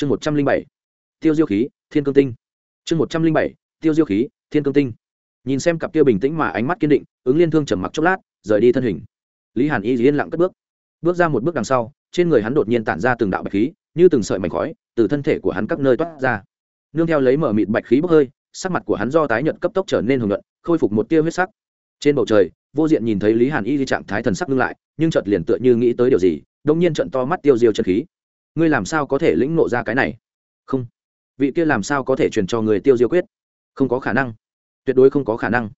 chương một trăm linh bảy, tiêu diêu khí, thiên cương tinh. Chương một trăm linh bảy, tiêu diêu khí, thiên cương tinh. Nhìn xem cặp kia bình tĩnh mà ánh mắt kiên định, ứng liên thương trầm mặc chốc lát, rời đi thân hình. Lý hàn y yên lặng cất bước. Bước ra một bước đằng sau, trên người hắn đột nhiên tản ra từng đạo bạch khí, như từng sợi mảnh khói, từ thân thể của hắn các nơi toát ra. Nương theo lấy mở mịt bạch khí bốc hơi, sắc mặt của hắn do tái nhợt cấp tốc trở nên hồng nhuận, khôi phục một tia huyết sắc. Trên bầu trời, vô diện nhìn thấy lý hàn y di trạng thái thần sắc ngưng lại, nhưng chợt liền tựa như nghĩ tới điều gì đông nhiên trận to mắt tiêu diêu chân khí ngươi làm sao có thể lĩnh nộ ra cái này? Không. Vị kia làm sao có thể truyền cho người tiêu diêu quyết? Không có khả năng. Tuyệt đối không có khả năng.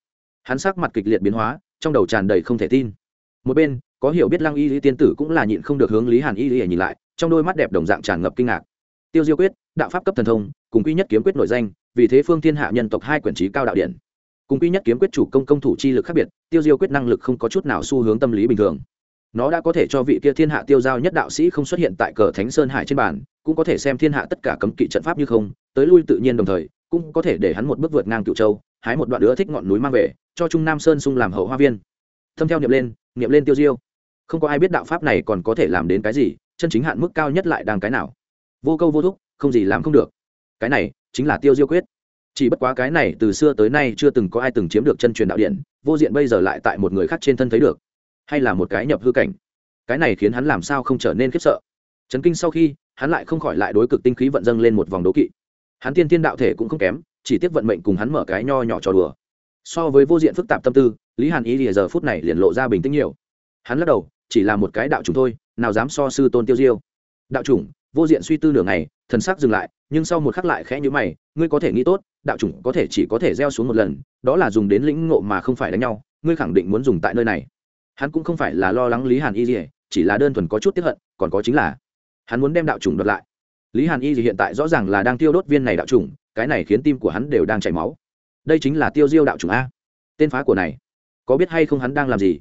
Hắn sắc mặt kịch liệt biến hóa, trong đầu tràn đầy không thể tin. Một bên, có hiểu biết lăng y lý tiên tử cũng là nhịn không được hướng lý hàn y lý nhìn lại, trong đôi mắt đẹp đồng dạng tràn ngập kinh ngạc. Tiêu diêu quyết, đạo pháp cấp thần thông, cùng quy nhất kiếm quyết nội danh, vì thế phương thiên hạ nhân tộc hai quyển trí cao đạo điện cùng quy nhất kiếm quyết chủ công công thủ chi lực khác biệt, tiêu diêu quyết năng lực không có chút nào xu hướng tâm lý bình thường nó đã có thể cho vị kia thiên hạ tiêu giao nhất đạo sĩ không xuất hiện tại cờ thánh sơn hải trên bản cũng có thể xem thiên hạ tất cả cấm kỵ trận pháp như không, tới lui tự nhiên đồng thời, cũng có thể để hắn một bước vượt ngang cựu châu, hái một đoạn nữa thích ngọn núi mang về, cho trung nam sơn sung làm hậu hoa viên. Thâm theo niệm lên niệm lên tiêu diêu. Không có ai biết đạo pháp này còn có thể làm đến cái gì, chân chính hạn mức cao nhất lại đang cái nào. Vô câu vô thúc, không gì làm không được. Cái này chính là tiêu diêu quyết. Chỉ bất quá cái này từ xưa tới nay chưa từng có ai từng chiếm được chân truyền đạo điện, vô diện bây giờ lại tại một người khác trên thân thấy được hay là một cái nhập hư cảnh? Cái này khiến hắn làm sao không trở nên khiếp sợ? Chấn kinh sau khi, hắn lại không khỏi lại đối cực tinh khí vận dâng lên một vòng đố kỵ. Hắn tiên tiên đạo thể cũng không kém, chỉ tiếp vận mệnh cùng hắn mở cái nho nhỏ trò đùa. So với vô diện phức tạp tâm tư, lý hàn ý lìa giờ phút này liền lộ ra bình tĩnh nhiều. Hắn lắc đầu, chỉ là một cái đạo chủng thôi, nào dám so sư tôn tiêu diêu. Đạo chủng, vô diện suy tư nửa ngày, thần sắc dừng lại, nhưng sau một khắc lại khẽ nhữ mày, ngươi có thể nghĩ tốt, đạo chủng có thể chỉ có thể gieo xuống một lần, đó là dùng đến lĩnh ngộ mà không phải đánh nhau, ngươi khẳng định muốn dùng tại nơi này hắn cũng không phải là lo lắng lý hàn y gì chỉ là đơn thuần có chút tiếp hận còn có chính là hắn muốn đem đạo trùng đoạt lại. Lý hàn y gì hiện tại rõ ràng là đang tiêu đốt viên này đạo trùng, cái này khiến tim của hắn đều đang chảy máu. Đây chính là tiêu diêu đạo trùng a. Tên phá của này có biết hay không hắn đang làm gì?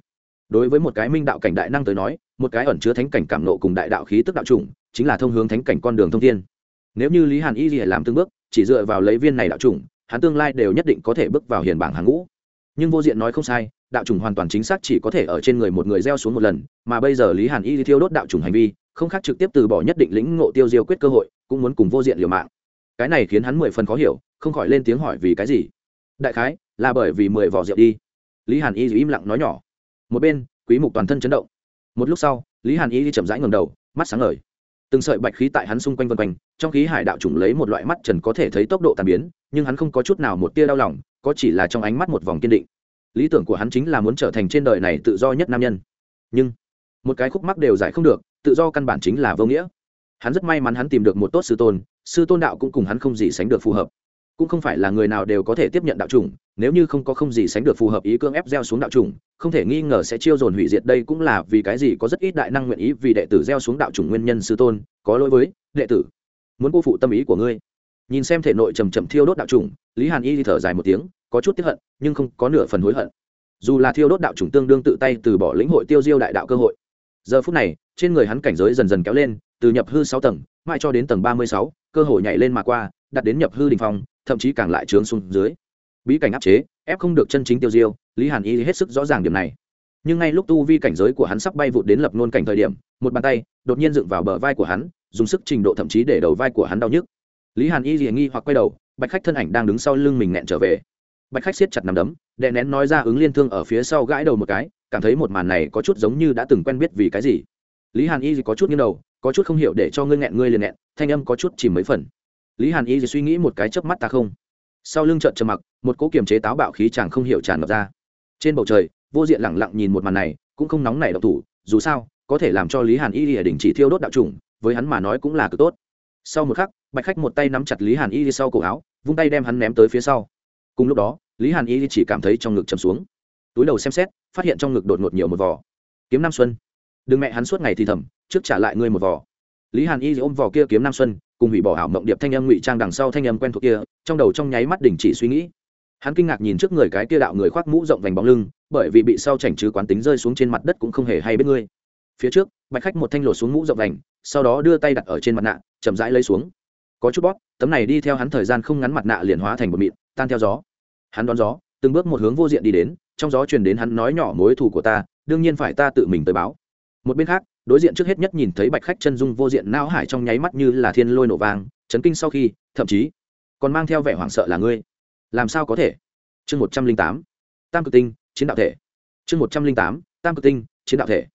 Đối với một cái minh đạo cảnh đại năng tới nói một cái ẩn chứa thánh cảnh cảm nộ cùng đại đạo khí tức đạo trùng chính là thông hướng thánh cảnh con đường thông thiên. Nếu như lý hàn y gì làm từng bước chỉ dựa vào lấy viên này đạo trùng, hắn tương lai đều nhất định có thể bước vào hiền bảng hàng ngũ nhưng vô diện nói không sai, đạo chủng hoàn toàn chính xác chỉ có thể ở trên người một người gieo xuống một lần, mà bây giờ lý hàn y thiêu đốt đạo chủng hành vi, không khác trực tiếp từ bỏ nhất định lĩnh ngộ tiêu diêu quyết cơ hội, cũng muốn cùng vô diện liều mạng. Cái này khiến hắn mười phần khó hiểu, không khỏi lên tiếng hỏi vì cái gì. Đại khái, là bởi vì mười vỏ rượu đi. Lý hàn y im lặng nói nhỏ. Một bên, quý mục toàn thân chấn động. Một lúc sau, lý hàn y chậm rãi ngầm đầu, mắt sáng ngời từng sợi bạch khí tại hắn xung quanh vân quanh, trong khí hải đạo chủng lấy một loại mắt trần có thể thấy tốc độ tàn biến, nhưng hắn không có chút nào một tia đau lòng, có chỉ là trong ánh mắt một vòng kiên định. Lý tưởng của hắn chính là muốn trở thành trên đời này tự do nhất nam nhân. Nhưng, một cái khúc mắc đều giải không được, tự do căn bản chính là vô nghĩa. Hắn rất may mắn hắn tìm được một tốt sư tôn sư tôn đạo cũng cùng hắn không gì sánh được phù hợp cũng không phải là người nào đều có thể tiếp nhận đạo chủng, nếu như không có không gì sánh được phù hợp ý cương ép gieo xuống đạo chủng, không thể nghi ngờ sẽ chiêu dồn hủy diệt đây cũng là vì cái gì có rất ít đại năng nguyện ý vì đệ tử gieo xuống đạo chủng nguyên nhân sư tôn, có lỗi với đệ tử. Muốn cô phụ tâm ý của ngươi. Nhìn xem thể nội trầm trầm thiêu đốt đạo chủng, lý hàn y thở dài một tiếng, có chút tiếp hận, nhưng không có nửa phần hối hận. Dù là thiêu đốt đạo chủng tương đương tự tay từ bỏ lĩnh hội tiêu diêu đại đạo cơ hội. Giờ phút này, trên người hắn cảnh giới dần dần kéo lên, từ nhập hư sáu tầng, mãi cho đến tầng ba mươi sáu, cơ hội nhảy lên mà qua đặt đến nhập hư đình phong thậm chí càng lại trướng xuống dưới. Bí cảnh áp chế, ép không được chân chính tiêu diêu, lý hàn y hết sức rõ ràng điểm này. Nhưng ngay lúc tu vi cảnh giới của hắn sắp bay vụt đến lập nôn cảnh thời điểm, một bàn tay đột nhiên dựng vào bờ vai của hắn, dùng sức trình độ thậm chí để đầu vai của hắn đau nhức. Lý hàn y nghi hoặc quay đầu, bạch khách thân ảnh đang đứng sau lưng mình nghẹn trở về. Bạch khách siết chặt nằm đấm, đè nén nói ra ứng liên thương ở phía sau gãi đầu một cái, cảm thấy một màn này có chút giống như đã từng quen biết vì cái gì. Lý hàn y có chút nghiêng đầu, có chút không hiểu để cho ngươi nghẹn, ngươi liền nghẹn, thanh âm có chút chìm mấy phần lý hàn y suy nghĩ một cái chớp mắt ta không. Sau lưng trợn trầm mặc, một cỗ kiềm chế táo bạo khí chàng không hiểu tràn ngập ra. Trên bầu trời, vô diện lẳng lặng nhìn một màn này, cũng không nóng nảy độc thủ, dù sao, có thể làm cho lý hàn y lìa đình chỉ thiêu đốt đạo trùng, với hắn mà nói cũng là cực tốt. Sau một khắc, bạch khách một tay nắm chặt lý hàn y sau cổ áo, vung tay đem hắn ném tới phía sau. Cùng lúc đó, lý hàn y chỉ cảm thấy trong ngực chầm xuống. Túi đầu xem xét, phát hiện trong ngực đột ngột nhiều một vỏ kiếm nam xuân. Đừng mẹ hắn suốt ngày thì thầm, trước trả lại ngươi một vỏ lý hàn y ôm vỏ kia kiếm nam xuân cùng hủy bỏ hảo mộng điệp thanh âm ngụy trang đằng sau thanh âm quen thuộc kia, trong đầu trong nháy mắt đình chỉ suy nghĩ. Hắn kinh ngạc nhìn trước người cái kia đạo người khoác mũ rộng vành bóng lưng, bởi vì bị sau chảnh chứ quán tính rơi xuống trên mặt đất cũng không hề hay biết ngươi. Phía trước, bạch khách một thanh lột xuống mũ rộng vành, sau đó đưa tay đặt ở trên mặt nạ, chậm rãi lấy xuống. Có chút bóp, tấm này đi theo hắn thời gian không ngắn mặt nạ liền hóa thành một mịn, tan theo gió. Hắn đón gió, từng bước một hướng vô diện đi đến, trong gió truyền đến hắn nói nhỏ mối thù của ta, đương nhiên phải ta tự mình tới báo. Một bên khác đối diện trước hết nhất nhìn thấy bạch khách chân dung vô diện não hải trong nháy mắt như là thiên lôi nổ vàng chấn kinh sau khi, thậm chí còn mang theo vẻ hoảng sợ là ngươi. Làm sao có thể? Chương một trăm linh tám, tam cực tinh, chiến đạo thể. Chương một trăm linh tám, tam cực tinh, chiến đạo thể.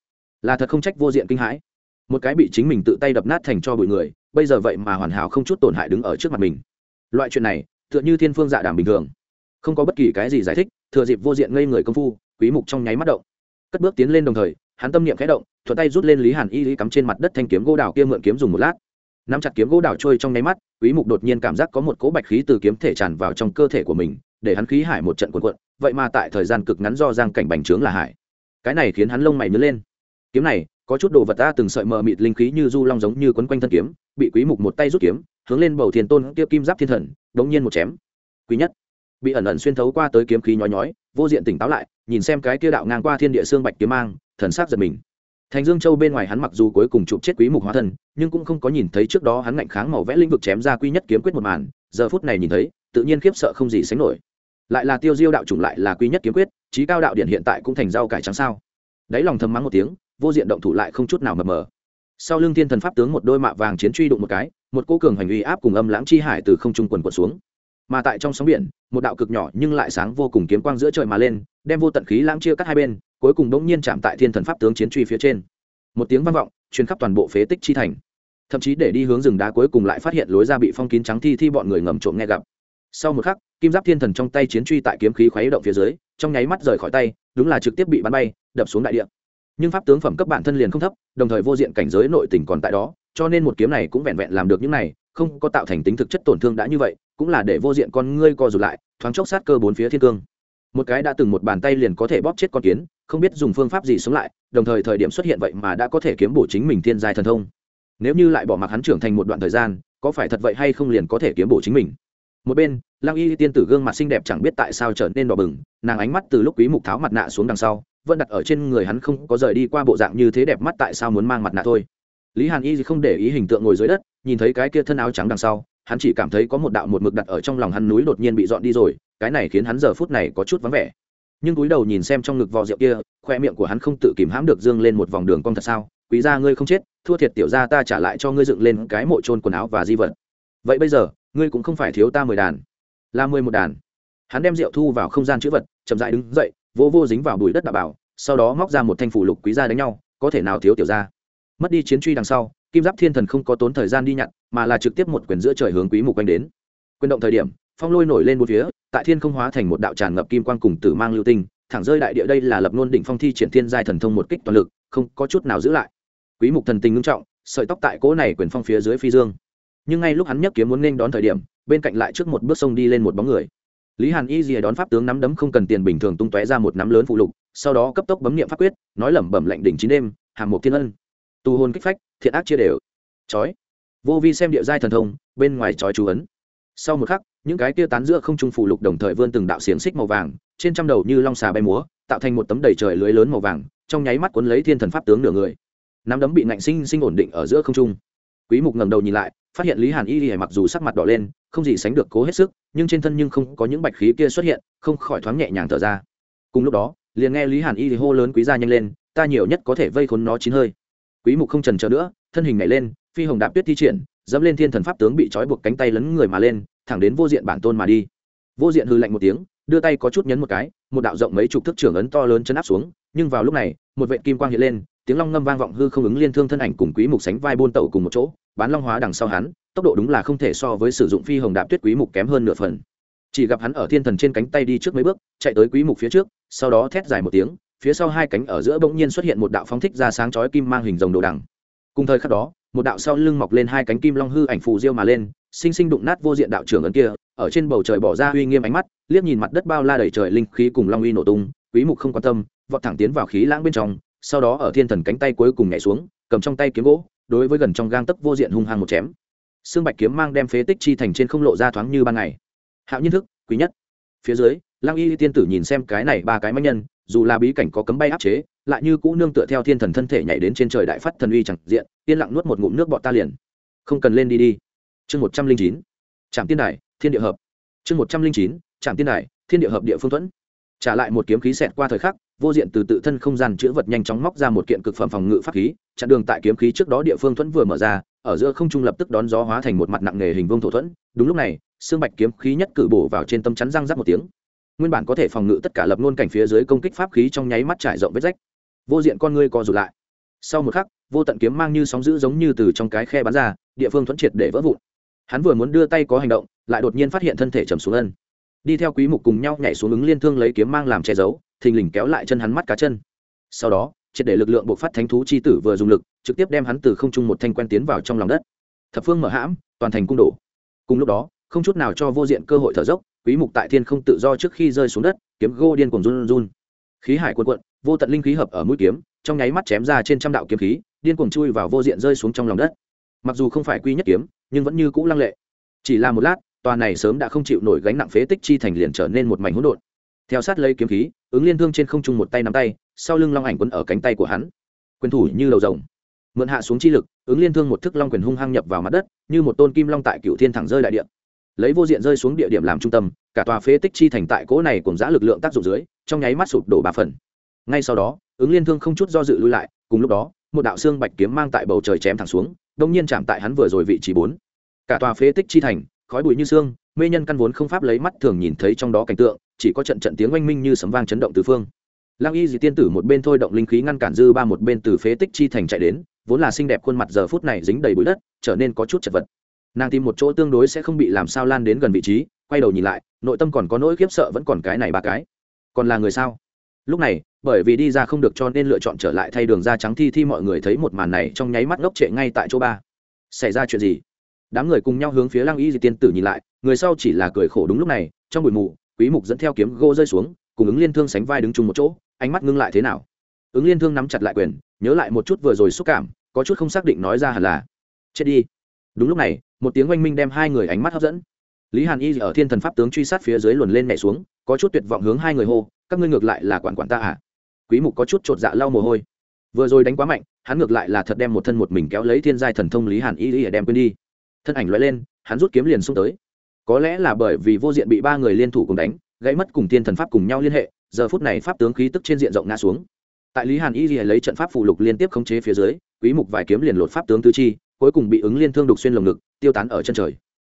Là thật không trách vô diện kinh hãi. Một cái bị chính mình tự tay đập nát thành cho bụi người, bây giờ vậy mà hoàn hảo không chút tổn hại đứng ở trước mặt mình. Loại chuyện này, tựa như thiên phương dạ đàm bình thường. Không có bất kỳ cái gì giải thích, thừa dịp vô diện ngây người công phu, quý mục trong nháy mắt động. Cất bước tiến lên đồng thời hắn tâm niệm khẽ động, thuận tay rút lên lý hàn y lý cắm trên mặt đất thanh kiếm gỗ đào kia mượn kiếm dùng một lát. Nắm chặt kiếm gỗ đào trôi trong nháy mắt, quý mục đột nhiên cảm giác có một cỗ bạch khí từ kiếm thể tràn vào trong cơ thể của mình, để hắn khí hải một trận cuộn cuộn, vậy mà tại thời gian cực ngắn do giang cảnh bành trướng là hải. Cái này khiến hắn lông mày nhướng lên. Kiếm này, có chút đồ vật ta từng sợi mờ mịt linh khí như du long giống như quấn quanh thân kiếm, bị quý mục một tay rút kiếm, hướng lên bầu thiên tôn kia kim giáp thiên thần, đống nhiên một chém. Quý nhất, bị ẩn ẩn xuyên thấu qua tới kiếm khí nhói nhói, vô diện tỉnh táo lại, nhìn xem cái kia đạo ngang qua thiên địa xương bạch kiếm mang thần sắc giật mình. Thành dương châu bên ngoài hắn mặc dù cuối cùng chụp chết quý mục hóa thân nhưng cũng không có nhìn thấy trước đó hắn ngạnh kháng màu vẽ lĩnh vực chém ra quy nhất kiếm quyết một màn, giờ phút này nhìn thấy, tự nhiên khiếp sợ không gì sánh nổi. Lại là tiêu diêu đạo chủng lại là quy nhất kiếm quyết trí cao đạo điện hiện tại cũng thành rau cải trắng sao? Đáy lòng thầm mắng một tiếng, vô diện động thủ lại không chút nào mờ mờ. Sau lưng thiên thần pháp tướng một đôi mạ vàng chiến truy đụng một cái, một cô cường hành uy áp cùng âm lãng chi hải từ không trung quần quần xuống. Mà tại trong sóng biển, một đạo cực nhỏ nhưng lại sáng vô cùng kiếm quang giữa trời mà lên, đem vô tận khí lãng chia cắt hai bên cuối cùng đống nhiên chạm tại thiên thần pháp tướng chiến truy phía trên. Một tiếng vang vọng, truyền khắp toàn bộ phế tích chi thành. Thậm chí để đi hướng rừng đá cuối cùng lại phát hiện lối ra bị phong kín trắng thi thi bọn người ngầm trộm nghe gặp. Sau một khắc, kim giáp thiên thần trong tay chiến truy tại kiếm khí khuấy động phía dưới, trong nháy mắt rời khỏi tay, đúng là trực tiếp bị bắn bay, đập xuống đại địa. Nhưng pháp tướng phẩm cấp bản thân liền không thấp, đồng thời vô diện cảnh giới nội tình còn tại đó, cho nên một kiếm này cũng vẹn vẹn làm được những này, không có tạo thành tính thực chất tổn thương đã như vậy, cũng là để vô diện con ngươi co rụt lại, thoáng chốc sát cơ bốn phía thiên cương một cái đã từng một bàn tay liền có thể bóp chết con kiến, không biết dùng phương pháp gì sống lại, đồng thời thời điểm xuất hiện vậy mà đã có thể kiếm bổ chính mình thiên giai thần thông. Nếu như lại bỏ mặc hắn trưởng thành một đoạn thời gian, có phải thật vậy hay không liền có thể kiếm bổ chính mình? Một bên, lăng y tiên tử gương mặt xinh đẹp chẳng biết tại sao trở nên đỏ bừng, nàng ánh mắt từ lúc quý mục tháo mặt nạ xuống đằng sau, vẫn đặt ở trên người hắn không có rời đi qua bộ dạng như thế đẹp mắt tại sao muốn mang mặt nạ thôi. Lý hàn y không để ý hình tượng ngồi dưới đất, nhìn thấy cái kia thân áo trắng đằng sau hắn chỉ cảm thấy có một đạo một mực đặt ở trong lòng hắn núi đột nhiên bị dọn đi rồi, cái này khiến hắn giờ phút này có chút vắng vẻ. Nhưng cúi đầu nhìn xem trong ngực vò rượu kia, khoe miệng của hắn không tự kìm hãm được dương lên một vòng đường cong thật sao, quý gia ngươi không chết, thua thiệt tiểu gia ta trả lại cho ngươi dựng lên cái mộ trôn quần áo và di vật. Vậy bây giờ, ngươi cũng không phải thiếu ta mười đàn. Là mười một đàn. Hắn đem rượu thu vào không gian chữ vật, chậm dại đứng dậy, vô vô dính vào bụi đất đạo bảo, sau đó móc ra một thanh phủ lục quý gia đánh nhau, có thể nào thiếu tiểu gia? Mất đi chiến truy đằng sau kim giáp thiên thần không có tốn thời gian đi nhặt, mà là trực tiếp một quyền giữa trời hướng quý mục quanh đến. Quyền động thời điểm, phong lôi nổi lên một phía, tại thiên không hóa thành một đạo tràn ngập kim quang cùng tử mang lưu tinh, thẳng rơi đại địa đây là lập luôn đỉnh phong thi triển thiên giai thần thông một kích toàn lực, không có chút nào giữ lại. Quý mục thần tình ngưng trọng, sợi tóc tại cỗ này quyền phong phía dưới phi dương. Nhưng ngay lúc hắn nhấc kiếm muốn nên đón thời điểm, bên cạnh lại trước một bước sông đi lên một bóng người. Lý hàn y rìa đón pháp tướng nắm đấm không cần tiền bình thường tung tóe ra một nắm lớn phụ lục, sau đó cấp tốc bấm niệm pháp quyết, nói lẩm bẩm lệnh đỉnh chín đêm hàng một thiên ân. Tu hồn kích phách thiện ác chia đều. Chói. Vô vi xem địa giai thần thông, bên ngoài chói chú ấn. Sau một khắc, những cái tia tán giữa không trung phủ lục đồng thời vươn từng đạo xiềng xích màu vàng, trên trăm đầu như long xà bay múa, tạo thành một tấm đầy trời lưới lớn màu vàng, trong nháy mắt cuốn lấy thiên thần pháp tướng nửa người. Nắm đấm bị ngạnh sinh sinh ổn định ở giữa không trung. Quý mục ngẩng đầu nhìn lại, phát hiện lý hàn y y mặc dù sắc mặt đỏ lên, không gì sánh được cố hết sức, nhưng trên thân nhưng không có những bạch khí kia xuất hiện, không khỏi thoáng nhẹ nhàng thở ra. Cùng lúc đó, liền nghe lý hàn y hô lớn quý gia nhanh lên, ta nhiều nhất có thể vây khốn nó chín hơi quý mục không trần chờ nữa, thân hình nhảy lên, phi hồng đạp tuyết thi triển, dẫm lên thiên thần pháp tướng bị trói buộc cánh tay lấn người mà lên, thẳng đến vô diện bản tôn mà đi. Vô diện hư lạnh một tiếng, đưa tay có chút nhấn một cái, một đạo rộng mấy chục thước trưởng ấn to lớn chấn áp xuống, nhưng vào lúc này, một vệ kim quang hiện lên, tiếng long ngâm vang vọng hư không ứng liên thương thân ảnh cùng quý mục sánh vai buôn tẩu cùng một chỗ, bán long hóa đằng sau hắn, tốc độ đúng là không thể so với sử dụng phi hồng đạp tuyết quý mục kém hơn nửa phần. Chỉ gặp hắn ở thiên thần trên cánh tay đi trước mấy bước, chạy tới quý mục phía trước, sau đó thét dài một tiếng phía sau hai cánh ở giữa bỗng nhiên xuất hiện một đạo phóng thích ra sáng chói kim mang hình rồng đồ đằng. Cùng thời khắc đó, một đạo sau lưng mọc lên hai cánh kim long hư ảnh phù diêu mà lên, sinh sinh đụng nát vô diện đạo trưởng ấn kia, ở trên bầu trời bỏ ra uy nghiêm ánh mắt, liếc nhìn mặt đất bao la đầy trời linh khí cùng long uy nổ tung, quý mục không quan tâm, vọt thẳng tiến vào khí lãng bên trong, sau đó ở thiên thần cánh tay cuối cùng nhảy xuống, cầm trong tay kiếm gỗ, đối với gần trong gang tấc vô diện hung hăng một chém. Xương bạch kiếm mang đem phế tích chi thành trên không lộ ra thoáng như ban ngày. Hạo nhiên thức, quý nhất. Phía dưới, lăng y tiên tử nhìn xem cái này ba cái manh nhân dù là bí cảnh có cấm bay áp chế, lại như cũ nương tựa theo thiên thần thân thể nhảy đến trên trời đại phát thần uy chẳng diện, yên lặng nuốt một ngụm nước bọt ta liền. Không cần lên đi đi. Chương một trăm linh chín. Trạm tiên đài, thiên địa hợp. Chương một trăm linh chín. Trạm tiên đài, thiên địa hợp địa phương thuẫn. Trả lại một kiếm khí xẹt qua thời khắc, vô diện từ tự thân không gian chữ vật nhanh chóng móc ra một kiện cực phẩm phòng ngự pháp khí, chặn đường tại kiếm khí trước đó địa phương thuẫn vừa mở ra, ở giữa không trung lập tức đón gió hóa thành một mặt nặng nghề hình vông thổ thuẫn. Đúng lúc này, xương bạch kiếm khí nhất cử bổ vào trên tâm chắn răng rắc một tiếng nguyên bản có thể phòng ngự tất cả lập ngôn cảnh phía dưới công kích pháp khí trong nháy mắt trải rộng vết rách. Vô diện con ngươi co rụt lại. Sau một khắc, vô tận kiếm mang như sóng dữ giống như từ trong cái khe bắn ra, địa phương thuẫn triệt để vỡ vụn. Hắn vừa muốn đưa tay có hành động, lại đột nhiên phát hiện thân thể trầm xuống ân. Đi theo quý mục cùng nhau nhảy xuống ứng liên thương lấy kiếm mang làm che giấu, thình lình kéo lại chân hắn mắt cá chân. Sau đó, triệt để lực lượng buộc phát thánh thú chi tử vừa dùng lực, trực tiếp đem hắn từ không trung một thanh quen tiến vào trong lòng đất. Thập phương mở hãm, toàn thành cung đổ. Cùng lúc đó không chút nào cho vô diện cơ hội thở dốc, quý mục tại thiên không tự do trước khi rơi xuống đất, kiếm gô điên cuồng run run. Khí hải cuộn cuộn, vô tận linh khí hợp ở mũi kiếm, trong nháy mắt chém ra trên trăm đạo kiếm khí, điên cuồng chui vào vô diện rơi xuống trong lòng đất. Mặc dù không phải quy nhất kiếm, nhưng vẫn như cũ lăng lệ. Chỉ là một lát, tòa này sớm đã không chịu nổi gánh nặng phế tích chi thành liền trở nên một mảnh hỗn độn. Theo sát lấy kiếm khí, ứng liên thương trên không trung một tay nắm tay, sau lưng long ảnh quấn ở cánh tay của hắn. Quyền thủ như đầu rồng. Mượn hạ xuống chi lực, ứng liên thương một thức long quyền hung hăng nhập vào mặt đất, như một tôn kim long tại cựu thiên thẳng rơi đại địa lấy vô diện rơi xuống địa điểm làm trung tâm, cả tòa phế tích chi thành tại cỗ này cùng giã lực lượng tác dụng dưới, trong nháy mắt sụp đổ ba phần. Ngay sau đó, ứng liên thương không chút do dự lui lại, cùng lúc đó, một đạo xương bạch kiếm mang tại bầu trời chém thẳng xuống, đông nhiên chạm tại hắn vừa rồi vị trí bốn. Cả tòa phế tích chi thành, khói bụi như xương, mê nhân căn vốn không pháp lấy mắt thường nhìn thấy trong đó cảnh tượng, chỉ có trận trận tiếng oanh minh như sấm vang chấn động tứ phương. Lăng y dì tiên tử một bên thôi động linh khí ngăn cản dư ba một bên từ phế tích chi thành chạy đến, vốn là xinh đẹp khuôn mặt giờ phút này dính đầy bụi đất, trở nên có chút chật vật nàng tìm một chỗ tương đối sẽ không bị làm sao lan đến gần vị trí, quay đầu nhìn lại, nội tâm còn có nỗi khiếp sợ vẫn còn cái này ba cái. Còn là người sao? Lúc này, bởi vì đi ra không được cho nên lựa chọn trở lại thay đường da trắng thi thi mọi người thấy một màn này trong nháy mắt ngốc trệ ngay tại chỗ ba. Xảy ra chuyện gì? Đám người cùng nhau hướng phía lăng y di tiên tử nhìn lại, người sau chỉ là cười khổ đúng lúc này, trong bụi mù, quý mục dẫn theo kiếm gô rơi xuống, cùng ứng liên thương sánh vai đứng chung một chỗ, ánh mắt ngưng lại thế nào? Ứng liên thương nắm chặt lại quyền, nhớ lại một chút vừa rồi xúc cảm, có chút không xác định nói ra hẳn là, chết đi. Đúng lúc này một tiếng oanh minh đem hai người ánh mắt hấp dẫn. Lý hàn y ở thiên thần pháp tướng truy sát phía dưới luồn lên nhảy xuống, có chút tuyệt vọng hướng hai người hô, các ngươi ngược lại là quản quản ta à? Quý mục có chút chột dạ lau mồ hôi. Vừa rồi đánh quá mạnh, hắn ngược lại là thật đem một thân một mình kéo lấy thiên giai thần thông lý hàn y y đem quên đi. Thân ảnh lóe lên, hắn rút kiếm liền xung tới. Có lẽ là bởi vì vô diện bị ba người liên thủ cùng đánh, gãy mất cùng thiên thần pháp cùng nhau liên hệ, giờ phút này pháp tướng khí tức trên diện rộng ngã xuống. Tại lý hàn y y lấy trận pháp phù lục liên tiếp khống chế phía dưới, quý mục vài kiếm liền lột pháp tướng tứ chi cuối cùng bị ứng liên thương đục xuyên lồng ngực, tiêu tán ở chân trời.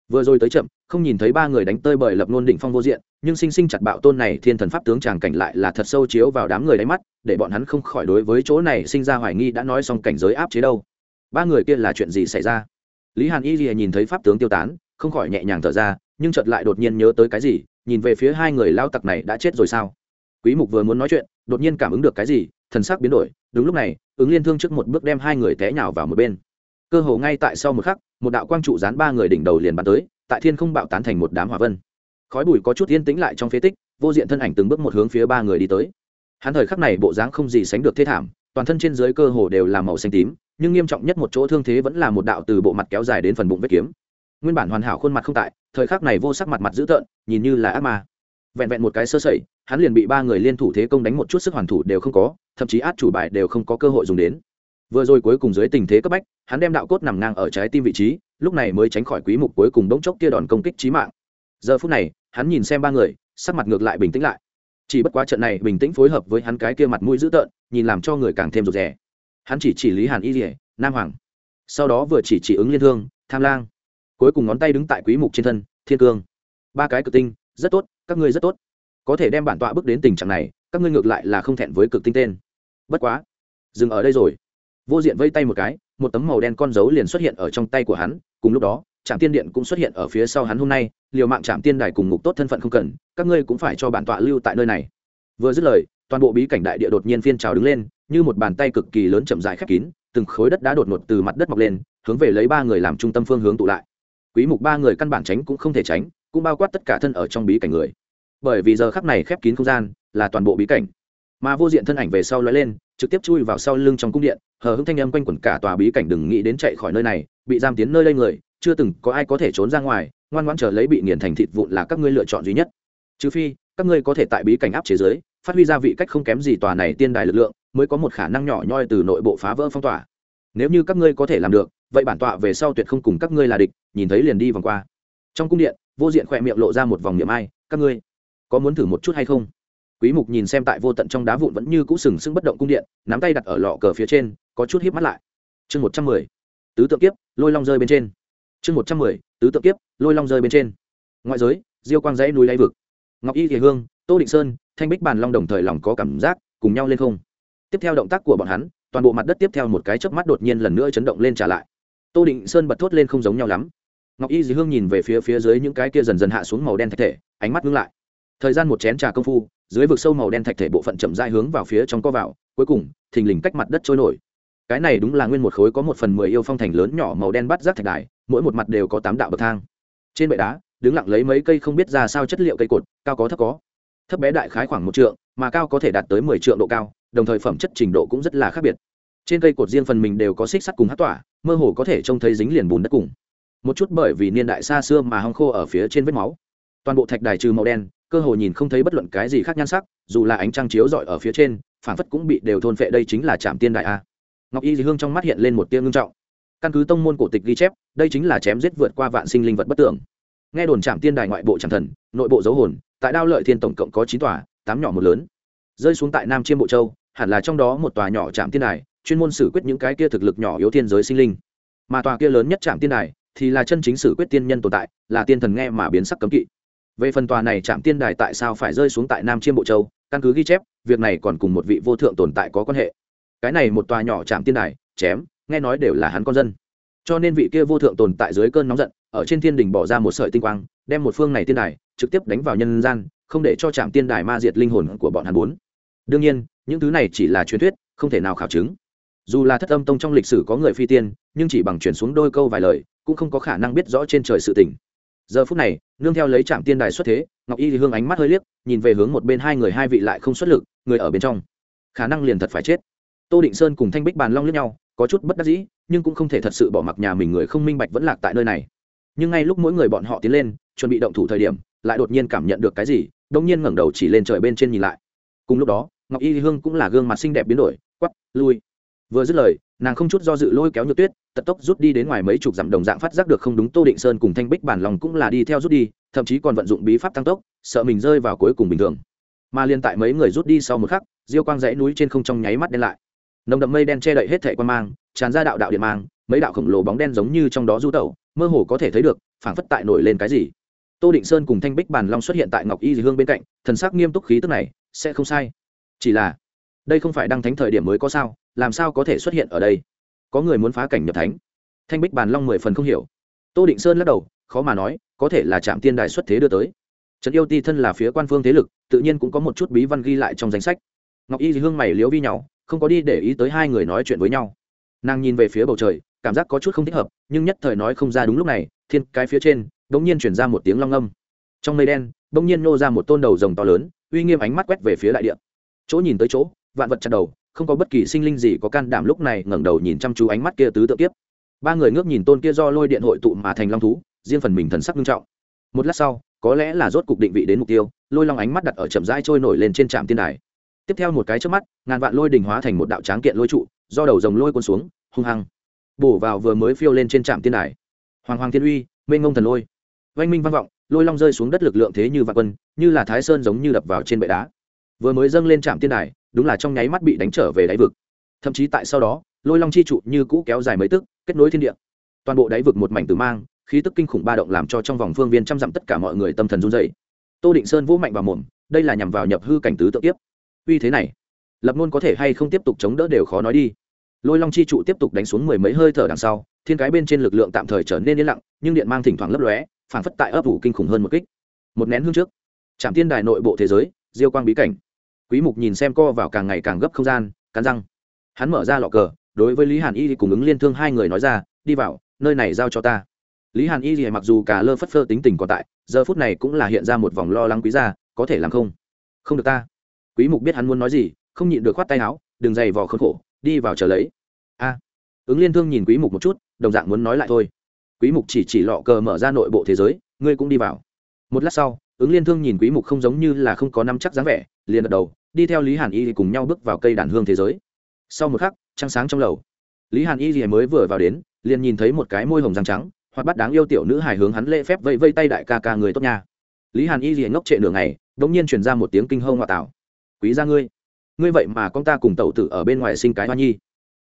Vừa rồi tới chậm, không nhìn thấy ba người đánh tơi bởi lập ngôn đỉnh phong vô diện, nhưng sinh sinh chặt bạo tôn này thiên thần pháp tướng tràng cảnh lại là thật sâu chiếu vào đám người đáy mắt, để bọn hắn không khỏi đối với chỗ này sinh ra hoài nghi đã nói xong cảnh giới áp chế đâu. Ba người kia là chuyện gì xảy ra? Lý hàn y lìa nhìn thấy pháp tướng tiêu tán, không khỏi nhẹ nhàng thở ra, nhưng chợt lại đột nhiên nhớ tới cái gì, nhìn về phía hai người lao tặc này đã chết rồi sao? Quý mục vừa muốn nói chuyện, đột nhiên cảm ứng được cái gì, thần sắc biến đổi, đúng lúc này, ứng liên thương trước một bước đem hai người té nhào vào một bên cơ hồ ngay tại sau một khắc, một đạo quang trụ dán ba người đỉnh đầu liền bắn tới, tại thiên không bạo tán thành một đám hỏa vân. Khói bụi có chút yên tĩnh lại trong phế tích, vô diện thân ảnh từng bước một hướng phía ba người đi tới. Hắn thời khắc này bộ dáng không gì sánh được thế thảm, toàn thân trên dưới cơ hồ đều là màu xanh tím, nhưng nghiêm trọng nhất một chỗ thương thế vẫn là một đạo từ bộ mặt kéo dài đến phần bụng vết kiếm. Nguyên bản hoàn hảo khuôn mặt không tại, thời khắc này vô sắc mặt mặt dữ tợn, nhìn như là ác ma. Vẹn vẹn một cái sơ sẩy, hắn liền bị ba người liên thủ thế công đánh một chút sức hoàn thủ đều không có, thậm chí át chủ bài đều không có cơ hội dùng đến vừa rồi cuối cùng dưới tình thế cấp bách, hắn đem đạo cốt nằm ngang ở trái tim vị trí, lúc này mới tránh khỏi quý mục cuối cùng đống chốc kia đòn công kích chí mạng. Giờ phút này, hắn nhìn xem ba người, sắc mặt ngược lại bình tĩnh lại. Chỉ bất quá trận này bình tĩnh phối hợp với hắn cái kia mặt mũi dữ tợn, nhìn làm cho người càng thêm rụt rè. Hắn chỉ chỉ lý hàn y rỉa nam hoàng. Sau đó vừa chỉ chỉ ứng liên thương, tham lang. Cuối cùng ngón tay đứng tại quý mục trên thân, thiên cương. Ba cái cực tinh, rất tốt, các ngươi rất tốt. Có thể đem bản tọa bước đến tình trạng này, các ngươi ngược lại là không thẹn với cực tinh tên. Bất quá. Dừng ở đây rồi vô diện vây tay một cái, một tấm màu đen con dấu liền xuất hiện ở trong tay của hắn, cùng lúc đó, trạm tiên điện cũng xuất hiện ở phía sau hắn hôm nay, liều mạng trạm tiên đài cùng ngục tốt thân phận không cần, các ngươi cũng phải cho bản tọa lưu tại nơi này. Vừa dứt lời, toàn bộ bí cảnh đại địa đột nhiên phiên trào đứng lên, như một bàn tay cực kỳ lớn chậm dài khép kín, từng khối đất đá đột ngột từ mặt đất mọc lên, hướng về lấy ba người làm trung tâm phương hướng tụ lại. Quý mục ba người căn bản tránh cũng không thể tránh, cũng bao quát tất cả thân ở trong bí cảnh người. Bởi vì giờ khắc này khép kín không gian là toàn bộ bí cảnh mà vô diện thân ảnh về sau lóe lên, trực tiếp chui vào sau lưng trong cung điện, hờ hững thanh âm quanh quẩn cả tòa bí cảnh đừng nghĩ đến chạy khỏi nơi này, bị giam tiến nơi đây người, chưa từng có ai có thể trốn ra ngoài, ngoan ngoãn chờ lấy bị nghiền thành thịt vụn là các ngươi lựa chọn duy nhất. Trừ phi, các ngươi có thể tại bí cảnh áp chế giới, phát huy ra vị cách không kém gì tòa này tiên đài lực lượng, mới có một khả năng nhỏ nhoi từ nội bộ phá vỡ phong tỏa. Nếu như các ngươi có thể làm được, vậy bản tọa về sau tuyệt không cùng các ngươi là địch, nhìn thấy liền đi vòng qua. Trong cung điện, vô diện khỏe miệng lộ ra một vòng niệm ai, các ngươi có muốn thử một chút hay không? Quý mục nhìn xem tại vô tận trong đá vụn vẫn như cũ sừng sững bất động cung điện, nắm tay đặt ở lọ cờ phía trên, có chút híp mắt lại. Chương 110. tứ tượng kiếp, lôi long rơi bên trên. Chương 110. tứ tượng kiếp, lôi long rơi bên trên. Ngoại giới, diêu quang dãy núi đáy vực. Ngọc y thì hương, tô định sơn, thanh bích bàn long đồng thời lòng có cảm giác, cùng nhau lên không. Tiếp theo động tác của bọn hắn, toàn bộ mặt đất tiếp theo một cái chớp mắt đột nhiên lần nữa chấn động lên trả lại. Tô định sơn bật thốt lên không giống nhau lắm. Ngọc y dì hương nhìn về phía phía dưới những cái kia dần dần hạ xuống màu đen thạch thể, ánh mắt ngưng lại. Thời gian một chén trà công phu dưới vực sâu màu đen thạch thể bộ phận chậm dai hướng vào phía trong co vào, cuối cùng, thình lình cách mặt đất trôi nổi. Cái này đúng là nguyên một khối có một phần mười yêu phong thành lớn nhỏ màu đen bắt rác thạch đài, mỗi một mặt đều có tám đạo bậc thang. Trên bệ đá, đứng lặng lấy mấy cây không biết ra sao chất liệu cây cột, cao có thấp có. Thấp bé đại khái khoảng một trượng, mà cao có thể đạt tới mười trượng độ cao, đồng thời phẩm chất trình độ cũng rất là khác biệt. Trên cây cột riêng phần mình đều có xích sắt cùng hát tỏa, mơ hồ có thể trông thấy dính liền bùn đất cùng. Một chút bởi vì niên đại xa xưa mà hong khô ở phía trên vết máu. Toàn bộ thạch đài trừ màu đen cơ hồ nhìn không thấy bất luận cái gì khác nhan sắc, dù là ánh trăng chiếu rọi ở phía trên phản phất cũng bị đều thôn phệ đây chính là trạm tiên đại a. Ngọc y dì hương trong mắt hiện lên một tia ngưng trọng. Căn cứ tông môn cổ tịch ghi chép, đây chính là chém giết vượt qua vạn sinh linh vật bất tưởng. Nghe đồn trạm tiên đài ngoại bộ trạm thần, nội bộ dấu hồn, tại đao lợi thiên tổng cộng có chín tòa, tám nhỏ một lớn. Rơi xuống tại nam chiêm bộ châu, hẳn là trong đó một tòa nhỏ trạm tiên đài, chuyên môn xử quyết những cái kia thực lực nhỏ yếu thiên giới sinh linh. Mà tòa kia lớn nhất trạm tiên đài thì là chân chính xử quyết tiên nhân tồn tại, là tiên thần nghe mà biến sắc cấm kỵ về phần tòa này trạm tiên đài tại sao phải rơi xuống tại nam chiêm bộ châu, căn cứ ghi chép, việc này còn cùng một vị vô thượng tồn tại có quan hệ. Cái này một tòa nhỏ trạm tiên đài, chém, nghe nói đều là hắn con dân. Cho nên vị kia vô thượng tồn tại dưới cơn nóng giận, ở trên thiên đình bỏ ra một sợi tinh quang, đem một phương này tiên đài trực tiếp đánh vào nhân gian, không để cho trạm tiên đài ma diệt linh hồn của bọn hắn bốn. Đương nhiên, những thứ này chỉ là truyền thuyết, không thể nào khảo chứng. Dù là thất âm tông trong lịch sử có người phi tiên, nhưng chỉ bằng chuyển xuống đôi câu vài lời, cũng không có khả năng biết rõ trên trời sự tình giờ phút này, nương theo lấy trạm tiên đài xuất thế, ngọc y thì hương ánh mắt hơi liếc, nhìn về hướng một bên hai người hai vị lại không xuất lực, người ở bên trong. Khả năng liền thật phải chết. Tô định sơn cùng thanh bích bàn long lướt nhau, có chút bất đắc dĩ, nhưng cũng không thể thật sự bỏ mặc nhà mình người không minh bạch vẫn lạc tại nơi này. Nhưng ngay lúc mỗi người bọn họ tiến lên, chuẩn bị động thủ thời điểm, lại đột nhiên cảm nhận được cái gì đông nhiên ngẩng đầu chỉ lên trời bên trên nhìn lại. Cùng lúc đó, ngọc y hương cũng là gương mặt xinh đẹp biến đổi quắp lui. Vừa dứt lời nàng không chút do dự lôi kéo nhược tuyết, tật tốc rút đi đến ngoài mấy chục dặm đồng dạng phát giác được không đúng tô định sơn cùng thanh bích bản lòng cũng là đi theo rút đi, thậm chí còn vận dụng bí pháp tăng tốc, sợ mình rơi vào cuối cùng bình thường. Mà liên tại mấy người rút đi sau một khắc, diêu quang dãy núi trên không trong nháy mắt đen lại. Nồng đậm mây đen che đậy hết thẻ quan mang, tràn ra đạo đạo điện mang, mấy đạo khổng lồ bóng đen giống như trong đó du tẩu, mơ hồ có thể thấy được, phảng phất tại nổi lên cái gì. Tô định sơn cùng thanh bích bàn long xuất hiện tại ngọc y dì hương bên cạnh, thần sắc nghiêm túc khí tức này, sẽ không sai. Chỉ là, đây không phải đăng thánh thời điểm mới có sao? Làm sao có thể xuất hiện ở đây? Có người muốn phá cảnh nhập thánh. Thanh bích bàn long mười phần không hiểu. Tô định sơn lắc đầu, khó mà nói, có thể là trạm tiên đài xuất thế đưa tới. Trần yêu ti thân là phía quan phương thế lực, tự nhiên cũng có một chút bí văn ghi lại trong danh sách. Ngọc y hương mày liếu vi nhau, không có đi để ý tới hai người nói chuyện với nhau. Nàng nhìn về phía bầu trời, cảm giác có chút không thích hợp, nhưng nhất thời nói không ra đúng lúc này, thiên cái phía trên đ ỗ n g nhiên chuyển ra một tiếng long âm. Trong mây đen đ ỗ n g nhiên nô ra một tôn đầu rồng to lớn, uy nghiêm ánh mắt quét về phía đại địa. Chỗ nhìn tới chỗ, vạn vật chặt đầu không có bất kỳ sinh linh gì có can đảm lúc này ngẩng đầu nhìn chăm chú ánh mắt kia tứ tự tiếp ba người ngước nhìn tôn kia do lôi điện hội tụ mà thành long thú, riêng phần mình thần sắc nghiêm trọng. Một lát sau, có lẽ là rốt cục định vị đến mục tiêu, lôi long ánh mắt đặt ở chậm rãi trôi nổi lên trên trạm tiên đài. Tiếp theo một cái trước mắt, ngàn vạn lôi đình hóa thành một đạo tráng kiện lôi trụ, do đầu rồng lôi cuốn xuống, hung hăng bổ vào vừa mới phiêu lên trên trạm tiên đài. Hoàng hoàng thiên uy mênh ngông thần lôi. Oanh minh vang vọng, lôi long rơi xuống đất lực lượng thế như vạn quân, như là thái sơn giống như đập vào trên bệ đá. Vừa mới dâng lên trạm tiên đài đúng là trong nháy mắt bị đánh trở về đáy vực. Thậm chí tại sau đó, lôi long chi trụ như cũ kéo dài mấy tức, kết nối thiên địa. Toàn bộ đáy vực một mảnh tử mang, khí tức kinh khủng ba động làm cho trong vòng phương viên trăm dặm tất cả mọi người tâm thần run dày tô định sơn vũ mạnh vào mồm, đây là nhằm vào nhập hư cảnh tứ tự tiếp uy thế này, lập ngôn có thể hay không tiếp tục chống đỡ đều khó nói đi. Lôi long chi trụ tiếp tục đánh xuống mười mấy hơi thở đằng sau, thiên cái bên trên lực lượng tạm thời trở nên yên lặng, nhưng điện mang thỉnh thoảng lấp lóe phản phất tại ấp ủ kinh khủng hơn một kích. Một nén hương trước trạm tiên đài nội bộ thế giới, diêu quang bí cảnh quý mục nhìn xem co vào càng ngày càng gấp không gian, cắn răng. Hắn mở ra lọ cờ, đối với lý hàn y cùng ứng liên thương hai người nói ra, đi vào, nơi này giao cho ta. Lý hàn y thì mặc dù cả lơ phất phơ tính tình còn tại, giờ phút này cũng là hiện ra một vòng lo lắng quý gia, có thể làm không? Không được ta. Quý mục biết hắn muốn nói gì, không nhịn được khoát tay áo, đừng dày vò khốn khổ, đi vào chờ lấy. A. Ứng liên thương nhìn quý mục một chút, đồng dạng muốn nói lại thôi. Quý mục chỉ chỉ lọ cờ mở ra nội bộ thế giới, ngươi cũng đi vào. Một lát sau ứng liên thương nhìn quý mục không giống như là không có năm chắc dáng vẻ, liền gật đầu, đi theo lý hàn y cùng nhau bước vào cây đàn hương thế giới. Sau một khắc, trăng sáng trong lầu. Lý hàn y mới vừa vào đến, liền nhìn thấy một cái môi hồng răng trắng hoặc bắt đáng yêu tiểu nữ hài hướng hắn lễ phép vây vây tay đại ca ca người tốt nha. Lý hàn y ngốc trệ nửa ngày đống nhiên truyền ra một tiếng kinh hô ngoại tảo. Quý gia ngươi ngươi vậy mà con ta cùng tẩu tử ở bên ngoài sinh cái hoa nhi.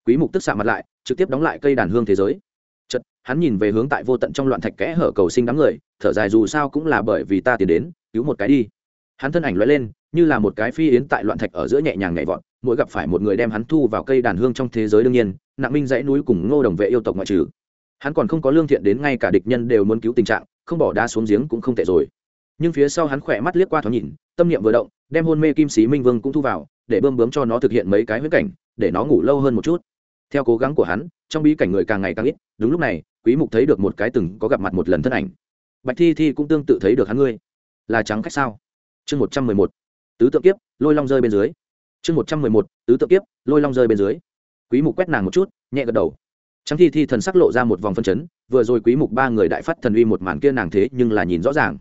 Quý mục tức xạ mặt lại, trực tiếp đóng lại cây đàn hương thế giới chật hắn nhìn về hướng tại vô tận trong loạn thạch kẽ hở cầu sinh đám người, thở dài dù sao cũng là bởi vì ta tiến đến, cứu một cái đi. Hắn thân ảnh loay lên, như là một cái phi yến tại loạn thạch ở giữa nhẹ nhàng nhảy vọt, mỗi gặp phải một người đem hắn thu vào cây đàn hương trong thế giới đương nhiên, nặng minh dãy núi cùng ngô đồng vệ yêu tộc ngoại trừ. Hắn còn không có lương thiện đến ngay cả địch nhân đều muốn cứu tình trạng, không bỏ đá xuống giếng cũng không tệ rồi. Nhưng phía sau hắn khỏe mắt liếc qua thoáng nhìn, tâm niệm vừa động, đem hôn mê kim sĩ minh vương cũng thu vào, để bơm bướm cho nó thực hiện mấy cái huyết cảnh, để nó ngủ lâu hơn một chút theo cố gắng của hắn, trong bí cảnh người càng ngày càng ít, đúng lúc này, quý mục thấy được một cái từng có gặp mặt một lần thân ảnh. Bạch thi thi cũng tương tự thấy được hắn ngươi. Là trắng khách sao? Chương 111 tứ tượng kiếp, lôi long rơi bên dưới. Chương 111 tứ tượng kiếp, lôi long rơi bên dưới. Quý mục quét nàng một chút, nhẹ gật đầu. Trắng thi thi thần sắc lộ ra một vòng phân chấn, vừa rồi quý mục ba người đại phát thần uy một màn kia nàng thế nhưng là nhìn rõ ràng.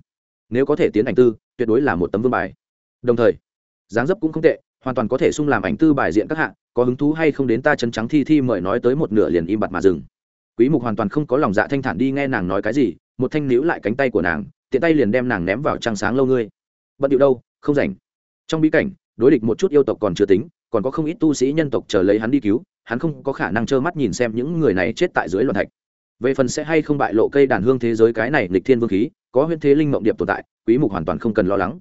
Nếu có thể tiến ảnh tư, tuyệt đối là một tấm vương bài. Đồng thời, dáng dấp cũng không tệ, hoàn toàn có thể sung làm ảnh tư bài diện các hạng có hứng thú hay không đến ta chân trắng thi thi mời nói tới một nửa liền im bặt mà dừng. Quý mục hoàn toàn không có lòng dạ thanh thản đi nghe nàng nói cái gì, một thanh níu lại cánh tay của nàng, tiện tay liền đem nàng ném vào trăng sáng lâu ngươi. Bận điệu đâu, không rảnh. Trong bí cảnh, đối địch một chút yêu tộc còn chưa tính, còn có không ít tu sĩ nhân tộc chờ lấy hắn đi cứu, hắn không có khả năng trơ mắt nhìn xem những người này chết tại dưới loạn thạch. Về phần sẽ hay không bại lộ cây đàn hương thế giới cái này lịch thiên vương khí, có huyễn thế linh mộng điệp tồn tại, quý mục hoàn toàn không cần lo lắng.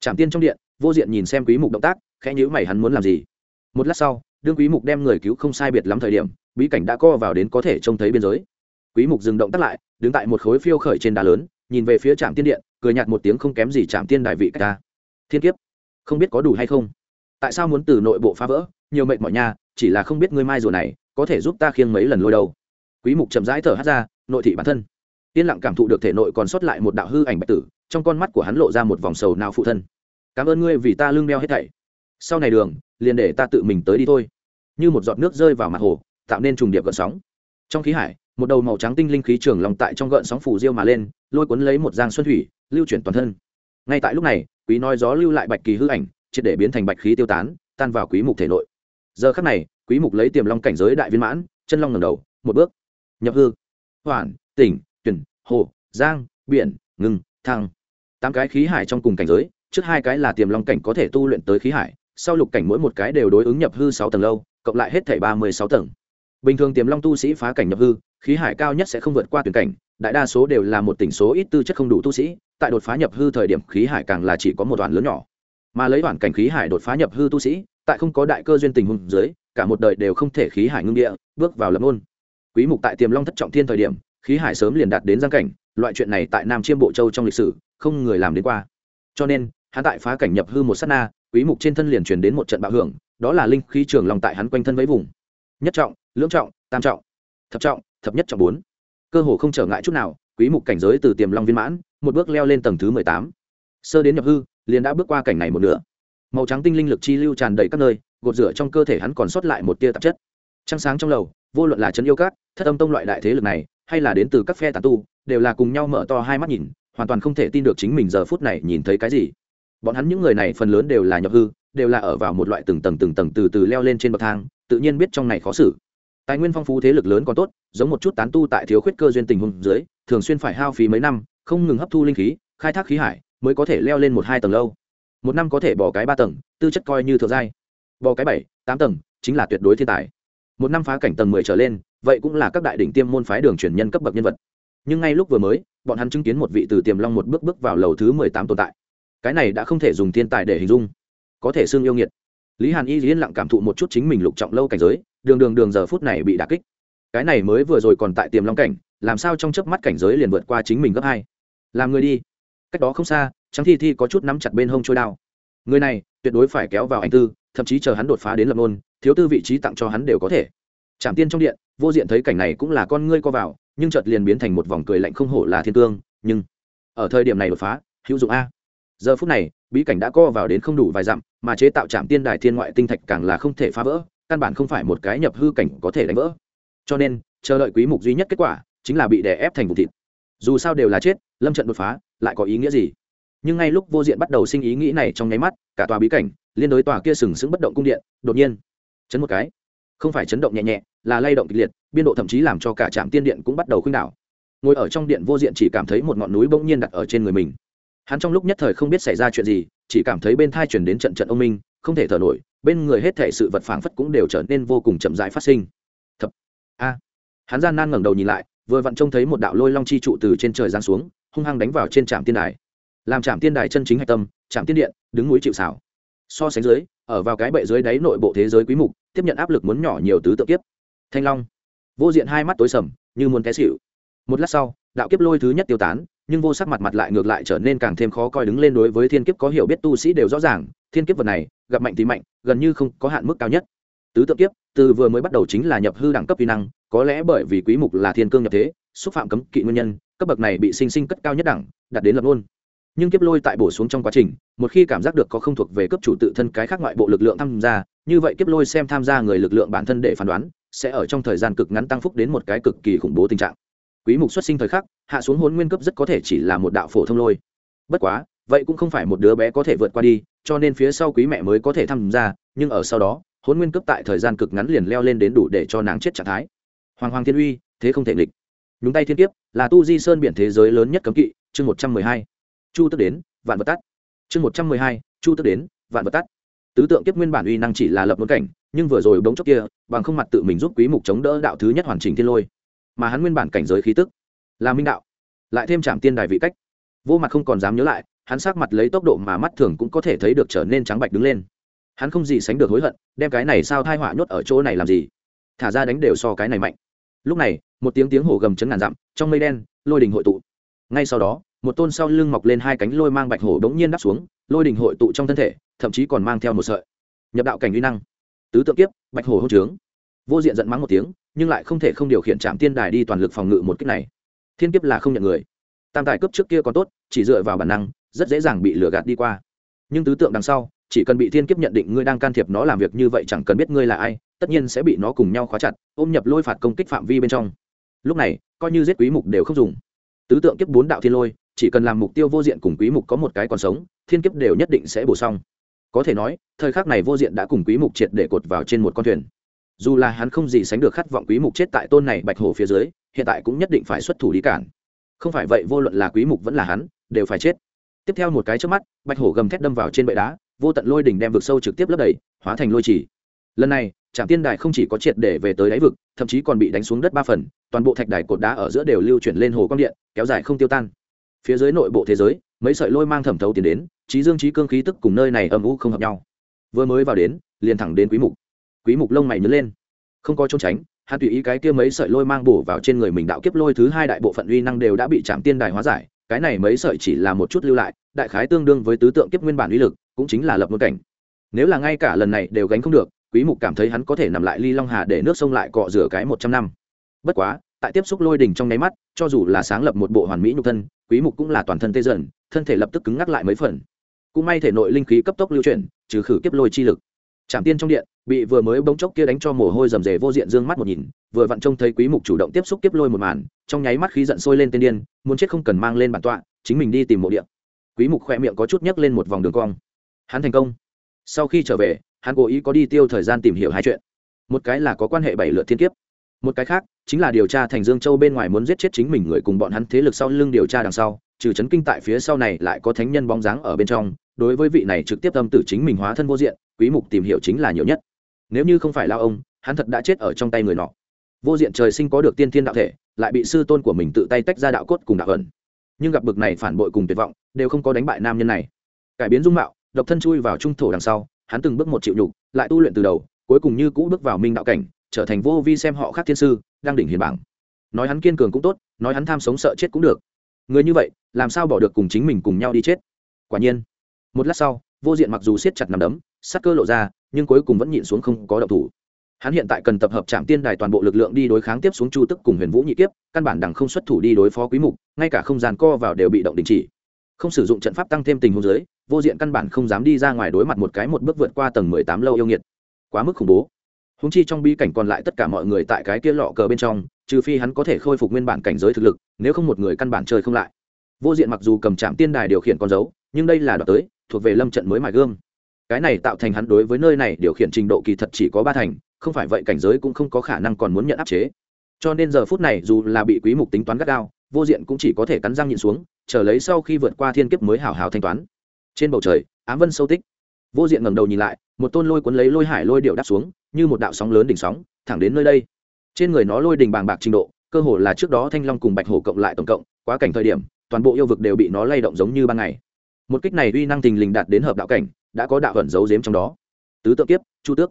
Trạm tiên trong điện, vô diện nhìn xem quý mục động tác, khẽ nhíu mày hắn muốn làm gì. Một lát sau đương quý mục đem người cứu không sai biệt lắm thời điểm bí cảnh đã co vào đến có thể trông thấy biên giới. Quý mục dừng động tác lại đứng tại một khối phiêu khởi trên đá lớn nhìn về phía trạm tiên điện cười nhạt một tiếng không kém gì trạm tiên đại vị ca. Thiên kiếp không biết có đủ hay không? Tại sao muốn từ nội bộ phá vỡ? Nhiều mệnh mọi nha, chỉ là không biết ngươi mai rùa này có thể giúp ta khiêng mấy lần lôi đầu quý mục chậm rãi thở hắt ra nội thị bản thân. Tiên lặng cảm thụ được thể nội còn sót lại một đạo hư ảnh bạch tử trong con mắt của hắn lộ ra một vòng sầu nào phụ thân. Cảm ơn ngươi vì ta lương đeo hết thảy sau này đường, liền để ta tự mình tới đi thôi. Như một giọt nước rơi vào mặt hồ, tạo nên trùng điệp gợn sóng. Trong khí hải, một đầu màu trắng tinh linh khí trường lòng tại trong gợn sóng phủ diêu mà lên, lôi cuốn lấy một giang xuân thủy, lưu chuyển toàn thân. Ngay tại lúc này, quý nói gió lưu lại bạch kỳ hư ảnh, triệt để biến thành bạch khí tiêu tán, tan vào quý mục thể nội. Giờ khắc này, quý mục lấy tiềm long cảnh giới đại viên mãn, chân long ngẩng đầu, một bước. Nhập hư. Hoàn tỉnh, tuyển, hồ, giang, biển ngừng thăng. Tám cái khí hải trong cùng cảnh giới, trước hai cái là tiềm long cảnh có thể tu luyện tới khí hải sau lục cảnh mỗi một cái đều đối ứng nhập hư sáu tầng lâu, cộng lại hết thảy ba mươi sáu tầng. Bình thường tiềm long tu sĩ phá cảnh nhập hư, khí hải cao nhất sẽ không vượt qua tuyển cảnh, đại đa số đều là một tỉnh số ít tư chất không đủ tu sĩ, tại đột phá nhập hư thời điểm khí hải càng là chỉ có một đoạn lớn nhỏ. Mà lấy đoạn cảnh khí hải đột phá nhập hư tu sĩ, tại không có đại cơ duyên tình huống dưới, cả một đời đều không thể khí hải ngưng địa, bước vào lập môn. Quý mục tại tiềm long thất trọng thiên thời điểm, khí hải sớm liền đạt đến giang cảnh, loại chuyện này tại nam chiêm bộ châu trong lịch sử, không người làm đến qua. Cho nên, hắn tại phá cảnh nhập hư một sát na quý mục trên thân liền truyền đến một trận bạo hưởng, đó là linh khí trường long tại hắn quanh thân vẫy vùng. Nhất trọng, lưỡng trọng, tam trọng, thập trọng, thập nhất trọng bốn. Cơ hồ không trở ngại chút nào, quý mục cảnh giới từ tiềm long viên mãn, một bước leo lên tầng thứ 18. sơ đến nhập hư, liền đã bước qua cảnh này một nửa. Màu trắng tinh linh lực chi lưu tràn đầy các nơi, gột rửa trong cơ thể hắn còn sót lại một tia tạp chất. Trăng sáng trong lầu, vô luận là trấn yêu cát thất âm tông loại đại thế lực này, hay là đến từ các phe tàn tu, đều là cùng nhau mở to hai mắt nhìn, hoàn toàn không thể tin được chính mình giờ phút này nhìn thấy cái gì bọn hắn những người này phần lớn đều là nhập hư, đều là ở vào một loại từng tầng từng tầng từ từ leo lên trên bậc thang, tự nhiên biết trong này khó xử. Tài nguyên phong phú thế lực lớn còn tốt, giống một chút tán tu tại thiếu khuyết cơ duyên tình huống dưới, thường xuyên phải hao phí mấy năm, không ngừng hấp thu linh khí, khai thác khí hải, mới có thể leo lên một hai tầng lâu. Một năm có thể bỏ cái ba tầng, tư chất coi như thượng giai. Bỏ cái bảy, tám tầng, chính là tuyệt đối thiên tài. Một năm phá cảnh tầng mười trở lên, vậy cũng là các đại đỉnh tiêm môn phái đường truyền nhân cấp bậc nhân vật. Nhưng ngay lúc vừa mới, bọn hắn chứng kiến một vị từ tiềm long một bước bước vào lầu thứ mười tám tồn tại cái này đã không thể dùng thiên tài để hình dung. Có thể xương yêu nghiệt. Lý hàn y yên lặng cảm thụ một chút chính mình lục trọng lâu cảnh giới, đường đường đường giờ phút này bị đà kích. Cái này mới vừa rồi còn tại tiềm long cảnh, làm sao trong chớp mắt cảnh giới liền vượt qua chính mình gấp hai? Làm người đi. Cách đó không xa trắng thi thi có chút nắm chặt bên hông trôi đao. Người này, tuyệt đối phải kéo vào anh tư, thậm chí chờ hắn đột phá đến lập môn, thiếu tư vị trí tặng cho hắn đều có thể. Trạm tiên trong điện, vô diện thấy cảnh này cũng là con ngươi co vào, nhưng chợt liền biến thành một vòng cười lạnh không hổ là thiên tương. nhưng ở thời điểm này đột phá, hữu dụng a giờ phút này, bí cảnh đã co vào đến không đủ vài dặm, mà chế tạo trạm tiên đài thiên ngoại tinh thạch càng là không thể phá vỡ, căn bản không phải một cái nhập hư cảnh có thể đánh vỡ. Cho nên, chờ đợi quý mục duy nhất kết quả, chính là bị đè ép thành vụ thịt. Dù sao đều là chết, lâm trận đột phá, lại có ý nghĩa gì? Nhưng ngay lúc vô diện bắt đầu sinh ý nghĩ này trong nháy mắt, cả tòa bí cảnh, liên đối tòa kia sừng sững bất động cung điện, đột nhiên, chấn một cái. Không phải chấn động nhẹ nhẹ, là lay động kịch liệt, biên độ thậm chí làm cho cả trạm tiên điện cũng bắt đầu khuynh đảo. Ngồi ở trong điện vô diện chỉ cảm thấy một ngọn núi bỗng nhiên đặt ở trên người mình hắn trong lúc nhất thời không biết xảy ra chuyện gì, chỉ cảm thấy bên thai chuyển đến trận trận ông minh, không thể thở nổi, bên người hết thể sự vật phảng phất cũng đều trở nên vô cùng chậm rãi phát sinh. Thập, a. Hắn gian nan ngẩng đầu nhìn lại, vừa vặn trông thấy một đạo lôi long chi trụ từ trên trời giáng xuống, hung hăng đánh vào trên trạm tiên đài. Làm trạm tiên đài chân chính hạch tâm, trạm tiên điện, đứng núi chịu xảo so sánh dưới, ở vào cái bệ dưới đáy nội bộ thế giới quý mục, tiếp nhận áp lực muốn nhỏ nhiều tứ tự kiếp. Thanh long. Vô diện hai mắt tối sầm, như muốn té xỉu. Một lát sau, đạo kiếp lôi thứ nhất tiêu tán nhưng vô sắc mặt mặt lại ngược lại trở nên càng thêm khó coi đứng lên đối với thiên kiếp có hiểu biết tu sĩ đều rõ ràng, thiên kiếp vật này, gặp mạnh thì mạnh, gần như không có hạn mức cao nhất. Tứ tự kiếp, từ vừa mới bắt đầu chính là nhập hư đẳng cấp kỹ năng, có lẽ bởi vì quý mục là thiên cương nhập thế, xúc phạm cấm kỵ nguyên nhân, cấp bậc này bị sinh sinh cất cao nhất đẳng, đạt đến lập luôn. Nhưng kiếp lôi tại bổ xuống trong quá trình, một khi cảm giác được có không thuộc về cấp chủ tự thân cái khác ngoại bộ lực lượng tham gia, như vậy kiếp lôi xem tham gia người lực lượng bản thân để phán đoán, sẽ ở trong thời gian cực ngắn tăng phúc đến một cái cực kỳ khủng bố tình trạng quý mục xuất sinh thời khắc, hạ xuống hồn nguyên cấp rất có thể chỉ là một đạo phổ thông lôi. Bất quá, vậy cũng không phải một đứa bé có thể vượt qua đi, cho nên phía sau quý mẹ mới có thể tham gia, nhưng ở sau đó hồn nguyên cấp tại thời gian cực ngắn liền leo lên đến đủ để cho nàng chết trạng thái. Hoàng hoàng thiên uy, thế không thể nghịch. Nhúng tay thiên kiếp, là tu di sơn biển thế giới lớn nhất cấm kỵ, chương một trăm mười hai. Chu tức đến, vạn vật tắt. Chương một trăm mười hai, chu tức đến, vạn vật tắt. Tứ tượng kiếp nguyên bản uy năng chỉ là lập một cảnh, nhưng vừa rồi bỗng chốc kia, bằng không mặt tự mình giúp quý mục chống đỡ đạo thứ nhất hoàn chỉnh thiên lôi mà hắn nguyên bản cảnh giới khí tức là minh đạo, lại thêm trạm tiên đài vị cách, vô mặt không còn dám nhớ lại, hắn sắc mặt lấy tốc độ mà mắt thường cũng có thể thấy được trở nên trắng bạch đứng lên. Hắn không gì sánh được hối hận, đem cái này sao thai họa nhốt ở chỗ này làm gì? Thả ra đánh đều so cái này mạnh. Lúc này, một tiếng tiếng hổ gầm chấn ngàn dặm, trong mây đen, lôi đình hội tụ. Ngay sau đó, một tôn sau lưng mọc lên hai cánh lôi mang bạch hổ đống nhiên đắp xuống, lôi đình hội tụ trong thân thể, thậm chí còn mang theo một sợi nhập đạo cảnh uy năng. Tứ tượng kiếp, bạch hổ hỗ trướng. Vô diện giận mắng một tiếng nhưng lại không thể không điều khiển trạm tiên đài đi toàn lực phòng ngự một cách này. Thiên kiếp là không nhận người. Tam tài cấp trước kia còn tốt, chỉ dựa vào bản năng, rất dễ dàng bị lừa gạt đi qua. Nhưng tứ tượng đằng sau, chỉ cần bị thiên kiếp nhận định ngươi đang can thiệp nó làm việc như vậy chẳng cần biết ngươi là ai, tất nhiên sẽ bị nó cùng nhau khóa chặt, ôm nhập lôi phạt công kích phạm vi bên trong. Lúc này, coi như giết quý mục đều không dùng. Tứ tượng kiếp bốn đạo thiên lôi, chỉ cần làm mục tiêu vô diện cùng quý mục có một cái còn sống, thiên kiếp đều nhất định sẽ bổ xong có thể nói, thời khắc này vô diện đã cùng quý mục triệt để cột vào trên một con thuyền dù là hắn không gì sánh được khát vọng quý mục chết tại tôn này bạch hổ phía dưới, hiện tại cũng nhất định phải xuất thủ đi cản. Không phải vậy, vô luận là quý mục vẫn là hắn, đều phải chết. Tiếp theo một cái trước mắt, bạch hổ gầm thét đâm vào trên bệ đá, vô tận lôi đỉnh đem vực sâu trực tiếp lấp đầy, hóa thành lôi chỉ. Lần này trạm tiên đài không chỉ có triệt để về tới đáy vực, thậm chí còn bị đánh xuống đất ba phần, toàn bộ thạch đài cột đá ở giữa đều lưu chuyển lên hồ quang điện, kéo dài không tiêu tan. Phía dưới nội bộ thế giới, mấy sợi lôi mang thẩm thấu tiến đến, trí dương trí cương khí tức cùng nơi này âm u không hợp nhau. Vừa mới vào đến, liền thẳng đến quý mục quý mục lông mày nhớ lên. Không có trốn tránh, hắn tùy ý cái kia mấy sợi lôi mang bổ vào trên người mình đạo kiếp lôi thứ hai đại bộ phận uy năng đều đã bị chạm tiên đài hóa giải, cái này mấy sợi chỉ là một chút lưu lại, đại khái tương đương với tứ tượng kiếp nguyên bản uy lực, cũng chính là lập một cảnh. Nếu là ngay cả lần này đều gánh không được, quý mục cảm thấy hắn có thể nằm lại ly long hà để nước sông lại cọ rửa cái một trăm năm. Bất quá, tại tiếp xúc lôi đỉnh trong nháy mắt, cho dù là sáng lập một bộ hoàn mỹ nhục thân, quý mục cũng là toàn thân tê dần, thân thể lập tức cứng ngắc lại mấy phần. Cũng may thể nội linh khí cấp tốc lưu chuyển, trừ khử kiếp lôi chi lực. Trảm tiên trong điện, bị vừa mới bỗng chốc kia đánh cho mồ hôi rầm rề vô diện dương mắt một nhìn, vừa vặn trông thấy Quý Mục chủ động tiếp xúc tiếp lôi một màn, trong nháy mắt khí giận sôi lên tên điên, muốn chết không cần mang lên bản tọa, chính mình đi tìm mộ địa. Quý Mục khẽ miệng có chút nhấc lên một vòng đường cong. Hắn thành công. Sau khi trở về, hắn cố ý có đi tiêu thời gian tìm hiểu hai chuyện. Một cái là có quan hệ bảy lượt thiên kiếp, một cái khác chính là điều tra thành Dương Châu bên ngoài muốn giết chết chính mình người cùng bọn hắn thế lực sau lưng điều tra đằng sau, trừ chấn kinh tại phía sau này lại có thánh nhân bóng dáng ở bên trong, đối với vị này trực tiếp tâm tử chính mình hóa thân vô diện, quý mục tìm hiểu chính là nhiều nhất. Nếu như không phải lao ông hắn thật đã chết ở trong tay người nọ. Vô diện trời sinh có được tiên thiên đạo thể lại bị sư tôn của mình tự tay tách ra đạo cốt cùng đạo ẩn. Nhưng gặp bực này phản bội cùng tuyệt vọng đều không có đánh bại nam nhân này. Cải biến dung mạo độc thân chui vào trung thổ đằng sau hắn từng bước một chịu nhục lại tu luyện từ đầu cuối cùng như cũ bước vào minh đạo cảnh trở thành vô vi xem họ khác thiên sư đang đỉnh hiền bảng. Nói hắn kiên cường cũng tốt nói hắn tham sống sợ chết cũng được. Người như vậy làm sao bỏ được cùng chính mình cùng nhau đi chết? Quả nhiên một lát sau, vô diện mặc dù siết chặt nằm đấm, sắc cơ lộ ra, nhưng cuối cùng vẫn nhịn xuống không có động thủ. Hắn hiện tại cần tập hợp trạm tiên đài toàn bộ lực lượng đi đối kháng tiếp xuống chu tức cùng huyền vũ nhị kiếp, căn bản đằng không xuất thủ đi đối phó quý mục, ngay cả không gian co vào đều bị động đình chỉ. Không sử dụng trận pháp tăng thêm tình huống dưới, vô diện căn bản không dám đi ra ngoài đối mặt một cái một bước vượt qua tầng 18 lâu yêu nghiệt. Quá mức khủng bố. Húng chi trong bi cảnh còn lại tất cả mọi người tại cái kia lọ cờ bên trong, trừ phi hắn có thể khôi phục nguyên bản cảnh giới thực lực, nếu không một người căn bản chơi không lại. Vô diện mặc dù cầm trạm tiên đài điều khiển con dấu nhưng đây là đoạt tới, thuộc về lâm trận mới mài gương cái này tạo thành hắn đối với nơi này điều khiển trình độ kỳ thật chỉ có ba thành, không phải vậy cảnh giới cũng không có khả năng còn muốn nhận áp chế. Cho nên giờ phút này dù là bị quý mục tính toán gắt gao, vô diện cũng chỉ có thể cắn răng nhịn xuống, chờ lấy sau khi vượt qua thiên kiếp mới hào hào thanh toán. Trên bầu trời, ám vân sâu tích. Vô diện ngẩng đầu nhìn lại, một tôn lôi cuốn lấy lôi hải lôi điệu đáp xuống, như một đạo sóng lớn đỉnh sóng, thẳng đến nơi đây. Trên người nó lôi đỉnh bàng bạc trình độ, cơ hồ là trước đó thanh long cùng bạch hổ cộng lại tổng cộng, quá cảnh thời điểm, toàn bộ yêu vực đều bị nó lay động giống như ban ngày một kích này uy năng tình lình đạt đến hợp đạo cảnh, đã có đạo ẩn giấu giếm trong đó. Tứ tự kiếp, chu tước.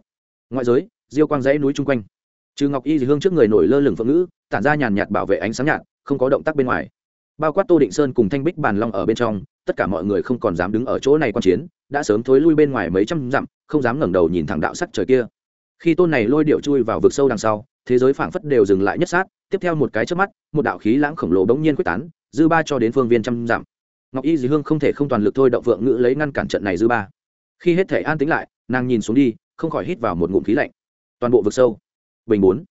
Ngoại giới, diêu quang dãy núi chung quanh. Trừ ngọc y hương trước người nổi lơ lửng phượng ngữ, tản ra nhàn nhạt bảo vệ ánh sáng nhạt, không có động tác bên ngoài. Bao quát tô định sơn cùng thanh bích bàn long ở bên trong, tất cả mọi người không còn dám đứng ở chỗ này quan chiến, đã sớm thối lui bên ngoài mấy trăm dặm, không dám ngẩng đầu nhìn thẳng đạo sắc trời kia. Khi tôn này lôi điệu chui vào vực sâu đằng sau, thế giới phảng phất đều dừng lại nhất sát, tiếp theo một cái trước mắt, một đạo khí lãng khổng lồ bỗng nhiên quyết tán, dư ba cho đến phương viên trăm dặm ngọc y dì hương không thể không toàn lực thôi động vượng ngữ lấy ngăn cản trận này dư ba. Khi hết thể an tính lại, nàng nhìn xuống đi, không khỏi hít vào một ngụm khí lạnh. Toàn bộ vực sâu. Bình bốn.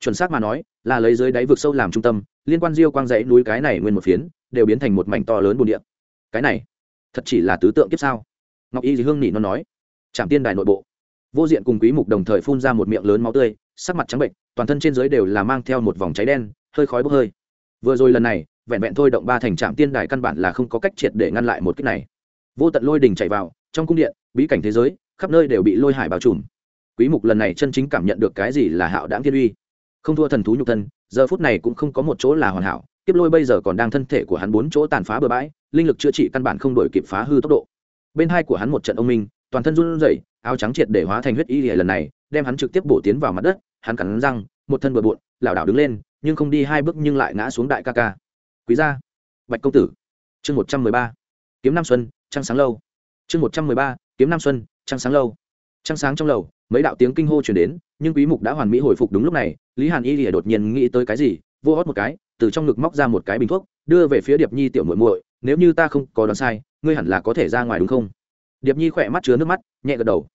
Chuẩn xác mà nói, là lấy dưới đáy vực sâu làm trung tâm, liên quan diêu quang dãy núi cái này nguyên một phiến, đều biến thành một mảnh to lớn bồn địa. Cái này, thật chỉ là tứ tượng kiếp sao? Ngọc y dì hương nỉ nó nói. Trạm tiên đài nội bộ. Vô diện cùng quý mục đồng thời phun ra một miệng lớn máu tươi, sắc mặt trắng bệnh, toàn thân trên dưới đều là mang theo một vòng cháy đen, hơi khói bốc hơi. Vừa rồi lần này vẹn vẹn thôi động ba thành trạm tiên đài căn bản là không có cách triệt để ngăn lại một cách này. Vô tận lôi đình chạy vào, trong cung điện, bí cảnh thế giới, khắp nơi đều bị lôi hải bao trùm. Quý mục lần này chân chính cảm nhận được cái gì là hạo đáng thiên uy. Không thua thần thú nhục thân, giờ phút này cũng không có một chỗ là hoàn hảo, kiếp lôi bây giờ còn đang thân thể của hắn bốn chỗ tàn phá bừa bãi, linh lực chữa trị căn bản không đổi kịp phá hư tốc độ. Bên hai của hắn một trận ông minh, toàn thân run rẩy, áo trắng triệt để hóa thành huyết y lần này, đem hắn trực tiếp bổ tiến vào mặt đất, hắn cắn răng, một thân bừa bộn, lảo đảo đứng lên, nhưng không đi hai bước nhưng lại ngã xuống đại ca ca quý gia. Bạch công tử. Chương một trăm mười ba. Kiếm nam xuân, trăng sáng lâu. Chương một trăm mười ba. Kiếm nam xuân, trăng sáng lâu. Trăng sáng trong lầu, mấy đạo tiếng kinh hô chuyển đến, nhưng quý mục đã hoàn mỹ hồi phục đúng lúc này, lý hàn y lìa đột nhiên nghĩ tới cái gì, vô hót một cái, từ trong ngực móc ra một cái bình thuốc, đưa về phía điệp nhi tiểu muội muội, nếu như ta không có đoán sai, ngươi hẳn là có thể ra ngoài đúng không? Điệp nhi khỏe mắt chứa nước mắt, nhẹ gật đầu.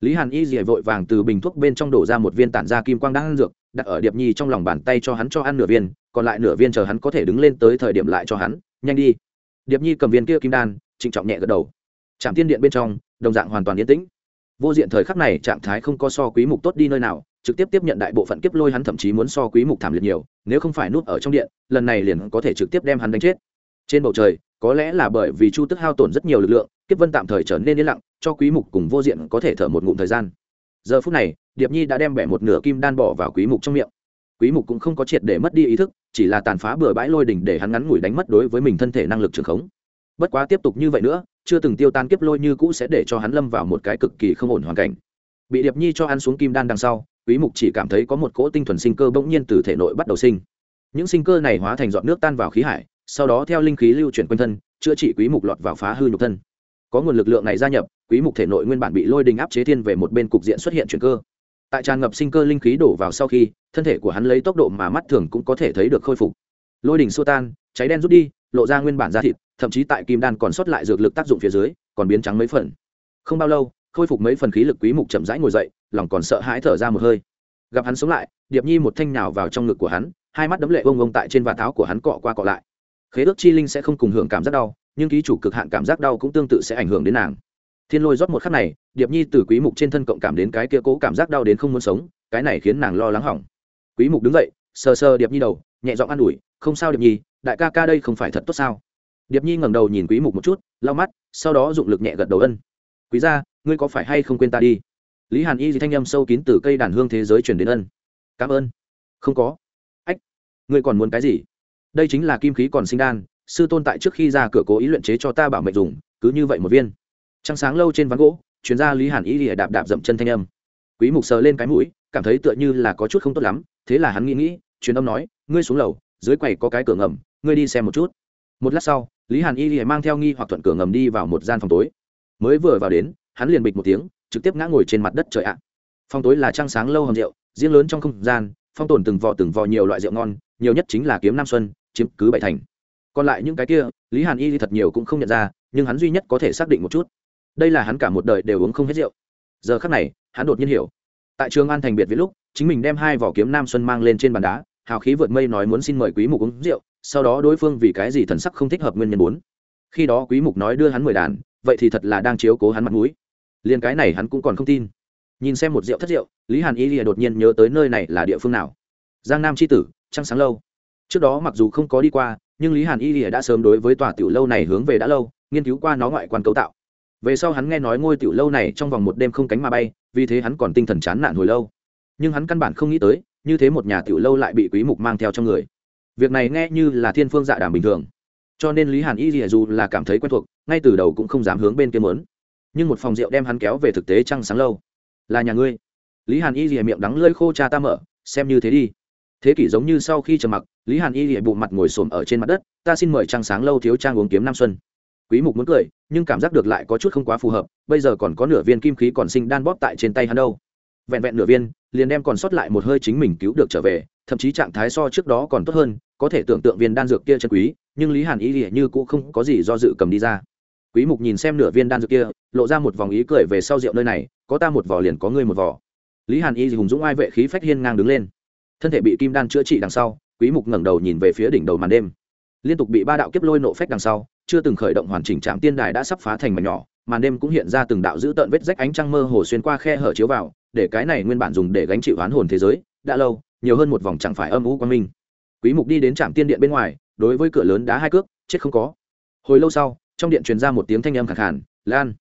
Lý hàn y dỉa vội vàng từ bình thuốc bên trong đổ ra một viên tản ra kim quang đang ăn dược, đặt ở điệp nhi trong lòng bàn tay cho hắn cho ăn nửa viên còn lại nửa viên chờ hắn có thể đứng lên tới thời điểm lại cho hắn, nhanh đi. Điệp nhi cầm viên kia kim đan, trịnh trọng nhẹ gật đầu. Trạm tiên điện bên trong, đồng dạng hoàn toàn yên tĩnh. Vô diện thời khắc này, trạng thái không có so quý mục tốt đi nơi nào, trực tiếp tiếp nhận đại bộ phận kiếp lôi hắn thậm chí muốn so quý mục thảm liệt nhiều, nếu không phải núp ở trong điện, lần này liền có thể trực tiếp đem hắn đánh chết. Trên bầu trời, có lẽ là bởi vì chu tức hao tổn rất nhiều lực lượng, kiếp vân tạm thời trở nên yên lặng, cho quý mục cùng vô diện có thể thở một ngụm thời gian. Giờ phút này, điệp nhi đã đem bẻ một nửa kim đan bỏ vào quý mục trong miệng quý mục cũng không có triệt để mất đi ý thức, chỉ là tàn phá bừa bãi lôi đỉnh để hắn ngắn ngủi đánh mất đối với mình thân thể năng lực trường khống. Bất quá tiếp tục như vậy nữa, chưa từng tiêu tan kiếp lôi như cũ sẽ để cho hắn lâm vào một cái cực kỳ không ổn hoàn cảnh. Bị điệp nhi cho ăn xuống kim đan đằng sau, quý mục chỉ cảm thấy có một cỗ tinh thuần sinh cơ bỗng nhiên từ thể nội bắt đầu sinh. Những sinh cơ này hóa thành giọt nước tan vào khí hải, sau đó theo linh khí lưu chuyển quanh thân, chữa trị quý mục lọt vào phá hư nhục thân. Có nguồn lực lượng này gia nhập, quý mục thể nội nguyên bản bị lôi đình áp chế thiên về một bên cục diện xuất hiện chuyển cơ tại tràn ngập sinh cơ linh khí đổ vào sau khi, thân thể của hắn lấy tốc độ mà mắt thường cũng có thể thấy được khôi phục. Lôi đỉnh xua tan, cháy đen rút đi, lộ ra nguyên bản da thịt, thậm chí tại kim đan còn sót lại dược lực tác dụng phía dưới, còn biến trắng mấy phần. Không bao lâu, khôi phục mấy phần khí lực quý mục chậm rãi ngồi dậy, lòng còn sợ hãi thở ra một hơi. Gặp hắn sống lại, điệp nhi một thanh nhào vào trong ngực của hắn, hai mắt đấm lệ ông ông tại trên vạt áo của hắn cọ qua cọ lại. Khế ước chi linh sẽ không cùng hưởng cảm giác đau, nhưng ký chủ cực hạn cảm giác đau cũng tương tự sẽ ảnh hưởng đến nàng thiên lôi rót một khắc này, điệp nhi từ quý mục trên thân cộng cảm đến cái kia cố cảm giác đau đến không muốn sống, cái này khiến nàng lo lắng hỏng. Quý mục đứng dậy, sờ sờ điệp nhi đầu, nhẹ giọng an ủi, không sao điệp nhi, đại ca ca đây không phải thật tốt sao? Điệp nhi ngẩng đầu nhìn quý mục một chút, lau mắt, sau đó dụng lực nhẹ gật đầu ân. Quý gia, ngươi có phải hay không quên ta đi? Lý hàn y gì thanh âm sâu kín từ cây đàn hương thế giới truyền đến ân. Cảm ơn. Không có. Ách, ngươi còn muốn cái gì? Đây chính là kim khí còn sinh đan, sư tôn tại trước khi ra cửa cố ý luyện chế cho ta bảo mệnh dùng, cứ như vậy một viên trăng sáng lâu trên ván gỗ, chuyên gia lý hàn y lìa đạp đạp dậm chân thanh âm. Quý mục sờ lên cái mũi, cảm thấy tựa như là có chút không tốt lắm, thế là hắn nghĩ nghĩ, truyền âm nói, ngươi xuống lầu, dưới quầy có cái cửa ngầm, ngươi đi xem một chút. Một lát sau, lý hàn y lìa mang theo nghi hoặc thuận cửa ngầm đi vào một gian phòng tối. Mới vừa vào đến, hắn liền bịch một tiếng, trực tiếp ngã ngồi trên mặt đất trời ạ. Phòng tối là trăng sáng lâu hầm rượu, riêng lớn trong không gian, phong tồn từng vò từng vò nhiều loại rượu ngon, nhiều nhất chính là kiếm nam xuân, chiếm cứ bảy thành. Còn lại những cái kia, lý hàn y thật nhiều cũng không nhận ra, nhưng hắn duy nhất có thể xác định một chút đây là hắn cả một đời đều uống không hết rượu. Giờ khắc này, hắn đột nhiên hiểu. Tại trường an thành biệt viết lúc, chính mình đem hai vỏ kiếm nam xuân mang lên trên bàn đá, hào khí vượt mây nói muốn xin mời quý mục uống rượu, sau đó đối phương vì cái gì thần sắc không thích hợp nguyên nhân muốn khi đó quý mục nói đưa hắn mười đàn, vậy thì thật là đang chiếu cố hắn mặt mũi. Liền cái này hắn cũng còn không tin. Nhìn xem một rượu thất rượu, lý hàn y lìa đột nhiên nhớ tới nơi này là địa phương nào. Giang nam c h i tử, trăng sáng lâu. Trước đó mặc dù không có đi qua, nhưng lý hàn y lìa đã sớm đối với tòa tiểu lâu này hướng về đã lâu, nghiên cứu qua nó ngoại quan cấu tạo về sau hắn nghe nói ngôi tiểu lâu này trong vòng một đêm không cánh mà bay, vì thế hắn còn tinh thần chán nản hồi lâu. Nhưng hắn căn bản không nghĩ tới, như thế một nhà tiểu lâu lại bị quý mục mang theo trong người. Việc này nghe như là thiên phương dạ đàm bình thường. Cho nên lý hàn y Dì dù là cảm thấy quen thuộc, ngay từ đầu cũng không dám hướng bên kia muốn nhưng một phòng rượu đem hắn kéo về thực tế trăng sáng lâu. Là nhà ngươi. Lý hàn y Dì miệng đắng lơi khô cha ta mở, xem như thế đi. Thế kỷ giống như sau khi trầm mặc, lý hàn y Dì bụng mặt ngồi xổm ở trên mặt đất, ta xin mời trăng sáng lâu thiếu trang uống kiếm nam xuân quý mục muốn cười, nhưng cảm giác được lại có chút không quá phù hợp, bây giờ còn có nửa viên kim khí còn sinh đan bóp tại trên tay hắn đâu. Vẹn vẹn nửa viên, liền đem còn sót lại một hơi chính mình cứu được trở về, thậm chí trạng thái so trước đó còn tốt hơn, có thể tưởng tượng viên đan dược kia chân quý, nhưng lý hàn y nghĩa như cũng không có gì do dự cầm đi ra. Quý mục nhìn xem nửa viên đan dược kia, lộ ra một vòng ý cười về sau rượu nơi này, có ta một vỏ liền có ngươi một vỏ lý hàn y hùng dũng ai vệ khí phách hiên ngang đứng lên. Thân thể bị kim đan chữa trị đằng sau, quý mục ngẩng đầu nhìn về phía đỉnh đầu màn đêm. Liên tục bị ba đạo kiếp lôi nộ phách đằng sau chưa từng khởi động hoàn chỉnh trạm tiên đài đã sắp phá thành mảnh nhỏ, màn đêm cũng hiện ra từng đạo dữ tợn vết rách ánh trăng mơ hồ xuyên qua khe hở chiếu vào, để cái này nguyên bản dùng để gánh chịu oán hồn thế giới, đã lâu, nhiều hơn một vòng chẳng phải âm u quan minh. Quý mục đi đến trạm tiên điện bên ngoài, đối với cửa lớn đá hai cước, chết không có. Hồi lâu sau, trong điện truyền ra một tiếng thanh âm khàn khàn, lan.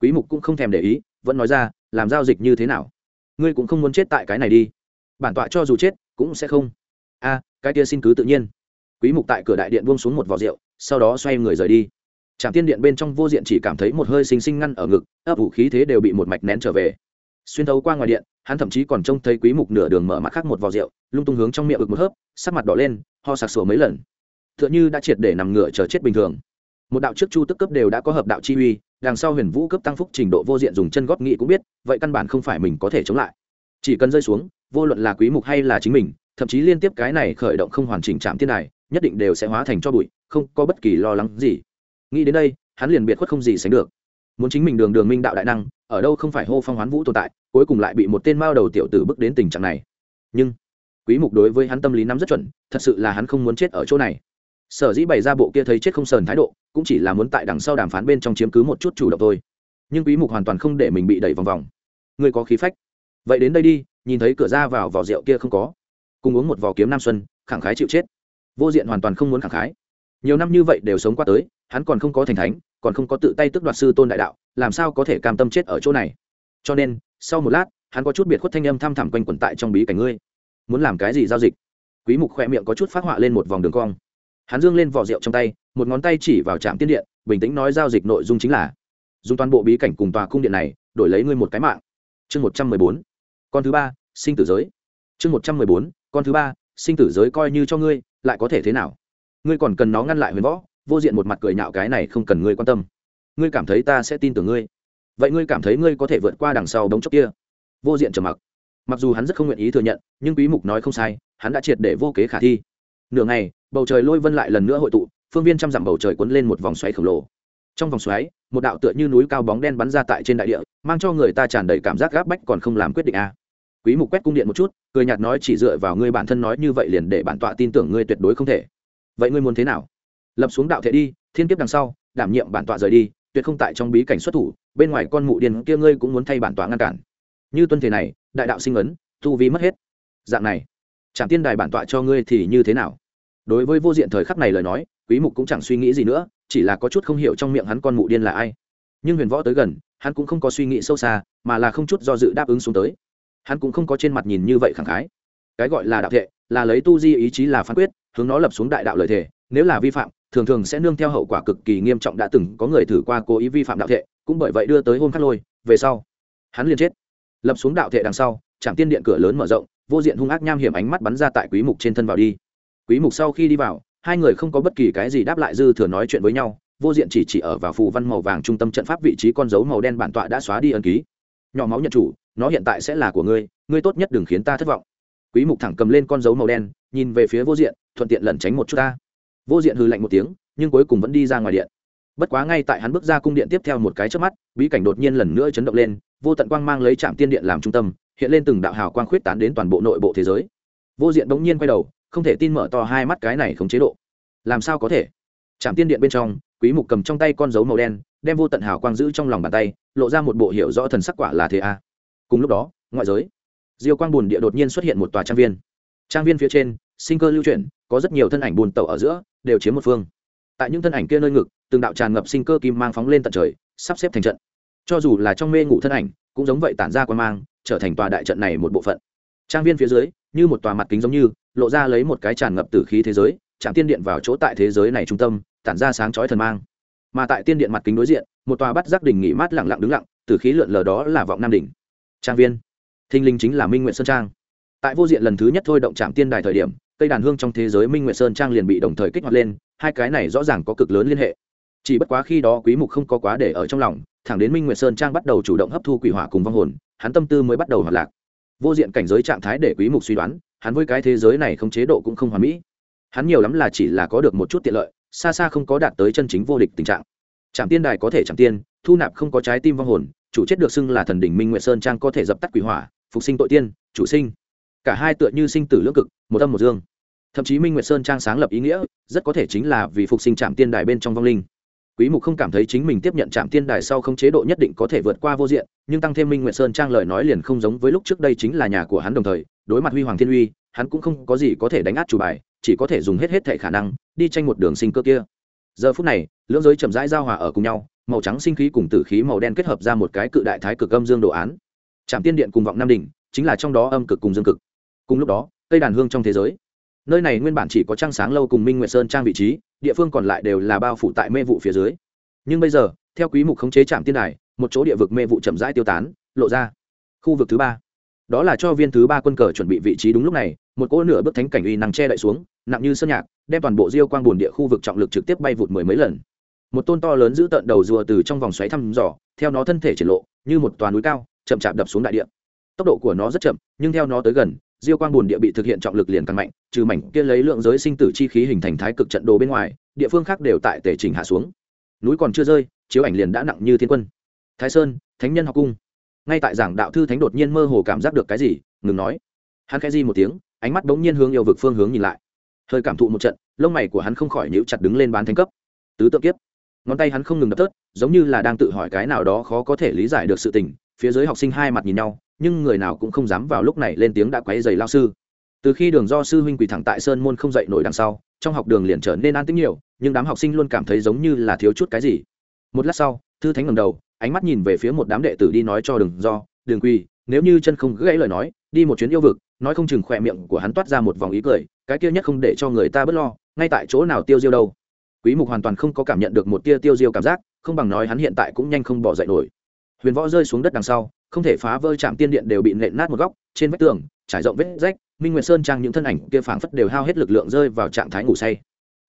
Quý mục cũng không thèm để ý, vẫn nói ra, làm giao dịch như thế nào? Ngươi cũng không muốn chết tại cái này đi. Bản tọa cho dù chết, cũng sẽ không. A, cái kia xin cứ tự nhiên. Quý mục tại cửa đại điện buông xuống một vò rượu sau đó xoay người rời đi. Trạm tiên điện bên trong vô diện chỉ cảm thấy một hơi xinh xinh ngăn ở ngực, ấp vũ khí thế đều bị một mạch nén trở về. Xuyên thấu qua ngoài điện, hắn thậm chí còn trông thấy quý mục nửa đường mở mắt khác một vò rượu, lung tung hướng trong miệng ực một hớp, sắc mặt đỏ lên, ho sặc sủa mấy lần. Tựa như đã triệt để nằm ngửa chờ chết bình thường. Một đạo trước chu tức cấp đều đã có hợp đạo chi uy, đằng sau huyền vũ cấp tăng phúc trình độ vô diện dùng chân góp nghị cũng biết, vậy căn bản không phải mình có thể chống lại. Chỉ cần rơi xuống, vô luận là quý mục hay là chính mình, thậm chí liên tiếp cái này khởi động không hoàn chỉnh Trạm Tiên này nhất định đều sẽ hóa thành cho bụi, không có bất kỳ lo lắng gì. Nghĩ đến đây, hắn liền biệt khuất không gì sánh được. Muốn chính mình đường đường minh đạo đại năng, ở đâu không phải hô phong hoán vũ tồn tại, cuối cùng lại bị một tên mao đầu tiểu tử bước đến tình trạng này. Nhưng, quý mục đối với hắn tâm lý nắm rất chuẩn, thật sự là hắn không muốn chết ở chỗ này. Sở dĩ bày ra bộ kia thấy chết không sờn thái độ, cũng chỉ là muốn tại đằng sau đàm phán bên trong chiếm cứ một chút chủ động thôi. Nhưng quý mục hoàn toàn không để mình bị đẩy vòng vòng. Người có khí phách. Vậy đến đây đi, nhìn thấy cửa ra vào vỏ rượu kia không có. Cùng uống một vỏ kiếm nam xuân, khẳng khái chịu chết vô diện hoàn toàn không muốn khẳng khái. Nhiều năm như vậy đều sống qua tới, hắn còn không có thành thánh, còn không có tự tay tước đoạt sư tôn đại đạo, làm sao có thể cam tâm chết ở chỗ này? Cho nên, sau một lát, hắn có chút biệt khuất thanh âm thăm thẳm quanh quẩn tại trong bí cảnh ngươi. Muốn làm cái gì giao dịch? Quý mục khoe miệng có chút phát họa lên một vòng đường cong. Hắn dương lên vỏ rượu trong tay, một ngón tay chỉ vào trạm tiên điện, bình tĩnh nói giao dịch nội dung chính là dùng toàn bộ bí cảnh cùng tòa cung điện này, đổi lấy ngươi một cái mạng. Chương một trăm mười bốn. Con thứ ba, sinh tử giới. Chương một trăm mười bốn, con thứ ba, sinh tử giới coi như cho ngươi lại có thể thế nào? Ngươi còn cần nó ngăn lại huyền võ, vô diện một mặt cười nhạo cái này không cần ngươi quan tâm. Ngươi cảm thấy ta sẽ tin tưởng ngươi. Vậy ngươi cảm thấy ngươi có thể vượt qua đằng sau đống chốc kia? Vô diện trầm mặc. Mặc dù hắn rất không nguyện ý thừa nhận, nhưng quý mục nói không sai, hắn đã triệt để vô kế khả thi. Nửa ngày, bầu trời lôi vân lại lần nữa hội tụ, phương viên trăm dặm bầu trời cuốn lên một vòng xoáy khổng lồ. Trong vòng xoáy, một đạo tựa như núi cao bóng đen bắn ra tại trên đại địa, mang cho người ta tràn đầy cảm giác gáp bách còn không làm quyết định a. Quý mục quét cung điện một chút cười nhạt nói chỉ dựa vào ngươi bản thân nói như vậy liền để bản tọa tin tưởng ngươi tuyệt đối không thể. Vậy ngươi muốn thế nào? Lập xuống đạo thể đi, thiên kiếp đằng sau, đảm nhiệm bản tọa rời đi, tuyệt không tại trong bí cảnh xuất thủ, bên ngoài con mụ điên kia ngươi cũng muốn thay bản tọa ngăn cản. Như tuân thể này, đại đạo sinh ấn, tu vi mất hết. Dạng này chẳng tiên đài bản tọa cho ngươi thì như thế nào? Đối với vô diện thời khắc này lời nói, quý mục cũng chẳng suy nghĩ gì nữa, chỉ là có chút không hiểu trong miệng hắn con mụ điên là ai. Nhưng huyền võ tới gần, hắn cũng không có suy nghĩ sâu xa, mà là không chút do dự đáp ứng xuống tới hắn cũng không có trên mặt nhìn như vậy khẳng khái. Cái gọi là đạo thệ là lấy tu di ý chí là phán quyết, hướng nó lập xuống đại đạo lợi thể. Nếu là vi phạm, thường thường sẽ nương theo hậu quả cực kỳ nghiêm trọng đã từng có người thử qua cố ý vi phạm đạo thệ cũng bởi vậy đưa tới hôn khắc lôi. Về sau, hắn liền chết. Lập xuống đạo thệ đằng sau trạm tiên điện cửa lớn mở rộng, vô diện hung ác nham hiểm ánh mắt bắn ra tại quý mục trên thân vào đi. Quý mục sau khi đi vào, hai người không có bất kỳ cái gì đáp lại dư thừa nói chuyện với nhau, vô diện chỉ chỉ ở vào phù văn màu vàng trung tâm trận pháp vị trí con dấu màu đen bản tọa đã xóa đi ân ký. Nhỏ máu nhận chủ nó hiện tại sẽ là của ngươi ngươi tốt nhất đừng khiến ta thất vọng. Quý mục thẳng cầm lên con dấu màu đen, nhìn về phía vô diện, thuận tiện lẩn tránh một chút ta. Vô diện hừ lạnh một tiếng, nhưng cuối cùng vẫn đi ra ngoài điện. Bất quá ngay tại hắn bước ra cung điện tiếp theo một cái trước mắt, bí cảnh đột nhiên lần nữa chấn động lên, vô tận quang mang lấy trạm tiên điện làm trung tâm, hiện lên từng đạo hào quang khuyết tán đến toàn bộ nội bộ thế giới. Vô diện bỗng nhiên quay đầu, không thể tin mở to hai mắt cái này không chế độ. Làm sao có thể? Trạm tiên điện bên trong, quý mục cầm trong tay con dấu màu đen, đem vô tận hào quang giữ trong lòng bàn tay, lộ ra một bộ hiểu rõ thần sắc quả là thế a cùng lúc đó, ngoại giới, diêu quang bùn địa đột nhiên xuất hiện một tòa trang viên. Trang viên phía trên, sinh cơ lưu chuyển, có rất nhiều thân ảnh bùn tẩu ở giữa, đều chiếm một phương. Tại những thân ảnh kia nơi ngực, từng đạo tràn ngập sinh cơ kim mang phóng lên tận trời, sắp xếp thành trận. Cho dù là trong mê ngủ thân ảnh, cũng giống vậy tản ra quan mang, trở thành tòa đại trận này một bộ phận. Trang viên phía dưới, như một tòa mặt kính giống như, lộ ra lấy một cái tràn ngập tử khí thế giới, chạm tiên điện vào chỗ tại thế giới này trung tâm, tản ra sáng chói thần mang. Mà tại tiên điện mặt kính đối diện, một tòa bắt giác đỉnh nghỉ mát lặng lặng đứng lặng tử khí lượn lờ đó là vọng nam đỉnh trang viên. Thinh linh chính là minh nguyện sơn trang. Tại vô diện lần thứ nhất thôi động chạm tiên đài thời điểm, cây đàn hương trong thế giới minh nguyện sơn trang liền bị đồng thời kích hoạt lên, hai cái này rõ ràng có cực lớn liên hệ. Chỉ bất quá khi đó quý mục không có quá để ở trong lòng, thẳng đến minh nguyệt sơn trang bắt đầu chủ động hấp thu quỷ hỏa cùng vong hồn, hắn tâm tư mới bắt đầu hoạt lạc. Vô diện cảnh giới trạng thái để quý mục suy đoán, hắn với cái thế giới này không chế độ cũng không hoàn mỹ. Hắn nhiều lắm là chỉ là có được một chút tiện lợi, xa xa không có đạt tới chân chính vô địch tình trạng. Trạm tiên đài có thể trạm tiên, thu nạp không có trái tim vong hồn chủ chết được xưng là thần đỉnh minh nguyệt sơn trang có thể dập tắt quỷ hỏa, phục sinh tội tiên, chủ sinh. Cả hai tựa như sinh tử lưỡng cực, một âm một dương. Thậm chí minh nguyệt sơn trang sáng lập ý nghĩa, rất có thể chính là vì phục sinh trạm tiên đài bên trong vong linh. Quý mục không cảm thấy chính mình tiếp nhận trạm tiên đài sau không chế độ nhất định có thể vượt qua vô diện, nhưng tăng thêm minh nguyệt sơn trang lời nói liền không giống với lúc trước đây chính là nhà của hắn đồng thời, đối mặt huy hoàng thiên uy, hắn cũng không có gì có thể đánh át chủ bài, chỉ có thể dùng hết hết thể khả năng, đi tranh một đường sinh cơ kia. Giờ phút này, lưỡng giới chậm rãi giao hòa ở cùng nhau màu trắng sinh khí cùng tử khí màu đen kết hợp ra một cái cự đại thái cực âm dương đồ án. Trạm tiên điện cùng vọng nam đỉnh chính là trong đó âm cực cùng dương cực. Cùng lúc đó, cây đàn hương trong thế giới. Nơi này nguyên bản chỉ có trăng sáng lâu cùng minh nguyệt sơn trang vị trí, địa phương còn lại đều là bao phủ tại mê vụ phía dưới. Nhưng bây giờ, theo quý mục khống chế trạm tiên đài, một chỗ địa vực mê vụ chậm rãi tiêu tán, lộ ra khu vực thứ ba. Đó là cho viên thứ ba quân cờ chuẩn bị vị trí đúng lúc này, một cỗ nửa bước thánh cảnh uy năng che đậy xuống, nặng như sơn nhạc, đem toàn bộ diêu quang bồn địa khu vực trọng lực trực tiếp bay vụt mười mấy lần một tôn to lớn giữ tận đầu rùa từ trong vòng xoáy thăm dò, theo nó thân thể triển lộ, như một toàn núi cao, chậm chạp đập xuống đại địa. Tốc độ của nó rất chậm, nhưng theo nó tới gần, diêu quang bùn địa bị thực hiện trọng lực liền càng mạnh, trừ mảnh kia lấy lượng giới sinh tử chi khí hình thành thái cực trận đồ bên ngoài, địa phương khác đều tại tể trình hạ xuống. Núi còn chưa rơi, chiếu ảnh liền đã nặng như thiên quân. Thái sơn, thánh nhân học cung. Ngay tại giảng đạo thư thánh đột nhiên mơ hồ cảm giác được cái gì, ngừng nói. Hắn khẽ di một tiếng, ánh mắt bỗng nhiên hướng yêu vực phương hướng nhìn lại. Hơi cảm thụ một trận, lông mày của hắn không khỏi nhíu chặt đứng lên bán thánh cấp. Tứ tự kiếp ngón tay hắn không ngừng đập tớt, giống như là đang tự hỏi cái nào đó khó có thể lý giải được sự tình, phía dưới học sinh hai mặt nhìn nhau, nhưng người nào cũng không dám vào lúc này lên tiếng đã quấy dày lao sư. Từ khi đường do sư huynh quỳ thẳng tại sơn môn không dậy nổi đằng sau, trong học đường liền trở nên an tĩnh nhiều, nhưng đám học sinh luôn cảm thấy giống như là thiếu chút cái gì. Một lát sau, thư thánh ngầm đầu, ánh mắt nhìn về phía một đám đệ tử đi nói cho đường do, đường quỳ, nếu như chân không gãy lời nói, đi một chuyến yêu vực. Nói không chừng khỏe miệng của hắn toát ra một vòng ý cười, cái kia nhất không để cho người ta bớt lo, ngay tại chỗ nào tiêu diêu đâu? Quý mục hoàn toàn không có cảm nhận được một tia tiêu diêu cảm giác, không bằng nói hắn hiện tại cũng nhanh không bỏ dậy nổi. Huyền võ rơi xuống đất đằng sau, không thể phá vỡ chạm tiên điện đều bị nện nát một góc, trên vách tường, trải rộng vết rách, minh nguyệt sơn trang những thân ảnh kia phảng phất đều hao hết lực lượng rơi vào trạng thái ngủ say.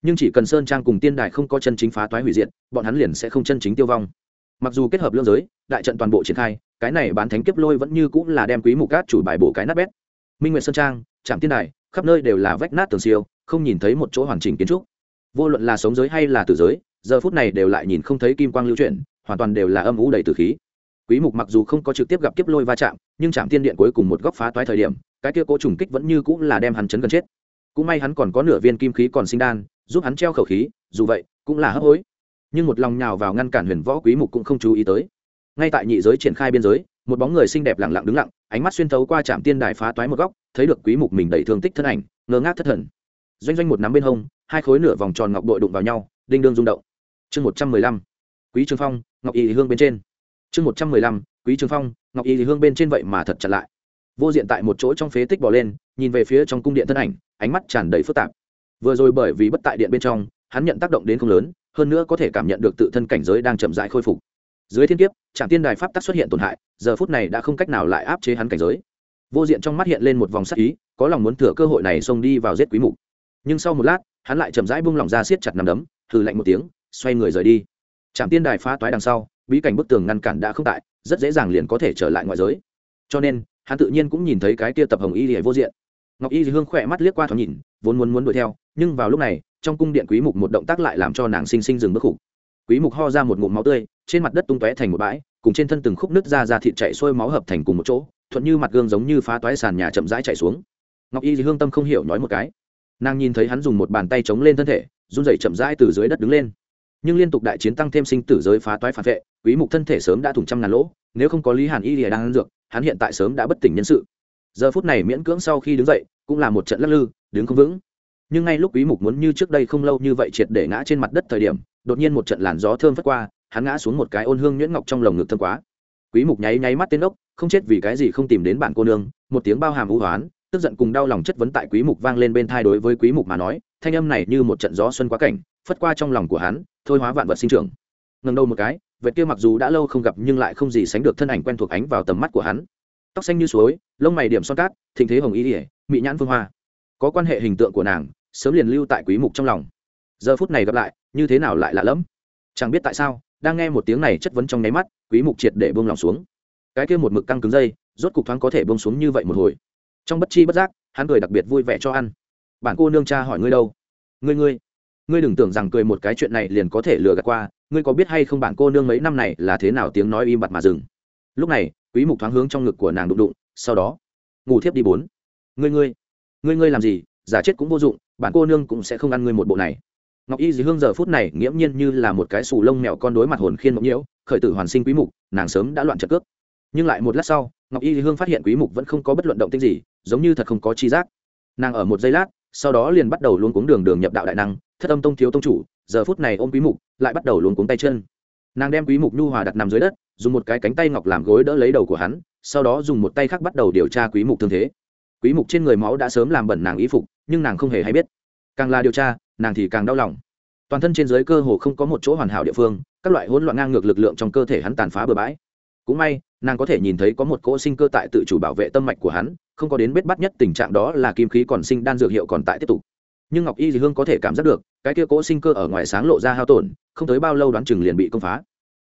Nhưng chỉ cần sơn trang cùng tiên đài không có chân chính phá toái hủy diệt, bọn hắn liền sẽ không chân chính tiêu vong. Mặc dù kết hợp lương giới, đại trận toàn bộ triển khai, cái này bán thánh kiếp lôi vẫn như cũng là đem quý mục cát chủ bài bổ cái nát bét. Minh nguyệt sơn trang, trạm tiên đài, khắp nơi đều là vách nát tường siêu, không nhìn thấy một chỗ hoàn chỉnh kiến trúc vô luận là sống giới hay là tử giới, giờ phút này đều lại nhìn không thấy kim quang lưu chuyển, hoàn toàn đều là âm ủ đầy tử khí. Quý mục mặc dù không có trực tiếp gặp kiếp lôi va chạm, nhưng chạm tiên điện cuối cùng một góc phá toái thời điểm, cái kia cố trùng kích vẫn như cũng là đem hắn chấn gần chết. Cũng may hắn còn có nửa viên kim khí còn sinh đan, giúp hắn treo khẩu khí, dù vậy, cũng là hấp hối. Nhưng một lòng nhào vào ngăn cản huyền võ quý mục cũng không chú ý tới. Ngay tại nhị giới triển khai biên giới, một bóng người xinh đẹp lặng lặng đứng lặng, ánh mắt xuyên thấu qua trạm tiên đài phá toái một góc, thấy được quý mục mình đầy thương tích thân ảnh, ngơ ngác thất thần doanh doanh một nắm bên hông, hai khối nửa vòng tròn ngọc bội đụng vào nhau, đinh đương rung động. Chương 115 quý trường phong, ngọc y hương bên trên. Chương 115 quý trường phong, ngọc y hương bên trên vậy mà thật chặt lại. Vô diện tại một chỗ trong phế tích bỏ lên, nhìn về phía trong cung điện thân ảnh, ánh mắt tràn đầy phức tạp. Vừa rồi bởi vì bất tại điện bên trong, hắn nhận tác động đến không lớn, hơn nữa có thể cảm nhận được tự thân cảnh giới đang chậm rãi khôi phục. Dưới thiên kiếp trạm tiên đài pháp tắc xuất hiện tổn hại, giờ phút này đã không cách nào lại áp chế hắn cảnh giới. Vô diện trong mắt hiện lên một vòng sắc ý, có lòng muốn thừa cơ hội này xông đi vào giết quý mục nhưng sau một lát, hắn lại chậm rãi buông lỏng ra siết chặt nằm đấm, hừ lạnh một tiếng, xoay người rời đi. Trạm tiên đài phá toái đằng sau, bí cảnh bức tường ngăn cản đã không tại, rất dễ dàng liền có thể trở lại ngoại giới. Cho nên, hắn tự nhiên cũng nhìn thấy cái kia tập hồng y lìa vô diện. Ngọc y hương khỏe mắt liếc qua thoáng nhìn, vốn muốn muốn đuổi theo, nhưng vào lúc này, trong cung điện quý mục một động tác lại làm cho nàng sinh sinh dừng bước khục. Quý mục ho ra một ngụm máu tươi, trên mặt đất tung tóe thành một bãi, cùng trên thân từng khúc nứt ra ra thịt chảy xuôi máu hợp thành cùng một chỗ, thuận như mặt gương giống như phá toái sàn nhà chậm rãi chảy xuống. Ngọc y hương tâm không hiểu nói một cái nàng nhìn thấy hắn dùng một bàn tay chống lên thân thể, run rẩy chậm rãi từ dưới đất đứng lên. Nhưng liên tục đại chiến tăng thêm sinh tử giới phá toái phản vệ, quý mục thân thể sớm đã thủng trăm ngàn lỗ, nếu không có lý hàn y lìa đang ăn dược, hắn hiện tại sớm đã bất tỉnh nhân sự. Giờ phút này miễn cưỡng sau khi đứng dậy, cũng là một trận lắc lư, đứng không vững. Nhưng ngay lúc quý mục muốn như trước đây không lâu như vậy triệt để ngã trên mặt đất thời điểm, đột nhiên một trận làn gió thơm phất qua, hắn ngã xuống một cái ôn hương nhuyễn ngọc trong lồng ngực thâm quá. Quý mục nháy nháy mắt tên ốc, không chết vì cái gì không tìm đến bạn cô nương, một tiếng bao hàm u hoán tức giận cùng đau lòng chất vấn tại quý mục vang lên bên thai đối với quý mục mà nói, thanh âm này như một trận gió xuân quá cảnh, phất qua trong lòng của hắn, thôi hóa vạn vật sinh trưởng. Ngẩng đầu một cái, vệt kia mặc dù đã lâu không gặp nhưng lại không gì sánh được thân ảnh quen thuộc ánh vào tầm mắt của hắn. Tóc xanh như suối, lông mày điểm son cát, thịnh thế hồng ý ỉa mỹ nhãn phương hoa. Có quan hệ hình tượng của nàng, sớm liền lưu tại quý mục trong lòng. Giờ phút này gặp lại, như thế nào lại lạ lẫm? Chẳng biết tại sao, đang nghe một tiếng này chất vấn trong nháy mắt, quý mục triệt để buông lòng xuống. Cái kia một mực căng cứng dây, rốt cục thoáng có thể buông xuống như vậy một hồi trong bất chi bất giác, hắn cười đặc biệt vui vẻ cho ăn. Bạn cô nương cha hỏi ngươi đâu? Ngươi ngươi ngươi đừng tưởng rằng cười một cái chuyện này liền có thể lừa gạt qua, ngươi có biết hay không bạn cô nương mấy năm này là thế nào tiếng nói im bặt mà dừng? Lúc này, quý mục thoáng hướng trong ngực của nàng đụng đụng, sau đó, ngủ thiếp đi bốn. Ngươi ngươi ngươi ngươi làm gì? Giả chết cũng vô dụng bạn cô nương cũng sẽ không ăn ngươi một bộ này. Ngọc y dì hương giờ phút này nghiễm nhiên như là một cái sù lông mèo con đối mặt hồn khiên mộng nhiễu, khởi tử hoàn sinh quý mục, nàng sớm đã loạn trợ cước. Nhưng lại một lát sau, ngọc y dì hương phát hiện quý mục vẫn không có bất luận động tĩnh gì giống như thật không có chi giác. Nàng ở một giây lát, sau đó liền bắt đầu luôn cuống đường đường nhập đạo đại năng, thất âm tông thiếu tông chủ, giờ phút này ôm quý mục, lại bắt đầu luôn cuống tay chân. Nàng đem quý mục nhu hòa đặt nằm dưới đất, dùng một cái cánh tay ngọc làm gối đỡ lấy đầu của hắn, sau đó dùng một tay khác bắt đầu điều tra quý mục thương thế. Quý mục trên người máu đã sớm làm bẩn nàng y phục, nhưng nàng không hề hay biết. Càng là điều tra, nàng thì càng đau lòng. Toàn thân trên dưới cơ hồ không có một chỗ hoàn hảo địa phương, các loại hỗn loạn ngang ngược lực lượng trong cơ thể hắn tàn phá bừa bãi. Cũng may, nàng có thể nhìn thấy có một cỗ sinh cơ tại tự chủ bảo vệ tâm mạch của hắn không có đến bết bắt nhất tình trạng đó là kim khí còn sinh đan dược hiệu còn tại tiếp tục. Nhưng ngọc y dì hương có thể cảm giác được, cái kia cỗ sinh cơ ở ngoài sáng lộ ra hao tổn, không tới bao lâu đoán chừng liền bị công phá.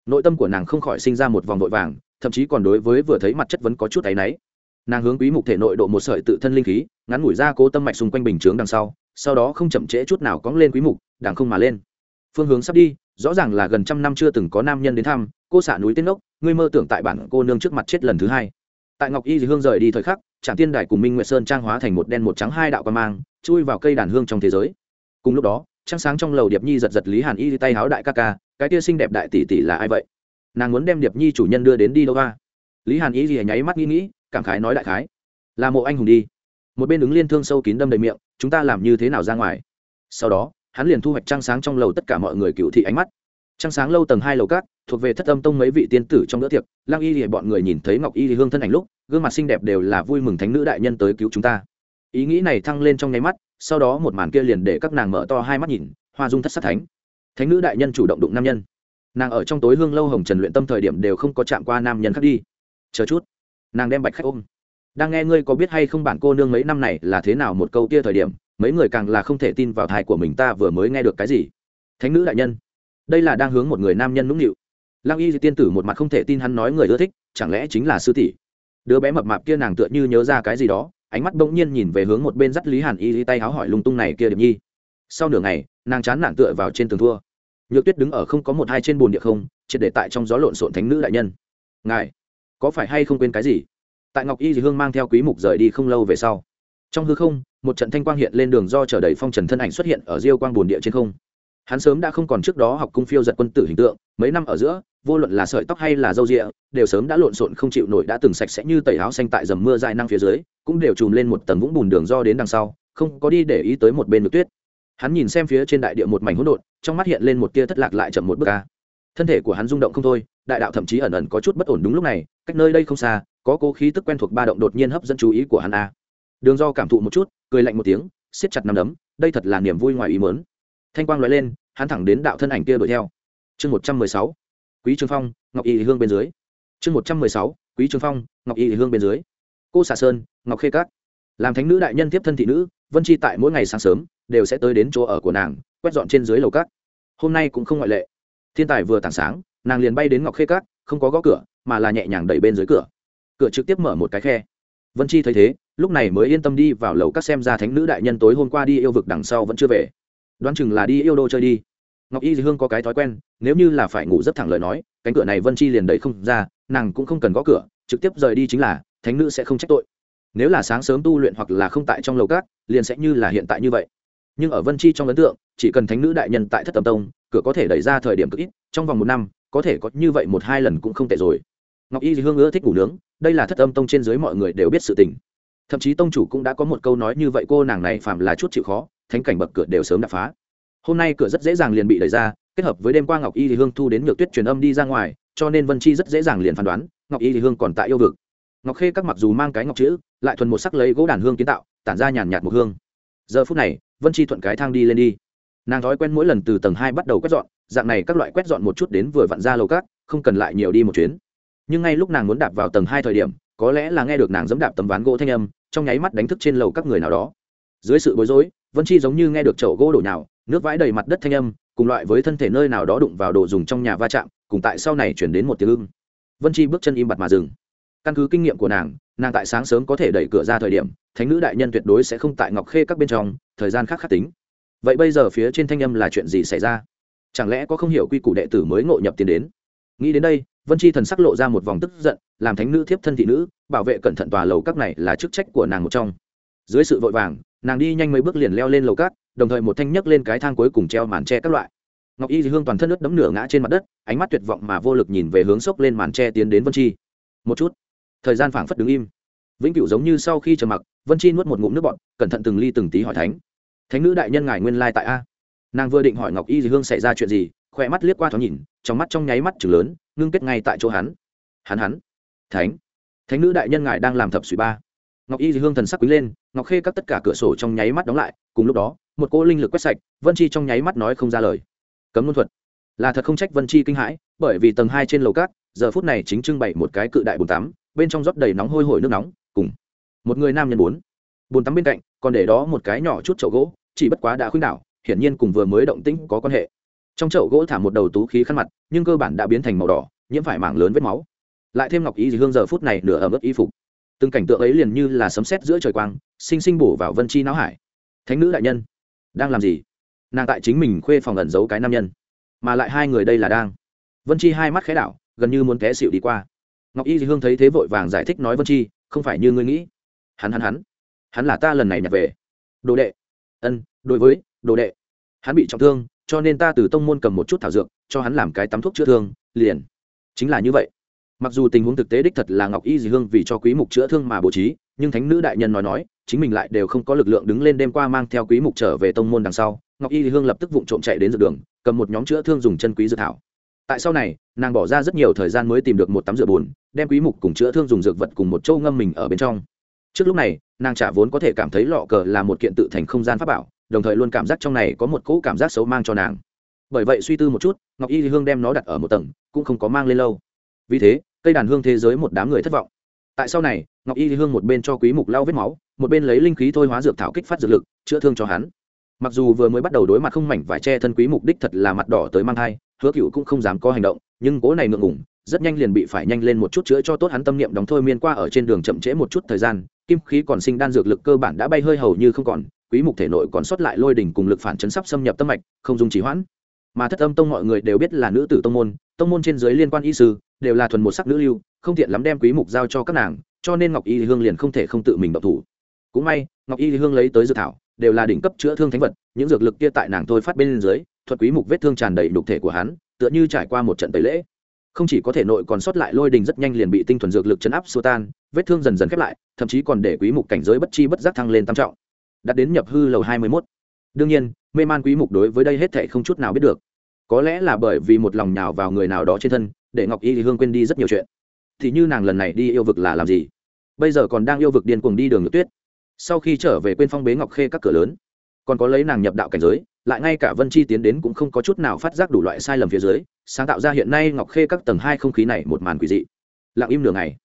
Nội tâm của nàng không khỏi sinh ra một vòng vội vàng, thậm chí còn đối với vừa thấy mặt chất vẫn có chút áy náy. Nàng hướng quý mục thể nội độ một sợi tự thân linh khí, ngắn ngủi ra cố tâm mạch xung quanh bình chướng đằng sau sau đó không chậm trễ chút nào cóng lên quý mục, đằng không mà lên. Phương hướng sắp đi, rõ ràng là gần trăm năm chưa từng có nam nhân đến thăm, cô xả núi tên ốc ngươi mơ tưởng tại bản cô nương trước mặt chết lần thứ hai. Tại ngọc y dì hương rời đi thời khắc trạm tiên đài cùng minh nguyệt sơn trang hóa thành một đen một trắng hai đạo quan mang, chui vào cây đàn hương trong thế giới. Cùng lúc đó, trăng sáng trong lầu điệp nhi giật giật lý hàn y tay háo đại ca ca, cái tia xinh đẹp đại tỷ tỷ là ai vậy? Nàng muốn đem điệp nhi chủ nhân đưa đến đi đâu va lý hàn y gì nháy mắt nghĩ nghĩ, cảm khái nói đại khái. Là mộ anh hùng đi. Một bên ứng liên thương sâu kín đâm đầy miệng, chúng ta làm như thế nào ra ngoài? Sau đó, hắn liền thu hoạch trăng sáng trong lầu tất cả mọi người cựu thị ánh mắt. Trăng sáng lâu tầng hai lầu cát thuộc về thất âm tông mấy vị tiên tử trong bữa tiệc Lang y thì bọn người nhìn thấy ngọc y thì hương thân ảnh lúc gương mặt xinh đẹp đều là vui mừng thánh nữ đại nhân tới cứu chúng ta. Ý nghĩ này thăng lên trong nháy mắt, sau đó một màn kia liền để các nàng mở to hai mắt nhìn, hoa dung thất sát thánh. Thánh nữ đại nhân chủ động đụng nam nhân. Nàng ở trong tối hương lâu hồng trần luyện tâm thời điểm đều không có chạm qua nam nhân khác đi. Chờ chút. Nàng đem bạch khách ôm. Đang nghe ngươi có biết hay không bản cô nương mấy năm này là thế nào một câu kia thời điểm, mấy người càng là không thể tin vào thai của mình ta vừa mới nghe được cái gì. Thánh nữ đại nhân. Đây là đang hướng một người nam nhân nũng nịu. Lăng y tiên tử một mặt không thể tin hắn nói người ưa thích, chẳng lẽ chính là sư tỷ? Đứa bé mập mạp kia nàng tựa như nhớ ra cái gì đó, ánh mắt bỗng nhiên nhìn về hướng một bên dắt lý hàn y tay háo hỏi lung tung này kia điệp nhi. Sau nửa ngày, nàng chán nản tựa vào trên tường thua. Nhược tuyết đứng ở không có một hai trên bồn địa không, triệt để tại trong gió lộn xộn thánh nữ đại nhân. Ngài, có phải hay không quên cái gì? Tại ngọc y dì hương mang theo quý mục rời đi không lâu về sau. Trong hư không, một trận thanh quang hiện lên đường do chờ đầy phong trần thân ảnh xuất hiện ở diêu quang bồn địa trên không hắn sớm đã không còn trước đó học cung phiêu giật quân tử hình tượng, mấy năm ở giữa, vô luận là sợi tóc hay là râu rịa, đều sớm đã lộn xộn không chịu nổi, đã từng sạch sẽ như tẩy áo xanh tại dầm mưa dài năng phía dưới, cũng đều chùm lên một tầng vũng bùn đường do đến đằng sau, không có đi để ý tới một bên nước tuyết. Hắn nhìn xem phía trên đại địa một mảnh hỗn độn, trong mắt hiện lên một tia thất lạc lại chậm một bước ca thân thể của hắn rung động không thôi, đại đạo thậm chí ẩn ẩn có chút bất ổn đúng lúc này, cách nơi đây không xa, có cố khí tức quen thuộc ba động đột nhiên hấp dẫn chú ý của hắn a. Đường do cảm thụ một chút, cười lạnh một tiếng, siết chặt nắm đấm, đây thật là niềm vui ngoài ý mớn thanh quang nói lên, hắn thẳng đến đạo thân ảnh kia đuổi theo. Chương một trăm mười sáu, quý trường phong, ngọc y hương bên dưới. Chương một trăm mười sáu, quý trường phong, ngọc y hương bên dưới. Cô xà sơn, ngọc khê cát làm thánh nữ đại nhân tiếp thân thị nữ, vân chi tại mỗi ngày sáng sớm, đều sẽ tới đến chỗ ở của nàng, quét dọn trên dưới lầu cát hôm nay cũng không ngoại lệ. Thiên tài vừa tảng sáng, nàng liền bay đến ngọc khê cát không có gõ cửa, mà là nhẹ nhàng đẩy bên dưới cửa. Cửa trực tiếp mở một cái khe. Vân chi thấy thế, lúc này mới yên tâm đi vào lầu các xem ra thánh nữ đại nhân tối hôm qua đi yêu vực đằng sau vẫn chưa về đoán chừng là đi yêu đô chơi đi. Ngọc y dì hương có cái thói quen, nếu như là phải ngủ rất thẳng lời nói, cánh cửa này vân chi liền đẩy không ra, nàng cũng không cần gõ cửa, trực tiếp rời đi chính là, thánh nữ sẽ không trách tội. Nếu là sáng sớm tu luyện hoặc là không tại trong lầu cát liền sẽ như là hiện tại như vậy. Nhưng ở vân chi trong ấn tượng, chỉ cần thánh nữ đại nhân tại thất tầm tông, cửa có thể đẩy ra thời điểm cực ít, trong vòng một năm, có thể có như vậy một hai lần cũng không tệ rồi. Ngọc y dì hương ưa thích ngủ nướng, đây là thất âm tông trên dưới mọi người đều biết sự tình. Thậm chí tông chủ cũng đã có một câu nói như vậy, cô nàng này phạm là chút chịu khó thánh cảnh bậc cửa đều sớm đập phá. Hôm nay cửa rất dễ dàng liền bị đẩy ra, kết hợp với đêm qua ngọc y thì hương thu đến nhược tuyết truyền âm đi ra ngoài, cho nên vân chi rất dễ dàng liền phán đoán, ngọc y thì hương còn tại yêu vực. Ngọc khê các mặc dù mang cái ngọc chữ, lại thuần một sắc lấy gỗ đàn hương kiến tạo, tản ra nhàn nhạt một hương. Giờ phút này, vân chi thuận cái thang đi lên đi. Nàng thói quen mỗi lần từ tầng hai bắt đầu quét dọn, dạng này các loại quét dọn một chút đến vừa vặn ra lầu cát không cần lại nhiều đi một chuyến. Nhưng ngay lúc nàng muốn đạp vào tầng hai thời điểm, có lẽ là nghe được nàng dẫm đạp tấm ván gỗ thanh âm, trong nháy mắt đánh thức trên lầu các người nào đó. Dưới sự bối rối vân chi giống như nghe được chậu gỗ đổ nhào, nước vãi đầy mặt đất thanh âm, cùng loại với thân thể nơi nào đó đụng vào đồ dùng trong nhà va chạm, cùng tại sau này chuyển đến một tiếng ưng. Vân chi bước chân im bặt mà dừng. Căn cứ kinh nghiệm của nàng nàng tại sáng sớm có thể đẩy cửa ra thời điểm, thánh nữ đại nhân tuyệt đối sẽ không tại ngọc khê các bên trong, thời gian khác khắc tính. Vậy bây giờ phía trên thanh âm là chuyện gì xảy ra? Chẳng lẽ có không hiểu quy củ đệ tử mới ngộ nhập tiền đến? Nghĩ đến đây, vân chi thần sắc lộ ra một vòng tức giận, làm thánh nữ thiếp thân thị nữ, bảo vệ cẩn thận tòa lầu các này là chức trách của nàng một trong. Dưới sự vội vàng nàng đi nhanh mấy bước liền leo lên lầu cát, đồng thời một thanh nhấc lên cái thang cuối cùng treo màn tre các loại. Ngọc y thì hương toàn thân ướt đấm nửa ngã trên mặt đất, ánh mắt tuyệt vọng mà vô lực nhìn về hướng sốc lên màn tre tiến đến vân chi. Một chút. Thời gian phảng phất đứng im. Vĩnh cửu giống như sau khi trầm mặc, vân chi nuốt một ngụm nước bọt, cẩn thận từng ly từng tí hỏi thánh. Thánh nữ đại nhân ngài nguyên lai tại a? Nàng vừa định hỏi ngọc y thì hương xảy ra chuyện gì khoe mắt liếc qua thoáng nhìn, trong mắt trong nháy mắt chừng lớn, ngưng kết ngay tại chỗ hắn. Hắn hắn. Thánh. Thánh nữ đại nhân ngài đang làm thập suy ba. Ngọc y thì hương thần sắc quý lên ngọc khê các tất cả cửa sổ trong nháy mắt đóng lại, cùng lúc đó, một cô linh lực quét sạch, vân chi trong nháy mắt nói không ra lời. Cấm luân thuật. Là thật không trách vân chi kinh hãi, bởi vì tầng hai trên lầu cát, giờ phút này chính trưng bày một cái cự đại bồn tắm, bên trong rót đầy nóng hôi hổi nước nóng, cùng một người nam nhân bốn. Bồn tắm bên cạnh, còn để đó một cái nhỏ chút chậu gỗ, chỉ bất quá đã khuynh đảo, hiển nhiên cùng vừa mới động tĩnh có quan hệ. Trong chậu gỗ thả một đầu tú khí khăn mặt, nhưng cơ bản đã biến thành màu đỏ, nhiễm phải mảng lớn vết máu. Lại thêm ngọc ý gì hương giờ phút này nửa ẩm ướt y phục. Từng cảnh tượng ấy liền như là sấm sét giữa trời quang sinh sinh bổ vào vân chi não hải. Thánh nữ đại nhân, đang làm gì? Nàng tại chính mình khuê phòng ẩn giấu cái nam nhân, mà lại hai người đây là đang. Vân chi hai mắt khẽ đảo, gần như muốn té xịu đi qua. Ngọc y hương thấy thế vội vàng giải thích nói, vân chi, không phải như ngươi nghĩ. Hắn hắn hắn hắn là ta lần này nhặt về. Đồ đệ. Ân, đối với, đồ đệ. Hắn bị trọng thương, cho nên ta từ tông môn cầm một chút thảo dược, cho hắn làm cái tắm thuốc chữa thương, liền. Chính là như vậy. Mặc dù tình huống thực tế đích thật là ngọc y dì hương vì cho quý mục chữa thương mà bố trí nhưng thánh nữ đại nhân nói nói, chính mình lại đều không có lực lượng đứng lên đêm qua mang theo quý mục trở về tông môn đằng sau, ngọc y hương lập tức vụng trộm chạy đến dược đường, cầm một nhóm chữa thương dùng chân quý dược thảo. Tại sau này, nàng bỏ ra rất nhiều thời gian mới tìm được một tắm rửa bùn đem quý mục cùng chữa thương dùng dược vật cùng một châu ngâm mình ở bên trong. Trước lúc này, nàng trả vốn có thể cảm thấy lọ cờ là một kiện tự thành không gian pháp bảo, đồng thời luôn cảm giác trong này có một cỗ cảm giác xấu mang cho nàng. Bởi vậy suy tư một chút, ngọc y hương đem nó đặt ở một tầng, cũng không có mang lên lâu. Vì thế, cây đàn hương thế giới một đám người thất vọng tại sau này, ngọc y hương một bên cho quý mục lau vết máu, một bên lấy linh khí thôi hóa dược thảo kích phát dược lực, chữa thương cho hắn. Mặc dù vừa mới bắt đầu đối mặt không mảnh vải che thân quý mục đích thật là mặt đỏ tới mang thai, hứa cựu cũng không dám có hành động, nhưng cố này ngượng ngủng rất nhanh liền bị phải nhanh lên một chút chữa cho tốt hắn tâm niệm đóng thôi miên qua ở trên đường chậm trễ một chút thời gian, kim khí còn sinh đan dược lực cơ bản đã bay hơi hầu như không còn, quý mục thể nội còn sót lại lôi đỉnh cùng lực phản chấn sắp xâm nhập tâm mạch, không dùng trì hoãn. Mà thất âm tông mọi người đều biết là nữ tử tông môn tông môn trên dưới liên quan y sư, đều là thuần một sắc nữ lưu, không tiện lắm đem quý mục giao cho các nàng, cho nên ngọc y hương liền không thể không tự mình động thủ. Cũng may, ngọc y hương lấy tới dược thảo, đều là đỉnh cấp chữa thương thánh vật, những dược lực kia tại nàng thôi phát bên dưới, thuật quý mục vết thương tràn đầy đục thể của hắn, tựa như trải qua một trận tẩy lễ. Không chỉ có thể nội còn sót lại lôi đình rất nhanh liền bị tinh thuần dược lực chấn áp xua tan, vết thương dần dần khép lại, thậm chí còn để quý mục cảnh giới bất chi bất giác thăng lên tam trọng. Đạt đến nhập hư lầu 21. đương nhiên, mê man quý mục đối với đây hết thảy không chút nào biết được có lẽ là bởi vì một lòng nhào vào người nào đó trên thân, để ngọc y thì hương quên đi rất nhiều chuyện. Thì như nàng lần này đi yêu vực là làm gì? Bây giờ còn đang yêu vực điên cuồng đi đường ngược tuyết. Sau khi trở về quên phong bế ngọc khê các cửa lớn, còn có lấy nàng nhập đạo cảnh giới, lại ngay cả vân chi tiến đến cũng không có chút nào phát giác đủ loại sai lầm phía dưới, sáng tạo ra hiện nay ngọc khê các tầng hai không khí này một màn quỷ dị. Lặng im nửa ngày,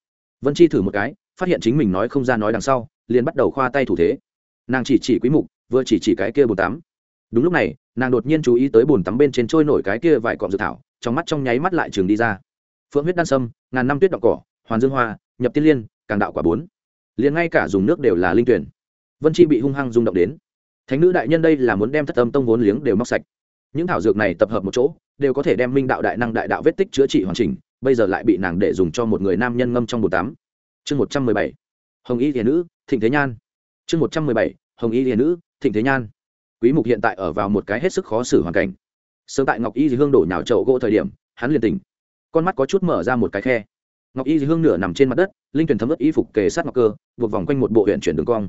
vân chi thử một cái, phát hiện chính mình nói không ra nói đằng sau, liền bắt đầu khoa tay thủ thế. Nàng chỉ chỉ quý mục, vừa chỉ chỉ cái kia bồn tắm. Đúng lúc này nàng đột nhiên chú ý tới bồn tắm bên trên trôi nổi cái kia vài cọng dược thảo, trong mắt trong nháy mắt lại trường đi ra. Phượng huyết đan sâm, ngàn năm tuyết đọc cỏ, hoàn dương hoa, nhập tiên liên, càng đạo quả bốn. Liền ngay cả dùng nước đều là linh tuyển. Vân chi bị hung hăng rung động đến. Thánh nữ đại nhân đây là muốn đem thất âm tông vốn liếng đều móc sạch. Những thảo dược này tập hợp một chỗ, đều có thể đem minh đạo đại năng đại đạo vết tích chữa trị hoàn chỉnh, bây giờ lại bị nàng để dùng cho một người nam nhân ngâm trong bồn tắm. Chương một trăm mười bảy. Hồng y thiền nữ, thịnh thế nhan. Chương một trăm mười bảy. Hồng y thiền nữ, thịnh thế nhan quý mục hiện tại ở vào một cái hết sức khó xử hoàn cảnh. Sớm tại ngọc y Dị hương đổ nhào chậu gỗ thời điểm, hắn liền tỉnh. Con mắt có chút mở ra một cái khe. Ngọc y Dị hương nửa nằm trên mặt đất, linh tuyển thấm ướt y phục kề sát ngọc cơ, buộc vòng quanh một bộ huyện chuyển đường cong.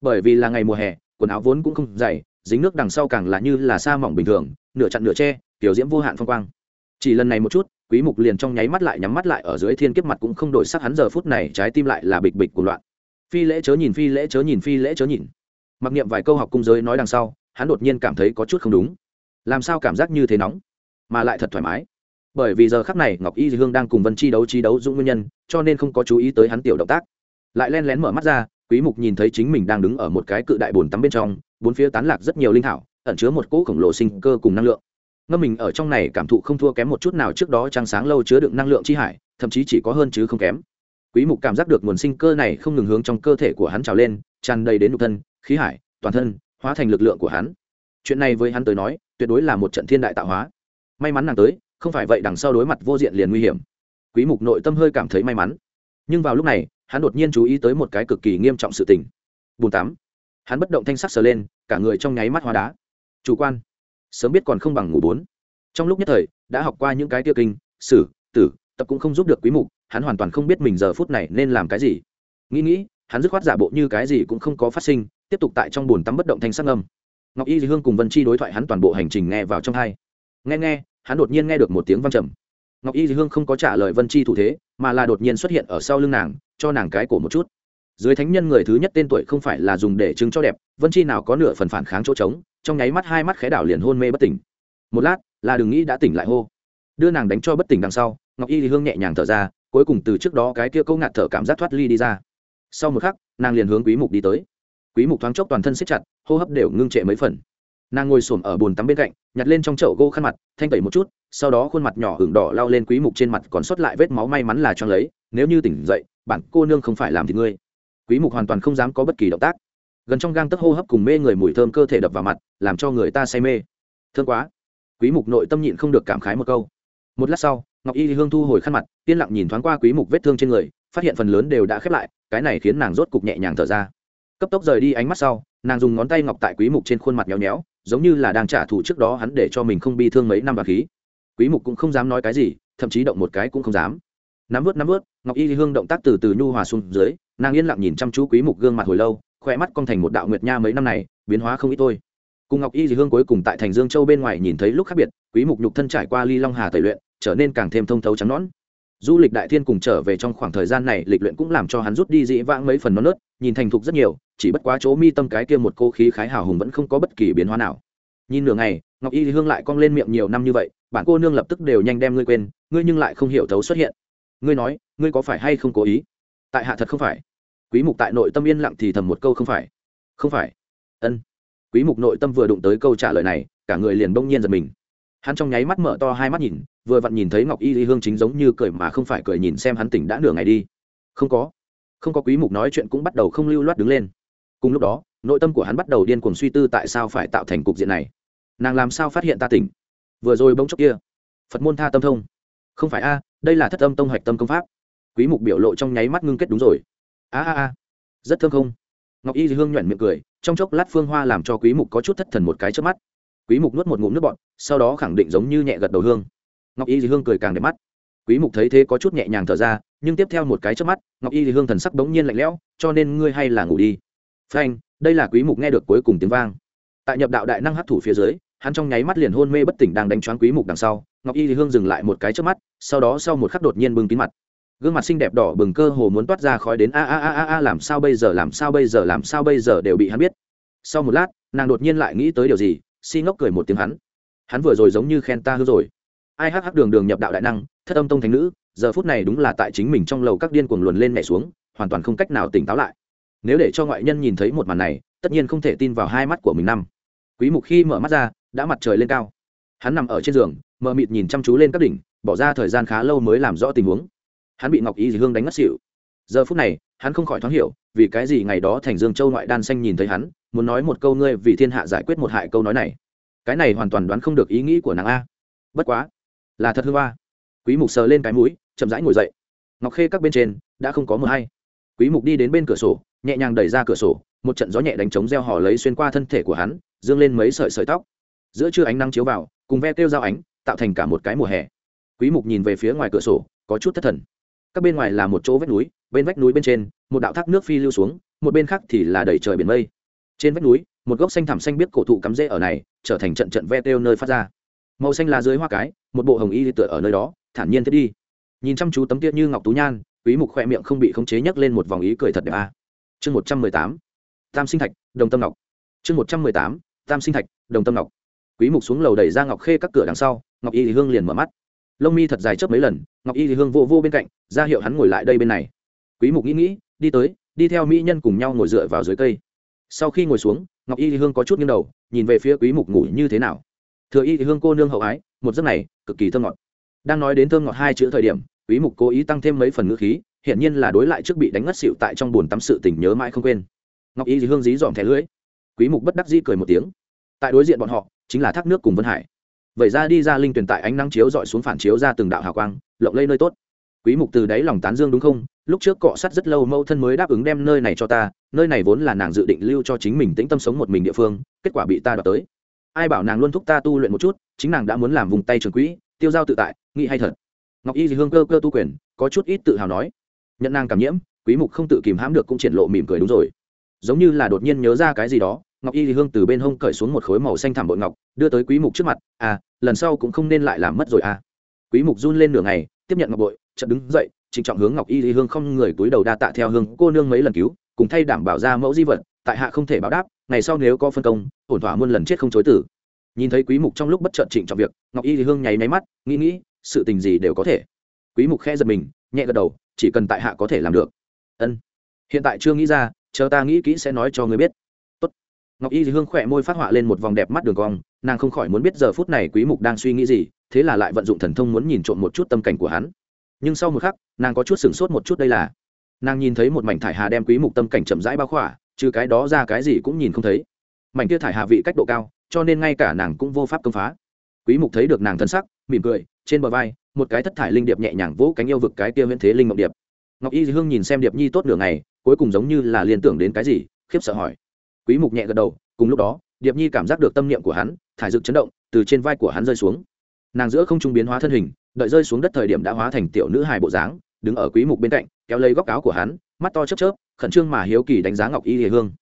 Bởi vì là ngày mùa hè, quần áo vốn cũng không dày, dính nước đằng sau càng là như là sa mỏng bình thường, nửa chặn nửa che, tiểu diễm vô hạn phong quang. Chỉ lần này một chút, quý mục liền trong nháy mắt lại nhắm mắt lại ở dưới thiên kiếp mặt cũng không đổi sắc hắn giờ phút này, trái tim lại là bịch bịch của loạn. Phi lễ chớ nhìn, phi lễ chớ nhìn, phi lễ chớ nhìn. Mặc niệm vài câu học cung giới nói đằng sau hắn đột nhiên cảm thấy có chút không đúng. Làm sao cảm giác như thế nóng, mà lại thật thoải mái? Bởi vì giờ khắc này ngọc y hương đang cùng vân chi đấu chi đấu dũng nguyên nhân, cho nên không có chú ý tới hắn tiểu động tác. Lại len lén mở mắt ra, quý mục nhìn thấy chính mình đang đứng ở một cái cự đại bồn tắm bên trong, bốn phía tán lạc rất nhiều linh thảo, ẩn chứa một cỗ khổng lồ sinh cơ cùng năng lượng. Ngâm mình ở trong này cảm thụ không thua kém một chút nào trước đó trăng sáng lâu chứa đựng năng lượng chi hải, thậm chí chỉ có hơn chứ không kém. Quý mục cảm giác được nguồn sinh cơ này không ngừng hướng trong cơ thể của hắn trào lên, tràn đầy đến nhục thân, khí hải, toàn thân hóa thành lực lượng của hắn. Chuyện này với hắn tới nói, tuyệt đối là một trận thiên đại tạo hóa. May mắn nàng tới, không phải vậy đằng sau đối mặt vô diện liền nguy hiểm. Quý mục nội tâm hơi cảm thấy may mắn. Nhưng vào lúc này, hắn đột nhiên chú ý tới một cái cực kỳ nghiêm trọng sự tình. Bùn tắm. Hắn bất động thanh sắc sờ lên, cả người trong nháy mắt hóa đá. Chủ quan. Sớm biết còn không bằng ngủ bốn. Trong lúc nhất thời, đã học qua những cái tiêu kinh, sử, tử, tập cũng không giúp được quý mục, hắn hoàn toàn không biết mình giờ phút này nên làm cái gì. Nghĩ nghĩ, hắn dứt khoát giả bộ như cái gì cũng không có phát sinh tiếp tục tại trong bồn tắm bất động thanh sắc âm ngọc y hương cùng vân chi đối thoại hắn toàn bộ hành trình nghe vào trong hai. Nghe nghe, hắn đột nhiên nghe được một tiếng vang trầm. Ngọc y hương không có trả lời vân chi thủ thế, mà là đột nhiên xuất hiện ở sau lưng nàng, cho nàng cái cổ một chút. Dưới thánh nhân người thứ nhất tên tuổi không phải là dùng để chứng cho đẹp, vân chi nào có nửa phần phản kháng chỗ trống, trong nháy mắt hai mắt khẽ đảo liền hôn mê bất tỉnh. Một lát, là đừng nghĩ đã tỉnh lại hô. Đưa nàng đánh cho bất tỉnh đằng sau, ngọc y hương nhẹ nhàng thở ra, cuối cùng từ trước đó cái kia câu ngạt thở cảm giác thoát ly đi ra. Sau một khắc, nàng liền hướng quý mục đi tới quý mục thoáng chốc toàn thân siết chặt, hô hấp đều ngưng trệ mấy phần. Nàng ngồi xổm ở bồn tắm bên cạnh, nhặt lên trong chậu gỗ khăn mặt, thanh tẩy một chút, sau đó khuôn mặt nhỏ hưởng đỏ lao lên quý mục trên mặt còn sót lại vết máu may mắn là cho lấy, nếu như tỉnh dậy, bản cô nương không phải làm thì ngươi. Quý mục hoàn toàn không dám có bất kỳ động tác. Gần trong gang tấc hô hấp cùng mê người mùi thơm cơ thể đập vào mặt, làm cho người ta say mê. Thương quá. Quý mục nội tâm nhịn không được cảm khái một câu. Một lát sau, ngọc y hương thu hồi khăn mặt, yên lặng nhìn thoáng qua quý mục vết thương trên người, phát hiện phần lớn đều đã khép lại, cái này khiến nàng rốt cục nhẹ nhàng thở ra cấp tốc rời đi ánh mắt sau, nàng dùng ngón tay ngọc tại quý mục trên khuôn mặt nhéo nhéo, giống như là đang trả thù trước đó hắn để cho mình không bi thương mấy năm và khí. Quý mục cũng không dám nói cái gì, thậm chí động một cái cũng không dám. Nắm vớt nắm vớt ngọc y hương động tác từ từ nhu hòa xuống dưới, nàng yên lặng nhìn chăm chú quý mục gương mặt hồi lâu khoe mắt cong thành một đạo nguyệt nha mấy năm này, biến hóa không ít thôi. Cùng ngọc y hương cuối cùng tại thành dương châu bên ngoài nhìn thấy lúc khác biệt, quý mục nhục thân trải qua ly long hà tẩy luyện, trở nên càng thêm thông thấu trắng nõn. Du lịch đại thiên cùng trở về trong khoảng thời gian này, lịch luyện cũng làm cho hắn rút đi dĩ vãng mấy phần non nớt nhìn thành thục rất nhiều, chỉ bất quá chỗ mi tâm cái kia một cô khí khái hào hùng vẫn không có bất kỳ biến hóa nào. Nhìn nửa ngày, ngọc y hương lại cong lên miệng nhiều năm như vậy bạn cô nương lập tức đều nhanh đem ngươi quên, ngươi nhưng lại không hiểu thấu xuất hiện. Ngươi nói, ngươi có phải hay không cố ý? Tại hạ thật không phải. Quý mục tại nội tâm yên lặng thì thầm một câu không phải. Không phải. Ân. Quý mục nội tâm vừa đụng tới câu trả lời này, cả người liền bỗng nhiên giật mình. Hắn trong nháy mắt mở to hai mắt nhìn, vừa vặn nhìn thấy ngọc y lý hương chính giống như cười mà không phải cười nhìn xem hắn tỉnh đã nửa ngày đi. Không có không có quý mục nói chuyện cũng bắt đầu không lưu loát đứng lên. Cùng lúc đó, nội tâm của hắn bắt đầu điên cuồng suy tư tại sao phải tạo thành cục diện này. Nàng làm sao phát hiện ta tỉnh? Vừa rồi bỗng chốc kia, phật môn tha tâm thông. Không phải a, đây là thất âm tông hoạch tâm công pháp. Quý mục biểu lộ trong nháy mắt ngưng kết đúng rồi. A a a, rất thơm không? Ngọc y hương nhuận miệng cười, trong chốc lát phương hoa làm cho quý mục có chút thất thần một cái trước mắt. Quý mục nuốt một ngụm nước bọt, sau đó khẳng định giống như nhẹ gật đầu hương. Ngọc y hương cười càng đẹp mắt. Quý mục thấy thế có chút nhẹ nhàng thở ra nhưng tiếp theo một cái trước mắt, ngọc y hương thần sắc bỗng nhiên lạnh lẽo, cho nên ngươi hay là ngủ đi. Phanh, đây là quý mục nghe được cuối cùng tiếng vang. Tại nhập đạo đại năng hấp thủ phía dưới, hắn trong nháy mắt liền hôn mê bất tỉnh đang đánh choáng quý mục đằng sau, ngọc y hương dừng lại một cái trước mắt, sau đó sau một khắc đột nhiên bừng kín mặt. Gương mặt xinh đẹp đỏ bừng cơ hồ muốn toát ra khói đến, a a a a a, làm sao bây giờ, làm sao bây giờ, làm sao bây giờ? đều bị hắn biết. Sau một lát, nàng đột nhiên lại nghĩ tới điều gì, si ngốc cười một tiếng hắn. Hắn vừa rồi giống như khen ta hư rồi. Ai hắc hắc đường đường nhập đạo đại năng, thất âm tông thánh nữ giờ phút này đúng là tại chính mình trong lầu các điên cuồng luồn lên mẹ xuống, hoàn toàn không cách nào tỉnh táo lại. Nếu để cho ngoại nhân nhìn thấy một màn này, tất nhiên không thể tin vào hai mắt của mình năm. Quý mục khi mở mắt ra, đã mặt trời lên cao. Hắn nằm ở trên giường, mờ mịt nhìn chăm chú lên các đỉnh, bỏ ra thời gian khá lâu mới làm rõ tình huống. Hắn bị ngọc y dì hương đánh ngất xỉu. Giờ phút này, hắn không khỏi thoáng hiểu, vì cái gì ngày đó thành dương châu ngoại đan xanh nhìn thấy hắn, muốn nói một câu ngươi vì thiên hạ giải quyết một hại câu nói này. Cái này hoàn toàn đoán không được ý nghĩ của nàng a. Bất quá, là thật hương ba. Quý mục sờ lên cái mũi chậm rãi ngồi dậy. Ngọc khê các bên trên đã không có mưa hay. Quý mục đi đến bên cửa sổ, nhẹ nhàng đẩy ra cửa sổ, một trận gió nhẹ đánh trống reo hò lấy xuyên qua thân thể của hắn, dương lên mấy sợi sợi tóc. Giữa trưa ánh nắng chiếu vào, cùng ve kêu dao ánh, tạo thành cả một cái mùa hè. Quý mục nhìn về phía ngoài cửa sổ, có chút thất thần. Các bên ngoài là một chỗ vách núi, bên vách núi bên trên, một đạo thác nước phi lưu xuống, một bên khác thì là đầy trời biển mây. Trên vách núi, một gốc xanh thảm xanh biết cổ thụ cắm rễ ở này, trở thành trận trận ve kêu nơi phát ra. Màu xanh lá dưới hoa cái, một bộ hồng y tựa ở nơi đó, thản nhiên thiết đi nhìn chăm chú tấm tiết như ngọc tú nhan, quý mục khoe miệng không bị khống chế nhấc lên một vòng ý cười thật đẹp a. Chương một trăm mười tám, tam sinh thạch, đồng tâm ngọc. Chương một trăm mười tám, tam sinh thạch, đồng tâm ngọc. Quý mục xuống lầu đẩy ra ngọc khê các cửa đằng sau, ngọc y thì hương liền mở mắt. Lông mi thật dài chớp mấy lần, ngọc y thì hương vô vô bên cạnh, ra hiệu hắn ngồi lại đây bên này. Quý mục nghĩ nghĩ, đi tới, đi theo mỹ nhân cùng nhau ngồi dựa vào dưới cây. Sau khi ngồi xuống, ngọc y thì hương có chút nghiêng đầu, nhìn về phía quý mục ngủ như thế nào. Thừa y thì hương cô nương hậu ái, một giấc này cực kỳ thơm ngọt. Đang nói đến thơm ngọt hai chữ thời điểm quý mục cố ý tăng thêm mấy phần ngữ khí hiện nhiên là đối lại trước bị đánh ngất xỉu tại trong buồn tắm sự tình nhớ mãi không quên. Ngọc y Dị hương dí dỏm thẻ lưỡi. Quý mục bất đắc dĩ cười một tiếng. Tại đối diện bọn họ, chính là thác nước cùng vân hải. Vậy ra đi ra linh tuyển tại ánh nắng chiếu dọi xuống phản chiếu ra từng đạo hào quang, lộng lây nơi tốt. Quý mục từ đáy lòng tán dương đúng không? Lúc trước cọ sát rất lâu mâu thân mới đáp ứng đem nơi này cho ta, nơi này vốn là nàng dự định lưu cho chính mình tĩnh tâm sống một mình địa phương, kết quả bị ta đoạt tới. Ai bảo nàng luôn thúc ta tu luyện một chút, chính nàng đã muốn làm vùng tay trường quỹ, tiêu giao tự tại, nghĩ hay thật ngọc y dì hương cơ cơ tu quyền, có chút ít tự hào nói, nhận nàng cảm nhiễm, quý mục không tự kìm hãm được cũng triển lộ mỉm cười đúng rồi. Giống như là đột nhiên nhớ ra cái gì đó, ngọc y dì hương từ bên hông cởi xuống một khối màu xanh thảm bội ngọc, đưa tới quý mục trước mặt à lần sau cũng không nên lại làm mất rồi à. Quý mục run lên nửa ngày, tiếp nhận ngọc bội, chợt đứng dậy trịnh trọng hướng ngọc y dì hương không người túi đầu đa tạ theo hương cô nương mấy lần cứu, cùng thay đảm bảo ra mẫu di vật, tại hạ không thể báo đáp, ngày sau nếu có phân công, ổn thỏa muôn lần chết không chối tử. Nhìn thấy quý mục trong lúc bất chợt trịnh trọng việc, ngọc y thì hương nháy máy mắt, nghĩ nghĩ sự tình gì đều có thể. Quý mục khẽ giật mình, nhẹ gật đầu, chỉ cần tại hạ có thể làm được. Ân. Hiện tại chưa nghĩ ra, chờ ta nghĩ kỹ sẽ nói cho ngươi biết. Tốt. ngọc y Dị hương khỏe môi phát họa lên một vòng đẹp mắt đường cong, nàng không khỏi muốn biết giờ phút này quý mục đang suy nghĩ gì, thế là lại vận dụng thần thông muốn nhìn trộm một chút tâm cảnh của hắn. Nhưng sau một khắc, nàng có chút sửng sốt một chút đây là. Nàng nhìn thấy một mảnh thải hà đem quý mục tâm cảnh chậm rãi bao khỏa, trừ cái đó ra cái gì cũng nhìn không thấy. Mảnh kia thải hà vị cách độ cao, cho nên ngay cả nàng cũng vô pháp công phá. Quý mục thấy được nàng thân sắc mỉm cười, trên bờ vai, một cái thất thải linh điệp nhẹ nhàng vỗ cánh yêu vực cái kia viễn thế linh ngọc điệp. Ngọc y hương nhìn xem điệp nhi tốt nửa ngày, cuối cùng giống như là liên tưởng đến cái gì, khiếp sợ hỏi. Quý mục nhẹ gật đầu, cùng lúc đó, điệp nhi cảm giác được tâm niệm của hắn, thải dực chấn động, từ trên vai của hắn rơi xuống. Nàng giữa không trung biến hóa thân hình, đợi rơi xuống đất thời điểm đã hóa thành tiểu nữ hài bộ dáng, đứng ở quý mục bên cạnh, kéo lấy góc áo của hắn, mắt to chớp chớp, khẩn trương mà hiếu kỳ đánh giá ngọc y lìa hương.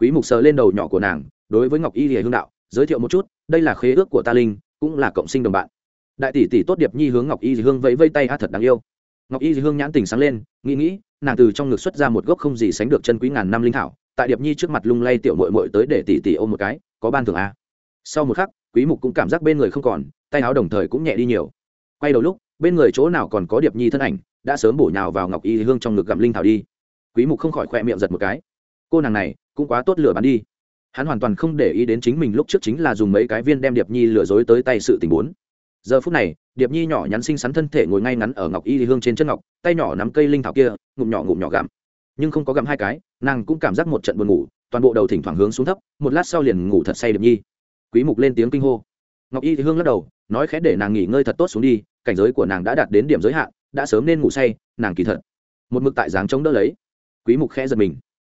Quý mục sờ lên đầu nhỏ của nàng, đối với ngọc y lìa hương đạo, giới thiệu một chút, đây là khế ước của ta linh, cũng là cộng sinh đồng bạn đại tỷ tỷ tốt điệp nhi hướng ngọc y hương vẫy vây tay, a, thật đáng yêu. Ngọc y hương nhãn tình sáng lên, nghĩ nghĩ, nàng từ trong ngực xuất ra một gốc không gì sánh được chân quý ngàn năm linh thảo, tại điệp nhi trước mặt lung lay tiểu mội mội tới để tỷ tỷ ôm một cái, có ban thường a. Sau một khắc, quý mục cũng cảm giác bên người không còn, tay áo đồng thời cũng nhẹ đi nhiều. Quay đầu lúc, bên người chỗ nào còn có điệp nhi thân ảnh, đã sớm bổ nhào vào ngọc y hương trong ngực gặm linh thảo đi. Quý mục không khỏi khoe miệng giật một cái. Cô nàng này, cũng quá tốt lửa bán đi. Hắn hoàn toàn không để ý đến chính mình lúc trước chính là dùng mấy cái viên đem điệp nhi lừa dối tới tay sự tình muốn giờ phút này, điệp nhi nhỏ nhắn xinh xắn thân thể ngồi ngay ngắn ở ngọc y hương trên chân ngọc, tay nhỏ nắm cây linh thảo kia, ngụm nhỏ ngụm nhỏ gặm. Nhưng không có gặm hai cái, nàng cũng cảm giác một trận buồn ngủ, toàn bộ đầu thỉnh thoảng hướng xuống thấp, một lát sau liền ngủ thật say điệp nhi. Quý mục lên tiếng kinh hô. Ngọc y hương lắc đầu, nói khẽ để nàng nghỉ ngơi thật tốt xuống đi, cảnh giới của nàng đã đạt đến điểm giới hạn, đã sớm nên ngủ say, nàng kỳ thật. Một mực tại dáng chống đỡ lấy. Quý mục khẽ giật mình.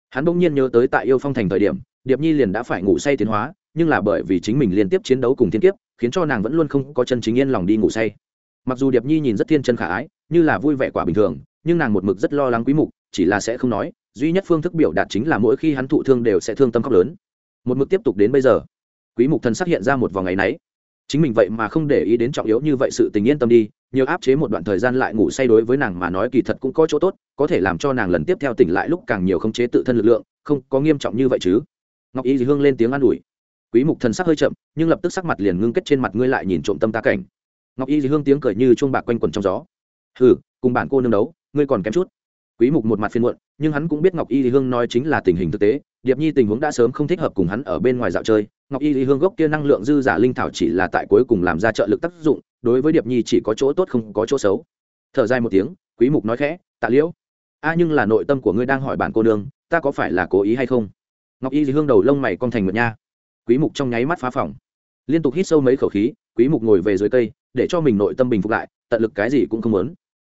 Hắn bỗng nhiên nhớ tới tại yêu phong thành thời điểm, điệp nhi liền đã phải ngủ say tiến hóa, nhưng là bởi vì chính mình liên tiếp chiến đấu cùng thiên kiếp khiến cho nàng vẫn luôn không có chân chính yên lòng đi ngủ say. Mặc dù điệp nhi nhìn rất thiên chân khả ái, như là vui vẻ quả bình thường, nhưng nàng một mực rất lo lắng quý mục, chỉ là sẽ không nói, duy nhất phương thức biểu đạt chính là mỗi khi hắn thụ thương đều sẽ thương tâm khóc lớn. Một mực tiếp tục đến bây giờ, quý mục thần xác hiện ra một vòng ngày nấy chính mình vậy mà không để ý đến trọng yếu như vậy sự tình yên tâm đi, nhiều áp chế một đoạn thời gian lại ngủ say đối với nàng mà nói kỳ thật cũng có chỗ tốt, có thể làm cho nàng lần tiếp theo tỉnh lại lúc càng nhiều không chế tự thân lực lượng, không có nghiêm trọng như vậy chứ. Ngọc y hương lên tiếng an ủi quý mục thần sắc hơi chậm, nhưng lập tức sắc mặt liền ngưng kết trên mặt ngươi lại nhìn trộm tâm ta cảnh. Ngọc y hương tiếng cười như chuông bạc quanh quẩn trong gió. Hừ, cùng bản cô nương đấu, ngươi còn kém chút. Quý mục một mặt phiền muộn, nhưng hắn cũng biết ngọc y hương nói chính là tình hình thực tế, điệp nhi tình huống đã sớm không thích hợp cùng hắn ở bên ngoài dạo chơi. Ngọc y hương gốc kia năng lượng dư giả linh thảo chỉ là tại cuối cùng làm ra trợ lực tác dụng, đối với điệp nhi chỉ có chỗ tốt không có chỗ xấu. Thở dài một tiếng, quý mục nói khẽ, tạ liễu, a nhưng là nội tâm của ngươi đang hỏi bản cô nương, ta có phải là cố ý hay không? Ngọc y hương đầu lông mày cong thành một nha quý mục trong nháy mắt phá phòng. Liên tục hít sâu mấy khẩu khí, quý mục ngồi về dưới cây, để cho mình nội tâm bình phục lại, tận lực cái gì cũng không muốn.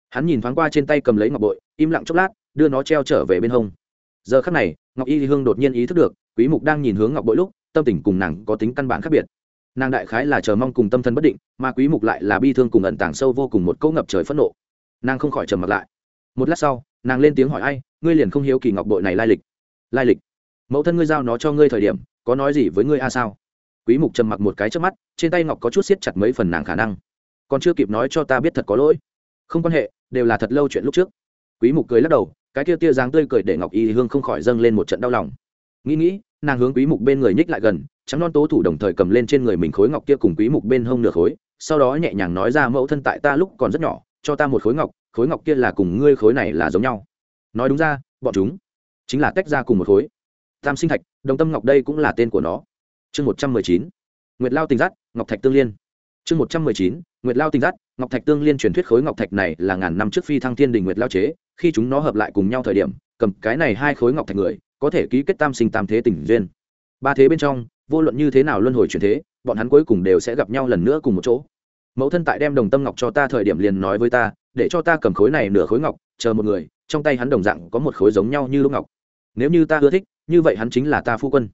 Hắn nhìn thoáng qua trên tay cầm lấy ngọc bội, im lặng chốc lát, đưa nó treo trở về bên hông. Giờ khắc này, ngọc y hương đột nhiên ý thức được, quý mục đang nhìn hướng ngọc bội lúc, tâm tình cùng nàng có tính căn bản khác biệt. Nàng đại khái là chờ mong cùng tâm thần bất định, mà quý mục lại là bi thương cùng ẩn tàng sâu vô cùng một câu ngập trời phẫn nộ. Nàng không khỏi trầm mặt lại. Một lát sau, nàng lên tiếng hỏi ai, ngươi liền không hiếu kỳ ngọc bội này lai lịch? Lai lịch? Mẫu thân ngươi giao nó cho ngươi thời điểm có nói gì với ngươi a sao? Quý mục trầm mặc một cái trước mắt, trên tay ngọc có chút siết chặt mấy phần nàng khả năng. Còn chưa kịp nói cho ta biết thật có lỗi. Không quan hệ, đều là thật lâu chuyện lúc trước. Quý mục cười lắc đầu, cái kia tia dáng tươi cười để ngọc y hương không khỏi dâng lên một trận đau lòng. Nghĩ nghĩ, nàng hướng quý mục bên người nhích lại gần, trắng non tố thủ đồng thời cầm lên trên người mình khối ngọc kia cùng quý mục bên hông nửa khối, sau đó nhẹ nhàng nói ra mẫu thân tại ta lúc còn rất nhỏ, cho ta một khối ngọc khối ngọc kia là cùng ngươi khối này là giống nhau. Nói đúng ra, bọn chúng chính là tách ra cùng một khối tam sinh thạch, đồng tâm ngọc đây cũng là tên của nó. Chương một trăm mười chín, nguyệt lao tình giác, ngọc thạch tương liên. Chương một trăm mười chín, nguyệt lao tình giác, ngọc thạch tương liên truyền thuyết khối ngọc thạch này là ngàn năm trước phi thăng thiên đình nguyệt lao chế, khi chúng nó hợp lại cùng nhau thời điểm, cầm cái này hai khối ngọc thạch người, có thể ký kết tam sinh tam thế tình duyên. Ba thế bên trong, vô luận như thế nào luân hồi chuyển thế, bọn hắn cuối cùng đều sẽ gặp nhau lần nữa cùng một chỗ. Mẫu thân tại đem đồng tâm ngọc cho ta thời điểm liền nói với ta, để cho ta cầm khối này nửa khối ngọc, chờ một người, trong tay hắn đồng dạng có một khối giống nhau như lúc ngọc. Nếu như ta ưa thích như vậy hắn chính là ta phu quân.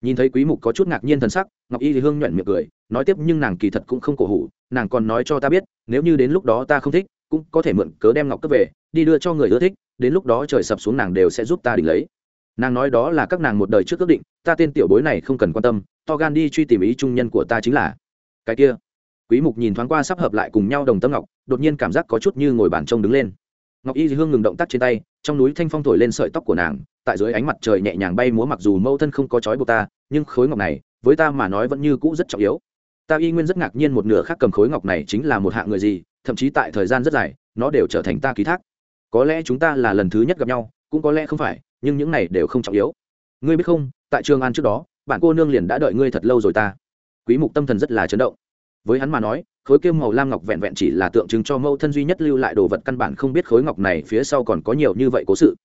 Nhìn thấy quý mục có chút ngạc nhiên thần sắc, ngọc y thì hương nhuận miệng cười, nói tiếp nhưng nàng kỳ thật cũng không cổ hủ, nàng còn nói cho ta biết, nếu như đến lúc đó ta không thích, cũng có thể mượn cớ đem ngọc cấp về, đi đưa cho người ưa thích, đến lúc đó trời sập xuống nàng đều sẽ giúp ta đỉnh lấy. Nàng nói đó là các nàng một đời trước ước định, ta tên tiểu bối này không cần quan tâm, to gan đi truy tìm ý trung nhân của ta chính là. Cái kia, quý mục nhìn thoáng qua sắp hợp lại cùng nhau đồng tâm ngọc, đột nhiên cảm giác có chút như ngồi bàn trông đứng lên. Ngọc y hương ngừng động tác trên tay, trong núi thanh phong thổi lên sợi tóc của nàng tại dưới ánh mặt trời nhẹ nhàng bay múa mặc dù mâu thân không có trói buộc ta, nhưng khối ngọc này, với ta mà nói vẫn như cũ rất trọng yếu. Ta y nguyên rất ngạc nhiên một nửa khác cầm khối ngọc này chính là một hạng người gì, thậm chí tại thời gian rất dài, nó đều trở thành ta ký thác. Có lẽ chúng ta là lần thứ nhất gặp nhau, cũng có lẽ không phải, nhưng những này đều không trọng yếu. Ngươi biết không, tại trường an trước đó, bạn cô nương liền đã đợi ngươi thật lâu rồi ta. Quý mục tâm thần rất là chấn động. Với hắn mà nói, khối kim màu lam ngọc vẹn vẹn chỉ là tượng trưng cho mẫu thân duy nhất lưu lại đồ vật căn bản không biết khối ngọc này phía sau còn có nhiều như vậy cố sự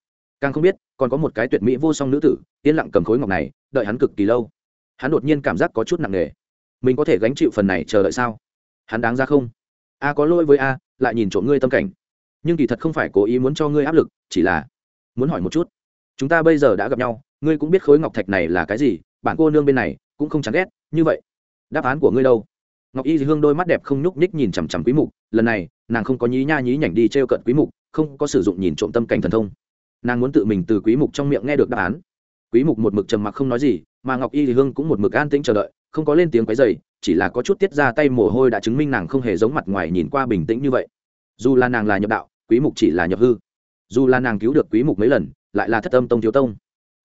càng không biết, còn có một cái tuyệt mỹ vô song nữ tử, yên lặng cầm khối ngọc này, đợi hắn cực kỳ lâu. Hắn đột nhiên cảm giác có chút nặng nề. Mình có thể gánh chịu phần này chờ đợi sao? Hắn đáng ra không? A, có lỗi với a, lại nhìn trộm ngươi tâm cảnh. Nhưng kỳ thật không phải cố ý muốn cho ngươi áp lực, chỉ là muốn hỏi một chút. Chúng ta bây giờ đã gặp nhau, ngươi cũng biết khối ngọc thạch này là cái gì bản cô nương bên này cũng không chán ghét, như vậy, đáp án của ngươi đâu? Ngọc y hương đôi mắt đẹp không nhúc nhích nhìn chằm chằm quý mục, lần này, nàng không có nhí nha nhí nhảnh đi treo cận quý mục, không có sử dụng nhìn trộm tâm cảnh thần thông nàng muốn tự mình từ quý mục trong miệng nghe được đáp án. Quý mục một mực trầm mặc không nói gì, mà ngọc y hương cũng một mực an tĩnh chờ đợi, không có lên tiếng quấy rầy, chỉ là có chút tiết ra tay mồ hôi đã chứng minh nàng không hề giống mặt ngoài nhìn qua bình tĩnh như vậy. Dù là nàng là nhập đạo, quý mục chỉ là nhập hư. Dù là nàng cứu được quý mục mấy lần, lại là thất âm tông thiếu tông.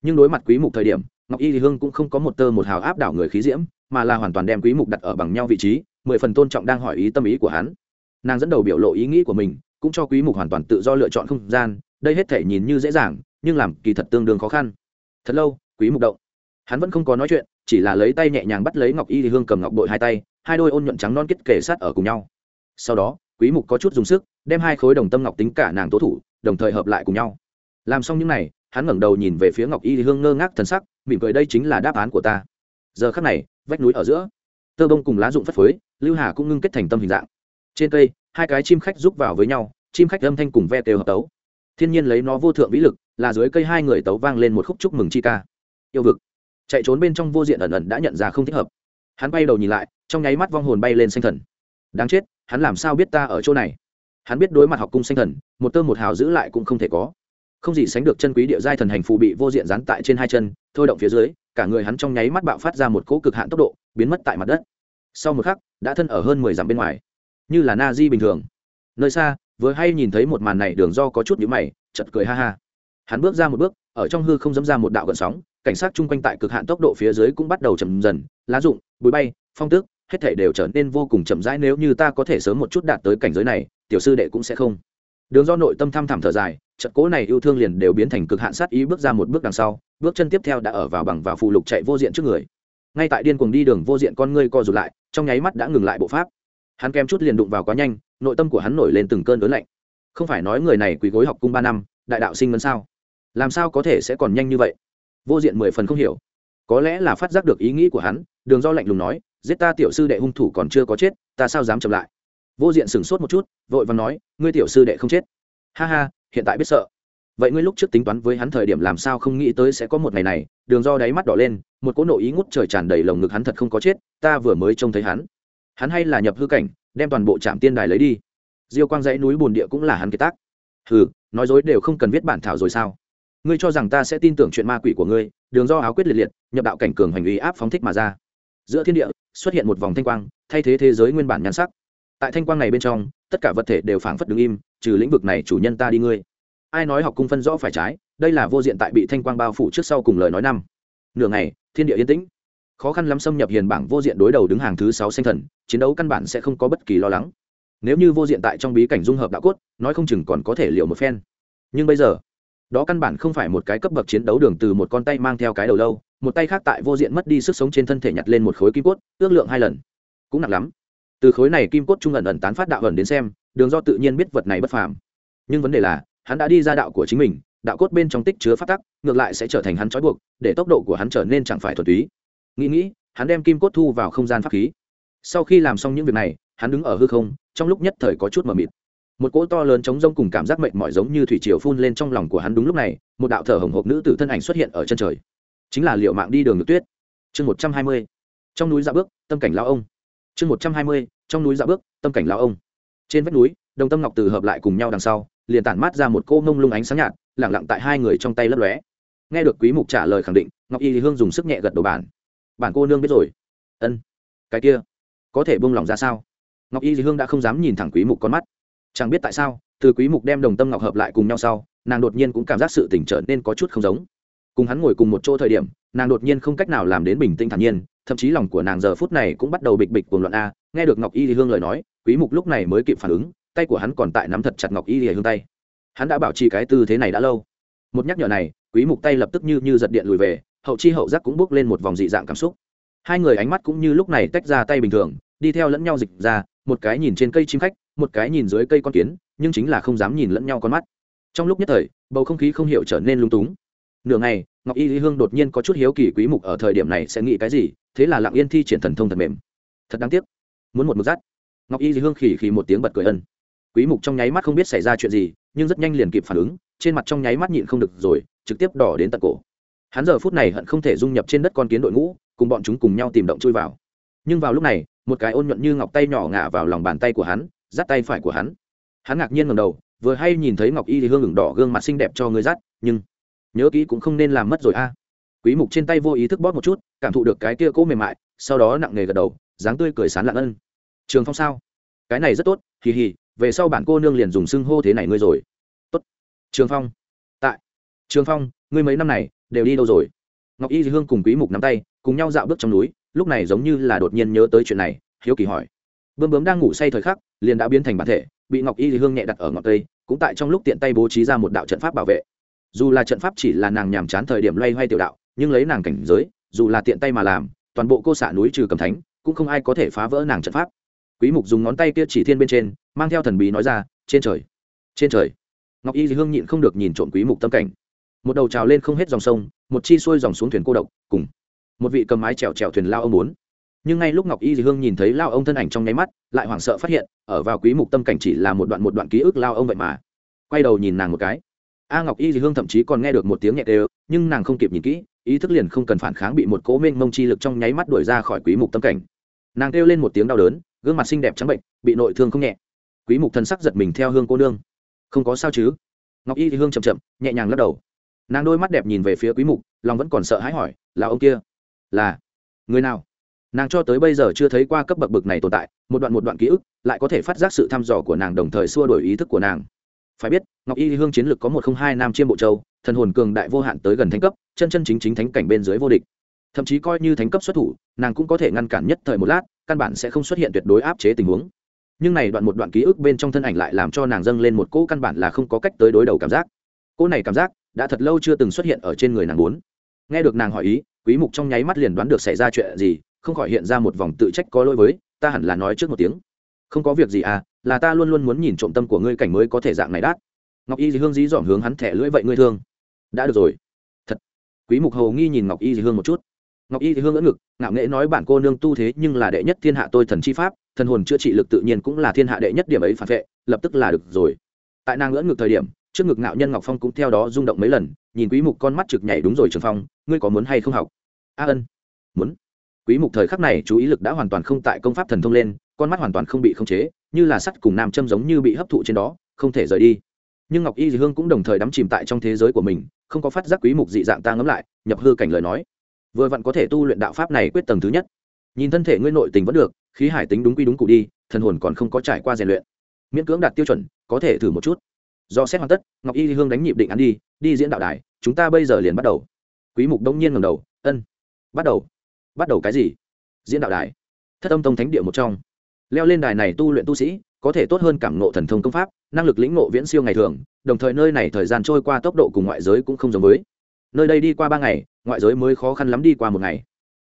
Nhưng đối mặt quý mục thời điểm, ngọc y hương cũng không có một tơ một hào áp đảo người khí diễm, mà là hoàn toàn đem quý mục đặt ở bằng nhau vị trí, mười phần tôn trọng đang hỏi ý tâm ý của hắn. Nàng dẫn đầu biểu lộ ý nghĩ của mình, cũng cho quý mục hoàn toàn tự do lựa chọn không gian đây hết thể nhìn như dễ dàng, nhưng làm kỳ thật tương đương khó khăn. Thật lâu, quý mục động. Hắn vẫn không có nói chuyện, chỉ là lấy tay nhẹ nhàng bắt lấy ngọc y thì hương cầm ngọc bội hai tay, hai đôi ôn nhuận trắng non kết kề sát ở cùng nhau. Sau đó, quý mục có chút dùng sức, đem hai khối đồng tâm ngọc tính cả nàng tố thủ, đồng thời hợp lại cùng nhau. Làm xong những này, hắn ngẩng đầu nhìn về phía ngọc y thì hương ngơ ngác thần sắc, mỉm cười, đây chính là đáp án của ta. Giờ khắc này, vách núi ở giữa, tơ bông cùng lá dụng phất phới, lưu hà cũng ngưng kết thành tâm hình dạng. Trên cây, hai cái chim khách giúp vào với nhau, chim khách âm thanh cùng ve kêu hợp tấu thiên nhiên lấy nó vô thượng vĩ lực, là dưới cây hai người tấu vang lên một khúc chúc mừng chi ca. Yêu vực. Chạy trốn bên trong vô diện ẩn ẩn đã nhận ra không thích hợp. Hắn bay đầu nhìn lại, trong nháy mắt vong hồn bay lên xanh thần. Đáng chết, hắn làm sao biết ta ở chỗ này? Hắn biết đối mặt học cung xanh thần, một tơ một hào giữ lại cũng không thể có. Không gì sánh được chân quý địa giai thần hành phù bị vô diện dán tại trên hai chân, thôi động phía dưới, cả người hắn trong nháy mắt bạo phát ra một cỗ cực hạn tốc độ, biến mất tại mặt đất. Sau một khắc, đã thân ở hơn mười dặm bên ngoài. Như là na di bình thường. Nơi xa vừa hay nhìn thấy một màn này đường do có chút nhữ mày chật cười ha ha. Hắn bước ra một bước, ở trong hư không dẫm ra một đạo gần sóng, cảnh sát chung quanh tại cực hạn tốc độ phía dưới cũng bắt đầu chậm dần, lá rụng, bụi bay, phong tước, hết thể đều trở nên vô cùng chậm rãi, nếu như ta có thể sớm một chút đạt tới cảnh giới này, tiểu sư đệ cũng sẽ không. Đường do nội tâm thăm thẳm thở dài trận cố này yêu thương liền đều biến thành cực hạn sát ý bước ra một bước đằng sau, bước chân tiếp theo đã ở vào bằng và phụ lục chạy vô diện trước người. Ngay tại điên cuồng đi đường vô diện con ngươi co rụt lại, trong nháy mắt đã ngừng lại bộ pháp hắn kém chút liền đụng vào quá nhanh, nội tâm của hắn nổi lên từng cơn lớn lạnh. Không phải nói người này quỳ gối học cung ba năm, đại đạo sinh ngân sao? Làm sao có thể sẽ còn nhanh như vậy? Vô diện mười phần không hiểu. Có lẽ là phát giác được ý nghĩ của hắn, đường do lạnh lùng nói, giết ta tiểu sư đệ hung thủ còn chưa có chết, ta sao dám chậm lại? Vô diện sửng sốt một chút, vội và nói, ngươi tiểu sư đệ không chết. Ha ha, hiện tại biết sợ. Vậy ngươi lúc trước tính toán với hắn thời điểm làm sao không nghĩ tới sẽ có một ngày này? Đường do đáy mắt đỏ lên, một cỗ nội ý ngút trời tràn đầy lồng ngực hắn thật không có chết, ta vừa mới trông thấy hắn hắn hay là nhập hư cảnh, đem toàn bộ trạm tiên đài lấy đi. Diêu quang dãy núi bồn địa cũng là hắn kế tác. Hừ, nói dối đều không cần viết bản thảo rồi sao? Ngươi cho rằng ta sẽ tin tưởng chuyện ma quỷ của ngươi, đường do áo quyết liệt liệt, nhập đạo cảnh cường hành uy áp phóng thích mà ra. Giữa thiên địa, xuất hiện một vòng thanh quang, thay thế thế giới nguyên bản nhan sắc. Tại thanh quang này bên trong, tất cả vật thể đều phảng phất đứng im, trừ lĩnh vực này chủ nhân ta đi ngươi. Ai nói học cung phân rõ phải trái, đây là vô diện tại bị thanh quang bao phủ trước sau cùng lời nói năm. Nửa ngày, thiên địa yên tĩnh khó khăn lắm xâm nhập hiền bảng vô diện đối đầu đứng hàng thứ sáu xanh thần, chiến đấu căn bản sẽ không có bất kỳ lo lắng. Nếu như vô diện tại trong bí cảnh dung hợp đạo cốt, nói không chừng còn có thể liệu một phen. Nhưng bây giờ, đó căn bản không phải một cái cấp bậc chiến đấu đường từ một con tay mang theo cái đầu lâu, một tay khác tại vô diện mất đi sức sống trên thân thể nhặt lên một khối kim cốt, ước lượng hai lần. Cũng nặng lắm. Từ khối này kim cốt trung ẩn ẩn tán phát đạo ẩn đến xem, đường do tự nhiên biết vật này bất phàm. Nhưng vấn đề là, hắn đã đi ra đạo của chính mình, đạo cốt bên trong tích chứa phát tắc, ngược lại sẽ trở thành hắn trói buộc, để tốc độ của hắn trở nên chẳng phải thuần túy nghĩ nghĩ, hắn đem kim cốt thu vào không gian pháp khí. Sau khi làm xong những việc này, hắn đứng ở hư không, trong lúc nhất thời có chút mờ mịt. Một cỗ to lớn chống rông cùng cảm giác mệnh mỏi giống như thủy triều phun lên trong lòng của hắn đúng lúc này, một đạo thở hồng hộc nữ tử thân ảnh xuất hiện ở chân trời. Chính là liệu mạng đi đường ngược tuyết. Chương một trăm hai mươi. Trong núi dạ bước, tâm cảnh lao ông. Chương một trăm hai mươi. Trong núi dạ bước, tâm cảnh lao ông. Trên vách núi, đồng tâm ngọc từ hợp lại cùng nhau đằng sau, liền tản mát ra một cô mông lung ánh sáng nhạt lẳng lặng tại hai người trong tay lấp lóe. Nghe được quý mục trả lời khẳng định, ngọc y hương dùng sức nhẹ gật đầu bản bản cô nương biết rồi. Ân, cái kia, có thể buông lòng ra sao? Ngọc y hương đã không dám nhìn thẳng quý mục con mắt. Chẳng biết tại sao, từ quý mục đem đồng tâm ngọc hợp lại cùng nhau sau, nàng đột nhiên cũng cảm giác sự tỉnh trở nên có chút không giống. Cùng hắn ngồi cùng một chỗ thời điểm, nàng đột nhiên không cách nào làm đến bình tĩnh thản nhiên, thậm chí lòng của nàng giờ phút này cũng bắt đầu bịch bịch cuồng loạn a, nghe được ngọc y hương lời nói, quý mục lúc này mới kịp phản ứng, tay của hắn còn tại nắm thật chặt ngọc y hương tay. Hắn đã bảo trì cái tư thế này đã lâu. Một nhắc nhở này, quý mục tay lập tức như như giật điện lùi về hậu chi hậu giác cũng bước lên một vòng dị dạng cảm xúc. Hai người ánh mắt cũng như lúc này tách ra tay bình thường, đi theo lẫn nhau dịch ra, một cái nhìn trên cây chim khách, một cái nhìn dưới cây con kiến, nhưng chính là không dám nhìn lẫn nhau con mắt. Trong lúc nhất thời, bầu không khí không hiểu trở nên lung túng. Nửa ngày, ngọc y lý hương đột nhiên có chút hiếu kỳ quý mục ở thời điểm này sẽ nghĩ cái gì, thế là lặng yên thi triển thần thông thật mềm. Thật đáng tiếc. Muốn một mực dắt. Ngọc y lý hương khỉ khỉ một tiếng bật cười ân. Quý mục trong nháy mắt không biết xảy ra chuyện gì, nhưng rất nhanh liền kịp phản ứng, trên mặt trong nháy mắt nhịn không được rồi, trực tiếp đỏ đến tận cổ hắn giờ phút này hận không thể dung nhập trên đất con kiến đội ngũ, cùng bọn chúng cùng nhau tìm động chui vào. Nhưng vào lúc này, một cái ôn nhuận như ngọc tay nhỏ ngả vào lòng bàn tay của hắn, dắt tay phải của hắn. Hắn ngạc nhiên ngầm đầu, vừa hay nhìn thấy ngọc y thì hương ngừng đỏ gương mặt xinh đẹp cho người dắt, nhưng nhớ kỹ cũng không nên làm mất rồi a. Quý mục trên tay vô ý thức bóp một chút, cảm thụ được cái kia cố mềm mại, sau đó nặng nề gật đầu, dáng tươi cười sán lạn ân. Trường phong sao? Cái này rất tốt, hì hì, về sau bản cô nương liền dùng xưng hô thế này ngươi rồi. Tốt, trường phong. Tại, trường phong, ngươi mấy năm này đều đi đâu rồi? Ngọc y hương cùng quý mục nắm tay, cùng nhau dạo bước trong núi, lúc này giống như là đột nhiên nhớ tới chuyện này, hiếu kỳ hỏi. Bươm bướm đang ngủ say thời khắc, liền đã biến thành bản thể, bị ngọc y hương nhẹ đặt ở ngọn cây, cũng tại trong lúc tiện tay bố trí ra một đạo trận pháp bảo vệ. Dù là trận pháp chỉ là nàng nhàm chán thời điểm loay hoay tiểu đạo, nhưng lấy nàng cảnh giới, dù là tiện tay mà làm, toàn bộ cô xạ núi trừ cầm thánh, cũng không ai có thể phá vỡ nàng trận pháp. Quý mục dùng ngón tay kia chỉ thiên bên trên, mang theo thần bí nói ra, trên trời trên trời. Ngọc y hương nhịn không được nhìn trộm quý mục tâm cảnh một đầu trào lên không hết dòng sông, một chi xuôi dòng xuống thuyền cô độc, cùng một vị cầm mái chèo chèo thuyền lao ông muốn nhưng ngay lúc ngọc y hương nhìn thấy lao ông thân ảnh trong nháy mắt, lại hoảng sợ phát hiện, ở vào quý mục tâm cảnh chỉ là một đoạn một đoạn ký ức lao ông vậy mà. Quay đầu nhìn nàng một cái. A ngọc y hương thậm chí còn nghe được một tiếng nhẹ đều, nhưng nàng không kịp nhìn kỹ, ý thức liền không cần phản kháng bị một cỗ mênh mông chi lực trong nháy mắt đuổi ra khỏi quý mục tâm cảnh. Nàng kêu lên một tiếng đau đớn, gương mặt xinh đẹp trắng bệnh, bị nội thương không nhẹ. Quý mục thân sắc giật mình theo hương cô nương. Không có sao chứ? Ngọc y thì hương chậm chậm, nhẹ nhàng lắc đầu nàng đôi mắt đẹp nhìn về phía quý mục, lòng vẫn còn sợ hãi hỏi, là ông kia? Là người nào? Nàng cho tới bây giờ chưa thấy qua cấp bậc bực này tồn tại, một đoạn một đoạn ký ức, lại có thể phát giác sự thăm dò của nàng đồng thời xua đổi ý thức của nàng. Phải biết, ngọc y hương chiến lực có một không hai nam chiêm bộ châu, thần hồn cường đại vô hạn tới gần thánh cấp, chân chân chính chính thánh cảnh bên dưới vô địch. Thậm chí coi như thánh cấp xuất thủ, nàng cũng có thể ngăn cản nhất thời một lát, căn bản sẽ không xuất hiện tuyệt đối áp chế tình huống. Nhưng này đoạn một đoạn ký ức bên trong thân ảnh lại làm cho nàng dâng lên một cỗ căn bản là không có cách tới đối đầu cảm giác. Cỗ này cảm giác đã thật lâu chưa từng xuất hiện ở trên người nàng bốn. Nghe được nàng hỏi ý, quý mục trong nháy mắt liền đoán được xảy ra chuyện gì, không khỏi hiện ra một vòng tự trách có lỗi với, ta hẳn là nói trước một tiếng. Không có việc gì à là ta luôn luôn muốn nhìn trộm tâm của ngươi cảnh mới có thể dạng này đát. Ngọc y dì hương dí dỏm hướng hắn thẻ lưỡi, vậy ngươi thương. Đã được rồi. Thật. Quý mục hầu nghi nhìn ngọc y dì hương một chút. Ngọc y dì hương ngỡ ngực, ngạo nghễ nói, bản cô nương tu thế nhưng là đệ nhất thiên hạ tôi thần chi pháp, thần hồn chữa trị lực tự nhiên cũng là thiên hạ đệ nhất điểm ấy phản vệ, lập tức là được rồi. Tại nàng ngỡ ngực thời điểm trước ngực ngạo nhân ngọc phong cũng theo đó rung động mấy lần, nhìn quý mục con mắt trực nhảy đúng rồi trường phong, ngươi có muốn hay không học? A ân. Muốn. Quý mục thời khắc này chú ý lực đã hoàn toàn không tại công pháp thần thông lên, con mắt hoàn toàn không bị khống chế, như là sắt cùng nam châm giống như bị hấp thụ trên đó, không thể rời đi. Nhưng ngọc y dì hương cũng đồng thời đắm chìm tại trong thế giới của mình, không có phát giác quý mục dị dạng ta ngấm lại, nhập hư cảnh lời nói. Vừa vặn có thể tu luyện đạo pháp này quyết tầng thứ nhất. Nhìn thân thể ngươi nội tình vẫn được, khí hải tính đúng quy đúng cụ đi, thần hồn còn không có trải qua rèn luyện. Miễn cưỡng đạt tiêu chuẩn, có thể thử một chút do xét hoàn tất, ngọc y hương đánh nhịp định ăn đi đi diễn đạo đài, chúng ta bây giờ liền bắt đầu. Quý mục đông nhiên ngầm đầu, ân, bắt đầu. Bắt đầu cái gì? Diễn đạo đài. Thất âm tông thánh địa một trong. Leo lên đài này tu luyện tu sĩ, có thể tốt hơn cảm ngộ thần thông công pháp, năng lực lĩnh ngộ viễn siêu ngày thường, đồng thời nơi này thời gian trôi qua tốc độ cùng ngoại giới cũng không giống với. Nơi đây đi qua ba ngày, ngoại giới mới khó khăn lắm đi qua một ngày.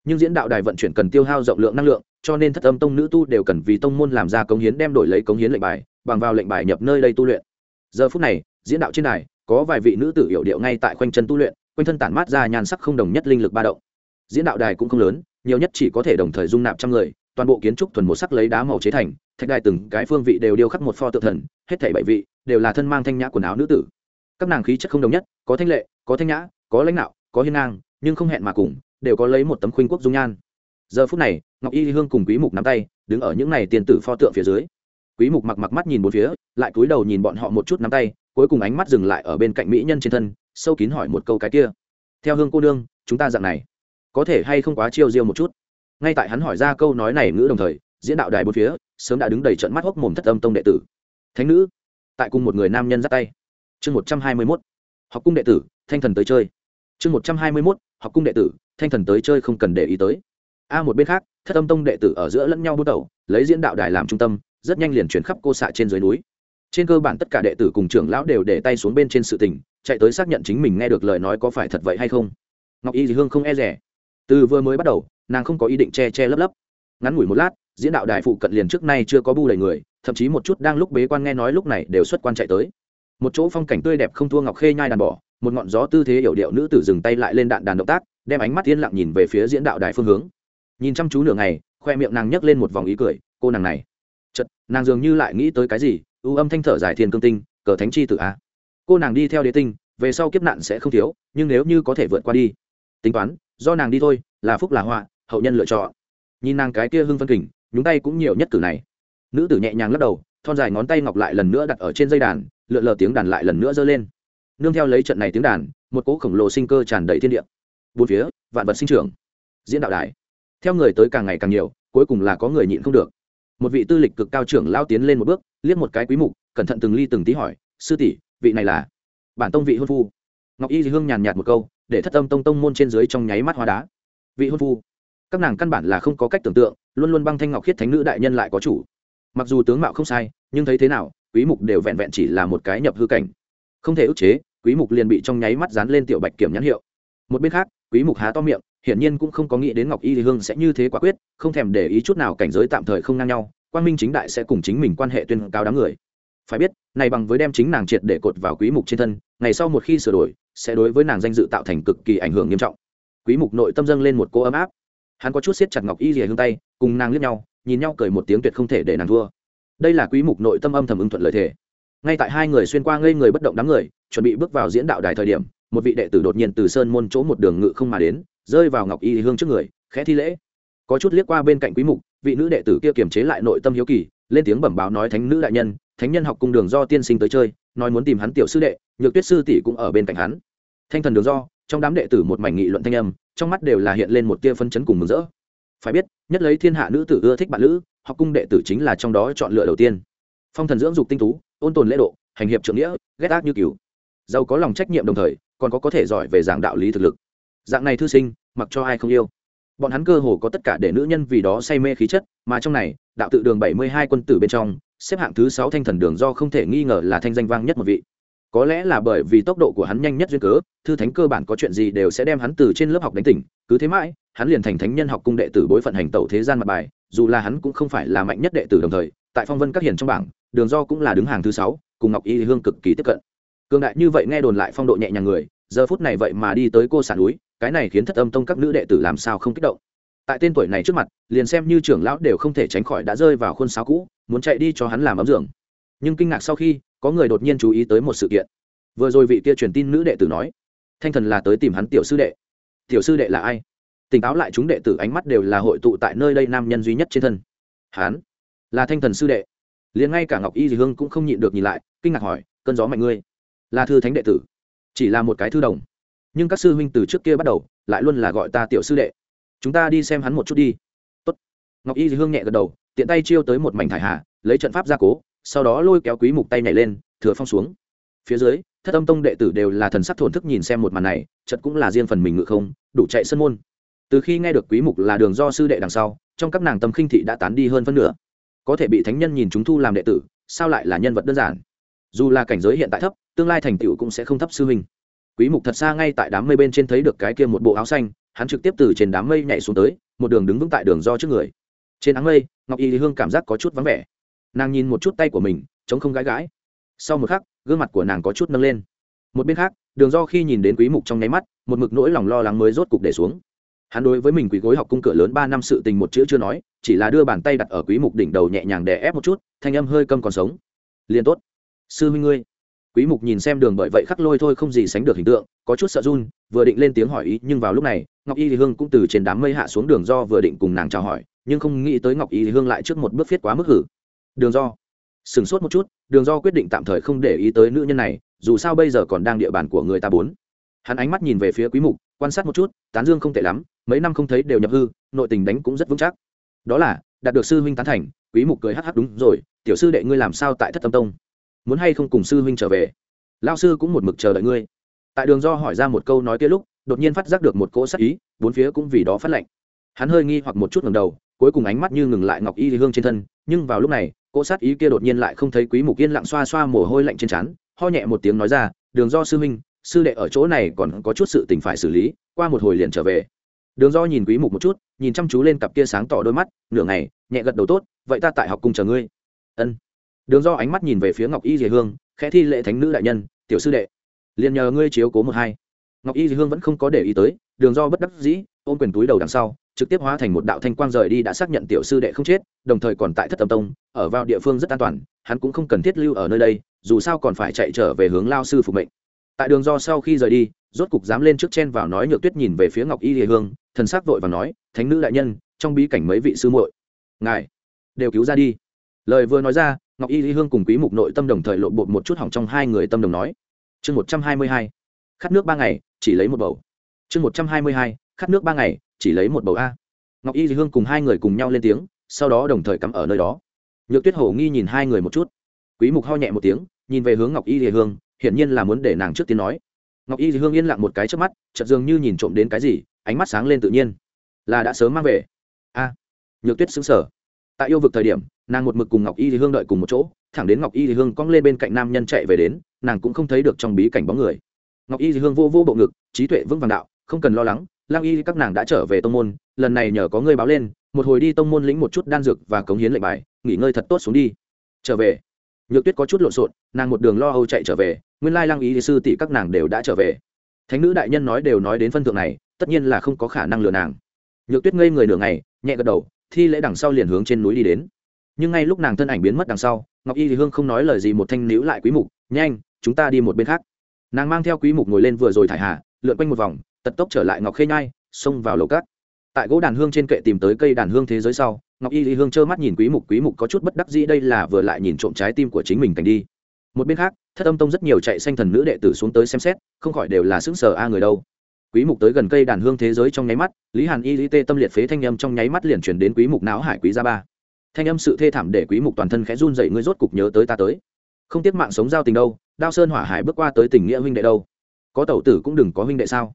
Nhưng diễn đạo đài vận chuyển cần tiêu hao rộng lượng năng lượng, cho nên thất âm tông nữ tu đều cần vì tông môn làm ra cống hiến đem đổi lấy cống hiến lệnh bài, bằng vào lệnh bài nhập nơi đây tu luyện giờ phút này, diễn đạo trên đài, có vài vị nữ tử hiểu điệu ngay tại khoanh chân tu luyện, quanh thân tản mát ra nhan sắc không đồng nhất linh lực ba động. Diễn đạo đài cũng không lớn, nhiều nhất chỉ có thể đồng thời dung nạp trăm người, toàn bộ kiến trúc thuần một sắc lấy đá màu chế thành, thạch đài từng cái phương vị đều điêu khắc một pho tự thần, hết thảy bảy vị đều là thân mang thanh nhã quần áo nữ tử. Các nàng khí chất không đồng nhất, có thanh lệ, có thanh nhã, có lãnh đạo, có hiên ngang, nhưng không hẹn mà cùng, đều có lấy một tấm khuynh quốc dung nhan. Giờ phút này, ngọc y hương cùng quý mục nắm tay, đứng ở những này tiền tử pho tượng phía dưới quý mục mặc mặc mắt nhìn bốn phía, lại cúi đầu nhìn bọn họ một chút nắm tay, cuối cùng ánh mắt dừng lại ở bên cạnh mỹ nhân trên thân, sâu kín hỏi một câu cái kia. Theo hương cô đương chúng ta dạng này, có thể hay không quá chiêu diêu một chút? Ngay tại hắn hỏi ra câu nói này ngữ đồng thời, diễn đạo đài bốn phía, sớm đã đứng đầy trận mắt hốc mồm thất âm tông đệ tử. Thánh nữ, tại cùng một người nam nhân dắt tay. Chương một trăm hai mươi mốt, học cung đệ tử, thanh thần tới chơi. Chương một trăm hai mươi mốt, học cung đệ tử, thanh thần tới chơi không cần để ý tới. A một bên khác, thất âm tông đệ tử ở giữa lẫn nhau bút đầu lấy diễn đạo đài làm trung tâm rất nhanh liền chuyển khắp cô xạ trên dưới núi. Trên cơ bản tất cả đệ tử cùng trưởng lão đều để tay xuống bên trên sự tình, chạy tới xác nhận chính mình nghe được lời nói có phải thật vậy hay không. Ngọc y dì hương không e rẻ từ vừa mới bắt đầu, nàng không có ý định che che lấp lấp. Ngắn ngủi một lát, diễn đạo đại phụ cận liền trước nay chưa có bu đầy người, thậm chí một chút đang lúc bế quan nghe nói lúc này đều xuất quan chạy tới. Một chỗ phong cảnh tươi đẹp không thua ngọc khê nhai đàn bỏ một ngọn gió tư thế hiểu điệu nữ tử dừng tay lại lên đạn đàn động tác, đem ánh mắt yên lặng nhìn về phía diễn đạo đại phương hướng. Nhìn chăm chú nửa ngày, khoe miệng nàng nhấc lên một vòng ý cười, cô nàng này nàng dường như lại nghĩ tới cái gì ưu âm thanh thở dài thiên cương tinh, cờ thánh chi tử a. Cô nàng đi theo đế tinh, về sau kiếp nạn sẽ không thiếu, nhưng nếu như có thể vượt qua đi, tính toán, do nàng đi thôi, là phúc là họa, hậu nhân lựa chọn. Nhìn nàng cái kia hưng phân kình, nhúng tay cũng nhiều nhất cử này. Nữ tử nhẹ nhàng lắc đầu, thon dài ngón tay ngọc lại lần nữa đặt ở trên dây đàn, lượn lờ tiếng đàn lại lần nữa giơ lên. Nương theo lấy trận này tiếng đàn, một cỗ khổng lồ sinh cơ tràn đầy thiên địa. Bốn phía, vạn vật sinh trưởng. Diễn đạo đài. Theo người tới càng ngày càng nhiều, cuối cùng là có người nhịn không được một vị tư lịch cực cao trưởng lao tiến lên một bước, liếc một cái quý mục, cẩn thận từng ly từng tí hỏi, sư tỷ, vị này là? Bản tông vị hôn phu. Ngọc y hương nhàn nhạt một câu, để thất âm tông tông môn trên dưới trong nháy mắt hóa đá. Vị hôn phu. Các nàng căn bản là không có cách tưởng tượng, luôn luôn băng thanh ngọc khiết thánh nữ đại nhân lại có chủ. Mặc dù tướng mạo không sai, nhưng thấy thế nào, quý mục đều vẹn vẹn chỉ là một cái nhập hư cảnh. Không thể ức chế, quý mục liền bị trong nháy mắt dán lên tiểu bạch kiểm nhãn hiệu. Một bên khác, quý mục há to miệng hiển nhiên cũng không có nghĩ đến ngọc y hương sẽ như thế quả quyết, không thèm để ý chút nào cảnh giới tạm thời không ngang nhau quan minh chính đại sẽ cùng chính mình quan hệ tuyên cao đám người. Phải biết, này bằng với đem chính nàng triệt để cột vào quý mục trên thân, ngày sau một khi sửa đổi, sẽ đối với nàng danh dự tạo thành cực kỳ ảnh hưởng nghiêm trọng. Quý mục nội tâm dâng lên một cô ấm áp. Hắn có chút siết chặt ngọc y rìa hương tay, cùng nàng liếc nhau, nhìn nhau cười một tiếng tuyệt không thể để nàng thua. Đây là quý mục nội tâm âm thầm ứng thuận lời thề. Ngay tại hai người xuyên qua ngây người bất động đám người, chuẩn bị bước vào diễn đạo đài thời điểm, một vị đệ tử đột nhiên từ sơn môn chỗ một đường ngự không mà đến rơi vào ngọc y hương trước người, khẽ thi lễ. Có chút liếc qua bên cạnh quý mục, vị nữ đệ tử kia kiềm chế lại nội tâm hiếu kỳ, lên tiếng bẩm báo nói, thánh nữ đại nhân, thánh nhân học cung đường do tiên sinh tới chơi, nói muốn tìm hắn tiểu sư đệ, nhược tuyết sư tỷ cũng ở bên cạnh hắn. Thanh thần đường do, trong đám đệ tử một mảnh nghị luận thanh âm, trong mắt đều là hiện lên một tia phân chấn cùng mừng rỡ. Phải biết, nhất lấy thiên hạ nữ tử ưa thích bạn nữ học cung đệ tử chính là trong đó chọn lựa đầu tiên. Phong thần dưỡng dục tinh tú, ôn tồn lễ độ, hành hiệp trưởng nghĩa, ghét ác như cứu giàu có lòng trách nhiệm đồng thời, còn có có thể giỏi về giảng đạo lý thực lực dạng này thư sinh, mặc cho ai không yêu. Bọn hắn cơ hồ có tất cả để nữ nhân vì đó say mê khí chất, mà trong này, đạo tự đường bảy mươi hai quân tử bên trong, xếp hạng thứ sáu thanh thần đường do không thể nghi ngờ là thanh danh vang nhất một vị. Có lẽ là bởi vì tốc độ của hắn nhanh nhất duyên cớ, thư thánh cơ bản có chuyện gì đều sẽ đem hắn từ trên lớp học đánh tỉnh, cứ thế mãi, hắn liền thành thánh nhân học cung đệ tử bối phận hành tẩu thế gian mặt bài, dù là hắn cũng không phải là mạnh nhất đệ tử đồng thời, tại phong vân các hiền trong bảng, đường do cũng là đứng hàng thứ sáu, cùng ngọc y hương cực kỳ tiếp cận. Cường đại như vậy nghe đồn lại phong độ nhẹ nhàng người, giờ phút này vậy mà đi tới cô sản núi cái này khiến thất âm tông các nữ đệ tử làm sao không kích động. Tại tên tuổi này trước mặt, liền xem như trưởng lão đều không thể tránh khỏi đã rơi vào khuôn sáo cũ, muốn chạy đi cho hắn làm ấm giường. Nhưng kinh ngạc sau khi, có người đột nhiên chú ý tới một sự kiện. Vừa rồi vị kia truyền tin nữ đệ tử nói, thanh thần là tới tìm hắn tiểu sư đệ. Tiểu sư đệ là ai? Tỉnh táo lại chúng đệ tử ánh mắt đều là hội tụ tại nơi đây nam nhân duy nhất trên thân. Hắn là thanh thần sư đệ. Liền ngay cả ngọc y dì hương cũng không nhịn được nhìn lại, kinh ngạc hỏi, cơn gió mạnh ngươi, là thư thánh đệ tử, chỉ là một cái thư đồng nhưng các sư huynh từ trước kia bắt đầu lại luôn là gọi ta tiểu sư đệ. Chúng ta đi xem hắn một chút đi. Tốt. ngọc y hương nhẹ gật đầu, tiện tay chiêu tới một mảnh thải hà, lấy trận pháp gia cố, sau đó lôi kéo quý mục tay nhảy lên, thừa phong xuống. Phía dưới, thất âm tông đệ tử đều là thần sắc thổn thức nhìn xem một màn này trận cũng là riêng phần mình ngự không, đủ chạy sân môn. Từ khi nghe được quý mục là đường do sư đệ đằng sau, trong các nàng tâm khinh thị đã tán đi hơn phân nửa. Có thể bị thánh nhân nhìn chúng thu làm đệ tử, sao lại là nhân vật đơn giản? Dù là cảnh giới hiện tại thấp, tương lai thành tựu cũng sẽ không thấp sư huynh quý mục thật xa ngay tại đám mây bên trên thấy được cái kia một bộ áo xanh, hắn trực tiếp từ trên đám mây nhảy xuống tới, một đường đứng vững tại đường do trước người. Trên áng mây, ngọc y hương cảm giác có chút vắng vẻ. Nàng nhìn một chút tay của mình chống không gãi gãi. Sau một khắc, gương mặt của nàng có chút nâng lên. Một bên khác, đường do khi nhìn đến quý mục trong nháy mắt, một mực nỗi lòng lo lắng mới rốt cục để xuống. Hắn đối với mình quý gối học cung cửa lớn ba năm sự tình một chữ chưa nói, chỉ là đưa bàn tay đặt ở quý mục đỉnh đầu nhẹ nhàng đè ép một chút, thanh âm hơi câm còn sống. Liền tốt. Sư huynh ngươi quý mục nhìn xem đường bởi vậy khắc lôi thôi không gì sánh được hình tượng, có chút sợ run, vừa định lên tiếng hỏi ý, nhưng vào lúc này, ngọc y thì hương cũng từ trên đám mây hạ xuống đường do vừa định cùng nàng chào hỏi, nhưng không nghĩ tới ngọc y thì hương lại trước một bước viết quá mức hử. Đường do. Sừng sốt một chút, đường do quyết định tạm thời không để ý tới nữ nhân này, dù sao bây giờ còn đang địa bàn của người ta bốn. Hắn ánh mắt nhìn về phía quý mục, quan sát một chút, tán dương không tệ lắm, mấy năm không thấy đều nhập hư, nội tình đánh cũng rất vững chắc. Đó là, đạt được sư huynh tán thành, quý mục cười hắc hắc, đúng rồi, tiểu sư đệ ngươi làm sao tại thất tâm tông? Muốn hay không cùng sư huynh trở về? Lao sư cũng một mực chờ đợi ngươi. Tại đường do hỏi ra một câu nói kia lúc, đột nhiên phát giác được một cỗ sắc ý, bốn phía cũng vì đó phát lệnh. Hắn hơi nghi hoặc một chút ngầm đầu, cuối cùng ánh mắt như ngừng lại ngọc y hương trên thân, nhưng vào lúc này, cỗ sát ý kia đột nhiên lại không thấy quý mục yên lặng xoa xoa mồ hôi lạnh trên trán, ho nhẹ một tiếng nói ra, đường do sư huynh, sư đệ ở chỗ này còn có chút sự tình phải xử lý, qua một hồi liền trở về. Đường do nhìn quý mục một chút, nhìn chăm chú lên cặp kia sáng tỏ đôi mắt, nửa ngày, nhẹ gật đầu tốt, vậy ta tại học cùng chờ ngươi. Ân đường do ánh mắt nhìn về phía ngọc y dì hương, khẽ thi lệ thánh nữ đại nhân, tiểu sư đệ, liền nhờ ngươi chiếu cố một hai. Ngọc y dì hương vẫn không có để ý tới, đường do bất đắc dĩ, ôm quyền túi đầu đằng sau, trực tiếp hóa thành một đạo thanh quang rời đi đã xác nhận tiểu sư đệ không chết, đồng thời còn tại thất tâm tông, ở vào địa phương rất an toàn, hắn cũng không cần thiết lưu ở nơi đây, dù sao còn phải chạy trở về hướng lao sư phục mệnh. Tại đường do sau khi rời đi, rốt cục dám lên trước chen vào nói nhược tuyết nhìn về phía ngọc y hề hương, thần sắc vội và nói, thánh nữ đại nhân, trong bí cảnh mấy vị sư muội, ngài đều cứu ra đi. Lời vừa nói ra ngọc y lý hương cùng quý mục nội tâm đồng thời lộn bột một chút hỏng trong hai người tâm đồng nói. Chương một trăm hai mươi hai, khát nước ba ngày, chỉ lấy một bầu. Chương một trăm hai mươi hai, khát nước ba ngày, chỉ lấy một bầu a. Ngọc y lý hương cùng hai người cùng nhau lên tiếng, sau đó đồng thời cắm ở nơi đó. Nhược tuyết hổ nghi nhìn hai người một chút. Quý mục ho nhẹ một tiếng, nhìn về hướng ngọc y lý hương, hiển nhiên là muốn để nàng trước tiên nói. Ngọc y lý hương yên lặng một cái trước mắt, chợt dường như nhìn trộm đến cái gì, ánh mắt sáng lên tự nhiên. Là đã sớm mang về. A. Nhược tuyết xứng sở tại yêu vực thời điểm, nàng một mực cùng ngọc y thì hương đợi cùng một chỗ, thẳng đến ngọc y thì hương cong lên bên cạnh nam nhân chạy về đến, nàng cũng không thấy được trong bí cảnh bóng người. Ngọc y thì hương vô vô bộ ngực, trí tuệ vững vàng đạo, không cần lo lắng, lang y, các nàng đã trở về tông môn, lần này nhờ có ngươi báo lên, một hồi đi tông môn lĩnh một chút đan dược và cống hiến lệnh bài, nghỉ ngơi thật tốt xuống đi. Trở về? Nhược tuyết có chút lộn xộn, nàng một đường lo âu chạy trở về, nguyên lai lang y thì sư tỷ các nàng đều đã trở về. Thánh nữ đại nhân nói đều nói đến phân thượng này, tất nhiên là không có khả năng lừa nàng. Nhược tuyết ngây người nửa ngày, nhẹ gật đầu thi lễ đằng sau liền hướng trên núi đi đến. Nhưng ngay lúc nàng thân ảnh biến mất đằng sau, ngọc y thì hương không nói lời gì, một thanh níu lại quý mục, nhanh, chúng ta đi một bên khác. Nàng mang theo quý mục ngồi lên vừa rồi thải hà, lượn quanh một vòng, tật tốc trở lại ngọc khê nhai, xông vào lầu cát. Tại gỗ đàn hương trên kệ tìm tới cây đàn hương thế giới sau, ngọc y thì hương trơ mắt nhìn quý mục quý mục có chút bất đắc dĩ, đây là vừa lại nhìn trộm trái tim của chính mình thành đi. Một bên khác, thất âm tông rất nhiều chạy xanh thần nữ đệ tử xuống tới xem xét, không khỏi đều là xứng sờ a người đâu quý mục tới gần cây đàn hương thế giới trong nháy mắt, lý hàn y lý tê tâm liệt phế thanh âm trong nháy mắt liền chuyển đến quý mục não hải quý gia ba. Thanh âm sự thê thảm để quý mục toàn thân khẽ run dậy ngươi rốt cục nhớ tới ta tới. Không tiếc mạng sống giao tình đâu, đao sơn hỏa hải bước qua tới tình nghĩa huynh đệ đâu. Có tẩu tử cũng đừng có huynh đệ sao?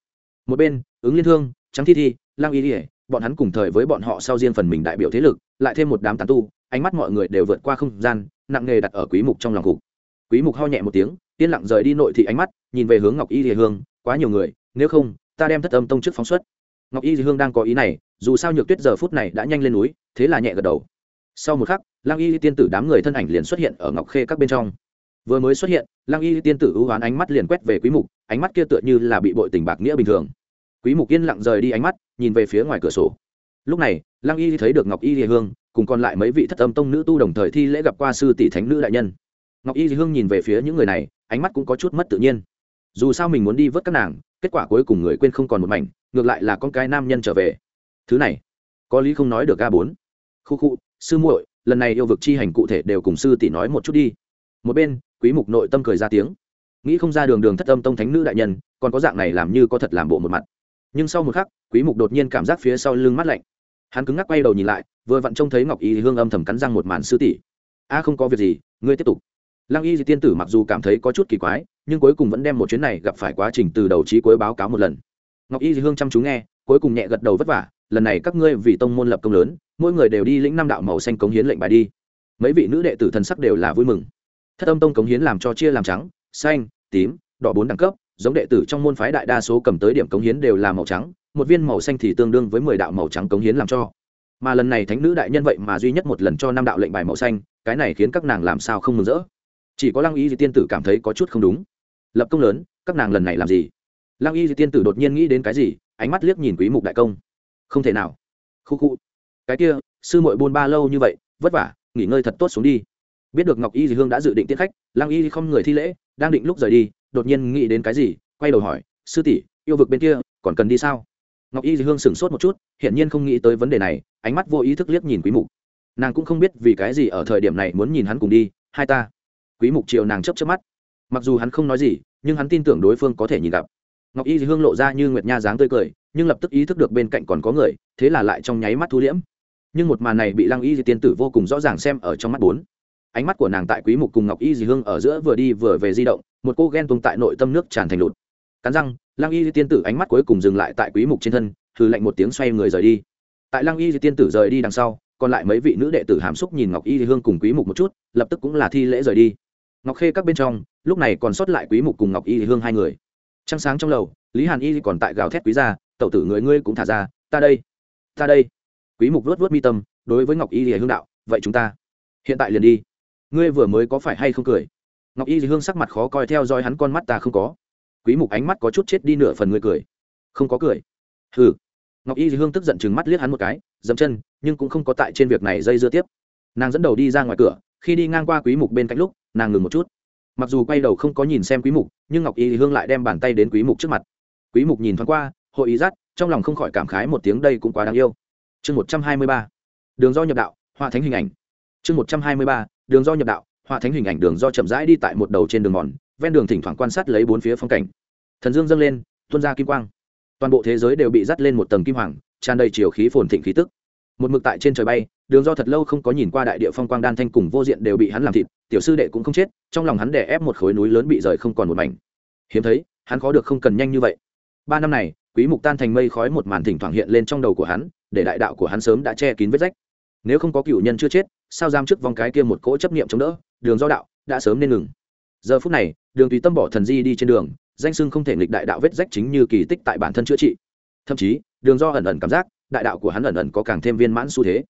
Một bên, ứng liên thương, trắng thi thi, lang y lìa bọn hắn cùng thời với bọn họ sau riêng phần mình đại biểu thế lực, lại thêm một đám tán tu, ánh mắt mọi người đều vượt qua không gian, nặng nghề đặt ở quý mục trong lòng cục. Quý mục ho nhẹ một tiếng, yên lặng rời đi nội thị ánh mắt, nhìn về hướng ngọc y lìa hương, quá nhiều người nếu không, ta đem thất âm tông trước phóng xuất. Ngọc y hương đang có ý này, dù sao nhược tuyết giờ phút này đã nhanh lên núi, thế là nhẹ gật đầu. Sau một khắc lang y tiên tử đám người thân ảnh liền xuất hiện ở ngọc khê các bên trong. Vừa mới xuất hiện lang y tiên tử ưu hoán ánh mắt liền quét về quý mục, ánh mắt kia tựa như là bị bội tình bạc nghĩa bình thường. Quý mục yên lặng rời đi ánh mắt, nhìn về phía ngoài cửa sổ. Lúc này lang y thấy được ngọc y Dì hương, cùng còn lại mấy vị thất âm tông nữ tu đồng thời thi lễ gặp qua sư tỷ thánh nữ đại nhân. Ngọc y hương nhìn về phía những người này, ánh mắt cũng có chút mất tự nhiên dù sao mình muốn đi vớt các nàng, kết quả cuối cùng người quên không còn một mảnh, ngược lại là con cái nam nhân trở về. Thứ này, có lý không nói được ga bốn. Khu khu, sư muội, lần này yêu vực chi hành cụ thể đều cùng sư tỷ nói một chút đi. Một bên, quý mục nội tâm cười ra tiếng. Nghĩ không ra đường đường thất âm tông thánh nữ đại nhân, còn có dạng này làm như có thật làm bộ một mặt. Nhưng sau một khắc, quý mục đột nhiên cảm giác phía sau lưng mát lạnh. Hắn cứng ngắc quay đầu nhìn lại, vừa vặn trông thấy ngọc y hương âm thầm cắn răng một màn sư tỷ. A không có việc gì, ngươi tiếp tục. Lăng y tiên tử mặc dù cảm thấy có chút kỳ quái nhưng cuối cùng vẫn đem một chuyến này gặp phải quá trình từ đầu trí cuối báo cáo một lần. Ngọc y hương chăm chú nghe, cuối cùng nhẹ gật đầu vất vả, lần này các ngươi vì tông môn lập công lớn, mỗi người đều đi lĩnh năm đạo màu xanh cống hiến lệnh bài đi. Mấy vị nữ đệ tử thần sắc đều là vui mừng. Thất âm tông cống hiến làm cho chia làm trắng, xanh, tím, đỏ bốn đẳng cấp, giống đệ tử trong môn phái đại đa số cầm tới điểm cống hiến đều là màu trắng, một viên màu xanh thì tương đương với mười đạo màu trắng cống hiến làm cho. Mà lần này thánh nữ đại nhân vậy mà duy nhất một lần cho năm đạo lệnh bài màu xanh, cái này khiến các nàng làm sao không mừng rỡ chỉ có lăng y di tiên tử cảm thấy có chút không đúng. Lập công lớn, các nàng lần này làm gì? Lăng y di tiên tử đột nhiên nghĩ đến cái gì, ánh mắt liếc nhìn quý mục đại công. Không thể nào. Khu khu. Cái kia, sư muội buôn ba lâu như vậy, vất vả, nghỉ ngơi thật tốt xuống đi. Biết được ngọc y di hương đã dự định tiết khách, lăng y không người thi lễ, đang định lúc rời đi, đột nhiên nghĩ đến cái gì, quay đầu hỏi, sư tỷ, yêu vực bên kia, còn cần đi sao? Ngọc y di hương sửng sốt một chút, hiển nhiên không nghĩ tới vấn đề này, ánh mắt vô ý thức liếc nhìn quý mục. Nàng cũng không biết vì cái gì ở thời điểm này muốn nhìn hắn cùng đi, hai ta quý mục chiều nàng chấp chớp mắt. Mặc dù hắn không nói gì, nhưng hắn tin tưởng đối phương có thể nhìn gặp. Ngọc y Dị hương lộ ra như nguyệt nha dáng tươi cười, nhưng lập tức ý thức được bên cạnh còn có người, thế là lại trong nháy mắt thu liễm. Nhưng một màn này bị lăng y di tiên tử vô cùng rõ ràng xem ở trong mắt bốn. Ánh mắt của nàng tại quý mục cùng ngọc y di hương ở giữa vừa đi vừa về di động, một cô ghen tung tại nội tâm nước tràn thành lụt. Cắn răng, lăng y di tiên tử ánh mắt cuối cùng dừng lại tại quý mục trên thân thử lạnh một tiếng xoay người rời đi. Tại lăng y di tiên tử rời đi đằng sau, còn lại mấy vị nữ đệ tử hàm xúc nhìn ngọc y di hương cùng quý mục một chút, lập tức cũng là thi lễ rời đi ngọc khê các bên trong, lúc này còn sót lại quý mục cùng ngọc y di hương hai người. Trăng sáng trong lầu, lý hàn y còn tại gào thét quý gia, tẩu tử người ngươi cũng thả ra, ta đây ta đây. Quý mục vuốt vuốt mi tâm, đối với ngọc y di hương đạo, vậy chúng ta hiện tại liền đi. Ngươi vừa mới có phải hay không cười? Ngọc y di hương sắc mặt khó coi theo dõi hắn con mắt ta không có. Quý mục ánh mắt có chút chết đi nửa phần người cười. Không có cười. Hừ. Ngọc y di hương tức giận chừng mắt liếc hắn một cái, dậm chân, nhưng cũng không có tại trên việc này dây dưa tiếp. Nàng dẫn đầu đi ra ngoài cửa khi đi ngang qua quý mục bên cạnh lúc, nàng ngừng một chút. Mặc dù quay đầu không có nhìn xem quý mục, nhưng ngọc y hương lại đem bàn tay đến quý mục trước mặt. Quý mục nhìn thoáng qua, hội ý dắt, trong lòng không khỏi cảm khái một tiếng đây cũng quá đáng yêu. Chương 123 đường do nhập đạo, họa thánh hình ảnh. Chương 123 đường do nhập đạo, họa thánh hình ảnh đường do chậm rãi đi tại một đầu trên đường mòn, ven đường thỉnh thoảng quan sát lấy bốn phía phong cảnh. Thần dương dâng lên, tuôn ra kim quang. Toàn bộ thế giới đều bị dắt lên một tầng kim hoàng, tràn đầy chiều khí phồn thịnh khí tức một mực tại trên trời bay, đường do thật lâu không có nhìn qua đại địa phong quang đan thanh cùng vô diện đều bị hắn làm thịt, tiểu sư đệ cũng không chết, trong lòng hắn đè ép một khối núi lớn bị rời không còn một mảnh. Hiếm thấy, hắn khó được không cần nhanh như vậy. Ba năm này, quý mục tan thành mây khói một màn thỉnh thoảng hiện lên trong đầu của hắn, để đại đạo của hắn sớm đã che kín vết rách. Nếu không có cựu nhân chưa chết, sao giam trước vòng cái kia một cỗ chấp niệm chống đỡ, đường do đạo đã sớm nên ngừng. Giờ phút này, đường tùy tâm bỏ thần di đi trên đường, danh sưng không thể nghịch đại đạo vết rách chính như kỳ tích tại bản thân chữa trị. Thậm chí, đường do ẩn ẩn cảm giác đại đạo của hắn ẩn ẩn có càng thêm viên mãn xu thế,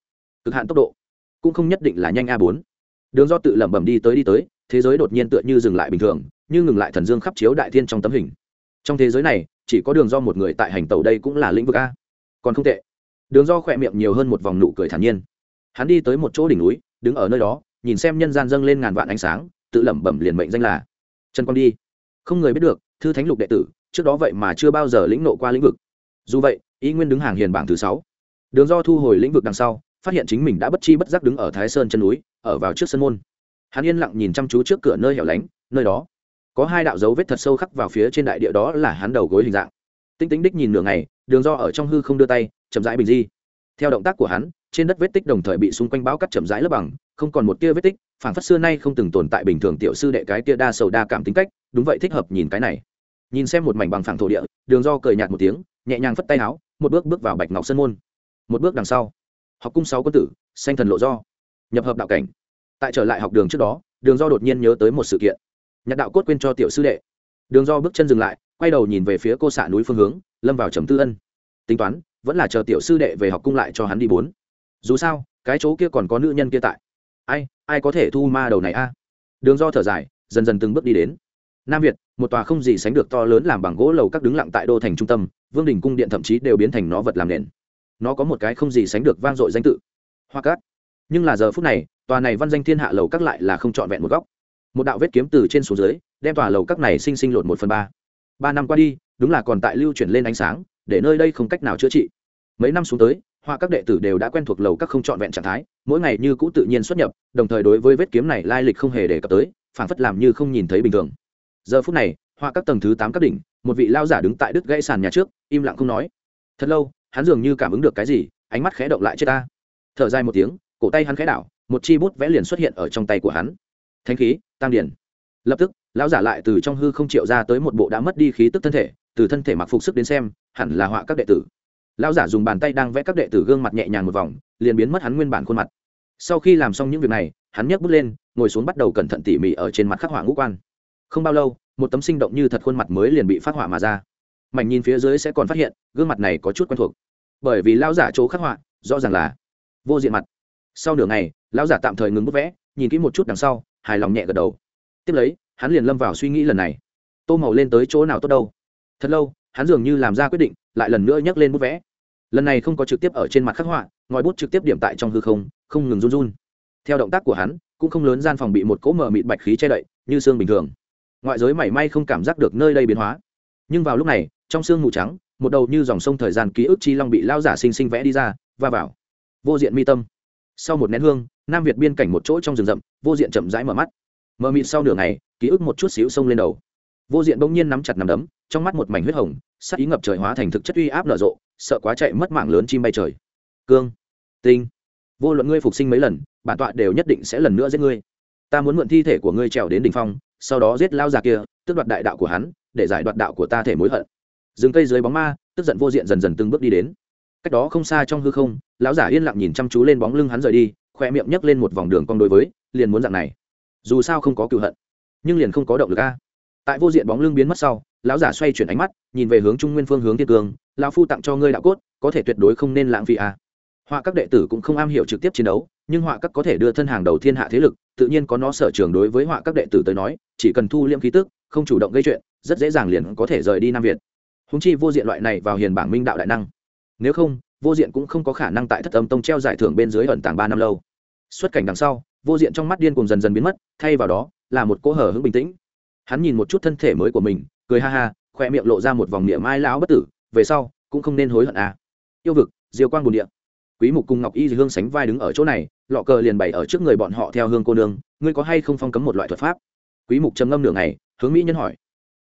cực hạn tốc độ, cũng không nhất định là nhanh a bốn. Đường do tự lẩm bẩm đi tới đi tới, thế giới đột nhiên tựa như dừng lại bình thường, như ngừng lại thần dương khắp chiếu đại thiên trong tấm hình. Trong thế giới này, chỉ có đường do một người tại hành tàu đây cũng là lĩnh vực a. Còn không tệ. Đường do khỏe miệng nhiều hơn một vòng nụ cười thản nhiên. Hắn đi tới một chỗ đỉnh núi, đứng ở nơi đó, nhìn xem nhân gian dâng lên ngàn vạn ánh sáng, tự lẩm bẩm liền mệnh danh là trần quang đi. Không người biết được, thư thánh lục đệ tử, trước đó vậy mà chưa bao giờ lĩnh nộ qua lĩnh vực. Dù vậy ý nguyên đứng hàng hiền bảng thứ sáu. Đường do thu hồi lĩnh vực đằng sau, phát hiện chính mình đã bất chi bất giác đứng ở thái sơn chân núi, ở vào trước sân môn. Hắn yên lặng nhìn chăm chú trước cửa nơi hẻo lánh, nơi đó có hai đạo dấu vết thật sâu khắc vào phía trên đại địa đó là hắn đầu gối hình dạng. Tinh tính đích nhìn nửa ngày, đường do ở trong hư không đưa tay, chậm rãi bình di. Theo động tác của hắn, trên đất vết tích đồng thời bị xung quanh bão cắt chậm rãi lấp bằng, không còn một tia vết tích phản phất xưa nay không từng tồn tại bình thường tiểu sư đệ cái tia đa sầu đa cảm tính cách, đúng vậy thích hợp nhìn cái này. Nhìn xem một mảnh bằng phẳng thổ địa, đường do cười nhạt một tiếng, nhẹ nhàng phất tay áo một bước bước vào bạch ngọc sân môn một bước đằng sau học cung sáu quân tử sanh thần lộ do nhập hợp đạo cảnh tại trở lại học đường trước đó đường do đột nhiên nhớ tới một sự kiện nhặt đạo cốt quên cho tiểu sư đệ đường do bước chân dừng lại quay đầu nhìn về phía cô xạ núi phương hướng lâm vào trầm tư ân tính toán vẫn là chờ tiểu sư đệ về học cung lại cho hắn đi bốn dù sao cái chỗ kia còn có nữ nhân kia tại ai ai có thể thu ma đầu này a đường do thở dài dần dần từng bước đi đến nam việt, một tòa không gì sánh được to lớn làm bằng gỗ lầu các đứng lặng tại đô thành trung tâm, vương đình cung điện thậm chí đều biến thành nó vật làm nền. Nó có một cái không gì sánh được vang dội danh tự, hoa cát. Nhưng là giờ phút này, tòa này văn danh thiên hạ lầu các lại là không trọn vẹn một góc. Một đạo vết kiếm từ trên xuống dưới, đem tòa lầu các này sinh sinh lột một phần ba. Ba năm qua đi, đúng là còn tại lưu chuyển lên ánh sáng, để nơi đây không cách nào chữa trị. Mấy năm xuống tới, hoa các đệ tử đều đã quen thuộc lầu các không trọn vẹn trạng thái, mỗi ngày như cũ tự nhiên xuất nhập, đồng thời đối với vết kiếm này lai lịch không hề đề cập tới phản phất làm như không nhìn thấy bình thường giờ phút này, họa các tầng thứ tám các đỉnh, một vị lao giả đứng tại đứt gãy sàn nhà trước, im lặng không nói. Thật lâu, hắn dường như cảm ứng được cái gì, ánh mắt khẽ động lại chết ta. Thở dài một tiếng, cổ tay hắn khẽ đảo, một chi bút vẽ liền xuất hiện ở trong tay của hắn. Thanh khí, tăng điển. Lập tức lão giả lại từ trong hư không triệu ra tới một bộ đã mất đi khí tức thân thể, từ thân thể mặc phục sức đến xem, hẳn là họa các đệ tử. Lão giả dùng bàn tay đang vẽ các đệ tử gương mặt nhẹ nhàng một vòng, liền biến mất hắn nguyên bản khuôn mặt. Sau khi làm xong những việc này, hắn nhấc bút lên, ngồi xuống bắt đầu cẩn thận tỉ mỉ ở trên mặt khắc họa ngũ quan không bao lâu, một tấm sinh động như thật khuôn mặt mới liền bị phát họa mà ra. Mảnh nhìn phía dưới sẽ còn phát hiện, gương mặt này có chút quen thuộc. Bởi vì lão giả chỗ khắc họa, rõ ràng là vô diện mặt. Sau nửa ngày, lão giả tạm thời ngừng bút vẽ, nhìn kỹ một chút đằng sau, hài lòng nhẹ gật đầu. Tiếp lấy, hắn liền lâm vào suy nghĩ lần này. Tô màu lên tới chỗ nào tốt đâu? Thật lâu, hắn dường như làm ra quyết định, lại lần nữa nhấc lên bút vẽ. Lần này không có trực tiếp ở trên mặt khắc họa, ngòi bút trực tiếp điểm tại trong hư không không ngừng run run. Theo động tác của hắn, cũng không lớn gian phòng bị một cỗ mờ mịt bạch khí che đậy, như xương bình thường ngoại giới mảy may không cảm giác được nơi đây biến hóa. Nhưng vào lúc này, trong xương mù trắng, một đầu như dòng sông thời gian ký ức chi long bị lao giả sinh sinh vẽ đi ra và vào. Vô diện mi tâm. Sau một nén hương, nam việt biên cảnh một chỗ trong rừng rậm, vô diện chậm rãi mở mắt. Mờ mịt sau nửa ngày, ký ức một chút xíu sông lên đầu. Vô diện bỗng nhiên nắm chặt nằm đấm, trong mắt một mảnh huyết hồng, sắc ý ngập trời hóa thành thực chất uy áp nở rộ, sợ quá chạy mất mạng lớn chim bay trời. Cương, tinh, vô luận ngươi phục sinh mấy lần, bản tọa đều nhất định sẽ lần nữa giết ngươi. Ta muốn mượn thi thể của ngươi trèo đến đỉnh phong sau đó giết lao già kia, tước đoạt đại đạo của hắn, để giải đoạt đạo của ta thể mối hận. Rừng cây dưới bóng ma, tức giận vô diện dần dần từng bước đi đến. Cách đó không xa trong hư không, lão giả yên lặng nhìn chăm chú lên bóng lưng hắn rời đi, khoe miệng nhấc lên một vòng đường cong đối với, liền muốn dạng này. Dù sao không có cựu hận, nhưng liền không có động lực a. Tại vô diện bóng lưng biến mất sau, lão giả xoay chuyển ánh mắt, nhìn về hướng trung nguyên phương hướng thiên Cường. lão phu tặng cho ngươi đạo cốt, có thể tuyệt đối không nên lãng phí a. Họa các đệ tử cũng không am hiểu trực tiếp chiến đấu nhưng họa các có thể đưa thân hàng đầu thiên hạ thế lực, tự nhiên có nó sở trường đối với họa các đệ tử tới nói, chỉ cần thu liêm khí tức, không chủ động gây chuyện, rất dễ dàng liền có thể rời đi nam việt. Húng chi vô diện loại này vào hiền bảng minh đạo đại năng. Nếu không, vô diện cũng không có khả năng tại thất âm tông treo giải thưởng bên dưới ẩn tàng ba năm lâu. Xuất cảnh đằng sau, vô diện trong mắt điên cùng dần dần biến mất, thay vào đó, là một cỗ hở hứng bình tĩnh. Hắn nhìn một chút thân thể mới của mình, cười ha ha, khoe miệng lộ ra một vòng niệm mai lão bất tử, về sau, cũng không nên hối hận à. yêu vực, diều quang bùn địa. Quý mục cùng ngọc y hương sánh vai đứng ở chỗ này lọ cờ liền bày ở trước người bọn họ theo hương cô nương, ngươi có hay không phong cấm một loại thuật pháp? Quý mục trầm ngâm nửa ngày, hướng mỹ nhân hỏi.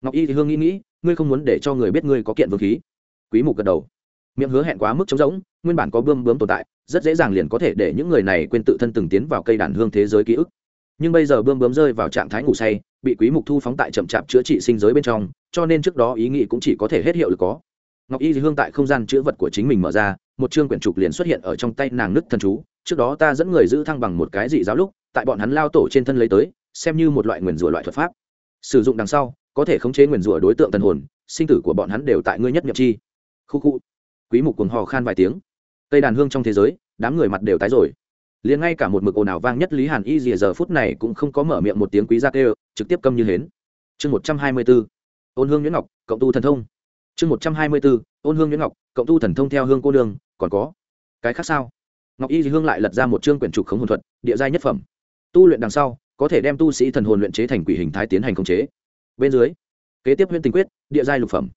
Ngọc y thì hương nghĩ nghĩ, ngươi không muốn để cho người biết ngươi có kiện vương khí. Quý mục gật đầu. Miệng hứa hẹn quá mức trống rỗng, nguyên bản có bươm bướm tồn tại, rất dễ dàng liền có thể để những người này quên tự thân từng tiến vào cây đàn hương thế giới ký ức. Nhưng bây giờ bươm bướm rơi vào trạng thái ngủ say, bị quý mục thu phóng tại chậm chạp chữa trị sinh giới bên trong, cho nên trước đó ý nghĩ cũng chỉ có thể hết hiệu lực có. Ngọc y thì hương tại không gian chữa vật của chính mình mở ra, một chương quyển trục liền xuất hiện ở trong tay nàng nứt thần chú trước đó ta dẫn người giữ thăng bằng một cái dị giáo lúc, tại bọn hắn lao tổ trên thân lấy tới, xem như một loại nguyền rủa loại thuật pháp. Sử dụng đằng sau, có thể khống chế nguyền rủa đối tượng thần hồn, sinh tử của bọn hắn đều tại ngươi nhất nhậm chi. Khu khu. Quý mục cuồng hò khan vài tiếng. Tây đàn hương trong thế giới, đám người mặt đều tái rồi. Liền ngay cả một mực ồn ào vang nhất lý hàn y dìa giờ phút này cũng không có mở miệng một tiếng quý gia kêu, trực tiếp câm như hến. Chương một trăm hai mươi 124. ôn hương nhuyễn ngọc, cộng tu thần thông. Chương một trăm hai mươi 124. ôn hương nhuyễn ngọc, cộng tu thần thông theo hương cô đường còn có. Cái khác sao? Ngọc y hương lại lật ra một chương quyển trục khống hồn thuật, địa giai nhất phẩm. Tu luyện đằng sau, có thể đem tu sĩ thần hồn luyện chế thành quỷ hình thái tiến hành khống chế. Bên dưới, kế tiếp huyễn tình quyết, địa giai lục phẩm.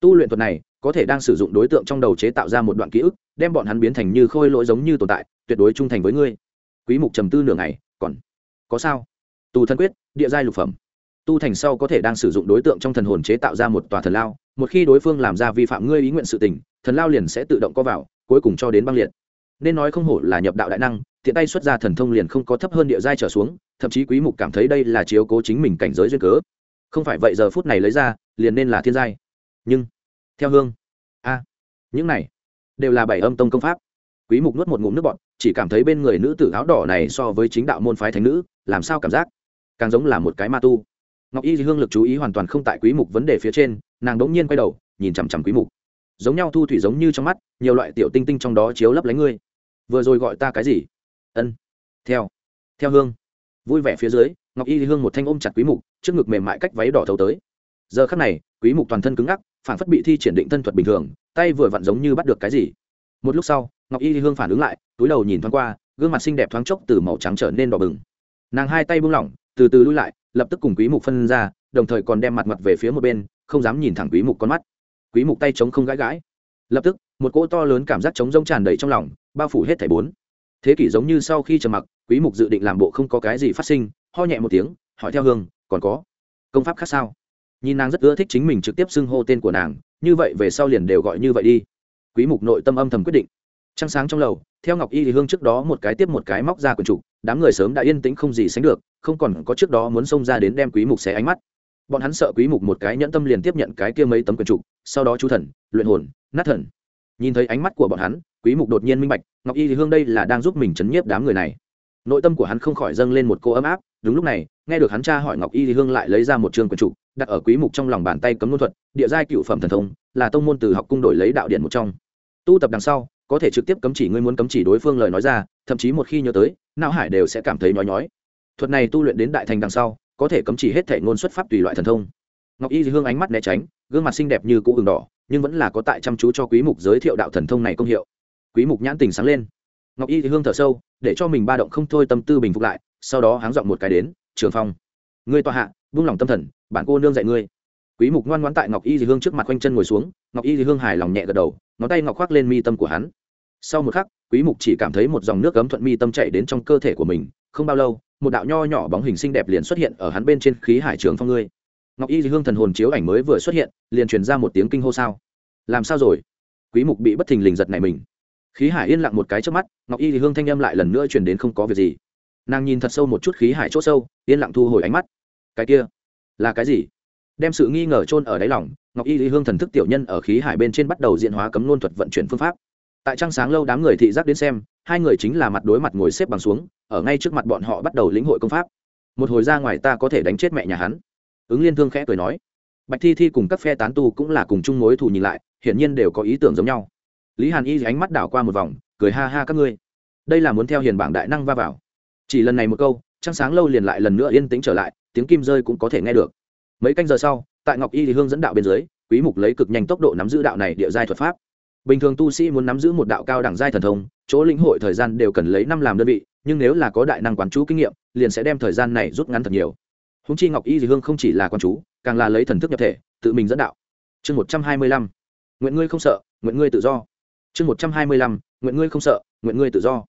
Tu luyện thuật này, có thể đang sử dụng đối tượng trong đầu chế tạo ra một đoạn ký ức, đem bọn hắn biến thành như khôi lỗi giống như tồn tại, tuyệt đối trung thành với ngươi. Quý mục trầm tư nửa ngày, còn có sao? Tu thân quyết, địa giai lục phẩm. Tu thành sau có thể đang sử dụng đối tượng trong thần hồn chế tạo ra một tòa thần lao, một khi đối phương làm ra vi phạm ngươi ý nguyện sự tình, thần lao liền sẽ tự động co vào, cuối cùng cho đến băng liệt nên nói không hổ là nhập đạo đại năng, tiện tay xuất ra thần thông liền không có thấp hơn địa giai trở xuống, thậm chí quý mục cảm thấy đây là chiếu cố chính mình cảnh giới duyên cớ. Không phải vậy giờ phút này lấy ra, liền nên là thiên giai. Nhưng, theo hương, a, những này đều là bảy âm tông công pháp. Quý mục nuốt một ngụm nước bọt, chỉ cảm thấy bên người nữ tử áo đỏ này so với chính đạo môn phái thánh nữ, làm sao cảm giác? Càng giống là một cái ma tu. Ngọc y hương lực chú ý hoàn toàn không tại quý mục vấn đề phía trên, nàng đống nhiên quay đầu, nhìn chằm chằm quý mục. Giống nhau thu thủy giống như trong mắt, nhiều loại tiểu tinh tinh trong đó chiếu lấp lánh ngươi vừa rồi gọi ta cái gì? Ân. Theo. Theo hương. Vui vẻ phía dưới, ngọc y hương một thanh ôm chặt quý mục, trước ngực mềm mại cách váy đỏ thấu tới. Giờ khắc này, quý mục toàn thân cứng ngắc, phản phất bị thi triển định thân thuật bình thường, tay vừa vặn giống như bắt được cái gì. Một lúc sau, ngọc y hương phản ứng lại, túi đầu nhìn thoáng qua, gương mặt xinh đẹp thoáng chốc từ màu trắng trở nên đỏ bừng. Nàng hai tay buông lỏng, từ từ lui lại, lập tức cùng quý mục phân ra, đồng thời còn đem mặt mặt về phía một bên, không dám nhìn thẳng quý mục con mắt. Quý mục tay chống không gãi gãi. Lập tức một cỗ to lớn cảm giác chống rông tràn đầy trong lòng, bao phủ hết thảy bốn. Thế kỷ giống như sau khi trầm mặc, quý mục dự định làm bộ không có cái gì phát sinh, ho nhẹ một tiếng, hỏi theo hương, còn có công pháp khác sao? Nhìn nàng rất ưa thích chính mình trực tiếp xưng hô tên của nàng, như vậy về sau liền đều gọi như vậy đi. Quý mục nội tâm âm thầm quyết định. Trăng sáng trong lầu, theo ngọc y thì hương trước đó một cái tiếp một cái móc ra quần trục, đám người sớm đã yên tĩnh không gì sánh được, không còn có trước đó muốn xông ra đến đem quý mục xé ánh mắt. Bọn hắn sợ quý mục một cái nhẫn tâm liền tiếp nhận cái kia mấy tấm quần trục, sau đó chú thần, luyện hồn, nát thần nhìn thấy ánh mắt của bọn hắn, quý mục đột nhiên minh bạch, ngọc y thì hương đây là đang giúp mình chấn nhiếp đám người này. Nội tâm của hắn không khỏi dâng lên một cô ấm áp, đúng lúc này, nghe được hắn cha hỏi ngọc y thì hương lại lấy ra một trường quần trục đặt ở quý mục trong lòng bàn tay cấm ngôn thuật, địa giai cựu phẩm thần thông, là tông môn từ học cung đổi lấy đạo điện một trong. Tu tập đằng sau, có thể trực tiếp cấm chỉ ngươi muốn cấm chỉ đối phương lời nói ra, thậm chí một khi nhớ tới, não hải đều sẽ cảm thấy nhói nhói. Thuật này tu luyện đến đại thành đằng sau, có thể cấm chỉ hết thể ngôn xuất pháp tùy loại thần thông. Ngọc y thì hương ánh mắt né tránh, gương mặt xinh đẹp như cũ ửng đỏ nhưng vẫn là có tại chăm chú cho quý mục giới thiệu đạo thần thông này công hiệu. Quý mục nhãn tình sáng lên. Ngọc y thì hương thở sâu, để cho mình ba động không thôi tâm tư bình phục lại, sau đó háng giọng một cái đến, trường phong, ngươi tòa hạ buông lòng tâm thần, bản cô nương dạy ngươi. Quý mục ngoan ngoãn tại ngọc y thì hương trước mặt quanh chân ngồi xuống, ngọc y thì hương hài lòng nhẹ gật đầu, ngón tay ngọc khoác lên mi tâm của hắn. Sau một khắc, quý mục chỉ cảm thấy một dòng nước cấm thuận mi tâm chảy đến trong cơ thể của mình, không bao lâu, một đạo nho nhỏ bóng hình xinh đẹp liền xuất hiện ở hắn bên trên khí hải trường phong ngươi ngọc y thì hương thần hồn chiếu ảnh mới vừa xuất hiện, liền truyền ra một tiếng kinh hô sao. Làm sao rồi? Quý mục bị bất thình lình giật này mình. Khí hải yên lặng một cái trước mắt, ngọc y thì hương thanh âm lại lần nữa truyền đến không có việc gì. Nàng nhìn thật sâu một chút khí hải chỗ sâu, yên lặng thu hồi ánh mắt. Cái kia, là cái gì? Đem sự nghi ngờ chôn ở đáy lòng, ngọc y lý hương thần thức tiểu nhân ở khí hải bên trên bắt đầu diện hóa cấm luân thuật vận chuyển phương pháp. Tại trăng sáng lâu đám người thị giác đến xem, hai người chính là mặt đối mặt ngồi xếp bằng xuống, ở ngay trước mặt bọn họ bắt đầu lĩnh hội công pháp. Một hồi ra ngoài ta có thể đánh chết mẹ nhà hắn ứng liên thương khẽ cười nói, bạch thi thi cùng các phe tán tu cũng là cùng chung mối thù nhìn lại, hiển nhiên đều có ý tưởng giống nhau. Lý hàn y ánh mắt đảo qua một vòng, cười ha ha các ngươi. Đây là muốn theo hiền bảng đại năng va vào. Chỉ lần này một câu, trăng sáng lâu liền lại lần nữa yên tĩnh trở lại, tiếng kim rơi cũng có thể nghe được. Mấy canh giờ sau, tại ngọc y thì hương dẫn đạo bên dưới, quý mục lấy cực nhanh tốc độ nắm giữ đạo này địa giai thuật pháp. Bình thường tu sĩ muốn nắm giữ một đạo cao đẳng giai thần thông, chỗ lĩnh hội thời gian đều cần lấy năm làm đơn vị, nhưng nếu là có đại năng quán chú kinh nghiệm, liền sẽ đem thời gian này rút ngắn thật nhiều húng chi ngọc y dị hương không chỉ là quan chú, càng là lấy thần thức nhập thể, tự mình dẫn đạo. Chương một trăm hai mươi lăm. Nguyện ngươi không sợ, nguyện ngươi tự do. Chương một trăm hai mươi lăm. Nguyện ngươi không sợ, nguyện ngươi tự do.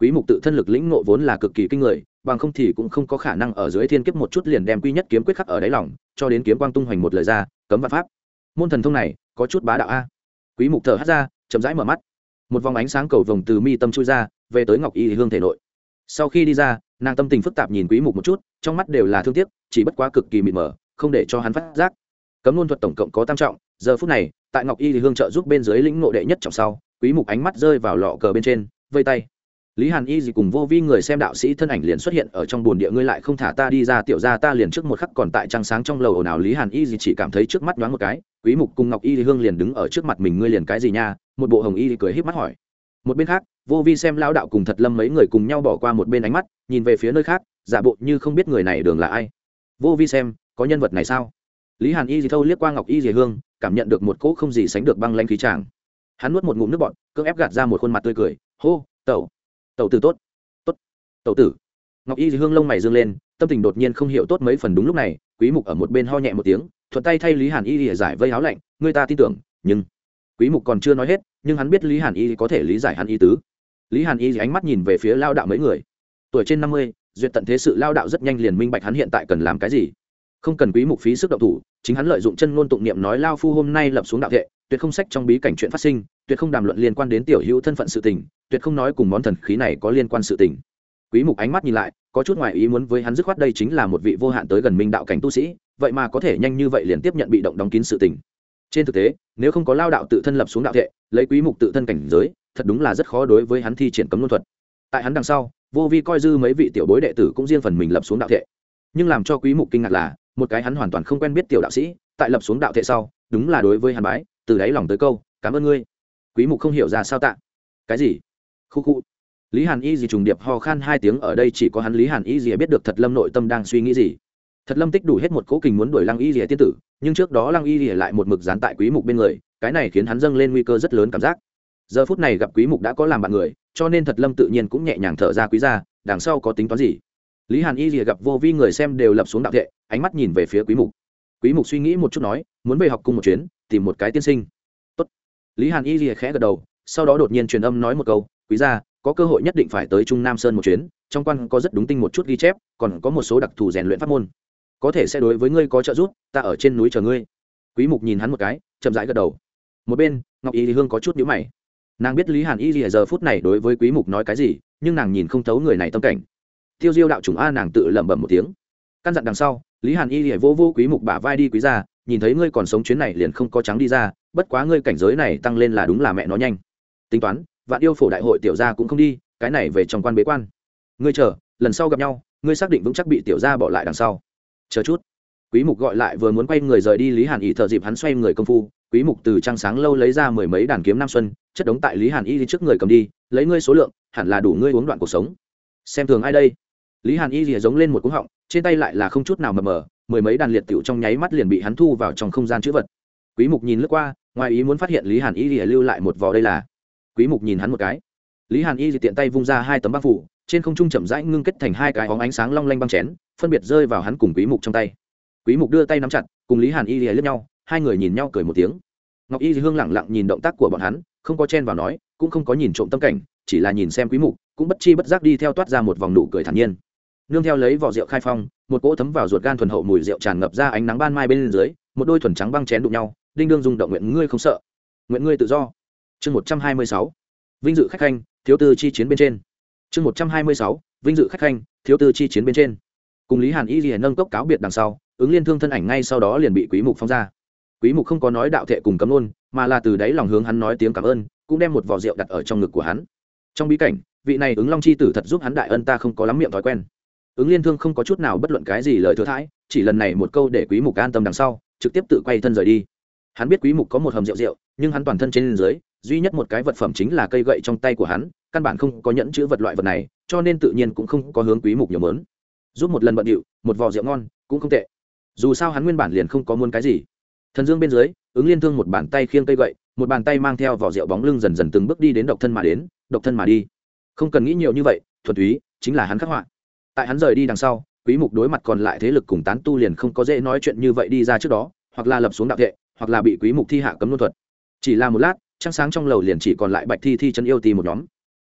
Quý mục tự thân lực lĩnh ngộ vốn là cực kỳ kinh người, bằng không thì cũng không có khả năng ở dưới thiên kiếp một chút liền đem quy nhất kiếm quyết khắc ở đáy lòng, cho đến kiếm quang tung hoành một lời ra, cấm vạn pháp. Môn thần thông này, có chút bá đạo a. Quý mục thở hắt ra, chậm rãi mở mắt. Một vòng ánh sáng cầu vồng từ mi tâm chui ra, về tới ngọc y hương thể nội. Sau khi đi ra nàng tâm tình phức tạp nhìn quý mục một chút, trong mắt đều là thương tiếc, chỉ bất quá cực kỳ mịt mờ, không để cho hắn phát giác. Cấm luôn thuật tổng cộng có tam trọng, giờ phút này, tại ngọc y hương trợ giúp bên dưới lĩnh ngộ đệ nhất trọng sau, quý mục ánh mắt rơi vào lọ cờ bên trên, vây tay. Lý hàn y gì cùng vô vi người xem đạo sĩ thân ảnh liền xuất hiện ở trong buồn địa, ngươi lại không thả ta đi ra, tiểu ra ta liền trước một khắc còn tại trăng sáng trong lầu ồn ào lý hàn y gì chỉ cảm thấy trước mắt nhoáng một cái, quý mục cùng ngọc y thì hương liền đứng ở trước mặt mình, ngươi liền cái gì nha? Một bộ hồng y thì cười híp mắt hỏi một bên khác, vô vi xem lão đạo cùng thật lâm mấy người cùng nhau bỏ qua một bên ánh mắt, nhìn về phía nơi khác, giả bộ như không biết người này đường là ai. Vô vi xem, có nhân vật này sao? Lý hàn y dì thâu liếc qua ngọc y dì hương, cảm nhận được một cỗ không gì sánh được băng lanh khí tràng. Hắn nuốt một ngụm nước bọt, cưỡng ép gạt ra một khuôn mặt tươi cười, hô, tẩu tẩu tử tốt tốt, tẩu tử. Ngọc y dì hương lông mày dương lên, tâm tình đột nhiên không hiểu tốt mấy phần đúng lúc này, quý mục ở một bên ho nhẹ một tiếng, thuận tay thay lý hàn y dì giải vây áo lạnh người ta tin tưởng, nhưng quý mục còn chưa nói hết nhưng hắn biết lý hàn y có thể lý giải hắn Y tứ. Lý hàn y ánh mắt nhìn về phía lao đạo mấy người. Tuổi trên 50, duyệt tận thế sự lao đạo rất nhanh liền minh bạch hắn hiện tại cần làm cái gì. Không cần quý mục phí sức động thủ chính hắn lợi dụng chân ngôn tụng niệm nói lao phu hôm nay lập xuống đạo thệ tuyệt không sách trong bí cảnh chuyện phát sinh tuyệt không đàm luận liên quan đến tiểu hữu thân phận sự tình tuyệt không nói cùng món thần khí này có liên quan sự tình. Quý mục ánh mắt nhìn lại có chút ngoại ý muốn với hắn dứt khoát đây chính là một vị vô hạn tới gần minh đạo cảnh tu sĩ vậy mà có thể nhanh như vậy liền tiếp nhận bị động đóng kín sự tình trên thực tế, nếu không có lao đạo tự thân lập xuống đạo thệ, lấy quý mục tự thân cảnh giới, thật đúng là rất khó đối với hắn thi triển cấm luân thuật. Tại hắn đằng sau, vô vi coi dư mấy vị tiểu bối đệ tử cũng riêng phần mình lập xuống đạo thệ. Nhưng làm cho quý mục kinh ngạc là, một cái hắn hoàn toàn không quen biết tiểu đạo sĩ, tại lập xuống đạo thệ sau, đúng là đối với hắn bái, từ đáy lòng tới câu, cảm ơn ngươi. Quý mục không hiểu ra sao tạ. Cái gì? Khu khu. Lý hàn y gì trùng điệp ho khan hai tiếng, ở đây chỉ có hắn lý hàn y gì biết được thật lâm nội tâm đang suy nghĩ gì thật lâm tích đủ hết một cố kình muốn đuổi lăng y rỉa tiên tử, nhưng trước đó lăng y rỉa lại một mực dán tại quý mục bên người, cái này khiến hắn dâng lên nguy cơ rất lớn cảm giác. Giờ phút này gặp quý mục đã có làm bạn người, cho nên thật lâm tự nhiên cũng nhẹ nhàng thở ra quý ra đằng sau có tính toán gì? Lý hàn y rỉa gặp vô vi người xem đều lập xuống đạo thệ, ánh mắt nhìn về phía quý mục. Quý mục suy nghĩ một chút nói, muốn về học cùng một chuyến, tìm một cái tiên sinh. Tốt. lý hàn y rỉa khẽ gật đầu, sau đó đột nhiên truyền âm nói một câu, quý gia, có cơ hội nhất định phải tới trung nam sơn một chuyến, trong quan có rất đúng tinh một chút ghi chép, còn có một số đặc thù rèn luyện pháp môn có thể sẽ đối với ngươi có trợ giúp, ta ở trên núi chờ ngươi. Quý mục nhìn hắn một cái, chậm rãi gật đầu. Một bên, ngọc y hương có chút nhíu mày. Nàng biết lý hàn y lìa giờ phút này đối với quý mục nói cái gì, nhưng nàng nhìn không thấu người này tâm cảnh. Tiêu diêu đạo chủng a nàng tự lẩm bẩm một tiếng. Căn dặn đằng sau, lý hàn y lìa vô vô quý mục bả vai đi quý ra, nhìn thấy ngươi còn sống chuyến này liền không có trắng đi ra, bất quá ngươi cảnh giới này tăng lên là đúng là mẹ nó nhanh. Tính toán, vạn yêu phổ đại hội tiểu gia cũng không đi, cái này về trong quan bế quan. Ngươi chờ, lần sau gặp nhau, ngươi xác định vững chắc bị tiểu gia bỏ lại đằng sau chờ chút. Quý mục gọi lại vừa muốn quay người rời đi lý hàn y thợ dịp hắn xoay người công phu, quý mục từ trang sáng lâu lấy ra mười mấy đàn kiếm nam xuân, chất đống tại lý hàn y trước người cầm đi, lấy ngươi số lượng, hẳn là đủ ngươi uống đoạn cuộc sống. Xem thường ai đây? Lý hàn y rìa giống lên một cú họng, trên tay lại là không chút nào mờ mờ, mười mấy đàn liệt tiểu trong nháy mắt liền bị hắn thu vào trong không gian chữ vật. Quý mục nhìn lướt qua, ngoài ý muốn phát hiện lý hàn y rìa lưu lại một vò đây là. Quý mục nhìn hắn một cái. Lý hàn y rìa tiện tay vung ra hai tấm băng phủ trên không trung chậm rãi ngưng kết thành hai cái óng ánh sáng long lanh băng chén, phân biệt rơi vào hắn cùng quý mục trong tay. Quý mục đưa tay nắm chặt, cùng lý hàn y lìa lướt nhau, hai người nhìn nhau cười một tiếng. Ngọc y hương lẳng lặng nhìn động tác của bọn hắn, không có chen vào nói, cũng không có nhìn trộm tâm cảnh, chỉ là nhìn xem quý mục, cũng bất chi bất giác đi theo toát ra một vòng nụ cười thản nhiên. Nương theo lấy vỏ rượu khai phong, một cỗ thấm vào ruột gan thuần hậu mùi rượu tràn ngập ra ánh nắng ban mai bên dưới, một đôi thuần trắng băng chén đụng nhau, đinh đương dùng động nguyện ngươi không sợ. Nguyện ngươi tự do. Chương một trăm hai mươi sáu. Vinh dự khách khanh, thiếu tư chi chiến bên trên chương một trăm hai mươi sáu, vinh dự khách khanh, thiếu tư chi chiến bên trên. Cùng lý hàn y liền nâng cốc cáo biệt đằng sau, ứng liên thương thân ảnh ngay sau đó liền bị quý mục phong ra. Quý mục không có nói đạo thệ cùng cấm luôn mà là từ đáy lòng hướng hắn nói tiếng cảm ơn, cũng đem một vò rượu đặt ở trong ngực của hắn. Trong bí cảnh, vị này ứng long chi tử thật giúp hắn đại ân ta không có lắm miệng thói quen. Ứng liên thương không có chút nào bất luận cái gì lời thừa thãi, chỉ lần này một câu để quý mục an tâm đằng sau, trực tiếp tự quay thân rời đi. Hắn biết quý mục có một hầm rượu rượu, nhưng hắn toàn thân trên dưới, duy nhất một cái vật phẩm chính là cây gậy trong tay của hắn căn bản không có nhẫn chữ vật loại vật này, cho nên tự nhiên cũng không có hướng quý mục nhiều mớn. Giúp một lần bận điệu, một vò rượu ngon, cũng không tệ. Dù sao hắn nguyên bản liền không có muốn cái gì. Thần dương bên dưới, ứng liên thương một bàn tay khiêng cây gậy, một bàn tay mang theo vỏ rượu bóng lưng dần dần từng bước đi đến độc thân mà đến, độc thân mà đi. Không cần nghĩ nhiều như vậy, thuần túy, chính là hắn khắc họa. Tại hắn rời đi đằng sau, quý mục đối mặt còn lại thế lực cùng tán tu liền không có dễ nói chuyện như vậy đi ra trước đó, hoặc là lập xuống đạo thệ, hoặc là bị quý mục thi hạ cấm luân thuật. Chỉ là một lát, trăng sáng trong lầu liền chỉ còn lại bạch thi thi chân yêu tì một nhóm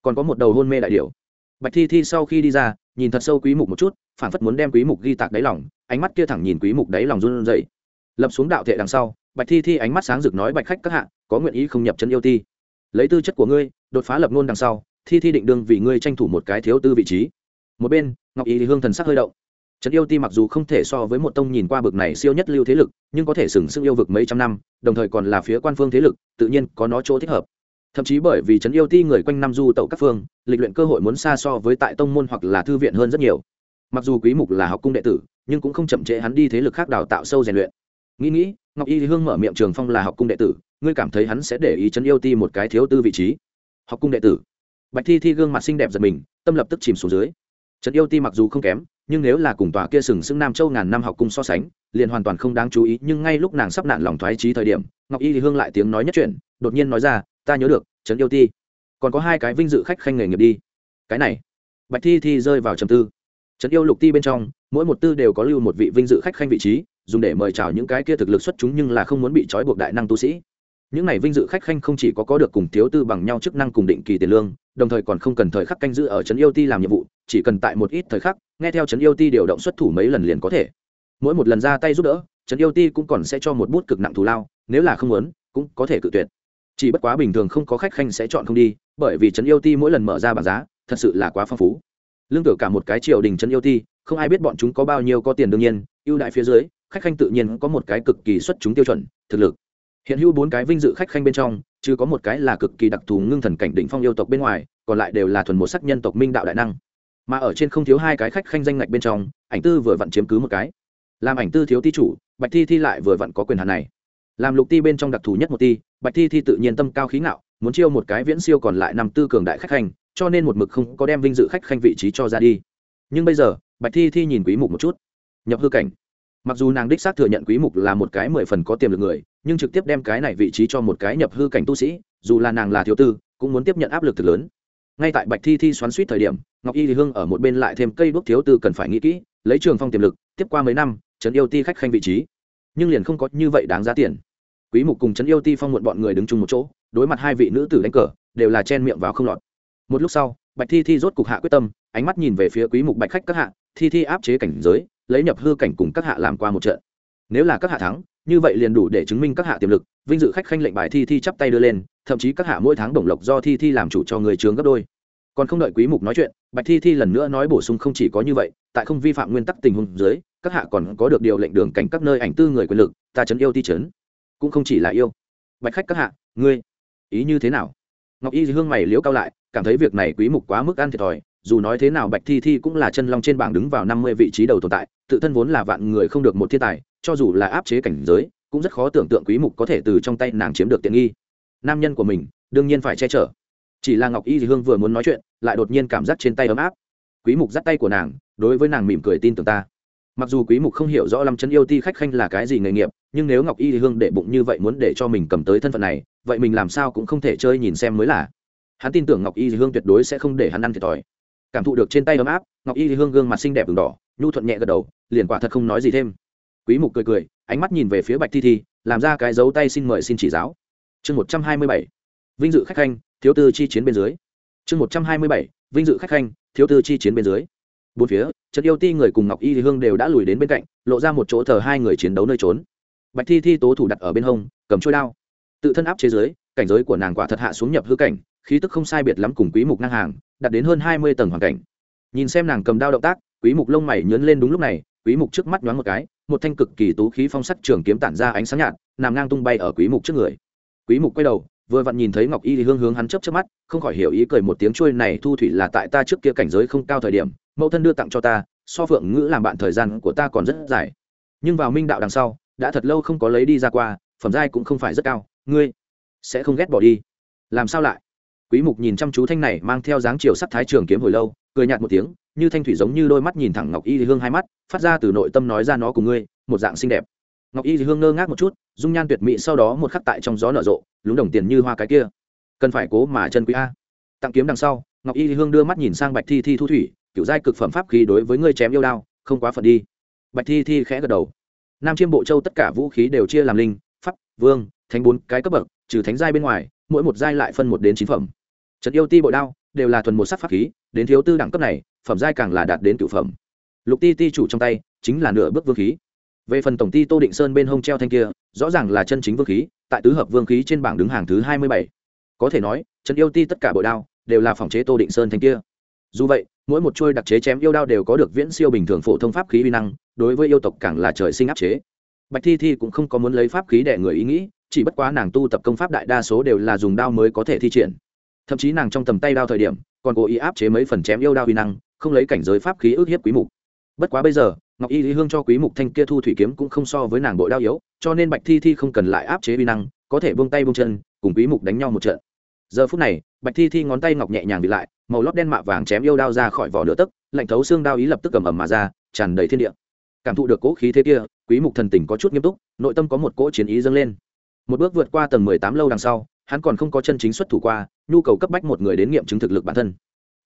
còn có một đầu hôn mê đại điểu. Bạch thi thi sau khi đi ra, nhìn thật sâu quý mục một chút, phản phất muốn đem quý mục ghi tạc đáy lòng, ánh mắt kia thẳng nhìn quý mục đáy lòng run rẩy. Lập xuống đạo thệ đằng sau, bạch thi thi ánh mắt sáng rực nói bạch khách các hạ, có nguyện ý không nhập chân yêu ti. Lấy tư chất của ngươi, đột phá lập ngôn đằng sau, thi thi định đương vì ngươi tranh thủ một cái thiếu tư vị trí. Một bên, ngọc ý hương thần sắc hơi động. Trấn yêu ti mặc dù không thể so với một tông nhìn qua bực này siêu nhất lưu thế lực, nhưng có thể sừng sững yêu vực mấy trăm năm, đồng thời còn là phía quan phương thế lực, tự nhiên có nó chỗ thích hợp thậm chí bởi vì trấn yêu ti người quanh năm du tẩu các phương, lịch luyện cơ hội muốn xa so với tại tông môn hoặc là thư viện hơn rất nhiều. Mặc dù quý mục là học cung đệ tử, nhưng cũng không chậm trễ hắn đi thế lực khác đào tạo sâu rèn luyện. Nghĩ nghĩ, ngọc y hương mở miệng trường phong là học cung đệ tử, ngươi cảm thấy hắn sẽ để ý trấn yêu ti một cái thiếu tư vị trí. Học cung đệ tử. Bạch thi thi gương mặt xinh đẹp giật mình, tâm lập tức chìm xuống dưới. Trấn yêu ti mặc dù không kém, nhưng nếu là cùng tòa kia sừng sững nam châu ngàn năm học cung so sánh, liền hoàn toàn không đáng chú ý, nhưng ngay lúc nàng sắp nạn lòng thoái trí thời điểm, ngọc y thì hương lại tiếng nói nhất chuyện, đột nhiên nói ra ta nhớ được, trấn yêu ti. Còn có hai cái vinh dự khách khanh nghề nghiệp đi. Cái này, bạch thi thi rơi vào trầm tư. Trấn yêu lục ti bên trong, mỗi một tư đều có lưu một vị vinh dự khách khanh vị trí, dùng để mời chào những cái kia thực lực xuất chúng nhưng là không muốn bị trói buộc đại năng tu sĩ. Những này vinh dự khách khanh không chỉ có có được cùng thiếu tư bằng nhau chức năng cùng định kỳ tiền lương, đồng thời còn không cần thời khắc canh giữ ở trấn yêu ti làm nhiệm vụ, chỉ cần tại một ít thời khắc, nghe theo trấn yêu ti điều động xuất thủ mấy lần liền có thể. Mỗi một lần ra tay giúp đỡ, trấn yêu ti cũng còn sẽ cho một bút cực nặng thù lao, nếu là không muốn, cũng có thể cự tuyệt chỉ bất quá bình thường không có khách khanh sẽ chọn không đi, bởi vì trấn yêu ti mỗi lần mở ra bảng giá, thật sự là quá phong phú. Lương tử cả một cái triều đình trấn yêu ti, không ai biết bọn chúng có bao nhiêu có tiền đương nhiên, ưu đại phía dưới, khách khanh tự nhiên có một cái cực kỳ xuất chúng tiêu chuẩn, thực lực. Hiện hữu bốn cái vinh dự khách khanh bên trong, chứ có một cái là cực kỳ đặc thù ngưng thần cảnh đỉnh phong yêu tộc bên ngoài, còn lại đều là thuần một sắc nhân tộc minh đạo đại năng. Mà ở trên không thiếu hai cái khách khanh danh ngạch bên trong, ảnh tư vừa vặn chiếm cứ một cái. Làm ảnh tư thiếu ti chủ, bạch thi thi lại vừa vặn có quyền hạn này làm lục ti bên trong đặc thù nhất một ti, bạch thi thi tự nhiên tâm cao khí ngạo, muốn chiêu một cái viễn siêu còn lại năm tư cường đại khách khanh cho nên một mực không có đem vinh dự khách khanh vị trí cho ra đi. Nhưng bây giờ, bạch thi thi nhìn quý mục một chút. Nhập hư cảnh. Mặc dù nàng đích xác thừa nhận quý mục là một cái mười phần có tiềm lực người, nhưng trực tiếp đem cái này vị trí cho một cái nhập hư cảnh tu sĩ, dù là nàng là thiếu tư, cũng muốn tiếp nhận áp lực thực lớn. Ngay tại bạch thi thi xoắn suýt thời điểm, ngọc y thì hương ở một bên lại thêm cây đuốc thiếu tư cần phải nghĩ kỹ, lấy trường phong tiềm lực, tiếp qua mấy năm trấn yêu ti khách khanh vị trí. Nhưng liền không có như vậy đáng giá tiền quý mục cùng trấn yêu ti phong muộn bọn người đứng chung một chỗ, đối mặt hai vị nữ tử đánh cờ, đều là chen miệng vào không lọt. Một lúc sau, bạch thi thi rốt cục hạ quyết tâm, ánh mắt nhìn về phía quý mục bạch khách các hạ, thi thi áp chế cảnh giới, lấy nhập hư cảnh cùng các hạ làm qua một trận. Nếu là các hạ thắng, như vậy liền đủ để chứng minh các hạ tiềm lực, vinh dự khách khanh lệnh bài thi thi chắp tay đưa lên, thậm chí các hạ mỗi tháng đồng lộc do thi thi làm chủ cho người trường gấp đôi. Còn không đợi quý mục nói chuyện, bạch thi thi lần nữa nói bổ sung không chỉ có như vậy, tại không vi phạm nguyên tắc tình huống dưới, các hạ còn có được điều lệnh đường cảnh các nơi ảnh tư người quyền lực, ta chấn yêu ti chấn cũng không chỉ là yêu. Bạch khách các hạ, ngươi, ý như thế nào? Ngọc y hương mày liễu cao lại, cảm thấy việc này quý mục quá mức ăn thiệt thòi, dù nói thế nào bạch thi thi cũng là chân long trên bảng đứng vào 50 vị trí đầu tồn tại, tự thân vốn là vạn người không được một thiên tài, cho dù là áp chế cảnh giới, cũng rất khó tưởng tượng quý mục có thể từ trong tay nàng chiếm được tiện nghi. Nam nhân của mình, đương nhiên phải che chở. Chỉ là ngọc y hương vừa muốn nói chuyện, lại đột nhiên cảm giác trên tay ấm áp. Quý mục dắt tay của nàng, đối với nàng mỉm cười tin tưởng ta mặc dù quý mục không hiểu rõ lâm chân yêu ti khách khanh là cái gì nghề nghiệp, nhưng nếu ngọc y hương để bụng như vậy muốn để cho mình cầm tới thân phận này, vậy mình làm sao cũng không thể chơi nhìn xem mới là. Hắn tin tưởng ngọc y hương tuyệt đối sẽ không để hắn ăn thiệt thòi. Cảm thụ được trên tay ấm áp, ngọc y hương gương mặt xinh đẹp v đỏ, nhu thuận nhẹ gật đầu, liền quả thật không nói gì thêm. Quý mục cười cười, ánh mắt nhìn về phía bạch thi thi, làm ra cái dấu tay xin mời xin chỉ giáo. Chương một trăm hai mươi bảy, vinh dự khách khanh, thiếu tư chi chiến bên dưới. Chương một trăm hai mươi bảy, vinh dự khách khanh, thiếu tư chi chiến bên dưới bốn phía trận yêu ti, người cùng ngọc y thì hương đều đã lùi đến bên cạnh, lộ ra một chỗ thờ hai người chiến đấu nơi trốn. Bạch thi thi tố thủ đặt ở bên hông, cầm trôi đao. Tự thân áp chế giới, cảnh giới của nàng quả thật hạ xuống nhập hư cảnh, khí tức không sai biệt lắm cùng quý mục năng hàng, đạt đến hơn hai mươi tầng hoàn cảnh. Nhìn xem nàng cầm đao động tác, quý mục lông mày nhướng lên đúng lúc này, quý mục trước mắt nhoáng một cái, một thanh cực kỳ tú khí phong sắc trường kiếm tản ra ánh sáng nhạt, nằm ngang tung bay ở quý mục trước người. Quý mục quay đầu, vừa vặn nhìn thấy ngọc y thì hương hướng hắn chớp chớp mắt, không khỏi hiểu ý cười một tiếng, chuôi này thu thủy là tại ta trước kia cảnh giới không cao thời điểm mẫu thân đưa tặng cho ta, so phượng ngữ làm bạn thời gian của ta còn rất dài. Nhưng vào minh đạo đằng sau, đã thật lâu không có lấy đi ra qua, phẩm giai cũng không phải rất cao. Ngươi sẽ không ghét bỏ đi. Làm sao lại? Quý mục nhìn chăm chú thanh này mang theo dáng chiều sắc thái trường kiếm hồi lâu, cười nhạt một tiếng, như thanh thủy giống như đôi mắt nhìn thẳng ngọc y hương hai mắt, phát ra từ nội tâm nói ra nó cùng ngươi, một dạng xinh đẹp. Ngọc y hương ngơ ngác một chút, dung nhan tuyệt mỹ sau đó một khắc tại trong gió nở rộ, lúng đồng tiền như hoa cái kia. Cần phải cố mà chân quý a. Tặng kiếm đằng sau, ngọc y hương đưa mắt nhìn sang bạch thi thi thu thủy kiểu giai cực phẩm pháp khí đối với ngươi chém yêu đao, không quá phận đi. Bạch thi thi khẽ gật đầu. Nam chiêm bộ châu tất cả vũ khí đều chia làm linh, pháp, vương, thánh bốn cái cấp bậc, trừ thánh giai bên ngoài, mỗi một giai lại phân một đến chín phẩm. Trận yêu ti bộ đao đều là thuần một sắc pháp khí, đến thiếu tư đẳng cấp này, phẩm giai càng là đạt đến cựu phẩm. Lục ti ti chủ trong tay chính là nửa bước vương khí. Về phần tổng ti tô định sơn bên hông treo thanh kia, rõ ràng là chân chính vương khí, tại tứ hợp vương khí trên bảng đứng hàng thứ hai mươi bảy. Có thể nói trần yêu ti tất cả bội đao đều là phòng chế tô định sơn thanh kia. Dù vậy mỗi một chuôi đặc chế chém yêu đao đều có được viễn siêu bình thường phổ thông pháp khí uy năng, đối với yêu tộc càng là trời sinh áp chế. Bạch thi thi cũng không có muốn lấy pháp khí để người ý nghĩ, chỉ bất quá nàng tu tập công pháp đại đa số đều là dùng đao mới có thể thi triển. Thậm chí nàng trong tầm tay đao thời điểm, còn cố ý áp chế mấy phần chém yêu đao uy năng, không lấy cảnh giới pháp khí ước hiếp quý mục. Bất quá bây giờ, ngọc y lý hương cho quý mục thanh kia thu thủy kiếm cũng không so với nàng bội đao yếu, cho nên bạch thi thi không cần lại áp chế uy năng, có thể buông tay buông chân, cùng quý mục đánh nhau một trận. Giờ phút này, bạch thi thi ngón tay ngọc nhẹ nhàng bị lại màu lót đen mạ vàng chém yêu đao ra khỏi vỏ nửa tức lạnh thấu xương đao ý lập tức cầm ẩm mà ra, tràn đầy thiên địa. Cảm thụ được cỗ khí thế kia, quý mục thần tình có chút nghiêm túc, nội tâm có một cỗ chiến ý dâng lên. Một bước vượt qua tầng 18 lâu đằng sau, hắn còn không có chân chính xuất thủ qua, nhu cầu cấp bách một người đến nghiệm chứng thực lực bản thân.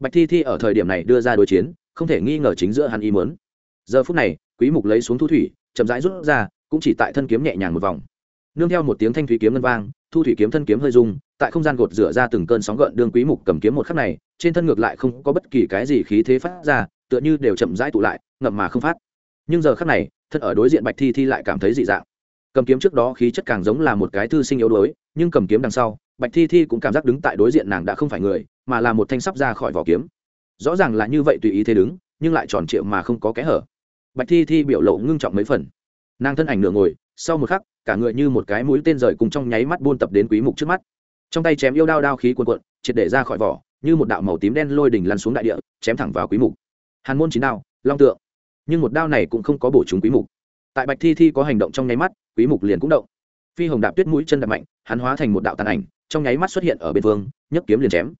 Bạch thi thi ở thời điểm này đưa ra đối chiến, không thể nghi ngờ chính giữa hắn ý muốn. Giờ phút này, quý mục lấy xuống thu thủy, chậm rãi rút ra, cũng chỉ tại thân kiếm nhẹ nhàng một vòng. Nương theo một tiếng thanh thủy kiếm ngân vang, thu thủy kiếm thân kiếm hơi rung, tại không gian gột rửa ra từng cơn sóng gợn, đương quý mục cầm kiếm một khắc này trên thân ngược lại không có bất kỳ cái gì khí thế phát ra, tựa như đều chậm rãi tụ lại, ngậm mà không phát. Nhưng giờ khắc này, thân ở đối diện bạch thi thi lại cảm thấy dị dạng. Cầm kiếm trước đó khí chất càng giống là một cái thư sinh yếu đuối, nhưng cầm kiếm đằng sau, bạch thi thi cũng cảm giác đứng tại đối diện nàng đã không phải người, mà là một thanh sắp ra khỏi vỏ kiếm. Rõ ràng là như vậy tùy ý thế đứng, nhưng lại tròn trịa mà không có kẽ hở. Bạch thi thi biểu lộ ngưng trọng mấy phần. Nàng thân ảnh nửa ngồi, sau một khắc, cả người như một cái mũi tên rời cùng trong nháy mắt buôn tập đến quý mục trước mắt. Trong tay chém yêu đao đao khí cuồn cuộn, triệt để ra khỏi vỏ như một đạo màu tím đen lôi đỉnh lăn xuống đại địa, chém thẳng vào quý mục. Hàn môn chín đao, long tượng. Nhưng một đao này cũng không có bổ trúng quý mục. Tại bạch thi thi có hành động trong nháy mắt, quý mục liền cũng động. Phi hồng đạp tuyết mũi chân đạp mạnh, hắn hóa thành một đạo tàn ảnh, trong nháy mắt xuất hiện ở bên vương, nhấc kiếm liền chém.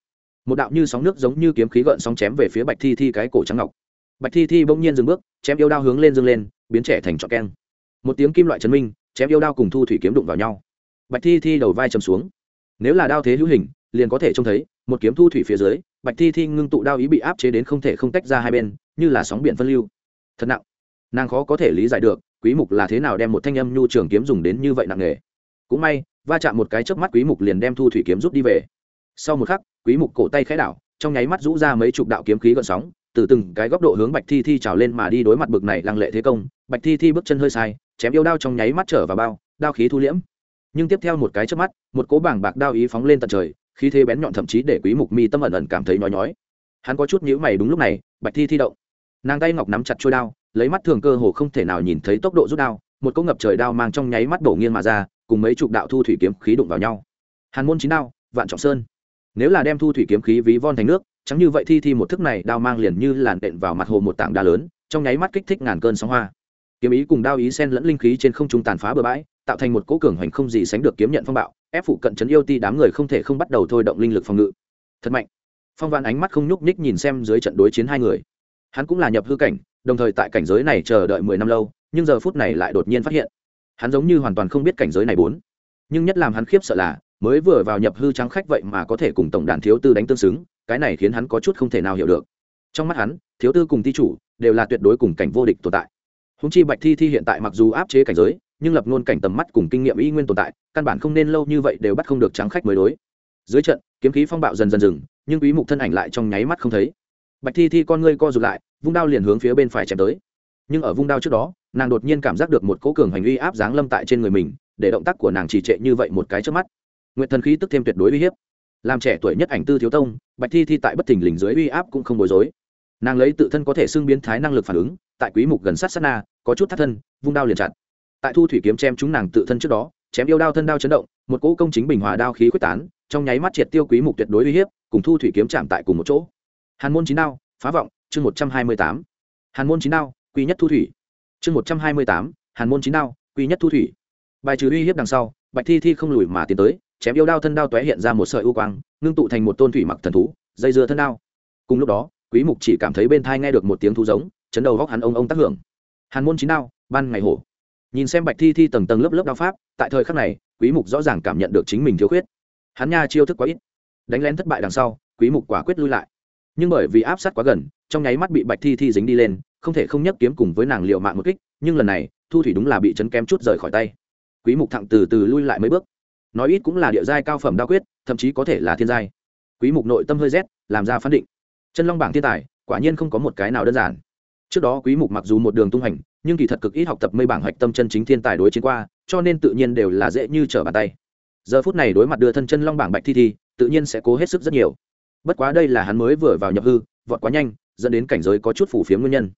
Một đạo như sóng nước giống như kiếm khí gợn sóng chém về phía bạch thi thi cái cổ trắng ngọc. Bạch thi thi bỗng nhiên dừng bước, chém yêu đao hướng lên dâng lên, biến trẻ thành trọn keng. Một tiếng kim loại chấn minh, chém yêu đao cùng thu thủy kiếm đụng vào nhau. Bạch thi thi đầu vai chầm xuống. Nếu là đao thế hữu hình liền có thể trông thấy, một kiếm thu thủy phía dưới, bạch thi thi ngưng tụ đao ý bị áp chế đến không thể không tách ra hai bên, như là sóng biển phân lưu. Thật nặng. Nàng khó có thể lý giải được, quý mục là thế nào đem một thanh âm nhu trường kiếm dùng đến như vậy nặng nghề cũng may, va chạm một cái chớp mắt quý mục liền đem thu thủy kiếm rút đi về. Sau một khắc, quý mục cổ tay khẽ đảo, trong nháy mắt rũ ra mấy chục đạo kiếm khí gợn sóng, từ từng cái góc độ hướng bạch thi thi trào lên mà đi đối mặt bực này lăng lệ thế công, bạch thi thi bước chân hơi sai, chém yêu đao trong nháy mắt trở vào bao, đao khí thu liễm. Nhưng tiếp theo một cái chớp mắt, một cố bảng bạc đao ý phóng lên tận trời khí thế bén nhọn thậm chí để quý mục mi tâm ẩn ẩn cảm thấy nhói nhói. Hắn có chút nhíu mày đúng lúc này, bạch thi thi động. Nàng tay ngọc nắm chặt chuôi đao, lấy mắt thường cơ hồ không thể nào nhìn thấy tốc độ rút đao, một cỗ ngập trời đao mang trong nháy mắt đổ nghiêng mà ra, cùng mấy chục đạo thu thủy kiếm khí đụng vào nhau. Hàn môn chín đao, vạn trọng sơn. Nếu là đem thu thủy kiếm khí ví von thành nước, chẳng như vậy thi thi một thức này đao mang liền như làn đện vào mặt hồ một tảng đá lớn, trong nháy mắt kích thích ngàn cơn sóng hoa. Kiếm ý cùng đao ý sen lẫn linh khí trên không trung tàn phá bừa bãi, tạo thành một cỗ cường hoành không gì sánh được kiếm nhận phong bạo ép phụ cận trấn yêu ti đám người không thể không bắt đầu thôi động linh lực phòng ngự. Thật mạnh. Phong vạn ánh mắt không nhúc nhích nhìn xem dưới trận đối chiến hai người. Hắn cũng là nhập hư cảnh, đồng thời tại cảnh giới này chờ đợi mười năm lâu, nhưng giờ phút này lại đột nhiên phát hiện. Hắn giống như hoàn toàn không biết cảnh giới này bốn. Nhưng nhất làm hắn khiếp sợ là, mới vừa vào nhập hư trắng khách vậy mà có thể cùng tổng đàn thiếu tư đánh tương xứng, cái này khiến hắn có chút không thể nào hiểu được. Trong mắt hắn, thiếu tư cùng thi chủ đều là tuyệt đối cùng cảnh vô địch tồn tại. Húng chi bạch thi thi hiện tại mặc dù áp chế cảnh giới nhưng lập ngôn cảnh tầm mắt cùng kinh nghiệm y nguyên tồn tại, căn bản không nên lâu như vậy đều bắt không được trắng khách mới đối. Dưới trận, kiếm khí phong bạo dần dần dừng, nhưng quý mục thân ảnh lại trong nháy mắt không thấy. Bạch thi thi con ngươi co rụt lại, vung đao liền hướng phía bên phải chém tới. Nhưng ở vung đao trước đó, nàng đột nhiên cảm giác được một cỗ cường hành uy áp dáng lâm tại trên người mình, để động tác của nàng trì trệ như vậy một cái trước mắt. Nguyện thần khí tức thêm tuyệt đối uy hiếp. Làm trẻ tuổi nhất ảnh tư thiếu tông, bạch thi thi tại bất thình lình dưới uy áp cũng không bối rối. Nàng lấy tự thân có thể xưng biến thái năng lực phản ứng, tại quý mục gần sát sát na, có chút thắt thân, vung đao liền chặt tại thu thủy kiếm chém chúng nàng tự thân trước đó, chém yêu đao thân đao chấn động, một cỗ công chính bình hòa đao khí quyết tán, trong nháy mắt triệt tiêu quý mục tuyệt đối uy hiếp, cùng thu thủy kiếm chạm tại cùng một chỗ. Hàn môn chín đao, phá vọng, chương một trăm hai mươi tám. Hàn môn chín đao quý nhất thu thủy. Chương một trăm hai mươi tám, hàn môn chín đao quý nhất thu thủy. Bài trừ uy hiếp đằng sau, bạch thi thi không lùi mà tiến tới, chém yêu đao thân đao tóe hiện ra một sợi u quang, ngưng tụ thành một tôn thủy mặc thần thú, dây dưa thân đao. Cùng lúc đó, quý mục chỉ cảm thấy bên thai nghe được một tiếng thú giống, chấn đầu góc hắn ông ông tác hưởng. Hàn môn chín đao, ban ngày hổ nhìn xem bạch thi thi tầng tầng lớp lớp đao pháp, tại thời khắc này, quý mục rõ ràng cảm nhận được chính mình thiếu khuyết. Hắn nha chiêu thức quá ít, đánh lén thất bại đằng sau, quý mục quả quyết lui lại. Nhưng bởi vì áp sát quá gần, trong nháy mắt bị bạch thi thi dính đi lên, không thể không nhấc kiếm cùng với nàng liệu mạng một kích, nhưng lần này, thu thủy đúng là bị chấn kém chút rời khỏi tay. Quý mục thẳng từ từ lui lại mấy bước. Nói ít cũng là địa giai cao phẩm đao quyết, thậm chí có thể là thiên giai. Quý mục nội tâm hơi rét, làm ra phán định. Chân long bảng thiên tài, quả nhiên không có một cái nào đơn giản. Trước đó quý mục mặc dù một đường tung hành nhưng kỳ thật cực ít học tập mây bảng hoạch tâm chân chính thiên tài đối chiến qua, cho nên tự nhiên đều là dễ như trở bàn tay. Giờ phút này đối mặt đưa thân chân long bảng bạch thi thi, tự nhiên sẽ cố hết sức rất nhiều. Bất quá đây là hắn mới vừa vào nhập hư, vọt quá nhanh, dẫn đến cảnh giới có chút phủ phiếm nguyên nhân.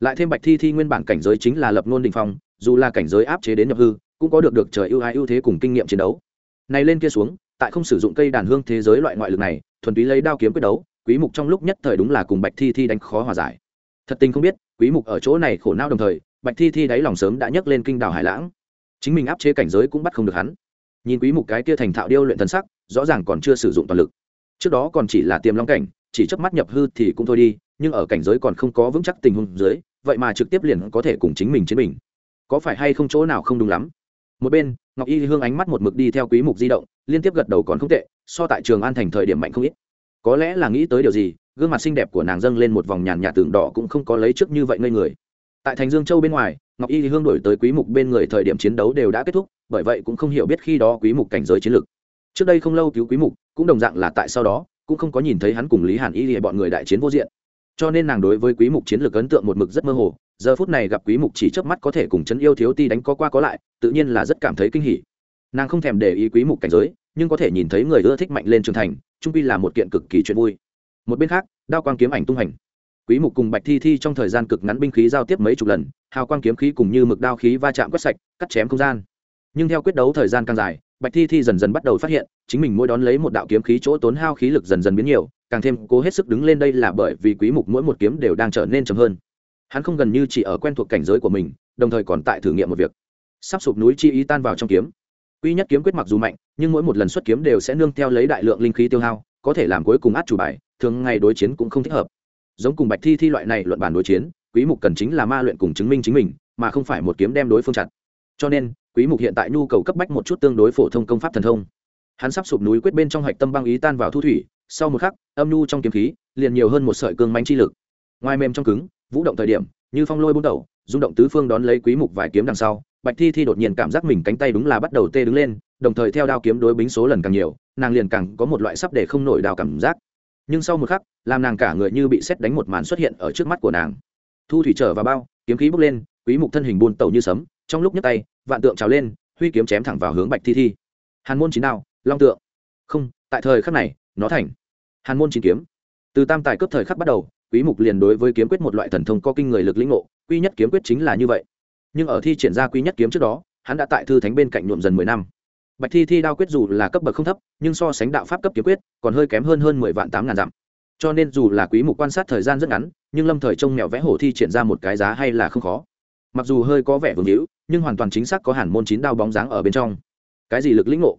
Lại thêm bạch thi thi nguyên bản cảnh giới chính là lập ngôn đình phong, dù là cảnh giới áp chế đến nhập hư, cũng có được được trời ưu ái ưu thế cùng kinh nghiệm chiến đấu. Này lên kia xuống, tại không sử dụng cây đàn hương thế giới loại ngoại lực này, thuần túy lấy đao kiếm quyết đấu, quý mục trong lúc nhất thời đúng là cùng bạch thi thi đánh khó hòa giải. Thật tình không biết, quý mục ở chỗ này khổ não đồng thời bạch thi thi đáy lòng sớm đã nhấc lên kinh đảo hải lãng. Chính mình áp chế cảnh giới cũng bắt không được hắn. Nhìn quý mục cái kia thành thạo điêu luyện thần sắc, rõ ràng còn chưa sử dụng toàn lực. Trước đó còn chỉ là tiềm long cảnh, chỉ chớp mắt nhập hư thì cũng thôi đi, nhưng ở cảnh giới còn không có vững chắc tình huống dưới, vậy mà trực tiếp liền có thể cùng chính mình chiến mình. Có phải hay không chỗ nào không đúng lắm? Một bên, ngọc y hương ánh mắt một mực đi theo quý mục di động, liên tiếp gật đầu còn không tệ, so tại trường an thành thời điểm mạnh không ít. Có lẽ là nghĩ tới điều gì, gương mặt xinh đẹp của nàng dâng lên một vòng nhàn nhạt tường đỏ cũng không có lấy trước như vậy ngây người tại thành dương châu bên ngoài, ngọc y thì hương đổi tới quý mục bên người thời điểm chiến đấu đều đã kết thúc, bởi vậy cũng không hiểu biết khi đó quý mục cảnh giới chiến lược. Trước đây không lâu cứu quý mục, cũng đồng dạng là tại sau đó, cũng không có nhìn thấy hắn cùng lý hàn y bọn người đại chiến vô diện. Cho nên nàng đối với quý mục chiến lược ấn tượng một mực rất mơ hồ, giờ phút này gặp quý mục chỉ chớp mắt có thể cùng chấn yêu thiếu ti đánh có qua có lại, tự nhiên là rất cảm thấy kinh hỉ. Nàng không thèm để ý quý mục cảnh giới, nhưng có thể nhìn thấy người ưa thích mạnh lên trưởng thành trung quy là một kiện cực kỳ chuyện vui. Một bên khác, đao quang kiếm ảnh tung hành quý mục cùng bạch thi thi trong thời gian cực ngắn binh khí giao tiếp mấy chục lần, hào quang kiếm khí cùng như mực đao khí va chạm quét sạch, cắt chém không gian. Nhưng theo quyết đấu thời gian càng dài, bạch thi thi dần dần bắt đầu phát hiện, chính mình mỗi đón lấy một đạo kiếm khí chỗ tốn hao khí lực dần dần biến nhiều, càng thêm cố hết sức đứng lên đây là bởi vì quý mục mỗi một kiếm đều đang trở nên chậm hơn. Hắn không gần như chỉ ở quen thuộc cảnh giới của mình, đồng thời còn tại thử nghiệm một việc. Sắp sụp núi chi ý tan vào trong kiếm. Quy nhất kiếm quyết mặc dù mạnh, nhưng mỗi một lần xuất kiếm đều sẽ nương theo lấy đại lượng linh khí tiêu hao, có thể làm cuối cùng át chủ bài, thường ngày đối chiến cũng không thích hợp giống cùng bạch thi thi loại này luận bàn đối chiến, quý mục cần chính là ma luyện cùng chứng minh chính mình, mà không phải một kiếm đem đối phương chặt. Cho nên, quý mục hiện tại nhu cầu cấp bách một chút tương đối phổ thông công pháp thần thông. Hắn sắp sụp núi quyết bên trong hạch tâm băng ý tan vào thu thủy, sau một khắc, âm nhu trong kiếm khí, liền nhiều hơn một sợi cương manh chi lực. Ngoài mềm trong cứng, vũ động thời điểm, như phong lôi bút đầu rung động tứ phương đón lấy quý mục vài kiếm đằng sau, bạch thi thi đột nhiên cảm giác mình cánh tay đúng là bắt đầu tê đứng lên, đồng thời theo đao kiếm đối bính số lần càng nhiều, nàng liền càng có một loại sắp để không nổi đao cảm giác nhưng sau một khắc làm nàng cả người như bị xét đánh một màn xuất hiện ở trước mắt của nàng. Thu thủy trở vào bao kiếm khí bốc lên quý mục thân hình buôn tẩu như sấm trong lúc nhấc tay vạn tượng trào lên huy kiếm chém thẳng vào hướng bạch thi thi. Hàn môn chín đạo, long tượng. Không tại thời khắc này nó thành. Hàn môn chín kiếm. Từ tam tài cấp thời khắc bắt đầu quý mục liền đối với kiếm quyết một loại thần thông có kinh người lực lĩnh ngộ quy nhất kiếm quyết chính là như vậy. Nhưng ở thi triển ra quy nhất kiếm trước đó hắn đã tại thư thánh bên cạnh nhuộm dần mười năm bạch thi thi đao quyết dù là cấp bậc không thấp, nhưng so sánh đạo pháp cấp kiếm quyết, còn hơi kém hơn hơn mười vạn tám ngàn dặm. Cho nên dù là quý mục quan sát thời gian rất ngắn, nhưng lâm thời trông mèo vẽ hổ thi triển ra một cái giá hay là không khó. Mặc dù hơi có vẻ vương hữu, nhưng hoàn toàn chính xác có hẳn môn chín đao bóng dáng ở bên trong. Cái gì lực lĩnh ngộ?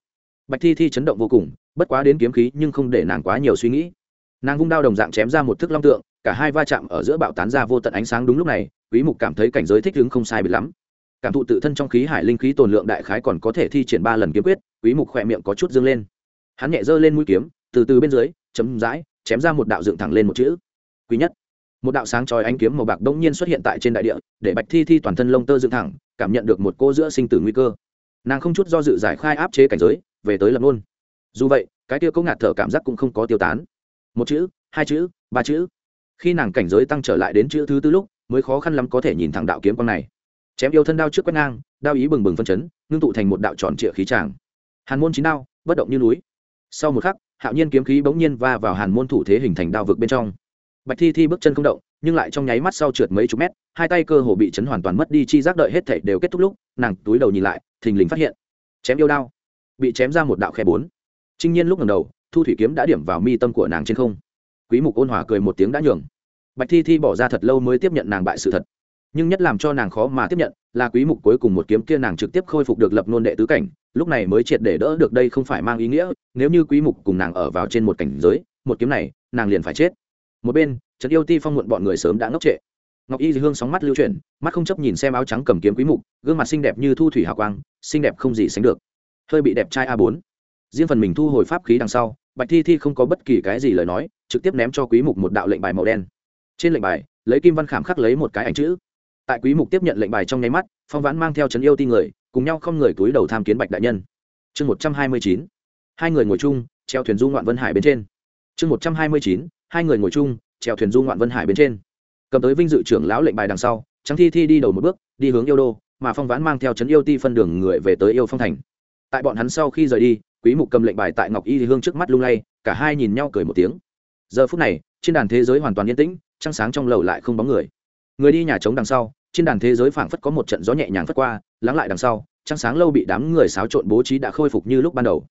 Bạch thi thi chấn động vô cùng, bất quá đến kiếm khí nhưng không để nàng quá nhiều suy nghĩ. Nàng vung đao đồng dạng chém ra một thức long tượng, cả hai va chạm ở giữa bạo tán ra vô tận ánh sáng đúng lúc này, quý mục cảm thấy cảnh giới thích ứng không sai biệt lắm cảm thụ tự thân trong khí hải linh khí tồn lượng đại khái còn có thể thi triển ba lần kiếm quyết, quý mục khỏe miệng có chút dương lên. Hắn nhẹ giơ lên mũi kiếm, từ từ bên dưới, chấm dãi, chém ra một đạo dựng thẳng lên một chữ. Quý nhất. Một đạo sáng chói ánh kiếm màu bạc đông nhiên xuất hiện tại trên đại địa, để bạch thi thi toàn thân lông tơ dựng thẳng, cảm nhận được một cô giữa sinh tử nguy cơ. Nàng không chút do dự giải khai áp chế cảnh giới, về tới lập luôn dù vậy, cái kia câu ngạt thở cảm giác cũng không có tiêu tán. Một chữ, hai chữ, ba chữ. Khi nàng cảnh giới tăng trở lại đến chữ thứ tư lúc, mới khó khăn lắm có thể nhìn thẳng đạo kiếm con này chém yêu thân đao trước quét ngang, đao ý bừng bừng phân chấn, ngưng tụ thành một đạo tròn trịa khí tràng. Hàn môn chín đao, bất động như núi. Sau một khắc, hạo nhiên kiếm khí bỗng nhiên va vào hàn môn thủ thế hình thành đao vực bên trong. Bạch thi thi bước chân không động, nhưng lại trong nháy mắt sau trượt mấy chục mét, hai tay cơ hồ bị chấn hoàn toàn mất đi chi giác đợi hết thảy đều kết thúc lúc, nàng túi đầu nhìn lại, thình lình phát hiện, chém yêu đao, bị chém ra một đạo khe bốn. Trinh nhiên lúc ngầm đầu, thu thủy kiếm đã điểm vào mi tâm của nàng trên không. Quý mục ôn hòa cười một tiếng đã nhường. Bạch thi thi bỏ ra thật lâu mới tiếp nhận nàng bại sự thật nhưng nhất làm cho nàng khó mà tiếp nhận là quý mục cuối cùng một kiếm kia nàng trực tiếp khôi phục được lập nôn đệ tứ cảnh, lúc này mới triệt để đỡ được đây không phải mang ý nghĩa, nếu như quý mục cùng nàng ở vào trên một cảnh giới, một kiếm này, nàng liền phải chết. Một bên, trần yêu ti phong muộn bọn người sớm đã ngốc trệ. Ngọc y hương sóng mắt lưu chuyển, mắt không chấp nhìn xem áo trắng cầm kiếm quý mục, gương mặt xinh đẹp như thu thủy hào quang, xinh đẹp không gì sánh được. Hơi bị đẹp trai a 4 riêng phần mình thu hồi pháp khí đằng sau, bạch thi thi không có bất kỳ cái gì lời nói, trực tiếp ném cho quý mục một đạo lệnh bài màu đen. Trên lệnh bài, lấy kim văn khảm khắc lấy một cái ảnh chữ tại quý mục tiếp nhận lệnh bài trong nháy mắt, phong vãn mang theo trấn yêu ti người, cùng nhau không người túi đầu tham kiến bạch đại nhân. Chương 129 hai người ngồi chung, treo thuyền du ngoạn vân hải bên trên. Chương 129 hai người ngồi chung, treo thuyền du ngoạn vân hải bên trên. Cầm tới vinh dự trưởng lão lệnh bài đằng sau trắng thi thi đi đầu một bước, đi hướng yêu đô, mà phong vãn mang theo trấn yêu ti phân đường người về tới yêu phong thành. Tại bọn hắn sau khi rời đi, quý mục cầm lệnh bài tại ngọc y hương trước mắt lung lay, cả hai nhìn nhau cười một tiếng. Giờ phút này, trên đàn thế giới hoàn toàn yên tĩnh, trăng sáng trong lầu lại không bóng người người đi nhà trống đằng sau, trên đàn thế giới phảng phất có một trận gió nhẹ nhàng phất qua, lắng lại đằng sau, trăng sáng lâu bị đám người xáo trộn bố trí đã khôi phục như lúc ban đầu.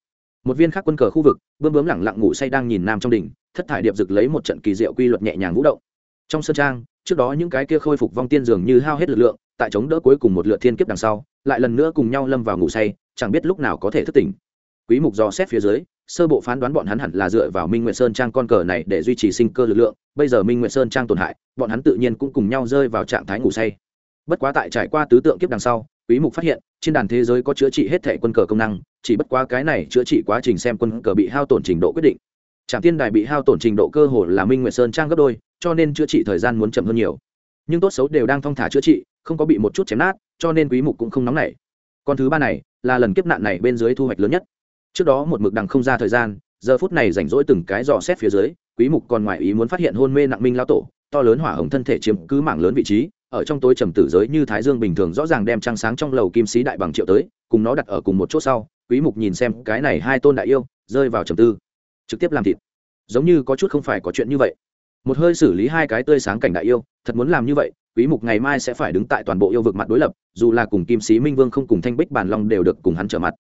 Một viên khác quân cờ khu vực, bướm bướm lẳng lặng ngủ say đang nhìn nam trong đỉnh, thất thải điệp rực lấy một trận kỳ diệu quy luật nhẹ nhàng vũ động. Trong sân trang, trước đó những cái kia khôi phục vong tiên dường như hao hết lực lượng, tại chống đỡ cuối cùng một lượt thiên kiếp đằng sau, lại lần nữa cùng nhau lâm vào ngủ say, chẳng biết lúc nào có thể thức tỉnh. Quý mục do xét phía dưới sơ bộ phán đoán bọn hắn hẳn là dựa vào minh nguyệt sơn trang con cờ này để duy trì sinh cơ lực lượng, bây giờ minh nguyệt sơn trang tổn hại, bọn hắn tự nhiên cũng cùng nhau rơi vào trạng thái ngủ say. Bất quá tại trải qua tứ tượng kiếp đằng sau, quý mục phát hiện, trên đàn thế giới có chữa trị hết thể quân cờ công năng, chỉ bất quá cái này chữa trị quá trình xem quân cờ bị hao tổn trình độ quyết định. Trạm tiên đài bị hao tổn trình độ cơ hồ là minh nguyệt sơn trang gấp đôi, cho nên chữa trị thời gian muốn chậm hơn nhiều. Nhưng tốt xấu đều đang thong thả chữa trị, không có bị một chút chém nát, cho nên quý mục cũng không nóng nảy. Còn thứ ba này là lần kiếp nạn này bên dưới thu hoạch lớn nhất trước đó một mực đằng không ra thời gian, giờ phút này rảnh rỗi từng cái dò xét phía dưới, quý mục còn ngoài ý muốn phát hiện hôn mê nặng minh lao tổ, to lớn hỏa hồng thân thể chiếm cứ mảng lớn vị trí, ở trong tối trầm tử giới như thái dương bình thường rõ ràng đem trăng sáng trong lầu kim sĩ đại bằng triệu tới, cùng nó đặt ở cùng một chỗ sau, quý mục nhìn xem cái này hai tôn đại yêu, rơi vào trầm tư. Trực tiếp làm thịt. Giống như có chút không phải có chuyện như vậy. Một hơi xử lý hai cái tươi sáng cảnh đại yêu, thật muốn làm như vậy, quý mục ngày mai sẽ phải đứng tại toàn bộ yêu vực mặt đối lập, dù là cùng kim sĩ minh vương không cùng thanh bích bản long đều được cùng hắn trở mặt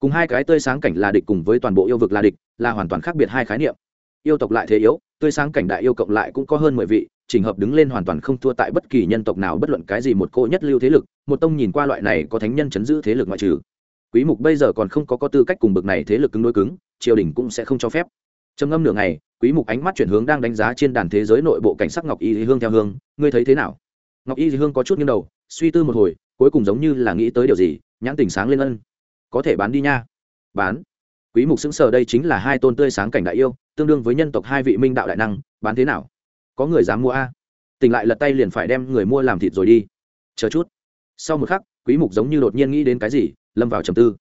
cùng hai cái tươi sáng cảnh là địch cùng với toàn bộ yêu vực là địch, là hoàn toàn khác biệt hai khái niệm. Yêu tộc lại thế yếu, tươi sáng cảnh đại yêu cộng lại cũng có hơn mười vị trình hợp đứng lên hoàn toàn không thua tại bất kỳ nhân tộc nào bất luận cái gì một cô nhất lưu thế lực, một tông nhìn qua loại này có thánh nhân chấn giữ thế lực ngoại trừ. Quý mục bây giờ còn không có có tư cách cùng bực này thế lực cứng đối cứng, triều đình cũng sẽ không cho phép. Trầm ngâm nửa ngày, quý mục ánh mắt chuyển hướng đang đánh giá trên đàn thế giới nội bộ cảnh sắc ngọc y hương theo hương ngươi thấy thế nào? Ngọc y hương có chút nghiêng đầu, suy tư một hồi, cuối cùng giống như là nghĩ tới điều gì, nhãn tình sáng lên ân có thể bán đi nha. Bán. Quý mục xứng sở đây chính là hai tôn tươi sáng cảnh đại yêu, tương đương với nhân tộc hai vị minh đạo đại năng, bán thế nào? Có người dám mua a? Tỉnh lại lật tay liền phải đem người mua làm thịt rồi đi. Chờ chút. Sau một khắc, quý mục giống như đột nhiên nghĩ đến cái gì, lâm vào trầm tư.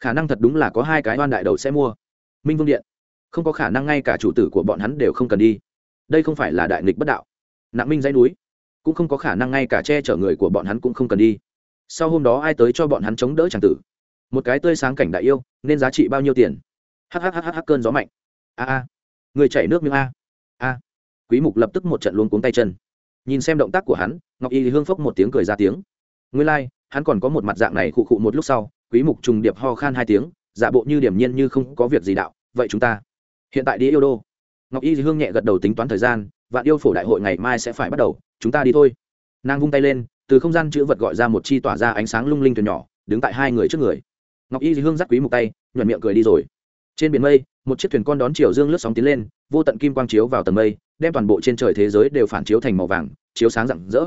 Khả năng thật đúng là có hai cái oan đại đầu sẽ mua. Minh vương điện. Không có khả năng ngay cả chủ tử của bọn hắn đều không cần đi. Đây không phải là đại nghịch bất đạo. Nặng minh dãy núi. Cũng không có khả năng ngay cả che chở người của bọn hắn cũng không cần đi. Sau hôm đó ai tới cho bọn hắn chống đỡ tràng tử? Một cái tươi sáng cảnh đại yêu nên giá trị bao nhiêu tiền? Hhhh cơn gió mạnh. A a người chảy nước miếng a. A. Quý mục lập tức một trận luống cuống tay chân. Nhìn xem động tác của hắn ngọc y hương phốc một tiếng cười ra tiếng. Nguyên lai like, hắn còn có một mặt dạng này khụ khụ một lúc sau quý mục trùng điệp ho khan hai tiếng giả bộ như điểm nhiên như không có việc gì đạo vậy chúng ta hiện tại đi yêu đô. Ngọc y hương nhẹ gật đầu tính toán thời gian vạn yêu phổ đại hội ngày mai sẽ phải bắt đầu chúng ta đi thôi. Nàng vung tay lên từ không gian chữ vật gọi ra một chi tỏa ra ánh sáng lung linh thuyền nhỏ đứng tại hai người trước người ngọc y hương dắt quý mục tay, nhuận miệng cười đi rồi. Trên biển mây, một chiếc thuyền con đón chiều dương lướt sóng tiến lên, vô tận kim quang chiếu vào tầng mây, đem toàn bộ trên trời thế giới đều phản chiếu thành màu vàng, chiếu sáng rạng rỡ.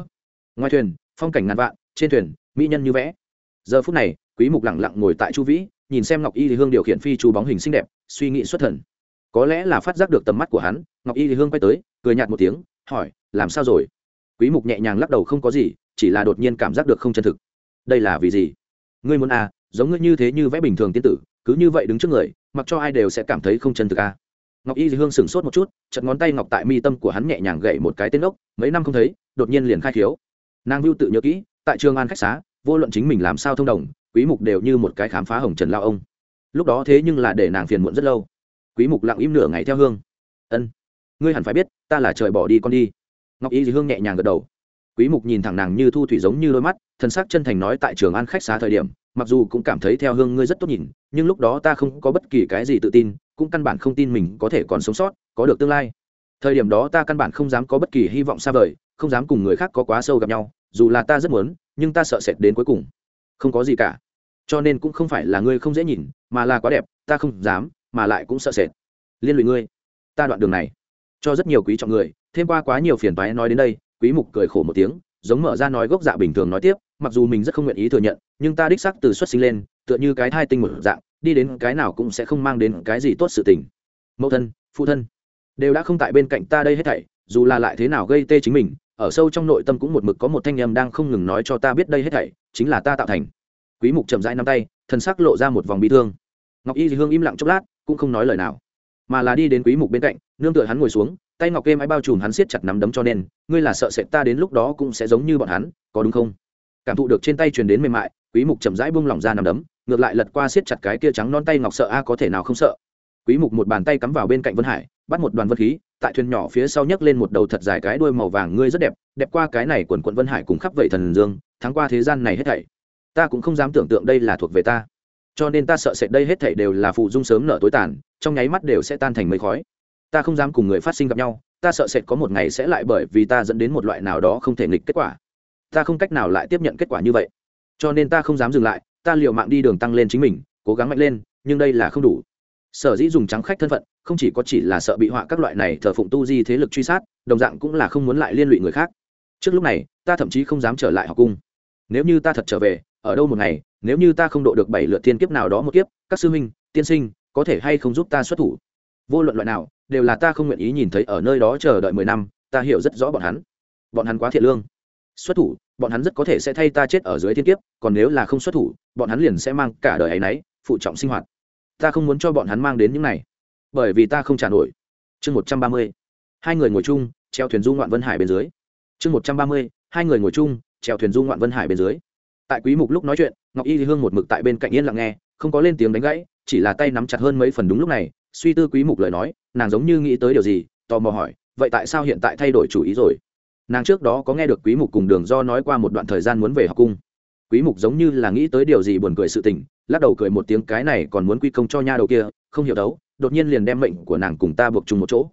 Ngoài thuyền, phong cảnh ngàn vạn, trên thuyền, mỹ nhân như vẽ. Giờ phút này, quý mục lặng lặng ngồi tại chu vĩ, nhìn xem ngọc y thì hương điều khiển phi chu bóng hình xinh đẹp, suy nghĩ xuất thần. Có lẽ là phát giác được tầm mắt của hắn, ngọc y thì hương quay tới, cười nhạt một tiếng, hỏi, làm sao rồi? Quý mục nhẹ nhàng lắc đầu không có gì, chỉ là đột nhiên cảm giác được không chân thực. Đây là vì gì? Ngươi muốn à giống ngươi như thế như vẽ bình thường tiên tử, cứ như vậy đứng trước người, mặc cho ai đều sẽ cảm thấy không chân thực à ngọc y dì hương sửng sốt một chút chật ngón tay ngọc tại mi tâm của hắn nhẹ nhàng gậy một cái tên ốc mấy năm không thấy, đột nhiên liền khai khiếu. Nàng viu tự nhớ kỹ, tại trường an khách xá, vô luận chính mình làm sao thông đồng, quý mục đều như một cái khám phá hồng trần lao ông. Lúc đó thế nhưng là để nàng phiền muộn rất lâu. Quý mục lặng im nửa ngày theo hương. Ân, ngươi hẳn phải biết, ta là trời bỏ đi con đi. Ngọc y dì hương nhẹ nhàng gật đầu. Quý mục nhìn thẳng nàng như thu thủy giống như đôi mắt thân xác chân thành nói tại trường an khách xá thời điểm mặc dù cũng cảm thấy theo hương ngươi rất tốt nhìn, nhưng lúc đó ta không có bất kỳ cái gì tự tin, cũng căn bản không tin mình có thể còn sống sót, có được tương lai. Thời điểm đó ta căn bản không dám có bất kỳ hy vọng xa vời, không dám cùng người khác có quá sâu gặp nhau, dù là ta rất muốn, nhưng ta sợ sệt đến cuối cùng. Không có gì cả. Cho nên cũng không phải là ngươi không dễ nhìn, mà là quá đẹp, ta không dám, mà lại cũng sợ sệt. Liên lụy ngươi. Ta đoạn đường này. Cho rất nhiều quý trọng người, thêm qua quá nhiều phiền toái nói đến đây, quý mục cười khổ một tiếng giống mở ra nói gốc dạ bình thường nói tiếp, mặc dù mình rất không nguyện ý thừa nhận, nhưng ta đích xác từ xuất sinh lên, tựa như cái thai tinh một dạng, đi đến cái nào cũng sẽ không mang đến cái gì tốt sự tình. Mẫu thân, phụ thân, đều đã không tại bên cạnh ta đây hết thảy, dù là lại thế nào gây tê chính mình, ở sâu trong nội tâm cũng một mực có một thanh âm đang không ngừng nói cho ta biết đây hết thảy, chính là ta tạo thành. Quý mục chậm rãi nắm tay thân sắc lộ ra một vòng bi thương. Ngọc y thì hương im lặng chốc lát, cũng không nói lời nào, mà là đi đến quý mục bên cạnh, nương tựa hắn ngồi xuống tay ngọc kê ấy bao trùm hắn siết chặt nắm đấm cho nên, ngươi là sợ sệt ta đến lúc đó cũng sẽ giống như bọn hắn, có đúng không? Cảm thụ được trên tay truyền đến mềm mại, quý mục chậm rãi buông lỏng ra nắm đấm, ngược lại lật qua siết chặt cái kia trắng non tay ngọc sợ a, có thể nào không sợ? Quý mục một bàn tay cắm vào bên cạnh vân hải, bắt một đoàn vân khí, tại thuyền nhỏ phía sau nhấc lên một đầu thật dài cái đuôi màu vàng ngươi rất đẹp đẹp qua cái này quần quận vân hải cùng khắp vậy thần dương, thắng qua thế gian này hết thảy. Ta cũng không dám tưởng tượng đây là thuộc về ta. Cho nên ta sợ sệt đây hết thảy đều là phụ dung sớm nở tối tàn, trong nháy mắt đều sẽ tan thành mây khói ta không dám cùng người phát sinh gặp nhau, ta sợ sệt có một ngày sẽ lại bởi vì ta dẫn đến một loại nào đó không thể nghịch kết quả. Ta không cách nào lại tiếp nhận kết quả như vậy. Cho nên ta không dám dừng lại, ta liều mạng đi đường tăng lên chính mình, cố gắng mạnh lên, nhưng đây là không đủ. Sở dĩ dùng trắng khách thân phận, không chỉ có chỉ là sợ bị họa các loại này thờ phụng tu di thế lực truy sát, đồng dạng cũng là không muốn lại liên lụy người khác. Trước lúc này, ta thậm chí không dám trở lại học cung. Nếu như ta thật trở về, ở đâu một ngày, nếu như ta không độ được bảy lượt thiên kiếp nào đó một kiếp, các sư huynh, tiên sinh, có thể hay không giúp ta xuất thủ? Vô luận loại nào đều là ta không nguyện ý nhìn thấy ở nơi đó chờ đợi mười năm, ta hiểu rất rõ bọn hắn. Bọn hắn quá thiện lương. Xuất thủ, bọn hắn rất có thể sẽ thay ta chết ở dưới thiên kiếp, còn nếu là không xuất thủ, bọn hắn liền sẽ mang cả đời ấy nấy phụ trọng sinh hoạt. Ta không muốn cho bọn hắn mang đến những này, bởi vì ta không trả nổi. Chương một trăm ba mươi, hai người ngồi chung, treo thuyền du ngoạn vân hải bên dưới. Chương một trăm ba mươi, hai người ngồi chung, treo thuyền du ngoạn vân hải bên dưới. Tại quý mục lúc nói chuyện, ngọc y hương một mực tại bên cạnh yên lặng nghe, không có lên tiếng đánh gãy, chỉ là tay nắm chặt hơn mấy phần đúng lúc này suy tư quý mục lời nói, nàng giống như nghĩ tới điều gì, tò mò hỏi, vậy tại sao hiện tại thay đổi chủ ý rồi? Nàng trước đó có nghe được quý mục cùng đường do nói qua một đoạn thời gian muốn về học cung. Quý mục giống như là nghĩ tới điều gì buồn cười sự tình, lắc đầu cười một tiếng, cái này còn muốn quy công cho nha đầu kia, không hiểu đấu, đột nhiên liền đem mệnh của nàng cùng ta buộc chung một chỗ.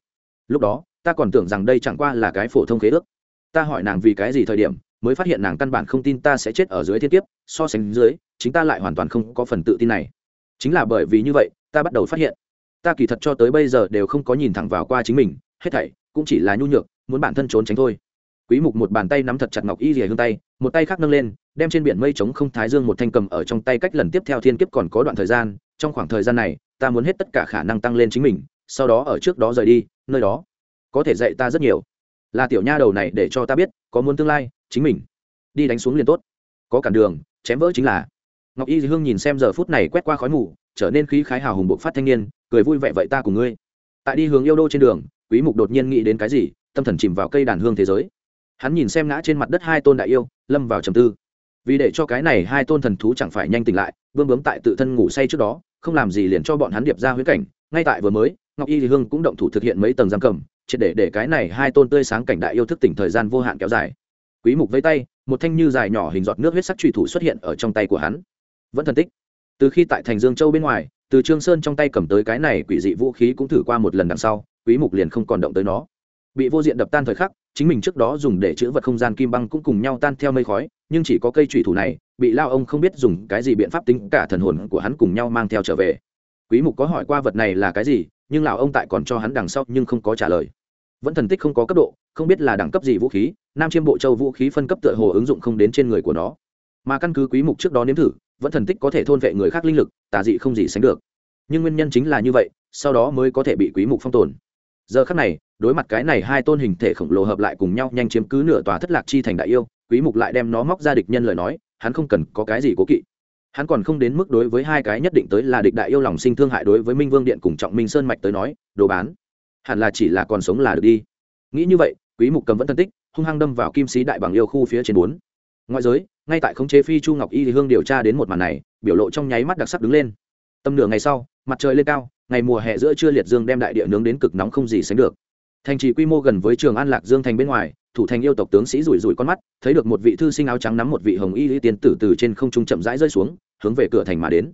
Lúc đó, ta còn tưởng rằng đây chẳng qua là cái phổ thông khế ước. Ta hỏi nàng vì cái gì thời điểm, mới phát hiện nàng căn bản không tin ta sẽ chết ở dưới thiên kiếp, so sánh dưới, chính ta lại hoàn toàn không có phần tự tin này. Chính là bởi vì như vậy, ta bắt đầu phát hiện ta kỳ thật cho tới bây giờ đều không có nhìn thẳng vào qua chính mình, hết thảy cũng chỉ là nhu nhược, muốn bản thân trốn tránh thôi. Quý mục một bàn tay nắm thật chặt ngọc y rìa hương tay, một tay khác nâng lên, đem trên biển mây trống không thái dương một thanh cầm ở trong tay cách lần tiếp theo thiên kiếp còn có đoạn thời gian, trong khoảng thời gian này, ta muốn hết tất cả khả năng tăng lên chính mình, sau đó ở trước đó rời đi, nơi đó có thể dạy ta rất nhiều. Là tiểu nha đầu này để cho ta biết, có muốn tương lai, chính mình đi đánh xuống liền tốt. Có cản đường, chém vỡ chính là. Ngọc y hương nhìn xem giờ phút này quét qua khói mù, trở nên khí khái hào hùng bộc phát thanh niên cười vui vẻ vậy ta cùng ngươi. Tại đi hướng yêu đô trên đường, quý mục đột nhiên nghĩ đến cái gì, tâm thần chìm vào cây đàn hương thế giới. Hắn nhìn xem ngã trên mặt đất hai tôn đại yêu, lâm vào trầm tư. Vì để cho cái này hai tôn thần thú chẳng phải nhanh tỉnh lại, vương bướm tại tự thân ngủ say trước đó, không làm gì liền cho bọn hắn điệp ra huyễn cảnh. Ngay tại vừa mới, ngọc y hương cũng động thủ thực hiện mấy tầng giam cầm, triệt để để cái này hai tôn tươi sáng cảnh đại yêu thức tỉnh thời gian vô hạn kéo dài. Quý mục vây tay, một thanh như dài nhỏ hình giọt nước huyết sắc truy thủ xuất hiện ở trong tay của hắn. Vẫn thần tích. Từ khi tại thành dương châu bên ngoài từ trương sơn trong tay cầm tới cái này quỷ dị vũ khí cũng thử qua một lần đằng sau, quý mục liền không còn động tới nó. Bị vô diện đập tan thời khắc, chính mình trước đó dùng để chữa vật không gian kim băng cũng cùng nhau tan theo mây khói, nhưng chỉ có cây trùy thủ này, bị lao ông không biết dùng cái gì biện pháp tính cả thần hồn của hắn cùng nhau mang theo trở về. Quý mục có hỏi qua vật này là cái gì, nhưng lão ông tại còn cho hắn đằng sau nhưng không có trả lời. Vẫn thần tích không có cấp độ, không biết là đẳng cấp gì vũ khí, nam chiêm bộ châu vũ khí phân cấp tựa hồ ứng dụng không đến trên người của nó. Mà căn cứ quý mục trước đó nếm thử vẫn thần tích có thể thôn vệ người khác linh lực, tà dị không gì sánh được. Nhưng nguyên nhân chính là như vậy, sau đó mới có thể bị quý mục phong tồn. Giờ khắc này, đối mặt cái này hai tôn hình thể khổng lồ hợp lại cùng nhau nhanh chiếm cứ nửa tòa thất lạc chi thành đại yêu, quý mục lại đem nó móc ra địch nhân lời nói, hắn không cần có cái gì cố kỵ. Hắn còn không đến mức đối với hai cái nhất định tới là địch đại yêu lòng sinh thương hại đối với minh vương điện cùng trọng minh sơn mạch tới nói, đồ bán. Hẳn là chỉ là còn sống là được đi. Nghĩ như vậy, quý mục cầm vẫn thân tích, hung hăng đâm vào kim sĩ đại bằng yêu khu phía trên bốn. Ngoại giới ngay tại khống chế phi chu ngọc y thì hương điều tra đến một màn này, biểu lộ trong nháy mắt đặc sắc đứng lên. Tầm nửa ngày sau, mặt trời lên cao, ngày mùa hè giữa trưa liệt dương đem đại địa nướng đến cực nóng không gì sánh được. Thành trì quy mô gần với trường an lạc dương thành bên ngoài, thủ thành yêu tộc tướng sĩ rủi rủi con mắt, thấy được một vị thư sinh áo trắng nắm một vị hồng y lý tiên tử từ trên không trung chậm rãi rơi xuống, hướng về cửa thành mà đến.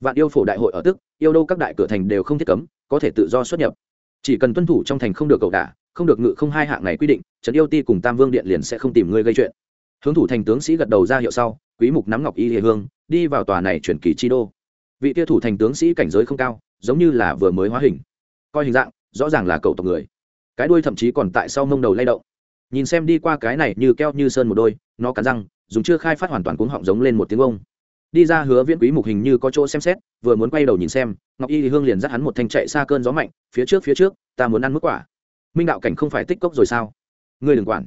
Vạn yêu phổ đại hội ở tức, yêu đâu các đại cửa thành đều không thiết cấm, có thể tự do xuất nhập. Chỉ cần tuân thủ trong thành không được cầu đả, không được ngự không hai hạng này quy định trần yêu ti cùng tam vương điện liền sẽ không tìm ngươi gây chuyện hướng thủ thành tướng sĩ gật đầu ra hiệu sau, quý mục nắm ngọc y hề hương, đi vào tòa này chuyển kỳ chi đô. Vị kia thủ thành tướng sĩ cảnh giới không cao, giống như là vừa mới hóa hình. Coi hình dạng, rõ ràng là cậu tộc người. Cái đuôi thậm chí còn tại sau mông đầu lay động. Nhìn xem đi qua cái này như keo như sơn một đôi, nó cắn răng, dùng chưa khai phát hoàn toàn cuống họng giống lên một tiếng ông. Đi ra hứa viễn quý mục hình như có chỗ xem xét, vừa muốn quay đầu nhìn xem, ngọc y thì hương liền dắt hắn một thanh chạy xa cơn gió mạnh, phía trước phía trước, ta muốn ăn mức quả. Minh đạo cảnh không phải tích cốc rồi sao? Ngươi đừng quản.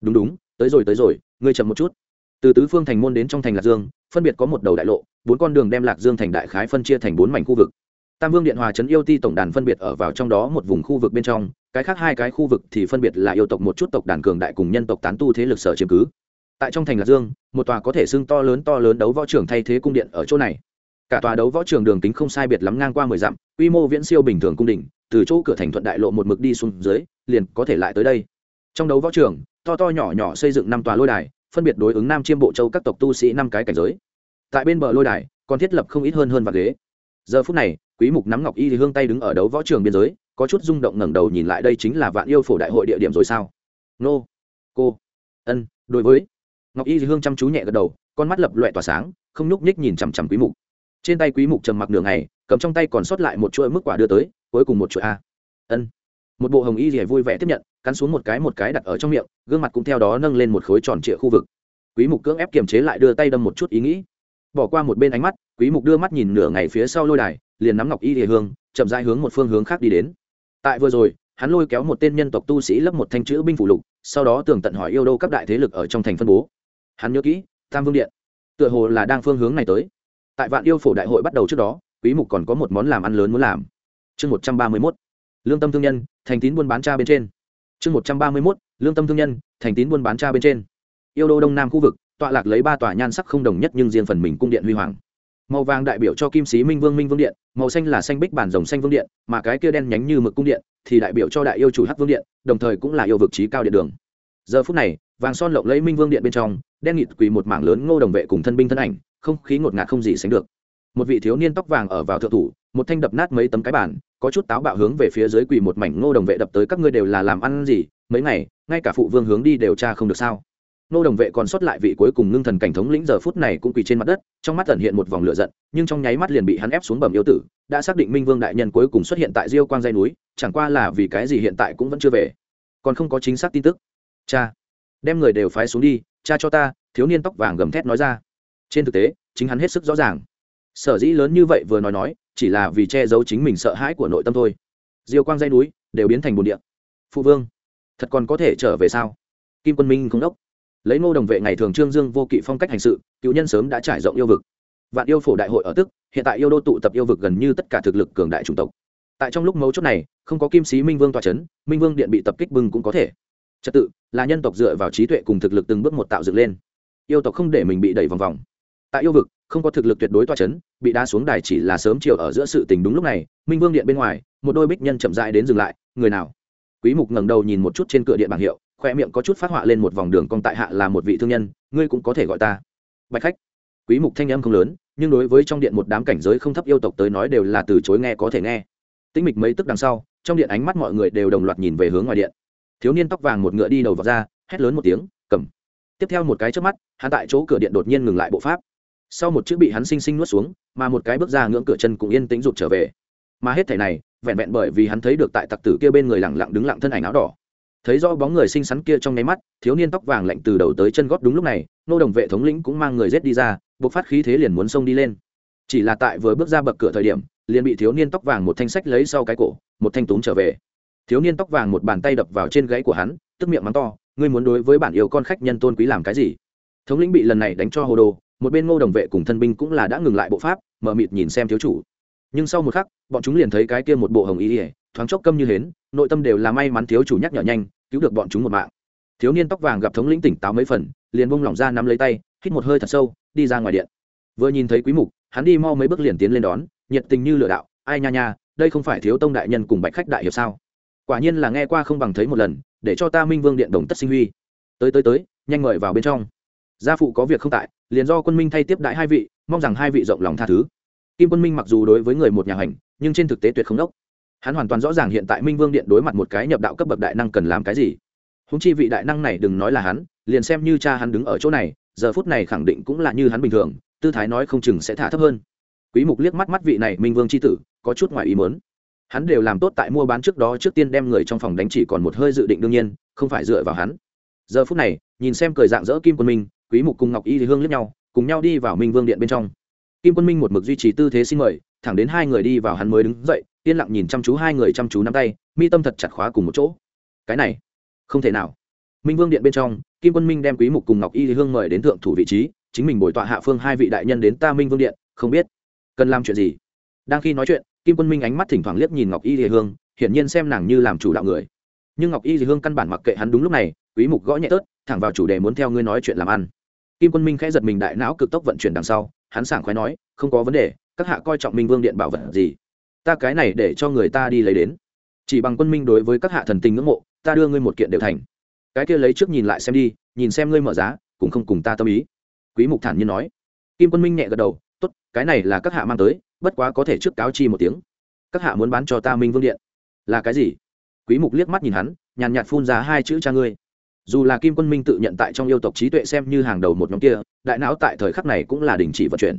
Đúng đúng, tới rồi tới rồi ngươi chậm một chút. Từ tứ phương thành môn đến trong thành lạc dương, phân biệt có một đầu đại lộ, bốn con đường đem lạc dương thành đại khái phân chia thành bốn mảnh khu vực. Tam vương điện hòa trấn yêu ti tổng đàn phân biệt ở vào trong đó một vùng khu vực bên trong, cái khác hai cái khu vực thì phân biệt là yêu tộc một chút tộc đàn cường đại cùng nhân tộc tán tu thế lực sở chiếm cứ. Tại trong thành lạc dương, một tòa có thể xưng to lớn to lớn đấu võ trường thay thế cung điện ở chỗ này. Cả tòa đấu võ trường đường kính không sai biệt lắm ngang qua mười dặm, quy mô viễn siêu bình thường cung đình, từ chỗ cửa thành thuận đại lộ một mực đi xuống dưới, liền có thể lại tới đây. Trong đấu võ trường to to nhỏ nhỏ xây dựng năm tòa lôi đài, phân biệt đối ứng nam chiêm bộ châu các tộc tu sĩ năm cái cảnh giới. Tại bên bờ lôi đài, còn thiết lập không ít hơn hơn và ghế. Giờ phút này, quý mục nắm ngọc y thì hương tay đứng ở đấu võ trường biên giới, có chút rung động ngẩng đầu nhìn lại đây chính là vạn yêu phổ đại hội địa điểm rồi sao? Nô, cô, ân, đối với. Ngọc y thì hương chăm chú nhẹ gật đầu, con mắt lập loẹ tỏa sáng, không nhúc nhích nhìn chằm chằm quý mục. Trên tay quý mục trầm mặc nửa ngày, cầm trong tay còn sót lại một chuỗi mức quả đưa tới, cuối cùng một chuỗi a. Ân. Một bộ hồng y rìa vui vẻ tiếp nhận cắn xuống một cái một cái đặt ở trong miệng, gương mặt cũng theo đó nâng lên một khối tròn trịa khu vực. Quý mục cưỡng ép kiềm chế lại đưa tay đâm một chút ý nghĩ. Bỏ qua một bên ánh mắt, quý mục đưa mắt nhìn nửa ngày phía sau lôi đài, liền nắm ngọc y địa hương, chậm rãi hướng một phương hướng khác đi đến. Tại vừa rồi, hắn lôi kéo một tên nhân tộc tu sĩ lấp một thanh chữ binh phủ lục, sau đó tường tận hỏi yêu đâu các đại thế lực ở trong thành phân bố. Hắn nhớ kỹ, tam vương điện, tựa hồ là đang phương hướng này tới. Tại vạn yêu phổ đại hội bắt đầu trước đó, quý mục còn có một món làm ăn lớn muốn làm. Chương 131 lương tâm thương nhân, thành tín buôn bán cha bên trên chương 131 lương tâm thương nhân, thành tín buôn bán cha bên trên. Yêu đô đông nam khu vực, tọa lạc lấy ba tòa nhan sắc không đồng nhất nhưng riêng phần mình cung điện huy hoàng. Màu vàng đại biểu cho kim sĩ minh vương minh vương điện, màu xanh là xanh bích bản rồng xanh vương điện, mà cái kia đen nhánh như mực cung điện thì đại biểu cho đại yêu chủ hắc vương điện, đồng thời cũng là yêu vực trí cao điện đường. Giờ phút này, vàng son lộng lấy minh vương điện bên trong, đen nghịt quỳ một mảng lớn ngô đồng vệ cùng thân binh thân ảnh, không khí ngột ngạt không gì sánh được. Một vị thiếu niên tóc vàng ở vào thượng thủ một thanh đập nát mấy tấm cái bản có chút táo bạo hướng về phía dưới quỳ một mảnh ngô đồng vệ đập tới các ngươi đều là làm ăn gì, mấy ngày, ngay cả phụ vương hướng đi đều tra không được sao. Nô đồng vệ còn sót lại vị cuối cùng ngưng thần cảnh thống lĩnh giờ phút này cũng quỳ trên mặt đất, trong mắt ẩn hiện một vòng lửa giận, nhưng trong nháy mắt liền bị hắn ép xuống bầm yêu tử, đã xác định minh vương đại nhân cuối cùng xuất hiện tại diêu quang dây núi, chẳng qua là vì cái gì hiện tại cũng vẫn chưa về. Còn không có chính xác tin tức. Cha, đem người đều phái xuống đi, cha cho ta, thiếu niên tóc vàng gầm thét nói ra. Trên thực tế, chính hắn hết sức rõ ràng. Sở dĩ lớn như vậy vừa nói nói chỉ là vì che giấu chính mình sợ hãi của nội tâm thôi. Diêu quang dây núi, đều biến thành bồn địa. Phụ vương, thật còn có thể trở về sao? Kim quân minh không đốc. Lấy ngô đồng vệ ngày thường trương dương vô kỵ phong cách hành sự cựu nhân sớm đã trải rộng yêu vực. Vạn yêu phổ đại hội ở tức, hiện tại yêu đô tụ tập yêu vực gần như tất cả thực lực cường đại chủng tộc. Tại trong lúc mấu chốt này, không có kim sĩ minh vương tòa c h ấ n minh vương điện bị tập kích bưng cũng có thể. Trật tự, là nhân tộc dựa vào trí tuệ cùng thực lực từng bước một tạo dựng lên. Yêu tộc không để mình bị đẩy vòng vòng. Tại yêu vực, không có thực lực tuyệt đối toa c h ấ n bị đá xuống đài chỉ là sớm chiều ở giữa sự tình đúng lúc này, minh vương điện bên ngoài, một đôi bích nhân chậm dại đến dừng lại, người nào? Quý mục ngẩng đầu nhìn một chút trên cửa điện bảng hiệu, khoe miệng có chút phát họa lên một vòng đường cong tại hạ là một vị thương nhân, ngươi cũng có thể gọi ta. Bạch khách. Quý mục thanh âm không lớn, nhưng đối với trong điện một đám cảnh giới không thấp yêu tộc tới nói đều là từ chối nghe có thể nghe. Tĩnh mịch mấy tức đằng sau, trong điện ánh mắt mọi người đều đồng loạt nhìn về hướng ngoài điện. Thiếu niên tóc vàng một ngựa đi đầu vào ra, hét lớn một tiếng, cầm. Tiếp theo một cái trước mắt, hắn tại chỗ cửa điện đột nhiên ngừng lại bộ pháp sau một chữ bị hắn sinh sinh nuốt xuống, mà một cái bước ra ngưỡng cửa chân cũng yên tĩnh rụt trở về. Mà hết thảy này, vẹn vẹn bởi vì hắn thấy được tại tặc tử kia bên người lặng lặng đứng lặng thân ảnh áo đỏ. Thấy rõ bóng người xinh xắn kia trong nháy mắt, thiếu niên tóc vàng lạnh từ đầu tới chân gót đúng lúc này, nô đồng vệ thống lĩnh cũng mang người rết đi ra buộc phát khí thế liền muốn xông đi lên. Chỉ là tại vừa bước ra bậc cửa thời điểm, liền bị thiếu niên tóc vàng một thanh sách lấy sau cái cổ, một thanh túm trở về. Thiếu niên tóc vàng một bàn tay đập vào trên gáy của hắn, tức miệng mắng to, ngươi muốn đối với bản yêu con khách nhân tôn quý làm cái gì? Thống lĩnh bị lần này đánh cho hồ đồ một bên ngô đồng vệ cùng thân binh cũng là đã ngừng lại bộ pháp, mở mịt nhìn xem thiếu chủ. Nhưng sau một khắc, bọn chúng liền thấy cái kia một bộ hồng y ỉa thoáng chốc câm như hến, nội tâm đều là may mắn thiếu chủ nhắc nhở nhanh, cứu được bọn chúng một mạng. Thiếu niên tóc vàng gặp thống lĩnh tỉnh táo mấy phần, liền bông lỏng ra nắm lấy tay, hít một hơi thật sâu, đi ra ngoài điện. Vừa nhìn thấy quý mục, hắn đi mau mấy bước liền tiến lên đón, nhiệt tình như lửa đạo, ai nha nha, đây không phải thiếu tông đại nhân cùng bạch khách đại hiệp sao? Quả nhiên là nghe qua không bằng thấy một lần, để cho ta minh vương điện đồng tất sinh huy. Tới tới tới, nhanh mời vào bên trong gia phụ có việc không tại, liền do quân minh thay tiếp đại hai vị, mong rằng hai vị rộng lòng tha thứ. Kim quân minh mặc dù đối với người một nhà hành, nhưng trên thực tế tuyệt không đốc. Hắn hoàn toàn rõ ràng hiện tại minh vương điện đối mặt một cái nhập đạo cấp bậc đại năng cần làm cái gì. Húng chi vị đại năng này đừng nói là hắn, liền xem như cha hắn đứng ở chỗ này, giờ phút này khẳng định cũng là như hắn bình thường, tư thái nói không chừng sẽ thả thấp hơn. Quý mục liếc mắt mắt vị này minh vương c h i tử, có chút ngoài ý mớn hắn đều làm tốt tại mua bán trước đó trước tiên đem người trong phòng đánh chỉ còn một hơi dự định đương nhiên, không phải dựa vào hắn. Giờ phút này, nhìn xem cười dạng dỡ kim quân minh quý mục cùng ngọc y thì hương liếc nhau, cùng nhau đi vào minh vương điện bên trong. Kim quân minh một mực duy trì tư thế xin mời, thẳng đến hai người đi vào hắn mới đứng dậy, yên lặng nhìn chăm chú hai người chăm chú nắm tay, mi tâm thật chặt khóa cùng một chỗ. Cái này, không thể nào. Minh vương điện bên trong, kim quân minh đem quý mục cùng ngọc y thì hương mời đến thượng thủ vị trí, chính mình bồi tọa hạ phương hai vị đại nhân đến ta minh vương điện, không biết cần làm chuyện gì. Đang khi nói chuyện, kim quân minh ánh mắt thỉnh thoảng liếc nhìn ngọc y thì hương, hiển nhiên xem nàng như làm chủ đạo người. Nhưng ngọc y thì hương căn bản mặc kệ hắn đúng lúc này, quý mục gõ nhẹ tớt, thẳng vào chủ đề muốn theo ngươi nói chuyện làm ăn kim quân minh khẽ giật mình đại não cực tốc vận chuyển đằng sau, hắn sảng khoái nói, không có vấn đề, các hạ coi trọng minh vương điện bảo vật gì? Ta cái này để cho người ta đi lấy đến. Chỉ bằng quân minh đối với các hạ thần tình ngưỡng mộ, ta đưa ngươi một kiện đều thành. Cái kia lấy trước nhìn lại xem đi, nhìn xem ngươi mở giá, cũng không cùng ta tâm ý. Quý mục thản nhiên nói. Kim quân minh nhẹ gật đầu, tốt, cái này là các hạ mang tới, bất quá có thể trước cáo chi một tiếng. Các hạ muốn bán cho ta minh vương điện. Là cái gì? Quý mục liếc mắt nhìn hắn, nhàn nhạt phun ra hai chữ cha ngươi dù là kim quân minh tự nhận tại trong yêu tộc trí tuệ xem như hàng đầu một nhóm kia, đại não tại thời khắc này cũng là đình chỉ vận chuyển.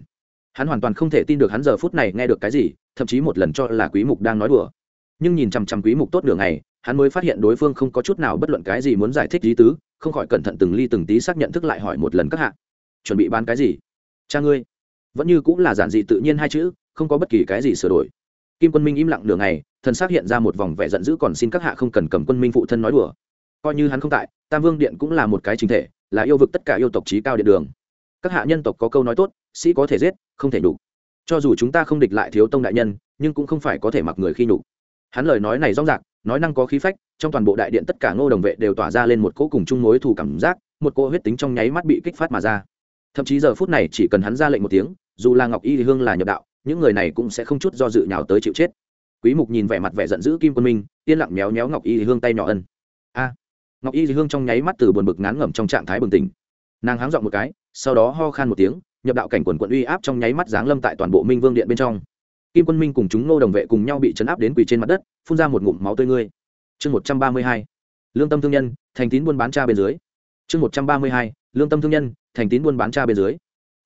Hắn hoàn toàn không thể tin được hắn giờ phút này nghe được cái gì, thậm chí một lần cho là quý mục đang nói đùa. Nhưng nhìn chằm chằm quý mục tốt đường này hắn mới phát hiện đối phương không có chút nào bất luận cái gì muốn giải thích lý tứ, không khỏi cẩn thận từng ly từng tí xác nhận thức lại hỏi một lần các hạ. Chuẩn bị bán cái gì? Cha ngươi. Vẫn như cũng là giản dị tự nhiên hai chữ, không có bất kỳ cái gì sửa đổi. Kim quân minh im lặng đường này thần xác hiện ra một vòng vẻ giận dữ còn xin các hạ không cần cầm quân minh phụ thân nói đùa coi như hắn không tại, tam vương điện cũng là một cái chính thể, là yêu vực tất cả yêu tộc trí cao điện đường. Các hạ nhân tộc có câu nói tốt, sĩ có thể giết, không thể đủ cho dù chúng ta không địch lại thiếu tông đại nhân, nhưng cũng không phải có thể mặc người khi nhục. Hắn lời nói này rõ ràng nói năng có khí phách, trong toàn bộ đại điện tất cả ngô đồng vệ đều tỏa ra lên một cỗ cùng chung mối thù cảm giác, một cỗ huyết tính trong nháy mắt bị kích phát mà ra. Thậm chí giờ phút này chỉ cần hắn ra lệnh một tiếng, dù là ngọc y thì hương là nhập đạo, những người này cũng sẽ không chút do dự nhào tới chịu chết. Quý mục nhìn vẻ mặt vẻ giận dữ kim quân minh, yên lặng méo méo ngọc y thì hương tay nhỏ ân. A ngọc y Dị hương trong nháy mắt từ buồn bực ngán ngẩm trong trạng thái bừng tỉnh. Nàng háng dọn một cái, sau đó ho khan một tiếng, nhập đạo cảnh quần quận uy áp trong nháy mắt giáng lâm tại toàn bộ minh vương điện bên trong. Kim quân minh cùng chúng nô đồng vệ cùng nhau bị chấn áp đến quỳ trên mặt đất, phun ra một ngụm máu tươi ngươi. Chương một trăm ba mươi hai, lương tâm thương nhân, thành tín buôn bán cha bên dưới. Chương một trăm ba mươi hai, lương tâm thương nhân, thành tín buôn bán cha bên dưới.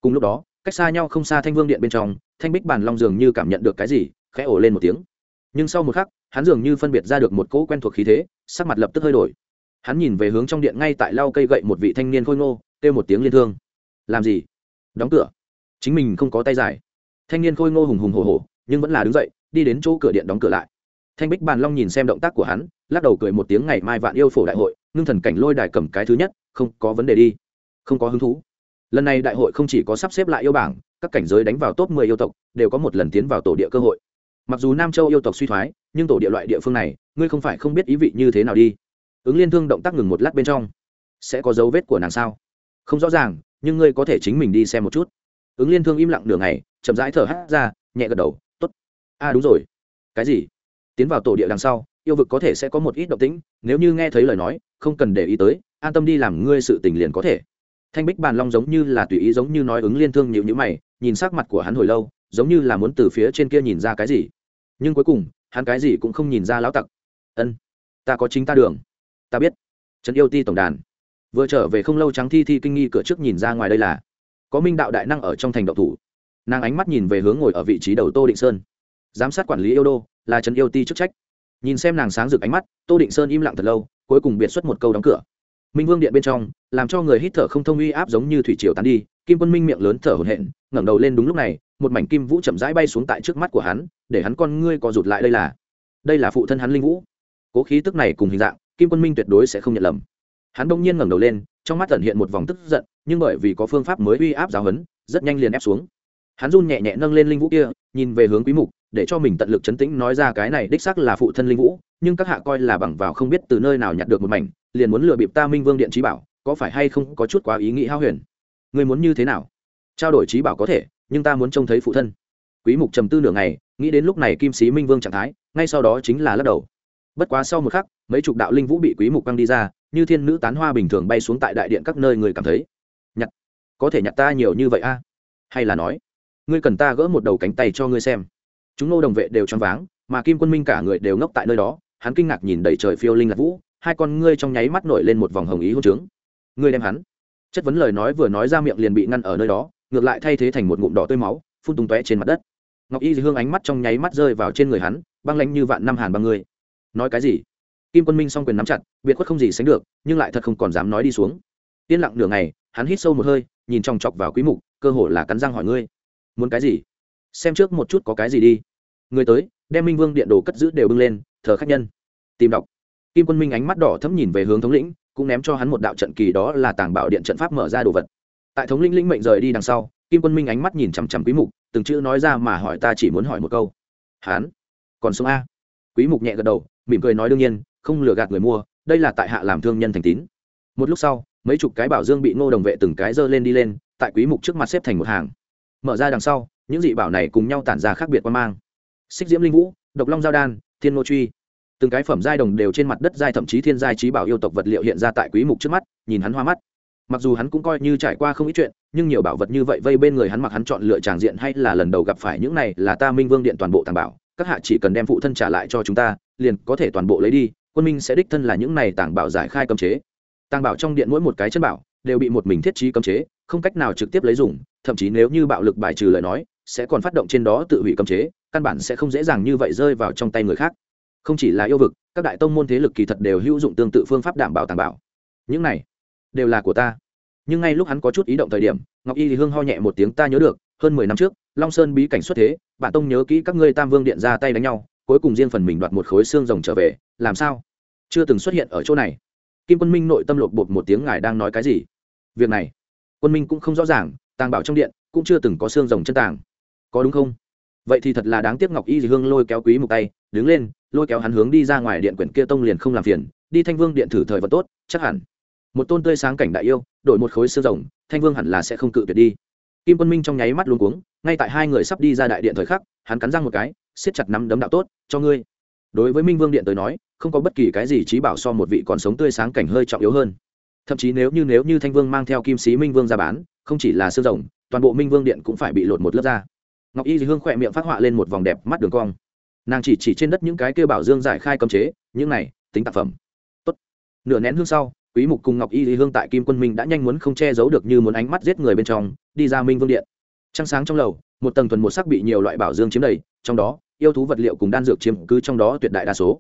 Cùng lúc đó, cách xa nhau không xa thanh vương điện bên trong, thanh bích bản long dường như cảm nhận được cái gì, khẽ ổ lên một tiếng. Nhưng sau một khắc, hắn dường như phân biệt ra được một cỗ quen thuộc khí thế, sắc mặt lập tức hơi đổi hắn nhìn về hướng trong điện ngay tại lau cây gậy một vị thanh niên khôi ngô, kêu một tiếng liên thương. Làm gì? Đóng cửa. Chính mình không có tay dài. Thanh niên khôi ngô hùng hùng hồ hồ nhưng vẫn là đứng dậy, đi đến chỗ cửa điện đóng cửa lại. Thanh bích bàn long nhìn xem động tác của hắn, lắc đầu cười một tiếng ngày mai vạn yêu phổ đại hội, ngưng thần cảnh lôi đài cầm cái thứ nhất, không có vấn đề đi. Không có hứng thú. Lần này đại hội không chỉ có sắp xếp lại yêu bảng, các cảnh giới đánh vào top 10 yêu tộc, đều có một lần tiến vào tổ địa cơ hội. Mặc dù nam châu yêu tộc suy thoái, nhưng tổ địa loại địa phương này, ngươi không phải không biết ý vị như thế nào đi ứng liên thương động tác ngừng một lát bên trong. Sẽ có dấu vết của nàng sao? Không rõ ràng nhưng ngươi có thể chính mình đi xem một chút. Ứng liên thương im lặng nửa ngày chậm rãi thở hắt ra nhẹ gật đầu t ố t a à, đúng rồi. Cái gì? Tiến vào tổ địa đằng sau yêu vực có thể sẽ có một ít động tĩnh nếu như nghe thấy lời nói không cần để ý tới an tâm đi làm ngươi sự tình liền có thể. Thanh bích bàn long giống như là tùy ý giống như nói ứng liên thương nhịu nhữ mày nhìn sắc mặt của hắn hồi lâu giống như là muốn từ phía trên kia nhìn ra cái gì. Nhưng cuối cùng hắn cái gì cũng không nhìn ra lão tặc. Ân ta có chính ta đường ta biết. Trấn yêu ti tổng đàn. Vừa trở về không lâu trắng thi thi kinh nghi cửa trước nhìn ra ngoài đây là. Có minh đạo đại năng ở trong thành độc thủ. Nàng ánh mắt nhìn về hướng ngồi ở vị trí đầu tô định sơn. Giám sát quản lý yêu đô, là trấn yêu ti chức trách. Nhìn xem nàng sáng rực ánh mắt, tô định sơn im lặng thật lâu, cuối cùng biệt xuất một câu đóng cửa. Minh vương điện bên trong, làm cho người hít thở không thông uy áp giống như thủy triều tán đi, kim quân minh miệng lớn thở hổn hển, ngẩng đầu lên đúng lúc này, một mảnh kim vũ chậm rãi bay xuống tại trước mắt của hắn, để hắn con ngươi co rụt lại đây là. Đây là phụ thân hắn linh vũ. Cố khí tức này cùng hình dạng kim quân minh tuyệt đối sẽ không nhận lầm. Hắn bỗng nhiên ngẩng đầu lên trong mắt tẩn hiện một vòng tức giận nhưng bởi vì có phương pháp mới uy áp giáo huấn, rất nhanh liền ép xuống. Hắn run nhẹ nhẹ nâng lên linh vũ kia nhìn về hướng quý mục để cho mình tận lực chấn tĩnh nói ra cái này đích xác là phụ thân linh vũ nhưng các hạ coi là bằng vào không biết từ nơi nào nhặt được một mảnh liền muốn lừa bịp ta minh vương điện trí bảo có phải hay không có chút quá ý nghĩ hao huyền? Người muốn như thế nào? Trao đổi trí bảo có thể nhưng ta muốn trông thấy phụ thân. Quý mục trầm tư nửa ngày nghĩ đến lúc này kim sĩ minh vương trạng thái ngay sau đó chính là lắc đầu bất quá sau một khắc, mấy chục đạo linh vũ bị quý mục băng đi ra, như thiên nữ tán hoa bình thường bay xuống tại đại điện các nơi người cảm thấy. Nhặt. Có thể nhặt ta nhiều như vậy a? Hay là nói, ngươi cần ta gỡ một đầu cánh tay cho ngươi xem. Chúng nô đồng vệ đều choáng váng, mà kim quân minh cả người đều ngốc tại nơi đó, hắn kinh ngạc nhìn đầy trời phiêu linh lạc vũ, hai con ngươi trong nháy mắt nổi lên một vòng hồng ý hôn trướng. Ngươi đem hắn. Chất vấn lời nói vừa nói ra miệng liền bị ngăn ở nơi đó, ngược lại thay thế thành một ngụm đỏ tươi máu, phun tung tóe trên mặt đất. Ngọc y hương ánh mắt trong nháy mắt rơi vào trên người hắn, băng lanh như vạn năm hàn băng ngươi nói cái gì? Kim quân minh s o n g quyền nắm chặt, biệt khuất không gì sánh được, nhưng lại thật không còn dám nói đi xuống. Yên lặng nửa ngày, hắn hít sâu một hơi, nhìn chòng chọc vào quý mục, cơ hồ là cắn răng hỏi ngươi, muốn cái gì? Xem trước một chút có cái gì đi. Người tới, đem minh vương điện đồ cất giữ đều bưng lên, thờ khách nhân. Tìm đọc. Kim quân minh ánh mắt đỏ thấm nhìn về hướng thống lĩnh, cũng ném cho hắn một đạo trận kỳ đó là tàng bảo điện trận pháp mở ra đồ vật. Tại thống lĩnh lĩnh mệnh rời đi đằng sau, kim quân minh ánh mắt nhìn chằm chằm quý mục, từng chữ nói ra mà hỏi ta chỉ muốn hỏi một câu. Hắn? Còn sống a? Quý mục nhẹ gật đầu mỉm cười nói đương nhiên, không lừa gạt người mua, đây là tại hạ làm thương nhân thành tín. Một lúc sau, mấy chục cái bảo dương bị ngô đồng vệ từng cái dơ lên đi lên, tại quý mục trước mặt xếp thành một hàng. Mở ra đằng sau, những dị bảo này cùng nhau tản ra khác biệt quan mang. Xích diễm linh vũ, độc long giao đan, thiên ngô truy. Từng cái phẩm giai đồng đều trên mặt đất giai thậm chí thiên giai trí bảo yêu tộc vật liệu hiện ra tại quý mục trước mắt, nhìn hắn hoa mắt. Mặc dù hắn cũng coi như trải qua không ít chuyện, nhưng nhiều bảo vật như vậy vây bên người hắn mặc hắn chọn lựa tràng diện hay là lần đầu gặp phải những này là ta minh vương điện toàn bộ tàng bảo các hạ chỉ cần đem phụ thân trả lại cho chúng ta, liền có thể toàn bộ lấy đi, quân minh sẽ đích thân là những này tàng bảo giải khai cấm chế. Tàng bảo trong điện mỗi một cái chân bảo đều bị một mình thiết trí cấm chế, không cách nào trực tiếp lấy dùng, thậm chí nếu như bạo lực bài trừ lời nói, sẽ còn phát động trên đó tự hủy cấm chế, căn bản sẽ không dễ dàng như vậy rơi vào trong tay người khác. Không chỉ là yêu vực, các đại tông môn thế lực kỳ thật đều hữu dụng tương tự phương pháp đảm bảo tàng bảo. Những này đều là của ta. Nhưng ngay lúc hắn có chút ý động thời điểm, ngọc y thì hương ho nhẹ một tiếng, ta nhớ được, hơn mười năm trước long sơn bí cảnh xuất thế bản tông nhớ kỹ các ngươi tam vương điện ra tay đánh nhau, cuối cùng riêng phần mình đoạt một khối xương rồng trở về, làm sao? Chưa từng xuất hiện ở chỗ này. Kim quân minh nội tâm lột bột một tiếng, ngài đang nói cái gì? Việc này, quân minh cũng không rõ ràng, tàng bảo trong điện cũng chưa từng có xương rồng chân tàng. Có đúng không? Vậy thì thật là đáng tiếc ngọc y dì hương lôi kéo quý một tay, đứng lên, lôi kéo hắn hướng đi ra ngoài điện quyển kia tông liền không làm phiền, đi thanh vương điện thử thời vật tốt, chắc hẳn. Một tôn tươi sáng cảnh đại yêu, đổi một khối xương rồng, thanh vương hẳn là sẽ không cự tuyệt đi kim quân minh trong nháy mắt luôn cuống, ngay tại hai người sắp đi ra đại điện thời khắc, hắn cắn răng một cái, siết chặt nắm đấm đạo tốt, cho ngươi. Đối với minh vương điện tới nói, không có bất kỳ cái gì trí bảo so một vị còn sống tươi sáng cảnh hơi trọng yếu hơn. Thậm chí nếu như nếu như thanh vương mang theo kim sĩ minh vương ra bán, không chỉ là xương rồng, toàn bộ minh vương điện cũng phải bị lột một lớp ra ngọc y hương khỏe miệng phát họa lên một vòng đẹp mắt đường cong. Nàng chỉ chỉ trên đất những cái kêu bảo dương giải khai cấm chế, những này, tính tạp phẩm. Tốt. nửa nén hương sau quý mục cùng ngọc y hương tại kim quân minh đã nhanh muốn không che giấu được như muốn ánh mắt giết người bên trong, đi ra minh vương điện. Trăng sáng trong lầu, một tầng thuần một sắc bị nhiều loại bảo dương chiếm đầy, trong đó, yêu thú vật liệu cùng đan dược chiếm cứ trong đó tuyệt đại đa số.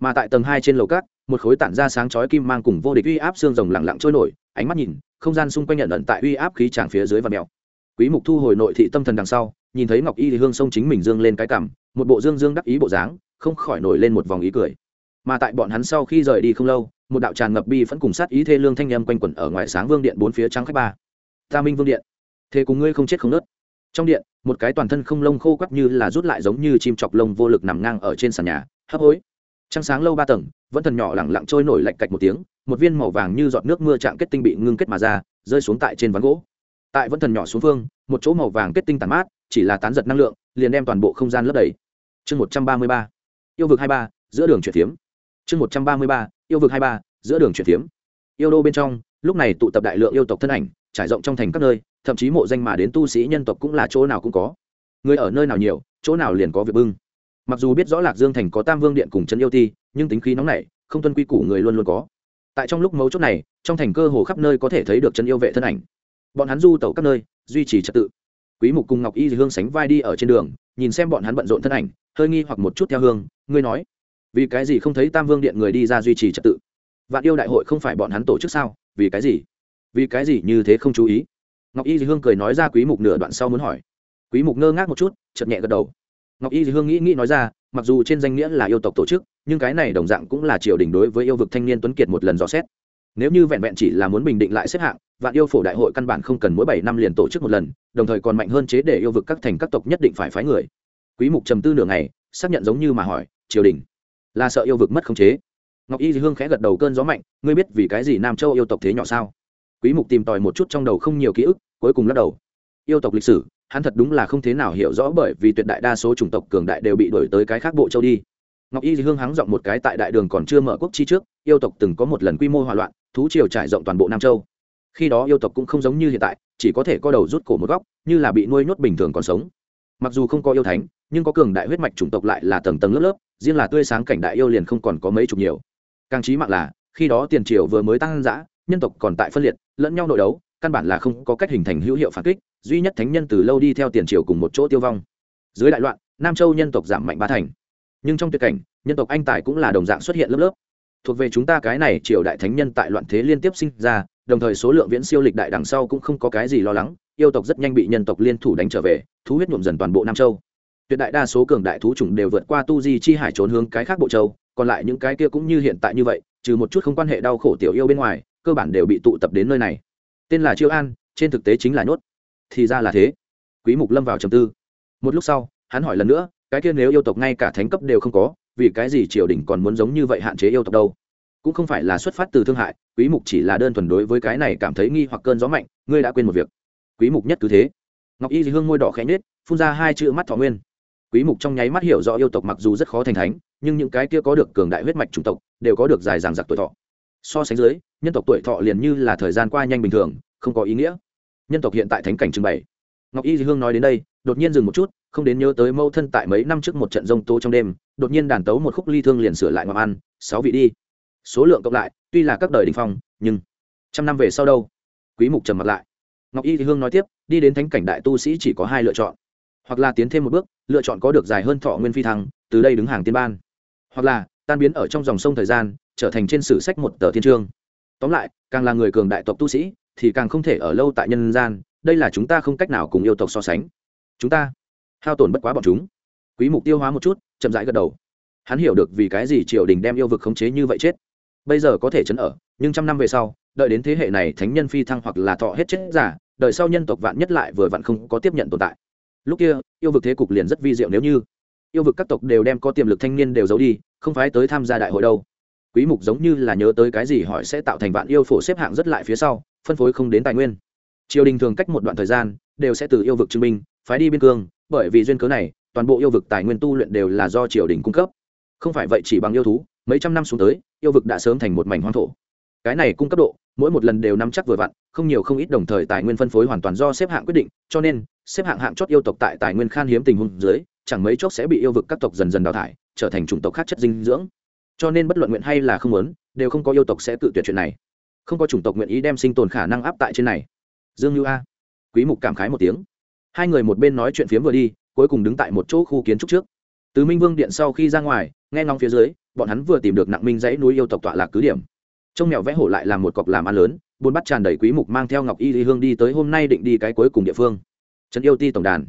Mà tại tầng hai trên lầu cát một khối tản ra sáng chói kim mang cùng vô địch uy áp xương rồng lặng lặng trôi nổi, ánh mắt nhìn, không gian xung quanh nhận ẩn tại uy áp khí tràng phía dưới và mèo. Quý mục thu hồi nội thị tâm thần đằng sau, nhìn thấy ngọc y thì hương sông chính mình dương lên cái cằm, một bộ dương dương đắc ý bộ dáng, không khỏi nổi lên một vòng ý cười. Mà tại bọn hắn sau khi rời đi không lâu một đạo tràn ngập bi vẫn cùng sát ý thê lương thanh âm quanh quẩn ở ngoài sáng vương điện bốn phía trắng khách ba. Ta minh vương điện. Thế cùng ngươi không chết không nớt. Trong điện, một cái toàn thân không lông khô quắt như là rút lại giống như chim chọc lông vô lực nằm ngang ở trên sàn nhà, hấp hối. Trăng sáng lâu ba tầng, vẫn thần nhỏ lẳng lặng trôi nổi lạch cạch một tiếng, một viên màu vàng như giọt nước mưa chạm kết tinh bị ngưng kết mà ra, rơi xuống tại trên ván gỗ. Tại vẫn thần nhỏ xuống phương, một chỗ màu vàng kết tinh tàn mát, chỉ là tán giật năng lượng, liền đem toàn bộ không gian lấp đầy. Chương một trăm ba mươi ba. Yêu vực hai ba, giữa đường chuyển tiếm chương một trăm ba mươi ba yêu vực hai ba, giữa đường chuyển phiếm. Yêu đô bên trong, lúc này tụ tập đại lượng yêu tộc thân ảnh, trải rộng trong thành các nơi, thậm chí mộ danh mà đến tu sĩ nhân tộc cũng là chỗ nào cũng có. Người ở nơi nào nhiều, chỗ nào liền có việc bưng. Mặc dù biết rõ lạc dương thành có tam vương điện cùng chân yêu ti, nhưng tính khí nóng nảy, không tuân quy củ người luôn luôn có. Tại trong lúc mấu chốt này, trong thành cơ hồ khắp nơi có thể thấy được chân yêu vệ thân ảnh. Bọn hắn du tẩu các nơi, duy trì trật tự. Quý mục cùng ngọc y hương sánh vai đi ở trên đường, nhìn xem bọn hắn bận rộn thân ảnh, hơi nghi hoặc một chút theo hương, ngươi nói vì cái gì không thấy tam vương điện người đi ra duy trì trật tự? Vạn yêu đại hội không phải bọn hắn tổ chức sao? Vì cái gì? Vì cái gì như thế không chú ý? Ngọc y hương cười nói ra quý mục nửa đoạn sau muốn hỏi. Quý mục ngơ ngác một chút, chợt nhẹ gật đầu. Ngọc y hương nghĩ nghĩ nói ra, mặc dù trên danh nghĩa là yêu tộc tổ chức, nhưng cái này đồng dạng cũng là triều đình đối với yêu vực thanh niên tuấn kiệt một lần dò xét. Nếu như vẹn vẹn chỉ là muốn bình định lại xếp hạng, vạn yêu phổ đại hội căn bản không cần mỗi bảy năm liền tổ chức một lần, đồng thời còn mạnh hơn chế để yêu vực các thành các tộc nhất định phải phái người. Quý mục trầm tư nửa ngày, xác nhận giống như mà hỏi, triều đình là sợ yêu vực mất khống chế. Ngọc y hương khẽ gật đầu cơn gió mạnh, ngươi biết vì cái gì nam châu yêu tộc thế nhỏ sao? Quý mục tìm tòi một chút trong đầu không nhiều ký ức, cuối cùng lắc đầu. Yêu tộc lịch sử, hắn thật đúng là không thế nào hiểu rõ bởi vì tuyệt đại đa số chủng tộc cường đại đều bị đổi tới cái khác bộ châu đi. Ngọc y hương hắng giọng một cái tại đại đường còn chưa mở quốc chi trước, yêu tộc từng có một lần quy mô hòa loạn, thú triều trải rộng toàn bộ nam châu. Khi đó yêu tộc cũng không giống như hiện tại, chỉ có thể co đầu rút cổ một góc, như là bị nuôi nhốt bình thường còn sống. Mặc dù không có yêu thánh nhưng có cường đại huyết mạch chủng tộc lại là tầng tầng lớp lớp, riêng là tươi sáng cảnh đại yêu liền không còn có mấy chục nhiều. Càng trí mạng là, khi đó tiền triều vừa mới tăng giã nhân tộc còn tại phân liệt, lẫn nhau nội đấu, căn bản là không có cách hình thành hữu hiệu phản kích, duy nhất thánh nhân từ lâu đi theo tiền triều cùng một chỗ tiêu vong. Dưới đại loạn, nam châu nhân tộc giảm mạnh ba thành. Nhưng trong tuyệt cảnh, nhân tộc anh tài cũng là đồng dạng xuất hiện lớp lớp. Thuộc về chúng ta cái này triều đại thánh nhân tại loạn thế liên tiếp sinh ra, đồng thời số lượng viễn siêu lịch đại đằng sau cũng không có cái gì lo lắng, yêu tộc rất nhanh bị nhân tộc liên thủ đánh trở về, thú huyết nhuộm dần toàn bộ nam châu tuyệt đại đa số cường đại thú chủng đều vượt qua tu di chi hải trốn hướng cái khác bộ châu, còn lại những cái kia cũng như hiện tại như vậy, trừ một chút không quan hệ đau khổ tiểu yêu bên ngoài, cơ bản đều bị tụ tập đến nơi này. Tên là chiêu an, trên thực tế chính là nhốt. Thì ra là thế. Quý mục lâm vào trầm tư. Một lúc sau, hắn hỏi lần nữa, cái kia nếu yêu tộc ngay cả thánh cấp đều không có, vì cái gì triều đình còn muốn giống như vậy hạn chế yêu tộc đâu? Cũng không phải là xuất phát từ thương hại, quý mục chỉ là đơn thuần đối với cái này cảm thấy nghi hoặc cơn gió mạnh, ngươi đã quên một việc. Quý mục nhất cứ thế. Ngọc y dị hương môi đỏ khẽ nhếch, phun ra hai chữ mắt thọ nguyên quý mục trong nháy mắt hiểu rõ yêu tộc mặc dù rất khó thành thánh, nhưng những cái kia có được cường đại huyết mạch chủng tộc đều có được dài dằng dặc tuổi thọ. So sánh dưới, nhân tộc tuổi thọ liền như là thời gian qua nhanh bình thường, không có ý nghĩa. Nhân tộc hiện tại thánh cảnh trưng bày. Ngọc y hương nói đến đây, đột nhiên dừng một chút, không đến nhớ tới mâu thân tại mấy năm trước một trận rông tố trong đêm, đột nhiên đàn tấu một khúc ly thương liền sửa lại ngọc ăn, sáu vị đi. Số lượng cộng lại, tuy là các đời đình phong, nhưng trăm năm về sau đâu? Quý mục trầm mặt lại. Ngọc y hương nói tiếp, đi đến thánh cảnh đại tu sĩ chỉ có hai lựa chọn, hoặc là tiến thêm một bước lựa chọn có được dài hơn thọ nguyên phi thăng, từ đây đứng hàng tiên ban. Hoặc là, tan biến ở trong dòng sông thời gian, trở thành trên sử sách một tờ thiên trương tóm lại, càng là người cường đại tộc tu sĩ, thì càng không thể ở lâu tại nhân gian, đây là chúng ta không cách nào cùng yêu tộc so sánh. Chúng ta, hao tổn bất quá bọn chúng. Quý mục tiêu hóa một chút, chậm rãi gật đầu. Hắn hiểu được vì cái gì triều đình đem yêu vực khống chế như vậy chết. Bây giờ có thể chấn ở, nhưng trăm năm về sau, đợi đến thế hệ này thánh nhân phi thăng hoặc là thọ hết chết giả đợi sau nhân tộc vạn nhất lại vừa vặn không có tiếp nhận tồn tại lúc kia, yêu vực thế cục liền rất vi diệu nếu như. Yêu vực các tộc đều đem có tiềm lực thanh niên đều giấu đi, không phải tới tham gia đại hội đâu. Quý mục giống như là nhớ tới cái gì hỏi sẽ tạo thành vạn yêu phổ xếp hạng rất lại phía sau, phân phối không đến tài nguyên. Triều đình thường cách một đoạn thời gian, đều sẽ từ yêu vực chứng minh, phái đi biên cương, bởi vì duyên cớ này, toàn bộ yêu vực tài nguyên tu luyện đều là do triều đình cung cấp. Không phải vậy chỉ bằng yêu thú, mấy trăm năm xuống tới, yêu vực đã sớm thành một mảnh hoang thổ. Cái này cung cấp độ, mỗi một lần đều nắm chắc vừa vặn, không nhiều không ít đồng thời tài nguyên phân phối hoàn toàn do xếp hạng quyết định, cho nên xếp hạng hạng chót yêu tộc tại tài nguyên khan hiếm tình huống dưới, chẳng mấy chốc sẽ bị yêu vực các tộc dần dần đào thải, trở thành chủng tộc khác chất dinh dưỡng. Cho nên bất luận nguyện hay là không muốn, đều không có yêu tộc sẽ tự tuyệt chuyện này. Không có chủng tộc nguyện ý đem sinh tồn khả năng áp tại trên này. Dương như a. Quý mục cảm khái một tiếng. Hai người một bên nói chuyện phiếm vừa đi, cuối cùng đứng tại một chỗ khu kiến trúc trước. Từ minh vương điện sau khi ra ngoài, nghe ngóng phía dưới, bọn hắn vừa tìm được nặng minh dãy núi yêu tộc tọa lạc cứ điểm. Trong mèo vẽ hổ lại làm một cọc làm ăn lớn, buôn bắt tràn đầy quý mục mang theo ngọc y lý hương đi tới hôm nay định đi cái cuối cùng địa phương trấn yêu ti tổng đàn.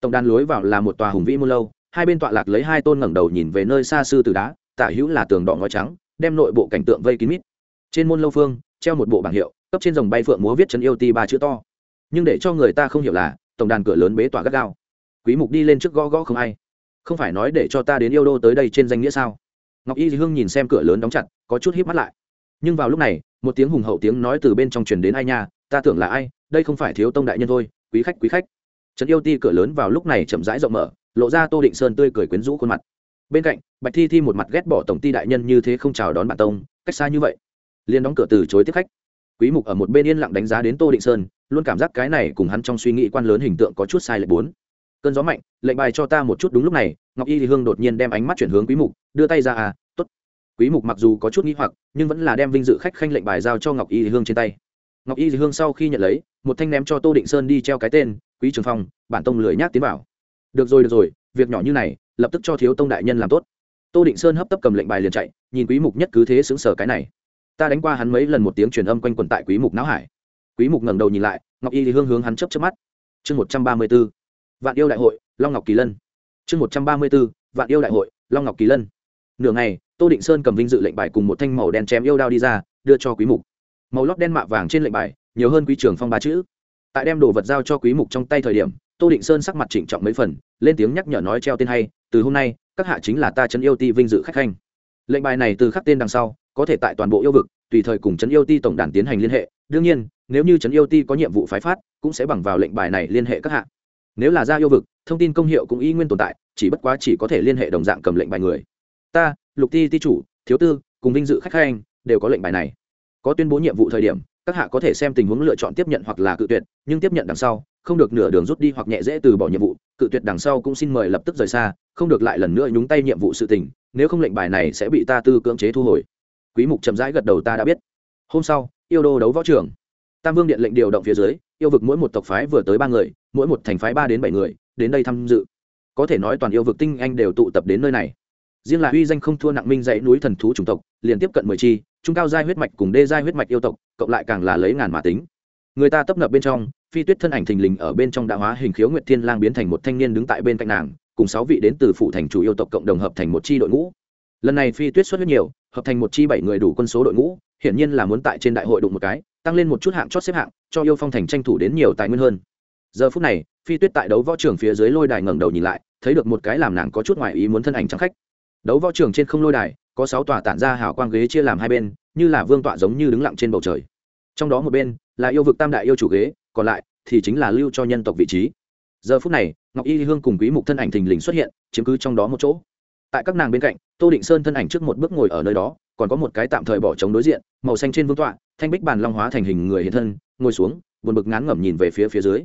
Tổng đàn lối vào là một tòa hùng vĩ muôn lâu, hai bên tọa lạc lấy hai tôn ngẩng đầu nhìn về nơi xa sư từ đá, tả hữu là tường đỏ ngói trắng, đem nội bộ cảnh tượng vây kín mít. Trên môn lâu phương, treo một bộ bảng hiệu, cấp trên dòng bay phượng múa viết trấn yêu ti ba chữ to. Nhưng để cho người ta không hiểu là, tổng đàn cửa lớn bế tỏa gắt gao. Quý mục đi lên trước gõ gõ không ai. Không phải nói để cho ta đến yêu đô tới đây trên danh nghĩa sao? Ngọc y hương nhìn xem cửa lớn đóng chặt, có chút híp mắt lại. Nhưng vào lúc này, một tiếng hùng hậu tiếng nói từ bên trong truyền đến ai nha, ta tưởng là ai, đây không phải thiếu tông đại nhân thôi, quý khách quý khách trấn yêu ti cửa lớn vào lúc này chậm rãi rộng mở, lộ ra tô định sơn tươi cười quyến rũ khuôn mặt. Bên cạnh, bạch thi thi một mặt ghét bỏ tổng ty đại nhân như thế không chào đón bạn tông, cách xa như vậy. Liền đóng cửa từ chối tiếp khách. Quý mục ở một bên yên lặng đánh giá đến tô định sơn, luôn cảm giác cái này cùng hắn trong suy nghĩ quan lớn hình tượng có chút sai lệch bốn. Cơn gió mạnh, lệnh bài cho ta một chút đúng lúc này, ngọc y thì hương đột nhiên đem ánh mắt chuyển hướng quý mục, đưa tay ra à tốt. Quý mục mặc dù có chút nghi hoặc, nhưng vẫn là đem vinh dự khách khanh lệnh bài giao cho ngọc y thì hương trên tay. Ngọc y thì hương sau khi nhận lấy, một thanh ném cho tô định sơn đi treo cái tên quý trường phong, bản tông lười nhác tiến bảo được rồi được rồi, việc nhỏ như này, lập tức cho thiếu tông đại nhân làm tốt. Tô định sơn hấp tấp cầm lệnh bài liền chạy, nhìn quý mục nhất cứ thế xứng sở cái này. Ta đánh qua hắn mấy lần một tiếng truyền âm quanh quẩn tại quý mục não hải. Quý mục ngẩng đầu nhìn lại, ngọc y thì hương hướng hắn chớp chớp mắt. Chương 134 vạn yêu đại hội, long ngọc kỳ lân. Chương 134 vạn yêu đại hội, long ngọc kỳ lân. Nửa ngày, tô định sơn cầm vinh dự lệnh bài cùng một thanh màu đen chém yêu đao đi ra, đưa cho quý mục. Màu lót đen mạ vàng trên lệnh bài, nhiều hơn quý trường phong ba chữ tại đem đồ vật giao cho quý mục trong tay thời điểm, tô định sơn sắc mặt trịnh trọng mấy phần, lên tiếng nhắc nhở nói treo tên hay, từ hôm nay, các hạ chính là ta chấn yêu ti vinh dự khách khanh. Lệnh bài này từ khắc tên đằng sau, có thể tại toàn bộ yêu vực, tùy thời cùng chấn yêu ti tổng đàn tiến hành liên hệ. Đương nhiên, nếu như chấn yêu ti có nhiệm vụ phái phát, cũng sẽ bằng vào lệnh bài này liên hệ các hạ. Nếu là ra yêu vực, thông tin công hiệu cũng y nguyên tồn tại, chỉ bất quá chỉ có thể liên hệ đồng dạng cầm lệnh bài người. Ta, lục ti ti chủ, thiếu tư, cùng vinh dự khách khanh, đều có lệnh bài này. Có tuyên bố nhiệm vụ thời điểm các hạ có thể xem tình huống lựa chọn tiếp nhận hoặc là cự tuyệt, nhưng tiếp nhận đằng sau, không được nửa đường rút đi hoặc nhẹ dễ từ bỏ nhiệm vụ, cự tuyệt đằng sau cũng xin mời lập tức rời xa, không được lại lần nữa nhúng tay nhiệm vụ sự tình, nếu không lệnh bài này sẽ bị ta tư cưỡng chế thu hồi. Quý mục chậm rãi gật đầu, ta đã biết. Hôm sau, yêu đô đấu võ trường. Tam vương điện lệnh điều động phía dưới, yêu vực mỗi một tộc phái vừa tới ba người, mỗi một thành phái ba đến bảy người, đến đây tham dự. Có thể nói toàn yêu vực tinh anh đều tụ tập đến nơi này. Riêng là uy danh không thua nặng minh dãy núi thần thú chủng tộc liền tiếp cận mười chi, trung cao giai huyết mạch cùng đê giai huyết mạch yêu tộc, cộng lại càng là lấy ngàn mà tính. Người ta tấp nập bên trong, phi tuyết thân ảnh thình lình ở bên trong đã hóa hình khiếu nguyệt thiên lang biến thành một thanh niên đứng tại bên cạnh nàng, cùng sáu vị đến từ phụ thành chủ yêu tộc cộng đồng hợp thành một chi đội ngũ. Lần này phi tuyết xuất huyết nhiều, hợp thành một chi bảy người đủ quân số đội ngũ, hiển nhiên là muốn tại trên đại hội đụng một cái, tăng lên một chút hạng chót xếp hạng, cho yêu phong thành tranh thủ đến nhiều tài nguyên hơn. Giờ phút này, phi tuyết tại đấu võ trường phía dưới lôi đài ngẩng đầu nhìn lại, thấy được một cái làm nàng có chút ngoại ý muốn thân ảnh trắng khách. Đấu võ trường trên không lôi đài có sáu tòa tản ra hào quang ghế chia làm hai bên, như là vương tọa giống như đứng lặng trên bầu trời. Trong đó một bên là yêu vực tam đại yêu chủ ghế, còn lại thì chính là lưu cho nhân tộc vị trí. Giờ phút này, ngọc y hương cùng quý mục thân ảnh thình lình xuất hiện, chiếm cứ trong đó một chỗ. Tại các nàng bên cạnh, tô định sơn thân ảnh trước một bước ngồi ở nơi đó, còn có một cái tạm thời bỏ trống đối diện, màu xanh trên vương tọa, thanh bích bàn long hóa thành hình người hiện thân, ngồi xuống, buồn bực ngán ngẩm nhìn về phía phía dưới.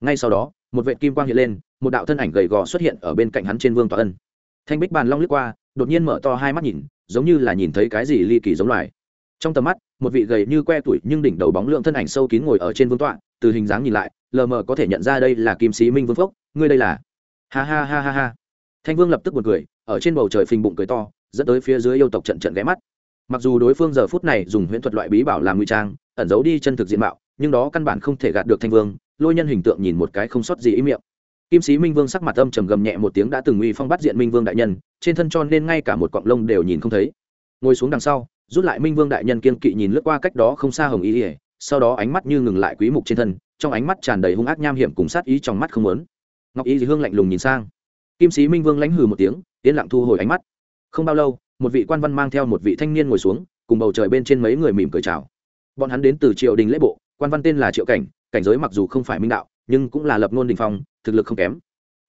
Ngay sau đó, một vệ kim quang hiện lên, một đạo thân ảnh gầy gò xuất hiện ở bên cạnh hắn trên vương tọa ân. Thanh bích bàn long lướt qua, đột nhiên mở to hai mắt nhìn giống như là nhìn thấy cái gì ly kỳ giống loài. Trong tầm mắt, một vị gầy như que tuổi nhưng đỉnh đầu bóng lượng thân ảnh sâu kín ngồi ở trên vương tọa, từ hình dáng nhìn lại, lờ mờ có thể nhận ra đây là kim sĩ minh vương phốc ngươi đây là? Ha ha ha ha ha. Thanh vương lập tức một cười, ở trên bầu trời phình bụng cười to, dẫn tới phía dưới yêu tộc trận trận ghé mắt. Mặc dù đối phương giờ phút này dùng huyễn thuật loại bí bảo làm nguy trang, ẩn giấu đi chân thực diện mạo, nhưng đó căn bản không thể gạt được thanh vương, lôi nhân hình tượng nhìn một cái không sót gì ý miệng kim sĩ minh vương sắc mặt âm trầm gầm nhẹ một tiếng đã từng uy phong bắt diện minh vương đại nhân, trên thân cho nên ngay cả một cọng lông đều nhìn không thấy. Ngồi xuống đằng sau, rút lại minh vương đại nhân kiên kỵ nhìn lướt qua cách đó không xa hồng Y. ỉa sau đó ánh mắt như ngừng lại quý mục trên thân, trong ánh mắt tràn đầy hung ác nham hiểm cùng sát ý trong mắt không muốn. Ngọc ý hương lạnh lùng nhìn sang. Kim sĩ minh vương lãnh hừ một tiếng, yên lặng thu hồi ánh mắt. Không bao lâu, một vị quan văn mang theo một vị thanh niên ngồi xuống, cùng bầu trời bên trên mấy người mỉm cười chào. Bọn hắn đến từ triều đình lễ bộ, quan văn tên là triệu cảnh cảnh giới mặc dù không phải minh đạo nhưng cũng là lập ngôn đình phong, thực lực không kém.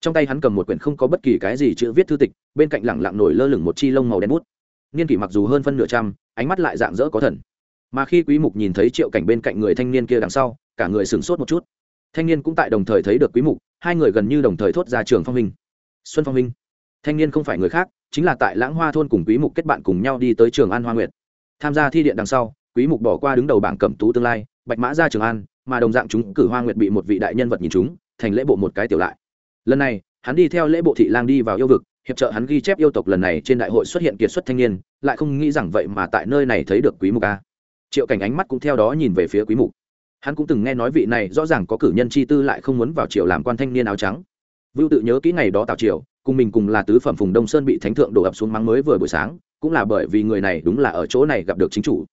Trong tay hắn cầm một quyển không có bất kỳ cái gì chữ viết thư tịch, bên cạnh lẳng lặng nổi lơ lửng một chi lông màu đen bút. Niên kỷ mặc dù hơn phân nửa trăm, ánh mắt lại dạng dỡ có thần. Mà khi quý mục nhìn thấy triệu cảnh bên cạnh người thanh niên kia đằng sau, cả người sửng sốt một chút. Thanh niên cũng tại đồng thời thấy được quý mục, hai người gần như đồng thời thốt ra trường phong minh xuân phong minh thanh niên không phải người khác, chính là tại lãng hoa thôn cùng quý mục kết bạn cùng nhau đi tới trường an hoa nguyệt. Tham gia thi điện đằng sau, quý mục bỏ qua đứng đầu bảng cẩm tú tương lai, bạch mã ra trường an mà đồng dạng chúng cử hoa nguyệt bị một vị đại nhân vật nhìn chúng, thành lễ bộ một cái tiểu lại. Lần này, hắn đi theo lễ bộ thị lang đi vào yêu vực, hiệp trợ hắn ghi chép yêu tộc lần này trên đại hội xuất hiện kiệt xuất thanh niên, lại không nghĩ rằng vậy mà tại nơi này thấy được quý mục a. Triệu cảnh ánh mắt cũng theo đó nhìn về phía quý mục. Hắn cũng từng nghe nói vị này rõ ràng có cử nhân chi tư lại không muốn vào triều làm quan thanh niên áo trắng. Vưu tự nhớ kỹ ngày đó tào triều, cùng mình cùng là tứ phẩm phùng đông sơn bị thánh thượng đổ ập xuống mắng mới vừa buổi sáng, cũng là bởi vì người này đúng là ở chỗ này gặp được chính chủ.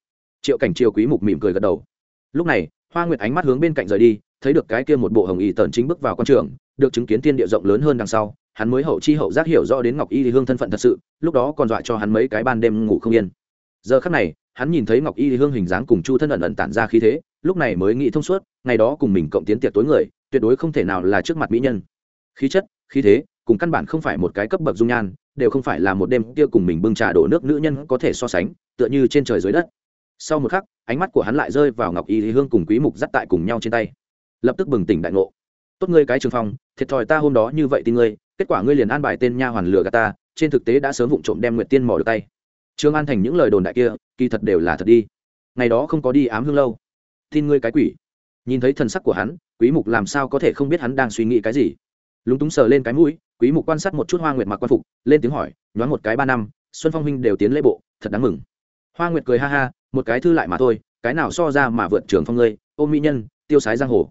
Triệu cảnh triều quý mục mỉm cười gật đầu. Lúc này hoa nguyệt ánh mắt hướng bên cạnh rời đi, thấy được cái kia một bộ hồng y tần chính bước vào quan trường, được chứng kiến thiên địa rộng lớn hơn đằng sau, hắn mới hậu chi hậu giác hiểu rõ đến ngọc y hương thân phận thật sự, lúc đó còn dọa cho hắn mấy cái ban đêm ngủ không yên. Giờ khắc này, hắn nhìn thấy ngọc y hương hình dáng cùng chu thân ẩn ẩn tản ra khí thế, lúc này mới nghĩ thông suốt, ngày đó cùng mình cộng tiến tiệc tối người, tuyệt đối không thể nào là trước mặt mỹ nhân. Khí chất, khí thế, cùng căn bản không phải một cái cấp bậc dung nhan, đều không phải là một đêm kia cùng mình bưng trà đổ nước nữ nhân có thể so sánh, tựa như trên trời dưới đất sau một khắc, ánh mắt của hắn lại rơi vào ngọc y hương cùng quý mục dắt tại cùng nhau trên tay. Lập tức bừng tỉnh đại ngộ. Tốt ngươi cái trường phong, thiệt thòi ta hôm đó như vậy tin ngươi, kết quả ngươi liền an bài tên nha hoàn lừa gạt ta, trên thực tế đã sớm vụng trộm đem nguyệt tiên mò được tay. Trương an thành những lời đồn đại kia, kỳ thật đều là thật đi. Ngày đó không có đi ám hương lâu. Tin ngươi cái quỷ. Nhìn thấy thần sắc của hắn, quý mục làm sao có thể không biết hắn đang suy nghĩ cái gì. Lúng túng sờ lên cái mũi, quý mục quan sát một chút hoa nguyệt mặc quan phục, lên tiếng hỏi, nhoáng một cái ba năm, xuân phong huynh đều tiến lễ bộ, thật đáng mừng hoa nguyệt cười ha ha, một cái thư lại mà thôi, cái nào so ra mà vượt trường phong ngươi ôm mỹ nhân, tiêu sái giang hồ.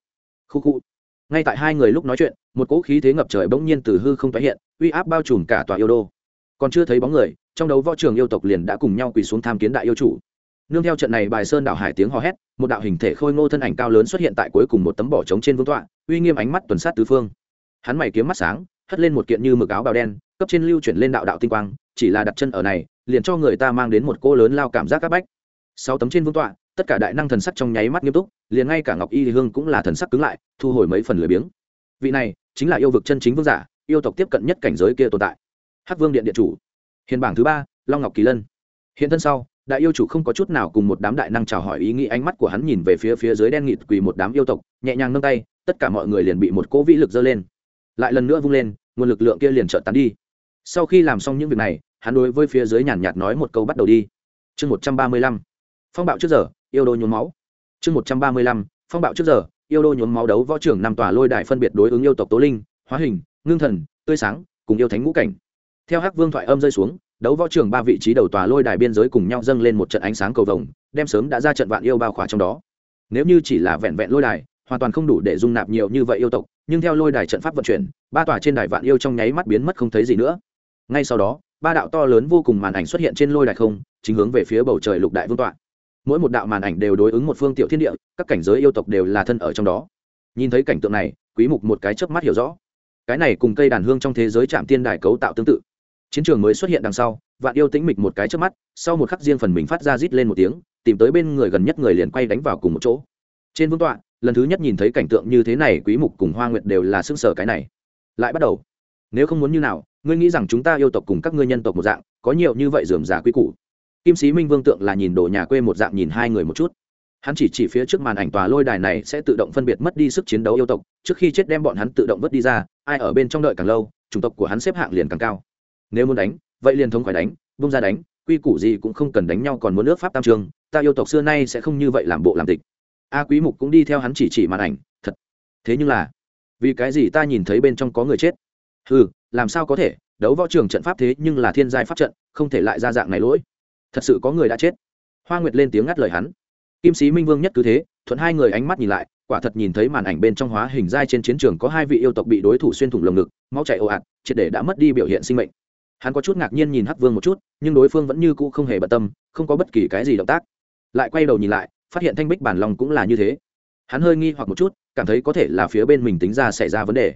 Khu khu. Ngay tại hai người lúc nói chuyện, một cỗ khí thế ngập trời bỗng nhiên từ hư không tái hiện, uy áp bao trùm cả tòa yêu đô. Còn chưa thấy bóng người, trong đấu võ trường yêu tộc liền đã cùng nhau quỳ xuống tham kiến đại yêu chủ. Nương theo trận này bài sơn đảo hải tiếng hò hét, một đạo hình thể khôi ngô thân ảnh cao lớn xuất hiện tại cuối cùng một tấm bỏ trống trên vương tọa, uy nghiêm ánh mắt tuần sát tứ phương. Hắn mày kiếm mắt sáng, hất lên một kiện như mực áo bào đen, cấp trên lưu chuyển lên đạo đạo tinh quang, chỉ là đặt chân ở này liền cho người ta mang đến một cô lớn lao cảm giác áp bách. Sáu tấm trên vương tọa, tất cả đại năng thần sắc trong nháy mắt nghiêm túc, liền ngay cả ngọc y hương cũng là thần sắc cứng lại, thu hồi mấy phần lười biếng. Vị này, chính là yêu vực chân chính vương giả, yêu tộc tiếp cận nhất cảnh giới kia tồn tại. Hắc vương điện điện chủ. Hiền bảng thứ ba, long ngọc kỳ lân. Hiện thân sau, đại yêu chủ không có chút nào cùng một đám đại năng chào hỏi ý nghĩ ánh mắt của hắn nhìn về phía phía dưới đen nghịt quỳ một đám yêu tộc, nhẹ nhàng nâng tay, tất cả mọi người liền bị một cỗ vĩ lực dơ lên. Lại lần nữa vung lên, nguồn lực lượng kia liền trợn tán đi. Sau khi làm xong những việc này hắn đối với phía dưới nhàn nhạt nói một câu bắt đầu đi. Chương một trăm ba mươi lăm. Phong bạo trước giờ, yêu đô nhuốm máu. Chương một trăm ba mươi lăm. Phong bạo trước giờ, yêu đô nhuốm máu đấu võ trưởng năm tòa lôi đài phân biệt đối ứng yêu tộc tố linh, hóa hình, ngưng thần, tươi sáng, cùng yêu thánh ngũ cảnh. Theo hắc vương thoại âm rơi xuống, đấu võ trưởng ba vị trí đầu tòa lôi đài biên giới cùng nhau dâng lên một trận ánh sáng cầu vồng, đem sớm đã ra trận vạn yêu bao khỏa trong đó. Nếu như chỉ là vẹn vẹn lôi đài, hoàn toàn không đủ để dung nạp nhiều như vậy yêu tộc, nhưng theo lôi đài trận pháp vận chuyển, ba tòa trên đài vạn yêu trong nháy mắt biến mất không thấy gì nữa. Ngay sau đó ba đạo to lớn vô cùng màn ảnh xuất hiện trên lôi đài không, chính hướng về phía bầu trời lục đại vương tọa. Mỗi một đạo màn ảnh đều đối ứng một phương tiểu thiên địa, các cảnh giới yêu tộc đều là thân ở trong đó. Nhìn thấy cảnh tượng này, quý mục một cái chớp mắt hiểu rõ. Cái này cùng cây đàn hương trong thế giới chạm tiên đài cấu tạo tương tự. Chiến trường mới xuất hiện đằng sau, vạn yêu tĩnh mịch một cái chớp mắt, sau một khắc riêng phần mình phát ra rít lên một tiếng, tìm tới bên người gần nhất người liền quay đánh vào cùng một chỗ. Trên vương tọa, lần thứ nhất nhìn thấy cảnh tượng như thế này, quý mục cùng hoa nguyệt đều là sưng sờ cái này. Lại bắt đầu. Nếu không muốn như nào ngươi nghĩ rằng chúng ta yêu tộc cùng các ngươi nhân tộc một dạng, có nhiều như vậy dườm già quy củ? Kim sĩ minh vương tượng là nhìn đồ nhà quê một dạng nhìn hai người một chút. Hắn chỉ chỉ phía trước màn ảnh tòa lôi đài này sẽ tự động phân biệt mất đi sức chiến đấu yêu tộc, trước khi chết đem bọn hắn tự động vứt đi ra, ai ở bên trong đợi càng lâu, chủng tộc của hắn xếp hạng liền càng cao. Nếu muốn đánh, vậy liền thống khỏi đánh bung ra đánh, quy củ gì cũng không cần đánh nhau còn muốn nước pháp tam trường, ta yêu tộc xưa nay sẽ không như vậy làm bộ làm tịch. A quý mục cũng đi theo hắn chỉ chỉ màn ảnh, thật. Thế nhưng là, vì cái gì ta nhìn thấy bên trong có người chết? Ừ làm sao có thể? Đấu võ trường trận pháp thế nhưng là thiên giai pháp trận, không thể lại ra dạng này lỗi. Thật sự có người đã chết. Hoa nguyệt lên tiếng ngắt lời hắn. Kim sĩ minh vương nhất cứ thế, thuận hai người ánh mắt nhìn lại, quả thật nhìn thấy màn ảnh bên trong hóa hình giai trên chiến trường có hai vị yêu tộc bị đối thủ xuyên thủng lồng ngực, máu chảy ồ ạt, triệt để đã mất đi biểu hiện sinh mệnh. Hắn có chút ngạc nhiên nhìn hắc vương một chút, nhưng đối phương vẫn như cũ không hề bận tâm, không có bất kỳ cái gì động tác. Lại quay đầu nhìn lại, phát hiện thanh bích bản lòng cũng là như thế. Hắn hơi nghi hoặc một chút, cảm thấy có thể là phía bên mình tính ra xảy ra vấn đề.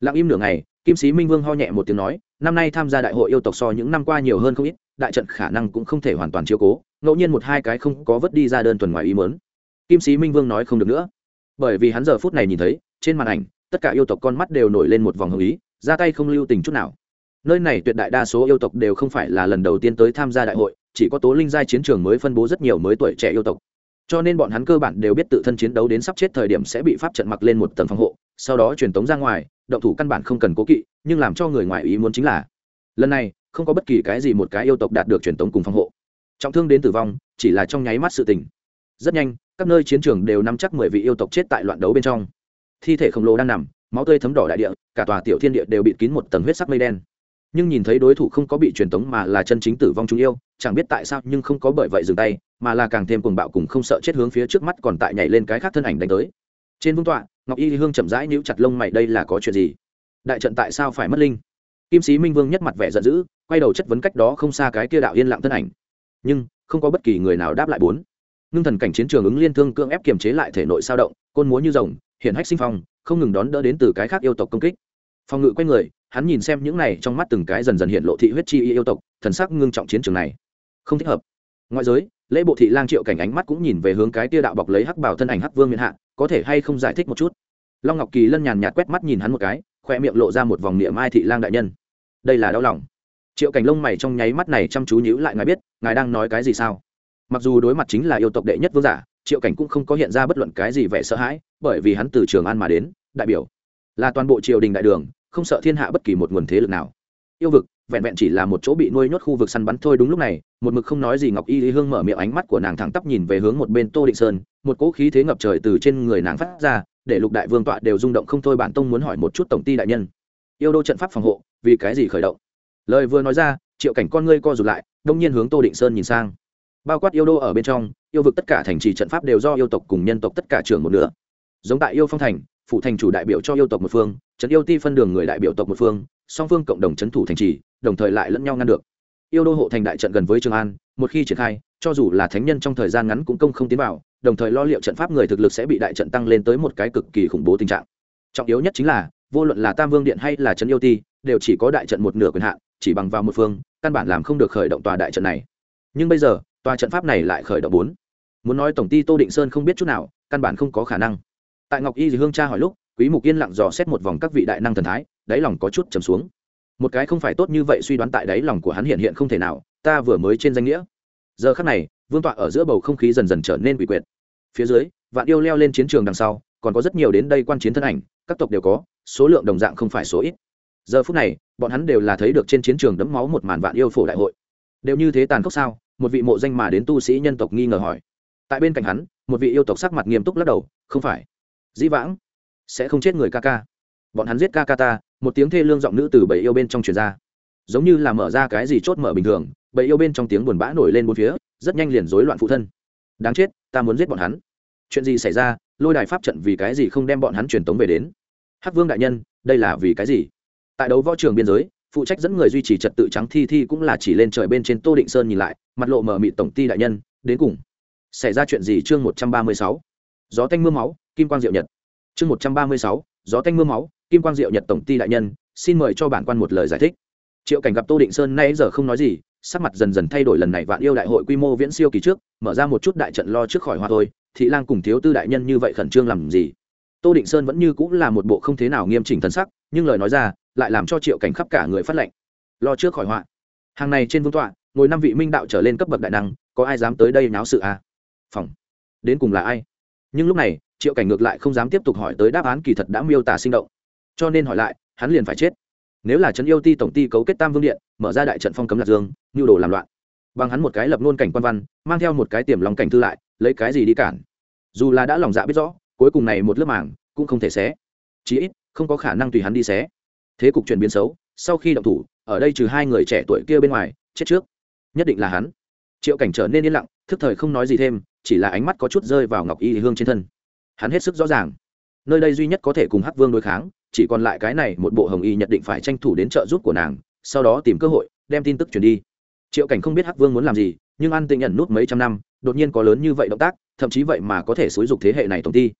Lặng im nửa ngày kim sĩ minh vương ho nhẹ một tiếng nói, năm nay tham gia đại hội yêu tộc so những năm qua nhiều hơn không ít, đại trận khả năng cũng không thể hoàn toàn chiếu cố, ngẫu nhiên một hai cái không có vớt đi ra đơn thuần ngoài ý mớn kim sĩ minh vương nói không được nữa. Bởi vì hắn giờ phút này nhìn thấy, trên màn ảnh, tất cả yêu tộc con mắt đều nổi lên một vòng hồng ý, ra tay không lưu tình chút nào. Nơi này tuyệt đại đa số yêu tộc đều không phải là lần đầu tiên tới tham gia đại hội, chỉ có tố linh giai chiến trường mới phân bố rất nhiều mới tuổi trẻ yêu tộc. Cho nên bọn hắn cơ bản đều biết tự thân chiến đấu đến sắp chết thời điểm sẽ bị pháp trận mặc lên một tầng phòng hộ, sau đó truyền tống ra ngoài động thủ căn bản không cần cố kỵ, nhưng làm cho người ngoài ý muốn chính là, lần này, không có bất kỳ cái gì một cái yêu tộc đạt được truyền tống cùng phòng hộ. Trọng thương đến tử vong, chỉ là trong nháy mắt sự tình. Rất nhanh, các nơi chiến trường đều nắm chắc mười vị yêu tộc chết tại loạn đấu bên trong. Thi thể khổng lồ đang nằm, máu tươi thấm đỏ đại địa, cả tòa tiểu thiên địa đều bị kín một tầng huyết sắc mây đen. Nhưng nhìn thấy đối thủ không có bị truyền tống mà là chân chính tử vong chúng yêu, chẳng biết tại sao nhưng không có bởi vậy dừng tay, mà là càng thêm cuồng bạo cùng không sợ chết hướng phía trước mắt còn tại nhảy lên cái khác thân ảnh đánh tới. Trên vương tọa ngọc y hương chậm rãi níu chặt lông mày, đây là có chuyện gì? Đại trận tại sao phải mất linh? Kim sĩ minh vương nhất mặt vẻ giận dữ, quay đầu chất vấn cách đó không xa cái kia đạo yên lặng thân ảnh. Nhưng, không có bất kỳ người nào đáp lại bốn. Ngưng thần cảnh chiến trường ứng liên thương cưỡng ép kiềm chế lại thể nội sao động, côn múa như rồng hiện hách sinh phong, không ngừng đón đỡ đến từ cái khác yêu tộc công kích. Phòng ngự q người, hắn nhìn xem những này trong mắt từng cái dần dần hiện lộ thị huyết chi yêu tộc, thần sắc ngưng trọng chiến trường này. Không thích hợp. Ngoại giới lễ bộ thị lang triệu cảnh ánh mắt cũng nhìn về hướng cái tia đạo bọc lấy hắc bảo thân ảnh hắc vương miện hạ, có thể hay không giải thích một chút? Long ngọc kỳ lân nhàn nhạt quét mắt nhìn hắn một cái, khoe miệng lộ ra một vòng niệm mai thị lang đại nhân. Đây là đau lòng. Triệu cảnh lông mày trong nháy mắt này chăm chú nhíu lại ngài biết, ngài đang nói cái gì sao? Mặc dù đối mặt chính là yêu tộc đệ nhất vương giả, triệu cảnh cũng không có hiện ra bất luận cái gì vẻ sợ hãi, bởi vì hắn từ trường an mà đến, đại biểu là toàn bộ triều đình đại đường, không sợ thiên hạ bất kỳ một nguồn thế lực nào. Yêu vực vẹn vẹn chỉ là một chỗ bị nuôi nhốt khu vực săn bắn thôi đúng lúc này, một mực không nói gì ngọc y lý hương mở miệng ánh mắt của nàng thẳng tắp nhìn về hướng một bên tô định sơn, một cỗ khí thế ngập trời từ trên người nàng phát ra, để lục đại vương tọa đều rung động không thôi bản tông muốn hỏi một chút tổng ty đại nhân. Yêu đô trận pháp phòng hộ, vì cái gì khởi động? Lời vừa nói ra, triệu cảnh con ngươi co rụt lại, đông nhiên hướng tô định sơn nhìn sang. Bao quát yêu đô ở bên trong, yêu vực tất cả thành trì trận pháp đều do yêu tộc cùng nhân tộc tất cả trưởng một nửa. Giống tại yêu phong thành phụ thành chủ đại biểu cho yêu tộc một phương trấn yêu ti phân đường người đại biểu tộc một phương, song phương cộng đồng trấn thủ thành trì đồng thời lại lẫn nhau ngăn được. Yêu đô hộ thành đại trận gần với trường an, một khi triển khai, cho dù là thánh nhân trong thời gian ngắn cũng công không tiến vào, đồng thời lo liệu trận pháp người thực lực sẽ bị đại trận tăng lên tới một cái cực kỳ khủng bố tình trạng. Trọng yếu nhất chính là, vô luận là tam vương điện hay là trấn yêu ti, đều chỉ có đại trận một nửa quyền hạn, chỉ bằng vào một phương, căn bản làm không được khởi động tòa đại trận này. Nhưng bây giờ, tòa trận pháp này lại khởi động bốn. Muốn nói tổng ty tô định sơn không biết chút nào, căn bản không có khả năng. Tại ngọc y thì hương cha hỏi lúc, quý mục yên lặng dò xét một vòng các vị đại năng thần thái, đáy lòng có chút trầm xuống một cái không phải tốt như vậy suy đoán tại đáy lòng của hắn hiện hiện không thể nào, ta vừa mới trên danh nghĩa. Giờ khắc này, vương tọa ở giữa bầu không khí dần dần trở nên quỷ quyệt. Phía dưới, vạn yêu leo lên chiến trường đằng sau, còn có rất nhiều đến đây quan chiến thân ảnh, các tộc đều có, số lượng đồng dạng không phải số ít. Giờ phút này, bọn hắn đều là thấy được trên chiến trường đẫm máu một màn vạn yêu phổ đại hội. Đều như thế tàn khốc sao? Một vị mộ danh mà đến tu sĩ nhân tộc nghi ngờ hỏi. Tại bên cạnh hắn, một vị yêu tộc sắc mặt nghiêm túc lắc đầu, không phải. Dĩ vãng sẽ không chết người ca ca. Bọn hắn giết ca ca ta một tiếng thê lương giọng nữ từ bầy yêu bên trong truyền ra. Giống như là mở ra cái gì chốt mở bình thường, bầy yêu bên trong tiếng buồn bã nổi lên bốn phía, rất nhanh liền rối loạn phụ thân. Đáng chết, ta muốn giết bọn hắn. Chuyện gì xảy ra, lôi đài pháp trận vì cái gì không đem bọn hắn truyền tống về đến? Hắc vương đại nhân, đây là vì cái gì? Tại đấu võ trường biên giới, phụ trách dẫn người duy trì trật tự trắng thi thi cũng là chỉ lên trời bên trên tô định sơn nhìn lại, mặt lộ mở mịt tổng ty đại nhân, đến cùng xảy ra chuyện gì chương một trăm ba mươi sáu? Gió tanh m ư a máu, kim quang diệu nhật. Chương một trăm ba mươi sáu gió tanh mưa máu, kim quang diệu nhật tổng ty đại nhân, xin mời cho bản quan một lời giải thích. Triệu cảnh gặp tô định sơn nay giờ không nói gì, sắc mặt dần dần thay đổi lần này vạn yêu đại hội quy mô viễn siêu kỳ trước, mở ra một chút đại trận lo trước khỏi hoa thôi, thị lang cùng thiếu tư đại nhân như vậy khẩn trương làm gì? Tô định sơn vẫn như cũng là một bộ không thế nào nghiêm chỉnh thân sắc, nhưng lời nói ra, lại làm cho triệu cảnh khắp cả người phát lệnh. Lo trước khỏi họa. Hàng này trên vương tọa, ngồi năm vị minh đạo trở lên cấp bậc đại năng, có ai dám tới đây náo sự à? phòng. Đến cùng là ai? Nhưng lúc này triệu cảnh ngược lại không dám tiếp tục hỏi tới đáp án kỳ thật đã miêu tả sinh động. Cho nên hỏi lại, hắn liền phải chết. Nếu là trấn yêu ti tổng ti cấu kết tam vương điện, mở ra đại trận phong cấm lạc dương nhu đồ làm loạn. Bằng hắn một cái lập nôn cảnh quan văn, mang theo một cái tiềm lòng cảnh thư lại, lấy cái gì đi cản? Dù là đã lòng dạ biết rõ, cuối cùng này một lớp màng cũng không thể xé. Chí ít, không có khả năng tùy hắn đi xé. Thế cục chuyển biến xấu, sau khi động thủ, ở đây trừ hai người trẻ tuổi kia bên ngoài, chết trước. Nhất định là hắn. Triệu cảnh trở nên yên lặng, thức thời không nói gì thêm, chỉ là ánh mắt có chút rơi vào ngọc y hương trên thân hắn hết sức rõ ràng. Nơi đây duy nhất có thể cùng hắc vương đối kháng, chỉ còn lại cái này một bộ hồng y nhất định phải tranh thủ đến trợ giúp của nàng, sau đó tìm cơ hội, đem tin tức truyền đi. Triệu cảnh không biết hắc vương muốn làm gì, nhưng an tịnh nhận nút mấy trăm năm, đột nhiên có lớn như vậy động tác, thậm chí vậy mà có thể xúi dục thế hệ này tổng ty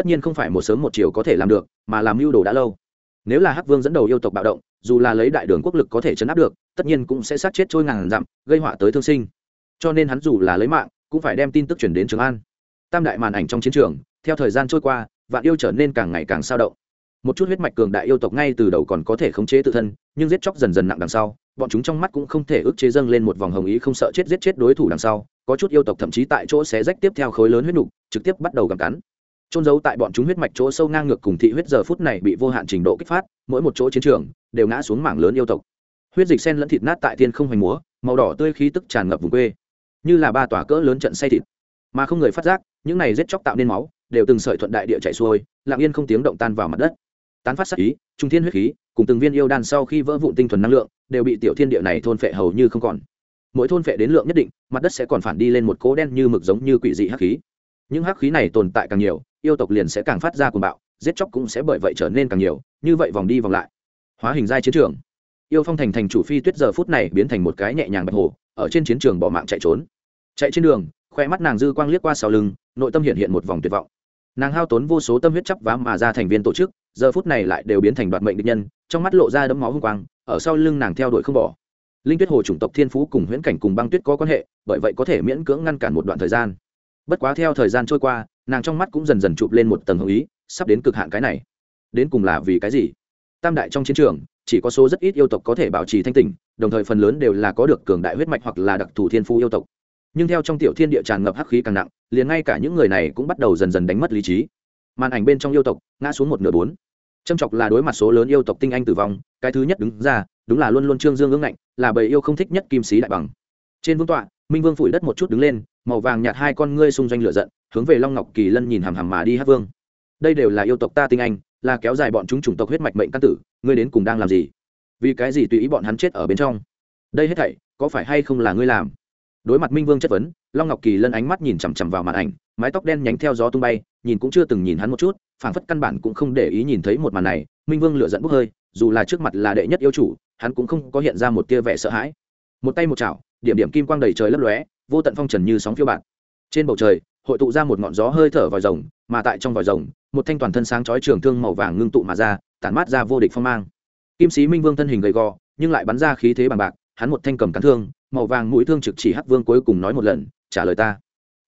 tất nhiên không phải một sớm một chiều có thể làm được, mà làm mưu đồ đã lâu. Nếu là hắc vương dẫn đầu yêu tộc bạo động, dù là lấy đại đường quốc lực có thể chấn áp được, tất nhiên cũng sẽ sát chết trôi ngàn dặm, gây họa tới thương sinh. Cho nên hắn dù là lấy mạng, cũng phải đem tin tức chuyển đến trường an. Tam đại màn ảnh trong chiến trường theo thời gian trôi qua, vạn yêu trở nên càng ngày càng sao động. Một chút huyết mạch cường đại yêu tộc ngay từ đầu còn có thể khống chế tự thân, nhưng giết chóc dần dần nặng đằng sau, bọn chúng trong mắt cũng không thể ức chế dâng lên một vòng hồng ý không sợ chết giết chết đối thủ đằng sau, có chút yêu tộc thậm chí tại chỗ xé rách tiếp theo khối lớn huyết nục, trực tiếp bắt đầu gặm cắn. Trôn giấu tại bọn chúng huyết mạch chỗ sâu ngang ngược cùng thị huyết giờ phút này bị vô hạn trình độ kích phát, mỗi một chỗ chiến trường đều ngã xuống mảng lớn yêu tộc. Huyết dịch sen lẫn thịt nát tại thiên không hoành múa, màu đỏ tươi khí tức tràn ngập vùng quê. Như là ba tòa cỡ lớn trận say thịt. Mà không người phát giác, những này giết chóc tạo nên máu đều từng sợi thuận đại địa chạy xuôi, lặng yên không tiếng động tan vào mặt đất. Tán phát sắc ý, trung thiên huyết khí, cùng từng viên yêu đan sau khi vỡ vụn tinh thuần năng lượng, đều bị tiểu thiên địa này thôn phệ hầu như không còn. Mỗi thôn phệ đến lượng nhất định, mặt đất sẽ còn phản đi lên một cố đen như mực giống như quỷ dị hắc khí. Những hắc khí này tồn tại càng nhiều, yêu tộc liền sẽ càng phát ra cuồng bạo, giết chóc cũng sẽ bởi vậy trở nên càng nhiều, như vậy vòng đi vòng lại. Hóa hình giai chiến trường. Yêu phong thành thành chủ phi tuyết giờ phút này biến thành một cái nhẹ nhàng bạch hồ, ở trên chiến trường bỏ mạng chạy trốn. Chạy trên đường, khoe mắt nàng dư quang liếc qua sau lưng, nội tâm hiện hiện một vòng tuyệt vọng nàng hao tốn vô số tâm huyết chấp vá mà ra thành viên tổ chức, giờ phút này lại đều biến thành đoạt mệnh địch nhân, trong mắt lộ ra đấm máu hung quang, ở sau lưng nàng theo đuổi không bỏ. Linh tuyết hồ chủng tộc thiên phú cùng huyễn cảnh cùng băng tuyết có quan hệ, bởi vậy có thể miễn cưỡng ngăn cản một đoạn thời gian. Bất quá theo thời gian trôi qua, nàng trong mắt cũng dần dần chụp lên một tầng hồng ý, sắp đến cực hạn cái này. Đến cùng là vì cái gì? Tam đại trong chiến trường, chỉ có số rất ít yêu tộc có thể bảo trì thanh tỉnh, đồng thời phần lớn đều là có được cường đại huyết mạch hoặc là đặc thù thiên phú yêu tộc nhưng theo trong tiểu thiên địa tràn ngập hắc khí càng nặng, liền ngay cả những người này cũng bắt đầu dần dần đánh mất lý trí. Màn ảnh bên trong yêu tộc, ngã xuống một nửa bốn. Châm chọc là đối mặt số lớn yêu tộc tinh anh tử vong, cái thứ nhất đứng ra, đúng là luôn luôn trương dương ương ngạnh, là bầy yêu không thích nhất kim sĩ đại bằng. Trên vương tọa, minh vương phủi đất một chút đứng lên, màu vàng nhạt hai con ngươi xung doanh lửa giận, hướng về long ngọc kỳ lân nhìn hằm hằm mà đi hát vương. Đây đều là yêu tộc ta tinh anh, là kéo dài bọn chúng chủng tộc huyết mạch mệnh căn tử, ngươi đến cùng đang làm gì? Vì cái gì tùy ý bọn hắn chết ở bên trong? Đây hết thảy, có phải hay không là ngươi làm? Đối mặt minh vương chất vấn, long ngọc kỳ lân ánh mắt nhìn chằm chằm vào màn ảnh, mái tóc đen nhánh theo gió tung bay, nhìn cũng chưa từng nhìn hắn một chút, phảng phất căn bản cũng không để ý nhìn thấy một màn này, minh vương lựa dẫn bốc hơi, dù là trước mặt là đệ nhất yêu chủ, hắn cũng không có hiện ra một tia vẻ sợ hãi. Một tay một chảo, điểm điểm kim quang đầy trời lấp lóe, vô tận phong trần như sóng phiêu bạt. Trên bầu trời, hội tụ ra một ngọn gió hơi thở vòi rồng, mà tại trong vòi rồng, một thanh toàn thân sáng chói trường thương màu vàng ngưng tụ mà ra, tản mát ra vô địch phong mang. Kim sĩ minh vương thân hình gầy gò, nhưng lại bắn ra khí thế bằng bạc, hắn một thanh cầm cán thương màu vàng mũi thương trực chỉ hắc vương cuối cùng nói một lần, trả lời ta.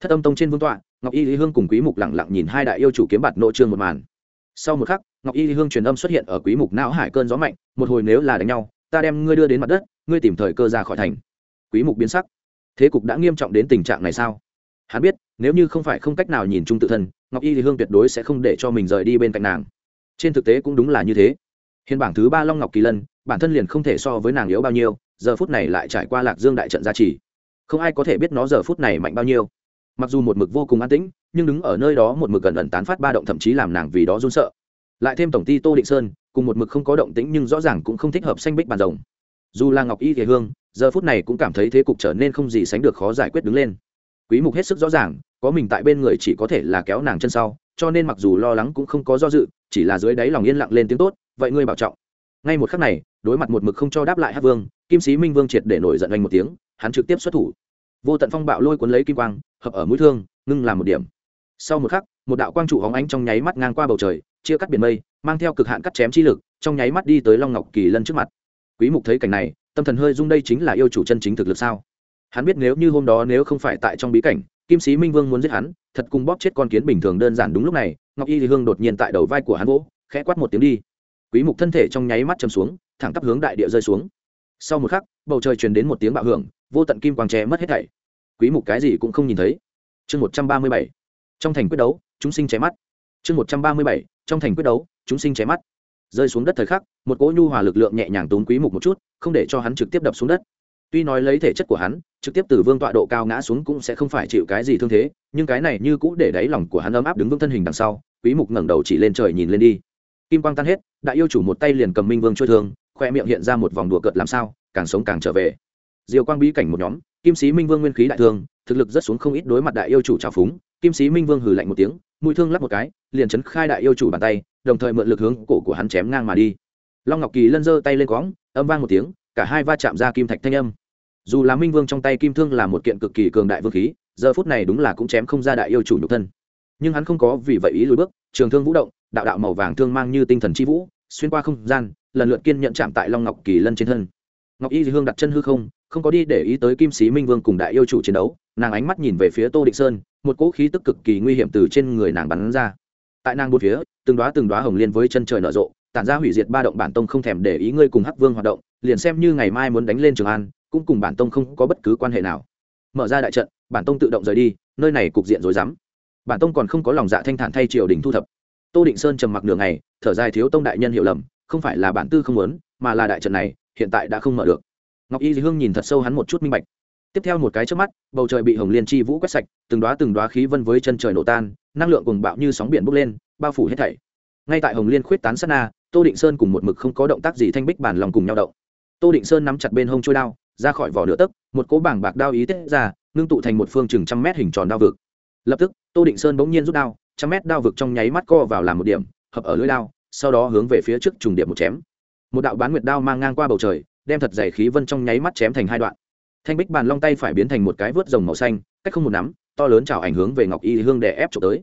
Thất âm tông trên vương tọa, ngọc y lý hương cùng quý mục lặng lặng nhìn hai đại yêu chủ kiếm bạt nội trương một màn. Sau một khắc, ngọc y lý hương truyền âm xuất hiện ở quý mục não hải cơn gió mạnh, một hồi nếu là đánh nhau, ta đem ngươi đưa đến mặt đất, ngươi tìm thời cơ ra khỏi thành. Quý mục biến sắc. Thế cục đã nghiêm trọng đến tình trạng này sao? Hắn biết, nếu như không phải không cách nào nhìn chung tự thân, ngọc y lý hương tuyệt đối sẽ không để cho mình rời đi bên cạnh nàng. Trên thực tế cũng đúng là như thế. Hiện bảng thứ ba long ngọc kỳ lân, bản thân liền không thể so với nàng yếu bao nhiêu giờ phút này lại trải qua lạc dương đại trận gia trì. Không ai có thể biết nó giờ phút này mạnh bao nhiêu. Mặc dù một mực vô cùng an tĩnh, nhưng đứng ở nơi đó một mực gần ẩn tán phát ba động thậm chí làm nàng vì đó run sợ. Lại thêm tổng ty tô định sơn, cùng một mực không có động tĩnh nhưng rõ ràng cũng không thích hợp xanh bích bàn rồng. Dù là ngọc y thể hương, giờ phút này cũng cảm thấy thế cục trở nên không gì sánh được khó giải quyết đứng lên. Quý mục hết sức rõ ràng, có mình tại bên người chỉ có thể là kéo nàng chân sau, cho nên mặc dù lo lắng cũng không có do dự, chỉ là dưới đáy lòng yên lặng lên tiếng tốt, vậy ngươi bảo trọng ngay một khắc này, đối mặt một mực không cho đáp lại hát vương, kim sĩ minh vương triệt để nổi giận anh một tiếng, hắn trực tiếp xuất thủ. Vô tận phong bạo lôi cuốn lấy kim quang, hợp ở mũi thương, ngưng làm một điểm. Sau một khắc, một đạo quang trụ hóng ánh trong nháy mắt ngang qua bầu trời, chia cắt biển mây, mang theo cực hạn cắt chém chi lực, trong nháy mắt đi tới long ngọc kỳ lân trước mặt. Quý mục thấy cảnh này, tâm thần hơi rung đây chính là yêu chủ chân chính thực lực sao? Hắn biết nếu như hôm đó nếu không phải tại trong bí cảnh, kim sĩ minh vương muốn giết hắn, thật cùng bóp chết con kiến bình thường đơn giản đúng lúc này, ngọc y thì hương đột nhiên tại đầu vai của hắn vỗ, khẽ quát một tiếng đi quý mục thân thể trong nháy mắt chầm xuống, thẳng tắp hướng đại địa rơi xuống. Sau một khắc, bầu trời truyền đến một tiếng bạo hưởng, vô tận kim quang che mất hết thảy. Quý mục cái gì cũng không nhìn thấy. Chương 137 trong thành quyết đấu, chúng sinh che mắt. Chương 137 trong thành quyết đấu, chúng sinh che mắt. Rơi xuống đất thời khắc, một cỗ nhu hòa lực lượng nhẹ nhàng tốn quý mục một chút, không để cho hắn trực tiếp đập xuống đất. Tuy nói lấy thể chất của hắn, trực tiếp từ vương tọa độ cao ngã xuống cũng sẽ không phải chịu cái gì thương thế, nhưng cái này như cũ để đáy lòng của hắn ấm áp đứng vững thân hình đằng sau, quý mục ngẩng đầu chỉ lên trời nhìn lên đi kim quang tan hết, đại yêu chủ một tay liền cầm minh vương trôi thương, khoe miệng hiện ra một vòng đùa cợt làm sao, càng sống càng trở về. Diều quang bí cảnh một nhóm, kim sĩ minh vương nguyên khí đại thương, thực lực rất xuống không ít đối mặt đại yêu chủ trào phúng, kim sĩ minh vương hừ lạnh một tiếng, mũi thương lắp một cái, liền chấn khai đại yêu chủ bàn tay, đồng thời mượn lực hướng cổ của hắn chém ngang mà đi. Long ngọc kỳ lân giơ tay lên quõng, âm vang một tiếng, cả hai va chạm ra kim thạch thanh âm. Dù là minh vương trong tay kim thương là một kiện cực kỳ cường đại vương khí, giờ phút này đúng là cũng chém không ra đại yêu chủ nhục thân. Nhưng hắn không có vì vậy ý lùi bước, trường thương vũ động đạo đạo màu vàng thương mang như tinh thần chi vũ, xuyên qua không gian, lần lượt kiên nhận chạm tại long ngọc kỳ lân trên thân. Ngọc y hương đặt chân hư không không có đi để ý tới kim sĩ minh vương cùng đại yêu chủ chiến đấu, nàng ánh mắt nhìn về phía tô định sơn, một cỗ khí tức cực kỳ nguy hiểm từ trên người nàng bắn ra. Tại nàng bốn phía, từng đoá từng đoá hồng liên với chân trời nở rộ, tản ra hủy diệt ba động bản tông không thèm để ý ngươi cùng hắc vương hoạt động, liền xem như ngày mai muốn đánh lên trường an, cũng cùng bản tông không có bất cứ quan hệ nào. Mở ra đại trận, bản tông tự động rời đi, nơi này cục diện rối rắm. Bản tông còn không có lòng dạ thanh thản thay triều đình thu thập tô định sơn trầm mặc nửa ngày, thở dài thiếu tông đại nhân hiểu lầm, không phải là bản tư không muốn, mà là đại trận này, hiện tại đã không mở được. Ngọc y hương nhìn thật sâu hắn một chút minh bạch. Tiếp theo một cái trước mắt, bầu trời bị hồng liên chi vũ quét sạch, từng đoá từng đoá khí vân với chân trời nổ tan, năng lượng cùng bạo như sóng biển bốc lên, bao phủ hết thảy. Ngay tại hồng liên khuyết tán sát na, tô định sơn cùng một mực không có động tác gì thanh bích bản lòng cùng nhau động. Tô định sơn nắm chặt bên hông trôi đao, ra khỏi vỏ nửa tấc, một cố bảng bạc đao ý tết ra, ngưng tụ thành một phương chừng trăm mét hình tròn đao vực. Lập tức, tô định sơn bỗng nhiên rút đao trăm mét đao vực trong nháy mắt co vào làm một điểm, hợp ở lưỡi đao, sau đó hướng về phía trước trùng điểm một chém. Một đạo bán nguyệt đao mang ngang qua bầu trời, đem thật dày khí vân trong nháy mắt chém thành hai đoạn. Thanh bích bàn long tay phải biến thành một cái vớt rồng màu xanh, cách không một nắm, to lớn chảo ảnh hướng về ngọc y hương để ép trộm tới.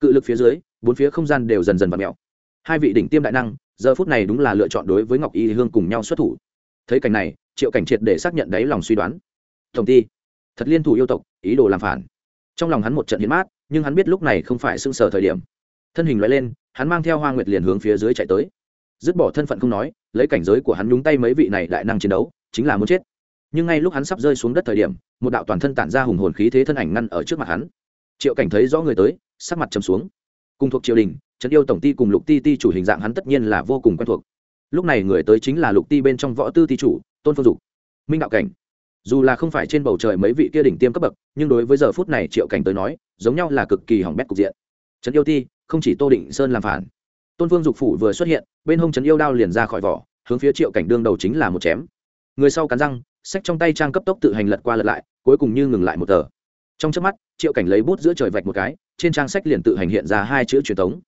Cự lực phía dưới, bốn phía không gian đều dần dần v ặ mẹo hai vị đỉnh tiêm đại năng, giờ phút này đúng là lựa chọn đối với ngọc y hương cùng nhau xuất thủ. Thấy cảnh này, triệu cảnh triệt để xác nhận đáy lòng suy đoán. Tổng ty thật liên thủ yêu tộc, ý đồ làm phản. Trong lòng hắn một trận hiến mát nhưng hắn biết lúc này không phải sưng sờ thời điểm. Thân hình loại lên, hắn mang theo hoa nguyệt liền hướng phía dưới chạy tới. Dứt bỏ thân phận không nói, lấy cảnh giới của hắn nhúng tay mấy vị này đại năng chiến đấu, chính là muốn chết. Nhưng ngay lúc hắn sắp rơi xuống đất thời điểm, một đạo toàn thân tản ra hùng hồn khí thế thân ảnh ngăn ở trước mặt hắn. Triệu cảnh thấy rõ người tới, sắc mặt chầm xuống. Cùng thuộc triều đình, trấn yêu tổng ty cùng lục ti ti chủ hình dạng hắn tất nhiên là vô cùng quen thuộc. Lúc này người tới chính là lục ti bên trong võ tư ti chủ, tôn phương dục. Minh đạo cảnh dù là không phải trên bầu trời mấy vị kia đỉnh tiêm cấp bậc, nhưng đối với giờ phút này triệu cảnh tới nói, giống nhau là cực kỳ hỏng bét cục diện. Trấn yêu ti, không chỉ tô định sơn làm phản, tôn vương dục phủ vừa xuất hiện, bên hông trấn yêu đao liền ra khỏi vỏ, hướng phía triệu cảnh đương đầu chính là một chém. Người sau cắn răng sách trong tay trang cấp tốc tự hành lật qua lật lại, cuối cùng như ngừng lại một tờ. Trong chớp mắt, triệu cảnh lấy bút giữa trời vạch một cái, trên trang sách liền tự hành hiện ra hai chữ truyền thống.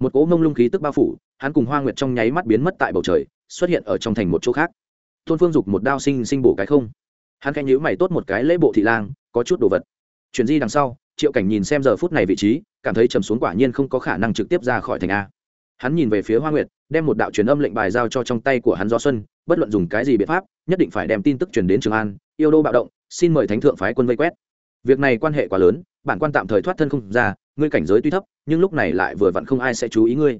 Một cỗ mông lung khí tức bao phủ, hắn cùng hoa nguyệt trong nháy mắt biến mất tại bầu trời, xuất hiện ở trong thành một chỗ khác. Tôn phương dục một đao sinh sinh bổ cái không hắn khanh nhữ mày tốt một cái lễ bộ thị lang, có chút đồ vật. Chuyển di đằng sau, triệu cảnh nhìn xem giờ phút này vị trí, cảm thấy trầm xuống quả nhiên không có khả năng trực tiếp ra khỏi thành a. Hắn nhìn về phía hoa nguyệt, đem một đạo truyền âm lệnh bài giao cho trong tay của hắn do xuân, bất luận dùng cái gì biện pháp, nhất định phải đem tin tức truyền đến trường an, yêu đô bạo động, xin mời thánh thượng phái quân vây quét. Việc này quan hệ quá lớn, bản quan tạm thời thoát thân không ra, ngươi cảnh giới tuy thấp, nhưng lúc này lại vừa vặn không ai sẽ chú ý ngươi.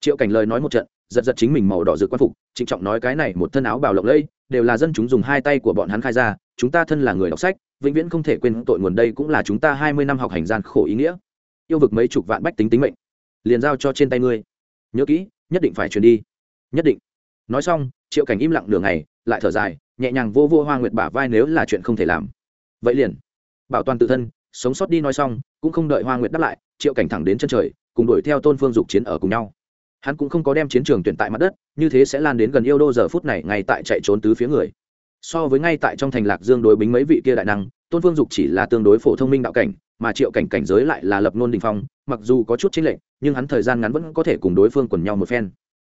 Triệu cảnh lời nói một trận giật giật chính mình màu đỏ rực quan phục, trịnh trọng nói cái này một thân áo bào lộng lẫy, đều là dân chúng dùng hai tay của bọn hắn khai ra, chúng ta thân là người đọc sách, vĩnh viễn không thể quên tội nguồn đây cũng là chúng ta hai mươi năm học hành gian khổ ý nghĩa. Yêu vực mấy chục vạn bách tính tính mệnh, liền giao cho trên tay ngươi. Nhớ kỹ, nhất định phải truyền đi. Nhất định. Nói xong, triệu cảnh im lặng nửa ngày, lại thở dài, nhẹ nhàng vô vô hoa nguyệt bả vai nếu là chuyện không thể làm. Vậy liền. Bảo toàn tự thân, sống sót đi nói xong, cũng không đợi hoa nguyệt đáp lại, triệu cảnh thẳng đến chân trời, cùng đuổi theo tôn phương dục chiến ở cùng nhau hắn cũng không có đem chiến trường tuyển tại mặt đất, như thế sẽ lan đến gần yêu đô giờ phút này ngay tại chạy trốn tứ phía người. So với ngay tại trong thành lạc dương đối bính mấy vị kia đại năng, tôn vương dục chỉ là tương đối phổ thông minh đạo cảnh, mà triệu cảnh cảnh giới lại là lập nôn đình phong, mặc dù có chút chính lệnh nhưng hắn thời gian ngắn vẫn có thể cùng đối phương quần nhau một phen.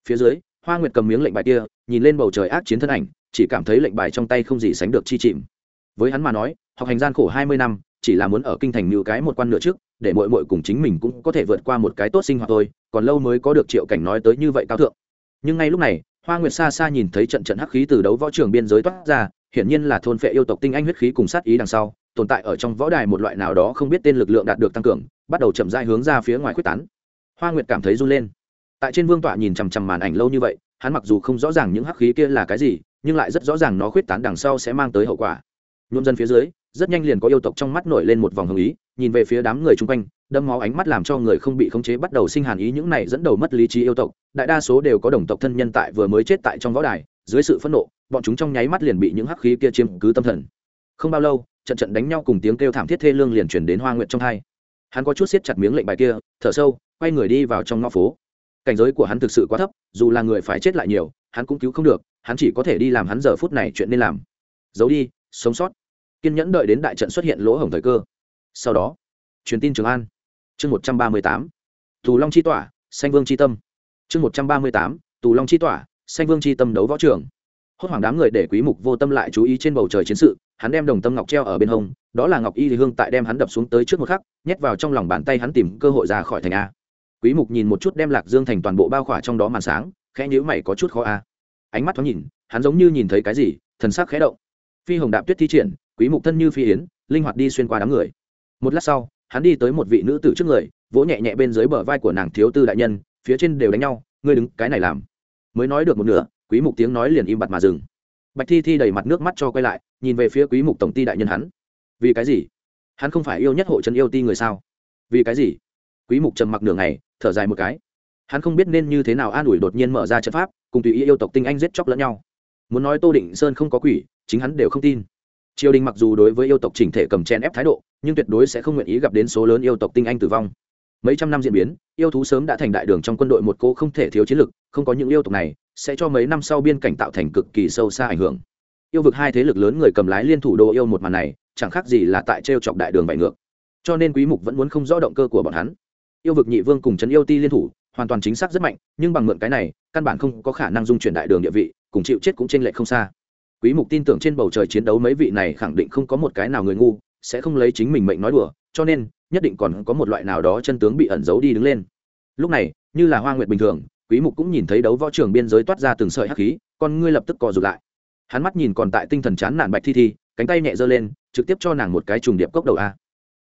Phía dưới, hoa nguyệt cầm miếng lệnh bài kia, nhìn lên bầu trời ác chiến thân ảnh, chỉ cảm thấy lệnh bài trong tay không gì sánh được chi chìm. Với hắn mà nói, học hành gian khổ hai mươi năm chỉ là muốn ở kinh thành như cái một quan nửa trước, để mội mội cùng chính mình cũng có thể vượt qua một cái tốt sinh hoạt thôi, còn lâu mới có được triệu cảnh nói tới như vậy cao thượng. Nhưng ngay lúc này, hoa nguyệt xa xa nhìn thấy trận trận hắc khí từ đấu võ trường biên giới toát ra, hiển nhiên là thôn phệ yêu tộc tinh anh huyết khí cùng sát ý đằng sau, tồn tại ở trong võ đài một loại nào đó không biết tên lực lượng đạt được tăng cường, bắt đầu chậm rãi hướng ra phía ngoài quyết tán. Hoa nguyệt cảm thấy run lên. Tại trên vương tọa nhìn chằm chằm màn ảnh lâu như vậy, hắn mặc dù không rõ ràng những hắc khí kia là cái gì, nhưng lại rất rõ ràng nó khuyết tán đằng sau sẽ mang tới hậu quả nhuộm dân phía dưới, rất nhanh liền có yêu tộc trong mắt nổi lên một vòng hồng ý, nhìn về phía đám người chung quanh, đâm máu ánh mắt làm cho người không bị khống chế bắt đầu sinh hàn ý những này dẫn đầu mất lý trí yêu tộc. Đại đa số đều có đồng tộc thân nhân tại vừa mới chết tại trong võ đài, dưới sự phẫn nộ, bọn chúng trong nháy mắt liền bị những hắc khí kia chiếm cứ tâm thần. Không bao lâu, trận trận đánh nhau cùng tiếng kêu thảm thiết thê lương liền chuyển đến hoa nguyện trong hai. Hắn có chút siết chặt miếng lệnh bài kia, thở sâu, quay người đi vào trong ngõ phố. Cảnh giới của hắn thực sự quá thấp, dù là người phải chết lại nhiều, hắn cũng cứu không được, hắn chỉ có thể đi làm hắn giờ phút này chuyện nên làm. Giấu đi, sống sót kiên nhẫn đợi đến đại trận xuất hiện lỗ hổng thời cơ. Sau đó, truyền tin trường an. Chương một trăm ba mươi tám, tù long chi tỏa xanh vương chi tâm. Chương một trăm ba mươi tám, tù long chi tỏa xanh vương chi tâm đấu võ trường. Hốt hoảng đám người để quý mục vô tâm lại chú ý trên bầu trời chiến sự, hắn đem đồng tâm ngọc treo ở bên hông, đó là ngọc y thì hương tại đem hắn đập xuống tới trước một khắc, nhét vào trong lòng bàn tay hắn tìm cơ hội ra khỏi thành a. Quý mục nhìn một chút đem lạc dương thành toàn bộ bao khỏa trong đó màn sáng, khẽ nhíu mày có chút khó a. Ánh mắt thoáng nhìn, hắn giống như nhìn thấy cái gì, thần sắc khẽ động. Phi hồng đạp tuyết thi triển quý mục thân như phi yến, linh hoạt đi xuyên qua đám người. Một lát sau, hắn đi tới một vị nữ tử trước người, vỗ nhẹ nhẹ bên dưới bờ vai của nàng thiếu tư đại nhân, phía trên đều đánh nhau, ngươi đứng, cái này làm. Mới nói được một nửa, quý mục tiếng nói liền im bặt mà dừng. Bạch thi thi đầy mặt nước mắt cho quay lại, nhìn về phía quý mục tổng ty đại nhân hắn. Vì cái gì? Hắn không phải yêu nhất hộ chân yêu ti người sao? Vì cái gì? Quý mục trầm mặc nửa ngày, thở dài một cái. Hắn không biết nên như thế nào an ủi đột nhiên mở ra trận pháp, cùng tùy ý yêu tộc tinh anh giết chóc lẫn nhau. Muốn nói tô định sơn không có quỷ, chính hắn đều không tin triều đình mặc dù đối với yêu tộc chỉnh thể cầm chen ép thái độ, nhưng tuyệt đối sẽ không nguyện ý gặp đến số lớn yêu tộc tinh anh tử vong. Mấy trăm năm diễn biến, yêu thú sớm đã thành đại đường trong quân đội một cô không thể thiếu chiến lực, không có những yêu tộc này, sẽ cho mấy năm sau biên cảnh tạo thành cực kỳ sâu xa ảnh hưởng. Yêu vực hai thế lực lớn người cầm lái liên thủ đô yêu một màn này, chẳng khác gì là tại t r e o chọc đại đường bại ngược. Cho nên quý mục vẫn muốn không rõ động cơ của bọn hắn. Yêu vực nhị vương cùng trấn yêu ti liên thủ, hoàn toàn chính xác rất mạnh, nhưng bằng mượn cái này, căn bản không có khả năng dung chuyển đại đường địa vị, cùng chịu chết cũng t r ê n lệch không xa quý mục tin tưởng trên bầu trời chiến đấu mấy vị này khẳng định không có một cái nào người ngu, sẽ không lấy chính mình mệnh nói đùa, cho nên, nhất định còn có một loại nào đó chân tướng bị ẩn giấu đi đứng lên. Lúc này, như là hoa nguyệt bình thường, quý mục cũng nhìn thấy đấu võ trường biên giới toát ra từng sợi hắc khí, con ngươi lập tức co rụt lại. Hắn mắt nhìn còn tại tinh thần chán nản bạch thi thi, cánh tay nhẹ giơ lên, trực tiếp cho nàng một cái trùng điệp cốc đầu a.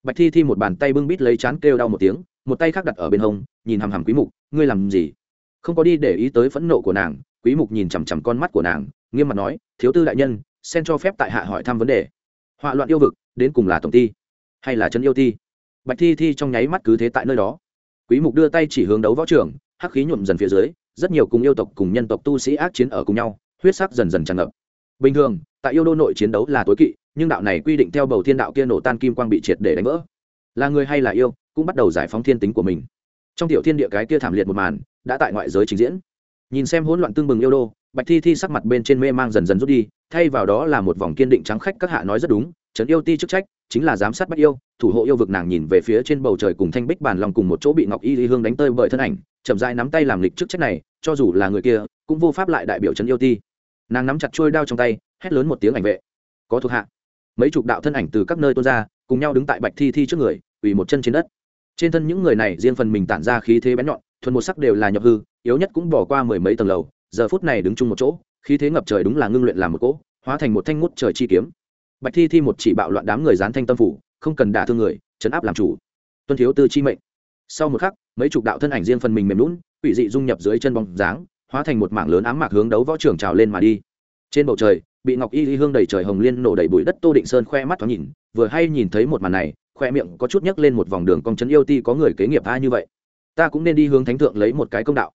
Bạch thi thi một bàn tay bưng bít lấy chán kêu đau một tiếng, một tay khác đặt ở bên hông, nhìn hằm hằm quý mục, ngươi làm gì? Không có đi để ý tới phẫn nộ của nàng quý mục nhìn chằm chằm con mắt của nàng, nghiêm mặt nói, thiếu tư đại nhân xin cho phép tại hạ hỏi thăm vấn đề. Họa loạn yêu vực, đến cùng là tổng ty hay là chân yêu ti? Bạch thi thi trong nháy mắt cứ thế tại nơi đó. Quý mục đưa tay chỉ hướng đấu võ trường, hắc khí nhuộm dần phía dưới, rất nhiều cùng yêu tộc cùng nhân tộc tu sĩ ác chiến ở cùng nhau, huyết sắc dần dần tràn ngập. Bình thường, tại yêu đô nội chiến đấu là tối kỵ, nhưng đạo này quy định theo bầu thiên đạo kia nổ tan kim quang bị triệt để đánh vỡ. Là người hay là yêu, cũng bắt đầu giải phóng thiên tính của mình. Trong tiểu thiên địa cái kia thảm liệt một màn, đã tại ngoại giới trình diễn nhìn xem hỗn loạn tương bừng yêu đô, bạch thi thi sắc mặt bên trên mê mang dần dần rút đi, thay vào đó là một vòng kiên định trắng khách các hạ nói rất đúng, trấn yêu ti chức trách chính là giám sát bách yêu, thủ hộ yêu vực nàng nhìn về phía trên bầu trời cùng thanh bích bàn lòng cùng một chỗ bị ngọc y lý hương đánh tơi bởi thân ảnh, chậm dai nắm tay làm lịch chức trách này, cho dù là người kia cũng vô pháp lại đại biểu trấn yêu ti. Nàng nắm chặt trôi đao trong tay, hét lớn một tiếng ảnh vệ. Có thuộc hạ. Mấy chục đạo thân ảnh từ các nơi tuôn ra, cùng nhau đứng tại bạch thi thi trước người ủy một chân trên đất. Trên thân những người này riêng phần mình tản ra khí thế bén nhọn thuần một sắc đều là nhập hư, yếu nhất cũng bỏ qua mười mấy tầng lầu, giờ phút này đứng chung một chỗ, khí thế ngập trời đúng là ngưng luyện làm một cỗ, hóa thành một thanh ngút trời chi kiếm. Bạch thi thi một chỉ bạo loạn đám người dán thanh tâm phủ, không cần đả thương người chấn áp làm chủ. Tuân thiếu tư chi mệnh. Sau một khắc, mấy chục đạo thân ảnh riêng phần mình mềm lún quỷ dị dung nhập dưới chân bóng dáng, hóa thành một mảng lớn ám mạc hướng đấu võ trường trào lên mà đi. Trên bầu trời, bị ngọc y Y hương đầy trời hồng liên nổ đầy bụi đất tô định sơn khoe mắt thoáng nhìn, vừa hay nhìn thấy một màn này, khoe miệng có chút nhấc lên một vòng đường cong trấn yêu ti có người kế nghiệp a như vậy ta cũng nên đi hướng thánh thượng lấy một cái công đạo.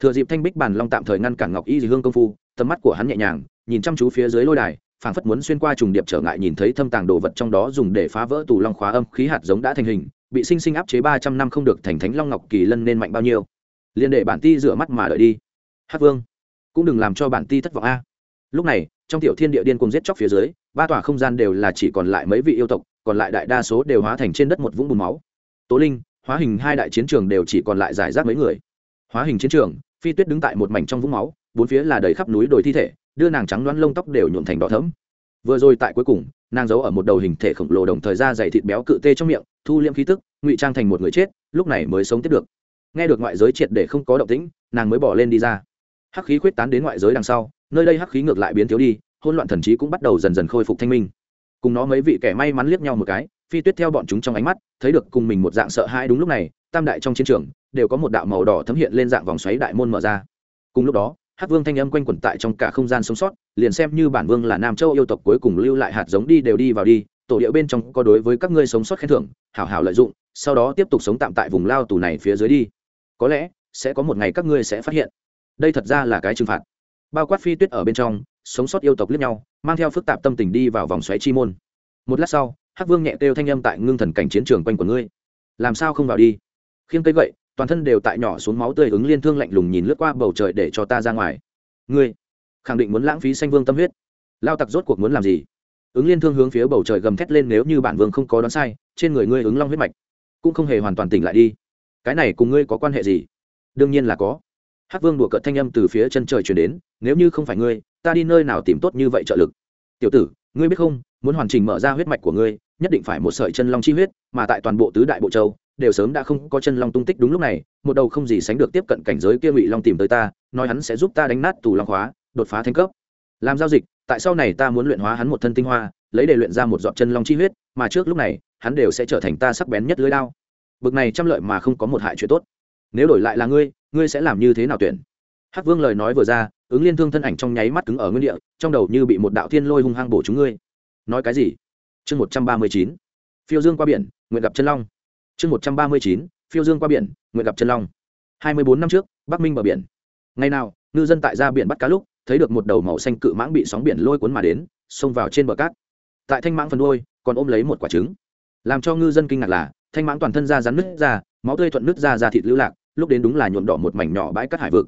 Thừa dịp thanh bích bàn long tạm thời ngăn cản ngọc y hương công phu, tầm mắt của hắn nhẹ nhàng, nhìn chăm chú phía dưới lôi đài, phảng phất muốn xuyên qua trùng điệp trở ngại nhìn thấy thâm tàng đồ vật trong đó dùng để phá vỡ tù long khóa âm khí hạt giống đã thành hình, bị sinh sinh áp chế ba trăm năm không được thành thánh long ngọc kỳ lân nên mạnh bao nhiêu. Liên để bản ti rửa mắt mà đợi đi. Hát vương, cũng đừng làm cho bản ti thất vọng a. Lúc này, trong tiểu thiên địa điên cùng giết chóc phía dưới, ba tòa không gian đều là chỉ còn lại mấy vị yêu tộc, còn lại đại đa số đều hóa thành trên đất một vũng bùn máu. Tố linh hóa hình hai đại chiến trường đều chỉ còn lại giải rác mấy người. Hóa hình chiến trường, phi tuyết đứng tại một mảnh trong vũng máu, bốn phía là đầy khắp núi đồi thi thể, đưa nàng trắng đoán lông tóc đều nhuộm thành đỏ thấm vừa rồi tại cuối cùng, nàng giấu ở một đầu hình thể khổng lồ đồng thời ra dày thịt béo cự tê trong miệng, thu liễm khí tức, ngụy trang thành một người chết, lúc này mới sống tiếp được. Nghe được ngoại giới triệt để không có động tĩnh, nàng mới bỏ lên đi ra. Hắc khí khuyết tán đến ngoại giới đằng sau, nơi đây hắc khí ngược lại biến thiếu đi hôn loạn thần trí cũng bắt đầu dần dần khôi phục thanh minh. Cùng nó mấy vị kẻ may mắn liếc nhau một cái phi tuyết theo bọn chúng trong ánh mắt, thấy được cùng mình một dạng sợ hãi đúng lúc này, tam đại trong chiến trường, đều có một đạo màu đỏ thấm hiện lên dạng vòng xoáy đại môn mở ra. Cùng lúc đó, hắc vương thanh âm quanh quẩn tại trong cả không gian sống sót, liền xem như bản vương là nam châu yêu tộc cuối cùng lưu lại hạt giống đi đều đi vào đi, tổ điệu bên trong có đối với các ngươi sống sót khen thưởng, hảo hảo lợi dụng, sau đó tiếp tục sống tạm tại vùng lao tù này phía dưới đi. Có lẽ, sẽ có một ngày các ngươi sẽ phát hiện. Đây thật ra là cái trừng phạt. Bao quát phi tuyết ở bên trong, sống sót yêu tộc lướt nhau, mang theo phức tạp tâm tình đi vào vòng xoáy chi môn. Một lát sau hắc vương nhẹ kêu thanh âm tại ngưng thần cảnh chiến trường quanh của ngươi. Làm sao không vào đi? Khiêng cây gậy, toàn thân đều tại nhỏ xuống máu tươi ứng liên thương lạnh lùng nhìn lướt qua bầu trời để cho ta ra ngoài. Ngươi, khẳng định muốn lãng phí sanh vương tâm huyết. Lao tặc rốt cuộc muốn làm gì? Ứng liên thương hướng phía bầu trời gầm thét lên nếu như bản vương không có đoán sai, trên người ngươi ứng long huyết mạch cũng không hề hoàn toàn tỉnh lại đi. Cái này cùng ngươi có quan hệ gì? Đương nhiên là có. Hắc vương đùa cợt thanh âm từ phía chân trời chuyển đến, nếu như không phải ngươi, ta đi nơi nào tìm tốt như vậy trợ lực? Tiểu tử, ngươi biết không, muốn hoàn chỉnh mở ra huyết mạch của ngươi nhất định phải một sợi chân long chi huyết, mà tại toàn bộ tứ đại bộ châu, đều sớm đã không có chân long tung tích đúng lúc này, một đầu không gì sánh được tiếp cận cảnh giới kia ngụy long tìm tới ta, nói hắn sẽ giúp ta đánh nát tù long khóa đột phá thành cấp. Làm giao dịch, tại sau này ta muốn luyện hóa hắn một thân tinh hoa, lấy để luyện ra một giọt chân long chi huyết, mà trước lúc này, hắn đều sẽ trở thành ta sắc bén nhất lưới đao. Bực này trăm lợi mà không có một hại chuyện tốt. Nếu đổi lại là ngươi ngươi sẽ làm như thế nào tuyển? Hắc vương lời nói vừa ra, ứng liên thương thân ảnh trong nháy mắt cứng ở nguyên địa, trong đầu như bị một đạo thiên lôi hung hăng bổ chúng ngươi. Nói cái gì? Chương một trăm ba mươi chín, phiêu dương qua biển, nguyện gặp chân long. Chương một trăm ba mươi chín, phiêu dương qua biển, nguyện gặp chân long. Hai mươi bốn năm trước, bắc minh bờ biển. Ngày nào, ngư dân tại ra biển bắt cá lúc, thấy được một đầu màu xanh cự mãng bị sóng biển lôi cuốn mà đến, xông vào trên bờ cát. Tại thanh mãng phần đôi còn ôm lấy một quả trứng. Làm cho ngư dân kinh ngạc là, thanh mãng toàn thân da rắn nứt ra, máu tươi thuận nứt ra ra thịt lưu lạc, lúc đến đúng là nhuộm đỏ một mảnh nhỏ bãi cát hải vực.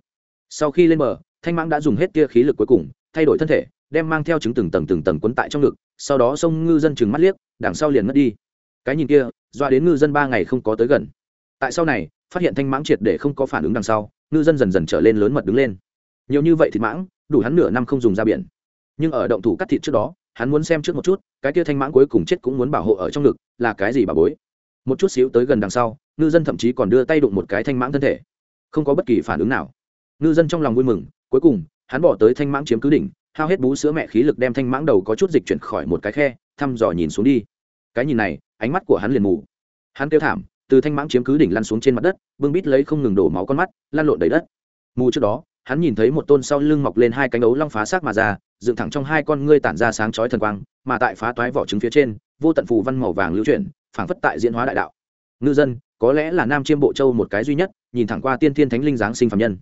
Sau khi lên bờ, thanh mãng đã dùng hết tia khí lực cuối cùng, thay đổi thân thể đem mang theo trứng từng tầng từng tầng quấn tại trong ngực, sau đó xông ngư dân chừng mắt liếc, đằng sau liền mất đi. Cái nhìn kia, doa đến ngư dân ba ngày không có tới gần. Tại sau này, phát hiện thanh mãng triệt để không có phản ứng đằng sau, ngư dân dần dần trở lên lớn mật đứng lên. Nhiều như vậy thì mãng, đủ hắn nửa năm không dùng ra biển. Nhưng ở động thủ cắt thịt trước đó, hắn muốn xem trước một chút, cái kia thanh mãng cuối cùng chết cũng muốn bảo hộ ở trong ngực, là cái gì bà bối? Một chút xíu tới gần đằng sau, ngư dân thậm chí còn đưa tay đụng một cái thanh mãng thân thể. Không có bất kỳ phản ứng nào. Ngư dân trong lòng vui mừng, cuối cùng, hắn bỏ tới thanh mãng chiếm cứ đỉnh hao hết bú sữa mẹ khí lực đem thanh mãng đầu có chút dịch chuyển khỏi một cái khe, thăm dò nhìn xuống đi. Cái nhìn này, ánh mắt của hắn liền mù. Hắn kêu thảm, từ thanh mãng chiếm cứ đỉnh lăn xuống trên mặt đất, bưng bít lấy không ngừng đổ máu con mắt lan lộn đầy đất. Mù trước đó, hắn nhìn thấy một tôn sau lưng mọc lên hai cánh ấu long phá xác mà ra, dựng thẳng trong hai con ngươi tản ra sáng chói thần quang, mà tại phá toái vỏ trứng phía trên, vô tận phù văn màu vàng lưu chuyển, phảng phất tại diễn hóa đại đạo. Ngư dân, có lẽ là nam chiêm bộ châu một cái duy nhất, nhìn thẳng qua tiên thiên thánh linh giáng sinh phạm nhân.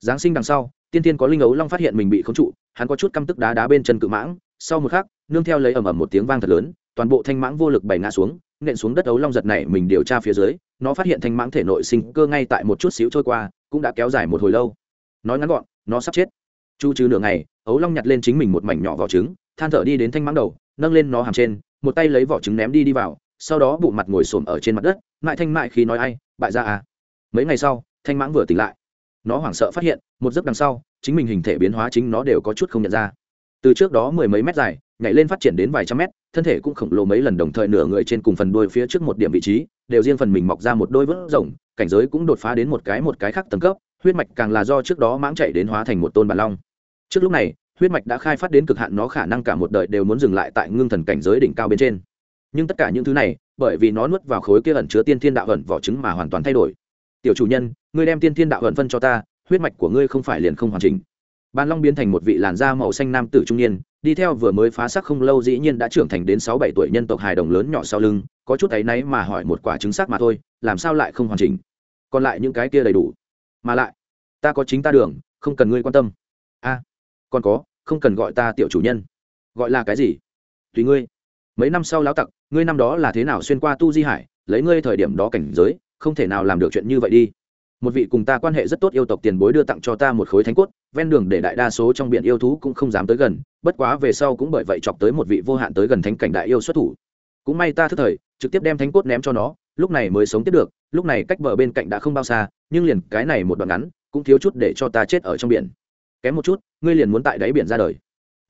Giáng sinh đằng sau tiên thiên có linh ấu long phát hiện mình bị khống trụ, hắn có chút căm tức đá đá bên chân cự mãng, sau một khắc, nương theo lấy ầm ầm một tiếng vang thật lớn, toàn bộ thanh mãng vô lực bày ngã xuống, nện xuống đất ấu long giật này mình điều tra phía dưới, nó phát hiện thanh mãng thể nội sinh cơ ngay tại một chút xíu trôi qua, cũng đã kéo dài một hồi lâu. Nói ngắn gọn, nó sắp chết. Chu trừ nửa ngày, ấu long nhặt lên chính mình một mảnh nhỏ vỏ trứng, than thở đi đến thanh mãng đầu, nâng lên nó hàm trên, một tay lấy vỏ trứng ném đi đi vào, sau đó bụng mặt ngồi xổm ở trên mặt đất mại thanh mại khi nói ai, bại ra à. Mấy ngày sau, thanh mãng vừa tỉnh lại nó hoảng sợ phát hiện, một giấc đằng sau, chính mình hình thể biến hóa chính nó đều có chút không nhận ra. Từ trước đó mười mấy mét dài, nhảy lên phát triển đến vài trăm mét, thân thể cũng khổng lồ mấy lần đồng thời nửa người trên cùng phần đuôi phía trước một điểm vị trí, đều riêng phần mình mọc ra một đôi vớt rồng, cảnh giới cũng đột phá đến một cái một cái khác tầng cấp, huyết mạch càng là do trước đó mãng chạy đến hóa thành một tôn bản long. Trước lúc này, huyết mạch đã khai phát đến cực hạn nó khả năng cả một đời đều muốn dừng lại tại ngưng thần cảnh giới đỉnh cao bên trên. Nhưng tất cả những thứ này, bởi vì nó nuốt vào khối kia ẩn chứa tiên thiên đạo ẩn vỏ trứng mà hoàn toàn thay đổi tiểu chủ nhân, ngươi đem tiên thiên đạo ẩn phân cho ta, huyết mạch của ngươi không phải liền không hoàn chỉnh. Ban long biến thành một vị làn da màu xanh nam tử trung niên, đi theo vừa mới phá sắc không lâu dĩ nhiên đã trưởng thành đến sáu bảy tuổi nhân tộc hài đồng lớn nhỏ sau lưng, có chút ấy náy mà hỏi một quả trứng xác mà thôi, làm sao lại không hoàn chỉnh? Còn lại những cái kia đầy đủ. Mà lại, ta có chính ta đường, không cần ngươi quan tâm. A, còn có, không cần gọi ta tiểu chủ nhân. Gọi là cái gì? Tùy ngươi. Mấy năm sau lão tặc, ngươi năm đó là thế nào xuyên qua tu di hải, lấy ngươi thời điểm đó cảnh giới không thể nào làm được chuyện như vậy đi. Một vị cùng ta quan hệ rất tốt yêu tộc tiền bối đưa tặng cho ta một khối thánh cốt, ven đường để đại đa số trong biển yêu thú cũng không dám tới gần, bất quá về sau cũng bởi vậy chọc tới một vị vô hạn tới gần thánh cảnh đại yêu xuất thủ. Cũng may ta thức thời, trực tiếp đem thánh cốt ném cho nó, lúc này mới sống tiếp được, lúc này cách bờ bên cạnh đã không bao xa, nhưng liền cái này một đoạn ngắn, cũng thiếu chút để cho ta chết ở trong biển. Kém một chút, ngươi liền muốn tại đáy biển ra đời.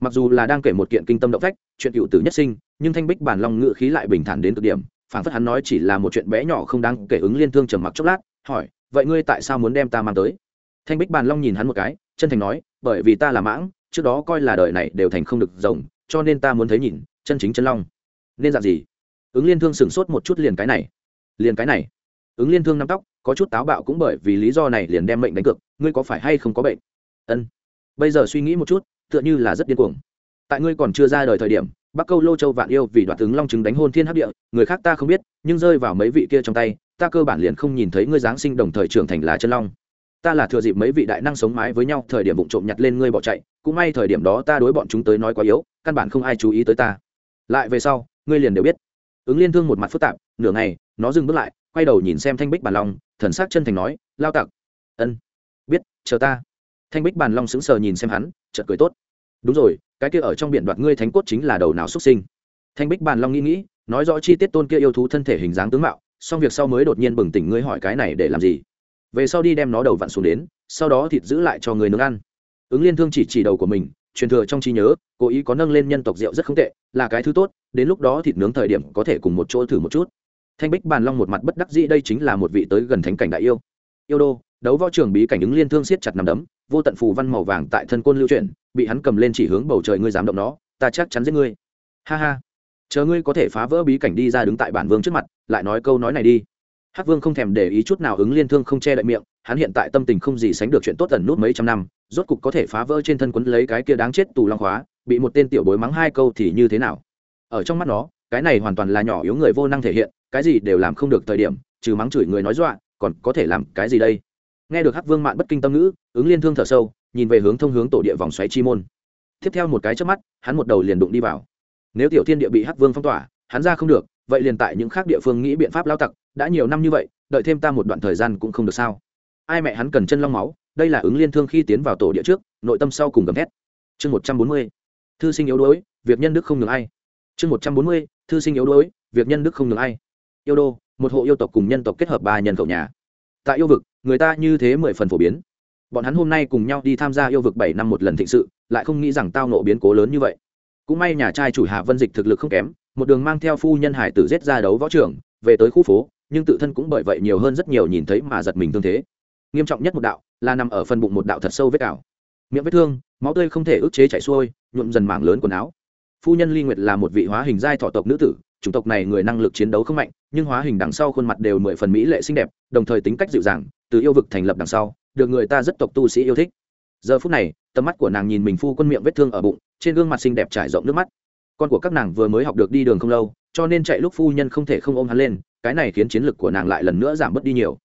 Mặc dù là đang kể một kiện kinh tâm động phách, chuyện cựu tử nhất sinh, nhưng thanh bích bản long ngự khí lại bình thản đến cực điểm phản phất hắn nói chỉ là một chuyện bé nhỏ không đáng kể ứng liên thương trầm mặc chốc lát, hỏi, vậy ngươi tại sao muốn đem ta mang tới? Thanh bích bàn long nhìn hắn một cái, chân thành nói, bởi vì ta là mãng, trước đó coi là đời này đều thành không được rồng, cho nên ta muốn thấy nhìn, chân chính chân long. Nên dạng gì? Ứng liên thương sửng sốt một chút liền cái này. Liền cái này. Ứng liên thương nắm tóc, có chút táo bạo cũng bởi vì lý do này liền đem mệnh đánh cược, ngươi có phải hay không có bệnh? Ân. Bây giờ suy nghĩ một chút, tựa như là rất điên cuồng tại ngươi còn chưa ra đời thời điểm, bắc câu lô châu vạn yêu vì đoạt tướng long chứng đánh hôn thiên hấp địa, người khác ta không biết, nhưng rơi vào mấy vị kia trong tay, ta cơ bản liền không nhìn thấy ngươi giáng sinh đồng thời trưởng thành là chân long. Ta là thừa dịp mấy vị đại năng sống mái với nhau, thời điểm vụ trộm nhặt lên ngươi bỏ chạy, cũng may thời điểm đó ta đối bọn chúng tới nói quá yếu, căn bản không ai chú ý tới ta. Lại về sau, ngươi liền đều biết. Ứng liên thương một mặt phức tạp, nửa ngày, nó dừng bước lại, quay đầu nhìn xem thanh bích bàn long, thần sắc chân thành nói, lao tặc. Ân, biết, chờ ta. Thanh bích bàn long sững sờ nhìn xem hắn, chợt cười tốt đúng rồi, cái kia ở trong biển đoạt ngươi thánh cốt chính là đầu nào xuất sinh. Thanh bích bàn long nghĩ nghĩ, nói rõ chi tiết tôn kia yêu thú thân thể hình dáng tướng mạo, xong việc sau mới đột nhiên bừng tỉnh ngươi hỏi cái này để làm gì. Về sau đi đem nó đầu vặn xuống đến, sau đó thịt giữ lại cho người nướng ăn. Ứng liên thương chỉ chỉ đầu của mình, truyền thừa trong trí nhớ, cố ý có nâng lên nhân tộc rượu rất không tệ, là cái thứ tốt, đến lúc đó thịt nướng thời điểm có thể cùng một chỗ thử một chút. Thanh bích bàn long một mặt bất đắc dĩ, đây chính là một vị tới gần thánh cảnh đại yêu. Yêu đô, đấu võ trường bí cảnh ứng liên thương siết chặt nằm đấm vô tận phù văn màu vàng tại thân côn lưu chuyển, bị hắn cầm lên chỉ hướng bầu trời ngươi dám động nó, ta chắc chắn giết ngươi. Ha ha. Chờ ngươi có thể phá vỡ bí cảnh đi ra đứng tại bản vương trước mặt, lại nói câu nói này đi. Hắc vương không thèm để ý chút nào ứng liên thương không che đậy miệng, hắn hiện tại tâm tình không gì sánh được chuyện tốt tần nút mấy trăm năm, rốt cục có thể phá vỡ trên thân quấn lấy cái kia đáng chết tù long khóa bị một tên tiểu bối mắng hai câu thì như thế nào? Ở trong mắt nó, cái này hoàn toàn là nhỏ yếu người vô năng thể hiện, cái gì đều làm không được thời điểm, trừ mắng chửi người nói dọa, còn có thể làm cái gì đây? Nghe được hắc vương mạn bất kinh tâm ngữ, ứng liên thương thở sâu, nhìn về hướng thông hướng tổ địa vòng xoáy chi môn. Tiếp theo một cái trước mắt, hắn một đầu liền đụng đi vào. Nếu tiểu thiên địa bị hắc vương phong tỏa, hắn ra không được, vậy liền tại những khác địa phương nghĩ biện pháp lao tặc, đã nhiều năm như vậy, đợi thêm ta một đoạn thời gian cũng không được sao. Ai mẹ hắn cần chân long máu, đây là ứng liên thương khi tiến vào tổ địa trước, nội tâm sau cùng gầm thét. Chương một trăm bốn mươi, thư sinh yếu đuối, việc nhân đức không ngừng ai. Chương một trăm bốn mươi, thư sinh yếu đuối, việc nhân đức không ngừng ai. Yêu đô, một hộ yêu tộc cùng nhân tộc kết hợp ba nhân khẩu nhà tại yêu vực, người ta như thế mười phần phổ biến. Bọn hắn hôm nay cùng nhau đi tham gia yêu vực bảy năm một lần thịnh sự, lại không nghĩ rằng tao nộ biến cố lớn như vậy. Cũng may nhà trai chủ hạ vân dịch thực lực không kém, một đường mang theo phu nhân hải tử giết ra đấu võ trưởng, về tới khu phố, nhưng tự thân cũng bởi vậy nhiều hơn rất nhiều nhìn thấy mà giật mình tương thế. Nghiêm trọng nhất một đạo, là nằm ở phần bụng một đạo thật sâu vết ảo. Miệng vết thương, máu tươi không thể ức chế chảy xuôi, nhuộm dần mảng lớn quần áo. Phu nhân ly nguyệt là một vị hóa hình giai thọ tộc nữ tử chủng tộc này người năng lực chiến đấu không mạnh, nhưng hóa hình đằng sau khuôn mặt đều mười phần mỹ lệ xinh đẹp, đồng thời tính cách dịu dàng, từ yêu vực thành lập đằng sau, được người ta rất tộc tu sĩ yêu thích. Giờ phút này, tầm mắt của nàng nhìn mình phu quân miệng vết thương ở bụng, trên gương mặt xinh đẹp trải rộng nước mắt. Con của các nàng vừa mới học được đi đường không lâu, cho nên chạy lúc phu nhân không thể không ôm hắn lên, cái này khiến chiến lực của nàng lại lần nữa giảm bớt đi nhiều.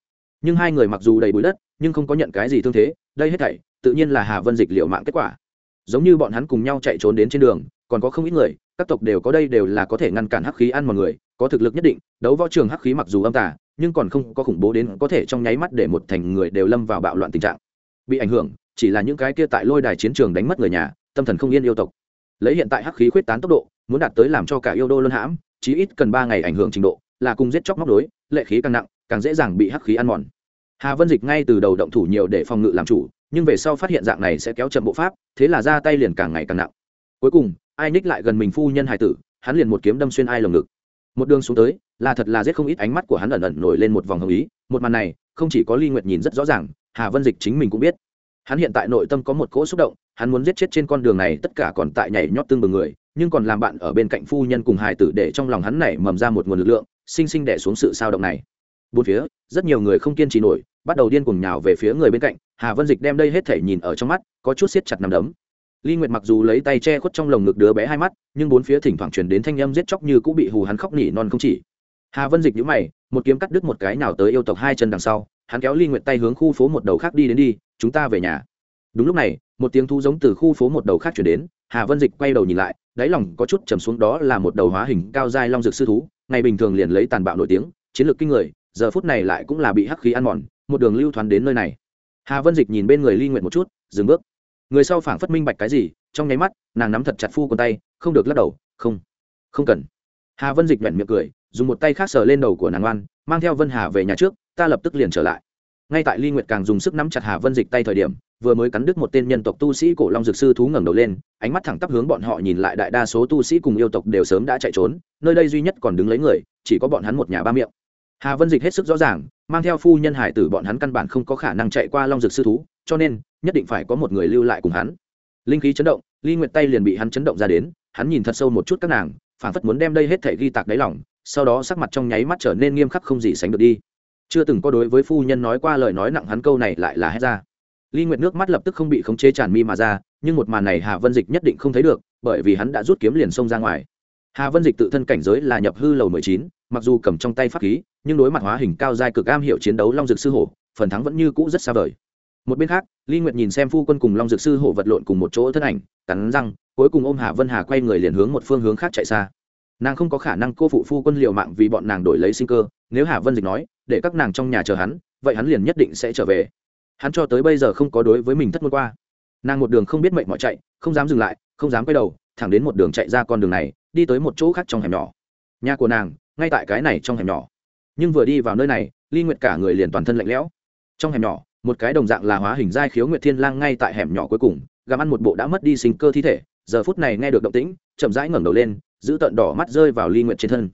Nhưng hai người mặc dù đầy bụi đất, nhưng không có nhận cái gì thương thế, đây hết thảy, tự nhiên là hà vân dịch liệu mạng kết quả. Giống như bọn hắn cùng nhau chạy trốn đến trên đường, còn có không ít người các tộc đều có đây đều là có thể ngăn cản hắc khí ăn mọi người, có thực lực nhất định, đấu võ trường hắc khí mặc dù âm tả nhưng còn không có khủng bố đến có thể trong nháy mắt để một thành người đều lâm vào bạo loạn tình trạng. Bị ảnh hưởng, chỉ là những cái kia tại lôi đài chiến trường đánh mất người nhà, tâm thần không yên yêu tộc. Lấy hiện tại hắc khí khuyết tán tốc độ, muốn đạt tới làm cho cả yêu đô luân hãm, chí ít cần ba ngày ảnh hưởng trình độ, là cùng giết chóc móc đối, lệ khí càng nặng, càng dễ dàng bị hắc khí ăn mòn. Hà vân dịch ngay từ đầu động thủ nhiều để phòng ngự làm chủ, nhưng về sau phát hiện dạng này sẽ kéo chậm bộ pháp, thế là ra tay liền càng ngày càng nặng. Cuối cùng ai ních lại gần mình phu nhân hải tử, hắn liền một kiếm đâm xuyên ai lồng ngực. Một đường xuống tới, là thật là giết không ít ánh mắt của hắn ẩn ẩn nổi lên một vòng hồng ý, một màn này, không chỉ có ly nguyệt nhìn rất rõ ràng, hà vân dịch chính mình cũng biết. Hắn hiện tại nội tâm có một cỗ xúc động, hắn muốn giết chết trên con đường này tất cả còn tại nhảy nhót tương bừng người, nhưng còn làm bạn ở bên cạnh phu nhân cùng hài tử để trong lòng hắn này mầm ra một nguồn lực lượng, sinh sinh đẻ xuống sự sao động này. Bốn phía, rất nhiều người không kiên trì nổi, bắt đầu điên cuồng nhào về phía người bên cạnh, hà vân dịch đem đây hết thể nhìn ở trong mắt, có chút siết chặt nằm đấm ly nguyệt mặc dù lấy tay che khuất trong lồng ngực đứa bé hai mắt, nhưng bốn phía thỉnh thoảng truyền đến thanh âm giết chóc như cũng bị hù hắn khóc nỉ non không chỉ. Hà vân dịch nhíu mày, một kiếm cắt đứt một cái nào tới yêu tộc hai chân đằng sau, hắn kéo ly nguyệt tay hướng khu phố một đầu khác đi đến đi, chúng ta về nhà. Đúng lúc này, một tiếng thu giống từ khu phố một đầu khác chuyển đến, hà vân dịch quay đầu nhìn lại, đáy lòng có chút trầm xuống đó là một đầu hóa hình cao dai long dược sư thú, ngày bình thường liền lấy tàn bạo nổi tiếng, chiến lược kinh người, giờ phút này lại cũng là bị hắc khí ăn mòn, một đường lưu thoáng đến nơi này. Hà vân dịch nhìn bên người ly Nguyệt một chút, dừng bước người sau phảng phất minh bạch cái gì, trong nháy mắt, nàng nắm thật chặt phu quần tay, không được lắc đầu, không không cần. Hà vân dịch nhoẹn miệng cười, dùng một tay khác sờ lên đầu của nàng oan, mang theo vân hà về nhà trước, ta lập tức liền trở lại. Ngay tại ly nguyệt càng dùng sức nắm chặt hà vân dịch tay thời điểm, vừa mới cắn đứt một tên nhân tộc tu sĩ cổ long dược sư thú ngẩng đầu lên, ánh mắt thẳng tắp hướng bọn họ nhìn lại đại đa số tu sĩ cùng yêu tộc đều sớm đã chạy trốn, nơi đây duy nhất còn đứng lấy người, chỉ có bọn hắn một nhà ba miệng. Hà vân dịch hết sức rõ ràng, mang theo phu nhân hải tử bọn hắn căn bản không có khả năng chạy qua long dược sư thú cho nên nhất định phải có một người lưu lại cùng hắn. Linh khí chấn động, ly nguyệt tay liền bị hắn chấn động ra đến, hắn nhìn thật sâu một chút các nàng phản phất muốn đem đây hết thể ghi tạc đáy lòng, sau đó sắc mặt trong nháy mắt trở nên nghiêm khắc không gì sánh được đi. Chưa từng có đối với phu nhân nói qua lời nói nặng hắn câu này lại là hết ra. Ly nguyệt nước mắt lập tức không bị khống chế tràn mi mà ra, nhưng một màn này hà vân dịch nhất định không thấy được, bởi vì hắn đã rút kiếm liền xông ra ngoài. Hà vân dịch tự thân cảnh giới là nhập hư lầu mười chín, mặc dù cầm trong tay pháp khí, nhưng đối mặt hóa hình cao giai cực am hiểu chiến đấu long Dực sư hổ, phần thắng vẫn như cũ rất xa vời một bên khác ly nguyệt nhìn xem phu quân cùng long dược sư hổ vật lộn cùng một chỗ thân ảnh, cắn răng, cuối cùng ôm hà vân hà quay người liền hướng một phương hướng khác chạy xa. Nàng không có khả năng cô phụ phu quân liều mạng vì bọn nàng đổi lấy sinh cơ, nếu hà vân dịch nói, để các nàng trong nhà chờ hắn, vậy hắn liền nhất định sẽ trở về. Hắn cho tới bây giờ không có đối với mình thất ngôn qua. Nàng một đường không biết mệnh mọi chạy, không dám dừng lại, không dám quay đầu, thẳng đến một đường chạy ra con đường này, đi tới một chỗ khác trong hẻm nhỏ. Nhà của nàng, ngay tại cái này trong hẻm nhỏ. Nhưng vừa đi vào nơi này ly nguyệt cả người liền toàn thân lạnh lẽo. Trong hẻm nhỏ một cái đồng dạng là hóa hình giai khiếu nguyệt thiên lang ngay tại hẻm nhỏ cuối cùng, gặm ăn một bộ đã mất đi sinh cơ thi thể, giờ phút này nghe được động tĩnh, chậm rãi ngẩng đầu lên, giữ tận đỏ mắt rơi vào ly nguyệt trên thân.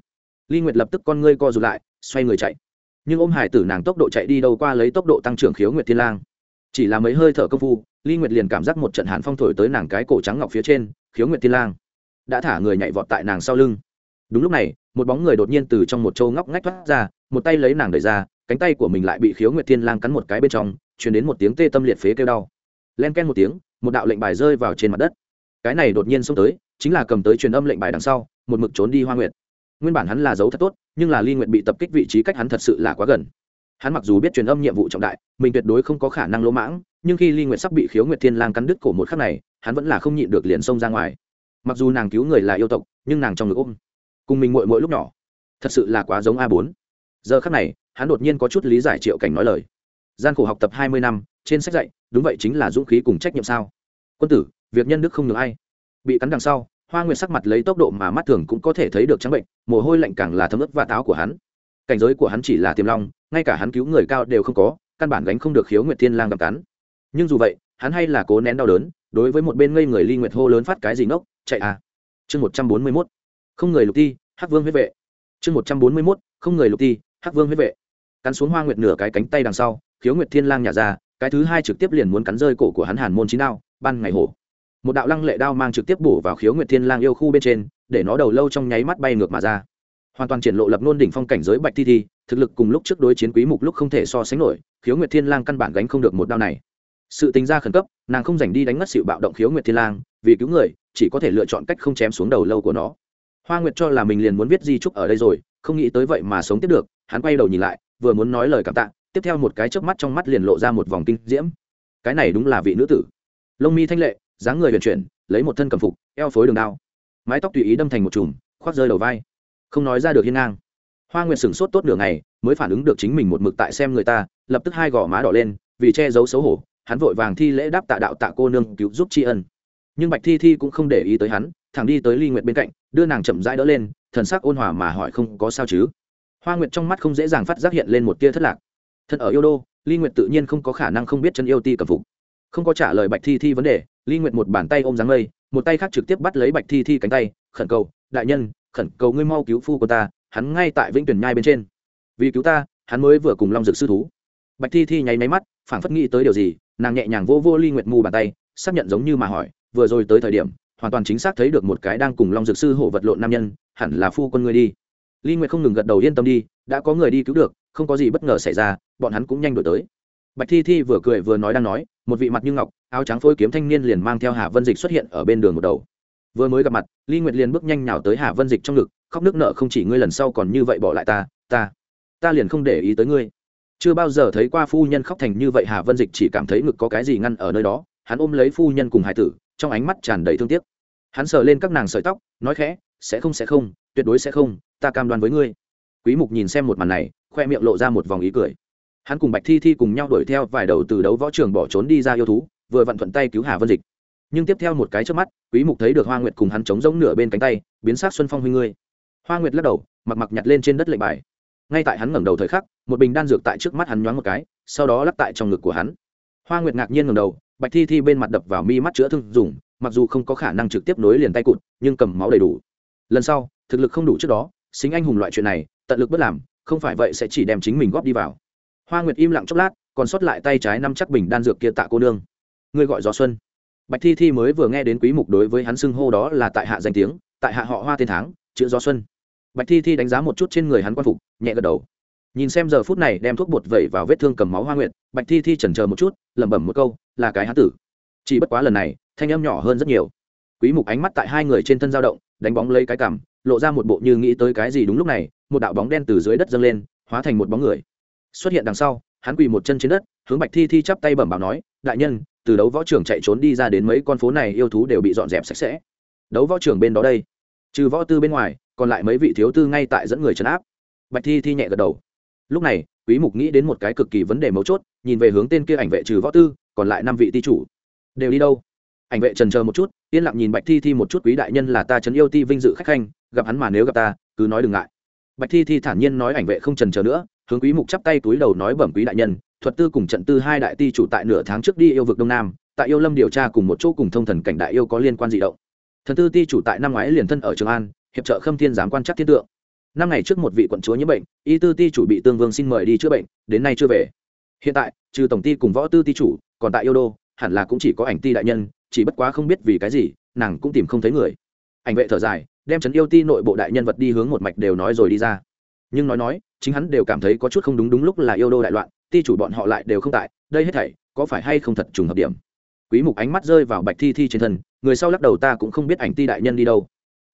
Ly nguyệt lập tức con ngươi co rụt lại, xoay người chạy. Nhưng ôm hải tử nàng tốc độ chạy đi đâu qua lấy tốc độ tăng trưởng khiếu nguyệt thiên lang. Chỉ là mấy hơi thở công phu, ly nguyệt liền cảm giác một trận hàn phong thổi tới nàng cái cổ trắng ngọc phía trên, khiếu nguyệt thiên lang. Đã thả người nhảy vọt tại nàng sau lưng. Đúng lúc này, một bóng người đột nhiên từ trong một châu ngóc ngách thoát ra, một tay lấy nàng đẩy ra cánh tay của mình lại bị khiếu nguyệt thiên lang cắn một cái bên trong, truyền đến một tiếng tê tâm liệt phế kêu đau. Len ken một tiếng, một đạo lệnh bài rơi vào trên mặt đất. Cái này đột nhiên xông tới, chính là cầm tới truyền âm lệnh bài đằng sau, một mực trốn đi hoa nguyệt. Nguyên bản hắn là giấu thật tốt, nhưng là ly Nguyệt bị tập kích vị trí cách hắn thật sự là quá gần. Hắn mặc dù biết truyền âm nhiệm vụ trọng đại, mình tuyệt đối không có khả năng lỗ mãng, nhưng khi ly Nguyệt sắp bị khiếu nguyệt thiên lang cắn đứt cổ một khắc này, hắn vẫn là không nhịn được liền xông ra ngoài. Mặc dù nàng cứu người là yêu tộc, nhưng nàng trong ngực ôm, cùng mình muội muội lúc nhỏ, thật sự là quá giống a bốn. Giờ khắc này hắn đột nhiên có chút lý giải triệu cảnh nói lời. Gian khổ học tập hai mươi năm trên sách dạy đúng vậy chính là dũng khí cùng trách nhiệm sao? Quân tử việc nhân đức không được ai. Bị cắn đằng sau hoa nguyệt sắc mặt lấy tốc độ mà mắt thường cũng có thể thấy được trắng bệnh mồ hôi lạnh càng là thấm ướt và táo của hắn. Cảnh giới của hắn chỉ là tiềm long ngay cả hắn cứu người cao đều không có căn bản gánh không được khiếu nguyệt thiên lang gặp cắn. Nhưng dù vậy hắn hay là cố nén đau đớn đối với một bên ngây người ly nguyệt hô lớn phát cái gì nốc, chạy à. Chương một trăm bốn mươi mốt. Không người lục ti hắc vương huyết vệ. Chương một trăm bốn mươi mốt không người lục ti hắc vương huyết vệ cắn xuống hoa nguyệt nửa cái cánh tay đằng sau, khiếu nguyệt thiên lang nhả ra, cái thứ hai trực tiếp liền muốn cắn rơi cổ của hắn hàn môn chín đao, ban ngày hổ. Một đạo lăng lệ đao mang trực tiếp bổ vào khiếu nguyệt thiên lang yêu khu bên trên, để nó đầu lâu trong nháy mắt bay ngược mà ra. Hoàn toàn triển lộ lập nôn đỉnh phong cảnh giới bạch thi thi, thực lực cùng lúc trước đối chiến quý mục lúc không thể so sánh nổi, khiếu nguyệt thiên lang căn bản gánh không được một đao này. Sự tính ra khẩn cấp, nàng không dành đi đánh mất sự bạo động khiếu nguyệt thiên lang, vì cứu người, chỉ có thể lựa chọn cách không chém xuống đầu lâu của nó. Hoa nguyệt cho là mình liền muốn viết di trúc ở đây rồi, không nghĩ tới vậy mà sống tiếp được, hắn quay đầu nhìn lại vừa muốn nói lời cảm tạ, tiếp theo một cái chớp mắt trong mắt liền lộ ra một vòng kinh diễm. Cái này đúng là vị nữ tử. Lông mi thanh lệ, dáng người huyền chuyển, lấy một thân cầm phục, eo phối đường đao. Mái tóc tùy ý đâm thành một chùm, khoác rơi đầu vai. Không nói ra được hiên ngang. Hoa nguyệt sửng sốt tốt nửa ngày, mới phản ứng được chính mình một mực tại xem người ta, lập tức hai gò má đỏ lên, vì che giấu xấu hổ, hắn vội vàng thi lễ đáp tạ đạo tạ cô nương cứu giúp tri ân. Nhưng bạch thi thi cũng không để ý tới hắn, thẳng đi tới ly nguyệt bên cạnh, đưa nàng chậm rãi đỡ lên, thần sắc ôn hòa mà hỏi không có sao chứ hoa nguyệt trong mắt không dễ dàng phát giác hiện lên một tia thất lạc. Thân ở yêu đô, ly nguyệt tự nhiên không có khả năng không biết chân yêu ti cầm phục. Không có trả lời bạch thi thi vấn đề, ly nguyệt một bàn tay ôm dáng lây một tay khác trực tiếp bắt lấy bạch thi thi cánh tay, khẩn cầu, đại nhân, khẩn cầu ngươi mau cứu phu của ta, hắn ngay tại vĩnh tuyển nhai bên trên. Vì cứu ta, hắn mới vừa cùng long dược sư thú. Bạch thi thi nháy máy mắt, phảng phất nghĩ tới điều gì, nàng nhẹ nhàng vô vô ly nguyệt mù bàn tay, xác nhận giống như mà hỏi, vừa rồi tới thời điểm, hoàn toàn chính xác thấy được một cái đang cùng long dược sư hổ vật lộn nam nhân, hẳn là phu quân ngươi đi ly nguyệt không ngừng gật đầu yên tâm đi, đã có người đi cứu được, không có gì bất ngờ xảy ra, bọn hắn cũng nhanh đổi tới. Bạch thi thi vừa cười vừa nói đang nói, một vị mặt như ngọc, áo trắng phôi kiếm thanh niên liền mang theo hà vân dịch xuất hiện ở bên đường một đầu. Vừa mới gặp mặt ly nguyệt liền bước nhanh nhào tới hà vân dịch trong ngực, khóc nước nợ không chỉ ngươi lần sau còn như vậy bỏ lại ta ta ta liền không để ý tới ngươi. Chưa bao giờ thấy qua phu nhân khóc thành như vậy, hà vân dịch chỉ cảm thấy ngực có cái gì ngăn ở nơi đó, hắn ôm lấy phu nhân cùng hải tử, trong ánh mắt tràn đầy thương tiếc. Hắn sờ lên các nàng sợi tóc, nói khẽ, sẽ không sẽ không, tuyệt đối sẽ không ta cam đoan với ngươi. Quý mục nhìn xem một màn này, khoe miệng lộ ra một vòng ý cười. Hắn cùng bạch thi thi cùng nhau đuổi theo vài đầu từ đấu võ trường bỏ trốn đi ra yêu thú, vừa vặn thuận tay cứu hà vân dịch. Nhưng tiếp theo một cái trước mắt, quý mục thấy được hoa nguyệt cùng hắn chống giống nửa bên cánh tay, biến sát xuân phong huy ngươi. Hoa nguyệt lắc đầu, mặc mặc nhặt lên trên đất lệnh bài. Ngay tại hắn ngẩng đầu thời khắc, một bình đan dược tại trước mắt hắn nhoáng một cái, sau đó lắp tại trong ngực của hắn. Hoa nguyệt ngạc nhiên ngẩng đầu, bạch thi thi bên mặt đập vào mi mắt chữa thương dùng, mặc dù không có khả năng trực tiếp nối liền tay cụt, nhưng cầm máu đầy đủ. Lần sau, thực lực không đủ trước đó xính anh hùng loại chuyện này, tận lực bất làm, không phải vậy sẽ chỉ đem chính mình góp đi vào. Hoa nguyệt im lặng chốc lát, còn sót lại tay trái năm chắc bình đan dược kia tạ cô nương. Ngươi gọi gió xuân. Bạch thi thi mới vừa nghe đến quý mục đối với hắn xưng hô đó là tại hạ danh tiếng, tại hạ họ hoa tên tháng, chữ gió xuân. Bạch thi thi đánh giá một chút trên người hắn quan phục, nhẹ gật đầu. Nhìn xem giờ phút này đem thuốc bột vẩy vào vết thương cầm máu hoa nguyệt, bạch thi thi chần chờ một chút, lẩm bẩm một câu, là cái hán tử. Chỉ bất quá lần này, thanh âm nhỏ hơn rất nhiều. Quý mục ánh mắt tại hai người trên thân dao động, đánh bóng lấy cái cằm lộ ra một bộ như nghĩ tới cái gì đúng lúc này, một đạo bóng đen từ dưới đất dâng lên, hóa thành một bóng người. Xuất hiện đằng sau, hắn quỳ một chân trên đất, hướng bạch thi thi chắp tay bẩm bảo nói, đại nhân, từ đấu võ trưởng chạy trốn đi ra đến mấy con phố này yêu thú đều bị dọn dẹp sạch sẽ. Đấu võ trưởng bên đó đây. Trừ võ tư bên ngoài, còn lại mấy vị thiếu tư ngay tại dẫn người trấn áp. Bạch thi thi nhẹ gật đầu. Lúc này, quý mục nghĩ đến một cái cực kỳ vấn đề mấu chốt, nhìn về hướng tên kia ảnh vệ trừ võ tư, còn lại năm vị ti chủ. Đều đi đâu? Ảnh vệ trần chờ một chút, yên lặng nhìn bạch thi thi một chút, quý đại nhân là ta trấn yêu ti vinh dự khách khanh gặp hắn mà nếu gặp ta, cứ nói đừng ngại. Bạch thi thi thản nhiên nói ảnh vệ không trần chờ nữa, hướng quý mục chắp tay túi đầu nói bẩm quý đại nhân, thuật tư cùng trận tư hai đại ti chủ tại nửa tháng trước đi yêu vực đông nam, tại yêu lâm điều tra cùng một chỗ cùng thông thần cảnh đại yêu có liên quan dị động. Thần tư ti chủ tại năm ngoái liền thân ở trường an, hiệp trợ khâm thiên giám quan chắc thiên tượng. Năm ngày trước một vị quận chúa nhiễm bệnh, y tư ti chủ bị tương vương xin mời đi chữa bệnh, đến nay chưa về. Hiện tại, trừ tổng ty cùng võ tư ti chủ, còn tại yêu đô, hẳn là cũng chỉ có ảnh ti đại nhân, chỉ bất quá không biết vì cái gì, nàng cũng tìm không thấy người. Ảnh vệ thở dài đem trấn yêu ti nội bộ đại nhân vật đi hướng một mạch đều nói rồi đi ra. Nhưng nói nói, chính hắn đều cảm thấy có chút không đúng đúng lúc là yêu đô đại loạn, ti chủ bọn họ lại đều không tại, đây hết thảy có phải hay không thật trùng hợp điểm? Quý mục ánh mắt rơi vào bạch thi thi trên thân, người sau lắc đầu ta cũng không biết ảnh ti đại nhân đi đâu.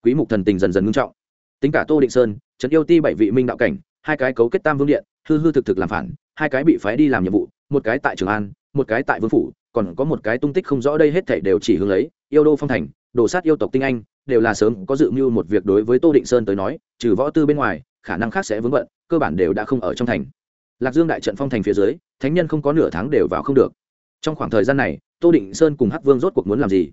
Quý mục thần tình dần dần ngưng trọng. Tính cả tô định sơn, trấn yêu ti bảy vị minh đạo cảnh, hai cái cấu kết tam vương điện, hư hư thực thực làm phản, hai cái bị phái đi làm nhiệm vụ, một cái tại trường an, một cái tại vương phủ, còn có một cái tung tích không rõ đây hết thảy đều chỉ hướng lấy yêu đô phong thành đổ sát yêu tộc tinh anh đều là sớm có dự mưu một việc đối với tô định sơn tới nói, trừ võ tư bên ngoài, khả năng khác sẽ vướng bận, cơ bản đều đã không ở trong thành. Lạc dương đại trận phong thành phía dưới, thánh nhân không có nửa tháng đều vào không được. Trong khoảng thời gian này, tô định sơn cùng hắc vương rốt cuộc muốn làm gì?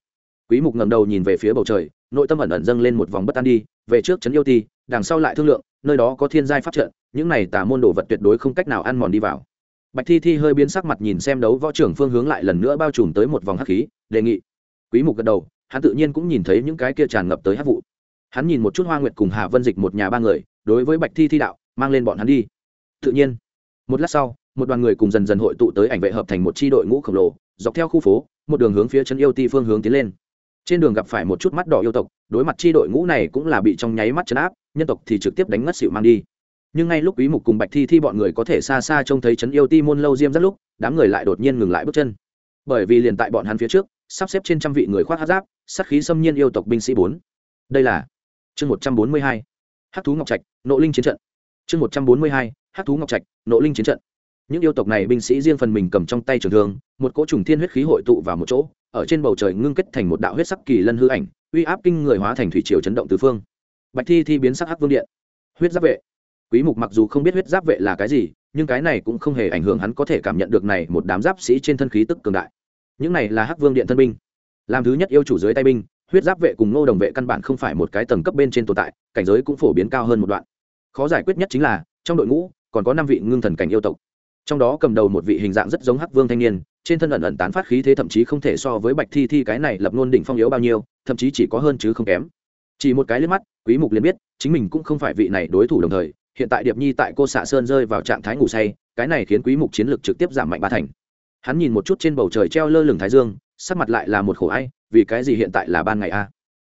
Quý mục ngẩng đầu nhìn về phía bầu trời, nội tâm ẩn ẩn dâng lên một vòng bất an đi, về trước trấn yêu ti, đằng sau lại thương lượng, nơi đó có thiên giai pháp trận, những này tà môn đồ vật tuyệt đối không cách nào ăn mòn đi vào. Bạch thi thi hơi biến sắc mặt nhìn xem đấu võ trưởng phương hướng lại lần nữa bao trùm tới một vòng hắc khí, đề nghị. Quý mục gật đầu hắn tự nhiên cũng nhìn thấy những cái kia tràn ngập tới hát vụ. Hắn nhìn một chút hoa nguyệt cùng hà vân dịch một nhà ba người, đối với bạch thi thi đạo, mang lên bọn hắn đi. Tự nhiên. Một lát sau, một đoàn người cùng dần dần hội tụ tới ảnh vệ hợp thành một chi đội ngũ khổng lồ, dọc theo khu phố, một đường hướng phía chân yêu ti phương hướng tiến lên. Trên đường gặp phải một chút mắt đỏ yêu tộc, đối mặt chi đội ngũ này cũng là bị trong nháy mắt chấn áp, nhân tộc thì trực tiếp đánh ngất xịu mang đi. Nhưng ngay lúc quý mục cùng bạch thi thi bọn người có thể xa xa trông thấy chấn yêu ti môn lâu diêm rất lúc, đám người lại đột nhiên ngừng lại bước chân. Bởi vì liền tại bọn hắn phía trước sắp xếp trên trăm vị người khoác hát giáp, sát khí xâm nhiên yêu tộc binh sĩ bốn. Đây là chương một trăm bốn mươi hai hát thú ngọc trạch nộ linh chiến trận. Chương một trăm bốn mươi hai hát thú ngọc trạch nộ linh chiến trận. Những yêu tộc này binh sĩ riêng phần mình cầm trong tay trường thương, một cỗ trùng thiên huyết khí hội tụ vào một chỗ, ở trên bầu trời ngưng kết thành một đạo huyết sắc kỳ lân hư ảnh, uy áp kinh người hóa thành thủy triều chấn động tứ phương. Bạch thi thi biến sắc hắc vương điện. Huyết giáp vệ. Quý mục mặc dù không biết huyết giáp vệ là cái gì, nhưng cái này cũng không hề ảnh hưởng hắn có thể cảm nhận được này một đám giáp sĩ trên thân khí tức cường đại những này là hắc vương điện thân binh. Làm thứ nhất yêu chủ dưới tay binh, huyết giáp vệ cùng ngô đồng vệ căn bản không phải một cái tầng cấp bên trên tồn tại, cảnh giới cũng phổ biến cao hơn một đoạn. Khó giải quyết nhất chính là, trong đội ngũ, còn có năm vị ngưng thần cảnh yêu tộc. Trong đó cầm đầu một vị hình dạng rất giống hắc vương thanh niên, trên thân ẩn ẩn tán phát khí thế thậm chí không thể so với bạch thi thi cái này lập ngôn đỉnh phong yếu bao nhiêu, thậm chí chỉ có hơn chứ không kém. Chỉ một cái liếc mắt, quý mục liền biết, chính mình cũng không phải vị này đối thủ đồng thời, hiện tại điệp nhi tại cô xạ sơn rơi vào trạng thái ngủ say, cái này khiến quý mục chiến lực trực tiếp giảm mạnh ba thành hắn nhìn một chút trên bầu trời treo lơ lửng thái dương, sắc mặt lại là một khổ ai, vì cái gì hiện tại là ban ngày a?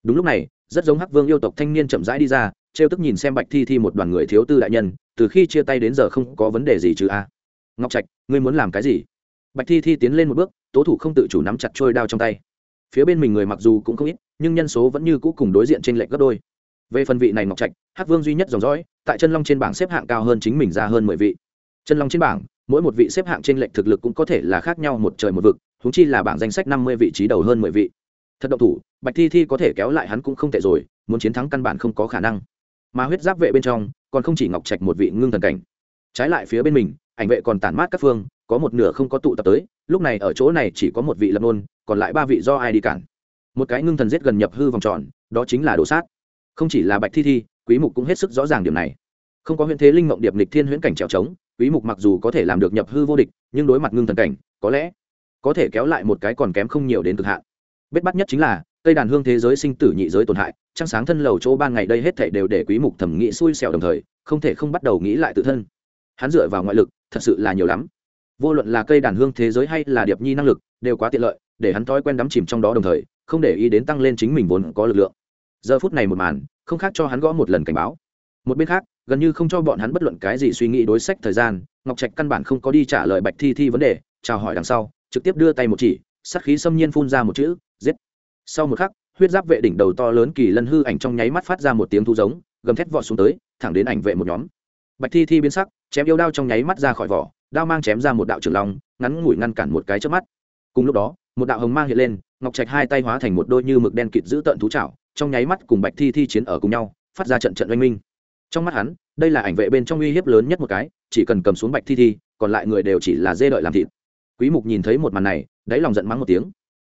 Đúng lúc này, rất giống hắc vương yêu tộc thanh niên chậm rãi đi ra, trêu tức nhìn xem bạch thi thi một đoàn người thiếu tư đại nhân, từ khi chia tay đến giờ không có vấn đề gì chứ a? Ngọc trạch, ngươi muốn làm cái gì? Bạch thi thi tiến lên một bước, tố thủ không tự chủ nắm chặt trôi đao trong tay. Phía bên mình người mặc dù cũng không ít, nhưng nhân số vẫn như cũ cùng đối diện trên lệch gấp đôi. Về phần vị này ngọc trạch, hắc vương duy nhất dòng dõi, tại chân long trên bảng xếp hạng cao hơn chính mình ra hơn mười vị. Chân long trên bảng mỗi một vị xếp hạng trên lệnh thực lực cũng có thể là khác nhau một trời một vực húng chi là bảng danh sách năm mươi vị trí đầu hơn mười vị. Thật độc thủ, bạch thi thi có thể kéo lại hắn cũng không tệ rồi, muốn chiến thắng căn bản không có khả năng. Mà huyết giáp vệ bên trong, còn không chỉ ngọc trạch một vị ngưng thần cảnh. Trái lại phía bên mình, ảnh vệ còn tản mát các phương, có một nửa không có tụ tập tới, lúc này ở chỗ này chỉ có một vị lập nôn, còn lại ba vị do ai đi cản. Một cái ngưng thần giết gần nhập hư vòng tròn, đó chính là đồ sát. Không chỉ là bạch thi thi, quý mục cũng hết sức rõ ràng điểm này. Không có huyện thế linh mộng điệp nịch thiên huyễn cảnh trèo trống quý mục mặc dù có thể làm được nhập hư vô địch, nhưng đối mặt ngưng thần cảnh, có lẽ có thể kéo lại một cái còn kém không nhiều đến cực hạn. Bết bắt nhất chính là cây đàn hương thế giới sinh tử nhị giới tổn hại, trăng sáng thân lầu chỗ ban ngày đây hết thảy đều để quý mục thẩm nghĩ xui xẻo đồng thời, không thể không bắt đầu nghĩ lại tự thân. Hắn dựa vào ngoại lực, thật sự là nhiều lắm. Vô luận là cây đàn hương thế giới hay là điệp nhi năng lực, đều quá tiện lợi, để hắn thói quen đắm chìm trong đó đồng thời, không để ý đến tăng lên chính mình vốn có lực lượng. Giờ phút này một màn, không khác cho hắn gõ một lần cảnh báo một bên khác, gần như không cho bọn hắn bất luận cái gì suy nghĩ đối sách thời gian, ngọc trạch căn bản không có đi trả lời bạch thi thi vấn đề, chào hỏi đằng sau, trực tiếp đưa tay một chỉ, sát khí xâm nhiên phun ra một chữ, giết. Sau một khắc, huyết giáp vệ đỉnh đầu to lớn kỳ lân hư ảnh trong nháy mắt phát ra một tiếng thu giống, gầm thét vọt xuống tới, thẳng đến ảnh vệ một nhóm. Bạch thi thi biến sắc, chém yêu đao trong nháy mắt ra khỏi vỏ, đao mang chém ra một đạo trường long, ngắn ngủi ngăn cản một cái trước mắt. Cùng lúc đó, một đạo hồng mang hiện lên, ngọc trạch hai tay hóa thành một đôi như mực đen kịt giữ tợn thú chảo, trong nháy mắt cùng bạch thi thi chiến ở cùng nhau, phát ra trận trận oanh minh trong mắt hắn, đây là ảnh vệ bên trong uy hiếp lớn nhất một cái, chỉ cần cầm xuống bạch thi thi, còn lại người đều chỉ là dê đợi làm thịt. Quý mục nhìn thấy một màn này, đáy lòng giận mắng một tiếng.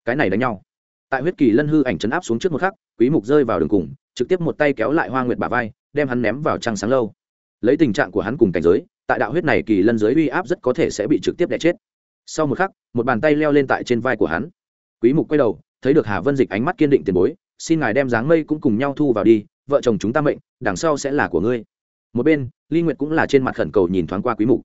Cái này đánh nhau. Tại huyết kỳ lân hư ảnh chấn áp xuống trước một khắc, quý mục rơi vào đường cùng, trực tiếp một tay kéo lại hoa nguyệt bả vai, đem hắn ném vào trăng sáng lâu. Lấy tình trạng của hắn cùng cảnh giới, tại đạo huyết này kỳ lân giới uy áp rất có thể sẽ bị trực tiếp đè chết. Sau một khắc, một bàn tay leo lên tại trên vai của hắn. Quý mục quay đầu, thấy được hà vân dịch ánh mắt kiên định tiền bối, xin ngài đem dáng mây cũng cùng nhau thu vào đi vợ chồng chúng ta mệnh, đằng sau sẽ là của ngươi. Một bên, ly nguyệt cũng là trên mặt khẩn cầu nhìn thoáng qua quý mục.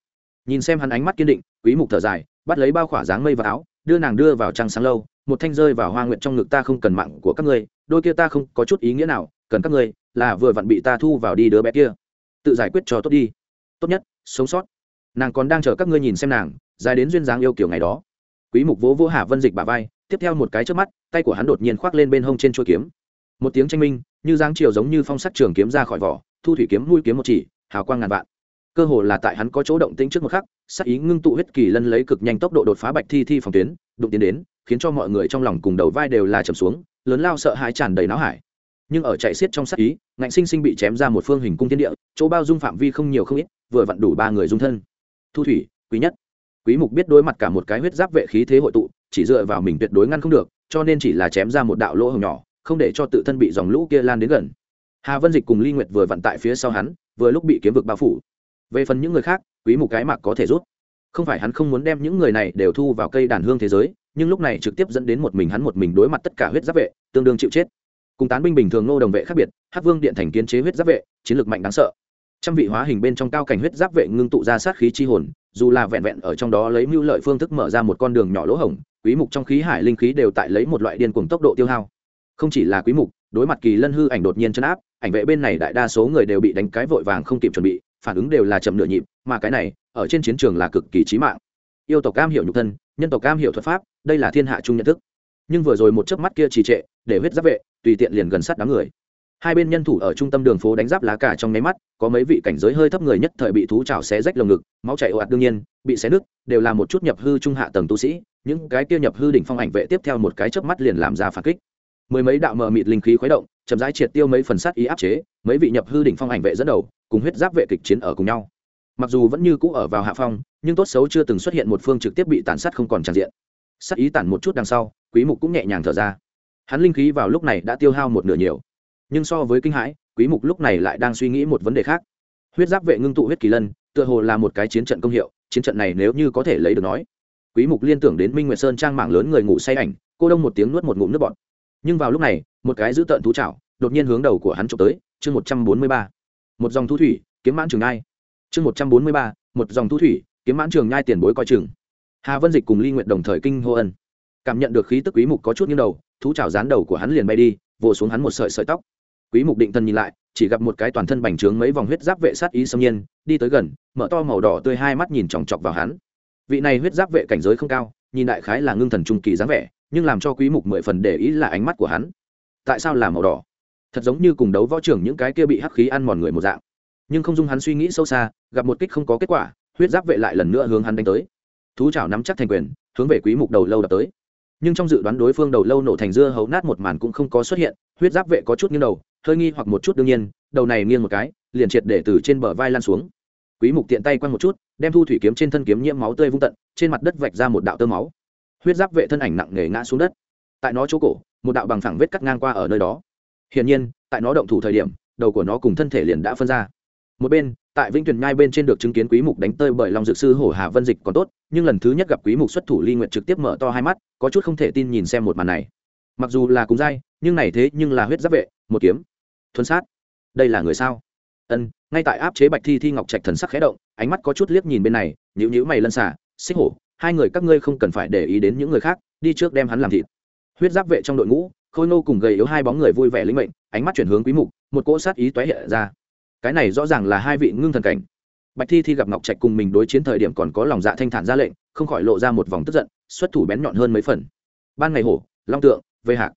Nhìn xem hắn ánh mắt kiên định, quý mục thở dài, bắt lấy bao khỏa dáng mây và áo, đưa nàng đưa vào trăng sáng lâu, một thanh rơi vào hoa nguyện trong ngực ta không cần mạng của các ngươi, đôi kia ta không có chút ý nghĩa nào, cần các ngươi, là vừa vặn bị ta thu vào đi đứa bé kia. Tự giải quyết cho tốt đi. Tốt nhất, sống sót. Nàng còn đang chờ các ngươi nhìn xem nàng, dài đến duyên dáng yêu kiểu ngày đó. Quý mục vỗ vỗ hạ vân dịch bả vai, tiếp theo một cái trước mắt, tay của hắn đột nhiên khoác lên bên hông trên chuôi kiếm một tiếng tranh minh, như dáng chiều giống như phong sắt trường kiếm ra khỏi vỏ, thu thủy kiếm mũi kiếm một chỉ, hào quang ngàn vạn. Cơ hồ là tại hắn có chỗ động tĩnh trước một khắc sắc ý ngưng tụ huyết kỳ lân lấy cực nhanh tốc độ đột phá bạch thi thi phòng tuyến, đụng tiến đến, khiến cho mọi người trong lòng cùng đầu vai đều là trầm xuống, lớn lao sợ hãi tràn đầy náo hải. Nhưng ở chạy xiết trong sắc ý, ngạnh sinh sinh bị chém ra một phương hình cung thiên địa, chỗ bao dung phạm vi không nhiều không ít, vừa vặn đủ ba người dung thân. Thu thủy, quý nhất. Quý mục biết đối mặt cả một cái huyết giáp vệ khí thế hội tụ, chỉ dựa vào mình tuyệt đối ngăn không được, cho nên chỉ là chém ra một đạo lỗ hồng nhỏ không để cho tự thân bị dòng lũ kia lan đến gần. Hà vân dịch cùng ly nguyệt vừa vặn tại phía sau hắn, vừa lúc bị kiếm vực bao phủ. Về phần những người khác, quý mục cái mạc có thể rút. Không phải hắn không muốn đem những người này đều thu vào cây đàn hương thế giới, nhưng lúc này trực tiếp dẫn đến một mình hắn một mình đối mặt tất cả huyết giáp vệ, tương đương chịu chết. Cùng tán binh bình thường nô đồng vệ khác biệt hát vương điện thành kiến chế huyết giáp vệ, chiến lược mạnh đáng sợ. Trăm vị hóa hình bên trong cao cảnh huyết giáp vệ ngưng tụ ra sát khí chi hồn, dù là vẹn vẹn ở trong đó lấy mưu lợi phương thức mở ra một con đường nhỏ lỗ hổng, quý mục trong khí hải linh khí đều tại lấy một loại điên cuồng tốc độ tiêu hao không chỉ là quý mục, đối mặt kỳ lân hư ảnh đột nhiên chân áp, ảnh vệ bên này đại đa số người đều bị đánh cái vội vàng không kịp chuẩn bị, phản ứng đều là chậm nửa nhịp, mà cái này, ở trên chiến trường là cực kỳ chí mạng. Yêu tộc cam hiểu nhục thân, nhân tộc cam hiểu thuật pháp, đây là thiên hạ chung nhận thức. Nhưng vừa rồi một chớp mắt kia trì trệ, để huyết giáp vệ, tùy tiện liền gần sát đám người. Hai bên nhân thủ ở trung tâm đường phố đánh giáp lá cả trong nháy mắt, có mấy vị cảnh giới hơi thấp người nhất thời bị thú chảo xé rách lồng ngực, máu chảy ồ ạt đương nhiên, bị xé nứt, đều là một chút nhập hư trung hạ tầng tu sĩ, những cái kia nhập hư đỉnh phong ảnh vệ tiếp theo một cái chớp mắt liền làm ra phản kích mười mấy đạo mờ mịt linh khí khuấy động, chậm rãi triệt tiêu mấy phần sát ý áp chế, mấy vị nhập hư đỉnh phong ảnh vệ dẫn đầu, cùng huyết giáp vệ kịch chiến ở cùng nhau. Mặc dù vẫn như cũ ở vào hạ phong, nhưng tốt xấu chưa từng xuất hiện một phương trực tiếp bị tàn sát không còn tràn diện. Sát ý tản một chút đằng sau, quý mục cũng nhẹ nhàng thở ra. Hắn linh khí vào lúc này đã tiêu hao một nửa nhiều. Nhưng so với kinh hãi, quý mục lúc này lại đang suy nghĩ một vấn đề khác. Huyết giáp vệ ngưng tụ huyết kỳ lân, tựa hồ là một cái chiến trận công hiệu, chiến trận này nếu như có thể lấy được nói. Quý mục liên tưởng đến minh nguyệt sơn trang mảng lớn người ngủ say ảnh, cô đông một tiếng nuốt một ngụm nước bọt nhưng vào lúc này một cái giữ tợn thú chảo đột nhiên hướng đầu của hắn trộm tới chương 143. một dòng thu thủy kiếm mãn trường ngai chương 143, một dòng thu thủy kiếm mãn trường nhai tiền bối coi chừng. Hà vân dịch cùng ly nguyện đồng thời kinh hô ân. Cảm nhận được khí tức quý mục có chút nghiêng đầu thú chảo dán đầu của hắn liền bay đi vồ xuống hắn một sợi sợi tóc. Quý mục định thần nhìn lại chỉ gặp một cái toàn thân bành trướng mấy vòng huyết giáp vệ sát ý xâm nhiên đi tới gần mở to màu đỏ tươi hai mắt nhìn chòng chọc vào hắn. Vị này huyết giáp vệ cảnh giới không cao nhìn đại khái là ngưng thần trung kỳ dáng vẻ, nhưng làm cho quý mục mười phần để ý là ánh mắt của hắn. Tại sao là màu đỏ? Thật giống như cùng đấu võ trưởng những cái kia bị hắc khí ăn mòn người một dạng. Nhưng không dung hắn suy nghĩ sâu xa, gặp một kích không có kết quả, huyết giáp vệ lại lần nữa hướng hắn đánh tới. Thú chảo nắm chắc thành quyền, hướng về quý mục đầu lâu đập tới. Nhưng trong dự đoán đối phương đầu lâu nổ thành dưa hấu nát một màn cũng không có xuất hiện, huyết giáp vệ có chút nghiêng đầu, hơi nghi hoặc một chút đương nhiên, đầu này nghiêng một cái, liền triệt để từ trên bờ vai lan xuống. Quý mục tiện tay quăng một chút đem thu thủy kiếm trên thân kiếm nhiễm máu tươi vung tận, trên mặt đất vạch ra một đạo tơ máu. Huyết giáp vệ thân ảnh nặng nề ngã xuống đất. Tại nó chỗ cổ, một đạo bằng phẳng vết cắt ngang qua ở nơi đó. Hiển nhiên, tại nó động thủ thời điểm, đầu của nó cùng thân thể liền đã phân ra. Một bên, tại vĩnh tuyền nhai bên trên được chứng kiến quý mục đánh tơi bởi long dược sư hổ hà vân dịch còn tốt, nhưng lần thứ nhất gặp quý mục xuất thủ ly nguyệt trực tiếp mở to hai mắt, có chút không thể tin nhìn xem một màn này. Mặc dù là cùng dai nhưng này thế nhưng là huyết giáp vệ, một kiếm. Thuần sát. Đây là người sao? Ân, ngay tại áp chế bạch thi thi ngọc trạch thần sắc khẽ động, ánh mắt có chút liếc nhìn bên này nhữ nhữ mày lân xả, xích hổ, hai người các ngươi không cần phải để ý đến những người khác, đi trước đem hắn làm thịt. Huyết giáp vệ trong đội ngũ, khôi nô cùng gầy yếu hai bóng người vui vẻ linh mệnh, ánh mắt chuyển hướng quý mục, một cỗ sát ý toé hiện ra. Cái này rõ ràng là hai vị ngưng thần cảnh. Bạch thi thi gặp ngọc trạch cùng mình đối chiến thời điểm còn có lòng dạ thanh thản ra lệnh, không khỏi lộ ra một vòng tức giận, xuất thủ bén nhọn hơn mấy phần. Ban ngày hổ, long tượng vây hạc.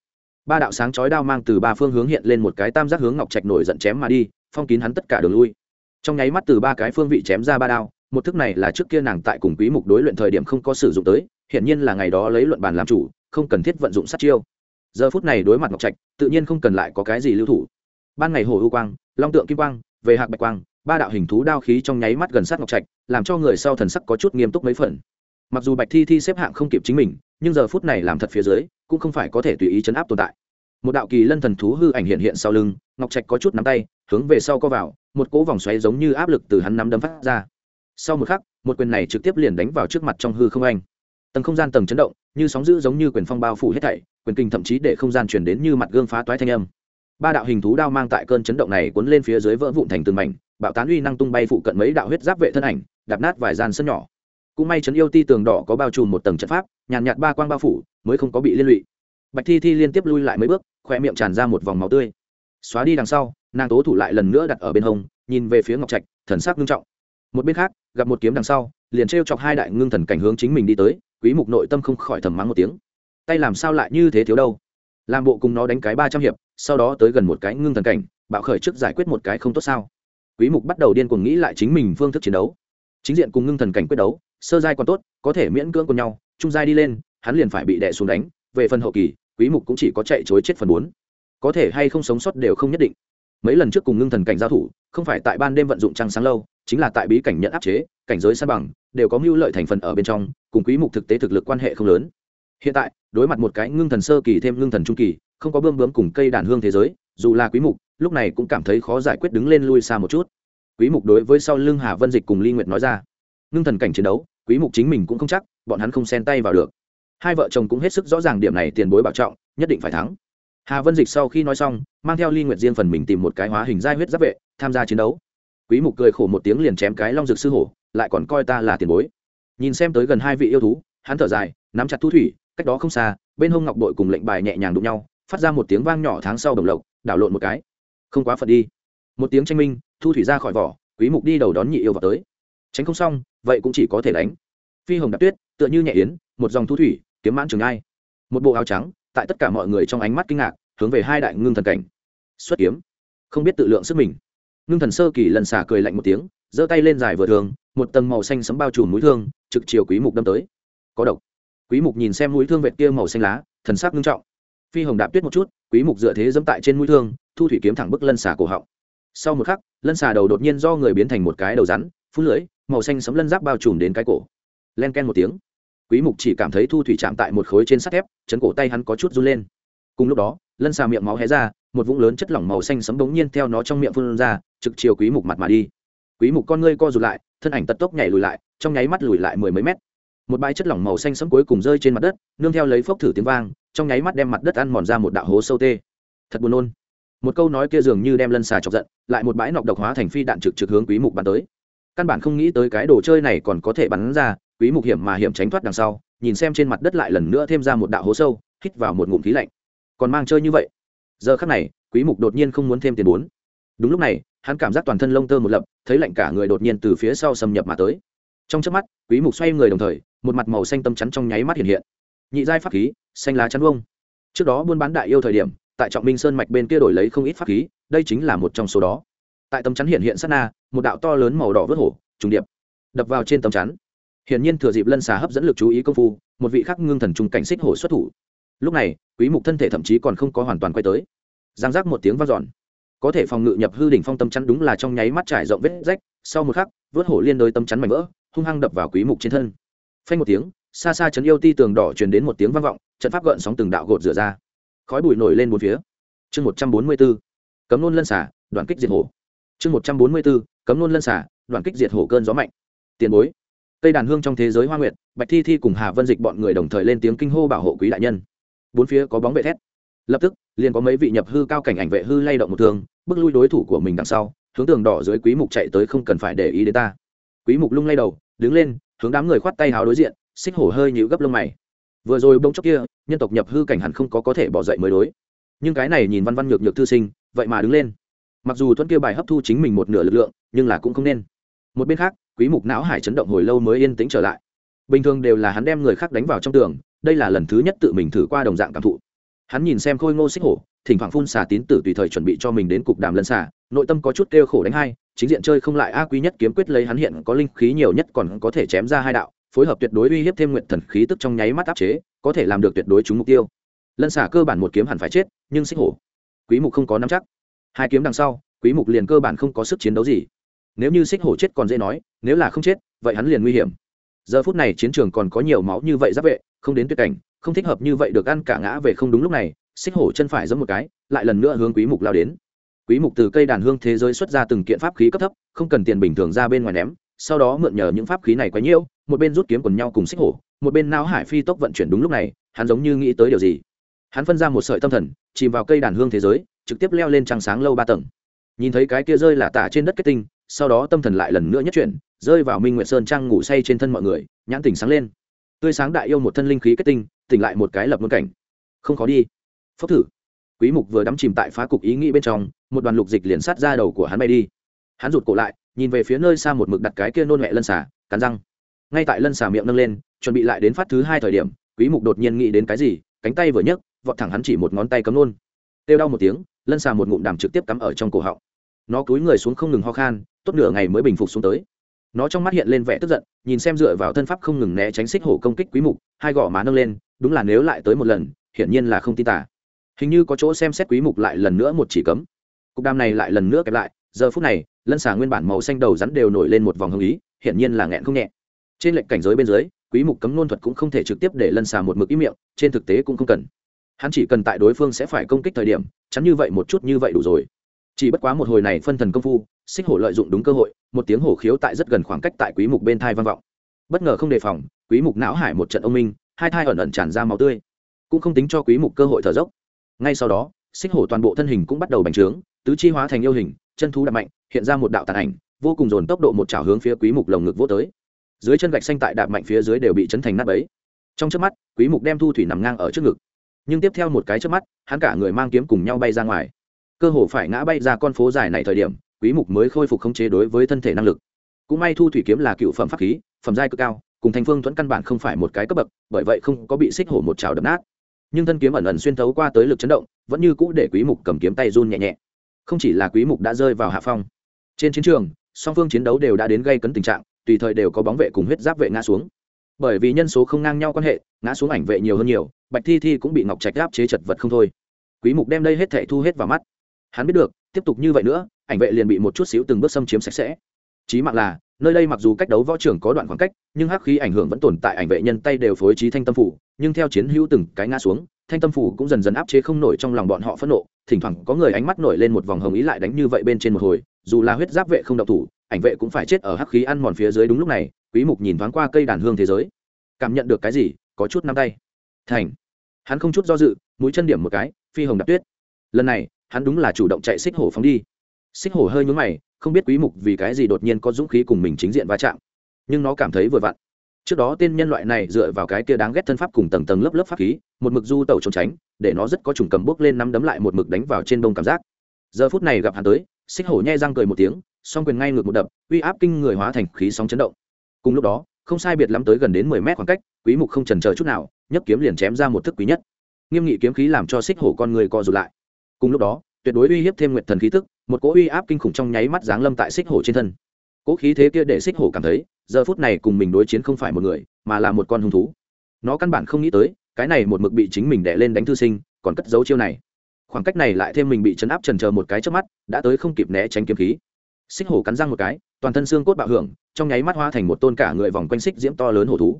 Ba đạo sáng chói đao mang từ ba phương hướng hiện lên một cái tam giác hướng ngọc trạch nổi giận chém mà đi phong kín hắn tất cả đường lui. Trong nháy mắt từ ba cái phương vị chém ra ba đao, một thức này là trước kia nàng tại cùng quý mục đối luyện thời điểm không có sử dụng tới hiện nhiên là ngày đó lấy luận bàn làm chủ, không cần thiết vận dụng sát chiêu. Giờ phút này đối mặt ngọc trạch, tự nhiên không cần lại có cái gì lưu thủ. Ban ngày hồ ưu quang, long tượng kim quang, về hạc bạch quang, ba đạo hình thú đao khí trong nháy mắt gần sát ngọc trạch, làm cho người sau thần sắc có chút nghiêm túc mấy phần. Mặc dù bạch thi thi xếp hạng không kịp chính mình, nhưng giờ phút này làm thật phía dưới, cũng không phải có thể tùy ý chấn áp tồn tại một đạo kỳ lân thần thú hư ảnh hiện hiện sau lưng, ngọc trạch có chút nắm tay, hướng về sau co vào, một cỗ vòng xoáy giống như áp lực từ hắn nắm đấm phát ra. Sau một khắc, một quyền này trực tiếp liền đánh vào trước mặt trong hư không anh. Tầng không gian tầng chấn động, như sóng dữ giống như quyền phong bao phủ hết thảy, quyền kinh thậm chí để không gian chuyển đến như mặt gương phá toái thanh âm. Ba đạo hình thú đao mang tại cơn chấn động này cuốn lên phía dưới vỡ vụn thành từng mảnh, bạo tán uy năng tung bay phụ cận mấy đạo huyết giáp vệ thân ảnh, đạp nát vài gian sân nhỏ. Cũng may trấn yêu ti tường đỏ có bao trùm một tầng trận pháp, nhàn nhạt ba quang bao phủ, mới không có bị liên lụy bạch thi thi liên tiếp lui lại mấy bước khoe miệng tràn ra một vòng máu tươi. Xóa đi đằng sau, nàng tố thủ lại lần nữa đặt ở bên hông, nhìn về phía ngọc trạch, thần sắc ngưng trọng. Một bên khác, gặp một kiếm đằng sau, liền t chọc hai đại ngưng thần cảnh hướng chính mình đi tới, quý mục nội tâm không khỏi thầm mắng một tiếng. Tay làm sao lại như thế thiếu đâu? Làm bộ cùng nó đánh cái ba trăm hiệp, sau đó tới gần một cái ngưng thần cảnh, bạo khởi trước giải quyết một cái không tốt sao? Quý mục bắt đầu điên cuồng nghĩ lại chính mình phương thức chiến đấu. Chính diện cùng ngưng thần cảnh quyết đấu, sơ giai còn tốt, có thể miễn cưỡng cùng nhau, trung giai đi lên, hắn liền phải bị đè xuống đánh, về phần hậu kỳ quý mục cũng chỉ có chạy chối chết phần bốn. Có thể hay không sống sót đều không nhất định. Mấy lần trước cùng ngưng thần cảnh giao thủ, không phải tại ban đêm vận dụng trăng sáng lâu, chính là tại bí cảnh nhận áp chế, cảnh giới sa bằng, đều có mưu lợi thành phần ở bên trong, cùng quý mục thực tế thực lực quan hệ không lớn. Hiện tại, đối mặt một cái ngưng thần sơ kỳ thêm ngưng thần trung kỳ, không có bơm bướm cùng cây đàn hương thế giới, dù là quý mục, lúc này cũng cảm thấy khó giải quyết đứng lên lui xa một chút. Quý mục đối với sau lưng hà vân dịch cùng ly nguyệt nói ra, ngưng thần cảnh chiến đấu, quý mục chính mình cũng không chắc, bọn hắn không xen tay vào được hai vợ chồng cũng hết sức rõ ràng điểm này tiền bối bảo trọng, nhất định phải thắng. Hà vân dịch sau khi nói xong, mang theo ly nguyệt riêng phần mình tìm một cái hóa hình giai huyết giáp vệ, tham gia chiến đấu. Quý mục cười khổ một tiếng liền chém cái long dược sư hổ, lại còn coi ta là tiền bối. Nhìn xem tới gần hai vị yêu thú, hắn thở dài, nắm chặt thu thủy, cách đó không xa, bên hông ngọc đội cùng lệnh bài nhẹ nhàng đụng nhau, phát ra một tiếng vang nhỏ tháng sau đồng lộc, đảo lộn một cái. Không quá phật đi. Một tiếng tranh minh, thu thủy ra khỏi vỏ, quý mục đi đầu đón nhị yêu vào tới. Tránh không xong, vậy cũng chỉ có thể đánh. Phi hồng đạp tuyết, tựa như nhẹ yến, một dòng thu thủy kiếm mãn trường ai. Một bộ áo trắng, tại tất cả mọi người trong ánh mắt kinh ngạc, hướng về hai đại ngưng thần cảnh. Xuất kiếm. Không biết tự lượng sức mình. Ngưng thần sơ kỳ lần xả cười lạnh một tiếng, giơ tay lên dài vừa thường, một tầng màu xanh sấm bao trùm mũi thương, trực chiều quý mục đâm tới. Có độc. Quý mục nhìn xem mũi thương vệt kia màu xanh lá, thần sắc nghiêm trọng. Phi hồng đạp tuyết một chút, quý mục dựa thế dẫm tại trên mũi thương, thu thủy kiếm thẳng bức lân xà cổ họng. Sau một khắc, lân xà đầu đột nhiên do người biến thành một cái đầu rắn, phun lưỡi, màu xanh sấm lân giáp bao trùm đến cái cổ. Len ken một tiếng quý mục chỉ cảm thấy thu thủy chạm tại một khối trên sắt thép, chấn cổ tay hắn có chút run lên. Cùng lúc đó, lân xà miệng máu hé ra, một vũng lớn chất lỏng màu xanh sấm đống nhiên theo nó trong miệng phun ra, trực chiều quý mục mặt mà đi. Quý mục con ngươi co rụt lại, thân ảnh tật tốc nhảy lùi lại, trong nháy mắt lùi lại mười mấy mét. Một bãi chất lỏng màu xanh sẫm cuối cùng rơi trên mặt đất, nương theo lấy phốc thử tiếng vang, trong nháy mắt đem mặt đất ăn mòn ra một đạo hố sâu tê. Thật buồn nôn. Một câu nói kia dường như đem lân xà chọc giận, lại một bãi nọc độc hóa thành phi đạn trực trực hướng quý mục bắn tới. Căn bản không nghĩ tới cái đồ chơi này còn có thể bắn ra quý mục hiểm mà hiểm tránh thoát đằng sau, nhìn xem trên mặt đất lại lần nữa thêm ra một đạo hố sâu, hít vào một ngụm khí lạnh. Còn mang chơi như vậy? Giờ khắc này, quý mục đột nhiên không muốn thêm tiền bốn. Đúng lúc này, hắn cảm giác toàn thân lông tơ một lập, thấy lạnh cả người đột nhiên từ phía sau xâm nhập mà tới. Trong chớp mắt, quý mục xoay người đồng thời, một mặt màu xanh tâm chắn trong nháy mắt hiện hiện. Nhị giai pháp khí, xanh lá chắn vông trước đó buôn bán đại yêu thời điểm, tại trọng minh sơn mạch bên kia đổi lấy không ít pháp khí, đây chính là một trong số đó. Tại tấm chắn hiện hiện sát na, một đạo to lớn màu đỏ vớt hổ, trùng điệp, đập vào trên tấm chắn hiển nhiên thừa dịp lân xà hấp dẫn lực chú ý công phu, một vị khắc ngưng thần trùng cảnh xích hổ xuất thủ. Lúc này, quý mục thân thể thậm chí còn không có hoàn toàn quay tới. Giang giác một tiếng vang dọn. Có thể phòng ngự nhập hư đỉnh phong tâm chắn đúng là trong nháy mắt trải rộng vết rách, sau một khắc, vớt hổ liên đôi tâm chắn mảnh vỡ, hung hăng đập vào quý mục trên thân. Phanh một tiếng, xa xa chấn yêu ti tường đỏ truyền đến một tiếng vang vọng, trận pháp gợn sóng từng đạo gột rửa ra. Khói bụi nổi lên bốn phía. Chương 144 cấm luôn lân xả đoạn kích diệt hổ. Chương 144 cấm luôn lân xả đoạn kích diệt hổ cơn gió mạnh. Tiền bối cây đàn hương trong thế giới hoa nguyệt, bạch thi thi cùng hà vân dịch bọn người đồng thời lên tiếng kinh hô bảo hộ quý đại nhân. Bốn phía có bóng vệ thét. Lập tức, liền có mấy vị nhập hư cao cảnh ảnh vệ hư lay động một thường bước lui đối thủ của mình đằng sau, hướng tường đỏ dưới quý mục chạy tới không cần phải để ý đến ta. Quý mục lung lay đầu, đứng lên, hướng đám người khoát tay háo đối diện, xích hổ hơi nhíu gấp lông mày. Vừa rồi bỗng chốc kia, nhân tộc nhập hư cảnh hẳn không có có thể bỏ dậy mới đối. Nhưng cái này nhìn văn văn nhược nhược thư sinh, vậy mà đứng lên. Mặc dù thuẫn kia bài hấp thu chính mình một nửa lực lượng, nhưng là cũng không nên. Một bên khác quý mục não hải chấn động hồi lâu mới yên tĩnh trở lại. Bình thường đều là hắn đem người khác đánh vào trong tường, đây là lần thứ nhất tự mình thử qua đồng dạng cảm thụ. Hắn nhìn xem khôi ngô xích hổ, thỉnh thoảng phun xà tín tử tùy thời chuẩn bị cho mình đến cục đàm lân xà, nội tâm có chút kêu khổ đánh hai, chính diện chơi không lại a quý nhất kiếm quyết lấy hắn hiện có linh khí nhiều nhất còn có thể chém ra hai đạo, phối hợp tuyệt đối uy hiếp thêm nguyện thần khí tức trong nháy mắt áp chế, có thể làm được tuyệt đối trúng mục tiêu. Lân xà cơ bản một kiếm hẳn phải chết, nhưng xích hổ, quý mục không có nắm chắc. Hai kiếm đằng sau, quý mục liền cơ bản không có sức chiến đấu gì nếu như xích hổ chết còn dễ nói nếu là không chết vậy hắn liền nguy hiểm. Giờ phút này chiến trường còn có nhiều máu như vậy giáp vệ không đến tuyệt cảnh không thích hợp như vậy được ăn cả ngã về không đúng lúc này xích hổ chân phải giẫm một cái lại lần nữa hướng quý mục lao đến. Quý mục từ cây đàn hương thế giới xuất ra từng kiện pháp khí cấp thấp không cần tiền bình thường ra bên ngoài ném sau đó mượn nhờ những pháp khí này quá nhiều, một bên rút kiếm quần nhau cùng xích hổ một bên nao hải phi tốc vận chuyển đúng lúc này hắn giống như nghĩ tới điều gì. Hắn phân ra một sợi tâm thần chìm vào cây đàn hương thế giới trực tiếp leo lên trăng sáng lâu ba tầng. Nhìn thấy cái kia rơi là tả trên đất kết tinh sau đó tâm thần lại lần nữa nhất chuyển, rơi vào minh nguyệt sơn trang ngủ say trên thân mọi người, nhãn tỉnh sáng lên. Tươi sáng đại yêu một thân linh khí kết tinh, tỉnh lại một cái lập môn cảnh. Không khó đi. Phốc thử. Quý mục vừa đắm chìm tại phá cục ý nghĩ bên trong, một đoàn lục dịch liền sát ra đầu của hắn bay đi. Hắn rụt cổ lại, nhìn về phía nơi xa một mực đặt cái kia nôn mẹ lân xả cắn răng. Ngay tại lân xả miệng nâng lên, chuẩn bị lại đến phát thứ hai thời điểm, quý mục đột nhiên nghĩ đến cái gì, cánh tay vừa nhấc, vọt thẳng hắn chỉ một ngón tay cấm nôn. Tiêu đau một tiếng, lân xả một ngụm đàm trực tiếp cắm ở trong cổ họng. Nó cúi người xuống không ngừng ho khan tốt nửa ngày mới bình phục xuống tới. Nó trong mắt hiện lên vẻ tức giận, nhìn xem dựa vào thân pháp không ngừng né tránh xích hổ công kích quý mục, hai gò má nâng lên, đúng là nếu lại tới một lần, hiển nhiên là không tin tả hình như có chỗ xem xét quý mục lại lần nữa một chỉ cấm. Cục đam này lại lần nữa kẹp lại, giờ phút này, lân xà nguyên bản màu xanh đầu rắn đều nổi lên một vòng hưng ý, hiển nhiên là nghẹn không nhẹ. Trên lệnh cảnh giới bên dưới, quý mục cấm nôn thuật cũng không thể trực tiếp để lân xà một mực ý miệng, trên thực tế cũng không cần. Hắn chỉ cần tại đối phương sẽ phải công kích thời điểm, chắn như vậy một chút như vậy đủ rồi chỉ bất quá một hồi này phân thần công phu, xích hổ lợi dụng đúng cơ hội, một tiếng hổ khiếu tại rất gần khoảng cách tại quý mục bên thai vang vọng. Bất ngờ không đề phòng, quý mục não hải một trận ông minh, hai thai ẩn ẩn tràn ra máu tươi. Cũng không tính cho quý mục cơ hội thở dốc. Ngay sau đó, xích hổ toàn bộ thân hình cũng bắt đầu bành trướng, tứ chi hóa thành yêu hình, chân thú đạp mạnh, hiện ra một đạo tàn ảnh, vô cùng dồn tốc độ một chảo hướng phía quý mục lồng ngực vô tới. Dưới chân gạch xanh tại đạp mạnh phía dưới đều bị chấn thành nát bấy. Trong trước mắt, quý mục đem thu thủy nằm ngang ở trước ngực. Nhưng tiếp theo một cái trước mắt, hắn cả người mang kiếm cùng nhau bay ra ngoài cơ hồ phải ngã bay ra con phố dài này thời điểm, quý mục mới khôi phục khống chế đối với thân thể năng lực. Cũng may thu thủy kiếm là cựu phẩm pháp khí, phẩm giai cực cao, cùng thanh phương thuẫn căn bản không phải một cái cấp bậc, bởi vậy không có bị xích hổ một trào đập nát. Nhưng thân kiếm ẩn ẩn xuyên thấu qua tới lực chấn động, vẫn như cũ để quý mục cầm kiếm tay run nhẹ nhẹ. Không chỉ là quý mục đã rơi vào hạ phong. Trên chiến trường, song phương chiến đấu đều đã đến gây cấn tình trạng, tùy thời đều có bóng vệ cùng huyết giáp vệ ngã xuống. Bởi vì nhân số không ngang nhau quan hệ, ngã xuống ảnh vệ nhiều hơn nhiều, bạch thi thi cũng bị ngọc trạch áp chế chật vật không thôi. Quý mục đem đây hết thảy thu hết vào mắt hắn biết được, tiếp tục như vậy nữa, ảnh vệ liền bị một chút xíu từng bước xâm chiếm sạch sẽ. Chí mạng là, nơi đây mặc dù cách đấu võ trưởng có đoạn khoảng cách, nhưng hắc khí ảnh hưởng vẫn tồn tại ảnh vệ nhân tay đều phối trí thanh tâm phủ, nhưng theo chiến hữu từng cái ngã xuống, thanh tâm phủ cũng dần dần áp chế không nổi trong lòng bọn họ phẫn nộ. Thỉnh thoảng có người ánh mắt nổi lên một vòng hồng ý lại đánh như vậy bên trên một hồi, dù là huyết giáp vệ không độc thủ, ảnh vệ cũng phải chết ở hắc khí ăn mòn phía dưới đúng lúc này, quý mục nhìn thoáng qua cây đàn hương thế giới. Cảm nhận được cái gì, có chút nắm tay. Thành. Hắn không chút do dự, mũi chân điểm một cái, phi hồng đạp tuyết. Lần này hắn đúng là chủ động chạy xích hổ phóng đi. Xích hổ hơi nhúm mày, không biết quý mục vì cái gì đột nhiên có dũng khí cùng mình chính diện va chạm. Nhưng nó cảm thấy vừa vặn. Trước đó tên nhân loại này dựa vào cái kia đáng ghét thân pháp cùng tầng tầng lớp lớp pháp khí, một mực du tẩu trốn tránh, để nó rất có trùng cầm bước lên nắm đấm lại một mực đánh vào trên đông cảm giác. Giờ phút này gặp hắn tới, xích hổ nhe răng cười một tiếng, song quyền ngay ngược một đập, uy áp kinh người hóa thành khí sóng chấn động. Cùng lúc đó, không sai biệt lắm tới gần đến mười mét khoảng cách, quý mục không chần chờ chút nào, nhấc kiếm liền chém ra một thức quý nhất. Nghiêm nghị kiếm khí làm cho xích hổ con người co rụt lại cùng lúc đó, tuyệt đối uy hiếp thêm nguyệt thần khí tức, một cỗ uy áp kinh khủng trong nháy mắt giáng lâm tại xích hổ trên thân. Cỗ khí thế kia để xích hổ cảm thấy, giờ phút này cùng mình đối chiến không phải một người, mà là một con hung thú. Nó căn bản không nghĩ tới, cái này một mực bị chính mình đè lên đánh thư sinh, còn cất giấu chiêu này. Khoảng cách này lại thêm mình bị chấn áp trần chờ một cái trước mắt, đã tới không kịp né tránh kiếm khí. Xích hổ cắn răng một cái, toàn thân xương cốt bạo hưởng, trong nháy mắt hóa thành một tôn cả người vòng quanh xích diễm to lớn hổ thú.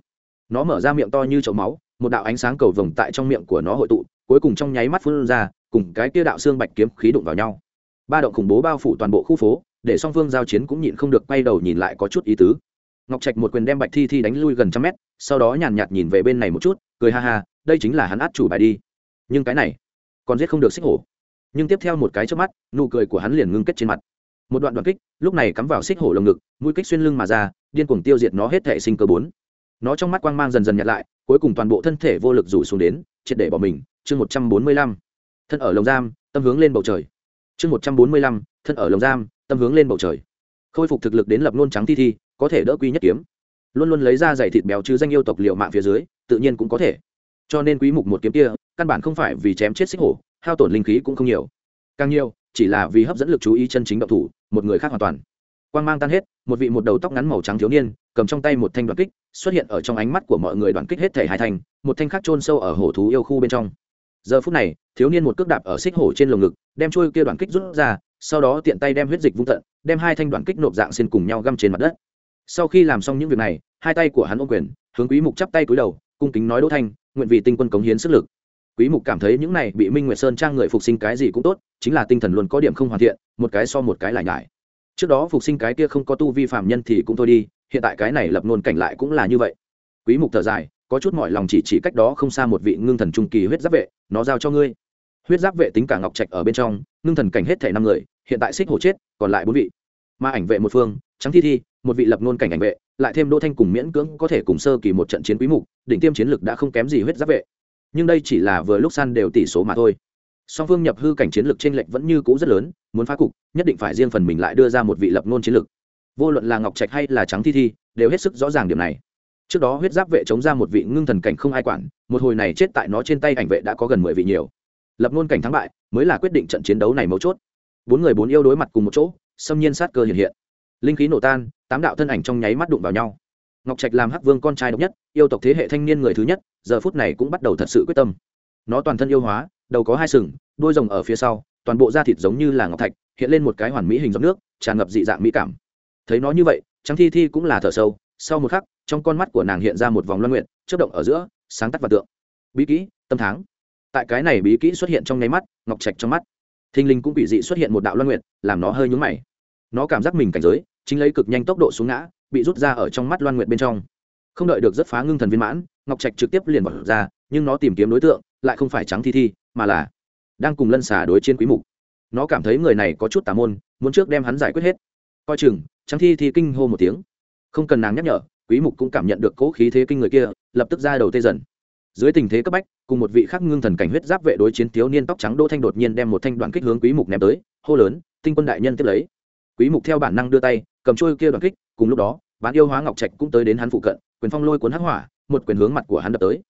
Nó mở ra miệng to như chậu máu, một đạo ánh sáng cầu vồng tại trong miệng của nó hội tụ, cuối cùng trong nháy mắt phun ra cùng cái kia đạo xương bạch kiếm khí đụng vào nhau. Ba động khủng bố bao phủ toàn bộ khu phố, để song phương giao chiến cũng nhịn không được quay đầu nhìn lại có chút ý tứ. Ngọc trạch một quyền đem bạch thi thi đánh lui gần trăm mét, sau đó nhàn nhạt nhìn về bên này một chút, cười ha ha, đây chính là hắn át chủ bài đi. Nhưng cái này, còn giết không được xích hổ. Nhưng tiếp theo một cái trước mắt, nụ cười của hắn liền ngưng kết trên mặt. Một đoạn đoạn kích, lúc này cắm vào xích hổ lồng ngực, mũi kích xuyên lưng mà ra, điên cuồng tiêu diệt nó hết thể sinh cơ bốn. Nó trong mắt quang mang dần dần nhạt lại, cuối cùng toàn bộ thân thể vô lực rủ xuống đến, triệt để bỏ mình. Chương một trăm bốn mươi lăm thân ở lồng giam, tâm hướng lên bầu trời. Chương một trăm bốn mươi lăm, thân ở lồng giam, tâm hướng lên bầu trời. Khôi phục thực lực đến lập nôn trắng thi thi, có thể đỡ quy nhất kiếm. Luôn luôn lấy ra giày thịt béo chứ danh yêu tộc liệu mạng phía dưới, tự nhiên cũng có thể. Cho nên quý mục một kiếm kia, căn bản không phải vì chém chết xích hổ, hao tổn linh khí cũng không nhiều. Càng nhiều, chỉ là vì hấp dẫn lực chú ý chân chính động thủ, một người khác hoàn toàn. Quang mang tan hết, một vị một đầu tóc ngắn màu trắng thiếu niên, cầm trong tay một thanh đoạn kích, xuất hiện ở trong ánh mắt của mọi người đoạn kích hết thể hai thành một thanh khác chôn sâu ở hổ thú yêu khu bên trong giờ phút này, thiếu niên một cước đạp ở xích hổ trên lồng ngực, đem trôi kia đoạn kích rút ra, sau đó tiện tay đem huyết dịch vung tận, đem hai thanh đoạn kích nộp dạng xin cùng nhau găm trên mặt đất. Sau khi làm xong những việc này, hai tay của hắn ô quyền, hướng quý mục chắp tay cúi đầu, cung kính nói đỗ thanh, nguyện vì tinh quân cống hiến sức lực. Quý mục cảm thấy những này bị minh nguyệt sơn trang người phục sinh cái gì cũng tốt, chính là tinh thần luôn có điểm không hoàn thiện, một cái so một cái lại nhải. Trước đó phục sinh cái kia không có tu vi phạm nhân thì cũng thôi đi, hiện tại cái này lập nôn cảnh lại cũng là như vậy. Quý mục thở dài có chút mọi lòng chỉ chỉ cách đó không xa một vị ngưng thần trung kỳ huyết giáp vệ, nó giao cho ngươi. Huyết giáp vệ tính cả ngọc trạch ở bên trong, ngưng thần cảnh hết thể năm người, hiện tại xích hổ chết, còn lại bốn vị. Mà ảnh vệ một phương trắng thi thi, một vị lập nôn cảnh ảnh vệ, lại thêm đỗ thanh cùng miễn cưỡng có thể cùng sơ kỳ một trận chiến quý mục, đỉnh tiêm chiến lực đã không kém gì huyết giáp vệ. Nhưng đây chỉ là vừa lúc săn đều tỷ số mà thôi. Song phương nhập hư cảnh chiến lược trên lệch vẫn như cũ rất lớn, muốn phá cục, nhất định phải riêng phần mình lại đưa ra một vị lập ngôn chiến lược vô luận là ngọc trạch hay là trắng thi thi, đều hết sức rõ ràng điểm này trước đó huyết giáp vệ chống ra một vị ngưng thần cảnh không ai quản, một hồi này chết tại nó trên tay ảnh vệ đã có gần mười vị nhiều. Lập ngôn cảnh thắng bại, mới là quyết định trận chiến đấu này mấu chốt. Bốn người bốn yêu đối mặt cùng một chỗ, xâm nhiên sát cơ hiện hiện. Linh khí nổ tan, tám đạo thân ảnh trong nháy mắt đụng vào nhau. Ngọc trạch làm hắc vương con trai độc nhất, yêu tộc thế hệ thanh niên người thứ nhất, giờ phút này cũng bắt đầu thật sự quyết tâm. Nó toàn thân yêu hóa, đầu có hai sừng, đuôi rồng ở phía sau, toàn bộ da thịt giống như là ngọc thạch, hiện lên một cái hoàn mỹ hình giọt nước, tràn ngập dị dạng mỹ cảm. Thấy nó như vậy trắng thi thi cũng là thở sâu, sau một khắc trong con mắt của nàng hiện ra một vòng loan nguyện, chớp động ở giữa, sáng tắt và tượng. Bí kỹ, tâm tháng. Tại cái này bí kỹ xuất hiện trong nháy mắt, ngọc trạch trong mắt. Thinh linh cũng bị dị xuất hiện một đạo loan nguyện, làm nó hơi nhúng mày. Nó cảm giác mình cảnh giới, chính lấy cực nhanh tốc độ xuống ngã, bị rút ra ở trong mắt loan nguyện bên trong. Không đợi được rất phá ngưng thần viên mãn, ngọc trạch trực tiếp liền bỏ ra, nhưng nó tìm kiếm đối tượng, lại không phải trắng thi thi, mà là đang cùng lân xà đối chiến quý mục. Nó cảm thấy người này có chút tà môn, muốn trước đem hắn giải quyết hết. Coi chừng, trắng thi thi kinh hô một tiếng. Không cần nàng nhắc nhở quý mục cũng cảm nhận được cố khí thế kinh người kia, lập tức ra đầu tê dần. Dưới tình thế cấp bách, cùng một vị khác ngưng thần cảnh huyết giáp vệ đối chiến thiếu niên tóc trắng đỗ thanh đột nhiên đem một thanh đoạn kích hướng quý mục ném tới, hô lớn, tinh quân đại nhân tiếp lấy. Quý mục theo bản năng đưa tay, cầm trôi kia đoạn kích, cùng lúc đó bán yêu hóa ngọc trạch cũng tới đến hắn phụ cận, quyền phong lôi cuốn hắc hỏa, một quyền hướng mặt của hắn đập tới.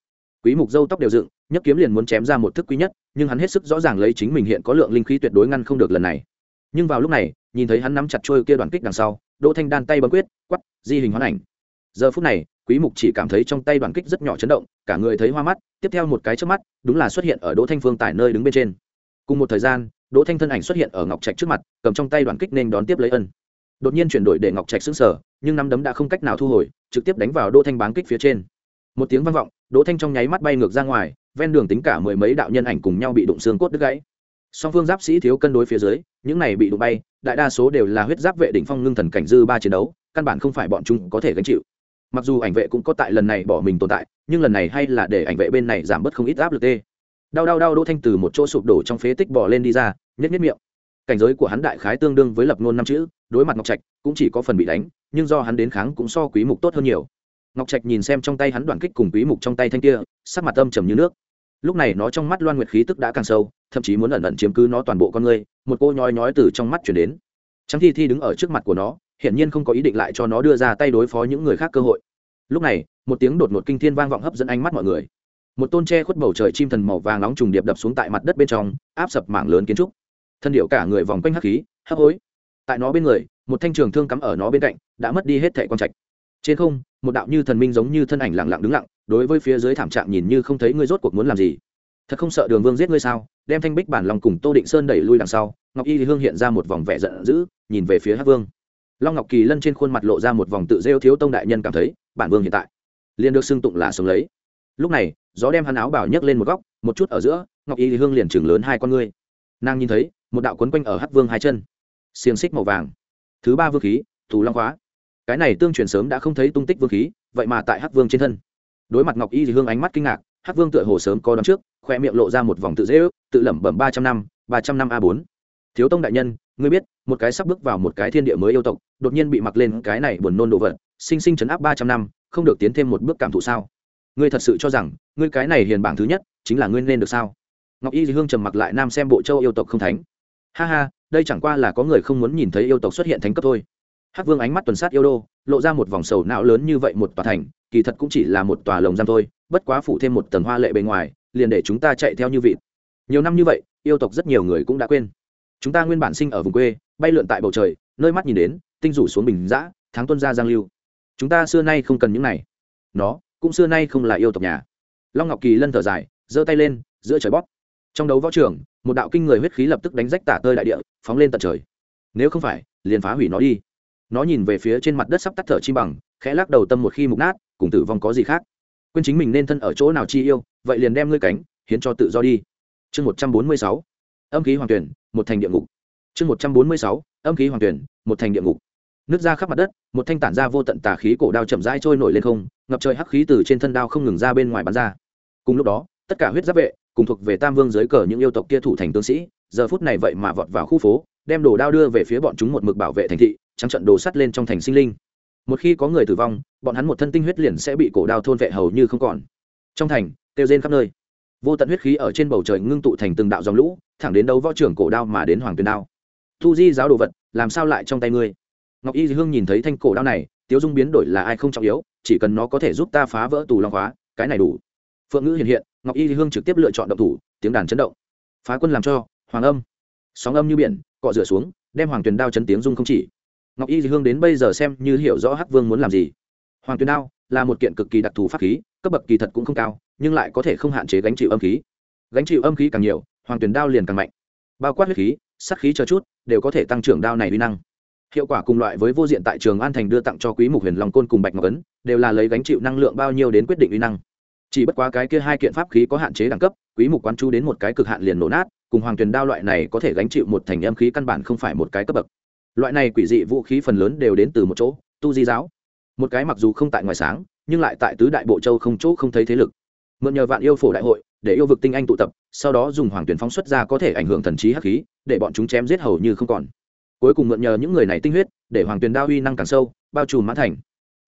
Quý mục dâu tóc đều dựng nhấc kiếm liền muốn chém ra một thức quý nhất, nhưng hắn hết sức rõ ràng lấy chính mình hiện có lượng linh khí tuyệt đối ngăn không được lần này. Nhưng vào lúc này, nhìn thấy hắn nắm chặt trôi kia đoạn kích đằng sau, đỗ thanh đan tay bấm quyết quắp di hình hoán ảnh giờ phút này quý mục chỉ cảm thấy trong tay đoàn kích rất nhỏ chấn động cả người thấy hoa mắt tiếp theo một cái trước mắt đúng là xuất hiện ở đỗ thanh phương tại nơi đứng bên trên. Cùng một thời gian đỗ thanh thân ảnh xuất hiện ở ngọc trạch trước mặt cầm trong tay đoàn kích nên đón tiếp lấy ân. Đột nhiên chuyển đổi để ngọc trạch sững sờ, nhưng nắm đấm đã không cách nào thu hồi trực tiếp đánh vào đỗ thanh báng kích phía trên. Một tiếng vang vọng đỗ thanh trong nháy mắt bay ngược ra ngoài ven đường tính cả mười mấy đạo nhân ảnh cùng nhau bị đụng xương cốt đứt gãy. Song phương giáp sĩ thiếu cân đối phía dưới những này bị đụng bay đại đa số đều là huyết giáp vệ đỉnh phong ngưng thần cảnh dư ba chiến đấu căn bản không phải bọn chúng có thể gánh chịu mặc dù ảnh vệ cũng có tại lần này bỏ mình tồn tại, nhưng lần này hay là để ảnh vệ bên này giảm bớt không ít áp lực tê. Đau đau đau đỗ thanh từ một chỗ sụp đổ trong phế tích bỏ lên đi ra nhất nhất miệng. Cảnh giới của hắn đại khái tương đương với lập ngôn năm chữ, đối mặt ngọc trạch cũng chỉ có phần bị đánh, nhưng do hắn đến kháng cũng so quý mục tốt hơn nhiều. Ngọc trạch nhìn xem trong tay hắn đoạn kích cùng quý mục trong tay thanh kia, sắc mặt âm trầm như nước. Lúc này nó trong mắt loan nguyệt khí tức đã càng sâu, thậm chí muốn ẩn ẩn chiếm cứ nó toàn bộ con người, một cô nhói nhói từ trong mắt chuyển đến. Trắng thi thi đứng ở trước mặt của nó hiển nhiên không có ý định lại cho nó đưa ra tay đối phó những người khác cơ hội. Lúc này, một tiếng đột ngột kinh thiên vang vọng hấp dẫn ánh mắt mọi người. Một tôn tre khuất bầu trời chim thần màu vàng nóng trùng điệp đập xuống tại mặt đất bên trong, áp sập mảng lớn kiến trúc. Thân điệu cả người vòng quanh hắc khí, hấp hối. Tại nó bên người, một thanh trường thương cắm ở nó bên cạnh, đã mất đi hết thẻ quan trạch. Trên không, một đạo như thần minh giống như thân ảnh lặng lặng đứng lặng, đối với phía dưới thảm trạng nhìn như không thấy ngươi rốt cuộc muốn làm gì. Thật không sợ đường vương giết ngươi sao? Đem thanh bích bản lòng cùng tô định sơn đẩy lui đằng sau, ngọc y thì hương hiện ra một vòng vẻ giận dữ, nhìn về phía hắc vương long ngọc kỳ lân trên khuôn mặt lộ ra một vòng tự rêu thiếu tông đại nhân cảm thấy, bản vương hiện tại, liền được xưng tụng là sống lấy. Lúc này, gió đem hắn áo bảo nhấc lên một góc, một chút ở giữa, ngọc y hương liền chừng lớn hai con ngươi. Nàng nhìn thấy, một đạo quấn quanh ở hắc vương hai chân. Xiềng xích màu vàng. Thứ ba vương khí thù long hóa. Cái này tương truyền sớm đã không thấy tung tích vương khí, vậy mà tại hắc vương trên thân. Đối mặt ngọc y thì hương ánh mắt kinh ngạc, hắc vương tựa hồ sớm có đón trước, khoe miệng lộ ra một vòng tự dễ ước tự lẩm bẩm ba trăm năm, ba trăm năm a bốn. Thiếu tông đại nhân ngươi biết, một cái sắp bước vào một cái thiên địa mới yêu tộc, đột nhiên bị mặc lên cái này buồn nôn đồ vật, sinh sinh chấn áp ba trăm năm, không được tiến thêm một bước cảm thụ sao? Ngươi thật sự cho rằng, ngươi cái này hiền bảng thứ nhất, chính là ngươi nên được sao? Ngọc y hương trầm mặc lại nam xem bộ châu yêu tộc không thánh. Ha ha, đây chẳng qua là có người không muốn nhìn thấy yêu tộc xuất hiện thánh cấp thôi. Hắc vương ánh mắt tuần sát yêu đô, lộ ra một vòng sầu não lớn như vậy một tòa thành, kỳ thật cũng chỉ là một tòa lồng giam thôi, bất quá phủ thêm một tầng hoa lệ bề ngoài, liền để chúng ta chạy theo như vịt. Nhiều năm như vậy, yêu tộc rất nhiều người cũng đã quên chúng ta nguyên bản sinh ở vùng quê, bay lượn tại bầu trời, nơi mắt nhìn đến, tinh rủ xuống bình giã tháng tuân ra giang lưu. Chúng ta xưa nay không cần những này. Nó, cũng xưa nay không là yêu tộc nhà. Long ngọc kỳ lân thở dài, giơ tay lên, giữa trời bóp. Trong đấu võ trường, một đạo kinh người huyết khí lập tức đánh rách tả tơi đại địa, phóng lên tận trời. Nếu không phải, liền phá hủy nó đi. Nó nhìn về phía trên mặt đất sắp tắt thở chi bằng, khẽ lắc đầu tâm một khi mục nát, cùng tử vong có gì khác? Quên chính mình nên thân ở chỗ nào chi yêu, vậy liền đem ngươi cánh, hiến cho tự do đi. Chương một trăm bốn mươi sáu âm khí hoàng tuyển, một thành địa ngục. Chương một trăm bốn mươi sáu, âm khí hoàng tuyển, một thành địa ngục. Nước ra khắp mặt đất, một thanh tản ra vô tận tà khí cổ đao chậm rãi trôi nổi lên không, ngập trời hắc khí từ trên thân đao không ngừng ra bên ngoài bắn ra. Cùng lúc đó, tất cả huyết giáp vệ, cùng thuộc về tam vương dưới cờ những yêu tộc kia thủ thành tướng sĩ, giờ phút này vậy mà vọt vào khu phố, đem đồ đao đưa về phía bọn chúng một mực bảo vệ thành thị, trắng trận đồ sắt lên trong thành sinh linh. Một khi có người tử vong, bọn hắn một thân tinh huyết liền sẽ bị cổ đao thôn vệ hầu như không còn. Trong thành, kêu rên khắp nơi vô tận huyết khí ở trên bầu trời ngưng tụ thành từng đạo dòng lũ thẳng đến đấu võ trưởng cổ đao mà đến hoàng tuyền đao. Thu di giáo đồ vật làm sao lại trong tay ngươi? Ngọc y hương nhìn thấy thanh cổ đao này tiếu dung biến đổi là ai không trọng yếu chỉ cần nó có thể giúp ta phá vỡ tù long Hóa, cái này đủ. Phượng ngữ hiện hiện ngọc y hương trực tiếp lựa chọn động thủ tiếng đàn chấn động. Phá quân làm cho hoàng âm. Sóng âm như biển cọ rửa xuống đem hoàng tuyền đao chấn tiếng dung không chỉ. Ngọc y hương đến bây giờ xem như hiểu rõ hắc vương muốn làm gì hoàng tuyền đao là một kiện cực kỳ đặc thù pháp khí, cấp bậc kỳ thật cũng không cao, nhưng lại có thể không hạn chế gánh chịu âm khí. Gánh chịu âm khí càng nhiều, hoàng tuyền đao liền càng mạnh. Bao quát huyết khí sắc khí cho chút, đều có thể tăng trưởng đao này uy năng. Hiệu quả cùng loại với vô diện tại trường an thành đưa tặng cho quý mục huyền long côn cùng bạch ngọc ấn, đều là lấy gánh chịu năng lượng bao nhiêu đến quyết định uy năng. Chỉ bất quá cái kia hai kiện pháp khí có hạn chế đẳng cấp, quý mục Quan chú đến một cái cực hạn liền nổ nát, cùng hoàng tuyền đao loại này có thể gánh chịu một thành âm khí căn bản không phải một cái cấp bậc. Loại này quỷ dị vũ khí phần lớn đều đến từ một chỗ, tu di giáo một cái mặc dù không tại ngoài sáng, nhưng lại tại tứ đại bộ châu không chỗ không thấy thế lực. Mượn nhờ vạn yêu phổ đại hội, để yêu vực tinh anh tụ tập, sau đó dùng hoàng tuyển phóng xuất ra có thể ảnh hưởng thần trí hắc khí, để bọn chúng chém giết hầu như không còn. Cuối cùng mượn nhờ những người này tinh huyết, để hoàng tuyển đao uy năng càng sâu, bao trùm mãn thành.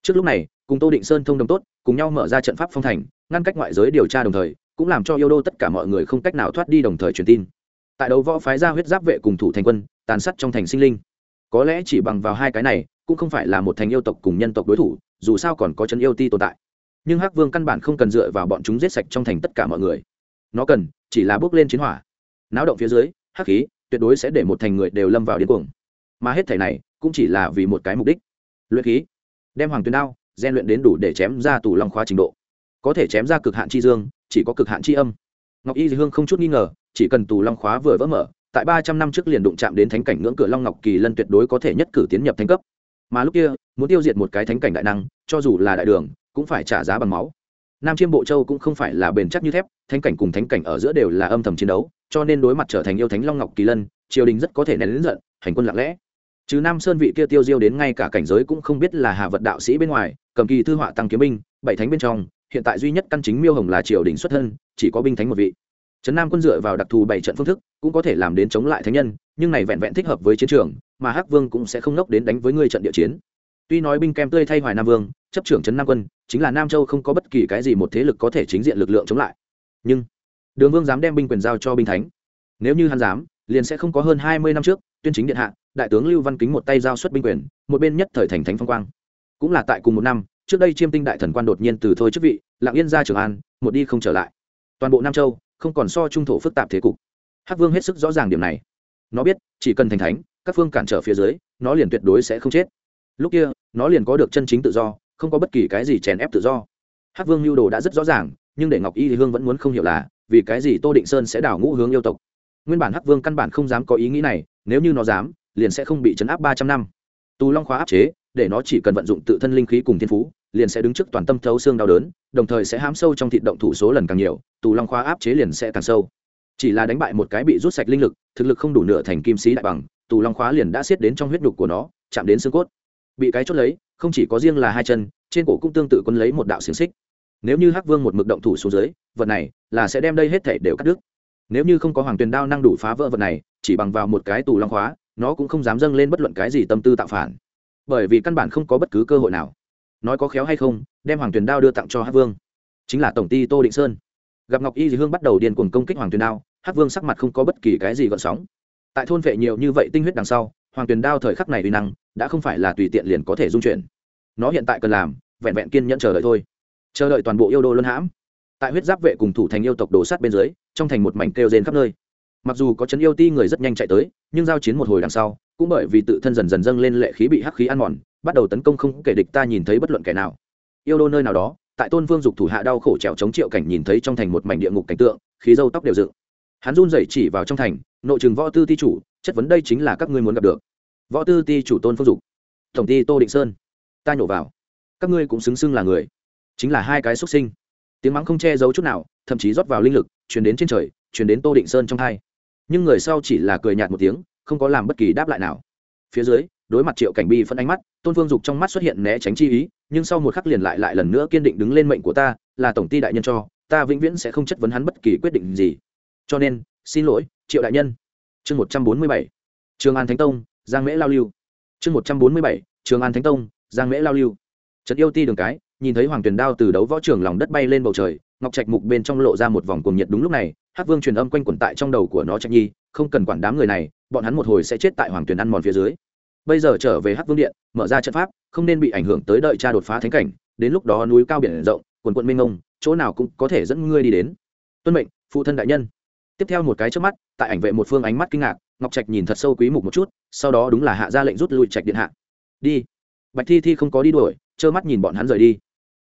Trước lúc này, cùng tô định sơn thông đồng tốt, cùng nhau mở ra trận pháp phong thành, ngăn cách ngoại giới điều tra đồng thời, cũng làm cho yêu đô tất cả mọi người không cách nào thoát đi đồng thời truyền tin. Tại đấu võ phái ra huyết giáp vệ cùng thủ thành quân, tàn sát trong thành sinh linh có lẽ chỉ bằng vào hai cái này, cũng không phải là một thành yêu tộc cùng nhân tộc đối thủ, dù sao còn có chân yêu ti tồn tại. Nhưng hắc vương căn bản không cần dựa vào bọn chúng giết sạch trong thành tất cả mọi người. Nó cần, chỉ là bước lên chiến hỏa. Náo động phía dưới, hắc khí tuyệt đối sẽ để một thành người đều lâm vào điên cuồng. Mà hết thể này, cũng chỉ là vì một cái mục đích. Luyện khí, đem hoàng tuyền đao gian luyện đến đủ để chém ra tù long khóa trình độ. Có thể chém ra cực hạn chi dương, chỉ có cực hạn chi âm. Ngọc y hương không chút nghi ngờ, chỉ cần tù long khóa vừa vỡ mở tại ba trăm năm trước liền đụng chạm đến thánh cảnh ngưỡng cửa long ngọc kỳ lân tuyệt đối có thể nhất cử tiến nhập thánh cấp. Mà lúc kia, muốn tiêu diệt một cái thánh cảnh đại năng, cho dù là đại đường, cũng phải trả giá bằng máu. Nam chiêm bộ châu cũng không phải là bền chắc như thép, thánh cảnh cùng thánh cảnh ở giữa đều là âm thầm chiến đấu, cho nên đối mặt trở thành yêu thánh long ngọc kỳ lân, triều đình rất có thể nén đến giận, hành quân lặng lẽ. Chứ nam sơn vị kia tiêu diêu đến ngay cả cảnh giới cũng không biết là hà vật đạo sĩ bên ngoài, cầm kỳ thư họa tăng kiếm binh, bảy thánh bên trong, hiện tại duy nhất căn chính miêu hồng là triều đình xuất thân, chỉ có binh thánh một vị trấn nam quân dựa vào đặc thù bảy trận phương thức, cũng có thể làm đến chống lại thánh nhân, nhưng này vẹn vẹn thích hợp với chiến trường, mà hắc vương cũng sẽ không nốc đến đánh với ngươi trận địa chiến. Tuy nói binh kem tươi thay hoài nam vương, chấp trưởng trấn nam quân, chính là nam châu không có bất kỳ cái gì một thế lực có thể chính diện lực lượng chống lại. Nhưng, đường vương dám đem binh quyền giao cho binh thánh. Nếu như hắn dám, liền sẽ không có hơn hai mươi năm trước, tuyên chính điện hạ, đại tướng lưu văn kính một tay giao xuất binh quyền, một bên nhất thời thành thánh phong quang. Cũng là tại cùng một năm, trước đây chiêm tinh đại thần quan đột nhiên từ thôi chức vị lặng yên ra trường an, một đi không trở lại. Toàn bộ nam châu không còn so trung thổ phức tạp thế cục. Hắc vương hết sức rõ ràng điểm này. Nó biết, chỉ cần thành thánh, các phương cản trở phía dưới, nó liền tuyệt đối sẽ không chết. Lúc kia, nó liền có được chân chính tự do, không có bất kỳ cái gì chèn ép tự do. Hắc vương lưu đồ đã rất rõ ràng, nhưng để ngọc y thì hương vẫn muốn không hiểu là, vì cái gì tô định sơn sẽ đảo ngũ hướng yêu tộc? Nguyên bản hắc vương căn bản không dám có ý nghĩ này, nếu như nó dám, liền sẽ không bị chấn áp ba trăm năm. Tù long khóa áp chế, để nó chỉ cần vận dụng tự thân linh khí cùng thiên phú liền sẽ đứng trước toàn tâm thấu xương đau đớn, đồng thời sẽ hám sâu trong thịt động thủ số lần càng nhiều, tù long khóa áp chế liền sẽ càng sâu. Chỉ là đánh bại một cái bị rút sạch linh lực, thực lực không đủ nửa thành kim sĩ đại bằng, tù long khóa liền đã xiết đến trong huyết đục của nó, chạm đến xương cốt. Bị cái chốt lấy, không chỉ có riêng là hai chân, trên cổ cũng tương tự quân lấy một đạo xiềng xích. Nếu như hắc vương một mực động thủ xuống dưới, vật này là sẽ đem đây hết thể đều cắt đứt. Nếu như không có hoàng tuyền đao năng đủ phá vỡ vật này, chỉ bằng vào một cái tù long khóa, nó cũng không dám dâng lên bất luận cái gì tâm tư tạo phản. Bởi vì căn bản không có bất cứ cơ hội nào nói có khéo hay không, đem hoàng tuyền đao đưa tặng cho hát vương. Chính là tổng ty tô định sơn. Gặp ngọc y dì hương bắt đầu điên cuồng công kích hoàng tuyền đao hát vương sắc mặt không có bất kỳ cái gì gợn sóng. Tại thôn vệ nhiều như vậy tinh huyết đằng sau, hoàng tuyền đao thời khắc này uy năng đã không phải là tùy tiện liền có thể dung chuyển. Nó hiện tại cần làm, vẹn vẹn kiên nhẫn chờ đợi thôi. Chờ đợi toàn bộ yêu đô luân hãm. Tại huyết giáp vệ cùng thủ thành yêu tộc đồ sát bên dưới, trong thành một mảnh kêu rên khắp nơi mặc dù có chấn yêu ti người rất nhanh chạy tới, nhưng giao chiến một hồi đằng sau, cũng bởi vì tự thân dần dần dâng lên lệ khí bị hắc khí ăn mòn, bắt đầu tấn công không kể địch ta nhìn thấy bất luận kẻ nào. Yêu đô nơi nào đó, tại tôn vương dục thủ hạ đau khổ trèo chống triệu cảnh nhìn thấy trong thành một mảnh địa ngục cảnh tượng, khí dâu tóc đều dựng. Hắn run rẩy chỉ vào trong thành, nội trường võ tư ti chủ, chất vấn đây chính là các ngươi muốn gặp được. Võ tư ti chủ tôn phương dục. Tổng ty tô định sơn. Ta nhổ vào. Các ngươi cũng xứng xưng là người. Chính là hai cái xuất sinh. Tiếng mắng không che giấu chút nào, thậm chí rót vào linh lực chuyển đến trên trời chuyển đến tô định sơn trong hai nhưng người sau chỉ là cười nhạt một tiếng, không có làm bất kỳ đáp lại nào. Phía dưới, đối mặt triệu cảnh bi phân ánh mắt, tôn phương dục trong mắt xuất hiện né tránh chi ý, nhưng sau một khắc liền lại lại lần nữa kiên định đứng lên mệnh của ta, là tổng ty đại nhân cho, ta vĩnh viễn sẽ không chất vấn hắn bất kỳ quyết định gì. Cho nên, xin lỗi, triệu đại nhân. Chương một trăm bốn mươi bảy, trường an thánh tông, giang mễ lao lưu. Chương một trăm bốn mươi bảy, trường an thánh tông, giang mễ lao lưu. Trật yêu ti đường cái nhìn thấy hoàng tuyền đao từ đấu võ trường lòng đất bay lên bầu trời, ngọc trạch mục bên trong lộ ra một vòng cuồng nhiệt đúng lúc này, hắc vương truyền âm quanh quẩn tại trong đầu của nó trạch nhi, không cần quản đám người này, bọn hắn một hồi sẽ chết tại hoàng tuyền ăn mòn phía dưới. Bây giờ trở về hắc vương điện, mở ra trận pháp, không nên bị ảnh hưởng tới đợi cha đột phá thánh cảnh, đến lúc đó núi cao biển rộng, quần quận mênh mông, chỗ nào cũng có thể dẫn ngươi đi đến. Tuân mệnh, phụ thân đại nhân. Tiếp theo một cái trước mắt, tại ảnh vệ một phương ánh mắt kinh ngạc, ngọc trạch nhìn thật sâu quý mục một chút, sau đó đúng là hạ ra lệnh rút lui trạch điện hạ. Đi. Bạch thi thi không có đi đuổi trơ mắt nhìn bọn hắn rời đi.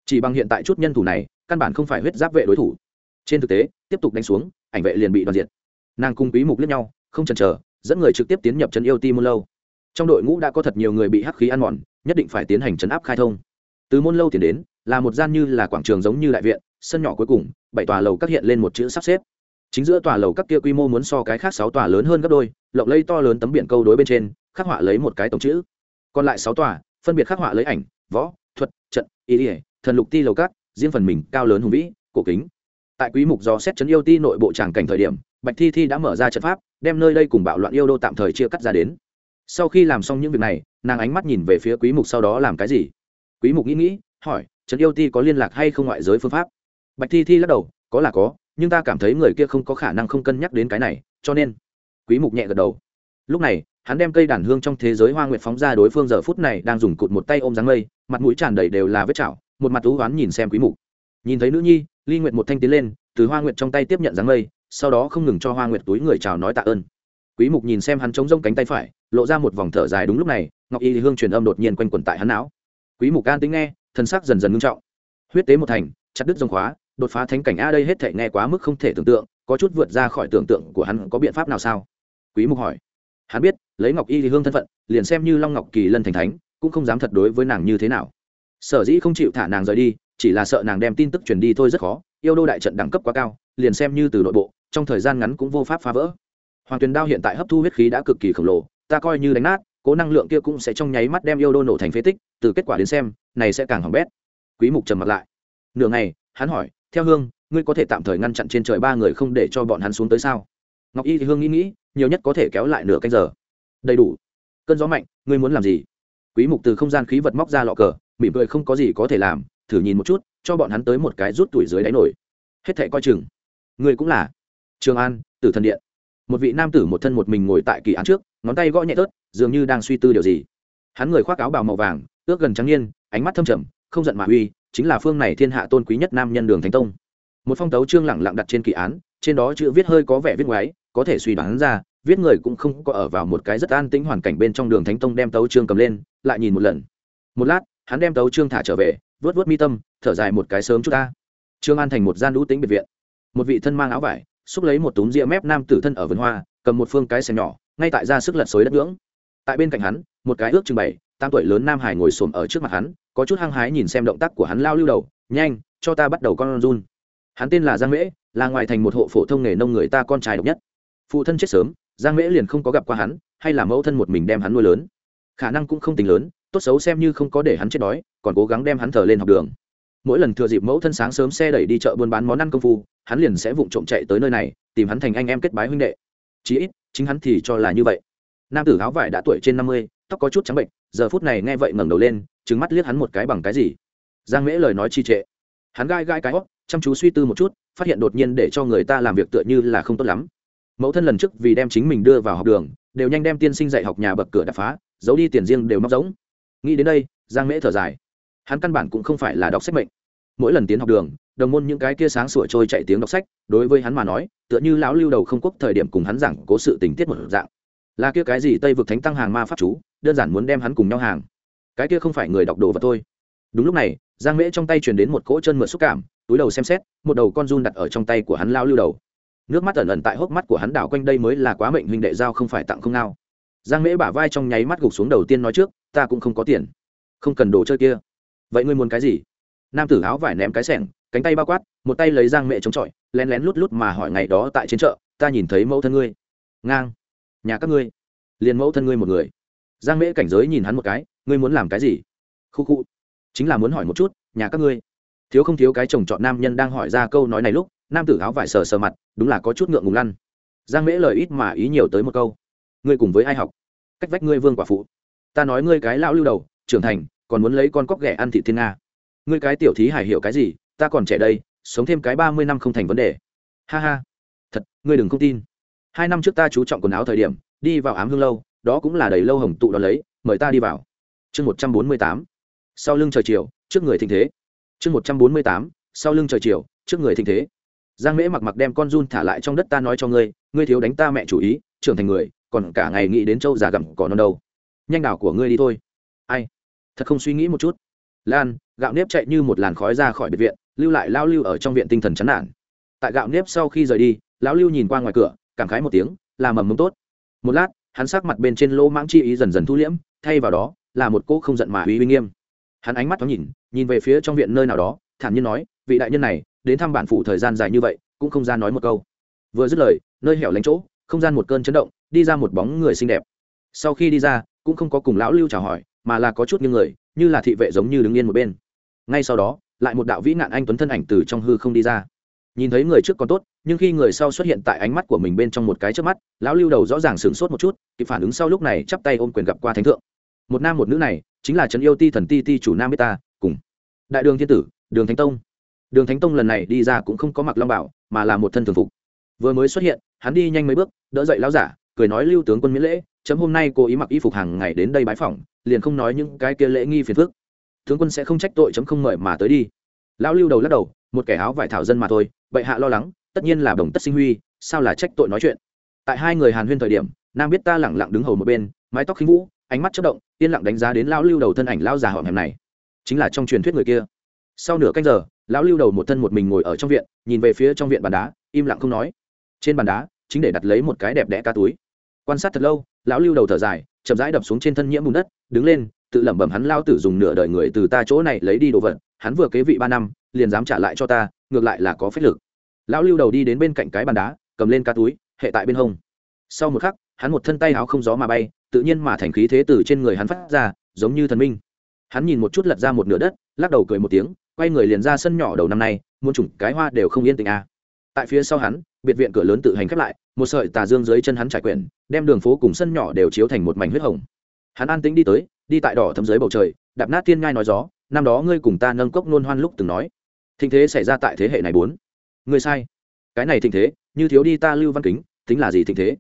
Chỉ bằng hiện tại chút nhân thủ này, căn bản không phải huyết giáp vệ đối thủ. Trên thực tế, tiếp tục đánh xuống, ảnh vệ liền bị đoàn diệt. Nàng cung quý mục lẫn nhau, không chần chờ, dẫn người trực tiếp tiến nhập chân yêu ti môn lâu. Trong đội ngũ đã có thật nhiều người bị hắc khí ăn mòn, nhất định phải tiến hành chấn áp khai thông. Từ môn lâu tiến đến, là một gian như là quảng trường giống như đại viện, sân nhỏ cuối cùng, bảy tòa lầu các hiện lên một chữ sắp xếp. Chính giữa tòa lầu các kia quy mô muốn so cái khác sáu tòa lớn hơn gấp đôi, lộng lây to lớn tấm biển câu đối bên trên, khắc họa lấy một cái tổng chữ. Còn lại sáu tòa, phân biệt khắc họa lấy ảnh, võ thuật, trận, ý ỉa thần lục ti lầu cát riêng phần mình cao lớn hùng vĩ, cổ kính. Tại quý mục do xét chấn yêu ti nội bộ tràng cảnh thời điểm, bạch thi thi đã mở ra trận pháp, đem nơi đây cùng bạo loạn yêu đô tạm thời chia cắt ra đến. Sau khi làm xong những việc này, nàng ánh mắt nhìn về phía quý mục sau đó làm cái gì? Quý mục nghĩ nghĩ, hỏi trấn yêu ti có liên lạc hay không ngoại giới phương pháp? Bạch thi thi lắc đầu, có là có, nhưng ta cảm thấy người kia không có khả năng không cân nhắc đến cái này, cho nên quý mục nhẹ gật đầu lúc này, hắn đem cây đàn hương trong thế giới hoa nguyệt phóng ra đối phương giờ phút này đang dùng cụt một tay ôm dáng mây, mặt mũi tràn đầy đều là vết chảo, một mặt thú oán nhìn xem quý mục. Nhìn thấy nữ nhi, ly nguyệt một thanh tiến lên, từ hoa nguyệt trong tay tiếp nhận dáng mây, sau đó không ngừng cho hoa nguyệt túi người chào nói tạ ơn. Quý mục nhìn xem hắn chống rông cánh tay phải, lộ ra một vòng thở dài đúng lúc này, ngọc y hương truyền âm đột nhiên quanh quẩn tại hắn não. Quý mục can tính nghe, thân xác dần dần ngưng trọng. Huyết tế một thành, chặt đứt dòng khóa, đột phá thánh cảnh a đây hết thể nghe quá mức không thể tưởng tượng, có chút vượt ra khỏi tưởng tượng của hắn có biện pháp nào sao? Quý mục hỏi hắn biết, lấy ngọc y thì hương thân phận, liền xem như long ngọc kỳ lân thành thánh, cũng không dám thật đối với nàng như thế nào. Sở dĩ không chịu thả nàng rời đi, chỉ là sợ nàng đem tin tức truyền đi thôi rất khó, yêu đô đại trận đẳng cấp quá cao, liền xem như từ nội bộ, trong thời gian ngắn cũng vô pháp phá vỡ. Hoàng tuyền đao hiện tại hấp thu huyết khí đã cực kỳ khổng lồ, ta coi như đánh nát, cố năng lượng kia cũng sẽ trong nháy mắt đem yêu đô nổ thành phế tích, từ kết quả đến xem, này sẽ càng hỏng bét. Quý mục trầm mặt lại. Nửa ngày, hắn hỏi, theo hương, ngươi có thể tạm thời ngăn chặn trên trời ba người không để cho bọn hắn xuống tới sao? Ngọc y thì hương nghĩ nghĩ nhiều nhất có thể kéo lại nửa canh giờ. Đầy đủ. Cơn gió mạnh, ngươi muốn làm gì? Quý mục từ không gian khí vật móc ra lọ cờ, mỉm cười không có gì có thể làm, thử nhìn một chút, cho bọn hắn tới một cái rút tuổi dưới đáy nổi. Hết thệ coi chừng. Ngươi cũng là. Trường an, tử thần điện. Một vị nam tử một thân một mình ngồi tại kỳ án trước, ngón tay gõ nhẹ tớt, dường như đang suy tư điều gì. Hắn người khoác áo bào màu vàng, ước gần trắng niên, ánh mắt thâm trầm, không giận mà uy, chính là phương này thiên hạ tôn quý nhất nam nhân đường thánh tông. Một phong tấu trương lẳng lặng đặt trên kỳ án, trên đó chữ viết hơi có vẻ viết ngoái có thể suy đoán ra, viết người cũng không có ở vào một cái rất an tĩnh hoàn cảnh bên trong đường thánh tông đem tấu trương cầm lên, lại nhìn một lần. Một lát, hắn đem tấu trương thả trở về, vớt vớt mi tâm, thở dài một cái sớm chút ta. Trương an thành một gian lũ tính biệt viện. Một vị thân mang áo vải, xúc lấy một túm rĩa mép nam tử thân ở vườn hoa, cầm một phương cái xe nhỏ, ngay tại ra sức lật xối đất ngưỡng. Tại bên cạnh hắn, một cái ước trưng bày tám tuổi lớn nam hải ngồi xổm ở trước mặt hắn, có chút hăng hái nhìn xem động tác của hắn lao lưu đầu, nhanh, cho ta bắt đầu con run. Hắn tên là giang mễ, là ngoại thành một hộ phổ thông nghề nông người ta con trai độc nhất phụ thân chết sớm, giang mễ liền không có gặp qua hắn, hay là mẫu thân một mình đem hắn nuôi lớn. Khả năng cũng không tính lớn, tốt xấu xem như không có để hắn chết đói, còn cố gắng đem hắn thờ lên học đường. Mỗi lần thừa dịp mẫu thân sáng sớm xe đẩy đi chợ buôn bán món ăn công phu, hắn liền sẽ vụng trộm chạy tới nơi này, tìm hắn thành anh em kết bái huynh đệ. Chí ít, chính hắn thì cho là như vậy. Nam tử áo vải đã tuổi trên năm mươi, tóc có chút trắng bệnh, giờ phút này nghe vậy ngẩng đầu lên trứng mắt liếc hắn một cái bằng cái gì. Giang mễ lời nói chi trệ. Hắn gai gai cái hót, chăm chú suy tư một chút, phát hiện đột nhiên để cho người ta làm việc tựa như là không tốt lắm mẫu thân lần trước vì đem chính mình đưa vào học đường, đều nhanh đem tiên sinh dạy học nhà bậc cửa đập phá, giấu đi tiền riêng đều móc giống. Nghĩ đến đây, giang mễ thở dài. Hắn căn bản cũng không phải là đọc sách mệnh. Mỗi lần tiến học đường, đồng môn những cái kia sáng sủa trôi chạy tiếng đọc sách, đối với hắn mà nói, tựa như lão lưu đầu không quốc thời điểm cùng hắn giảng cố sự tình tiết một dạng. Là kia cái gì tây vực thánh tăng hàng ma pháp chú, đơn giản muốn đem hắn cùng nhau hàng. Cái kia không phải người đọc đồ vật thôi. Đúng lúc này, giang mễ trong tay truyền đến một cỗ chân mượn xúc cảm, túi đầu xem xét, một đầu con run đặt ở trong tay của hắn lao lưu đầu nước mắt ẩn ẩn tại hốc mắt của hắn đảo quanh đây mới là quá mệnh huynh đệ giao không phải tặng không nào giang mễ bả vai trong nháy mắt gục xuống đầu tiên nói trước, ta cũng không có tiền, không cần đồ chơi kia. Vậy ngươi muốn cái gì? Nam tử áo vải ném cái sẻng, cánh tay bao quát, một tay lấy giang mẹ chống chọi, lén lén lút lút mà hỏi ngày đó tại trên chợ, ta nhìn thấy mẫu thân ngươi. Ngang, nhà các ngươi. Liền mẫu thân ngươi một người. Giang mễ cảnh giới nhìn hắn một cái, ngươi muốn làm cái gì? Khu khu, chính là muốn hỏi một chút, nhà các ngươi. Thiếu không thiếu cái chồng chọn nam nhân đang hỏi ra câu nói này lúc nam tử áo vải sờ sờ mặt, đúng là có chút ngượng ngùng lăn. Giang mễ lời ít mà ý nhiều tới một câu. Ngươi cùng với ai học? Cách vách ngươi vương quả phụ. Ta nói ngươi cái lão lưu đầu, trưởng thành, còn muốn lấy con cóc ghẻ ăn thị thiên nga. Ngươi cái tiểu thí hải hiểu cái gì? Ta còn trẻ đây, sống thêm cái ba mươi năm không thành vấn đề. Ha ha. Thật, ngươi đừng không tin. Hai năm trước ta chú trọng quần áo thời điểm, đi vào ám hương lâu, đó cũng là đầy lâu hồng tụ đó lấy, mời ta đi vào. Chương một trăm bốn mươi tám. Sau lưng trời chiều, trước người thịnh thế. Chương một trăm bốn mươi tám. Sau lưng trời chiều, trước người thịnh thế giang mễ mặc mặc đem con run thả lại trong đất ta nói cho ngươi ngươi thiếu đánh ta mẹ chủ ý, trưởng thành người, còn cả ngày nghĩ đến châu già gặm cỏ non đâu. Nhanh đảo của ngươi đi thôi. Ai? Thật không suy nghĩ một chút. Lan, gạo nếp chạy như một làn khói ra khỏi biệt viện, lưu lại lao lưu ở trong viện tinh thần chán nản. Tại gạo nếp sau khi rời đi, lão lưu nhìn qua ngoài cửa, cảm khái một tiếng, là mầm mông tốt. Một lát, hắn sắc mặt bên trên lỗ mãng chi ý dần dần thu liễm, thay vào đó, là một cô không giận mà uy uy nghiêm. Hắn ánh mắt thoáng nhìn nhìn về phía trong viện nơi nào đó, thản nhiên nói, vị đại nhân này đến thăm bản phủ thời gian dài như vậy, cũng không ra nói một câu. Vừa dứt lời, nơi hẻo lánh chỗ, không gian một cơn chấn động, đi ra một bóng người xinh đẹp. Sau khi đi ra, cũng không có cùng lão lưu chào hỏi, mà là có chút như người, như là thị vệ giống như đứng yên một bên. Ngay sau đó, lại một đạo vĩ nạn anh tuấn thân ảnh từ trong hư không đi ra. Nhìn thấy người trước còn tốt, nhưng khi người sau xuất hiện tại ánh mắt của mình bên trong một cái trước mắt, lão lưu đầu rõ ràng sửng sốt một chút, kịp phản ứng sau lúc này chắp tay ôm quyền gặp qua thánh thượng. Một nam một nữ này, chính là trấn yêu ti thần ti ti chủ nam bê ta, cùng đại đường thiên tử, đường thánh tông đường thánh tông lần này đi ra cũng không có mặc long bảo, mà là một thân thường phục. Vừa mới xuất hiện, hắn đi nhanh mấy bước, đỡ dậy lão giả, cười nói lưu tướng quân miễn lễ, chấm hôm nay cô ý mặc y phục hàng ngày đến đây bái phỏng, liền không nói những cái kia lễ nghi phiền phức. Tướng quân sẽ không trách tội chấm không mời mà tới đi. Lão lưu đầu lắc đầu, một kẻ áo vải thảo dân mà thôi, bệ hạ lo lắng, tất nhiên là đồng tất sinh huy, sao là trách tội nói chuyện. Tại hai người hàn huyên thời điểm, nam biết ta lẳng lặng đứng hầu một bên, mái tóc khinh vũ, ánh mắt chất động, yên lặng đánh giá đến lão lưu đầu thân ảnh lão già hỏm hẻm này. Chính là trong truyền thuyết người kia sau nửa canh giờ, lão lưu đầu một thân một mình ngồi ở trong viện, nhìn về phía trong viện bàn đá, im lặng không nói. Trên bàn đá, chính để đặt lấy một cái đẹp đẽ ca túi. Quan sát thật lâu, lão lưu đầu thở dài, chậm rãi đập xuống trên thân nhiễm bùn đất, đứng lên, tự lẩm bẩm hắn lao tử dùng nửa đời người từ ta chỗ này lấy đi đồ vật, hắn vừa kế vị ba năm, liền dám trả lại cho ta, ngược lại là có phép lực. Lão lưu đầu đi đến bên cạnh cái bàn đá, cầm lên ca túi, hệ tại bên hông. Sau một khắc, hắn một thân tay áo không gió mà bay, tự nhiên mà thành khí thế từ trên người hắn phát ra, giống như thần minh. Hắn nhìn một chút lật ra một nửa đất, lắc đầu cười một tiếng quay người liền ra sân nhỏ đầu năm nay muôn chủng cái hoa đều không yên tình à. tại phía sau hắn, biệt viện cửa lớn tự hành khép lại, một sợi tà dương dưới chân hắn trải quyển, đem đường phố cùng sân nhỏ đều chiếu thành một mảnh huyết hồng. Hắn an tĩnh đi tới, đi tại đỏ thấm dưới bầu trời, đạp nát thiên ngai nói gió, năm đó ngươi cùng ta nâng cốc nôn hoan lúc từng nói, thịnh thế xảy ra tại thế hệ này bốn. Ngươi sai. Cái này thịnh thế, như thiếu đi ta lưu văn kính, tính là gì thịnh thế?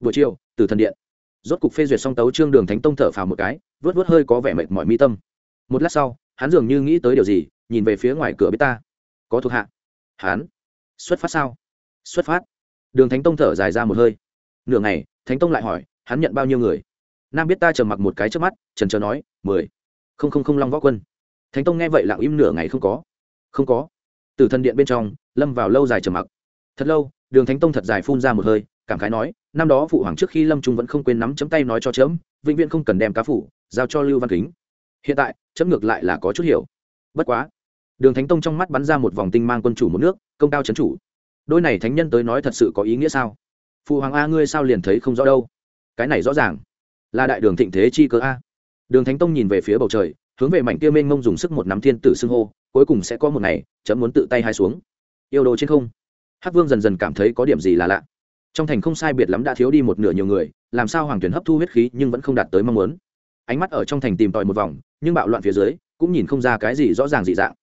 Buổi chiều, từ thần điện, rốt cục phê duyệt xong tấu trương đường thánh tông thở phào một cái vớt vớt hơi có vẻ mệt mỏi mi tâm. Một lát sau, hắn dường như nghĩ tới điều gì nhìn về phía ngoài cửa biết ta. Có thuộc hạ. Hắn xuất phát sao? Xuất phát. Đường thánh tông thở dài ra một hơi. Nửa ngày, thánh tông lại hỏi, hắn nhận bao nhiêu người? Nam biết ta trầm mặc một cái trước mắt, trần trờ nói, mười. Không không không, long võ quân. Thánh tông nghe vậy lặng im nửa ngày không có. Không có. Từ thần điện bên trong, lâm vào lâu dài trầm mặc. Thật lâu, đường thánh tông thật dài phun ra một hơi, cảm khái nói, năm đó phụ hoàng trước khi lâm trung vẫn không quên nắm chấm tay nói cho chấm, vĩnh viễn không cần đem cá phủ, giao cho lưu văn kính. Hiện tại, chấm ngược lại là có chút hiểu. Bất quá đường thánh tông trong mắt bắn ra một vòng tinh mang quân chủ một nước, công cao chấn chủ. Đôi này thánh nhân tới nói thật sự có ý nghĩa sao? Phụ hoàng a, ngươi sao liền thấy không rõ đâu? Cái này rõ ràng là đại đường thịnh thế chi cơ a. Đường thánh tông nhìn về phía bầu trời, hướng về mảnh kia mênh mông dùng sức một nắm thiên tử xưng hô, cuối cùng sẽ có một ngày, chấm muốn tự tay hai xuống. Yêu đồ trên không. Hắc vương dần dần cảm thấy có điểm gì là lạ. Trong thành không sai biệt lắm đã thiếu đi một nửa nhiều người, làm sao hoàng tuyển hấp thu huyết khí nhưng vẫn không đạt tới mong muốn. Ánh mắt ở trong thành tìm tòi một vòng, nhưng bạo loạn phía dưới, cũng nhìn không ra cái gì rõ ràng dị dạng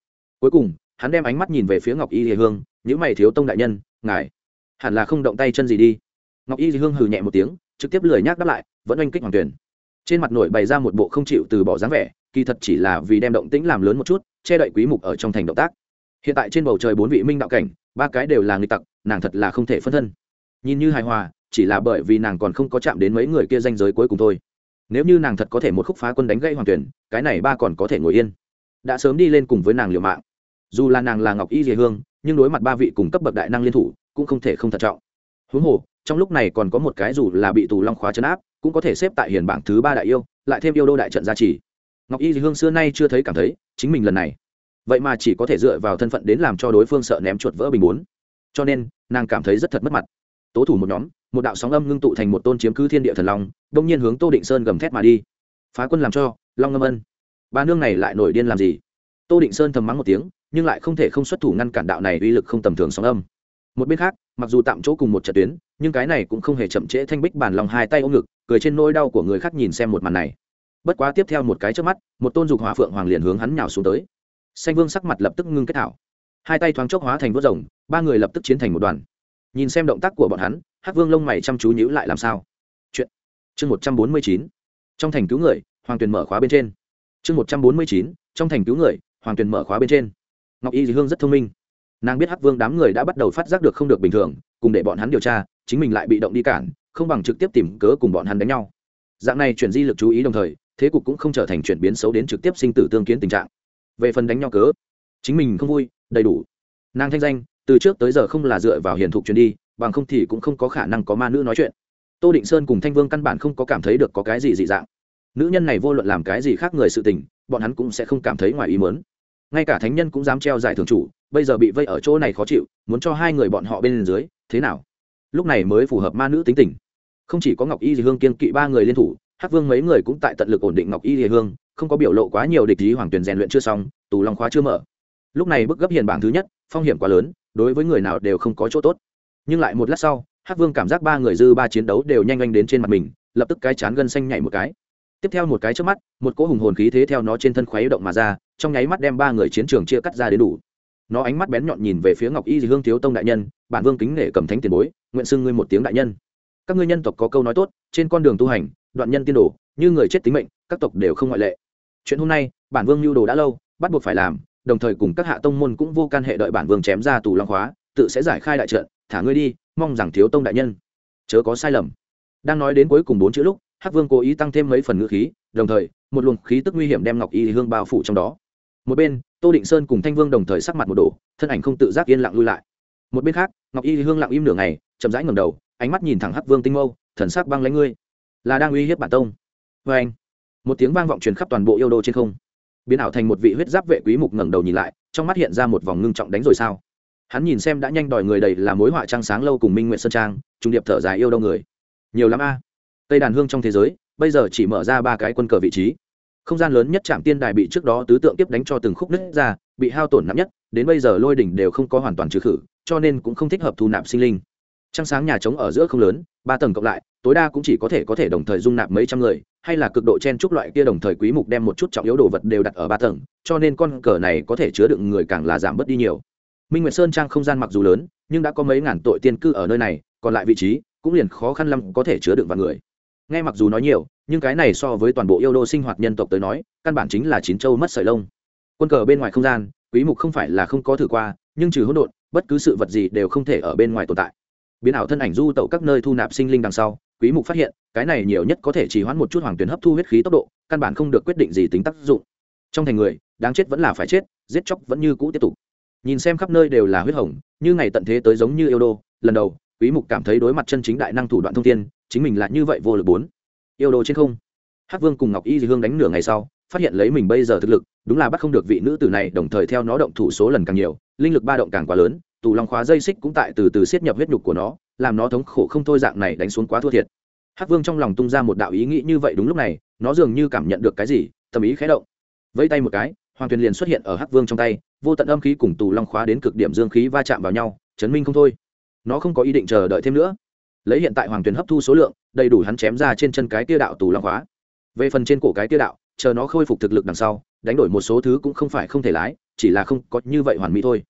cuối cùng, hắn đem ánh mắt nhìn về phía ngọc y hề hương những mày thiếu tông đại nhân, ngài hẳn là không động tay chân gì đi. Ngọc y hương hừ nhẹ một tiếng, trực tiếp lười nhác đáp lại, vẫn oanh kích hoàng tuyển. Trên mặt nổi bày ra một bộ không chịu từ bỏ dáng vẻ, kỳ thật chỉ là vì đem động tĩnh làm lớn một chút, che đậy quý mục ở trong thành động tác. Hiện tại trên bầu trời bốn vị minh đạo cảnh, ba cái đều là người tặc, nàng thật là không thể phân thân. Nhìn như hài hòa, chỉ là bởi vì nàng còn không có chạm đến mấy người kia danh giới cuối cùng thôi. Nếu như nàng thật có thể một khúc phá quân đánh gây hoàng tuyển, cái này ba còn có thể ngồi yên. Đã sớm đi lên cùng với nàng liều mạng dù là nàng là ngọc y dì hương, nhưng đối mặt ba vị cùng cấp bậc đại năng liên thủ, cũng không thể không thận trọng. Huống hồ, trong lúc này còn có một cái dù là bị tù long khóa chấn áp, cũng có thể xếp tại hiền bảng thứ ba đại yêu, lại thêm yêu đô đại trận gia trì. Ngọc y dì hương xưa nay chưa thấy cảm thấy, chính mình lần này. Vậy mà chỉ có thể dựa vào thân phận đến làm cho đối phương sợ ném chuột vỡ bình bốn. Cho nên, nàng cảm thấy rất thật mất mặt. Tố thủ một nhóm, một đạo sóng âm ngưng tụ thành một tôn chiếm cứ thiên địa thần long, đông nhiên hướng tô định sơn gầm thét mà đi. Phá quân làm cho, long ngâm ân. Ba nương này lại nổi điên làm gì? Tô định sơn thầm mắng một tiếng nhưng lại không thể không xuất thủ ngăn cản đạo này uy lực không tầm thường sóng âm. Một bên khác, mặc dù tạm chỗ cùng một trận tuyến, nhưng cái này cũng không hề chậm trễ thanh bích bàn lòng hai tay ôm ngực, cười trên nỗi đau của người khác nhìn xem một màn này. Bất quá tiếp theo một cái trước mắt, một tôn dục hỏa phượng hoàng liền hướng hắn nhào xuống tới. Xanh vương sắc mặt lập tức ngưng kết thảo. Hai tay thoáng chốc hóa thành vớt rồng, ba người lập tức chiến thành một đoàn. Nhìn xem động tác của bọn hắn, hắc vương lông mày chăm chú nhíu lại làm sao? Chuyện. Chương một trăm bốn mươi chín. Trong thành cứu người, hoàng tuyền mở khóa bên trên. Chương một trăm bốn mươi chín, trong thành cứu người, hoàng tuyền mở khóa bên trên ngọc y dì hương rất thông minh. Nàng biết hắc vương đám người đã bắt đầu phát giác được không được bình thường, cùng để bọn hắn điều tra, chính mình lại bị động đi cản, không bằng trực tiếp tìm cớ cùng bọn hắn đánh nhau. Dạng này chuyển di lực chú ý đồng thời, thế cục cũng không trở thành chuyển biến xấu đến trực tiếp sinh tử tương kiến tình trạng. Về phần đánh nhau cớ, chính mình không vui, đầy đủ. Nàng thanh danh, từ trước tới giờ không là dựa vào hiền thục chuyển đi, bằng không thì cũng không có khả năng có ma nữ nói chuyện. Tô định sơn cùng thanh vương căn bản không có cảm thấy được có cái gì dị dạng. Nữ nhân này vô luận làm cái gì khác người sự tình, bọn hắn cũng sẽ không cảm thấy ngoài ý mớn ngay cả thánh nhân cũng dám treo giải thưởng chủ, bây giờ bị vây ở chỗ này khó chịu, muốn cho hai người bọn họ bên dưới, thế nào? Lúc này mới phù hợp ma nữ tính tình. Không chỉ có ngọc y dì hương kiên kỵ ba người liên thủ, hắc vương mấy người cũng tại tận lực ổn định ngọc y dì hương, không có biểu lộ quá nhiều địch ý hoàng tuyền rèn luyện chưa xong, tù long khóa chưa mở. Lúc này bức gấp hiền bảng thứ nhất, phong hiểm quá lớn, đối với người nào đều không có chỗ tốt. Nhưng lại một lát sau, hắc vương cảm giác ba người dư ba chiến đấu đều nhanh anh đến trên mặt mình, lập tức cái chán gân xanh nhảy một cái tiếp theo một cái trước mắt, một cỗ hùng hồn khí thế theo nó trên thân khuấy động mà ra, trong nháy mắt đem ba người chiến trường chia cắt ra đến đủ. Nó ánh mắt bén nhọn nhìn về phía ngọc y dì hương thiếu tông đại nhân, bản vương kính nể cầm thánh tiền bối, nguyện xưng ngươi một tiếng đại nhân. Các ngươi nhân tộc có câu nói tốt, trên con đường tu hành, đoạn nhân tiên đồ, như người chết tính mệnh, các tộc đều không ngoại lệ. Chuyện hôm nay, bản vương lưu đồ đã lâu, bắt buộc phải làm, đồng thời cùng các hạ tông môn cũng vô can hệ đợi bản vương chém ra tù long khóa, tự sẽ giải khai đại trận, thả ngươi đi, mong rằng thiếu tông đại nhân. Chớ có sai lầm. Đang nói đến cuối cùng bốn chữ lúc hắc vương cố ý tăng thêm mấy phần ngữ khí, đồng thời, một luồng khí tức nguy hiểm đem ngọc y hương bao phủ trong đó. Một bên, tô định sơn cùng thanh vương đồng thời sắc mặt một đổ, thân ảnh không tự giác yên lặng lui lại. Một bên khác, ngọc y hương lặng im nửa ngày, chậm rãi ngầm đầu, ánh mắt nhìn thẳng hắc vương tinh mâu, thần sắc băng lãnh ngươi, là đang uy hiếp bản tông. Vê anh, một tiếng vang vọng truyền khắp toàn bộ yêu đô trên không. Biến ảo thành một vị huyết giáp vệ quý mục ngẩng đầu nhìn lại, trong mắt hiện ra một vòng ngưng trọng đánh rồi sao? Hắn nhìn xem đã nhanh đòi người đầy là mối họa trăng sáng lâu cùng minh nguyện sơn trang, trung điệp thở dài yêu đâu người. Nhiều lắm a tây đàn hương trong thế giới, bây giờ chỉ mở ra ba cái quân cờ vị trí. Không gian lớn nhất trạm tiên đài bị trước đó tứ tượng tiếp đánh cho từng khúc nứt ra, bị hao tổn nặng nhất, đến bây giờ lôi đỉnh đều không có hoàn toàn trừ khử, cho nên cũng không thích hợp thu nạp sinh linh. Trăng sáng nhà trống ở giữa không lớn, ba tầng cộng lại, tối đa cũng chỉ có thể có thể đồng thời dung nạp mấy trăm người, hay là cực độ chen chúc loại kia đồng thời quý mục đem một chút trọng yếu đồ vật đều đặt ở ba tầng, cho nên con cờ này có thể chứa đựng người càng là giảm bớt đi nhiều. Minh nguyệt sơn trang không gian mặc dù lớn, nhưng đã có mấy ngàn tội tiên cư ở nơi này, còn lại vị trí cũng liền khó khăn lắm có thể chứa đựng vào người nghe mặc dù nói nhiều, nhưng cái này so với toàn bộ yêu đô sinh hoạt nhân tộc tới nói, căn bản chính là chín châu mất sợi lông. Quân cờ bên ngoài không gian, quý mục không phải là không có thử qua, nhưng trừ hỗn độn, bất cứ sự vật gì đều không thể ở bên ngoài tồn tại. Biến ảo thân ảnh du tẩu các nơi thu nạp sinh linh đằng sau, quý mục phát hiện, cái này nhiều nhất có thể chỉ hoãn một chút hoàng tuyến hấp thu huyết khí tốc độ, căn bản không được quyết định gì tính tác dụng. Trong thành người, đáng chết vẫn là phải chết, giết chóc vẫn như cũ tiếp tục. Nhìn xem khắp nơi đều là huyết hồng, như ngày tận thế tới giống như yêu đô, lần đầu, quý mục cảm thấy đối mặt chân chính đại năng thủ đoạn thông thiên chính mình là như vậy vô lực bốn. Yêu đồ trên không. Hắc vương cùng ngọc y dị hương đánh nửa ngày sau, phát hiện lấy mình bây giờ thực lực, đúng là bắt không được vị nữ tử này, đồng thời theo nó động thủ số lần càng nhiều, linh lực ba động càng quá lớn, tù long khóa dây xích cũng tại từ từ siết nhập huyết nhục của nó, làm nó thống khổ không thôi dạng này đánh xuống quá thua thiệt. Hắc vương trong lòng tung ra một đạo ý nghĩ như vậy đúng lúc này, nó dường như cảm nhận được cái gì, tâm ý khẽ động. Vẫy tay một cái, hoàng tuyền liền xuất hiện ở hắc vương trong tay, vô tận âm khí cùng tù long khóa đến cực điểm dương khí va chạm vào nhau, chấn minh không thôi. Nó không có ý định chờ đợi thêm nữa lấy hiện tại hoàng tuyền hấp thu số lượng, đầy đủ hắn chém ra trên chân cái tia đạo tù long hóa. Về phần trên cổ cái tia đạo, chờ nó khôi phục thực lực đằng sau, đánh đổi một số thứ cũng không phải không thể lái, chỉ là không có như vậy hoàn mỹ thôi.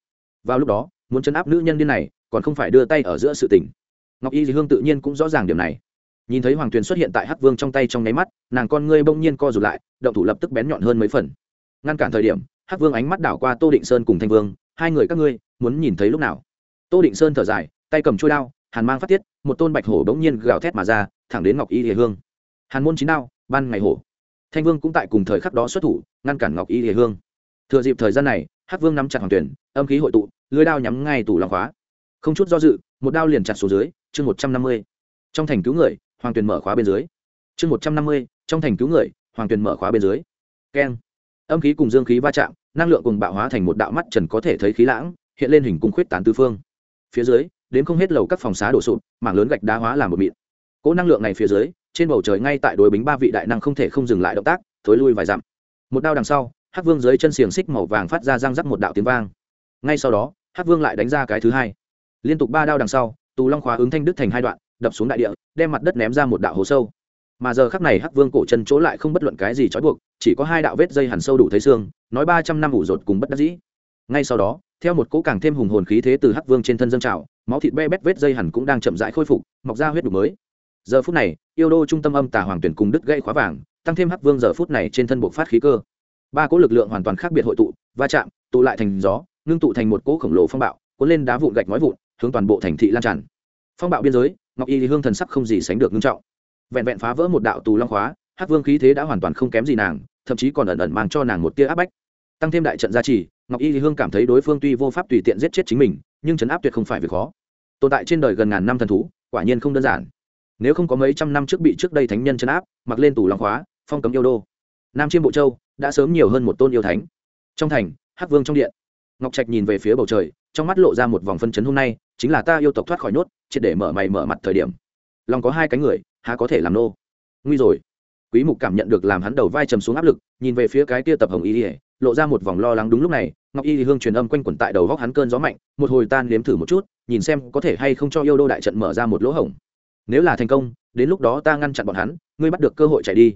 Vào lúc đó, muốn chấn áp nữ nhân điên này, còn không phải đưa tay ở giữa sự tình. Ngọc y dì hương tự nhiên cũng rõ ràng điểm này. Nhìn thấy hoàng tuyền xuất hiện tại hắc vương trong tay trong nháy mắt, nàng con ngươi bỗng nhiên co rụt lại, động thủ lập tức bén nhọn hơn mấy phần. Ngăn cản thời điểm, hắc vương ánh mắt đảo qua tô định sơn cùng thanh vương, hai người các ngươi, muốn nhìn thấy lúc nào? Tô định sơn thở dài, tay cầm trôi đao hàn mang phát tiết, một tôn bạch hổ bỗng nhiên gào thét mà ra, thẳng đến ngọc y hề hương. Hàn môn chín đao, ban ngày hổ. Thanh vương cũng tại cùng thời khắc đó xuất thủ, ngăn cản ngọc y hề hương. Thừa dịp thời gian này, hắc vương nắm chặt hoàng tuyển, âm khí hội tụ, lưới đao nhắm ngay tủ lòng khóa. Không chút do dự, một đao liền chặt xuống dưới, chương một trăm năm mươi. Trong thành cứu người, hoàng tuyền mở khóa bên dưới. Chương một trăm năm mươi, trong thành cứu người, hoàng tuyền mở khóa bên dưới. Keng. Âm khí cùng dương khí va chạm, năng lượng cùng bạo hóa thành một đạo mắt trần có thể thấy khí lãng, hiện lên hình cung khuyết tán tư phương. Phía dưới đến không hết lầu các phòng xá đổ sụp, mảng lớn gạch đá hóa làm một mịn. Cỗ năng lượng này phía dưới, trên bầu trời ngay tại đối bính ba vị đại năng không thể không dừng lại động tác, thối lui vài dặm. Một đao đằng sau, hắc vương dưới chân xiềng xích màu vàng phát ra răng rắc một đạo tiếng vang. Ngay sau đó, hắc vương lại đánh ra cái thứ hai. Liên tục ba đao đằng sau, tù long khóa ứng thanh đức thành hai đoạn, đập xuống đại địa, đem mặt đất ném ra một đạo hố sâu. Mà giờ khắc này hắc vương cổ chân chỗ lại không bất luận cái gì trói buộc, chỉ có hai đạo vết dây hẳn sâu đủ thấy xương, nói ba trăm năm ủ rột cùng bất đắc dĩ. Ngay sau đó theo một cỗ càng thêm hùng hồn khí thế từ hắc vương trên thân dâng trào, máu thịt be bét vết dây hẳn cũng đang chậm rãi khôi phục, mọc ra huyết đục mới. Giờ phút này, yêu đô trung tâm âm tà hoàng tuyển cùng đứt gây khóa vàng, tăng thêm hắc vương giờ phút này trên thân bộc phát khí cơ. Ba cỗ lực lượng hoàn toàn khác biệt hội tụ, va chạm, tụ lại thành gió, ngưng tụ thành một cỗ khổng lồ phong bạo, cuốn lên đá vụn gạch nói vụn, hướng toàn bộ thành thị lan tràn. Phong bạo biên giới, ngọc y hương thần sắc không gì sánh được ngưng trọng. Vẹn vẹn phá vỡ một đạo tù long khóa, hắc vương khí thế đã hoàn toàn không kém gì nàng, thậm chí còn ẩn ẩn mang cho nàng một tia áp bách tăng thêm đại trận gia trì, ngọc y hương cảm thấy đối phương tuy vô pháp tùy tiện giết chết chính mình, nhưng chấn áp tuyệt không phải việc khó. Tồn tại trên đời gần ngàn năm thần thú, quả nhiên không đơn giản. Nếu không có mấy trăm năm trước bị trước đây thánh nhân chấn áp, mặc lên tủ lòng khóa, phong cấm yêu đô, nam chiêm bộ châu đã sớm nhiều hơn một tôn yêu thánh. Trong thành, hắc vương trong điện. Ngọc trạch nhìn về phía bầu trời, trong mắt lộ ra một vòng phân chấn hôm nay, chính là ta yêu tộc thoát khỏi nhốt, triệt để mở mày mở mặt thời điểm. Lòng có hai cánh người, há có thể làm nô? Nguy rồi. Quý mục cảm nhận được làm hắn đầu vai trầm xuống áp lực, nhìn về phía cái kia tập hồng y ỉa lộ ra một vòng lo lắng đúng lúc này, ngọc y thì hương truyền âm quanh quẩn tại đầu góc hắn cơn gió mạnh, một hồi tan nếm thử một chút, nhìn xem có thể hay không cho yêu đô đại trận mở ra một lỗ hổng. Nếu là thành công, đến lúc đó ta ngăn chặn bọn hắn, ngươi bắt được cơ hội chạy đi.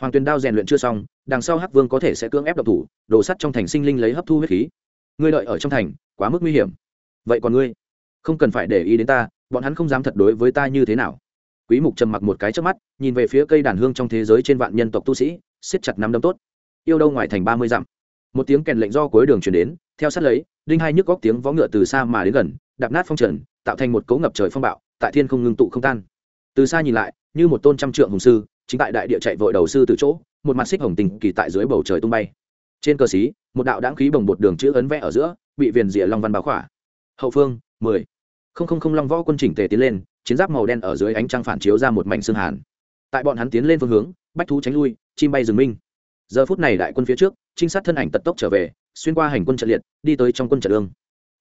Hoàng tuyền đao rèn luyện chưa xong, đằng sau hắc vương có thể sẽ cưỡng ép độc thủ đổ sắt trong thành sinh linh lấy hấp thu huyết khí. Ngươi đợi ở trong thành, quá mức nguy hiểm. Vậy còn ngươi? Không cần phải để ý đến ta, bọn hắn không dám thật đối với ta như thế nào. Quý mục trầm mặc một cái trước mắt, nhìn về phía cây đàn hương trong thế giới trên vạn nhân tộc tu sĩ, siết chặt nắm đấm tốt. Yêu đâu ngoài thành ba mươi dặm một tiếng kèn lệnh do cuối đường truyền đến, theo sát lấy, đinh hai nhức góc tiếng vó ngựa từ xa mà đến gần, đạp nát phong trần, tạo thành một cấu ngập trời phong bạo, tại thiên không ngưng tụ không tan. Từ xa nhìn lại, như một tôn trăm trượng hùng sư, chính tại đại địa chạy vội đầu sư từ chỗ, một mặt xích hồng tình kỳ tại dưới bầu trời tung bay. Trên cờ xí, một đạo đáng khí bồng bột đường chữ ấn vẽ ở giữa, bị viền rìa long văn báo khỏa. Hậu phương, mười. Không không không long võ quân chỉnh tề tiến lên, chiến giáp màu đen ở dưới ánh trăng phản chiếu ra một mảnh xương hàn. Tại bọn hắn tiến lên phương hướng, bách thú tránh lui, chim bay rừng minh giờ phút này đại quân phía trước, trinh sát thân ảnh tật tốc trở về, xuyên qua hành quân trận liệt, đi tới trong quân trận lương.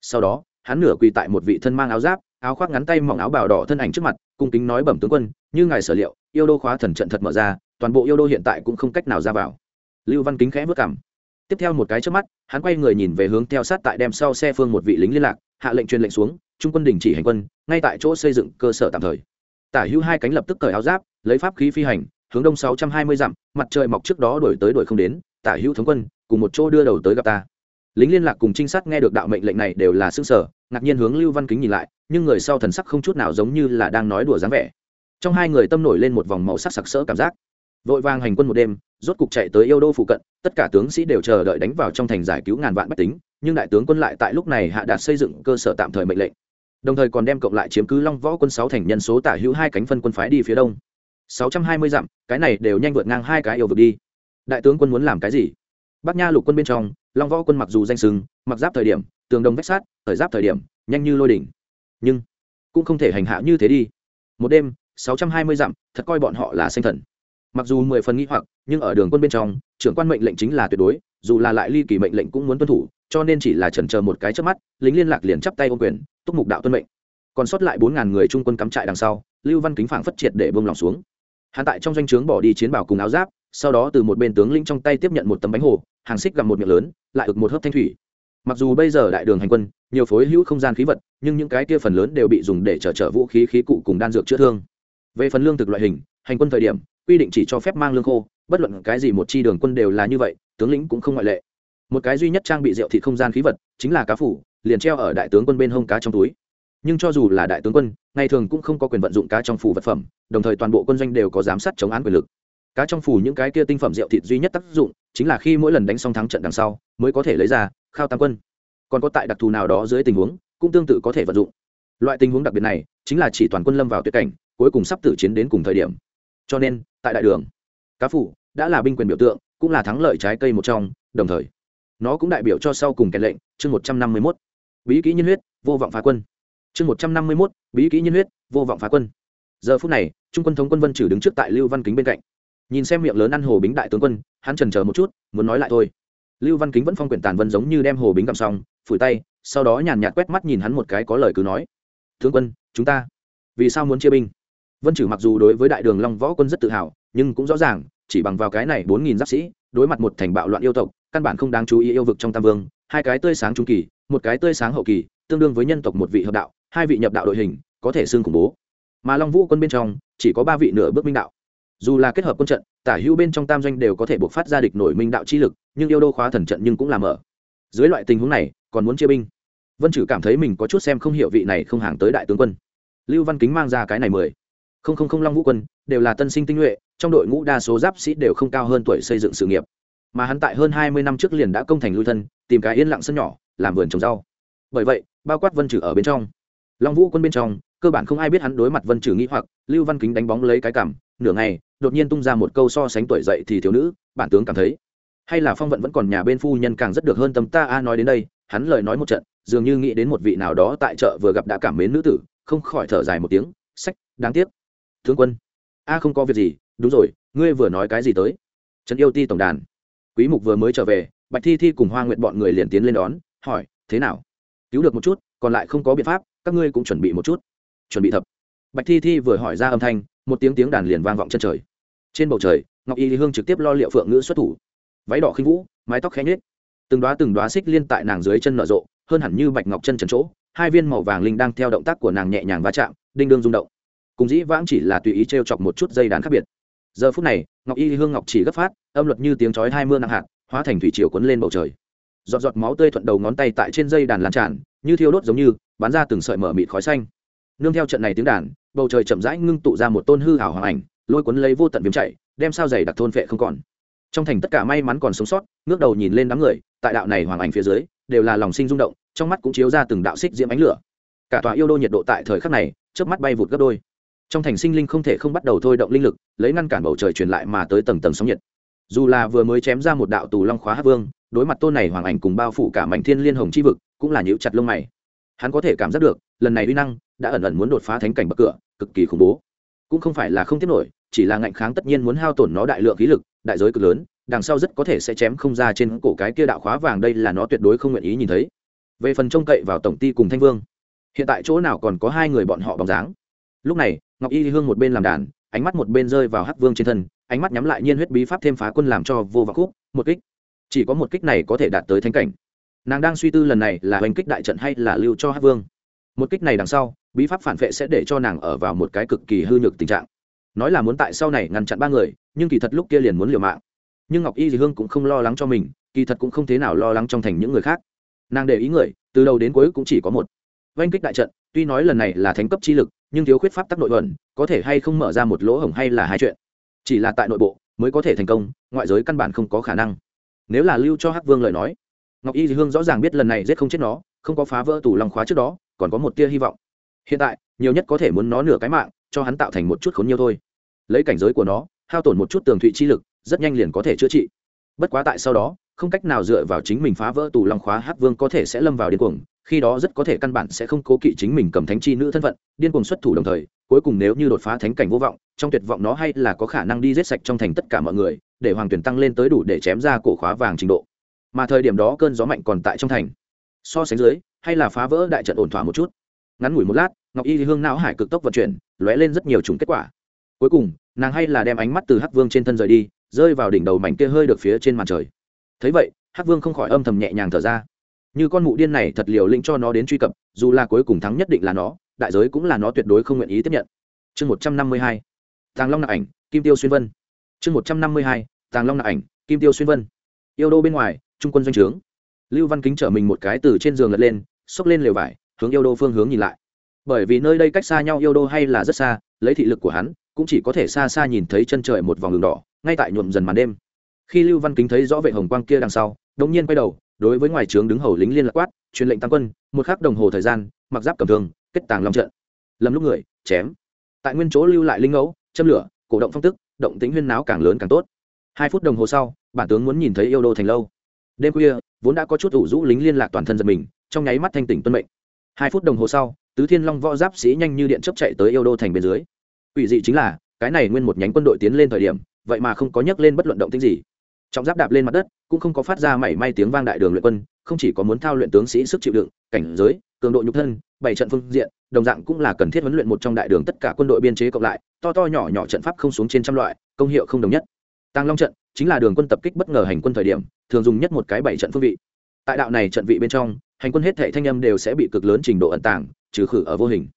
Sau đó, hắn nửa quỳ tại một vị thân mang áo giáp, áo khoác ngắn tay mỏng áo bào đỏ thân ảnh trước mặt, cung kính nói bẩm tướng quân, như ngài sở liệu, yêu đô khóa thần trận thật mở ra, toàn bộ yêu đô hiện tại cũng không cách nào ra vào. Lưu văn kính khẽ vất cảm. Tiếp theo một cái trước mắt, hắn quay người nhìn về hướng theo sát tại đem sau xe phương một vị lính liên lạc, hạ lệnh truyền lệnh xuống, trung quân đình chỉ hành quân, ngay tại chỗ xây dựng cơ sở tạm thời. Tả hữu hai cánh lập tức cởi áo giáp, lấy pháp khí phi hành hướng đông sáu trăm hai mươi dặm, mặt trời mọc trước đó đổi tới đổi không đến, tả hữu thống quân, cùng một chỗ đưa đầu tới gặp ta. Lính liên lạc cùng trinh sát nghe được đạo mệnh lệnh này đều là xương sở ngạc nhiên hướng lưu văn kính nhìn lại, nhưng người sau thần sắc không chút nào giống như là đang nói đùa dáng vẻ. Trong hai người tâm nổi lên một vòng màu sắc sặc sỡ cảm giác. Vội vàng hành quân một đêm, rốt cục chạy tới yêu đô phụ cận, tất cả tướng sĩ đều chờ đợi đánh vào trong thành giải cứu ngàn vạn bách tính, nhưng đại tướng quân lại tại lúc này hạ đạt xây dựng cơ sở tạm thời mệnh lệnh. Đồng thời còn đem cộng lại chiếm cứ long võ quân sáu thành nhân số tả hữu hai cánh phân quân phái đi phía đông sáu trăm hai mươi dặm, cái này đều nhanh vượt ngang hai cái yêu vực đi. Đại tướng quân muốn làm cái gì? Bắc nha lục quân bên trong, long võ quân mặc dù danh sừng mặc giáp thời điểm, tường đồng vách sát thời giáp thời điểm, nhanh như lôi đỉnh. Nhưng, cũng không thể hành hạ như thế đi. Một đêm, sáu trăm hai mươi dặm, thật coi bọn họ là sanh thần. Mặc dù mười phần nghĩ hoặc, nhưng ở đường quân bên trong, trưởng quan mệnh lệnh chính là tuyệt đối, dù là lại ly kỳ mệnh lệnh cũng muốn tuân thủ, cho nên chỉ là chần chờ một cái trước mắt, lính liên lạc liền chắp tay ô quyền, túc mục đạo tuân mệnh. Còn sót lại bốn ngàn người trung quân cắm trại đằng sau, lưu văn kính phảng phất triệt để bông lòng xuống hắn tại trong doanh trướng bỏ đi chiến bảo cùng áo giáp, sau đó từ một bên tướng lĩnh trong tay tiếp nhận một tấm bánh hồ, hàng xích gặp một miệng lớn, lại ực một hớp thanh thủy. Mặc dù bây giờ đại đường hành quân, nhiều phối hữu không gian khí vật, nhưng những cái kia phần lớn đều bị dùng để chở chở vũ khí khí cụ cùng đan dược chữa thương. Về phần lương thực loại hình, hành quân thời điểm, quy định chỉ cho phép mang lương khô, bất luận cái gì một chi đường quân đều là như vậy, tướng lĩnh cũng không ngoại lệ. Một cái duy nhất trang bị rượu thị không gian khí vật, chính là cá phủ, liền treo ở đại tướng quân bên hông cá trong túi nhưng cho dù là đại tướng quân, ngày thường cũng không có quyền vận dụng cá trong phủ vật phẩm, đồng thời toàn bộ quân doanh đều có giám sát chống án quyền lực. Cá trong phủ những cái kia tinh phẩm rượu thịt duy nhất tác dụng chính là khi mỗi lần đánh xong thắng trận đằng sau mới có thể lấy ra, khao tam quân. Còn có tại đặc thù nào đó dưới tình huống cũng tương tự có thể vận dụng. Loại tình huống đặc biệt này chính là chỉ toàn quân lâm vào tuyệt cảnh, cuối cùng sắp tử chiến đến cùng thời điểm. Cho nên, tại đại đường, cá phủ đã là binh quyền biểu tượng, cũng là thắng lợi trái cây một trong, đồng thời, nó cũng đại biểu cho sau cùng kèn lệnh, chương một trăm năm mươi mốt. Bí kỹ nhân huyết, vô vọng phá quân chương một trăm năm mươi mốt, bí kỹ nhân huyết, vô vọng phá quân. Giờ phút này, trung quân thống quân vân trừ đứng trước tại lưu văn kính bên cạnh. Nhìn xem miệng lớn ăn hồ bính đại tướng quân, hắn trần chờ một chút, muốn nói lại thôi. Lưu văn kính vẫn phong quyển tàn vân giống như đem hồ bính cầm xong, phủi tay, sau đó nhàn nhạt quét mắt nhìn hắn một cái có lời cứ nói. Tướng quân, chúng ta vì sao muốn chia binh? Vân trừ mặc dù đối với đại đường long võ quân rất tự hào, nhưng cũng rõ ràng, chỉ bằng vào cái này bốn nghìn giáp sĩ, đối mặt một thành bạo loạn yêu tộc, căn bản không đáng chú ý yêu vực trong tam vương, hai cái tươi sáng trung kỳ, một cái tươi sáng hậu kỳ tương đương với nhân tộc một vị hợp đạo, hai vị nhập đạo đội hình, có thể xương khủng bố. Mà long vũ quân bên trong, chỉ có ba vị nửa bước minh đạo. Dù là kết hợp quân trận, tả hữu bên trong tam doanh đều có thể buộc phát ra địch nổi minh đạo chi lực, nhưng yêu đô khóa thần trận nhưng cũng làm ở dưới loại tình huống này, còn muốn chia binh. Vân chử cảm thấy mình có chút xem không hiểu vị này không hàng tới đại tướng quân. Lưu văn kính mang ra cái này mười. Không không không, long vũ quân, đều là tân sinh tinh nhuệ, trong đội ngũ đa số giáp sĩ đều không cao hơn tuổi xây dựng sự nghiệp. Mà hắn tại hơn hai mươi năm trước liền đã công thành lui thân, tìm cái yên lặng sân nhỏ, làm vườn trồng rau bởi vậy, bao quát vân trừ ở bên trong, long vũ quân bên trong, cơ bản không ai biết hắn đối mặt vân trừ nghĩ hoặc, lưu văn kính đánh bóng lấy cái cảm, nửa ngày, đột nhiên tung ra một câu so sánh tuổi dậy thì thiếu nữ, bản tướng cảm thấy, hay là phong vận vẫn còn nhà bên phu nhân càng rất được hơn tâm ta a nói đến đây, hắn lời nói một trận, dường như nghĩ đến một vị nào đó tại chợ vừa gặp đã cảm mến nữ tử, không khỏi thở dài một tiếng, sách, đáng tiếc. Tướng quân. A, không có việc gì, đúng rồi, ngươi vừa nói cái gì tới? Trấn yêu ti tổng đàn. Quý mục vừa mới trở về, bạch thi thi cùng hoa nguyện bọn người liền tiến lên đón, hỏi, thế nào? Cứu được một chút, còn lại không có biện pháp, các ngươi cũng chuẩn bị một chút. Chuẩn bị thập. Bạch thi thi vừa hỏi ra âm thanh, một tiếng tiếng đàn liền vang vọng chân trời. Trên bầu trời, ngọc y hương trực tiếp lo liệu phượng ngữ xuất thủ. Váy đỏ khinh vũ, mái tóc khẽ nhết từng đoá từng đoá xích liên tại nàng dưới chân nở rộ, hơn hẳn như bạch ngọc chân trần chỗ, hai viên màu vàng linh đang theo động tác của nàng nhẹ nhàng va chạm, đinh đương rung động. Cùng dĩ vãng chỉ là tùy ý t r e o chọc một chút dây đàn khác biệt. Giờ phút này, ngọc y hương ngọc chỉ gấp phát, âm luật như tiếng chói hai mưa nặng hạt, hóa thành thủy triều cuốn lên bầu trời giọt giọt máu tươi thuận đầu ngón tay tại trên dây đàn lan tràn, như thiêu đốt giống như, bắn ra từng sợi mở mịt khói xanh. Nương theo trận này tiếng đàn, bầu trời chậm rãi ngưng tụ ra một tôn hư hảo hoàng ảnh, lôi cuốn lấy vô tận viêm chạy, đem sao dày đặc thôn vệ không còn. Trong thành tất cả may mắn còn sống sót, ngước đầu nhìn lên đám người, tại đạo này hoàng ảnh phía dưới, đều là lòng sinh rung động, trong mắt cũng chiếu ra từng đạo xích diễm ánh lửa. Cả tòa yêu đô nhiệt độ tại thời khắc này trước mắt bay vụt gấp đôi. Trong thành sinh linh không thể không bắt đầu thôi động linh lực, lấy ngăn cản bầu trời truyền lại mà tới tầng tầng sóng nhiệt. Dù là vừa mới chém ra một đạo tù long khóa hát vương đối mặt tôn này hoàng ảnh cùng bao phủ cả mảnh thiên liên hồng chi vực, cũng là nhíu chặt lông mày. Hắn có thể cảm giác được, lần này uy năng đã ẩn ẩn muốn đột phá thánh cảnh bậc cửa, cực kỳ khủng bố. Cũng không phải là không tiếp nổi, chỉ là ngạnh kháng tất nhiên muốn hao tổn nó đại lượng khí lực, đại giới cực lớn, đằng sau rất có thể sẽ chém không ra trên cổ cái kia đạo khóa vàng, đây là nó tuyệt đối không nguyện ý nhìn thấy. Về phần trông cậy vào tổng ty cùng thanh vương, hiện tại chỗ nào còn có hai người bọn họ bóng dáng? Lúc này, ngọc y hương một bên làm đàn, ánh mắt một bên rơi vào hắc vương trên thân, ánh mắt nhắm lại nhiên huyết bí pháp thêm phá quân làm cho vô vọng khúc, một kích chỉ có một kích này có thể đạt tới thánh cảnh. Nàng đang suy tư lần này là hành kích đại trận hay là lưu cho hắc vương. Một kích này đằng sau, bí pháp phản vệ sẽ để cho nàng ở vào một cái cực kỳ hư nhược tình trạng. Nói là muốn tại sau này ngăn chặn ba người, nhưng kỳ thật lúc kia liền muốn liều mạng. Nhưng ngọc y dì hương cũng không lo lắng cho mình, kỳ thật cũng không thế nào lo lắng trong thành những người khác. Nàng để ý người, từ đầu đến cuối cũng chỉ có một. Oanh kích đại trận, tuy nói lần này là thánh cấp chi lực, nhưng thiếu khuyết pháp tắc nội luận có thể hay không mở ra một lỗ hổng hay là hai chuyện. Chỉ là tại nội bộ, mới có thể thành công, ngoại giới căn bản không có khả năng nếu là lưu cho hắc vương lời nói, ngọc y Dị hương rõ ràng biết lần này giết không chết nó, không có phá vỡ tủ lòng khóa trước đó, còn có một tia hy vọng. Hiện tại, nhiều nhất có thể muốn nó nửa cái mạng, cho hắn tạo thành một chút khốn nhiều thôi. Lấy cảnh giới của nó, hao tổn một chút tường thụy chi lực, rất nhanh liền có thể chữa trị. Bất quá tại sau đó, không cách nào dựa vào chính mình phá vỡ tù long khóa, hắc vương có thể sẽ lâm vào điên cuồng, khi đó rất có thể căn bản sẽ không cố kỵ chính mình cầm thánh chi nữ thân phận, điên cuồng xuất thủ đồng thời, cuối cùng nếu như đột phá thánh cảnh vô vọng, trong tuyệt vọng nó hay là có khả năng đi giết sạch trong thành tất cả mọi người để hoàng tuyển tăng lên tới đủ để chém ra cổ khóa vàng trình độ. Mà thời điểm đó cơn gió mạnh còn tại trong thành. So sánh dưới, hay là phá vỡ đại trận ổn thỏa một chút. Ngắn ngủi một lát, ngọc y hương não hải cực tốc vận chuyển, lóe lên rất nhiều chủng kết quả. Cuối cùng, nàng hay là đem ánh mắt từ hắc vương trên thân rời đi, rơi vào đỉnh đầu mảnh kia hơi được phía trên màn trời. Thấy vậy, hắc vương không khỏi âm thầm nhẹ nhàng thở ra. Như con mụ điên này thật liều lĩnh cho nó đến truy cập, dù là cuối cùng thắng nhất định là nó, đại giới cũng là nó tuyệt đối không nguyện ý tiếp nhận. Chương một trăm năm mươi hai, tàng long nạp ảnh, kim tiêu xuyên vân. Chương một trăm năm mươi hai tàng long nạp ảnh, kim tiêu xuyên vân. Yêu đô bên ngoài, trung quân doanh trướng. Lưu văn kính trở mình một cái từ trên giường lật lên, xốc lên lều vải, hướng yêu đô phương hướng nhìn lại. Bởi vì nơi đây cách xa nhau yêu đô hay là rất xa, lấy thị lực của hắn, cũng chỉ có thể xa xa nhìn thấy chân trời một vòng đường đỏ, ngay tại nhuộm dần màn đêm. Khi lưu văn kính thấy rõ vệ hồng quang kia đằng sau, đống nhiên quay đầu, đối với ngoài trướng đứng hầu lính liên lạc quát, truyền lệnh tăng quân, một khắc đồng hồ thời gian, mặc giáp cầm thường kết tàng long trận. Lầm lúc người, chém. Tại nguyên chỗ lưu lại linh ngẫu, châm lửa, cổ động phong tức, động tính huyên náo càng lớn càng tốt hai phút đồng hồ sau, bản tướng muốn nhìn thấy yêu đô thành lâu. Đêm khuya, vốn đã có chút ủ rũ lính liên lạc toàn thân giật mình, trong nháy mắt thanh tỉnh tuân mệnh. Hai phút đồng hồ sau, tứ thiên long võ giáp sĩ nhanh như điện chấp chạy tới yêu đô thành bên dưới. Ủy dị chính là, cái này nguyên một nhánh quân đội tiến lên thời điểm, vậy mà không có nhắc lên bất luận động tính gì. Trọng giáp đạp lên mặt đất, cũng không có phát ra mảy may tiếng vang đại đường luyện quân, không chỉ có muốn thao luyện tướng sĩ sức chịu đựng, cảnh giới, cường độ nhục thân, bảy trận phương diện, đồng dạng cũng là cần thiết huấn luyện một trong đại đường tất cả quân đội biên chế cộng lại, to to nhỏ nhỏ trận pháp không xuống trên trăm loại, công hiệu không đồng nhất. Tàng long trận chính là đường quân tập kích bất ngờ hành quân thời điểm, thường dùng nhất một cái bảy trận phương vị. Tại đạo này trận vị bên trong, hành quân hết thệ thanh âm đều sẽ bị cực lớn trình độ ẩn tàng, trừ khử ở vô hình.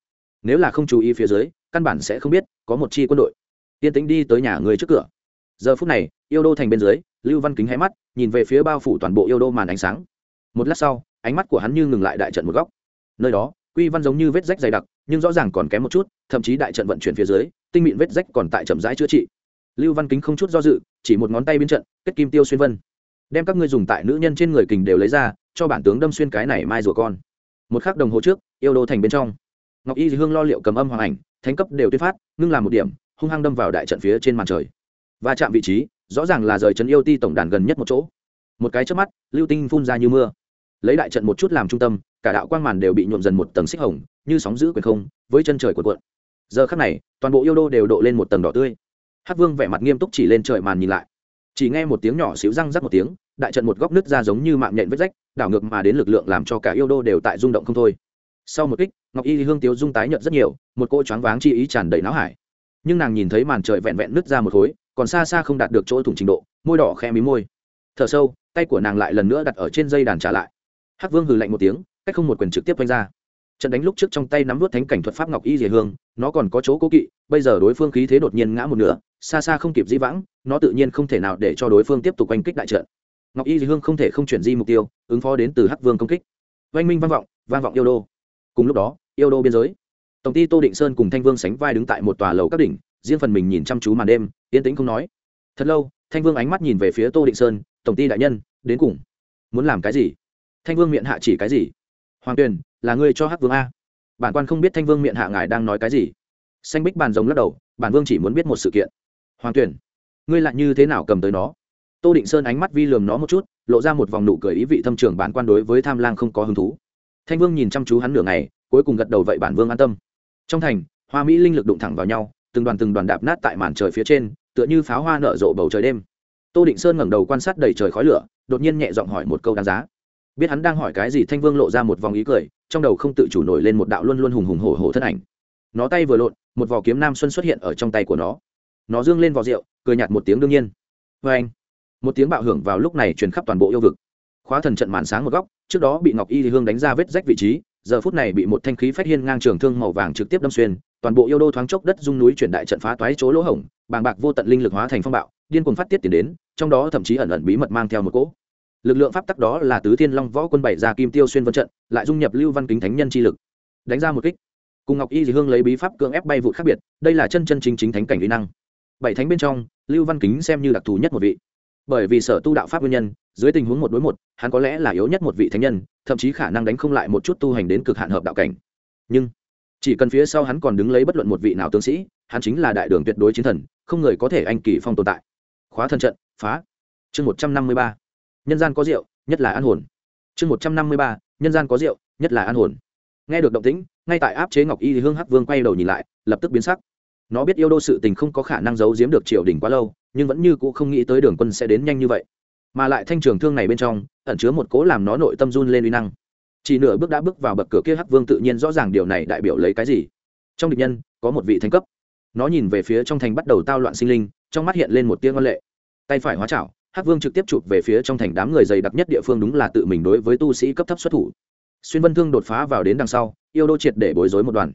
Nếu là không chú ý phía dưới, căn bản sẽ không biết có một chi quân đội. Tiên tính đi tới nhà người trước cửa. Giờ phút này, yêu đô thành bên dưới, lưu văn kính hé mắt, nhìn về phía bao phủ toàn bộ yêu đô màn ánh sáng. Một lát sau, ánh mắt của hắn như ngừng lại đại trận một góc. Nơi đó, quy văn giống như vết rách dày đặc, nhưng rõ ràng còn kém một chút, thậm chí đại trận vận chuyển phía dưới, tinh mịn vết rách còn tại chậm rãi chữa trị lưu văn kính không chút do dự, chỉ một ngón tay biến trận, kết kim tiêu xuyên vân. Đem các ngươi dùng tại nữ nhân trên người kình đều lấy ra, cho bản tướng đâm xuyên cái này mai rùa con. Một khắc đồng hồ trước, yêu đô thành bên trong. Ngọc y hương lo liệu cầm âm hoàng ảnh, thánh cấp đều tuyên phát, ngưng làm một điểm, hung hăng đâm vào đại trận phía trên màn trời. Và chạm vị trí, rõ ràng là rời trấn yêu ti tổng đàn gần nhất một chỗ. Một cái trước mắt, lưu tinh phun ra như mưa. Lấy đại trận một chút làm trung tâm, cả đạo quang màn đều bị nhuộm dần một tầng xích hồng, như sóng giữ quyền không, với chân trời cuộn cuộn. Giờ khắc này, toàn bộ yêu đô đều độ lên một tầng đỏ tươi. Hát vương vẻ mặt nghiêm túc chỉ lên trời màn nhìn lại. Chỉ nghe một tiếng nhỏ xíu răng rắc một tiếng, đại trận một góc nứt ra giống như mạng nhện vết rách, đảo ngược mà đến lực lượng làm cho cả yêu đô đều tại rung động không thôi. Sau một kích, ngọc y hương tiếu dung tái nhợt rất nhiều, một cô choáng váng chi ý tràn đầy não hải. Nhưng nàng nhìn thấy màn trời vẹn vẹn nứt ra một khối, còn xa xa không đạt được chỗ thủng trình độ, môi đỏ khe mí môi. Thở sâu, tay của nàng lại lần nữa đặt ở trên dây đàn trả lại. Hắc vương hừ lạnh một tiếng, cách không một quyền trực tiếp quanh ra. Trận đánh lúc trước trong tay nắm vút thánh cảnh thuật pháp ngọc y dề hương, nó còn có chỗ cố kỵ, bây giờ đối phương khí thế đột nhiên ngã một nửa xa xa không kịp di vãng, nó tự nhiên không thể nào để cho đối phương tiếp tục oanh kích đại trận. Ngọc y hương không thể không chuyển di mục tiêu, ứng phó đến từ hắc vương công kích. Oanh minh vang vọng vang vọng yêu đô. Cùng lúc đó, yêu đô biên giới. Tổng ty tô định sơn cùng thanh vương sánh vai đứng tại một tòa lầu các đỉnh, riêng phần mình nhìn chăm chú màn đêm, yên tĩnh không nói. Thật lâu, thanh vương ánh mắt nhìn về phía tô định sơn, tổng ty đại nhân, đến cùng muốn làm cái gì? Thanh vương miệng hạ chỉ cái gì? Hoàng tuyền, là ngươi cho hắc vương a. Bản quan không biết thanh vương miệng hạ ngài đang nói cái gì. Xanh bích bàn giống lắc đầu, bản vương chỉ muốn biết một sự kiện hoàng tuyển, ngươi lại như thế nào cầm tới nó? Tô định sơn ánh mắt vi lườm nó một chút, lộ ra một vòng nụ cười ý vị thâm trường bản quan đối với tham lang không có hứng thú. Thanh vương nhìn chăm chú hắn nửa ngày, cuối cùng gật đầu vậy bản vương an tâm. Trong thành, hoa mỹ linh lực đụng thẳng vào nhau, từng đoàn từng đoàn đạp nát tại màn trời phía trên, tựa như pháo hoa nở rộ bầu trời đêm. Tô định sơn ngẩng đầu quan sát đầy trời khói lửa, đột nhiên nhẹ giọng hỏi một câu đáng giá. Biết hắn đang hỏi cái gì, thanh vương lộ ra một vòng ý cười, trong đầu không tự chủ nổi lên một đạo luôn luôn hùng hùng hổ hổ thân ảnh. Nó tay vừa lộn, một vỏ kiếm nam xuân xuất hiện ở trong tay của nó nó dương lên vò rượu, cười nhạt một tiếng đương nhiên. Vê anh, một tiếng bạo hưởng vào lúc này truyền khắp toàn bộ yêu vực. Khóa thần trận màn sáng một góc, trước đó bị ngọc y hương đánh ra vết rách vị trí, giờ phút này bị một thanh khí phát hiên ngang trường thương màu vàng trực tiếp đâm xuyên, toàn bộ yêu đô thoáng chốc đất dung núi chuyển đại trận phá toái chỗ lỗ hổng, bàng bạc vô tận linh lực hóa thành phong bạo, điên cuồng phát tiết tiền đến, trong đó thậm chí ẩn ẩn bí mật mang theo một cỗ. Lực lượng pháp tắc đó là tứ thiên long võ quân bảy ra kim tiêu xuyên vân trận, lại dung nhập lưu văn kính thánh nhân chi lực. Đánh ra một kích. Cùng ngọc y dị hương lấy bí pháp cưỡng ép bay vụ khác biệt, đây là chân chân chính chính thánh cảnh uy năng bảy thánh bên trong, lưu văn kính xem như đặc thù nhất một vị. Bởi vì sở tu đạo pháp nguyên nhân, dưới tình huống một đối một, hắn có lẽ là yếu nhất một vị thánh nhân, thậm chí khả năng đánh không lại một chút tu hành đến cực hạn hợp đạo cảnh. Nhưng, chỉ cần phía sau hắn còn đứng lấy bất luận một vị nào tướng sĩ, hắn chính là đại đường tuyệt đối chiến thần, không người có thể anh kỳ phong tồn tại. Khóa thân trận, phá. Chương một trăm năm mươi ba. Nhân gian có rượu, nhất là an hồn. Chương một trăm năm mươi ba. Nhân gian có rượu, nhất là an hồn. Nghe được động tĩnh, ngay tại áp chế ngọc y thì hương hắc vương quay đầu nhìn lại, lập tức biến sắc nó biết yêu đô sự tình không có khả năng giấu giếm được triều đình quá lâu, nhưng vẫn như c ũ không nghĩ tới đường quân sẽ đến nhanh như vậy. Mà lại thanh trường thương này bên trong, ẩn chứa một cố làm nó nội tâm run lên uy năng. Chỉ nửa bước đã bước vào bậc cửa kia hắc vương tự nhiên rõ ràng điều này đại biểu lấy cái gì. Trong địch nhân, có một vị thánh cấp. Nó nhìn về phía trong thành bắt đầu tao loạn sinh linh, trong mắt hiện lên một tiếng ngân lệ. Tay phải hóa chảo, hắc vương trực tiếp chụp về phía trong thành đám người dày đặc nhất địa phương đúng là tự mình đối với tu sĩ cấp thấp xuất thủ. Xuyên vân thương đột phá vào đến đằng sau, yêu đô triệt để bối rối một đoàn.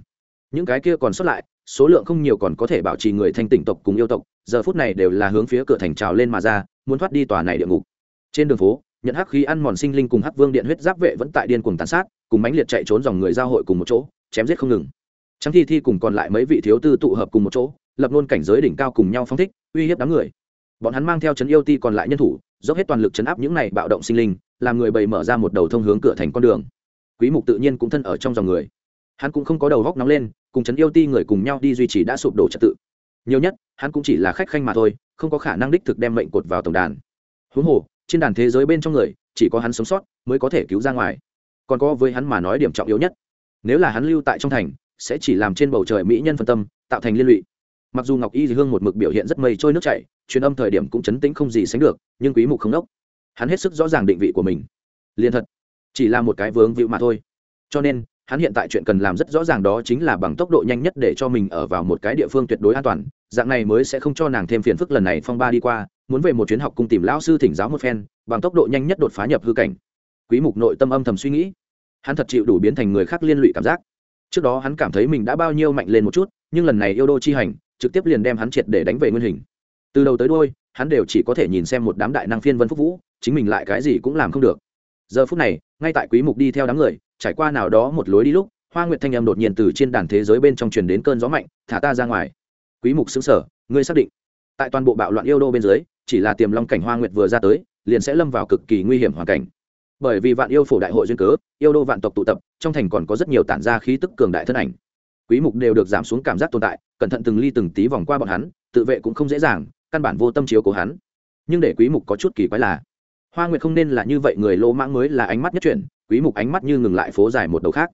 Những cái kia còn xuất lại số lượng không nhiều còn có thể bảo trì người thanh tỉnh tộc cùng yêu tộc, giờ phút này đều là hướng phía cửa thành trào lên mà ra, muốn thoát đi tòa này địa ngục. Trên đường phố, nhận hắc khí ăn mòn sinh linh cùng hắc vương điện huyết giáp vệ vẫn tại điên cuồng tàn sát, cùng mãnh liệt chạy trốn dòng người giao hội cùng một chỗ, chém giết không ngừng. Trắng thi thi cùng còn lại mấy vị thiếu tư tụ hợp cùng một chỗ, lập luôn cảnh giới đỉnh cao cùng nhau phong thích, uy hiếp đám người. Bọn hắn mang theo chấn yêu ti còn lại nhân thủ, dốc hết toàn lực chấn áp những này bạo động sinh linh, làm người bày mở ra một đầu thông hướng cửa thành con đường. Quý mục tự nhiên cũng thân ở trong dòng người. Hắn cũng không có đầu góc nóng lên cùng trấn yêu ti người cùng nhau đi duy trì đã sụp đổ trật tự. Nhiều nhất, hắn cũng chỉ là khách khanh mà thôi, không có khả năng đích thực đem mệnh cột vào tổng đàn. Huống hồ, trên đàn thế giới bên trong người, chỉ có hắn sống sót mới có thể cứu ra ngoài. Còn có với hắn mà nói điểm trọng yếu nhất, nếu là hắn lưu tại trong thành, sẽ chỉ làm trên bầu trời mỹ nhân phân tâm, tạo thành liên lụy. Mặc dù ngọc y dì hương một mực biểu hiện rất mây trôi nước chảy, truyền âm thời điểm cũng chấn tĩnh không gì sánh được, nhưng quý mục không đốc. Hắn hết sức rõ ràng định vị của mình. Liền thật, chỉ là một cái vướng víu mà thôi. Cho nên hắn hiện tại chuyện cần làm rất rõ ràng đó chính là bằng tốc độ nhanh nhất để cho mình ở vào một cái địa phương tuyệt đối an toàn. Dạng này mới sẽ không cho nàng thêm phiền phức lần này phong ba đi qua, muốn về một chuyến học cùng tìm lão sư thỉnh giáo một phen, bằng tốc độ nhanh nhất đột phá nhập hư cảnh. Quý mục nội tâm âm thầm suy nghĩ. Hắn thật chịu đủ biến thành người khác liên lụy cảm giác. Trước đó hắn cảm thấy mình đã bao nhiêu mạnh lên một chút, nhưng lần này yêu đô chi hành, trực tiếp liền đem hắn triệt để đánh về nguyên hình. Từ đầu tới đôi hắn đều chỉ có thể nhìn xem một đám đại năng phiên vân phúc vũ, chính mình lại cái gì cũng làm không được. Giờ phút này, ngay tại quý mục đi theo đám người trải qua nào đó một lối đi lúc, hoa nguyệt thanh âm đột nhiên từ trên đàn thế giới bên trong truyền đến cơn gió mạnh, thả ta ra ngoài. Quý mục xứng sở ngươi xác định. Tại toàn bộ bạo loạn yêu đô bên dưới, chỉ là tiềm long cảnh hoa nguyệt vừa ra tới, liền sẽ lâm vào cực kỳ nguy hiểm hoàn cảnh. Bởi vì vạn yêu phổ đại hội duyên cớ, yêu đô vạn tộc tụ tập, trong thành còn có rất nhiều tản ra khí tức cường đại thân ảnh. Quý mục đều được giảm xuống cảm giác tồn tại, cẩn thận từng ly từng tí vòng qua bọn hắn, tự vệ cũng không dễ dàng, căn bản vô tâm chiếu của hắn. Nhưng để quý mục có chút kỳ quái là hoa nguyệt không nên là như vậy, người lỗ mãng mới là ánh mắt nhất chuyển, quý mục ánh mắt như ngừng lại phố dài một đầu khác.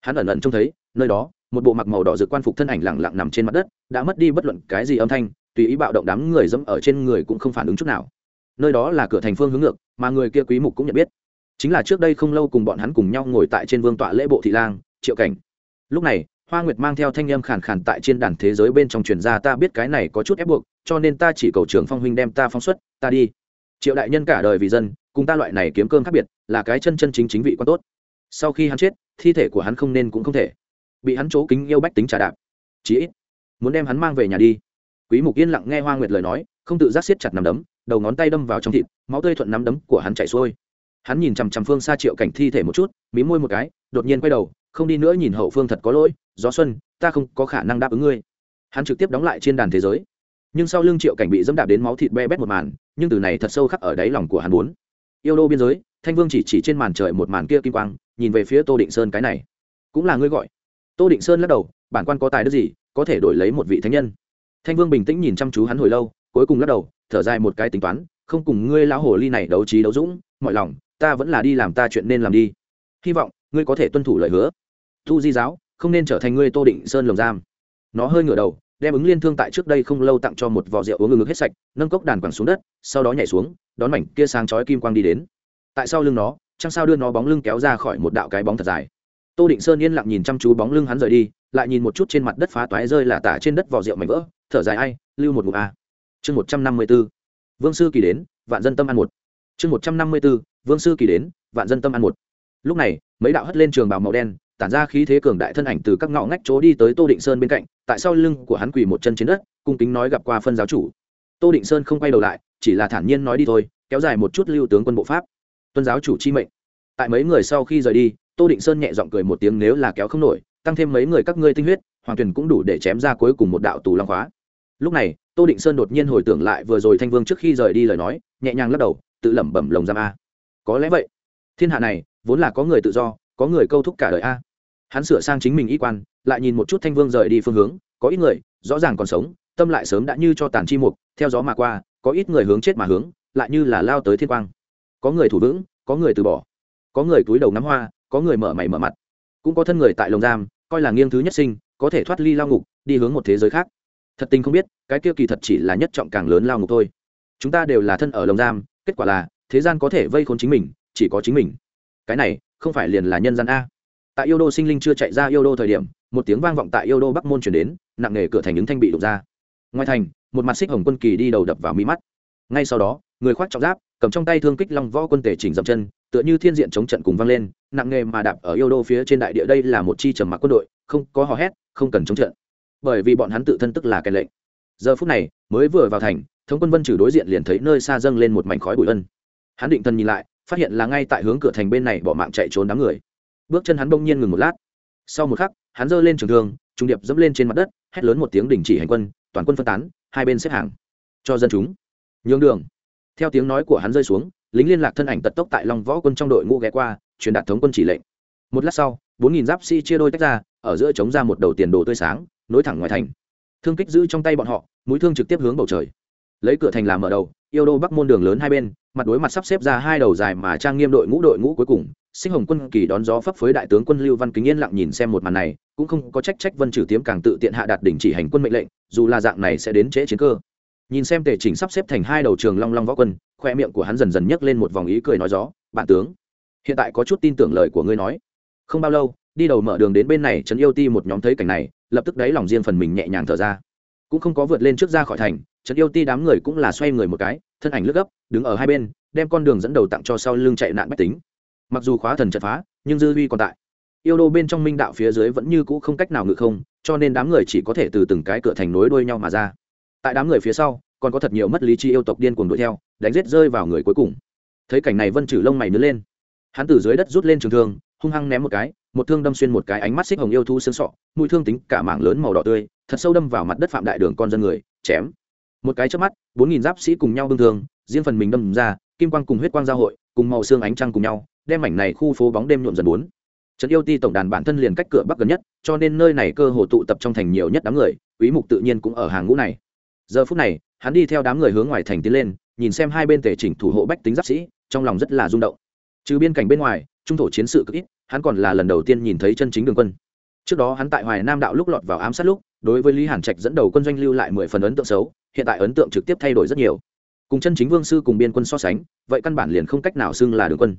Hắn ẩn ẩn trông thấy, nơi đó, một bộ mặc màu đỏ rực quan phục thân ảnh lặng lặng nằm trên mặt đất, đã mất đi bất luận cái gì âm thanh, tùy ý bạo động đám người dẫm ở trên người cũng không phản ứng chút nào. Nơi đó là cửa thành phương hướng ngược, mà người kia quý mục cũng nhận biết. Chính là trước đây không lâu cùng bọn hắn cùng nhau ngồi tại trên vương tọa lễ bộ thị lang, triệu cảnh. Lúc này, hoa nguyệt mang theo thanh âm khàn khàn tại trên đàn thế giới bên trong truyền ra, ta biết cái này có chút ép buộc, cho nên ta chỉ cầu trưởng phong huynh đem ta phóng xuất, ta đi triệu đại nhân cả đời vì dân, cùng ta loại này kiếm cơm khác biệt, là cái chân chân chính chính vị quan tốt. Sau khi hắn chết, thi thể của hắn không nên cũng không thể. Bị hắn chỗ kính yêu bách tính trả đạp. Chí ít, muốn đem hắn mang về nhà đi. Quý mục yên lặng nghe hoa nguyệt lời nói, không tự giác siết chặt nắm đấm, đầu ngón tay đâm vào trong thịt, máu tươi thuận nắm đấm của hắn chảy xuôi. Hắn nhìn chằm chằm phương xa triệu cảnh thi thể một chút, mí môi một cái, đột nhiên quay đầu, không đi nữa nhìn hậu phương thật có lỗi, gió xuân, ta không có khả năng đáp ứng ngươi. Hắn trực tiếp đóng lại trên đàn thế giới nhưng sau lưng triệu cảnh bị dẫm đạp đến máu thịt be bét một màn, nhưng từ này thật sâu khắc ở đáy lòng của hắn muốn. Yêu đô biên giới, thanh vương chỉ chỉ trên màn trời một màn kia kim quang, nhìn về phía tô định sơn cái này. Cũng là ngươi gọi. Tô định sơn lắc đầu, bản quan có tài đức gì, có thể đổi lấy một vị thánh nhân. Thanh vương bình tĩnh nhìn chăm chú hắn hồi lâu, cuối cùng lắc đầu, thở dài một cái tính toán, không cùng ngươi lão hồ ly này đấu trí đấu dũng, mọi lòng, ta vẫn là đi làm ta chuyện nên làm đi. Hy vọng, ngươi có thể tuân thủ lời hứa. Thu di giáo, không nên trở thành ngươi tô định sơn lồng giam. Nó hơi ngửa đầu đem ứng liên thương tại trước đây không lâu tặng cho một vò rượu uống ngừng ngực hết sạch, nâng cốc đàn quẳng xuống đất, sau đó nhảy xuống, đón mảnh kia sáng chói kim quang đi đến. Tại sau lưng nó, trăng sao đưa nó bóng lưng kéo ra khỏi một đạo cái bóng thật dài. Tô định sơn yên lặng nhìn chăm chú bóng lưng hắn rời đi, lại nhìn một chút trên mặt đất phá toái rơi là tả trên đất vỏ rượu mảnh vỡ, thở dài ai, lưu một ngụm a chương một trăm năm mươi b ố vương sư kỳ đến, vạn dân tâm ăn một. Chương một trăm năm mươi b ố vương sư kỳ đến, vạn dân tâm ăn một. Lúc này, mấy đạo hất lên trường bào màu đen tản ra khí thế cường đại thân ảnh từ các ngõ ngách chỗ đi tới tô định sơn bên cạnh, tại sau lưng của hắn quỳ một chân trên đất, cung kính nói gặp qua phân giáo chủ. Tô định sơn không quay đầu lại, chỉ là thản nhiên nói đi thôi, kéo dài một chút lưu tướng quân bộ pháp. Tuân giáo chủ chi mệnh. Tại mấy người sau khi rời đi, tô định sơn nhẹ giọng cười một tiếng nếu là kéo không nổi, tăng thêm mấy người các ngươi tinh huyết, hoàng tuyền cũng đủ để chém ra cuối cùng một đạo tù long khóa. Lúc này, tô định sơn đột nhiên hồi tưởng lại vừa rồi thanh vương trước khi rời đi lời nói, nhẹ nhàng lắc đầu, tự lẩm bẩm lồng giam a. Có lẽ vậy. Thiên hạ này, vốn là có người tự do, có người câu thúc cả đời a hắn sửa sang chính mình y quan, lại nhìn một chút thanh vương rời đi phương hướng, có ít người, rõ ràng còn sống, tâm lại sớm đã như cho tàn chi mục, theo gió mà qua, có ít người hướng chết mà hướng, lại như là lao tới thiên quang. Có người thủ vững, có người từ bỏ. Có người túi đầu ngắm hoa, có người mở mày mở mặt. Cũng có thân người tại lồng giam, coi là nghiêng thứ nhất sinh, có thể thoát ly lao ngục, đi hướng một thế giới khác. Thật tình không biết, cái kia kỳ thật chỉ là nhất trọng càng lớn lao ngục thôi. Chúng ta đều là thân ở lồng giam, kết quả là, thế gian có thể vây khốn chính mình, chỉ có chính mình. Cái này, không phải liền là nhân gian a tại yêu đô sinh linh chưa chạy ra yêu đô thời điểm, một tiếng vang vọng tại yêu đô bắc môn chuyển đến, nặng nề cửa thành những thanh bị đục ra. Ngoài thành, một mặt xích hồng quân kỳ đi đầu đập vào mi mắt. Ngay sau đó, người khoác trọng giáp, cầm trong tay thương kích long võ quân tể chỉnh dậm chân, tựa như thiên diện chống trận cùng vang lên, nặng nề mà đạp ở yêu đô phía trên đại địa đây là một chi trầm mặc quân đội, không có hò hét, không cần chống trận. Bởi vì bọn hắn tự thân tức là kèn lệnh. Giờ phút này, mới vừa vào thành, thống quân vân trừ đối diện liền thấy nơi xa dâng lên một mảnh khói bụi ân. Hắn định thân nhìn lại, phát hiện là ngay tại hướng cửa thành bên này bỏ mạng chạy trốn đám người bước chân hắn bỗng nhiên ngừng một lát. Sau một khắc, hắn giơ lên trường thương trung điệp dẫm lên trên mặt đất, hét lớn một tiếng đình chỉ hành quân, toàn quân phân tán, hai bên xếp hàng. Cho dân chúng. Nhường đường. Theo tiếng nói của hắn rơi xuống, lính liên lạc thân ảnh tật tốc tại long võ quân trong đội ngũ ghé qua, truyền đạt thống quân chỉ lệnh. Một lát sau, bốn nghìn giáp sĩ chia đôi tách ra, ở giữa chống ra một đầu tiền đồ tươi sáng, nối thẳng ngoài thành. Thương kích giữ trong tay bọn họ, mũi thương trực tiếp hướng bầu trời. Lấy cửa thành làm mở đầu yêu đô bắc môn đường lớn hai bên, mặt đối mặt sắp xếp ra hai đầu dài mà trang nghiêm đội ngũ đội ngũ cuối cùng, sinh hồng quân kỳ đón gió phấp phới đại tướng quân lưu văn kính yên lặng nhìn xem một màn này, cũng không có trách trách vân trừ tiếm càng tự tiện hạ đạt đỉnh chỉ hành quân mệnh lệnh, dù là dạng này sẽ đến trễ chiến cơ. Nhìn xem tề chỉnh sắp xếp thành hai đầu trường long long võ quân, khoe miệng của hắn dần dần nhấc lên một vòng ý cười nói gió bản tướng, hiện tại có chút tin tưởng lời của ngươi nói. Không bao lâu, đi đầu mở đường đến bên này, trấn yêu ti một nhóm thấy cảnh này, lập tức đáy lòng riêng phần mình nhẹ nhàng thở ra. Cũng không có vượt lên trước ra khỏi thành trấn yêu ti đám người cũng là xoay người một cái, thân ảnh lướt gấp, đứng ở hai bên, đem con đường dẫn đầu tặng cho sau lưng chạy nạn bách tính. Mặc dù khóa thần trận phá, nhưng dư huy còn tại. Yêu đô bên trong minh đạo phía dưới vẫn như cũ không cách nào ngự không, cho nên đám người chỉ có thể từ từng cái cửa thành nối đuôi nhau mà ra. Tại đám người phía sau, còn có thật nhiều mất lý trí yêu tộc điên cuồng đuổi theo, đánh giết rơi vào người cuối cùng. Thấy cảnh này vân trừ lông mày nứa lên. Hắn từ dưới đất rút lên trường thương, hung hăng ném một cái, một thương đâm xuyên một cái ánh mắt xích hồng yêu thu xương sọ, mũi thương tính cả mảng lớn màu đỏ tươi, thật sâu đâm vào mặt đất phạm đại đường con dân người, chém một cái trước mắt bốn nghìn giáp sĩ cùng nhau bưng thường, riêng phần mình đâm ra kim quang cùng huyết quang giao hội cùng màu xương ánh trăng cùng nhau đem mảnh này khu phố bóng đêm nhuộm dần bốn. Trấn yêu ti tổng đàn bản thân liền cách cửa bắc gần nhất cho nên nơi này cơ hồ tụ tập trong thành nhiều nhất đám người quý mục tự nhiên cũng ở hàng ngũ này. Giờ phút này hắn đi theo đám người hướng ngoài thành tiến lên nhìn xem hai bên tề chỉnh thủ hộ bách tính giáp sĩ trong lòng rất là rung động. Trừ biên cảnh bên ngoài trung thổ chiến sự cực ít hắn còn là lần đầu tiên nhìn thấy chân chính đường quân trước đó hắn tại hoài nam đạo lúc lọt vào ám sát lúc, đối với lý hàn trạch dẫn đầu quân doanh lưu lại mười phần ấn tượng xấu, hiện tại ấn tượng trực tiếp thay đổi rất nhiều. Cùng chân chính vương sư cùng biên quân so sánh, vậy căn bản liền không cách nào xưng là đường quân.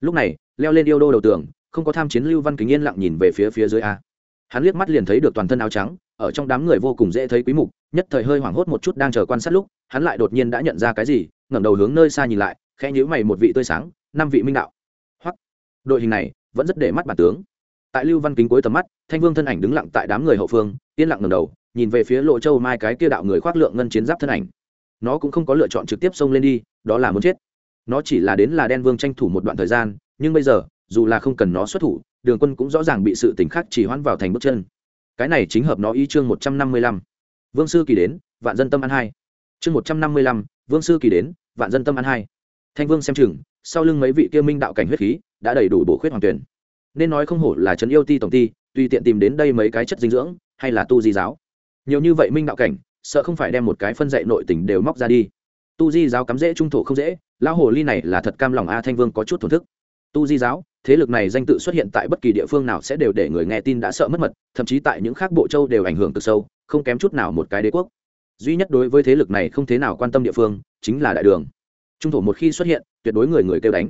Lúc này, leo lên yêu đô đầu tường, không có tham chiến lưu văn kính yên lặng nhìn về phía phía dưới a. Hắn liếc mắt liền thấy được toàn thân áo trắng, ở trong đám người vô cùng dễ thấy quý mục, nhất thời hơi hoảng hốt một chút đang chờ quan sát lúc, hắn lại đột nhiên đã nhận ra cái gì, ngẩng đầu hướng nơi xa nhìn lại, khẽ nhíu mày một vị tươi sáng, năm vị minh đạo. Hoặc đội hình này vẫn rất để mắt bản tướng tại lưu văn kính cuối tầm mắt, thanh vương thân ảnh đứng lặng tại đám người hậu phương, yên lặng ngẩng đầu, nhìn về phía lộ châu mai cái kia đạo người khoác lượng ngân chiến giáp thân ảnh. Nó cũng không có lựa chọn trực tiếp xông lên đi, đó là muốn chết. Nó chỉ là đến là đen vương tranh thủ một đoạn thời gian, nhưng bây giờ, dù là không cần nó xuất thủ, đường quân cũng rõ ràng bị sự tỉnh khác chỉ hoãn vào thành bước chân. Cái này chính hợp nó ý chương một trăm năm mươi lăm. Vương sư kỳ đến, vạn dân tâm ăn hai. Chương một trăm năm mươi lăm, vương sư kỳ đến, vạn dân tâm ăn hai. Thanh vương xem chừng, sau lưng mấy vị kia minh đạo cảnh huyết khí, đã đầy đủ bổ khuyết hoàng tuyển nên nói không hổ là trấn yêu ti tổng ti, tùy tiện tìm đến đây mấy cái chất dinh dưỡng, hay là tu di giáo. Nhiều như vậy minh đạo cảnh, sợ không phải đem một cái phân dạy nội tình đều móc ra đi. Tu di giáo cắm dễ trung thổ không dễ, lão hồ ly này là thật cam lòng a thanh vương có chút thổn thức. Tu di giáo, thế lực này danh tự xuất hiện tại bất kỳ địa phương nào sẽ đều để người nghe tin đã sợ mất mật, thậm chí tại những khác bộ châu đều ảnh hưởng từ sâu, không kém chút nào một cái đế quốc. Duy nhất đối với thế lực này không thế nào quan tâm địa phương, chính là đại đường. Trung thổ một khi xuất hiện, tuyệt đối người người kêu đánh.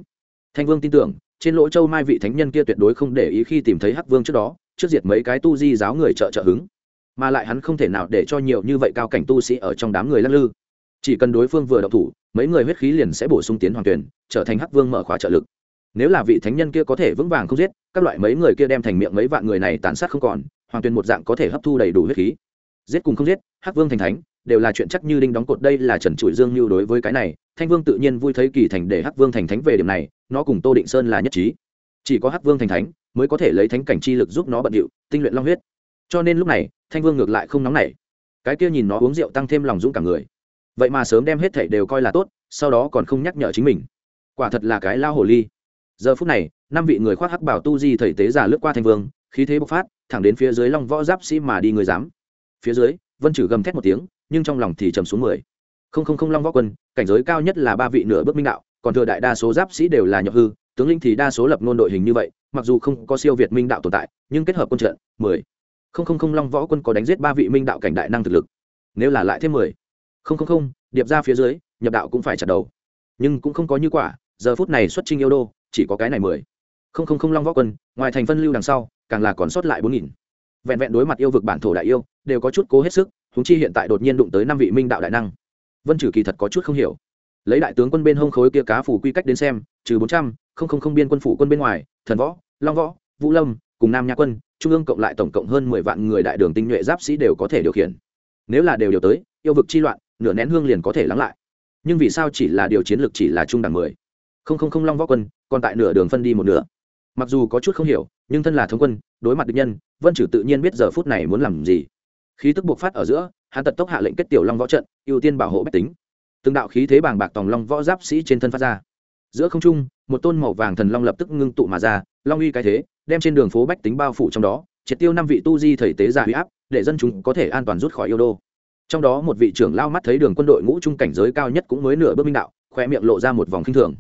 Thanh vương tin tưởng trên lỗ châu mai vị thánh nhân kia tuyệt đối không để ý khi tìm thấy hắc vương trước đó, trước diệt mấy cái tu di giáo người trợ trợ hứng. Mà lại hắn không thể nào để cho nhiều như vậy cao cảnh tu sĩ ở trong đám người lắc lư. Chỉ cần đối phương vừa đậu thủ, mấy người huyết khí liền sẽ bổ sung tiến hoàng tuyển, trở thành hắc vương mở khóa trợ lực. Nếu là vị thánh nhân kia có thể vững vàng không giết, các loại mấy người kia đem thành miệng mấy vạn người này tàn sát không còn, hoàng tuyển một dạng có thể hấp thu đầy đủ huyết khí. Giết cùng không giết, hắc vương thành thánh, đều là chuyện chắc như đinh đóng cột, đây là trần trụi dương mưu đối với cái này, thanh vương tự nhiên vui thấy kỳ thành để hắc vương thành thánh về điểm này nó cùng tô định sơn là nhất trí. Chỉ có hắc vương thành thánh mới có thể lấy thánh cảnh chi lực giúp nó bận điệu, tinh luyện long huyết. Cho nên lúc này, thanh vương ngược lại không nóng nảy. Cái kia nhìn nó uống rượu tăng thêm lòng dũng cả người. Vậy mà sớm đem hết thảy đều coi là tốt, sau đó còn không nhắc nhở chính mình. Quả thật là cái lao hồ ly. Giờ phút này, năm vị người khoác hắc bảo tu di thầy tế già lướt qua thanh vương, khí thế bộc phát, thẳng đến phía dưới long võ giáp sĩ mà đi người dám. Phía dưới, vân chử gầm thét một tiếng, nhưng trong lòng thì trầm xuống mười. Không không không long võ quân, cảnh giới cao nhất là ba vị nửa bước minh đạo còn thừa đại đa số giáp sĩ đều là nhập hư, tướng linh thì đa số lập ngôn đội hình như vậy, mặc dù không có siêu việt minh đạo tồn tại, nhưng kết hợp quân trận, mười. Không không không, long võ quân có đánh giết ba vị minh đạo cảnh đại năng thực lực. Nếu là lại thêm mười. Không không không, điệp ra phía dưới, nhập đạo cũng phải chặt đầu. Nhưng cũng không có như quả, giờ phút này xuất trình yêu đô, chỉ có cái này mười. Không không không, long võ quân, ngoài thành phân lưu đằng sau, càng là còn sót lại bốn nghìn. Vẹn vẹn đối mặt yêu vực bản thổ đại yêu, đều có chút cố hết sức húng chi hiện tại đột nhiên đụng tới năm vị minh đạo đại năng. Vân trừ kỳ thật có chút không hiểu lấy đại tướng quân bên hông khối kia cá phủ quy cách đến xem, trừ bốn trăm, không không không biên quân phủ quân bên ngoài, thần võ, long võ, vũ lâm, cùng nam nha quân, trung ương cộng lại tổng cộng hơn mười vạn người đại đường tinh nhuệ giáp sĩ đều có thể điều khiển. Nếu là đều điều tới, yêu vực chi loạn, nửa nén hương liền có thể lắng lại. Nhưng vì sao chỉ là điều chiến lược chỉ là trung đẳng mười? Không không không long võ quân, còn tại nửa đường phân đi một nửa. Mặc dù có chút không hiểu, nhưng thân là thống quân, đối mặt địch nhân, vân trừ tự nhiên biết giờ phút này muốn làm gì. Khí tức buộc phát ở giữa, hắn tật tốc hạ lệnh kết tiểu long võ trận, ưu tiên bảo hộ bách tính từng đạo khí thế bàng bạc tòng long võ giáp sĩ trên thân phát ra. Giữa không trung, một tôn màu vàng thần long lập tức ngưng tụ mà ra, long uy cái thế, đem trên đường phố bách tính bao phủ trong đó, triệt tiêu năm vị tu di thầy tế giả huy áp, để dân chúng có thể an toàn rút khỏi yêu đô. Trong đó một vị trưởng lao mắt thấy đường quân đội ngũ trung cảnh giới cao nhất cũng mới nửa bước minh đạo khoe miệng lộ ra một vòng khinh thường.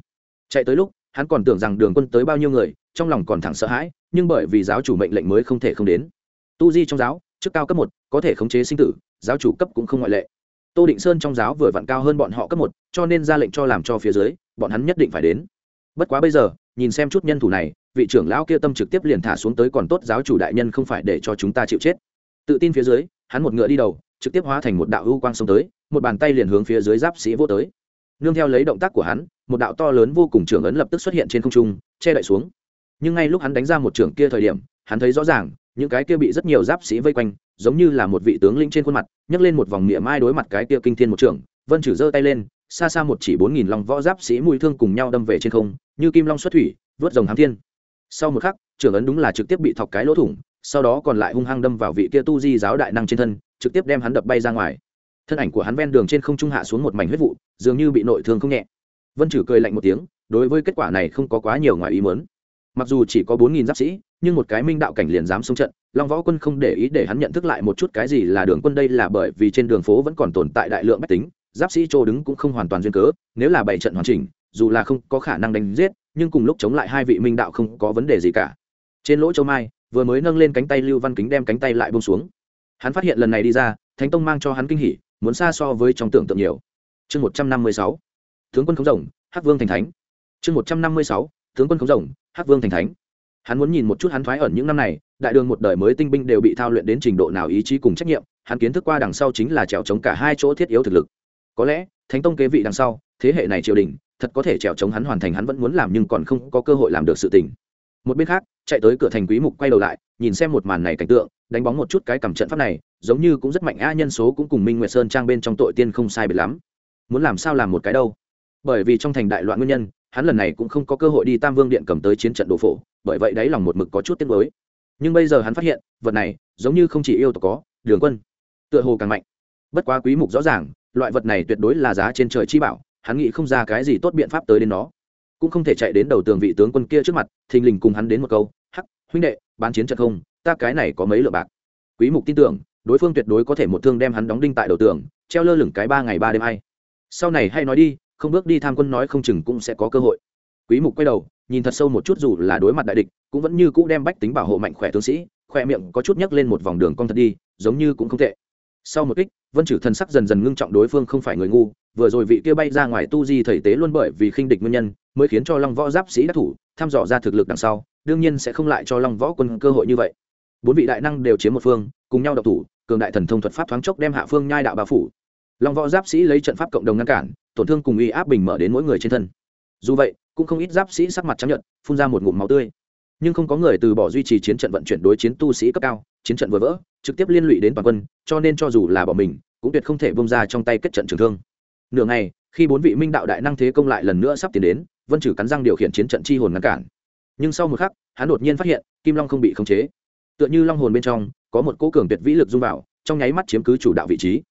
Chạy tới lúc, hắn còn tưởng rằng đường quân tới bao nhiêu người, trong lòng còn thẳng sợ hãi, nhưng bởi vì giáo chủ mệnh lệnh mới không thể không đến. Tu di trong giáo, chức cao cấp một, có thể khống chế sinh tử, giáo chủ cấp cũng không ngoại lệ tô định sơn trong giáo vừa vặn cao hơn bọn họ cấp một, cho nên ra lệnh cho làm cho phía dưới, bọn hắn nhất định phải đến. Bất quá bây giờ, nhìn xem chút nhân thủ này, vị trưởng lão kia tâm trực tiếp liền thả xuống tới còn tốt giáo chủ đại nhân không phải để cho chúng ta chịu chết. Tự tin phía dưới, hắn một ngựa đi đầu, trực tiếp hóa thành một đạo ưu quang xông tới, một bàn tay liền hướng phía dưới giáp sĩ vô tới. Nương theo lấy động tác của hắn, một đạo to lớn vô cùng trưởng ấn lập tức xuất hiện trên không trung, che đậy xuống. Nhưng ngay lúc hắn đánh ra một trưởng kia thời điểm, hắn thấy rõ ràng những cái kia bị rất nhiều giáp sĩ vây quanh, giống như là một vị tướng lĩnh trên khuôn mặt, nhấc lên một vòng miệng mai đối mặt cái kia kinh thiên một trưởng. Vân chử giơ tay lên, xa xa một chỉ bốn nghìn lòng võ giáp sĩ mùi thương cùng nhau đâm về trên không, như kim long xuất thủy, vớt rồng hám thiên. Sau một khắc, trưởng ấn đúng là trực tiếp bị thọc cái lỗ thủng, sau đó còn lại hung hăng đâm vào vị kia tu di giáo đại năng trên thân, trực tiếp đem hắn đập bay ra ngoài. Thân ảnh của hắn ven đường trên không trung hạ xuống một mảnh huyết vụ, dường như bị nội thương không nhẹ. Vân chử cười lạnh một tiếng, đối với kết quả này không có quá nhiều ngoài ý mớn mặc dù chỉ có bốn nghìn giáp sĩ, nhưng một cái minh đạo cảnh liền dám xông trận, long võ quân không để ý để hắn nhận thức lại một chút cái gì là đường quân đây là bởi vì trên đường phố vẫn còn tồn tại đại lượng bách tính, giáp sĩ chỗ đứng cũng không hoàn toàn duyên cớ, nếu là bảy trận hoàn chỉnh, dù là không có khả năng đánh giết, nhưng cùng lúc chống lại hai vị minh đạo không có vấn đề gì cả. Trên lỗ châu mai, vừa mới nâng lên cánh tay lưu văn kính đem cánh tay lại bông xuống. Hắn phát hiện lần này đi ra, thánh tông mang cho hắn kinh hỉ, muốn xa so với trong tưởng tượng nhiều. Chương một trăm năm mươi sáu, tướng quân khống rồng, hắc vương thành thánh. Chương một trăm năm mươi sáu, tướng quân khống rồng hắc vương thành thánh. Hắn muốn nhìn một chút hắn thoái ẩn những năm này, đại đường một đời mới tinh binh đều bị thao luyện đến trình độ nào ý chí cùng trách nhiệm, hắn kiến thức qua đằng sau chính là trèo chống cả hai chỗ thiết yếu thực lực. Có lẽ, thánh tông kế vị đằng sau, thế hệ này triều đình, thật có thể trèo chống hắn hoàn thành hắn vẫn muốn làm nhưng còn không có cơ hội làm được sự tình. Một bên khác, chạy tới cửa thành quý mục quay đầu lại, nhìn xem một màn này cảnh tượng, đánh bóng một chút cái cầm trận pháp này, giống như cũng rất mạnh a nhân số cũng cùng minh nguyệt sơn trang bên trong tội tiên không sai biệt lắm. Muốn làm sao làm một cái đâu? Bởi vì trong thành đại loạn nguyên nhân hắn lần này cũng không có cơ hội đi tam vương điện cầm tới chiến trận đồ phổ, bởi vậy đáy lòng một mực có chút tiếc mới nhưng bây giờ hắn phát hiện, vật này, giống như không chỉ yêu tộc có, đường quân, tựa hồ càng mạnh. Bất quá quý mục rõ ràng, loại vật này tuyệt đối là giá trên trời chi bảo, hắn nghĩ không ra cái gì tốt biện pháp tới đến nó. Cũng không thể chạy đến đầu tường vị tướng quân kia trước mặt, thình lình cùng hắn đến một câu, hắc, huynh đệ, bán chiến trận không, ta cái này có mấy lượng bạc. Quý mục tin tưởng, đối phương tuyệt đối có thể một thương đem hắn đóng đinh tại đầu tường, treo lơ lửng cái ba ngày ba đêm hay. sau này hay nói đi không bước đi tham quân nói không chừng cũng sẽ có cơ hội. Quý mục quay đầu, nhìn thật sâu một chút dù là đối mặt đại địch, cũng vẫn như cũ đem bách tính bảo hộ mạnh khỏe tướng sĩ khoe miệng có chút nhấc lên một vòng đường cong thật đi, giống như cũng không tệ. Sau một kích, vân chử thần sắc dần dần ngưng trọng đối phương không phải người ngu, vừa rồi vị kia bay ra ngoài tu di thầy tế luôn bởi vì khinh địch nguyên nhân, mới khiến cho long võ giáp sĩ đắc thủ thăm dò ra thực lực đằng sau, đương nhiên sẽ không lại cho long võ quân cơ hội như vậy. Bốn vị đại năng đều chiếm một phương, cùng nhau độc thủ, cường đại thần thông thuật pháp thoáng chốc đem hạ phương nhai đạo bà phủ long võ giáp sĩ lấy trận pháp cộng đồng ngăn cản, tổn thương cùng uy áp bình mở đến mỗi người trên thân. Dù vậy, cũng không ít giáp sĩ sắc mặt chấp nhận phun ra một ngụm máu tươi. Nhưng không có người từ bỏ duy trì chiến trận vận chuyển đối chiến tu sĩ cấp cao, chiến trận vừa vỡ, trực tiếp liên lụy đến toàn quân, cho nên cho dù là bỏ mình, cũng tuyệt không thể bông ra trong tay kết trận trường thương. Nửa ngày, khi bốn vị minh đạo đại năng thế công lại lần nữa sắp tiến đến, vân trừ cắn răng điều khiển chiến trận chi hồn ngăn cản. Nhưng sau một khắc, hắn đột nhiên phát hiện, kim long không bị khống chế. Tựa như long hồn bên trong, có một cỗ cường tuyệt vĩ lực dung vào, trong nháy mắt chiếm cứ chủ đạo vị trí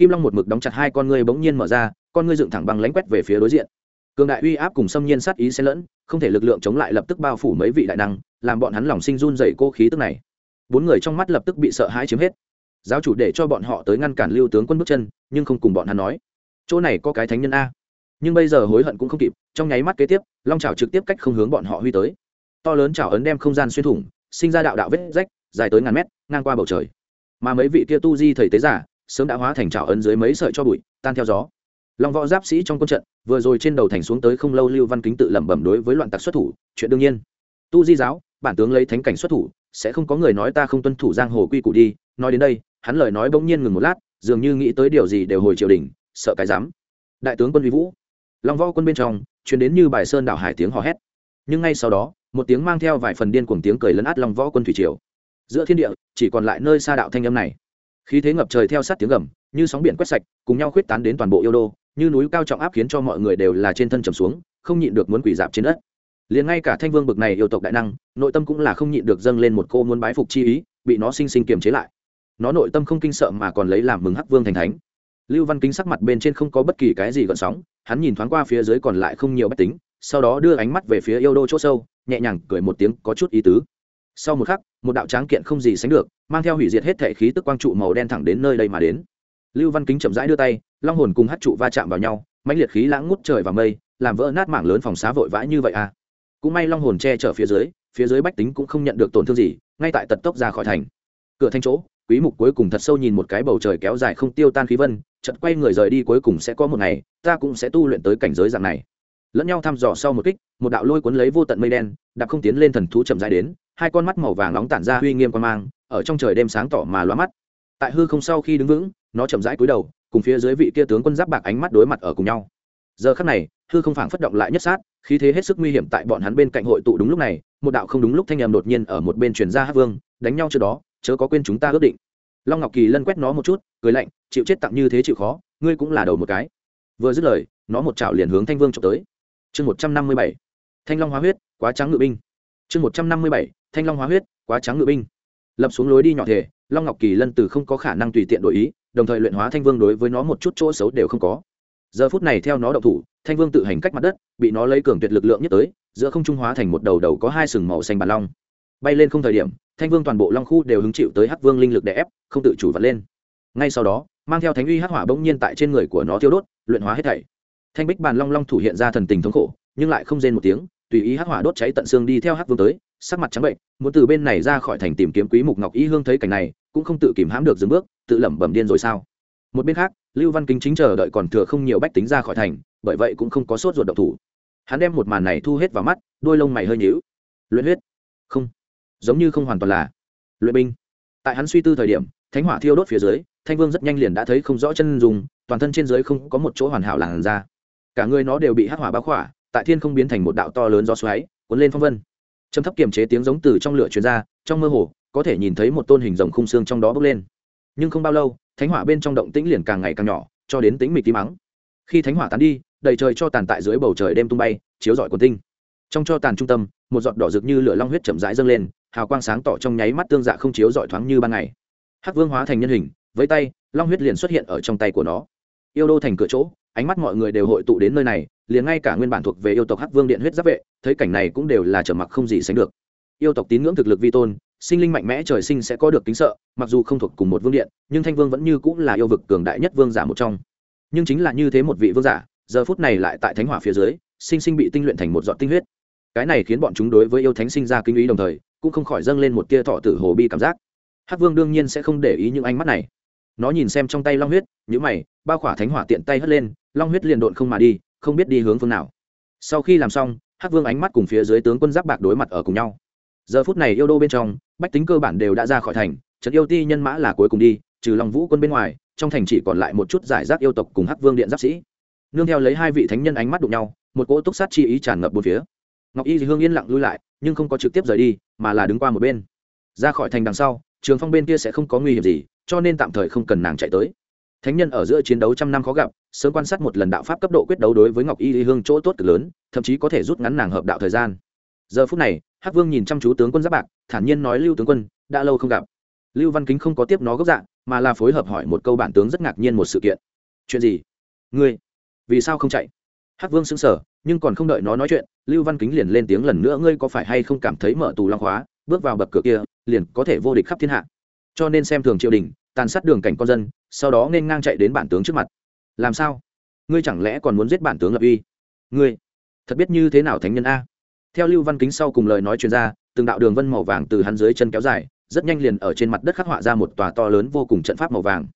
kim long một mực đóng chặt hai con ngươi bỗng nhiên mở ra, con ngươi dựng thẳng bằng lánh quét về phía đối diện. Cường đại uy áp cùng xâm nhiên sát ý xen lẫn, không thể lực lượng chống lại lập tức bao phủ mấy vị đại năng, làm bọn hắn lòng sinh run dày cô khí tức này. Bốn người trong mắt lập tức bị sợ hãi chiếm hết. Giáo chủ để cho bọn họ tới ngăn cản lưu tướng quân bước chân, nhưng không cùng bọn hắn nói. Chỗ này có cái thánh nhân a. Nhưng bây giờ hối hận cũng không kịp, trong nháy mắt kế tiếp, long trào trực tiếp cách không hướng bọn họ huy tới. To lớn trào ấn đem không gian xuyên thủng, sinh ra đạo đạo vết rách, dài tới ngàn mét, ngang qua bầu trời. Mà mấy vị kia tu di thầy tế giả sớm đã hóa thành trào ấn dưới mấy sợi cho bụi, tan theo gió. Long võ giáp sĩ trong quân trận, vừa rồi trên đầu thành xuống tới không lâu lưu văn kính tự lẩm bẩm đối với loạn tặc xuất thủ, chuyện đương nhiên. Tu di giáo, bản tướng lấy thánh cảnh xuất thủ, sẽ không có người nói ta không tuân thủ giang hồ quy củ đi. Nói đến đây, hắn lời nói bỗng nhiên ngừng một lát, dường như nghĩ tới điều gì đều hồi triều đình, sợ cái dám đại tướng quân vi vũ. Long võ quân bên trong chuyển đến như bài sơn đảo hải tiếng hò hét. Nhưng ngay sau đó, một tiếng mang theo vài phần điên cuồng tiếng cười lấn át long võ quân thủy triều. Giữa thiên địa, chỉ còn lại nơi xa đạo thanh âm này khí thế ngập trời theo sát tiếng gầm, như sóng biển quét sạch, cùng nhau khuyết tán đến toàn bộ yêu đô, như núi cao trọng áp khiến cho mọi người đều là trên thân trầm xuống, không nhịn được muốn quỷ dạp trên đất. Liền ngay cả thanh vương bực này yêu tộc đại năng, nội tâm cũng là không nhịn được dâng lên một cô muốn bái phục chi ý, bị nó sinh sinh kiềm chế lại. Nó nội tâm không kinh sợ mà còn lấy làm mừng hắc vương thành thánh. Lưu văn kính sắc mặt bên trên không có bất kỳ cái gì gợn sóng, hắn nhìn thoáng qua phía dưới còn lại không nhiều bách tính, sau đó đưa ánh mắt về phía yêu đô chỗ sâu, nhẹ nhàng cười một tiếng có chút ý tứ. Sau một khắc, một đạo tráng kiện không gì sánh được mang theo hủy diệt hết thể khí tức quang trụ màu đen thẳng đến nơi đây mà đến. Lưu văn kính chậm rãi đưa tay, long hồn cùng hát trụ va chạm vào nhau, mãnh liệt khí lãng ngút trời và mây, làm vỡ nát mảng lớn phòng xá vội vã như vậy à? Cũng may long hồn che chở phía dưới phía dưới bách tính cũng không nhận được tổn thương gì, ngay tại tật tốc ra khỏi thành. Cửa thanh chỗ, quý mục cuối cùng thật sâu nhìn một cái bầu trời kéo dài không tiêu tan khí vân, chợt quay người rời đi cuối cùng sẽ có một ngày, ta cũng sẽ tu luyện tới cảnh giới dạng này. Lẫn nhau thăm dò sau một kích, một đạo lôi cuốn lấy vô tận mây đen, đạp không tiến lên thần thú chậm rãi đến, hai con mắt màu vàng nóng tản ra uy nghiêm quan mang ở trong trời đêm sáng tỏ mà lóa mắt. Tại hư không sau khi đứng vững, nó chậm rãi cúi đầu, cùng phía dưới vị kia tướng quân giáp bạc ánh mắt đối mặt ở cùng nhau. Giờ khắc này, hư không phảng phất động lại nhất sát, khí thế hết sức nguy hiểm tại bọn hắn bên cạnh hội tụ đúng lúc này, một đạo không đúng lúc thanh em đột nhiên ở một bên truyền ra hát vương, đánh nhau trước đó, chớ có quên chúng ta ước định. Long ngọc kỳ lân quét nó một chút, cười lạnh, chịu chết tặng như thế chịu khó, ngươi cũng là đầu một cái. Vừa dứt lời, nó một chảo liền hướng thanh vương trộm tới. Chương một trăm năm mươi bảy, thanh long hóa huyết, quá trắng ngự binh. Chương một trăm năm mươi bảy, thanh long hóa huyết, quá trắng ngự binh lập xuống lối đi nhỏ thể long ngọc kỳ lân từ không có khả năng tùy tiện đổi ý, đồng thời luyện hóa thanh vương đối với nó một chút chỗ xấu đều không có. Giờ phút này theo nó động thủ, thanh vương tự hành cách mặt đất, bị nó lấy cường tuyệt lực lượng nhất tới, giữa không trung hóa thành một đầu đầu có hai sừng màu xanh bàn long. Bay lên không thời điểm, thanh vương toàn bộ long khu đều hứng chịu tới hắc vương linh lực đè ép, không tự chủ vật lên. Ngay sau đó, mang theo thánh uy hắc hỏa bỗng nhiên tại trên người của nó thiêu đốt, luyện hóa hết thảy. Thanh bích bàn long long thủ hiện ra thần tình thống khổ, nhưng lại không rên một tiếng, tùy ý hắc hỏa đốt cháy tận xương đi theo hắc vương tới sắc mặt trắng bệnh, muốn từ bên này ra khỏi thành tìm kiếm quý mục ngọc y hương thấy cảnh này, cũng không tự kìm hãm được dừng bước, tự lẩm bẩm điên rồi sao? Một bên khác, lưu văn kính chính chờ đợi còn thừa không nhiều bách tính ra khỏi thành, bởi vậy cũng không có sốt ruột động thủ. Hắn đem một màn này thu hết vào mắt, đôi lông mày hơi nhíu. Luyện huyết. Không. Giống như không hoàn toàn là luyện binh. Tại hắn suy tư thời điểm, thánh hỏa thiêu đốt phía dưới, thanh vương rất nhanh liền đã thấy không rõ chân dùng toàn thân trên dưới không có một chỗ hoàn hảo làn ra cả người nó đều bị hắc hỏa bao khỏa, tại thiên không biến thành một đạo to lớn do xoáy, cuốn lên phong vân trầm thấp kiềm chế tiếng giống từ trong lửa truyền ra, trong mơ hồ, có thể nhìn thấy một tôn hình rồng khung xương trong đó bốc lên. Nhưng không bao lâu, thánh hỏa bên trong động tĩnh liền càng ngày càng nhỏ, cho đến tính mịch tím mắng khi thánh hỏa tán đi, đầy trời cho tàn tại dưới bầu trời đêm tung bay, chiếu rọi quần tinh. Trong cho tàn trung tâm, một giọt đỏ rực như lửa long huyết chậm rãi dâng lên, hào quang sáng tỏ trong nháy mắt tương dạ không chiếu rọi thoáng như ban ngày. Hắc vương hóa thành nhân hình, với tay, long huyết liền xuất hiện ở trong tay của nó. Yêu đô thành cửa chỗ ánh mắt mọi người đều hội tụ đến nơi này, liền ngay cả nguyên bản thuộc về yêu tộc hắc vương điện huyết giáp vệ, thấy cảnh này cũng đều là trở mặc không gì sánh được. Yêu tộc tín ngưỡng thực lực vi tôn, sinh linh mạnh mẽ trời sinh sẽ có được kính sợ, mặc dù không thuộc cùng một vương điện, nhưng thanh vương vẫn như cũng là yêu vực cường đại nhất vương giả một trong. Nhưng chính là như thế một vị vương giả, giờ phút này lại tại thánh hỏa phía dưới, sinh sinh bị tinh luyện thành một giọt tinh huyết. Cái này khiến bọn chúng đối với yêu thánh sinh ra kinh ý đồng thời, cũng không khỏi dâng lên một tia thọ tử hồ bi cảm giác. Hắc vương đương nhiên sẽ không để ý những ánh mắt này. Nó nhìn xem trong tay long huyết nhữ mày bao khỏa thánh hỏa tiện tay hất lên, long huyết liền độn không mà đi, không biết đi hướng phương nào. Sau khi làm xong, hắc vương ánh mắt cùng phía dưới tướng quân giáp bạc đối mặt ở cùng nhau. Giờ phút này yêu đô bên trong, bách tính cơ bản đều đã ra khỏi thành, trận yêu ti nhân mã là cuối cùng đi, trừ lòng vũ quân bên ngoài, trong thành chỉ còn lại một chút giải rác yêu tộc cùng hắc vương điện giáp sĩ. Nương theo lấy hai vị thánh nhân ánh mắt đụng nhau, một cỗ túc sát chi ý tràn ngập bốn phía. Ngọc y hương yên lặng lui lại, nhưng không có trực tiếp rời đi, mà là đứng qua một bên. Ra khỏi thành đằng sau, trường phong bên kia sẽ không có nguy hiểm gì, cho nên tạm thời không cần nàng chạy tới thánh nhân ở giữa chiến đấu trăm năm khó gặp, sớm quan sát một lần đạo pháp cấp độ quyết đấu đối với ngọc y hương chỗ tốt cực lớn, thậm chí có thể rút ngắn nàng hợp đạo thời gian. Giờ phút này, hắc vương nhìn chăm chú tướng quân giáp bạc, thản nhiên nói lưu tướng quân, đã lâu không gặp. Lưu văn kính không có tiếp nó gốc dạng, mà là phối hợp hỏi một câu bản tướng rất ngạc nhiên một sự kiện. Chuyện gì? Ngươi? Vì sao không chạy? Hắc vương xứng sở nhưng còn không đợi nó nói chuyện, lưu văn kính liền lên tiếng lần nữa, ngươi có phải hay không cảm thấy mở tù long khóa bước vào bậc cửa kia, liền có thể vô địch khắp thiên hạ. Cho nên xem thường triều đình, tàn sát đường cảnh con dân sau đó nên ngang chạy đến bản tướng trước mặt. Làm sao? Ngươi chẳng lẽ còn muốn giết bản tướng lập uy ngươi, thật biết như thế nào thánh nhân a? Theo lưu văn kính sau cùng lời nói chuyên gia từng đạo đường vân màu vàng từ hắn dưới chân kéo dài, rất nhanh liền ở trên mặt đất khắc họa ra một tòa to lớn vô cùng trận pháp màu vàng.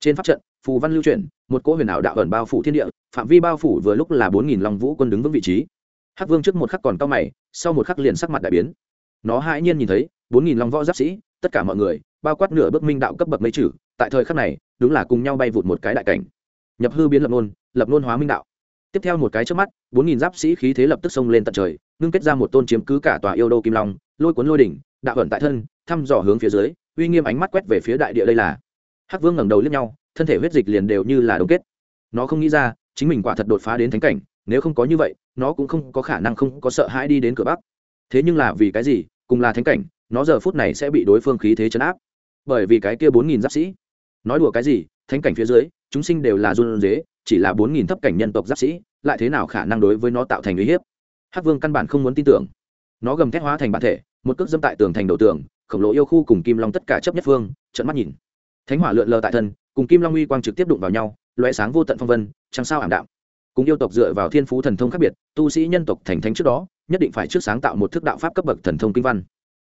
Trên pháp trận, phù văn lưu chuyển, một cỗ huyền ảo đạo ẩn bao phủ thiên địa, phạm vi bao phủ vừa lúc là bốn nghìn long vũ quân đứng vững vị trí. Hắc vương trước một khắc còn cao mày, sau một khắc liền sắc mặt đại biến. Nó hãi nhiên nhìn thấy, bốn nghìn long võ giáp sĩ, tất cả mọi người, bao quát nửa bước minh đạo cấp bậc mấy chử tại thời khắc này, đúng là cùng nhau bay vụt một cái đại cảnh. Nhập hư biến lập nôn lập nôn hóa minh đạo. Tiếp theo một cái trước mắt, bốn nghìn giáp sĩ khí thế lập tức xông lên tận trời, ngưng kết ra một tôn chiếm cứ cả tòa yêu đô kim long, lôi cuốn lôi đỉnh, đạo ẩn tại thân, thăm dò hướng phía dưới, uy nghiêm ánh mắt quét về phía đại địa đây là. Hắc vương ngẩng đầu liếc nhau, thân thể huyết dịch liền đều như là đồng kết. Nó không nghĩ ra, chính mình quả thật đột phá đến thánh cảnh, nếu không có như vậy, nó cũng không có khả năng không có sợ hãi đi đến cửa bắc. Thế nhưng là vì cái gì, cùng là thánh cảnh, nó giờ phút này sẽ bị đối phương khí thế chấn áp. Bởi vì cái kia bốn nghìn giáp sĩ nói đùa cái gì, thánh cảnh phía dưới, chúng sinh đều là run dế chỉ là bốn nghìn thấp cảnh nhân tộc giáp sĩ, lại thế nào khả năng đối với nó tạo thành uy hiếp? Hắc vương căn bản không muốn tin tưởng. Nó gầm thét hóa thành bản thể, một cước dâm tại tường thành đầu tường, khổng lồ yêu khu cùng kim long tất cả chấp nhất phương trận mắt nhìn. Thánh hỏa lượn lờ tại thân, cùng kim long uy quang trực tiếp đụng vào nhau loé sáng vô tận phong vân chẳng sao ảm đạm. Cùng yêu tộc dựa vào thiên phú thần thông khác biệt, tu sĩ nhân tộc thành thánh trước đó, nhất định phải trước sáng tạo một thức đạo pháp cấp bậc thần thông kinh văn.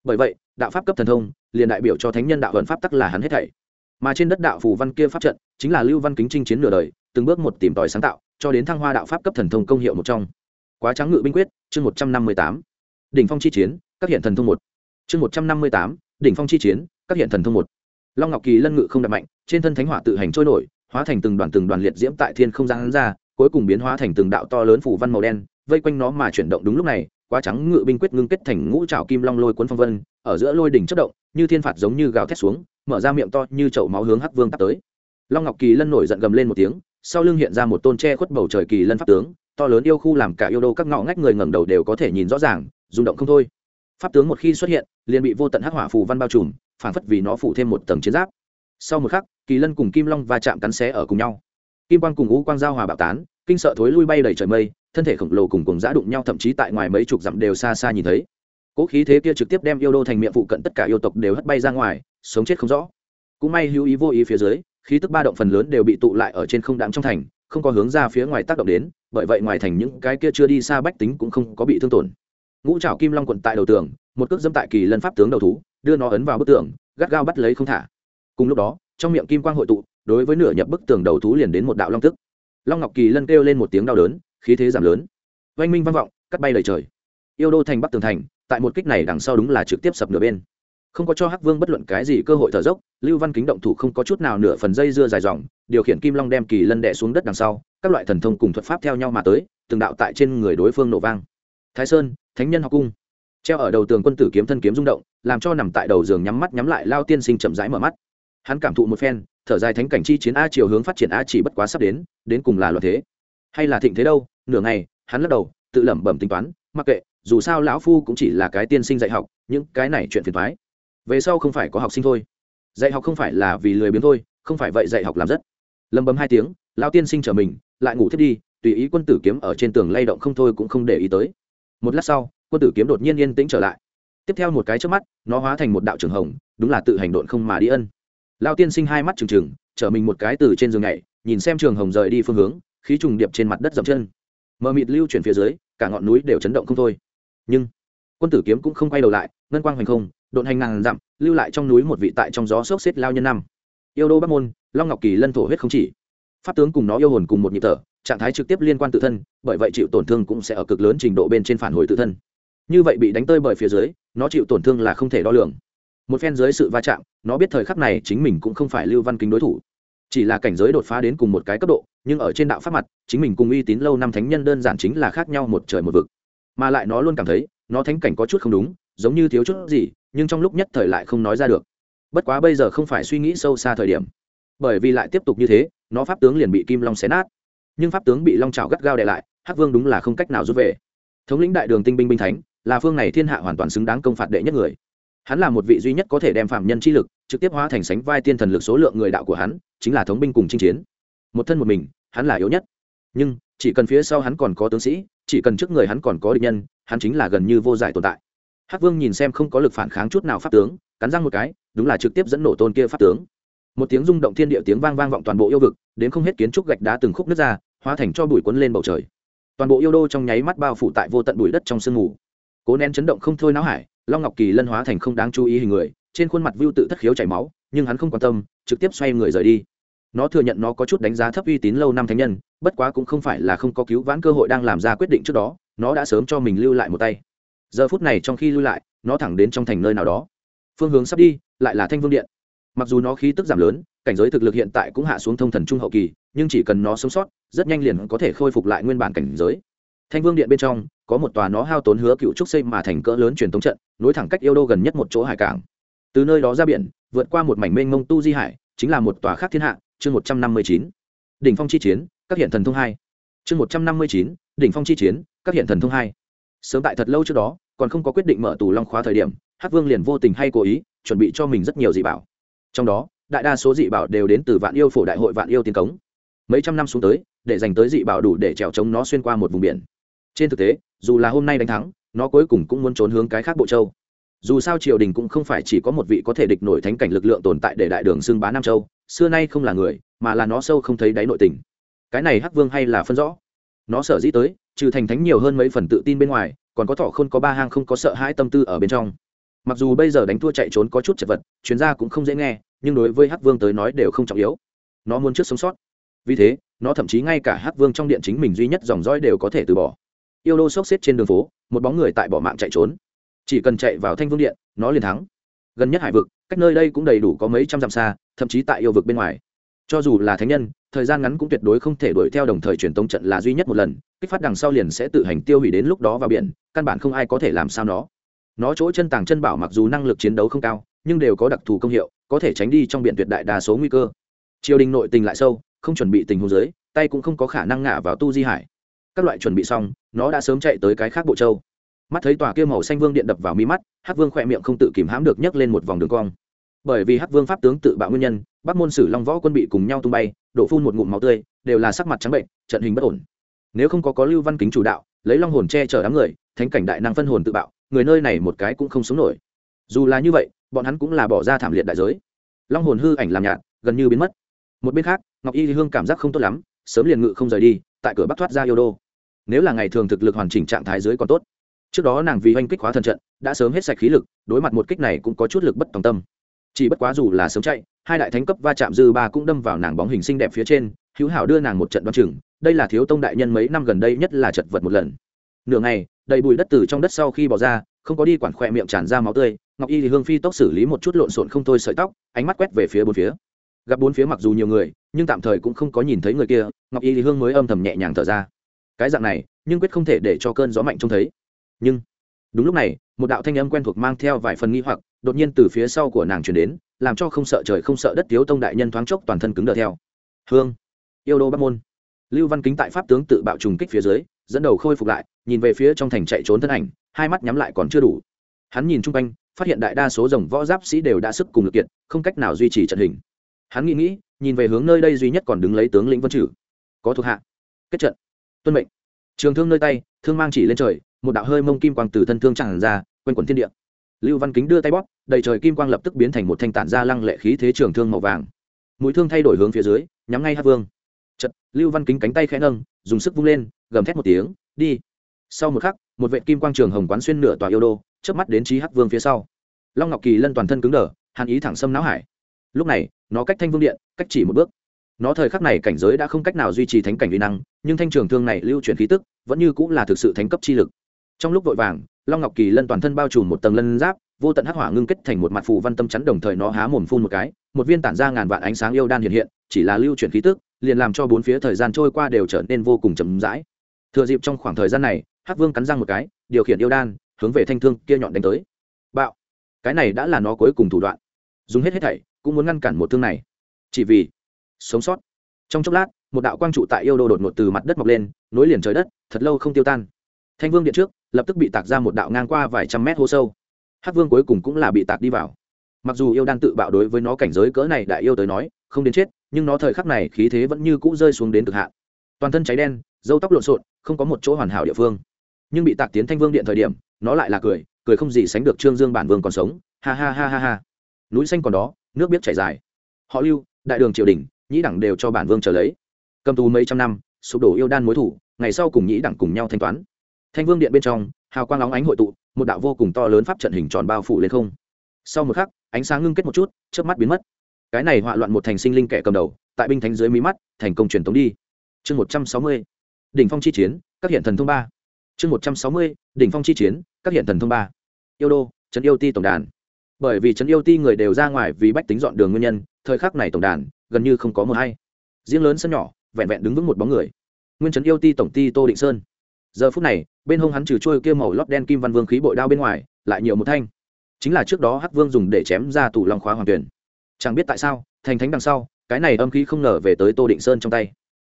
Bởi vậy, đạo pháp cấp thần thông, liền đại biểu cho thánh nhân đạo vận pháp tắc là hắn hết thảy mà trên đất đạo phù văn kia pháp trận, chính là lưu văn kính chinh chiến nửa đời, từng bước một tìm tòi sáng tạo, cho đến thăng hoa đạo pháp cấp thần thông công hiệu một trong. Quá trắng ngự binh quyết, chương một trăm năm mươi tám. Đỉnh phong chi chiến, các hiện thần thông một. Chương một trăm năm mươi tám, đỉnh phong chi chiến, các hiện thần thông một. Long ngọc kỳ lân ngự không đập mạnh, trên thân thánh hỏa tự hành trôi nổi, hóa thành từng đoàn từng đoàn liệt diễm tại thiên không gian hắn ra, cuối cùng biến hóa thành từng đạo to lớn phủ văn màu đen, vây quanh nó mà chuyển động đúng lúc này, quá trắng ngự binh quyết ngưng kết thành ngũ trào kim long lôi cuốn phong vân ở giữa lôi đỉnh chất động, như thiên phạt giống như gào thét xuống, mở ra miệng to như chậu máu hướng hắc vương tắt tới. Long ngọc kỳ lân nổi giận gầm lên một tiếng, sau lưng hiện ra một tôn tre khuất bầu trời kỳ lân pháp tướng, to lớn yêu khu làm cả yêu đô các ngõ ngách người ngẩng đầu đều có thể nhìn rõ ràng, rung động không thôi. Pháp tướng một khi xuất hiện, liền bị vô tận hắc hỏa phù văn bao trùm phản phất vì nó phủ thêm một tầng chiến giáp. Sau một khắc, kỳ lân cùng kim long va chạm cắn xé ở cùng nhau. Kim quang cùng ngũ quang giao hòa bạo tán, kinh sợ thối lui bay đầy trời mây, thân thể khổng lồ cùng cùng giã đụng nhau thậm chí tại ngoài mấy chục dặm đều xa xa nhìn thấy cỗ khí thế kia trực tiếp đem yêu đô thành miệng phụ cận tất cả yêu tộc đều hất bay ra ngoài, sống chết không rõ. Cũng may hữu ý vô ý phía dưới, khí tức ba động phần lớn đều bị tụ lại ở trên không đạm trong thành, không có hướng ra phía ngoài tác động đến, bởi vậy ngoài thành những cái kia chưa đi xa bách tính cũng không có bị thương tổn. Ngũ trảo kim long quận tại đầu tường, một cước dâm tại kỳ lân pháp tướng đầu thú, đưa nó ấn vào bức tường, gắt gao bắt lấy không thả. Cùng lúc đó, trong miệng kim quang hội tụ, đối với nửa nhập bức tường đầu thú liền đến một đạo long tức. Long ngọc kỳ lân kêu lên một tiếng đau đớn, khí thế giảm lớn. Oanh minh vang vọng, cắt bay lời trời. Yêu đô thành bắc tường thành tại một kích này đằng sau đúng là trực tiếp sập nửa bên. Không có cho hắc vương bất luận cái gì cơ hội thở dốc, lưu văn kính động thủ không có chút nào nửa phần dây dưa dài dòng, điều khiển kim long đem kỳ lân đẻ xuống đất đằng sau, các loại thần thông cùng thuật pháp theo nhau mà tới, từng đạo tại trên người đối phương nổ vang. Thái sơn, thánh nhân học cung. Treo ở đầu tường quân tử kiếm thân kiếm rung động, làm cho nằm tại đầu giường nhắm mắt nhắm lại lao tiên sinh chậm rãi mở mắt. Hắn cảm thụ một phen, thở dài thánh cảnh chi chiến a chiều hướng phát triển a chỉ bất quá sắp đến đến cùng là loạn thế. Hay là thịnh thế đâu, nửa ngày, hắn lắc đầu, tự lẩm bẩm tính toán, mặc kệ dù sao lão phu cũng chỉ là cái tiên sinh dạy học, những cái này chuyện phiền thoái về sau không phải có học sinh thôi. Dạy học không phải là vì lười biếng thôi, không phải vậy dạy học làm rất. Lầm bầm hai tiếng, lão tiên sinh trở mình, lại ngủ thiết đi, tùy ý quân tử kiếm ở trên tường lay động không thôi cũng không để ý tới. Một lát sau, quân tử kiếm đột nhiên yên tĩnh trở lại. Tiếp theo một cái trước mắt, nó hóa thành một đạo trường hồng, đúng là tự hành độn không mà đi ân. Lao tiên sinh hai mắt trừng trừng, trở mình một cái từ trên giường nhảy, nhìn xem trường hồng rời đi phương hướng, khí trùng điệp trên mặt đất dậm chân. Mờ mịt lưu chuyển phía dưới, cả ngọn núi đều chấn động không thôi nhưng quân tử kiếm cũng không quay đầu lại, ngân quang hoành không, độn hành ngàn dặm, lưu lại trong núi một vị tại trong gió sốc xếp lao nhân năm. Yêu đô bắc môn, long ngọc kỳ lân thổ huyết không chỉ. Pháp tướng cùng nó yêu hồn cùng một nhịp thở, trạng thái trực tiếp liên quan tự thân, bởi vậy chịu tổn thương cũng sẽ ở cực lớn trình độ bên trên phản hồi tự thân. Như vậy bị đánh tơi bởi phía dưới, nó chịu tổn thương là không thể đo lường. Một phen dưới sự va chạm, nó biết thời khắc này chính mình cũng không phải lưu văn kính đối thủ. Chỉ là cảnh giới đột phá đến cùng một cái cấp độ, nhưng ở trên đạo pháp mặt, chính mình cùng uy tín lâu năm thánh nhân đơn giản chính là khác nhau một trời một vực mà lại nó luôn cảm thấy nó thánh cảnh có chút không đúng, giống như thiếu chút gì, nhưng trong lúc nhất thời lại không nói ra được. Bất quá bây giờ không phải suy nghĩ sâu xa thời điểm. Bởi vì lại tiếp tục như thế, nó pháp tướng liền bị kim long xé nát. Nhưng pháp tướng bị long trào gắt gao đè lại, hắc vương đúng là không cách nào rút về. Thống lĩnh đại đường tinh binh binh thánh, là phương này thiên hạ hoàn toàn xứng đáng công phạt đệ nhất người. Hắn là một vị duy nhất có thể đem phạm nhân chi lực, trực tiếp hóa thành sánh vai tiên thần lực số lượng người đạo của hắn, chính là thống binh cùng chinh chiến. Một thân một mình, hắn là yếu nhất. Nhưng chỉ cần phía sau hắn còn có tướng sĩ, chỉ cần trước người hắn còn có địch nhân, hắn chính là gần như vô giải tồn tại. Hắc vương nhìn xem không có lực phản kháng chút nào pháp tướng, cắn răng một cái, đúng là trực tiếp dẫn nổ tôn kia pháp tướng. Một tiếng rung động thiên địa tiếng vang vang vọng toàn bộ yêu vực, đến không hết kiến trúc gạch đá từng khúc nước ra, hóa thành cho bụi quấn lên bầu trời. Toàn bộ yêu đô trong nháy mắt bao phủ tại vô tận bụi đất trong sương mù. Cố nén chấn động không thôi não hải, long ngọc kỳ lân hóa thành không đáng chú ý hình người, trên khuôn mặt vưu tự thất khiếu chảy máu, nhưng hắn không quan tâm, trực tiếp xoay người rời đi nó thừa nhận nó có chút đánh giá thấp uy tín lâu năm thánh nhân, bất quá cũng không phải là không có cứu vãn cơ hội đang làm ra quyết định trước đó, nó đã sớm cho mình lưu lại một tay. Giờ phút này trong khi lưu lại, nó thẳng đến trong thành nơi nào đó. Phương hướng sắp đi, lại là thanh vương điện. Mặc dù nó khí tức giảm lớn, cảnh giới thực lực hiện tại cũng hạ xuống thông thần trung hậu kỳ, nhưng chỉ cần nó sống sót, rất nhanh liền có thể khôi phục lại nguyên bản cảnh giới. Thanh vương điện bên trong, có một tòa nó hao tốn hứa cựu trúc xây mà thành cỡ lớn truyền thống trận, nối thẳng cách yêu đô gần nhất một chỗ hải cảng. Từ nơi đó ra biển, vượt qua một mảnh mênh mông tu di hải, chính là một tòa khác thiên hạ chương một trăm năm mươi chín, đỉnh phong chi chiến, các hiện thần thông hai. Chương một trăm năm mươi chín, đỉnh phong chi chiến, các hiện thần thông hai. Sớm tại thật lâu trước đó, còn không có quyết định mở tù long khóa thời điểm, hắc vương liền vô tình hay cố ý, chuẩn bị cho mình rất nhiều dị bảo. Trong đó, đại đa số dị bảo đều đến từ vạn yêu phổ đại hội vạn yêu tiến cống. Mấy trăm năm xuống tới, để dành tới dị bảo đủ để trèo chống nó xuyên qua một vùng biển. Trên thực tế, dù là hôm nay đánh thắng, nó cuối cùng cũng muốn trốn hướng cái khác bộ châu. Dù sao triều đình cũng không phải chỉ có một vị có thể địch nổi thánh cảnh lực lượng tồn tại để đại đường xưng bá nam châu xưa nay không là người, mà là nó sâu không thấy đáy nội tình. Cái này hắc vương hay là phân rõ? Nó sở dĩ tới, trừ thành thánh nhiều hơn mấy phần tự tin bên ngoài, còn có thọ không có ba hang không, có sợ hãi tâm tư ở bên trong. Mặc dù bây giờ đánh thua chạy trốn có chút chật vật, chuyên gia cũng không dễ nghe, nhưng đối với hắc vương tới nói đều không trọng yếu. Nó muốn trước sống sót. Vì thế, nó thậm chí ngay cả hắc vương trong điện chính mình duy nhất dòng dõi đều có thể từ bỏ. Yêu đô sốc xếp trên đường phố, một bóng người tại bỏ mạng chạy trốn. Chỉ cần chạy vào thanh vương điện, nó liền thắng. Gần nhất hải vực, cách nơi đây cũng đầy đủ có mấy trăm dặm xa thậm chí tại yêu vực bên ngoài. Cho dù là thánh nhân, thời gian ngắn cũng tuyệt đối không thể đuổi theo đồng thời truyền tống trận là duy nhất một lần, kích phát đằng sau liền sẽ tự hành tiêu hủy đến lúc đó vào biển, căn bản không ai có thể làm sao nó. Nó chỗ chân tàng chân bảo mặc dù năng lực chiến đấu không cao, nhưng đều có đặc thù công hiệu, có thể tránh đi trong biển tuyệt đại đa số nguy cơ. Triều đình nội tình lại sâu, không chuẩn bị tình huống dưới, tay cũng không có khả năng ngả vào tu di hải. Các loại chuẩn bị xong, nó đã sớm chạy tới cái khác bộ châu. Mắt thấy tòa kia màu xanh vương điện đập vào mi mắt Hát vương khỏe miệng không tự kìm hãm được nhấc lên một vòng đường cong bởi vì hắc vương pháp tướng tự bạo nguyên nhân, bắc môn sử long võ quân bị cùng nhau tung bay, đổ phun một ngụm máu tươi, đều là sắc mặt trắng bệnh, trận hình bất ổn. Nếu không có có lưu văn kính chủ đạo, lấy long hồn che chở đám người, thánh cảnh đại năng phân hồn tự bạo, người nơi này một cái cũng không sống nổi. Dù là như vậy, bọn hắn cũng là bỏ ra thảm liệt đại giới. Long hồn hư ảnh làm nhạt, gần như biến mất. Một bên khác, ngọc y hương cảm giác không tốt lắm, sớm liền ngự không rời đi, tại cửa bắc thoát ra yêu đô. Nếu là ngày thường thực lực hoàn chỉnh trạng thái dưới còn tốt. Trước đó nàng vì oanh kích hóa thần trận, đã sớm hết sạch khí lực, đối mặt một kích này cũng có chút lực bất tòng tâm chỉ bất quá dù là sớm chạy, hai đại thánh cấp va chạm dư ba cũng đâm vào nàng bóng hình xinh đẹp phía trên, hữu hảo đưa nàng một trận đoan chừng, đây là thiếu tông đại nhân mấy năm gần đây nhất là chật vật một lần. Nửa ngày, đầy bụi đất từ trong đất sau khi bỏ ra, không có đi quản khoe miệng tràn ra máu tươi, ngọc y thì hương phi tốc xử lý một chút lộn xộn không thôi sợi tóc, ánh mắt quét về phía bốn phía. Gặp bốn phía mặc dù nhiều người, nhưng tạm thời cũng không có nhìn thấy người kia, ngọc y thì hương mới âm thầm nhẹ nhàng thở ra. Cái dạng này, nhưng quyết không thể để cho cơn gió mạnh trông thấy. Nhưng, đúng lúc này, một đạo thanh âm quen thuộc mang theo vài phần nghi hoặc đột nhiên từ phía sau của nàng truyền đến, làm cho không sợ trời không sợ đất thiếu tông đại nhân thoáng chốc toàn thân cứng đờ theo. Hương, yêu đô bắc môn. Lưu văn kính tại pháp tướng tự bạo trùng kích phía dưới, dẫn đầu khôi phục lại, nhìn về phía trong thành chạy trốn thân ảnh, hai mắt nhắm lại còn chưa đủ. Hắn nhìn chung quanh, phát hiện đại đa số dòng võ giáp sĩ đều đã sức cùng lực kiện không cách nào duy trì trận hình. Hắn nghĩ nghĩ, nhìn về hướng nơi đây duy nhất còn đứng lấy tướng lĩnh vân trừ có thuộc hạ. Kết trận. Tuân mệnh. Trường thương nơi tay, thương mang chỉ lên trời, một đạo hơi mông kim quang từ thân thương tràn ra, quanh quẩn thiên địa lưu văn kính đưa tay bóp, đầy trời kim quang lập tức biến thành một thanh tản ra lăng lệ khí thế trường thương màu vàng. Mũi thương thay đổi hướng phía dưới, nhắm ngay hát vương. Chật lưu văn kính cánh tay khẽ nâng, dùng sức vung lên, gầm thét một tiếng, đi! Sau một khắc, một vệ kim quang trường hồng quán xuyên nửa tòa yêu đô, chớp mắt đến trí hắc vương phía sau. Long ngọc kỳ lân toàn thân cứng đờ, hàn ý thẳng xâm não hải. Lúc này, nó cách thanh vương điện, cách chỉ một bước. Nó thời khắc này cảnh giới đã không cách nào duy trì thánh cảnh vi năng, nhưng thanh trường thương này lưu chuyển khí tức, vẫn như cũng là thực sự thánh cấp chi lực trong lúc vội vàng, long ngọc kỳ lân toàn thân bao trùm một tầng lân giáp, vô tận hắc hỏa ngưng kết thành một mặt phù văn tâm chắn đồng thời nó há mồm phun một cái, một viên tản ra ngàn vạn ánh sáng yêu đan hiện hiện, chỉ là lưu chuyển khí tức, liền làm cho bốn phía thời gian trôi qua đều trở nên vô cùng chậm rãi. Thừa dịp trong khoảng thời gian này, hắc vương cắn răng một cái, điều khiển yêu đan, hướng về thanh thương kia nhọn đánh tới. Bạo! Cái này đã là nó cuối cùng thủ đoạn. Dùng hết hết thảy, cũng muốn ngăn cản một thương này. Chỉ vì sống sót. Trong chốc lát, một đạo quang trụ tại yêu đô đột ngột từ mặt đất mọc lên, nối liền trời đất, thật lâu không tiêu tan thanh vương điện trước, lập tức bị tạc ra một đạo ngang qua vài trăm mét hô sâu. Hắc vương cuối cùng cũng là bị tạc đi vào. Mặc dù yêu đan tự bạo đối với nó cảnh giới cỡ này đại yêu tới nói, không đến chết, nhưng nó thời khắc này khí thế vẫn như cũ rơi xuống đến cực hạn. Toàn thân cháy đen dâu tóc lộn xộn, không có một chỗ hoàn hảo địa phương. Nhưng bị tạc tiến thanh vương điện thời điểm, nó lại là cười cười không gì sánh được trương dương bản vương còn sống. Ha ha ha ha ha. Núi xanh còn đó, nước biết chảy dài. Họ lưu, đại đường triều đình, nhĩ đẳng đều cho bản vương trở lấy. Cầm tù mấy trăm năm, sụp đổ yêu đan mối thủ, ngày sau cùng nhĩ đẳng cùng nhau thanh toán thanh vương điện bên trong, hào quang óng ánh hội tụ, một đạo vô cùng to lớn pháp trận hình tròn bao phủ lên không. Sau một khắc, ánh sáng ngưng kết một chút trước mắt biến mất. Cái này họa loạn một thành sinh linh kẻ cầm đầu, tại binh thánh dưới mí mắt, thành công truyền tống đi. Chương một trăm sáu mươi, đỉnh phong chi chiến, các hiện thần thông ba. Chương một trăm sáu mươi, đỉnh phong chi chiến, các hiện thần thông ba. Yêu đô, trấn yêu ti tổng đàn. Bởi vì trấn yêu ti người đều ra ngoài vì bách tính dọn đường nguyên nhân, thời khắc này tổng đàn, gần như không có mờ hay riêng lớn sân nhỏ, vẹn vẹn đứng vững một bóng người. Nguyên trấn yêu ti tổng ti tô định sơn giờ phút này, bên hông hắn trừ trôi kia màu lót đen kim văn vương khí bội đao bên ngoài, lại nhiều một thanh. Chính là trước đó hắc vương dùng để chém ra tủ long khóa hoàng tuyển chẳng biết tại sao, thành thánh đằng sau, cái này âm khí không ngờ về tới tô định sơn trong tay.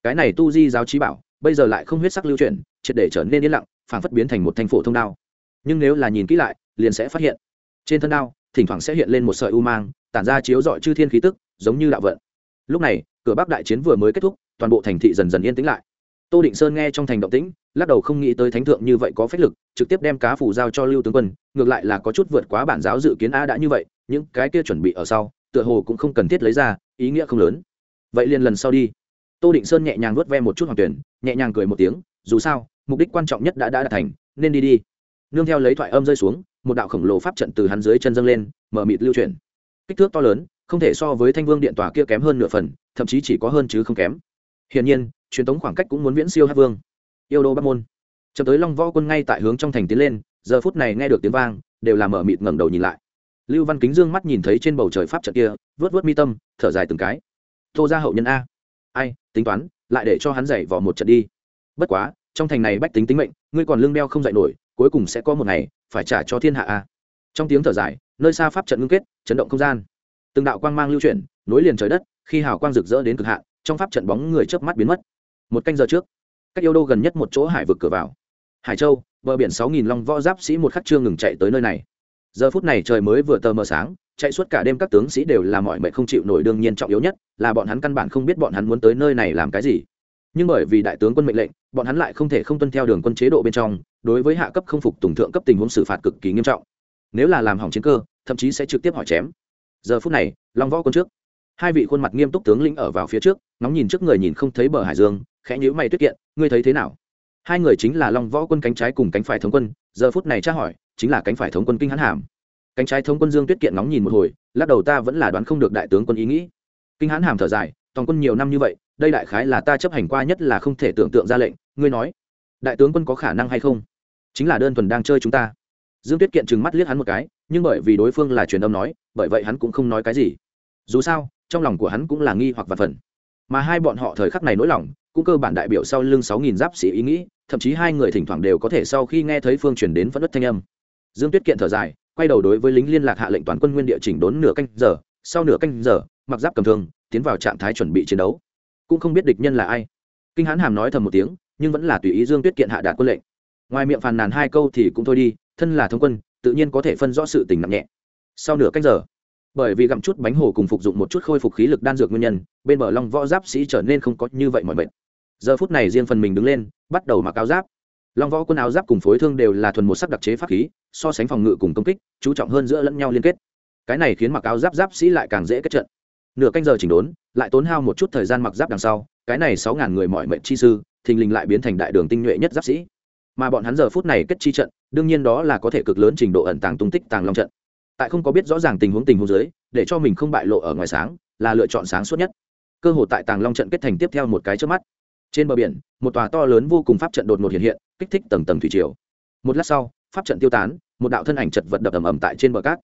Cái này tu di giáo trí bảo, bây giờ lại không huyết sắc lưu chuyển, triệt để trở nên yên lặng phản phất biến thành một thanh phổ thông đao. Nhưng nếu là nhìn kỹ lại, liền sẽ phát hiện, trên thân đao, thỉnh thoảng sẽ hiện lên một sợi u mang, tản ra chiếu dọi chư thiên khí tức, giống như đạo vận. Lúc này, cửa bắc đại chiến vừa mới kết thúc, toàn bộ thành thị dần dần yên tĩnh lại. Tô định sơn nghe trong thành động tĩnh lắc đầu không nghĩ tới thánh thượng như vậy có phách lực, trực tiếp đem cá phủ giao cho lưu tướng quân, ngược lại là có chút vượt quá bản giáo dự kiến a đã như vậy, những cái kia chuẩn bị ở sau, tựa hồ cũng không cần thiết lấy ra, ý nghĩa không lớn. Vậy liền lần sau đi. Tô định sơn nhẹ nhàng vớt ve một chút hoàng tuyển, nhẹ nhàng cười một tiếng, dù sao, mục đích quan trọng nhất đã đã đạt thành, nên đi đi. Nương theo lấy thoại âm rơi xuống, một đạo khổng lồ pháp trận từ hắn dưới chân dâng lên, mở mịt lưu chuyển. Kích thước to lớn, không thể so với thanh vương điện tòa kia kém hơn nửa phần, thậm chí chỉ có hơn chứ không kém. Hiển nhiên, truyền thống khoảng cách cũng muốn viễn siêu hát vương yêu đô bắc môn. Chậm tới long võ quân ngay tại hướng trong thành tiến lên, giờ phút này nghe được tiếng vang, đều là mở mịt ngẩng đầu nhìn lại. Lưu văn kính dương mắt nhìn thấy trên bầu trời pháp trận kia vớt vớt mi tâm, thở dài từng cái. Tô ra hậu nhân a. Ai, tính toán, lại để cho hắn dạy vào một trận đi. Bất quá, trong thành này bách tính tính mệnh, ngươi còn lương đeo không dạy nổi, cuối cùng sẽ có một ngày, phải trả cho thiên hạ a. Trong tiếng thở dài, nơi xa pháp trận ngưng kết, chấn động không gian. Từng đạo quang mang lưu chuyển, nối liền trời đất, khi hào quang rực rỡ đến cực hạn, trong pháp trận bóng người chớp mắt biến mất. Một canh giờ trước cách yêu đô gần nhất một chỗ hải vực cửa vào. Hải châu, bờ biển sáu nghìn long võ giáp sĩ một khắc chưa ngừng chạy tới nơi này. Giờ phút này trời mới vừa tờ mờ sáng, chạy suốt cả đêm các tướng sĩ đều là mọi mệnh không chịu nổi đương nhiên trọng yếu nhất là bọn hắn căn bản không biết bọn hắn muốn tới nơi này làm cái gì. Nhưng bởi vì đại tướng quân mệnh lệnh, bọn hắn lại không thể không tuân theo đường quân chế độ bên trong, đối với hạ cấp không phục tùng thượng cấp tình huống xử phạt cực kỳ nghiêm trọng. Nếu là làm hỏng chiến cơ, thậm chí sẽ trực tiếp hỏi chém. Giờ phút này, long võ quân trước. Hai vị khuôn mặt nghiêm túc tướng lĩnh ở vào phía trước nóng nhìn trước người nhìn không thấy bờ hải dương khẽ nhữ mày tuyết kiện, ngươi thấy thế nào? Hai người chính là long võ quân cánh trái cùng cánh phải thống quân, giờ phút này tra hỏi, chính là cánh phải thống quân kinh hãn hàm. Cánh trái thống quân dương tuyết kiện nóng nhìn một hồi, lắc đầu, ta vẫn là đoán không được đại tướng quân ý nghĩ. Kinh hãn hàm thở dài toàn quân nhiều năm như vậy, đây đại khái là ta chấp hành qua nhất là không thể tưởng tượng ra lệnh, ngươi nói, đại tướng quân có khả năng hay không? Chính là đơn thuần đang chơi chúng ta. Dương tuyết kiện trừng mắt liếc hắn một cái, nhưng bởi vì đối phương là truyền âm nói, bởi vậy hắn cũng không nói cái gì. Dù sao, trong lòng của hắn cũng là nghi hoặc vật phần. Mà hai bọn họ thời khắc này nỗi lòng cũng cơ bản đại biểu sau lưng sáu nghìn giáp sĩ ý nghĩ, thậm chí hai người thỉnh thoảng đều có thể sau khi nghe thấy phương truyền đến phân đất thanh âm. Dương tuyết kiện thở dài, quay đầu đối với lính liên lạc hạ lệnh toàn quân nguyên địa chỉnh đốn nửa canh giờ, sau nửa canh giờ, mặc giáp cầm thương, tiến vào trạng thái chuẩn bị chiến đấu. Cũng không biết địch nhân là ai. Kinh hãn hàm nói thầm một tiếng, nhưng vẫn là tùy ý dương tuyết kiện hạ đạt quân lệnh. Ngoài miệng phàn nàn hai câu thì cũng thôi đi, thân là thống quân, tự nhiên có thể phân rõ sự tình nặng nhẹ. Sau nửa canh giờ bởi vì gặm chút bánh hồ cùng phục dụng một chút khôi phục khí lực đan dược nguyên nhân, bên bờ long võ giáp sĩ trở nên không có như vậy mọi bệnh giờ phút này riêng phần mình đứng lên, bắt đầu mặc áo giáp. Long võ quân áo giáp cùng phối thương đều là thuần một sắc đặc chế pháp khí, so sánh phòng ngự cùng công kích, chú trọng hơn giữa lẫn nhau liên kết. Cái này khiến mặc áo giáp giáp sĩ lại càng dễ kết trận. Nửa canh giờ chỉnh đốn, lại tốn hao một chút thời gian mặc giáp đằng sau, cái này sáu ngàn người mọi mệnh chi sư, thình lình lại biến thành đại đường tinh nhuệ nhất giáp sĩ. Mà bọn hắn giờ phút này kết chi trận, đương nhiên đó là có thể cực lớn trình độ ẩn tàng tung tích tàng long trận tại không có biết rõ ràng tình huống tình huống dưới, để cho mình không bại lộ ở ngoài sáng, là lựa chọn sáng suốt nhất. Cơ hội tại tàng long trận kết thành tiếp theo một cái trước mắt. Trên bờ biển, một tòa to lớn vô cùng pháp trận đột ngột hiện hiện, kích thích tầng tầng thủy triều. Một lát sau, pháp trận tiêu tán, một đạo thân ảnh chật vật đập ầm ầm tại trên bờ cát.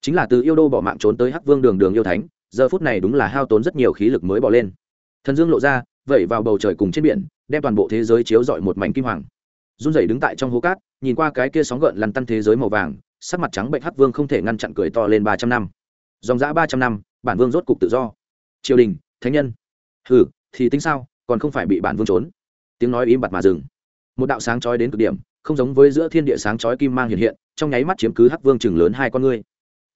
Chính là từ yêu đô bỏ mạng trốn tới hắc vương đường đường yêu thánh, giờ phút này đúng là hao tốn rất nhiều khí lực mới bỏ lên. Thần dương lộ ra, vẩy vào bầu trời cùng trên biển, đem toàn bộ thế giới chiếu rọi một mảnh kim hoàng. Run rẩy đứng tại trong hố cát, nhìn qua cái kia sóng gợn lăn tăn thế giới màu vàng sắc mặt trắng bệnh hắc vương không thể ngăn chặn cười to lên ba trăm năm. Dòng dã ba trăm năm, bản vương rốt cục tự do. Triều đình, thánh nhân. Hừ, thì tính sao, còn không phải bị bản vương trốn. Tiếng nói im bặt mà dừng. Một đạo sáng chói đến cực điểm, không giống với giữa thiên địa sáng chói kim mang hiện hiện, trong nháy mắt chiếm cứ hắc vương chừng lớn hai con ngươi.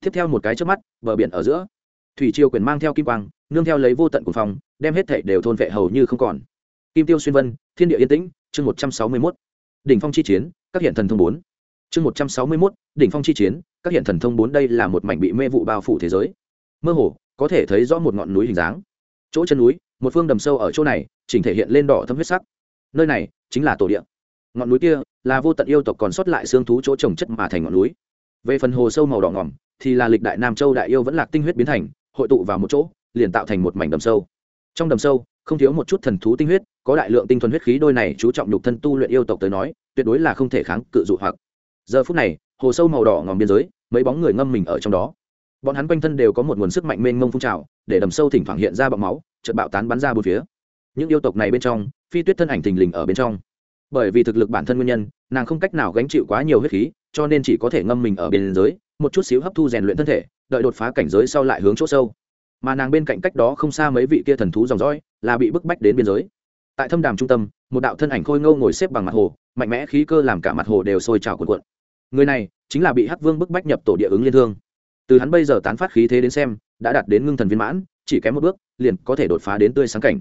Tiếp theo một cái trước mắt, bờ biển ở giữa. Thủy triều quyền mang theo kim quang, nương theo lấy vô tận cùng phòng đem hết thảy đều thôn vệ hầu như không còn. Kim tiêu xuyên vân, thiên địa yên tĩnh, chương một trăm sáu mươi mốt. Đỉnh phong chi chiến, các hiện thần thông bốn chương một trăm sáu mươi mốt, đỉnh phong chi chiến, các hiện thần thông bốn đây là một mảnh bị mê vụ bao phủ thế giới. Mơ hồ, có thể thấy rõ một ngọn núi hình dáng. Chỗ chân núi, một phương đầm sâu ở chỗ này, chỉnh thể hiện lên đỏ thâm huyết sắc. Nơi này chính là tổ địa. Ngọn núi kia là vô tận yêu tộc còn sót lại xương thú chỗ trồng chất mà thành ngọn núi. Về phần hồ sâu màu đỏ ngỏm thì là lịch đại nam châu đại yêu vẫn lạc tinh huyết biến thành, hội tụ vào một chỗ, liền tạo thành một mảnh đầm sâu. Trong đầm sâu, không thiếu một chút thần thú tinh huyết, có đại lượng tinh thuần huyết khí, đôi này chú trọng nhục thân tu luyện yêu tộc tới nói, tuyệt đối là không thể kháng cự dụ hoặc giờ phút này, hồ sâu màu đỏ ngòm biên giới, mấy bóng người ngâm mình ở trong đó. Bọn hắn quanh thân đều có một nguồn sức mạnh mênh mông phun trào, để đầm sâu thỉnh thoảng hiện ra bọc máu, chợt bạo tán bắn ra bốn phía. Những yêu tộc này bên trong, phi tuyết thân ảnh thình lình ở bên trong. Bởi vì thực lực bản thân nguyên nhân, nàng không cách nào gánh chịu quá nhiều huyết khí, cho nên chỉ có thể ngâm mình ở biên giới, một chút xíu hấp thu rèn luyện thân thể, đợi đột phá cảnh giới sau lại hướng chỗ sâu. Mà nàng bên cạnh cách đó không xa mấy vị kia thần thú dòng dõi, là bị bức bách đến biên giới. Tại thâm đàm trung tâm, một đạo thân ảnh khôi ngâu ngồi xếp bằng mặt hồ, mạnh mẽ khí cơ làm cả mặt hồ đều sôi trào cuộn cuộn người này chính là bị hắc vương bức bách nhập tổ địa ứng liên thương. Từ hắn bây giờ tán phát khí thế đến xem, đã đạt đến ngưng thần viên mãn, chỉ kém một bước, liền có thể đột phá đến tươi sáng cảnh.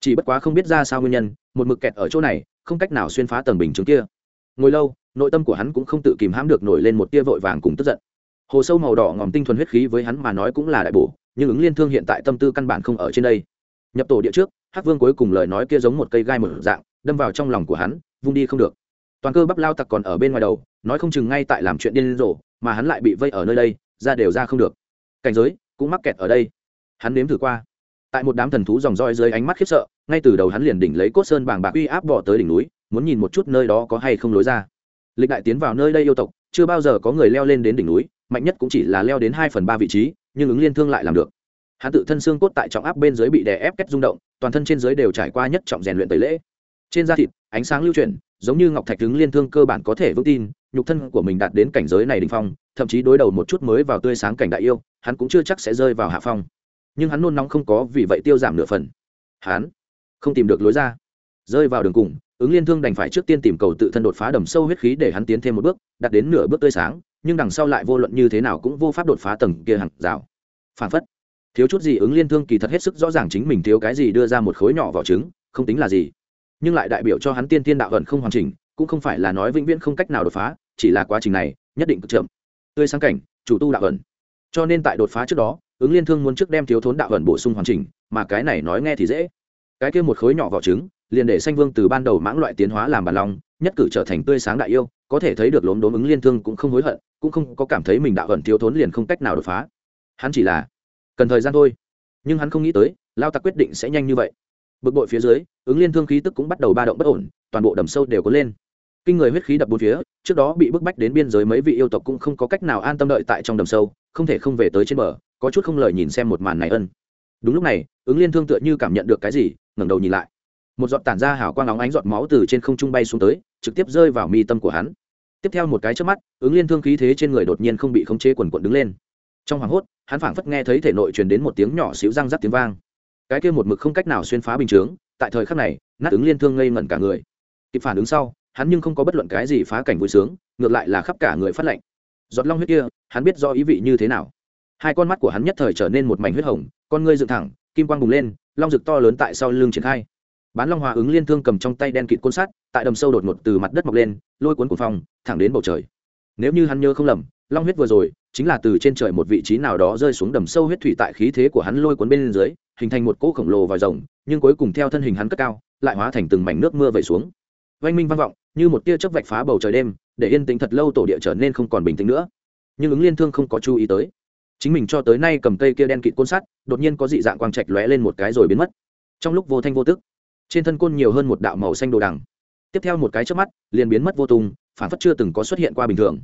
Chỉ bất quá không biết ra sao nguyên nhân, một mực kẹt ở chỗ này, không cách nào xuyên phá tầng bình chứng kia. Ngồi lâu, nội tâm của hắn cũng không tự kìm hãm được nổi lên một tia vội vàng cùng tức giận. Hồ sâu màu đỏ ngòm tinh thuần huyết khí với hắn mà nói cũng là đại bổ, nhưng ứng liên thương hiện tại tâm tư căn bản không ở trên đây. Nhập tổ địa trước, hắc vương cuối cùng lời nói kia giống một cây gai mở dạng, đâm vào trong lòng của hắn, vung đi không được toàn cơ bắp lao tặc còn ở bên ngoài đầu, nói không chừng ngay tại làm chuyện điên rồ, mà hắn lại bị vây ở nơi đây, ra đều ra không được. Cảnh giới, cũng mắc kẹt ở đây. Hắn nếm thử qua. Tại một đám thần thú dòng roi dưới ánh mắt khiếp sợ, ngay từ đầu hắn liền đỉnh lấy cốt sơn bàng bạc uy áp bỏ tới đỉnh núi, muốn nhìn một chút nơi đó có hay không lối ra. Lịch đại tiến vào nơi đây yêu tộc, chưa bao giờ có người leo lên đến đỉnh núi, mạnh nhất cũng chỉ là leo đến hai phần ba vị trí, nhưng ứng liên thương lại làm được. Hắn tự thân xương cốt tại trọng áp bên dưới bị đè ép kết rung động, toàn thân trên dưới đều trải qua nhất trọng rèn luyện tẩy lễ. Trên da thịt, ánh sáng lưu chuyển giống như ngọc thạch ứng liên thương cơ bản có thể vững tin, nhục thân của mình đạt đến cảnh giới này đ phong, thậm chí đối đầu một chút mới vào tươi sáng cảnh đại yêu, hắn cũng chưa chắc sẽ rơi vào hạ phong. Nhưng hắn nôn nóng không có vì vậy tiêu giảm nửa phần. Hắn không tìm được lối ra. Rơi vào đường cùng, ứng liên thương đành phải trước tiên tìm cầu tự thân đột phá đầm sâu huyết khí để hắn tiến thêm một bước, đạt đến nửa bước tươi sáng, nhưng đằng sau lại vô luận như thế nào cũng vô pháp đột phá tầng kia hàng rào. Phản phất, thiếu chút gì ứng liên thương kỳ thật hết sức rõ ràng chính mình thiếu cái gì đưa ra một khối nhỏ vào trứng, không tính là gì nhưng lại đại biểu cho hắn tiên tiên đạo ẩn không hoàn chỉnh, cũng không phải là nói vĩnh viễn không cách nào đột phá, chỉ là quá trình này nhất định cực chậm. Tươi sáng cảnh, chủ tu đạo ẩn. Cho nên tại đột phá trước đó, ứng liên thương muốn trước đem thiếu thốn đạo ẩn bổ sung hoàn chỉnh, mà cái này nói nghe thì dễ. Cái kia một khối nhỏ vỏ trứng, liền để sanh vương từ ban đầu mãng loại tiến hóa làm bàn long nhất cử trở thành tươi sáng đại yêu, có thể thấy được lốm đốm ứng liên thương cũng không hối hận, cũng không có cảm thấy mình đạo ẩn thiếu thốn liền không cách nào đột phá. Hắn chỉ là cần thời gian thôi, nhưng hắn không nghĩ tới, lao tặc quyết định sẽ nhanh như vậy bực bội phía dưới, ứng liên thương khí tức cũng bắt đầu ba động bất ổn, toàn bộ đầm sâu đều có lên. Kinh người huyết khí đập bốn phía, trước đó bị bức bách đến biên giới mấy vị yêu tộc cũng không có cách nào an tâm đợi tại trong đầm sâu, không thể không về tới trên bờ, có chút không lời nhìn xem một màn này ân. Đúng lúc này, ứng liên thương tựa như cảm nhận được cái gì, ngẩng đầu nhìn lại. Một giọt tản ra hào quang óng ánh giọt máu từ trên không trung bay xuống tới, trực tiếp rơi vào mi tâm của hắn. Tiếp theo một cái trước mắt, ứng liên thương khí thế trên người đột nhiên không bị khống chế quần quận đứng lên. Trong hoảng hốt, hắn phảng phất nghe thấy thể nội truyền đến một tiếng nhỏ xíu răng rắc tiếng vang cái kia một mực không cách nào xuyên phá bình chướng, tại thời khắc này, nát ứng liên thương ngây ngẩn cả người. Kịp phản ứng sau, hắn nhưng không có bất luận cái gì phá cảnh vui sướng, ngược lại là khắp cả người phát lệnh giọt long huyết kia, hắn biết do ý vị như thế nào. Hai con mắt của hắn nhất thời trở nên một mảnh huyết hồng, con ngươi dựng thẳng, kim quang bùng lên, long rực to lớn tại sau lưng triển khai. Bán long hòa ứng liên thương cầm trong tay đen kịt côn sắt, tại đầm sâu đột ngột từ mặt đất mọc lên, lôi cuốn cuồng phong, thẳng đến bầu trời. Nếu như hắn nhớ không lầm long huyết vừa rồi, chính là từ trên trời một vị trí nào đó rơi xuống đầm sâu huyết thủy tại khí thế của hắn lôi cuốn bên dưới, hình thành một cỗ khổng lồ vòi rồng, nhưng cuối cùng theo thân hình hắn cất cao, lại hóa thành từng mảnh nước mưa vẩy xuống. Oanh minh vang vọng, như một tia chớp vạch phá bầu trời đêm, để yên tĩnh thật lâu tổ địa trở nên không còn bình tĩnh nữa. Nhưng ứng liên thương không có chú ý tới. Chính mình cho tới nay cầm cây kia đen kịt côn sắt, đột nhiên có dị dạng quang trạch lóe lên một cái rồi biến mất. Trong lúc vô thanh vô tức, trên thân côn nhiều hơn một đạo màu xanh đồ đằng. Tiếp theo một cái chớp mắt, liền biến mất vô tung, phản phất chưa từng có xuất hiện qua bình thường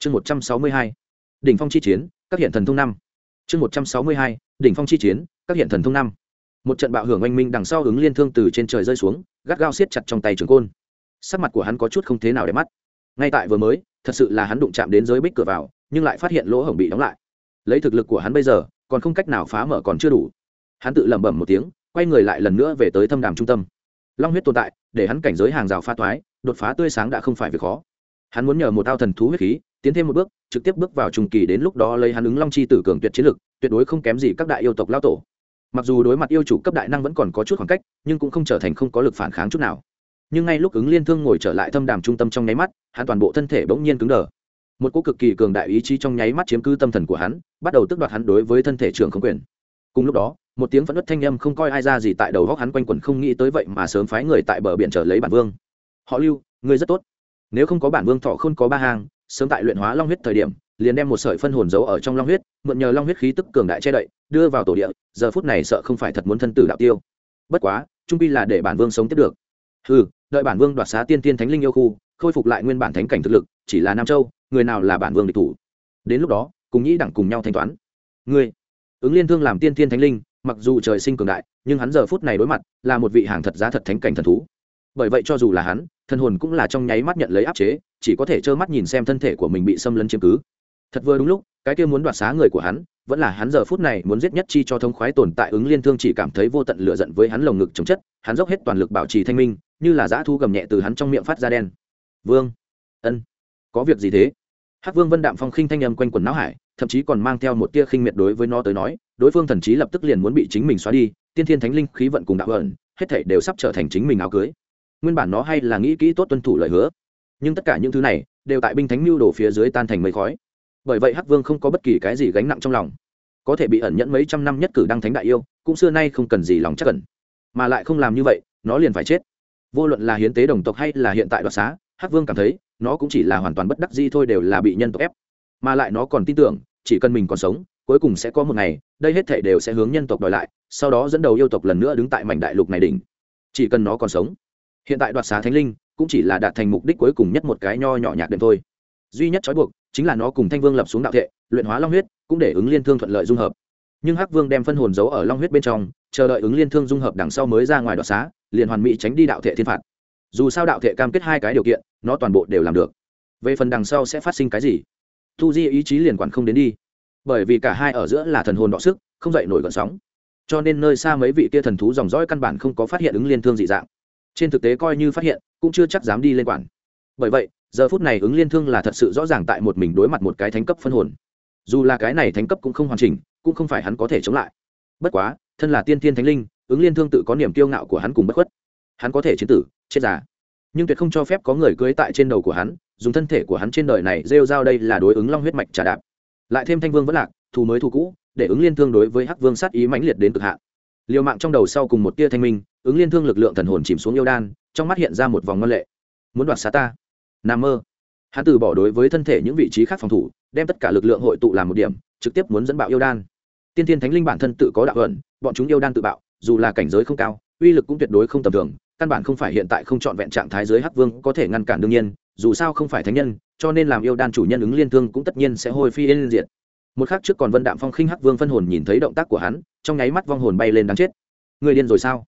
chương một trăm sáu mươi hai, đỉnh phong chi chiến, các hiện thần thông năm. Chương một trăm sáu mươi hai, đỉnh phong chi chiến, các hiện thần thông năm. Một trận bạo hưởng oanh minh đằng sau ứng liên thương từ trên trời rơi xuống, gắt gao siết chặt trong tay trường côn. Sắc mặt của hắn có chút không thế nào để mắt. Ngay tại vừa mới, thật sự là hắn đụng chạm đến giới bích cửa vào, nhưng lại phát hiện lỗ hổng bị đóng lại. Lấy thực lực của hắn bây giờ, còn không cách nào phá mở còn chưa đủ. Hắn tự lẩm bẩm một tiếng, quay người lại lần nữa về tới thâm đàm trung tâm. Long huyết tồn tại, để hắn cảnh giới hàng rào pha toái, đột phá tươi sáng đã không phải việc khó. Hắn muốn nhờ một ao thần thú huyết khí tiến thêm một bước, trực tiếp bước vào trung kỳ đến lúc đó lấy hắn ứng long chi tử cường tuyệt chiến lực, tuyệt đối không kém gì các đại yêu tộc lao tổ. Mặc dù đối mặt yêu chủ cấp đại năng vẫn còn có chút khoảng cách, nhưng cũng không trở thành không có lực phản kháng chút nào. Nhưng ngay lúc ứng liên thương ngồi trở lại thâm đàm trung tâm trong nháy mắt, hắn toàn bộ thân thể bỗng nhiên cứng đờ. Một cỗ cực kỳ cường đại ý chí trong nháy mắt chiếm cứ tâm thần của hắn, bắt đầu tước đoạt hắn đối với thân thể trường không quyền. Cùng lúc đó, một tiếng phẫn nứt thanh âm không coi ai ra gì tại đầu góc hắn quanh quẩn không nghĩ tới vậy mà sớm phái người tại bờ biển trở lấy bản vương. Họ lưu, ngươi rất tốt. Nếu không có bản vương thọ không có ba hàng sớm tại luyện hóa long huyết thời điểm, liền đem một sợi phân hồn giấu ở trong long huyết, mượn nhờ long huyết khí tức cường đại che đậy, đưa vào tổ địa, giờ phút này sợ không phải thật muốn thân tử đạo tiêu. Bất quá, trung pi là để bản vương sống tiếp được. Ừ đợi bản vương đoạt xá tiên tiên thánh linh yêu khu, khôi phục lại nguyên bản thánh cảnh thực lực, chỉ là nam châu, người nào là bản vương địch thủ? Đến lúc đó, cùng nhĩ đẳng cùng nhau thanh toán. Ngươi, ứng liên thương làm tiên tiên thánh linh, mặc dù trời sinh cường đại, nhưng hắn giờ phút này đối mặt là một vị hàng thật giá thật thánh cảnh thần thú. Bởi vậy cho dù là hắn thân hồn cũng là trong nháy mắt nhận lấy áp chế, chỉ có thể trơ mắt nhìn xem thân thể của mình bị xâm lấn chiếm cứ. Thật vừa đúng lúc, cái kia muốn đoạt xá người của hắn, vẫn là hắn giờ phút này muốn giết nhất chi cho thông khoái tồn tại ứng liên thương chỉ cảm thấy vô tận lựa giận với hắn lồng ngực chống chất, hắn dốc hết toàn lực bảo trì thanh minh, như là dã thu gầm nhẹ từ hắn trong miệng phát ra đen. Vương, ân, có việc gì thế? Hắc vương vân đạm phong khinh thanh âm quanh quần não hải, thậm chí còn mang theo một tia khinh miệt đối với nó tới nói, đối phương thần chí lập tức liền muốn bị chính mình xóa đi, tiên thiên thánh linh khí vận cùng đạo ẩn hết thảy đều sắp trở thành chính mình áo cưới nguyên bản nó hay là nghĩ kỹ tốt tuân thủ lời hứa. Nhưng tất cả những thứ này đều tại binh thánh mưu đổ phía dưới tan thành mây khói. Bởi vậy hắc vương không có bất kỳ cái gì gánh nặng trong lòng. Có thể bị ẩn nhẫn mấy trăm năm nhất cử đăng thánh đại yêu, cũng xưa nay không cần gì lòng chắc cần mà lại không làm như vậy, nó liền phải chết. Vô luận là hiến tế đồng tộc hay là hiện tại đoạt xá, hắc vương cảm thấy, nó cũng chỉ là hoàn toàn bất đắc di thôi đều là bị nhân tộc ép. Mà lại nó còn tin tưởng, chỉ cần mình còn sống, cuối cùng sẽ có một ngày, đây hết thể đều sẽ hướng nhân tộc đòi lại, sau đó dẫn đầu yêu tộc lần nữa đứng tại mảnh đại lục này đỉnh. Chỉ cần nó còn sống hiện tại đoạt xá thánh linh cũng chỉ là đạt thành mục đích cuối cùng nhất một cái nho nhỏ nhạc đệm thôi. Duy nhất trói buộc chính là nó cùng thanh vương lập xuống đạo thệ, luyện hóa long huyết, cũng để ứng liên thương thuận lợi dung hợp. Nhưng hắc vương đem phân hồn giấu ở long huyết bên trong, chờ đợi ứng liên thương dung hợp đằng sau mới ra ngoài đoạt xá, liền hoàn mỹ tránh đi đạo thệ thiên phạt. Dù sao đạo thệ cam kết hai cái điều kiện, nó toàn bộ đều làm được. Về phần đằng sau sẽ phát sinh cái gì? Thu di ý chí liền quản không đến đi. Bởi vì cả hai ở giữa là thần hồn đọ sức, không dậy nổi gọn sóng. Cho nên nơi xa mấy vị kia thần thú dòng dõi căn bản không có phát hiện ứng liên thương dị dạng trên thực tế coi như phát hiện cũng chưa chắc dám đi lên quản. Bởi vậy giờ phút này ứng liên thương là thật sự rõ ràng tại một mình đối mặt một cái thánh cấp phân hồn. Dù là cái này thánh cấp cũng không hoàn chỉnh cũng không phải hắn có thể chống lại. Bất quá thân là tiên thiên thánh linh ứng liên thương tự có niềm kiêu ngạo của hắn cùng bất khuất. Hắn có thể chiến tử chết già, nhưng tuyệt không cho phép có người cưới tại trên đầu của hắn dùng thân thể của hắn trên đời này rêu rao đây là đối ứng long huyết mạch trà đạp. Lại thêm thanh vương vẫn lạc thù mới thù cũ để ứng liên thương đối với hắc vương sát ý mãnh liệt đến cực hạn liều mạng trong đầu sau cùng một tia thanh minh, ứng liên thương lực lượng thần hồn chìm xuống yêu đan, trong mắt hiện ra một vòng ngân lệ. Muốn đoạt xá ta? N mơ. Hắn từ bỏ đối với thân thể những vị trí khác phòng thủ, đem tất cả lực lượng hội tụ làm một điểm, trực tiếp muốn dẫn bạo yêu đan. Tiên tiên thánh linh bản thân tự có đạo ẩn, bọn chúng yêu đan tự bạo, dù là cảnh giới không cao, uy lực cũng tuyệt đối không tầm thường, căn bản không phải hiện tại không trọn vẹn trạng thái giới hắc vương có thể ngăn cản đương nhiên, dù sao không phải thánh nhân, cho nên làm yêu đan chủ nhân ứng liên thương cũng tất nhiên sẽ hôi phi yên diệt một khắc trước còn vân đạm phong khinh hắc vương phân hồn nhìn thấy động tác của hắn, trong nháy mắt vong hồn bay lên đáng chết. Người điên rồi sao?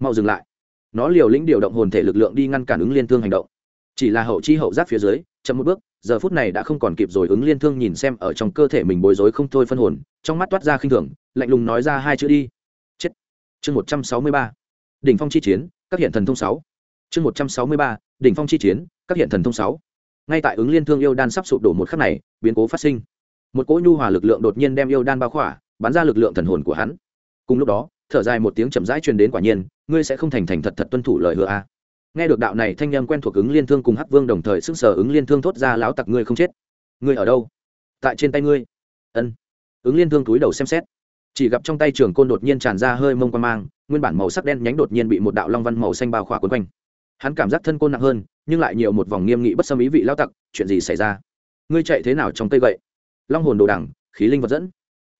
Mau dừng lại. Nó liều lĩnh điều động hồn thể lực lượng đi ngăn cản ứng liên thương hành động. Chỉ là hậu chi hậu giáp phía dưới, chậm một bước, giờ phút này đã không còn kịp rồi, ứng liên thương nhìn xem ở trong cơ thể mình bối rối không thôi phân hồn, trong mắt toát ra khinh thường, lạnh lùng nói ra hai chữ đi. Chết. Chương một trăm sáu mươi ba. Đỉnh phong chi chiến, các hiện thần thông sáu. Chương một trăm sáu mươi ba. Đỉnh phong chi chiến, các hiện thần thông sáu. Ngay tại ứng liên thương yêu đan sắp sụp đổ một khắc này, biến cố phát sinh một cỗ nhu hòa lực lượng đột nhiên đem yêu đan bao khỏa, bắn ra lực lượng thần hồn của hắn. Cùng lúc đó, thở dài một tiếng chậm rãi truyền đến quả nhiên, ngươi sẽ không thành thành thật thật tuân thủ lời hứa a nghe được đạo này thanh â quen thuộc ứng liên thương cùng hắc vương đồng thời sức sở ứng liên thương thốt ra láo tặc ngươi không chết. Ngươi ở đâu? Tại trên tay ngươi. Ân. Ứng liên thương túi đầu xem xét. Chỉ gặp trong tay trường côn đột nhiên tràn ra hơi mông quan mang, nguyên bản màu sắc đen nhánh đột nhiên bị một đạo long văn màu xanh bao khỏa quấn quanh. Hắn cảm giác thân côn nặng hơn, nhưng lại nhiều một vòng nghiêm nghị bất xâm ý vị lao tặc, chuyện gì xảy ra? Ngươi chạy thế nào trong cây gậy? Long hồn đồ đẳng khí linh vật dẫn.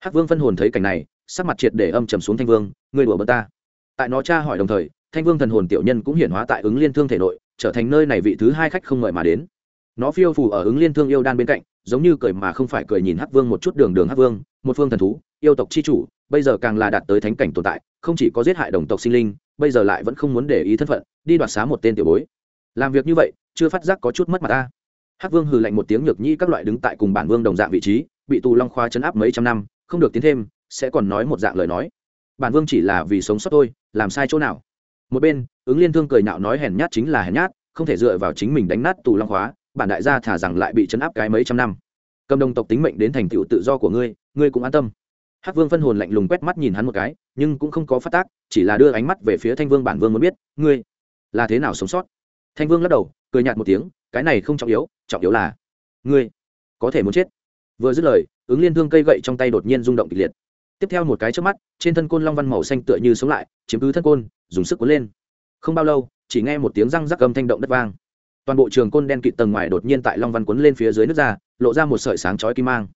Hắc vương phân hồn thấy cảnh này, sắc mặt triệt để âm trầm xuống thanh vương Người đùa bật ta. Tại nó tra hỏi đồng thời, thanh vương thần hồn tiểu nhân cũng hiển hóa tại ứng liên thương thể nội, trở thành nơi này vị thứ hai khách không mời mà đến. Nó phiêu phù ở ứng liên thương yêu đan bên cạnh, giống như cười mà không phải cười nhìn hắc vương một chút đường đường hắc vương, một phương thần thú, yêu tộc c h i chủ, bây giờ càng là đạt tới thánh cảnh tồn tại, không chỉ có giết hại đồng tộc sinh linh, bây giờ lại vẫn không muốn để ý thân phận, đi đoạt xá một tên tiểu bối. Làm việc như vậy, chưa phát giác có chút mất mặt ta hắc vương hừ lạnh một tiếng nhược nhĩ các loại đứng tại cùng bản vương đồng dạng vị trí, bị tù long khoa chấn áp mấy trăm năm, không được tiến thêm, sẽ còn nói một dạng lời nói. Bản vương chỉ là vì sống sót tôi làm sai chỗ nào? Một bên, ứng liên thương cười nhạo nói hèn nhát chính là hèn nhát, không thể dựa vào chính mình đánh nát tù long khóa bản đại gia thả rằng lại bị chấn áp cái mấy trăm năm. Cầm đồng tộc tính mệnh đến thành tựu tự do của ngươi ngươi cũng an tâm. Hắc vương phân hồn lạnh lùng quét mắt nhìn hắn một cái, nhưng cũng không có phát tác, chỉ là đưa ánh mắt về phía thanh vương bản vương muốn biết, ngươi là thế nào sống sót? Thanh vương lắc đầu, cười nhạt một tiếng cái này không trọng yếu trọng yếu là ngươi có thể muốn chết. Vừa dứt lời, ứng liên thương cây gậy trong tay đột nhiên rung động kịch liệt. Tiếp theo một cái trước mắt, trên thân côn long văn màu xanh tựa như sống lại, chiếm cứ thân côn, dùng sức cuốn lên. Không bao lâu, chỉ nghe một tiếng răng rắc âm thanh động đất vang. Toàn bộ trường côn đen kịt tầng ngoài đột nhiên tại long văn cuốn lên phía dưới nước ra, lộ ra một sợi sáng chói kim mang.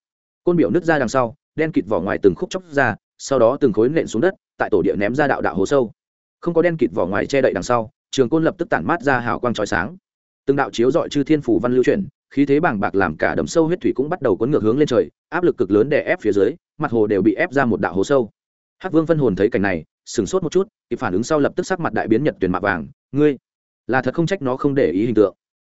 Côn biểu nước ra đằng sau, đen kịt vỏ ngoài từng khúc chóc ra, sau đó từng khối nện xuống đất, tại tổ địa ném ra đạo đạo hồ sâu. Không có đen kịt vỏ ngoài che đậy đằng sau, trường côn lập tức tản mát ra hào quang chói sáng từng đạo chiếu dọi chư thiên phủ văn lưu chuyển, khí thế bàng bạc làm cả đầm sâu huyết thủy cũng bắt đầu cuốn ngược hướng lên trời, áp lực cực lớn đè ép phía dưới, mặt hồ đều bị ép ra một đạo hồ sâu. Hắc vương phân hồn thấy cảnh này, sửng sốt một chút, kịp phản ứng sau lập tức sắc mặt đại biến nhật tuyền mạ vàng, ngươi, là thật không trách nó không để ý hình tượng.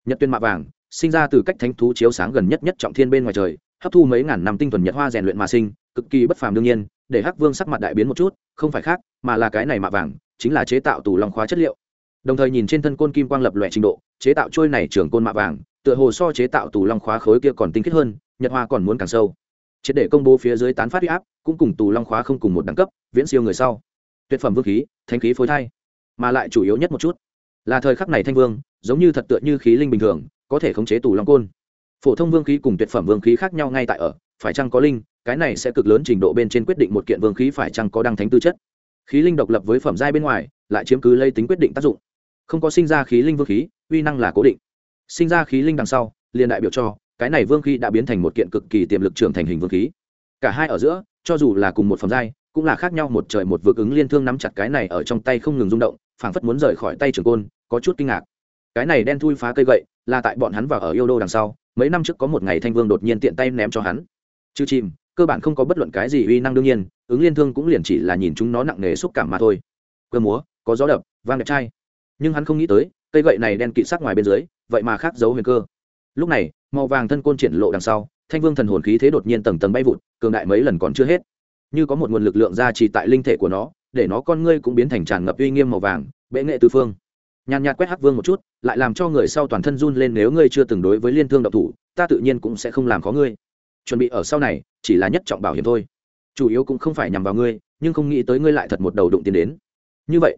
Nhật tuyền mạ vàng, sinh ra từ cách thánh thú chiếu sáng gần nhất nhất trọng thiên bên ngoài trời, hấp thu mấy ngàn năm tinh thuần nhật hoa rèn luyện mà sinh, cực kỳ bất phàm đương nhiên, để hắc vương sắc mặt đại biến một chút, không phải khác, mà là cái này mạ vàng, chính là chế tạo tủ lòng khóa chất liệu đồng thời nhìn trên thân côn kim quang lập lòe trình độ, chế tạo trôi này trưởng côn mạ vàng, tựa hồ so chế tạo tù long khóa khối kia còn tinh khiết hơn, nhật hoa còn muốn càng sâu. Triệt để công bố phía dưới tán phát huy áp, cũng cùng tù long khóa không cùng một đẳng cấp, viễn siêu người sau. Tuyệt phẩm vương khí thanh khí phối thai. Mà lại chủ yếu nhất một chút, là thời khắc này thanh vương, giống như thật tựa như khí linh bình thường, có thể khống chế tù long côn. Phổ thông vương khí cùng tuyệt phẩm vương khí khác nhau ngay tại ở, phải chăng có linh, cái này sẽ cực lớn trình độ bên trên quyết định một kiện vương khí phải chăng có đăng thánh tư chất. Khí linh độc lập với phẩm giai bên ngoài, lại chiếm cứ lây tính quyết định tác dụng không có sinh ra khí linh vương khí, uy năng là cố định. Sinh ra khí linh đằng sau, liền đại biểu cho, cái này vương khí đã biến thành một kiện cực kỳ tiềm lực trưởng thành hình vương khí. Cả hai ở giữa, cho dù là cùng một phẩm giai, cũng là khác nhau một trời một vực ứng liên thương nắm chặt cái này ở trong tay không ngừng rung động, phảng phất muốn rời khỏi tay trường côn, có chút kinh ngạc. Cái này đen thui phá cây gậy, là tại bọn hắn vào ở yêu đô đằng sau, mấy năm trước có một ngày thanh vương đột nhiên tiện tay ném cho hắn. Chứ chìm cơ bản không có bất luận cái gì uy năng đương nhiên, ứng liên thương cũng liền chỉ là nhìn chúng nó nặng nề xúc cảm mà thôi. Cơ múa, có gió đập, vang đẹp trai nhưng hắn không nghĩ tới, cây gậy này đen kịt sắc ngoài bên dưới, vậy mà khác giấu huyền cơ. Lúc này, màu vàng thân côn triển lộ đằng sau, thanh vương thần hồn khí thế đột nhiên tầng tầng bay vụt, cường đại mấy lần còn chưa hết. Như có một nguồn lực lượng ra trì tại linh thể của nó, để nó con ngươi cũng biến thành tràn ngập uy nghiêm màu vàng, bệ nghệ tư phương. Nhàn nhạt quét hắc vương một chút, lại làm cho người sau toàn thân run lên nếu ngươi chưa từng đối với liên thương độc thủ, ta tự nhiên cũng sẽ không làm khó ngươi. Chuẩn bị ở sau này, chỉ là nhất trọng bảo hiểm thôi. Chủ yếu cũng không phải nhằm vào ngươi, nhưng không nghĩ tới ngươi lại thật một đầu đụng tiền đến. Như vậy,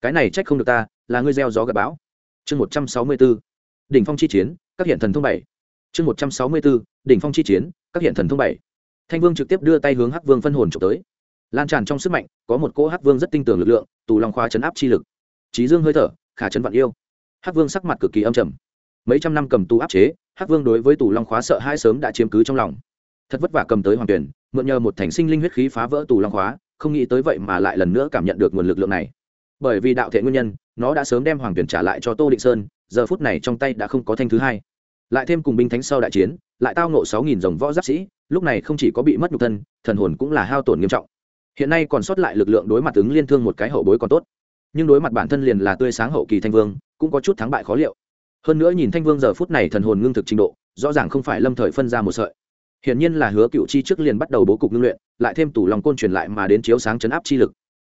cái này trách không được ta là ngươi gieo gió gặp bão. Chương một trăm sáu mươi b ố đỉnh phong chi chiến, các hiện thần thông bảy. Chương một trăm sáu mươi b ố đỉnh phong chi chiến, các hiện thần thông bảy. Thanh vương trực tiếp đưa tay hướng hắc vương phân hồn chụp tới. Lan tràn trong sức mạnh, có một cỗ hắc vương rất tinh tường lực lượng, tù long khoa chấn áp chi lực. Trí dương hơi thở, khả chấn vạn yêu. Hắc vương sắc mặt cực kỳ âm trầm. Mấy trăm năm cầm tù áp chế, hắc vương đối với tù long khóa sợ hai sớm đã chiếm cứ trong lòng. Thật vất vả cầm tới hoàng tuyển, mượn nhờ một thành sinh linh huyết khí phá vỡ tù long khóa, không nghĩ tới vậy mà lại lần nữa cảm nhận được nguồn lực lượng này. Bởi vì đạo thể nguyên nhân nó đã sớm đem hoàng tuyển trả lại cho tô định sơn, giờ phút này trong tay đã không có thanh thứ hai. Lại thêm cùng binh thánh sau đại chiến, lại tao nộ sáu nghìn dòng võ giáp sĩ, lúc này không chỉ có bị mất nhục thân, thần hồn cũng là hao tổn nghiêm trọng. Hiện nay còn sót lại lực lượng đối mặt ứng liên thương một cái hậu bối còn tốt. Nhưng đối mặt bản thân liền là tươi sáng hậu kỳ thanh vương, cũng có chút thắng bại khó liệu. Hơn nữa nhìn thanh vương giờ phút này thần hồn ngưng thực trình độ, rõ ràng không phải lâm thời phân ra một sợi. Hiển nhiên là hứa cựu chi trước liền bắt đầu bố cục ngưng luyện, lại thêm tủ lòng côn truyền lại mà đến chiếu sáng chấn áp chi lực.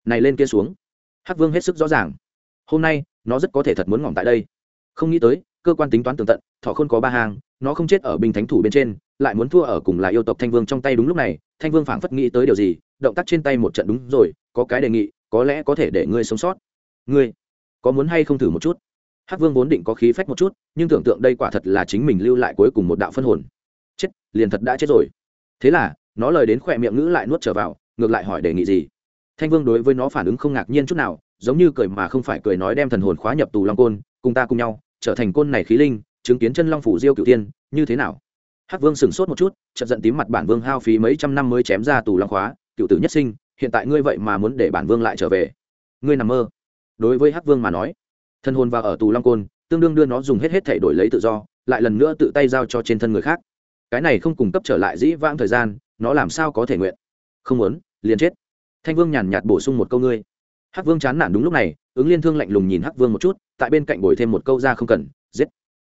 Này lên kia xuống. Hắc vương hết sức rõ ràng hôm nay, nó rất có thể thật muốn ngỏm tại đây. Không nghĩ tới, cơ quan tính toán tường tận, thọ không có ba hàng nó không chết ở bình thánh thủ bên trên, lại muốn thua ở cùng là yêu tộc thanh vương trong tay đúng lúc này, thanh vương phảng phất nghĩ tới điều gì, động tác trên tay một trận đúng rồi, có cái đề nghị, có lẽ có thể để ngươi sống sót. Ngươi, có muốn hay không thử một chút? Hắc vương vốn định có khí phách một chút, nhưng tưởng tượng đây quả thật là chính mình lưu lại cuối cùng một đạo phân hồn. Chết, liền thật đã chết rồi. Thế là, nó lời đến khỏe miệng ngữ lại nuốt trở vào, ngược lại hỏi đề nghị gì? Thanh vương đối với nó phản ứng không ngạc nhiên chút nào giống như cười mà không phải cười nói đem thần hồn khóa nhập tù long côn, cùng ta cùng nhau, trở thành côn này khí linh, chứng kiến chân long phủ diêu cửu tiên như thế nào? Hắc vương sửng sốt một chút, chợt giận tím mặt bản vương hao phí mấy trăm năm mới chém ra tù long khóa, cựu tử nhất sinh, hiện tại ngươi vậy mà muốn để bản vương lại trở về. Ngươi nằm mơ. Đối với hắc vương mà nói thân hồn vào ở tù long côn, tương đương đưa nó dùng hết hết thể đổi lấy tự do, lại lần nữa tự tay giao cho trên thân người khác. Cái này không cung cấp trở lại dĩ vãng thời gian, nó làm sao có thể nguyện? Không muốn, liền chết. Thanh vương nhàn nhạt bổ sung một câu ngươi hắc vương chán nản đúng lúc này, ứng liên thương lạnh lùng nhìn hắc vương một chút, tại bên cạnh bồi thêm một câu ra không cần, giết.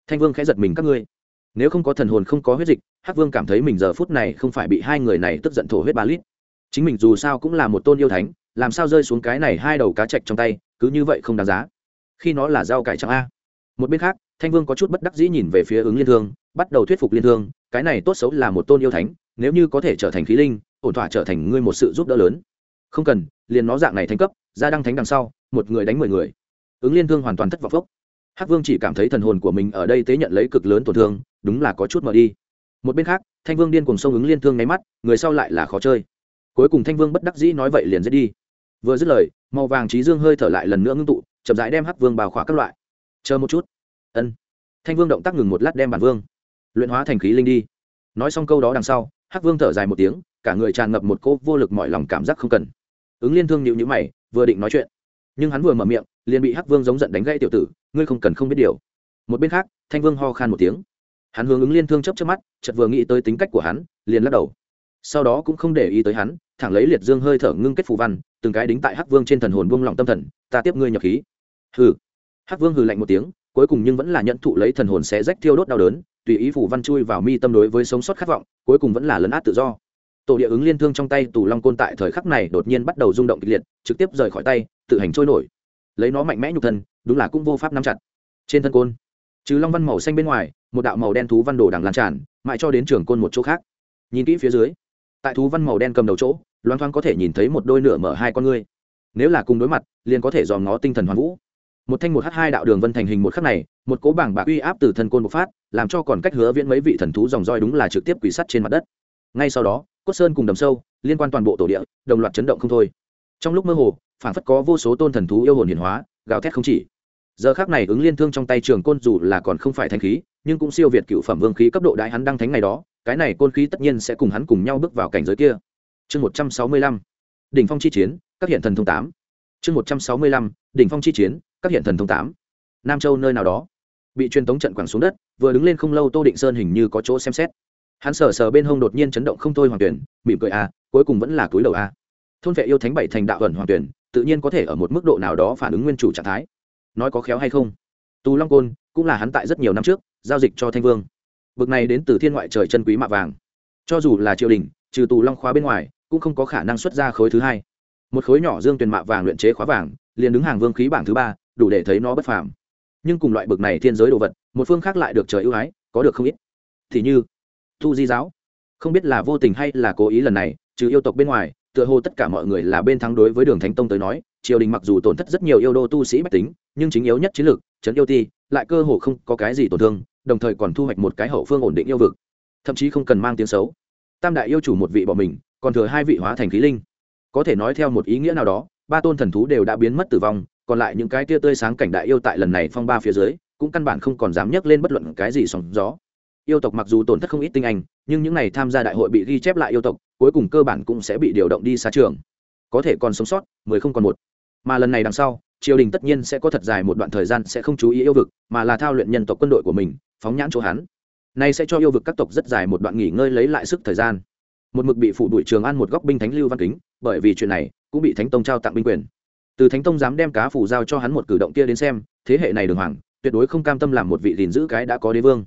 Thanh vương khẽ giật mình, các ngươi. Nếu không có thần hồn không có huyết dịch, hắc vương cảm thấy mình giờ phút này không phải bị hai người này tức giận thổ huyết ba lít. Chính mình dù sao cũng là một tôn yêu thánh, làm sao rơi xuống cái này hai đầu cá chạch trong tay, cứ như vậy không đáng giá. Khi nó là rau cải trắng a. Một bên khác, thanh vương có chút bất đắc dĩ nhìn về phía ứng liên thương, bắt đầu thuyết phục liên thương, cái này tốt xấu là một tôn yêu thánh, nếu như có thể trở thành khí linh, ổn thỏa trở thành ngươi một sự giúp đỡ lớn. Không cần, liền nó dạng này thành cấp ra đăng thánh đằng sau, một người đánh mười người. Ứng liên thương hoàn toàn thất vọng phốc. Hắc vương chỉ cảm thấy thần hồn của mình ở đây tế nhận lấy cực lớn tổn thương, đúng là có chút mở đi. Một bên khác, thanh vương điên cùng sông ứng liên thương nháy mắt, người sau lại là khó chơi. Cuối cùng thanh vương bất đắc dĩ nói vậy liền dễ đi. Vừa dứt lời, màu vàng trí dương hơi thở lại lần nữa ngưng tụ, chậm rãi đem hắc vương bào khóa các loại. Chờ một chút. Ân. Thanh vương động tác ngừng một lát đem bản vương luyện hóa thành khí linh đi. Nói xong câu đó đằng sau, hắc vương thở dài một tiếng, cả người tràn ngập một cô vô lực mọi lòng cảm giác không cần. Ứng liên thương nhịu nhữ mày vừa định nói chuyện. Nhưng hắn vừa mở miệng, liền bị hắc vương giống giận đánh gãy tiểu tử, ngươi không cần không biết điều. Một bên khác, thanh vương ho khan một tiếng. Hắn hướng ứng liên thương chấp chấp mắt, chợt vừa nghĩ tới tính cách của hắn, liền lắc đầu. Sau đó cũng không để ý tới hắn, thẳng lấy liệt dương hơi thở ngưng kết phù văn, từng cái đính tại hắc vương trên thần hồn buông lòng tâm thần, ta tiếp ngươi nhập khí. Hừ. Hắc vương hừ lạnh một tiếng, cuối cùng nhưng vẫn là nhận thụ lấy thần hồn sẽ rách thiêu đốt đau đớn, tùy ý phù văn chui vào mi tâm đối với sống sót khát vọng, cuối cùng vẫn là lấn át tự do tổ địa ứng liên thương trong tay tù long côn tại thời khắc này đột nhiên bắt đầu rung động kịch liệt, trực tiếp rời khỏi tay, tự hành trôi nổi. Lấy nó mạnh mẽ nhục thân, đúng là cũng vô pháp nắm chặt. Trên thân côn, trừ long văn màu xanh bên ngoài, một đạo màu đen thú văn đồ đằng lan tràn, mãi cho đến trường côn một chỗ khác. Nhìn kỹ phía dưới, tại thú văn màu đen cầm đầu chỗ loan thoáng có thể nhìn thấy một đôi nửa mở hai con ngươi. Nếu là cùng đối mặt, liền có thể dòm nó tinh thần hoàn vũ. Một thanh một h hai đạo đường vân thành hình một khắc này, một cố bảng bạc uy áp từ thân côn bộc phát, làm cho còn cách hứa viễn mấy vị thần thú dòng roi đúng là trực tiếp quỷ sắt trên mặt đất. Ngay sau đó cốt sơn cùng đầm sâu, liên quan toàn bộ tổ địa, đồng loạt chấn động không thôi. Trong lúc mơ hồ phản phất có vô số tôn thần thú yêu hồn hiển hóa, gào thét không chỉ. Giờ khác này ứng liên thương trong tay trường côn dù là còn không phải thanh khí, nhưng cũng siêu việt cựu phẩm vương khí cấp độ đại hắn đăng thánh ngày đó, cái này côn khí tất nhiên sẽ cùng hắn cùng nhau bước vào cảnh giới kia. Chương một trăm sáu mươi lăm, đỉnh phong chi chiến, các hiện thần thông tám. Chương một trăm sáu mươi lăm, đỉnh phong chi chiến, các hiện thần thông tám. Nam châu nơi nào đó, bị truyền tống trận quẳng xuống đất, vừa đứng lên không lâu tô định sơn hình như có chỗ xem xét hắn sờ sờ bên hông đột nhiên chấn động không thôi hoàng tuyển mỉm cười a à, cuối cùng vẫn là túi đầu a à. thôn vệ yêu thánh bảy thành đạo ẩn hoàng tuyển tự nhiên có thể ở một mức độ nào đó phản ứng nguyên chủ trạng thái. Nói có khéo hay không? Tù long côn cũng là hắn tại rất nhiều năm trước giao dịch cho thanh vương. Bực này đến từ thiên ngoại trời chân quý mạ vàng. Cho dù là triều đình trừ tù long khóa bên ngoài cũng không có khả năng xuất ra khối thứ hai. Một khối nhỏ dương tuyền mạ vàng luyện chế khóa vàng liền đứng hàng vương khí bảng thứ ba đủ để thấy nó bất phàm. Nhưng cùng loại bực này thiên giới đồ vật một phương khác lại được trời ưu ái có được không ít. Thì như thu di giáo. Không biết là vô tình hay là cố ý lần này, trừ yêu tộc bên ngoài, tựa hồ tất cả mọi người là bên thắng đối với đường thánh tông tới nói, triều đình mặc dù tổn thất rất nhiều yêu đô tu sĩ bách tính, nhưng chính yếu nhất chiến lược, trấn yêu ti, lại cơ hồ không có cái gì tổn thương, đồng thời còn thu hoạch một cái hậu phương ổn định yêu vực. Thậm chí không cần mang tiếng xấu. Tam đại yêu chủ một vị bỏ mình, còn thừa hai vị hóa thành khí linh. Có thể nói theo một ý nghĩa nào đó, ba tôn thần thú đều đã biến mất tử vong, còn lại những cái tia tươi sáng cảnh đại yêu tại lần này phong ba phía dưới, cũng căn bản không còn dám nhấc lên bất luận cái gì sóng gió yêu tộc mặc dù tổn thất không ít tinh anh, nhưng những này tham gia đại hội bị ghi chép lại yêu tộc, cuối cùng cơ bản cũng sẽ bị điều động đi xa trường. Có thể còn sống sót, mười không còn một. Mà lần này đằng sau, triều đình tất nhiên sẽ có thật dài một đoạn thời gian sẽ không chú ý yêu vực, mà là thao luyện nhân tộc quân đội của mình, phóng nhãn chỗ hắn. Nay sẽ cho yêu vực các tộc rất dài một đoạn nghỉ ngơi lấy lại sức thời gian. Một mực bị phụ đuổi trường ăn một góc binh thánh lưu văn kính, bởi vì chuyện này, cũng bị thánh tông trao tặng binh quyền. Từ thánh tông dám đem cá phủ giao cho hắn một cử động kia đến xem, thế hệ này đường hoàng, tuyệt đối không cam tâm làm một vị gìn giữ cái đã có đế vương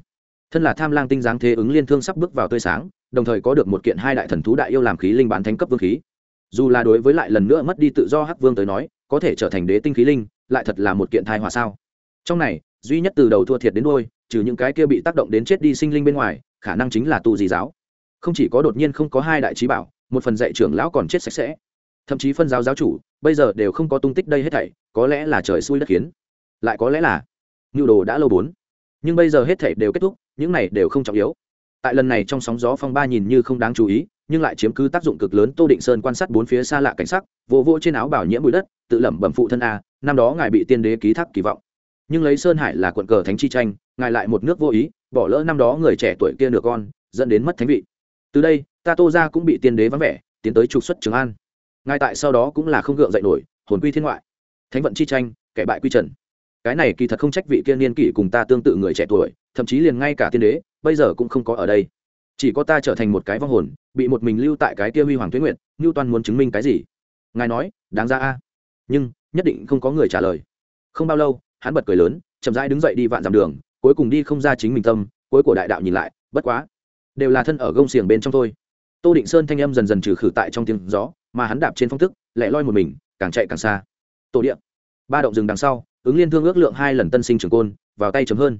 thân là tham lang tinh giáng thế ứng liên thương sắp bước vào tươi sáng, đồng thời có được một kiện hai đại thần thú đại yêu làm khí linh bán thánh cấp vương khí. Dù là đối với lại lần nữa mất đi tự do hắc vương tới nói, có thể trở thành đế tinh khí linh, lại thật là một kiện thai hòa sao? Trong này, duy nhất từ đầu thua thiệt đến đôi trừ những cái kia bị tác động đến chết đi sinh linh bên ngoài, khả năng chính là tu di giáo. Không chỉ có đột nhiên không có hai đại trí bảo, một phần dạy trưởng lão còn chết sạch sẽ. Thậm chí phân giáo giáo chủ, bây giờ đều không có tung tích đây hết thảy, có lẽ là trời xui đất khiến. Lại có lẽ là, nhu đồ đã lâu bốn. Nhưng bây giờ hết thảy đều kết thúc những này đều không trọng yếu. Tại lần này trong sóng gió phong ba nhìn như không đáng chú ý, nhưng lại chiếm cứ tác dụng cực lớn tô định sơn quan sát bốn phía xa lạ cảnh sắc, vỗ vỗ trên áo bảo nhiễm bụi đất, tự lẩm bẩm phụ thân a, năm đó ngài bị tiên đế ký thác kỳ vọng. Nhưng lấy sơn hải là quận cờ thánh chi tranh, ngài lại một nước vô ý, bỏ lỡ năm đó người trẻ tuổi kia nửa con, dẫn đến mất thánh vị. Từ đây, ta tô ra cũng bị tiên đế vắng vẻ, tiến tới trục xuất trường an. Ngài tại sau đó cũng là không gượng dậy nổi, hồn quy thiên ngoại. Thánh vận chi tranh, kẻ bại quy trần cái này kỳ thật không trách vị kia niên kỷ cùng ta tương tự người trẻ tuổi, thậm chí liền ngay cả tiên đế, bây giờ cũng không có ở đây. Chỉ có ta trở thành một cái vong hồn, bị một mình lưu tại cái kia huy hoàng tuyết nguyện ngưu toàn muốn chứng minh cái gì? Ngài nói, đáng ra a. Nhưng, nhất định không có người trả lời. Không bao lâu, hắn bật cười lớn, chậm rãi đứng dậy đi vạn dặm đường, cuối cùng đi không ra chính mình tâm, cuối của đại đạo nhìn lại, bất quá, đều là thân ở gông xiềng bên trong thôi. Tô định sơn thanh âm dần dần trừ khử tại trong tiếng gió, mà hắn đạp trên phong thức lẻ loi một mình, càng chạy càng xa. Tổ điện ba động rừng đằng sau, ứng liên thương ước lượng hai lần tân sinh trường côn, vào tay chấm hơn.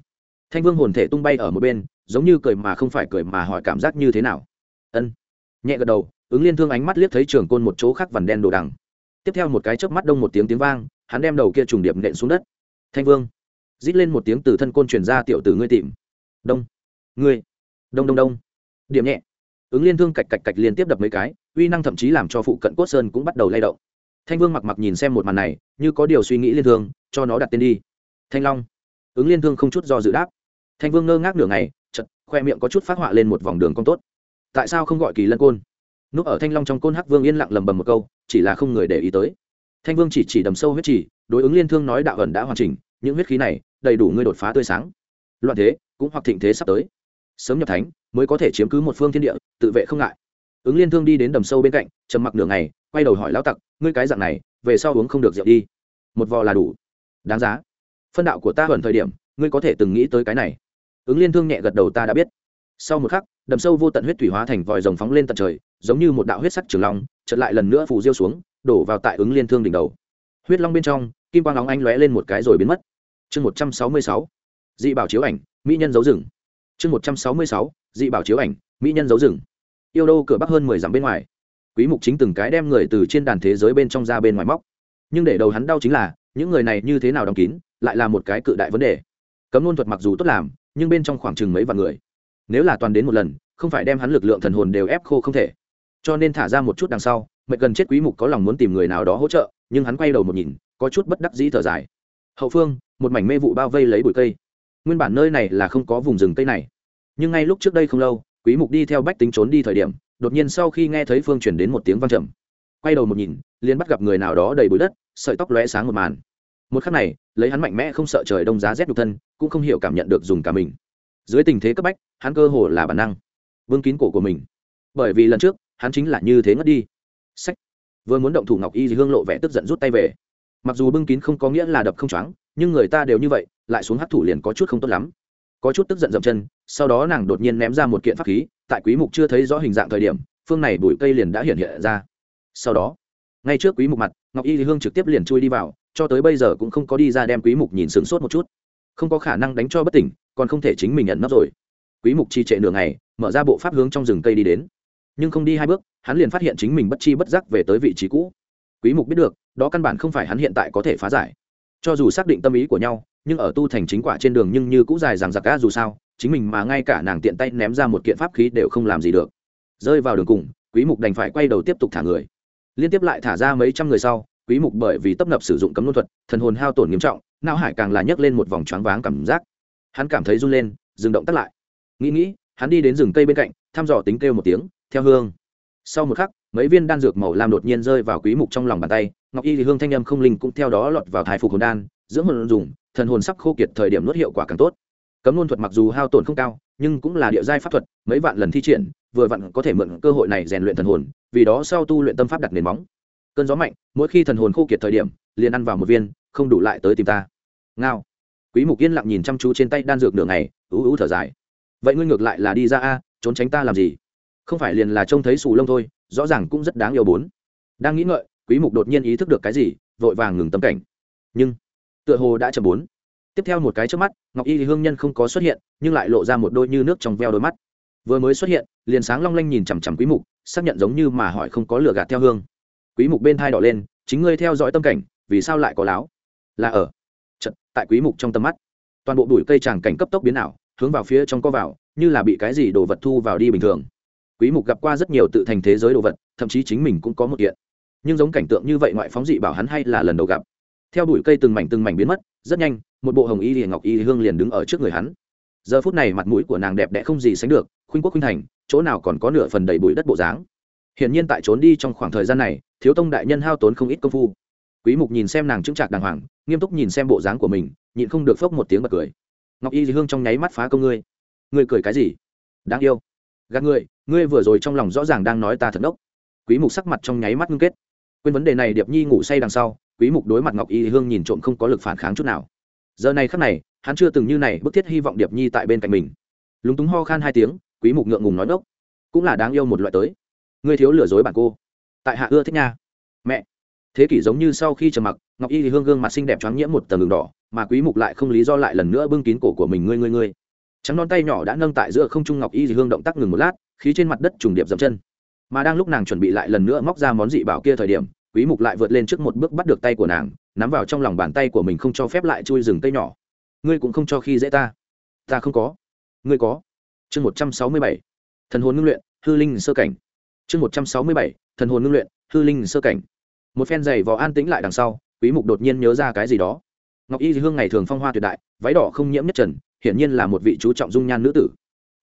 Thanh vương hồn thể tung bay ở một bên, giống như cười mà không phải cười mà hỏi cảm giác như thế nào. Ân. Nhẹ gật đầu, ứng liên thương ánh mắt liếc thấy trường côn một chỗ khác vằn đen đồ đằng. Tiếp theo một cái chớp mắt đông một tiếng tiếng vang, hắn đem đầu kia trùng điệp nện xuống đất. Thanh vương. Rít lên một tiếng từ thân côn truyền ra tiểu tử ngươi tìm. Đông. Ngươi. Đông đông đông. Điểm nhẹ. Ứng liên thương cạch cạch cạch liên tiếp đập mấy cái, uy năng thậm chí làm cho phụ cận cốt sơn cũng bắt đầu lay động thanh vương mặc mặc nhìn xem một màn này như có điều suy nghĩ liên thương cho nó đặt tên đi. Thanh long. Ứng liên thương không chút do dự đáp. Thanh vương ngơ ngác nửa ngày chật khoe miệng có chút phát họa lên một vòng đường cong tốt. Tại sao không gọi kỳ lân côn? Núp ở thanh long trong côn hắc vương yên lặng lầm bầm một câu chỉ là không người để ý tới. Thanh vương chỉ chỉ đầm sâu huyết chỉ đối ứng liên thương nói đạo ẩn đã hoàn chỉnh những huyết khí này đầy đủ ngươi đột phá tươi sáng. Loạn thế cũng hoặc thịnh thế sắp tới. Sớm nhập thánh mới có thể chiếm cứ một phương thiên địa tự vệ không ngại. Ứng liên thương đi đến đầm sâu bên cạnh trầm mặc đường này, quay đầu hỏi lão tặc ngươi cái dạng này, về sau uống không được rượu đi. Một vò là đủ. Đáng giá. Phân đạo của ta thuần thời điểm, ngươi có thể từng nghĩ tới cái này. Ứng liên thương nhẹ gật đầu ta đã biết. Sau một khắc, đầm sâu vô tận huyết thủy hóa thành vòi rồng phóng lên tận trời, giống như một đạo huyết sắc trường long, chợt lại lần nữa phù diêu xuống, đổ vào tại ứng liên thương đỉnh đầu. Huyết long bên trong, kim quang óng anh lóe lên một cái rồi biến mất. Chương một trăm sáu mươi sáu, dị bảo chiếu ảnh, mỹ nhân giấu rừng. Chương một trăm sáu mươi sáu, dị bảo chiếu ảnh, mỹ nhân giấu rừng. Yêu đô cửa bắc hơn mười dặm bên ngoài quý mục chính từng cái đem người từ trên đàn thế giới bên trong ra bên ngoài móc. Nhưng để đầu hắn đau chính là, những người này như thế nào đóng kín, lại là một cái cự đại vấn đề. Cấm luôn thuật mặc dù tốt làm, nhưng bên trong khoảng chừng mấy vạn người. Nếu là toàn đến một lần, không phải đem hắn lực lượng thần hồn đều ép khô không thể. Cho nên thả ra một chút đằng sau, mệt gần chết quý mục có lòng muốn tìm người nào đó hỗ trợ, nhưng hắn quay đầu một nhìn, có chút bất đắc dĩ thở dài. Hậu phương, một mảnh mê vụ bao vây lấy bụi cây. Nguyên bản nơi này là không có vùng rừng cây này. Nhưng ngay lúc trước đây không lâu, quý mục đi theo bách tính trốn đi thời điểm đột nhiên sau khi nghe thấy phương chuyển đến một tiếng vang trầm, quay đầu một nhìn, liền bắt gặp người nào đó đầy bụi đất, sợi tóc lóe sáng một màn. Một khắc này, lấy hắn mạnh mẽ không sợ trời đông giá rét nhục thân, cũng không hiểu cảm nhận được dùng cả mình. Dưới tình thế cấp bách, hắn cơ hồ là bản năng, vương kín cổ của mình. Bởi vì lần trước, hắn chính là như thế ngất đi. Sách. Vừa muốn động thủ ngọc y thì hương lộ vẻ tức giận rút tay về. Mặc dù bưng kín không có nghĩa là đập không choáng, nhưng người ta đều như vậy, lại xuống hấp thủ liền có chút không tốt lắm. Có chút tức giận dậm chân sau đó nàng đột nhiên ném ra một kiện pháp khí, tại quý mục chưa thấy rõ hình dạng thời điểm, phương này bụi cây liền đã hiện hiện ra. Sau đó, ngay trước quý mục mặt, ngọc y hương trực tiếp liền chui đi vào, cho tới bây giờ cũng không có đi ra đem quý mục nhìn sướng sốt một chút. Không có khả năng đánh cho bất tỉnh, còn không thể chính mình nhận nấp rồi. Quý mục chi trệ nửa ngày, mở ra bộ pháp hướng trong rừng cây đi đến. Nhưng không đi hai bước, hắn liền phát hiện chính mình bất chi bất giác về tới vị trí cũ. Quý mục biết được, đó căn bản không phải hắn hiện tại có thể phá giải. Cho dù xác định tâm ý của nhau, nhưng ở tu thành chính quả trên đường nhưng như cũ dài rằng giặc ca dù sao chính mình mà ngay cả nàng tiện tay ném ra một kiện pháp khí đều không làm gì được. Rơi vào đường cùng, quý mục đành phải quay đầu tiếp tục thả người. Liên tiếp lại thả ra mấy trăm người sau, quý mục bởi vì tấp nập sử dụng cấm luân thuật, thần hồn hao tổn nghiêm trọng, não hải càng là nhấc lên một vòng choáng váng cảm giác. Hắn cảm thấy run lên, dừng động tắt lại. Nghĩ nghĩ, hắn đi đến rừng cây bên cạnh, thăm dò tính kêu một tiếng, theo hương. Sau một khắc, mấy viên đan dược màu lam đột nhiên rơi vào quý mục trong lòng bàn tay, ngọc y thì hương thanh âm không linh cũng theo đó lọt vào thái phục hồn đan, dưỡng hồn dùng, thần hồn sắp khô kiệt thời điểm nuốt hiệu quả càng tốt cấm luôn thuật mặc dù hao tổn không cao, nhưng cũng là địa giai pháp thuật, mấy vạn lần thi triển, vừa vặn có thể mượn cơ hội này rèn luyện thần hồn, vì đó sau tu luyện tâm pháp đặt nền móng. Cơn gió mạnh, mỗi khi thần hồn khô kiệt thời điểm, liền ăn vào một viên, không đủ lại tới tìm ta. Ngao. Quý mục yên lặng nhìn chăm chú trên tay đan dược nửa ngày, ú ú thở dài. Vậy ngươi ngược lại là đi ra a, trốn tránh ta làm gì? Không phải liền là trông thấy sù lông thôi, rõ ràng cũng rất đáng yêu bốn. Đang nghĩ ngợi, quý mục đột nhiên ý thức được cái gì, vội vàng ngừng tâm cảnh. Nhưng, tựa hồ đã chậm bốn tiếp theo một cái trước mắt, ngọc y hương nhân không có xuất hiện, nhưng lại lộ ra một đôi như nước trong veo đôi mắt. Vừa mới xuất hiện, liền sáng long lanh nhìn chằm chằm quý mục, xác nhận giống như mà hỏi không có lửa gạt theo hương. Quý mục bên thai đỏ lên, chính ngươi theo dõi tâm cảnh, vì sao lại có láo? Là ở. Trận tại quý mục trong tầm mắt, toàn bộ bụi cây tràng cảnh cấp tốc biến ảo, hướng vào phía trong co vào, như là bị cái gì đồ vật thu vào đi bình thường. Quý mục gặp qua rất nhiều tự thành thế giới đồ vật, thậm chí chính mình cũng có một kiện. Nhưng giống cảnh tượng như vậy ngoại phóng dị bảo hắn hay là lần đầu gặp theo bụi cây từng mảnh từng mảnh biến mất, rất nhanh, một bộ hồng y thì ngọc y hương liền đứng ở trước người hắn. Giờ phút này mặt mũi của nàng đẹp đẽ không gì sánh được, khuynh quốc khuynh thành, chỗ nào còn có nửa phần đầy bụi đất bộ dáng. Hiển nhiên tại trốn đi trong khoảng thời gian này, thiếu tông đại nhân hao tốn không ít công phu. Quý mục nhìn xem nàng trưng trạc đàng hoàng, nghiêm túc nhìn xem bộ dáng của mình, nhịn không được phốc một tiếng bật cười. Ngọc y hương trong nháy mắt phá công ngươi. Ngươi cười cái gì? Đáng yêu. Gạt ngươi ngươi vừa rồi trong lòng rõ ràng đang nói ta thật đốc quý mục sắc mặt trong nháy mắt ngưng kết. Quên vấn đề này điệp nhi ngủ say đằng sau quý mục đối mặt ngọc y hương nhìn trộm không có lực phản kháng chút nào. Giờ này khắc này, hắn chưa từng như này bức thiết hy vọng điệp nhi tại bên cạnh mình. Lúng túng ho khan hai tiếng, quý mục ngượng ngùng nói đốc, cũng là đáng yêu một loại tới. Ngươi thiếu lừa dối bạn cô. Tại hạ ưa thích nha. Mẹ. Thế kỷ giống như sau khi trầm mặc, ngọc y thì hương gương mặt xinh đẹp choáng nhiễm một tầng đường đỏ, mà quý mục lại không lý do lại lần nữa bưng kín cổ của mình, ngươi ngươi ngươi. Trắng non tay nhỏ đã nâng tại giữa không trung ngọc y thì hương động tác ngừng một lát, khí trên mặt đất trùng điệp dậm chân. Mà đang lúc nàng chuẩn bị lại lần nữa móc ra món dị bảo kia thời điểm quý mục lại vượt lên trước một bước bắt được tay của nàng, nắm vào trong lòng bàn tay của mình không cho phép lại chui rừng cây nhỏ. Ngươi cũng không cho khi dễ ta. Ta không có. Ngươi có. Chương 167 thần hồn ngưng luyện, hư linh sơ cảnh. Chương 167 thần hồn ngưng luyện, hư linh sơ cảnh. Một phen giày vò an tĩnh lại đằng sau, quý mục đột nhiên nhớ ra cái gì đó. Ngọc y hương ngày thường phong hoa tuyệt đại, váy đỏ không nhiễm nhất trần, hiển nhiên là một vị chú trọng dung nhan nữ tử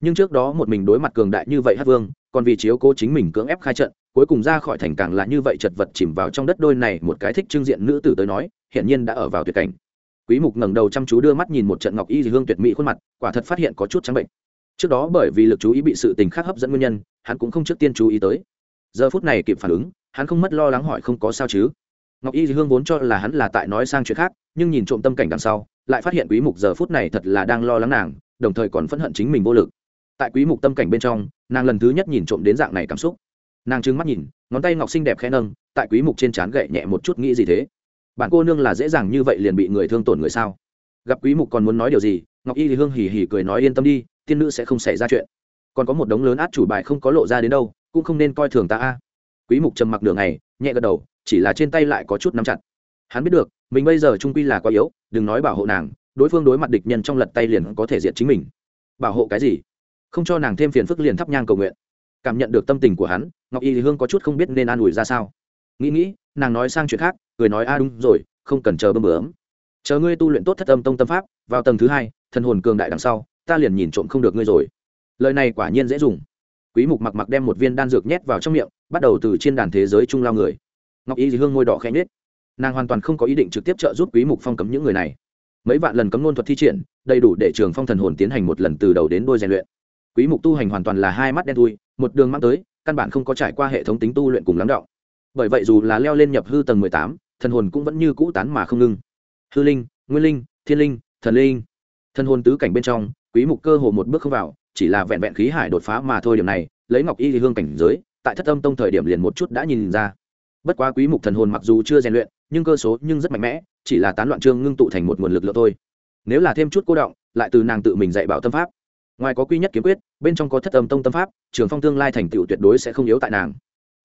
nhưng trước đó một mình đối mặt cường đại như vậy hát vương, còn vì chiếu cố chính mình cưỡng ép khai trận, cuối cùng ra khỏi thành càng là như vậy chật vật chìm vào trong đất đôi này một cái thích trưng diện nữ tử tới nói, hiển nhiên đã ở vào tuyệt cảnh. Quý mục ngẩng đầu chăm chú đưa mắt nhìn một trận ngọc y dị hương tuyệt mỹ khuôn mặt, quả thật phát hiện có chút trắng bệnh. Trước đó bởi vì lực chú ý bị sự tình khác hấp dẫn nguyên nhân, hắn cũng không trước tiên chú ý tới. Giờ phút này kịp phản ứng, hắn không mất lo lắng hỏi không có sao chứ. Ngọc y dị hương vốn cho là hắn là tại nói sang chuyện khác, nhưng nhìn trộm tâm cảnh đằng sau, lại phát hiện quý mục giờ phút này thật là đang lo lắng nàng, đồng thời còn phẫn hận chính mình vô lực tại quý mục tâm cảnh bên trong, nàng lần thứ nhất nhìn trộm đến dạng này cảm xúc. Nàng trừng mắt nhìn, ngón tay ngọc xinh đẹp khẽ nâng, tại quý mục trên trán gậy nhẹ một chút nghĩ gì thế? Bạn cô nương là dễ dàng như vậy liền bị người thương tổn người sao? Gặp quý mục còn muốn nói điều gì, ngọc y thì hương hỉ hỉ cười nói yên tâm đi, tiên nữ sẽ không xảy ra chuyện. Còn có một đống lớn át chủ bài không có lộ ra đến đâu, cũng không nên coi thường ta a. Quý mục trầm mặc đường này nhẹ gật đầu, chỉ là trên tay lại có chút nắm chặt. Hắn biết được, mình bây giờ trung quy là quá yếu, đừng nói bảo hộ nàng, đối phương đối mặt địch nhân trong lật tay liền có thể diệt chính mình. Bảo hộ cái gì? Không cho nàng thêm phiền phức liền thắp nhang cầu nguyện. Cảm nhận được tâm tình của hắn, ngọc y hương có chút không biết nên an ủi ra sao. Nghĩ nghĩ, nàng nói sang chuyện khác, cười nói, a, đúng rồi, không cần chờ bơm bướm. Chờ ngươi tu luyện tốt thất âm tông tâm pháp, vào tầng thứ hai, thần hồn cường đại đằng sau, ta liền nhìn trộm không được ngươi rồi. Lời này quả nhiên dễ dùng. Quý mục mặc mặc đem một viên đan dược nhét vào trong miệng, bắt đầu từ trên đàn thế giới trung lao người. Ngọc y thì hương môi đỏ khẽ nhếch. Nàng hoàn toàn không có ý định trực tiếp trợ giúp quý mục phong cấm những người này. Mấy vạn lần cấm nôn thuật thi triển, đầy đủ để trường phong thần hồn tiến hành một lần từ đầu đến đôi rèn luyện quý mục tu hành hoàn toàn là hai mắt đen thui một đường mang tới căn bản không có trải qua hệ thống tính tu luyện cùng lắng động. Bởi vậy dù là leo lên nhập hư tầng 18, thần hồn cũng vẫn như cũ tán mà không ngưng. Hư linh nguyên linh thiên linh thần linh. Thần hồn tứ cảnh bên trong quý mục cơ hồ một bước không vào chỉ là vẹn vẹn khí hải đột phá mà thôi điểm này lấy ngọc y thì hương cảnh giới tại thất âm tông thời điểm liền một chút đã nhìn ra. Bất quá quý mục thần hồn mặc dù chưa rèn luyện nhưng cơ số nhưng rất mạnh mẽ chỉ là tán loạn trương ngưng tụ thành một nguồn lực lượng thôi. Nếu là thêm chút cô động lại từ nàng tự mình dạy bảo tâm pháp ngoài có quy nhất kiếm quyết, bên trong có thất âm tông tâm pháp, trường phong tương lai thành tựu tuyệt đối sẽ không yếu tại nàng.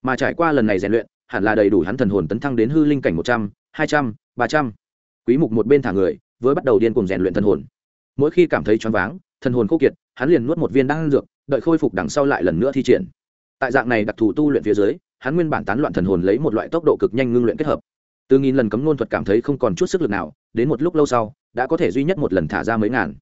Mà trải qua lần này rèn luyện, hẳn là đầy đủ hắn thần hồn tấn thăng đến hư linh cảnh một trăm, hai trăm, ba trăm. Quý mục một bên thả người với bắt đầu điên cùng rèn luyện thần hồn. Mỗi khi cảm thấy choáng váng, thần hồn khô kiệt, hắn liền nuốt một viên đan dược, đợi khôi phục đằng sau lại lần nữa thi triển. Tại dạng này đặc thù tu luyện phía dưới, hắn nguyên bản tán loạn thần hồn lấy một loại tốc độ cực nhanh ngưng luyện kết hợp. Từ nghìn lần cấm nôn thuật cảm thấy không còn chút sức lực nào, đến một lúc lâu sau, đã có thể duy nhất một lần thả ra mấy ngàn.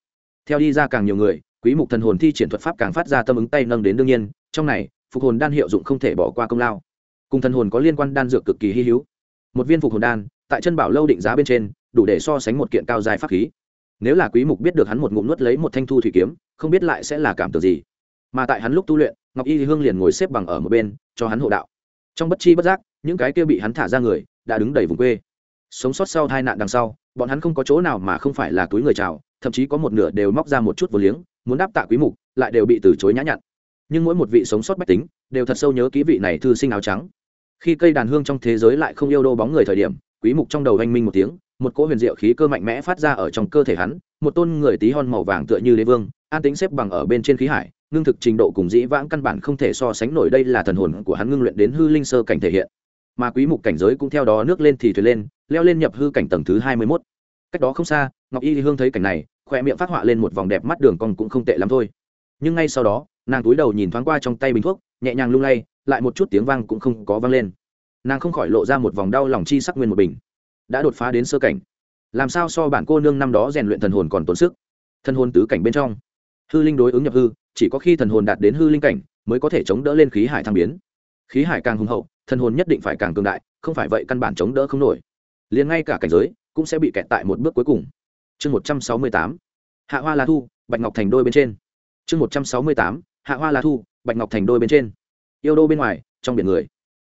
Theo đi ra càng nhiều người quý mục thần hồn thi triển thuật pháp càng phát ra tâm ứng tay nâng đến đương nhiên, trong này, phục hồn đan hiệu dụng không thể bỏ qua công lao. Cùng thần hồn có liên quan đan dược cực kỳ hy hữu. Một viên phục hồn đan, tại chân bảo lâu định giá bên trên, đủ để so sánh một kiện cao dài pháp khí. Nếu là quý mục biết được hắn một ngụm nuốt lấy một thanh thu thủy kiếm, không biết lại sẽ là cảm tưởng gì. Mà tại hắn lúc tu luyện, ngọc y hương liền ngồi xếp bằng ở một bên, cho hắn hộ đạo. Trong bất chi bất giác, những cái kia bị hắn thả ra người, đã đứng đầy vùng quê. Sống sót sau tai nạn đằng sau, bọn hắn không có chỗ nào mà không phải là túi người chào thậm chí có một nửa đều móc ra một chút vô liếng, muốn đáp tạ quý mục, lại đều bị từ chối nhã nhặn. Nhưng mỗi một vị sống sót bách tính, đều thật sâu nhớ ký vị này thư sinh áo trắng. Khi cây đàn hương trong thế giới lại không yêu đô bóng người thời điểm, quý mục trong đầu anh minh một tiếng, một cỗ huyền diệu khí cơ mạnh mẽ phát ra ở trong cơ thể hắn, một tôn người tí hon màu vàng tựa như đế vương, an tính xếp bằng ở bên trên khí hải, ngưng thực trình độ cùng dĩ vãng căn bản không thể so sánh nổi đây là thần hồn của hắn ngưng luyện đến hư linh sơ cảnh thể hiện. Mà quý mục cảnh giới cũng theo đó nước lên thì thuyền lên, leo lên nhập hư cảnh tầng thứ 21. cách đó không xa ngọc y hương thấy cảnh này khoe miệng phát họa lên một vòng đẹp mắt, đường cong cũng không tệ lắm thôi. Nhưng ngay sau đó, nàng túi đầu nhìn thoáng qua trong tay bình thuốc, nhẹ nhàng lung lay, lại một chút tiếng vang cũng không có vang lên. Nàng không khỏi lộ ra một vòng đau lòng chi sắc nguyên một bình. Đã đột phá đến sơ cảnh. Làm sao so bản cô nương năm đó rèn luyện thần hồn còn tốn sức? Thần hồn tứ cảnh bên trong. Hư linh đối ứng nhập hư, chỉ có khi thần hồn đạt đến hư linh cảnh, mới có thể chống đỡ lên khí hải thăng biến. Khí hải càng hùng hậu, thần hồn nhất định phải càng cường đại, không phải vậy căn bản chống đỡ không nổi. Liền ngay cả cảnh giới, cũng sẽ bị kẹt tại một bước cuối cùng chương một trăm sáu mươi tám, hạ hoa la thu, bạch ngọc thành đôi bên trên. Chương một trăm sáu mươi tám, hạ hoa la thu, bạch ngọc thành đôi bên trên. Yêu đô bên ngoài, trong biển người.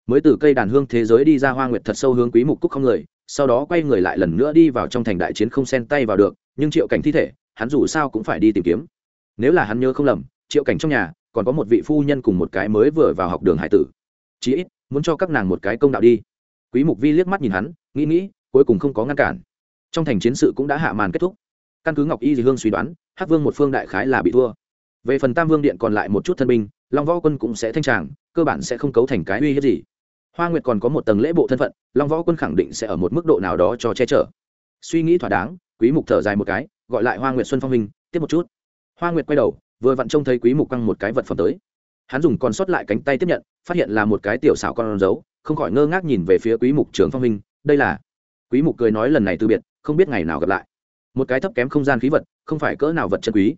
Mới từ cây đàn hương thế giới đi ra hoa nguyệt thật sâu hướng quý mục cúc không người, sau đó quay người lại lần nữa đi vào trong thành đại chiến không xen tay vào được, nhưng triệu cảnh thi thể, hắn dù sao cũng phải đi tìm kiếm. Nếu là hắn nhớ không lầm, triệu cảnh trong nhà, còn có một vị phu nhân cùng một cái mới vừa vào học đường hải tử. Chí ít, muốn cho các nàng một cái công đạo đi. Quý mục vi liếc mắt nhìn hắn, nghĩ nghĩ, cuối cùng không có ngăn cản trong thành chiến sự cũng đã hạ màn kết thúc. Căn cứ ngọc y dị hương suy đoán, hắc vương một phương đại khái là bị thua. Về phần tam vương điện còn lại một chút thân binh, long võ quân cũng sẽ thanh tràng, cơ bản sẽ không cấu thành cái uy hiếp gì. Hoa nguyệt còn có một tầng lễ bộ thân phận, long võ quân khẳng định sẽ ở một mức độ nào đó cho che chở. Suy nghĩ thỏa đáng, quý mục thở dài một cái, gọi lại hoa nguyệt xuân phong minh tiếp một chút. Hoa nguyệt quay đầu, vừa vặn trông thấy quý mục căng một cái vật phẩm tới. Hắn dùng còn sót lại cánh tay tiếp nhận, phát hiện là một cái tiểu xảo con dấu không khỏi ngơ ngác nhìn về phía quý mục trưởng phong minh đây là. Quý mục cười nói lần này từ biệt không biết ngày nào gặp lại. Một cái thấp kém không gian khí vật, không phải cỡ nào vật chân quý.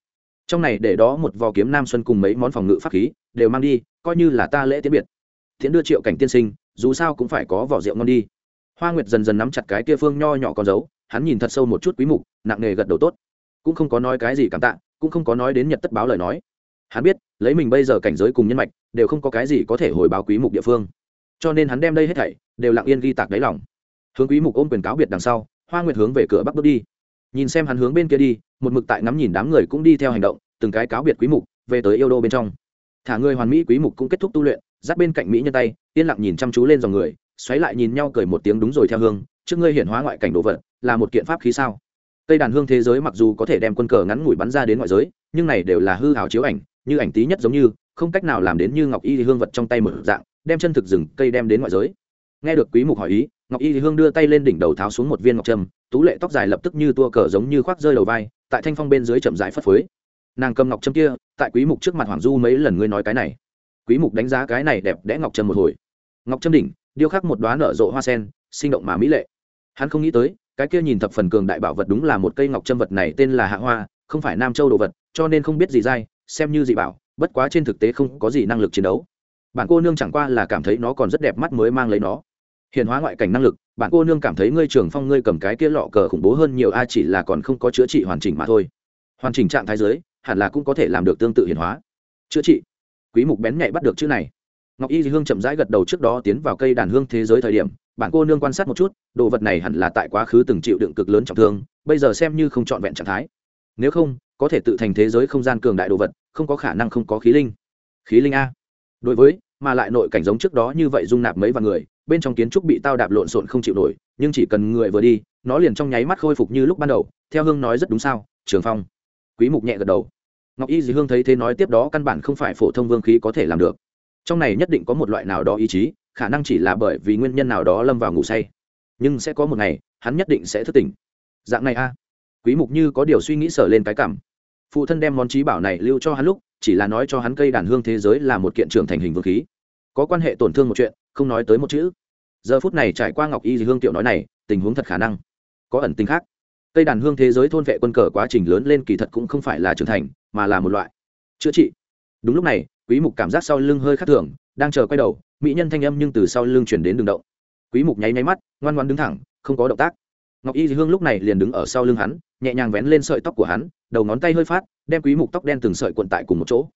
Trong này để đó một vò kiếm nam xuân cùng mấy món phòng ngự pháp khí, đều mang đi, coi như là ta lễ tiễn biệt. Thiện đưa triệu cảnh tiên sinh, dù sao cũng phải có vỏ rượu ngon đi. Hoa nguyệt dần dần nắm chặt cái kia phương nho nhỏ con dấu, hắn nhìn thật sâu một chút quý mục, nặng nề gật đầu tốt. Cũng không có nói cái gì cảm tạ, cũng không có nói đến nhật tất báo lời nói. Hắn biết, lấy mình bây giờ cảnh giới cùng nhân mạch, đều không có cái gì có thể hồi báo quý mục địa phương. Cho nên hắn đem đây hết thảy, đều lặng yên ghi tạc đáy lòng. Hướng quý mục ôm quyền cáo biệt đằng sau hoa nguyệt hướng về cửa bắc bước đi. Nhìn xem hắn hướng bên kia đi, một mực tại ngắm nhìn đám người cũng đi theo hành động, từng cái cáo biệt quý mục, về tới yêu đô bên trong. Thả người hoàn mỹ quý mục cũng kết thúc tu luyện giáp bên cạnh mỹ nhân tay, yên lặng nhìn chăm chú lên dòng người, xoáy lại nhìn nhau cười một tiếng đúng rồi theo hương, trước ngươi hiển hóa ngoại cảnh đồ vật, là một kiện pháp khí sao? Tây đàn hương thế giới mặc dù có thể đem quân cờ ngắn ngủi bắn ra đến ngoại giới, nhưng này đều là hư hào chiếu ảnh, như ảnh tí nhất giống như, không cách nào làm đến như ngọc y hương vật trong tay mở dạng, đem chân thực rừng cây đem đến ngoại giới. Nghe được quý mục hỏi ý ngọc y hương đưa tay lên đỉnh đầu tháo xuống một viên ngọc trâm, tú lệ tóc dài lập tức như tua cờ giống như khoác rơi đầu vai, tại thanh phong bên dưới chậm rãi phất phới. Nàng cầm ngọc trâm kia, tại quý mục trước mặt hoàng du mấy lần ngươi nói cái này. Quý mục đánh giá cái này đẹp đẽ ngọc trâm một hồi. Ngọc trâm đỉnh, điêu khắc một đóa nở rộ hoa sen, sinh động mà mỹ lệ. Hắn không nghĩ tới, cái kia nhìn thập phần cường đại bảo vật đúng là một cây ngọc trâm vật này tên là hạ hoa, không phải nam châu đồ vật, cho nên không biết gì dai, xem như dị bảo, bất quá trên thực tế không có gì năng lực chiến đấu. Bản cô nương chẳng qua là cảm thấy nó còn rất đẹp mắt mới mang lấy nó hiện hóa ngoại cảnh năng lực, bạn cô nương cảm thấy ngươi trường phong ngươi cầm cái kia lọ cờ khủng bố hơn nhiều, a, chỉ là còn không có chữa trị hoàn chỉnh mà thôi. Hoàn chỉnh trạng thái giới, hẳn là cũng có thể làm được tương tự hiển hóa. Chữa trị. Quý mục bén nhạy bắt được chữ này. Ngọc y hương chậm rãi gật đầu trước đó tiến vào cây đàn hương thế giới thời điểm, Bạn cô nương quan sát một chút, đồ vật này hẳn là tại quá khứ từng chịu đựng cực lớn trọng thương, bây giờ xem như không trọn vẹn trạng thái. Nếu không, có thể tự thành thế giới không gian cường đại đồ vật, không có khả năng không có khí linh. Khí linh a. Đối với mà lại nội cảnh giống trước đó như vậy dung nạp mấy vạn người, bên trong kiến trúc bị tao đạp lộn xộn không chịu nổi, nhưng chỉ cần người vừa đi, nó liền trong nháy mắt khôi phục như lúc ban đầu, theo hương nói rất đúng sao, trường phong. Quý mục nhẹ gật đầu. Ngọc y dì hương thấy thế nói tiếp đó căn bản không phải phổ thông vương khí có thể làm được. Trong này nhất định có một loại nào đó ý chí, khả năng chỉ là bởi vì nguyên nhân nào đó lâm vào ngủ say. Nhưng sẽ có một ngày, hắn nhất định sẽ thức tỉnh. Dạng này a. Quý mục như có điều suy nghĩ sở lên cái cảm. Phụ thân đem món trí bảo này lưu cho hắn lúc, chỉ là nói cho hắn cây đàn hương thế giới là một kiện trưởng thành hình vương khí có quan hệ tổn thương một chuyện, không nói tới một chữ. Giờ phút này trải qua ngọc y dì hương tiểu nói này, tình huống thật khả năng. Có ẩn tình khác. Cây đàn hương thế giới thôn vệ quân cờ quá trình lớn lên kỳ thật cũng không phải là trưởng thành, mà là một loại chữa trị. Đúng lúc này, quý mục cảm giác sau lưng hơi khắc thường, đang chờ quay đầu, mỹ nhân thanh âm nhưng từ sau lưng chuyển đến đường động. Quý mục nháy nháy mắt, ngoan ngoan đứng thẳng, không có động tác. Ngọc y dì hương lúc này liền đứng ở sau lưng hắn, nhẹ nhàng vén lên sợi tóc của hắn, đầu ngón tay hơi phát, đem quý mục tóc đen từng sợi cuộn tại cùng một chỗ.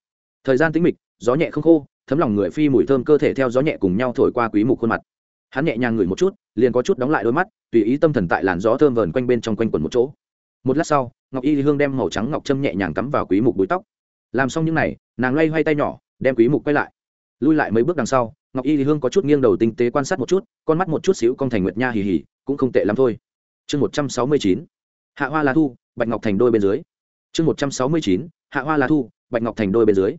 Thời gian tĩnh mịch, gió nhẹ không khô thấm lòng người phi mùi thơm cơ thể theo gió nhẹ cùng nhau thổi qua quý mục khuôn mặt. Hắn nhẹ nhàng ngửi một chút, liền có chút đóng lại đôi mắt, tùy ý tâm thần tại làn gió thơm vờn quanh bên trong quanh quần một chỗ. Một lát sau, ngọc y hương đem màu trắng ngọc trâm nhẹ nhàng cắm vào quý mục búi tóc. Làm xong những này, nàng loay hoay tay nhỏ, đem quý mục quay lại. Lui lại mấy bước đằng sau, ngọc y hương có chút nghiêng đầu tinh tế quan sát một chút, con mắt một chút xíu con thành nguyệt nha hì hì, cũng không tệ lắm thôi. Chương một trăm sáu mươi chín, hạ hoa lá thu, bạch ngọc thành đôi bên dưới. Chương một trăm sáu mươi chín, hạ hoa lá thu, bạch ngọc thành đôi bên dưới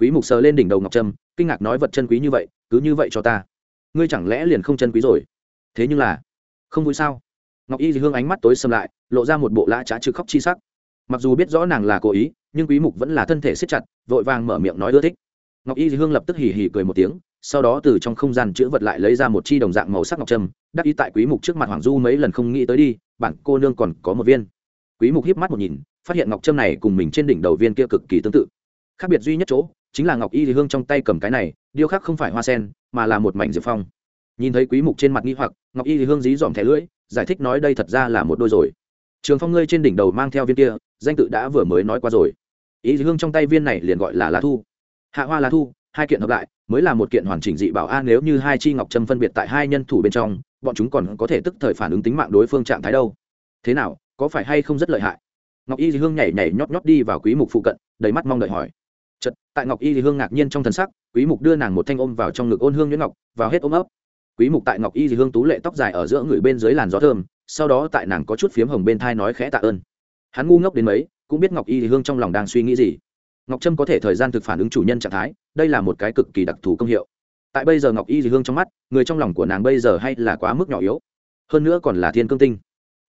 quý mục sờ lên đỉnh đầu ngọc trâm, kinh ngạc nói vật chân quý như vậy, cứ như vậy cho ta. Ngươi chẳng lẽ liền không chân quý rồi? Thế nhưng là, không vui sao? Ngọc y hương ánh mắt tối sầm lại, lộ ra một bộ lã trá trừ khóc chi sắc. Mặc dù biết rõ nàng là cố ý, nhưng quý mục vẫn là thân thể siết chặt, vội vàng mở miệng nói ưa thích. Ngọc y hương lập tức hì hì cười một tiếng, sau đó từ trong không gian chữ vật lại lấy ra một chi đồng dạng màu sắc ngọc trâm, đắc ý tại quý mục trước mặt hoàng du mấy lần không nghĩ tới đi, bản cô nương còn có một viên. Quý mục hiếp mắt một nhìn, phát hiện ngọc trâm này cùng mình trên đỉnh đầu viên kia cực kỳ tương tự. Khác biệt duy nhất chỗ chính là ngọc y hương trong tay cầm cái này, điêu khắc không phải hoa sen, mà là một mảnh diệp phong. Nhìn thấy quý mục trên mặt nghi hoặc, ngọc y hương dí dỏm thẻ lưỡi, giải thích nói đây thật ra là một đôi rồi. Trường phong ngươi trên đỉnh đầu mang theo viên kia, danh tự đã vừa mới nói qua rồi. Ý hương trong tay viên này liền gọi là lá thu. Hạ hoa lá thu, hai kiện hợp lại, mới là một kiện hoàn chỉnh dị bảo an nếu như hai chi ngọc trâm phân biệt tại hai nhân thủ bên trong, bọn chúng còn có thể tức thời phản ứng tính mạng đối phương trạng thái đâu. Thế nào, có phải hay không rất lợi hại? Ngọc y thì hương nhảy nhảy nhót nhót đi vào quý mục phụ cận, đầy mắt mong đợi hỏi chật tại ngọc y thì hương ngạc nhiên trong thần sắc, quý mục đưa nàng một thanh ôm vào trong ngực ôn hương nhuyễn ngọc, vào hết ôm ấp. Quý mục tại ngọc y thì hương tú lệ tóc dài ở giữa người bên dưới làn gió thơm, sau đó tại nàng có chút phiếm hồng bên thai nói khẽ tạ ơn. Hắn ngu ngốc đến mấy, cũng biết ngọc y thì hương trong lòng đang suy nghĩ gì. Ngọc trâm có thể thời gian thực phản ứng chủ nhân trạng thái, đây là một cái cực kỳ đặc thù công hiệu. Tại bây giờ ngọc y thì hương trong mắt, người trong lòng của nàng bây giờ hay là quá mức nhỏ yếu. Hơn nữa còn là thiên cương tinh.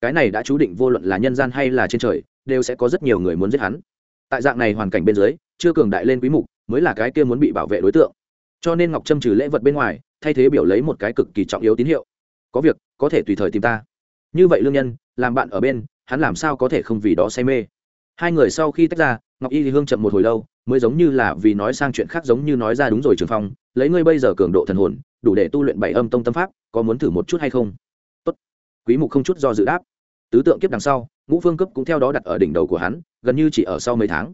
Cái này đã chú định vô luận là nhân gian hay là trên trời, đều sẽ có rất nhiều người muốn giết hắn. Tại dạng này hoàn cảnh bên dưới chưa cường đại lên quý mục, mới là cái kia muốn bị bảo vệ đối tượng. Cho nên ngọc trâm trừ lễ vật bên ngoài, thay thế biểu lấy một cái cực kỳ trọng yếu tín hiệu. Có việc, có thể tùy thời tìm ta. Như vậy lương nhân, làm bạn ở bên, hắn làm sao có thể không vì đó say mê? Hai người sau khi tách ra, ngọc y thì hương chậm một hồi lâu, mới giống như là vì nói sang chuyện khác giống như nói ra đúng rồi trường phong, lấy ngươi bây giờ cường độ thần hồn, đủ để tu luyện bảy âm tông tâm pháp, có muốn thử một chút hay không? Tốt. Quý mục không chút do dự đáp. Tứ tượng kiếp đằng sau, ngũ phương cấp cũng theo đó đặt ở đỉnh đầu của hắn, gần như chỉ ở sau mấy tháng.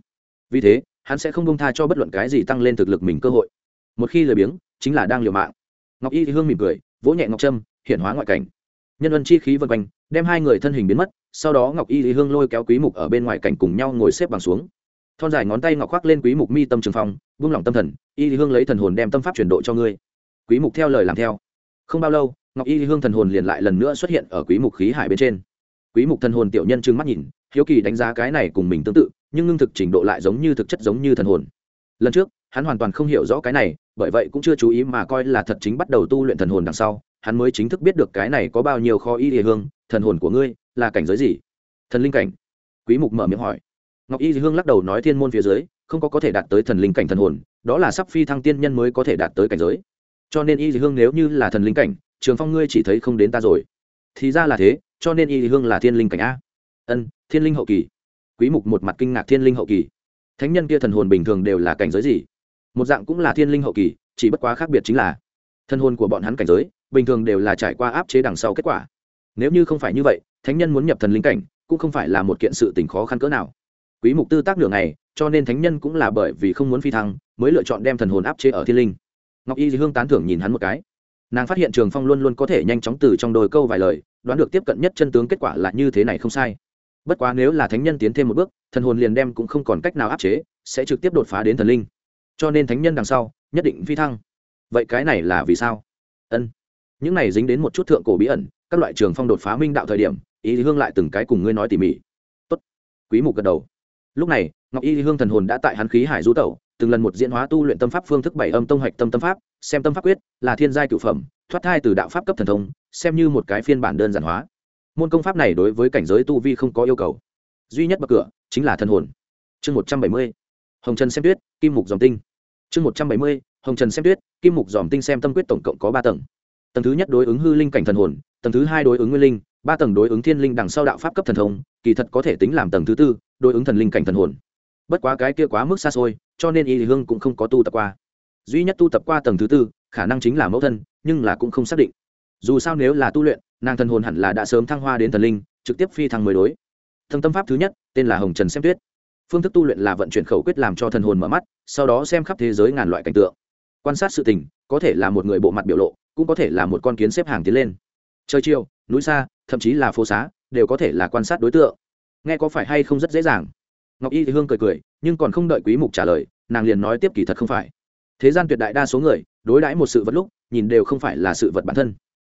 Vì thế hắn sẽ không bông tha cho bất luận cái gì tăng lên thực lực mình cơ hội. Một khi lười biếng, chính là đang liều mạng. Ngọc y thì hương mỉm cười, vỗ nhẹ ngọc trâm hiện hóa ngoại cảnh. Nhân ân chi khí vân quanh, đem hai người thân hình biến mất, sau đó ngọc y thì hương lôi kéo quý mục ở bên ngoài cảnh cùng nhau ngồi xếp bằng xuống. Thon dài ngón tay ngọc khoác lên quý mục mi tâm trường phong buông lỏng tâm thần, y thì hương lấy thần hồn đem tâm pháp chuyển độ cho ngươi. Quý mục theo lời làm theo. Không bao lâu, ngọc y thì hương thần hồn liền lại lần nữa xuất hiện ở quý mục khí hải bên trên. Quý mục thần hồn tiểu nhân trừng mắt nhìn, hiếu kỳ đánh giá cái này cùng mình tương tự nhưng ngưng thực trình độ lại giống như thực chất giống như thần hồn. Lần trước, hắn hoàn toàn không hiểu rõ cái này, bởi vậy cũng chưa chú ý mà coi là thật chính bắt đầu tu luyện thần hồn đằng sau, hắn mới chính thức biết được cái này có bao nhiêu kho y địa hương, thần hồn của ngươi là cảnh giới gì? Thần linh cảnh. Quý mục mở miệng hỏi. Ngọc y hương lắc đầu nói thiên môn phía dưới, không có có thể đạt tới thần linh cảnh thần hồn, đó là sắp phi thăng tiên nhân mới có thể đạt tới cảnh giới. Cho nên y hương nếu như là thần linh cảnh, trường phong ngươi chỉ thấy không đến ta rồi. Thì ra là thế, cho nên y hương là thiên linh cảnh a. Ân, thiên linh hậu kỳ quý mục một mặt kinh ngạc thiên linh hậu kỳ. Thánh nhân kia thần hồn bình thường đều là cảnh giới gì? Một dạng cũng là thiên linh hậu kỳ, chỉ bất quá khác biệt chính là thần hồn của bọn hắn cảnh giới, bình thường đều là trải qua áp chế đằng sau kết quả. Nếu như không phải như vậy, thánh nhân muốn nhập thần linh cảnh, cũng không phải là một kiện sự tình khó khăn cỡ nào. Quý mục tư tác nửa ngày, cho nên thánh nhân cũng là bởi vì không muốn phi thăng, mới lựa chọn đem thần hồn áp chế ở thiên linh. Ngọc y hương tán thưởng nhìn hắn một cái. Nàng phát hiện trường phong luôn luôn có thể nhanh chóng từ trong đôi câu vài lời, đoán được tiếp cận nhất chân tướng kết quả là như thế này không sai bất quá nếu là thánh nhân tiến thêm một bước, thần hồn liền đem cũng không còn cách nào áp chế, sẽ trực tiếp đột phá đến thần linh. Cho nên thánh nhân đằng sau, nhất định phi thăng. Vậy cái này là vì sao? Ân. Những này dính đến một chút thượng cổ bí ẩn, các loại trường phong đột phá minh đạo thời điểm ý hương lại từng cái cùng ngươi nói tỉ mỉ. Tốt. Quý mục gật đầu. Lúc này, ngọc y hương thần hồn đã tại hắn khí hải du tẩu, từng lần một diễn hóa tu luyện tâm pháp phương thức bảy âm tông hoạch tâm tâm pháp, xem tâm pháp quyết là thiên giai cửu phẩm, thoát thai từ đạo pháp cấp thần thông, xem như một cái phiên bản đơn giản hóa môn công pháp này đối với cảnh giới tu vi không có yêu cầu. Duy nhất bậc cửa chính là thần hồn. Chương một trăm bảy mươi, hồng trần xem tuyết, kim mục dòm tinh. Chương một trăm bảy mươi, hồng trần xem tuyết, kim mục dòm tinh xem tâm quyết tổng cộng có ba tầng. Tầng thứ nhất đối ứng hư linh cảnh thần hồn, tầng thứ hai đối ứng nguyên linh, ba tầng đối ứng thiên linh đằng sau đạo pháp cấp thần thông, kỳ thật có thể tính làm tầng thứ tư, đối ứng thần linh cảnh thần hồn. Bất quá cái kia quá mức xa xôi, cho nên y hương cũng không có tu tập qua. Duy nhất tu tập qua tầng thứ tư, khả năng chính là mẫu thân, nhưng là cũng không xác định. Dù sao nếu là tu luyện nàng thần hồn hẳn là đã sớm thăng hoa đến thần linh, trực tiếp phi thăng mới đối. Thần tâm pháp thứ nhất, tên là hồng trần xem tuyết. Phương thức tu luyện là vận chuyển khẩu quyết làm cho thần hồn mở mắt, sau đó xem khắp thế giới ngàn loại cảnh tượng. Quan sát sự tình, có thể là một người bộ mặt biểu lộ, cũng có thể là một con kiến xếp hàng tiến lên. Trời chiều, núi xa, thậm chí là phố xá, đều có thể là quan sát đối tượng. Nghe có phải hay không rất dễ dàng. Ngọc y thì hương cười cười, nhưng còn không đợi quý mục trả lời, nàng liền nói tiếp kỳ thật không phải. Thế gian tuyệt đại đa số người, đối đãi một sự vật lúc, nhìn đều không phải là sự vật bản thân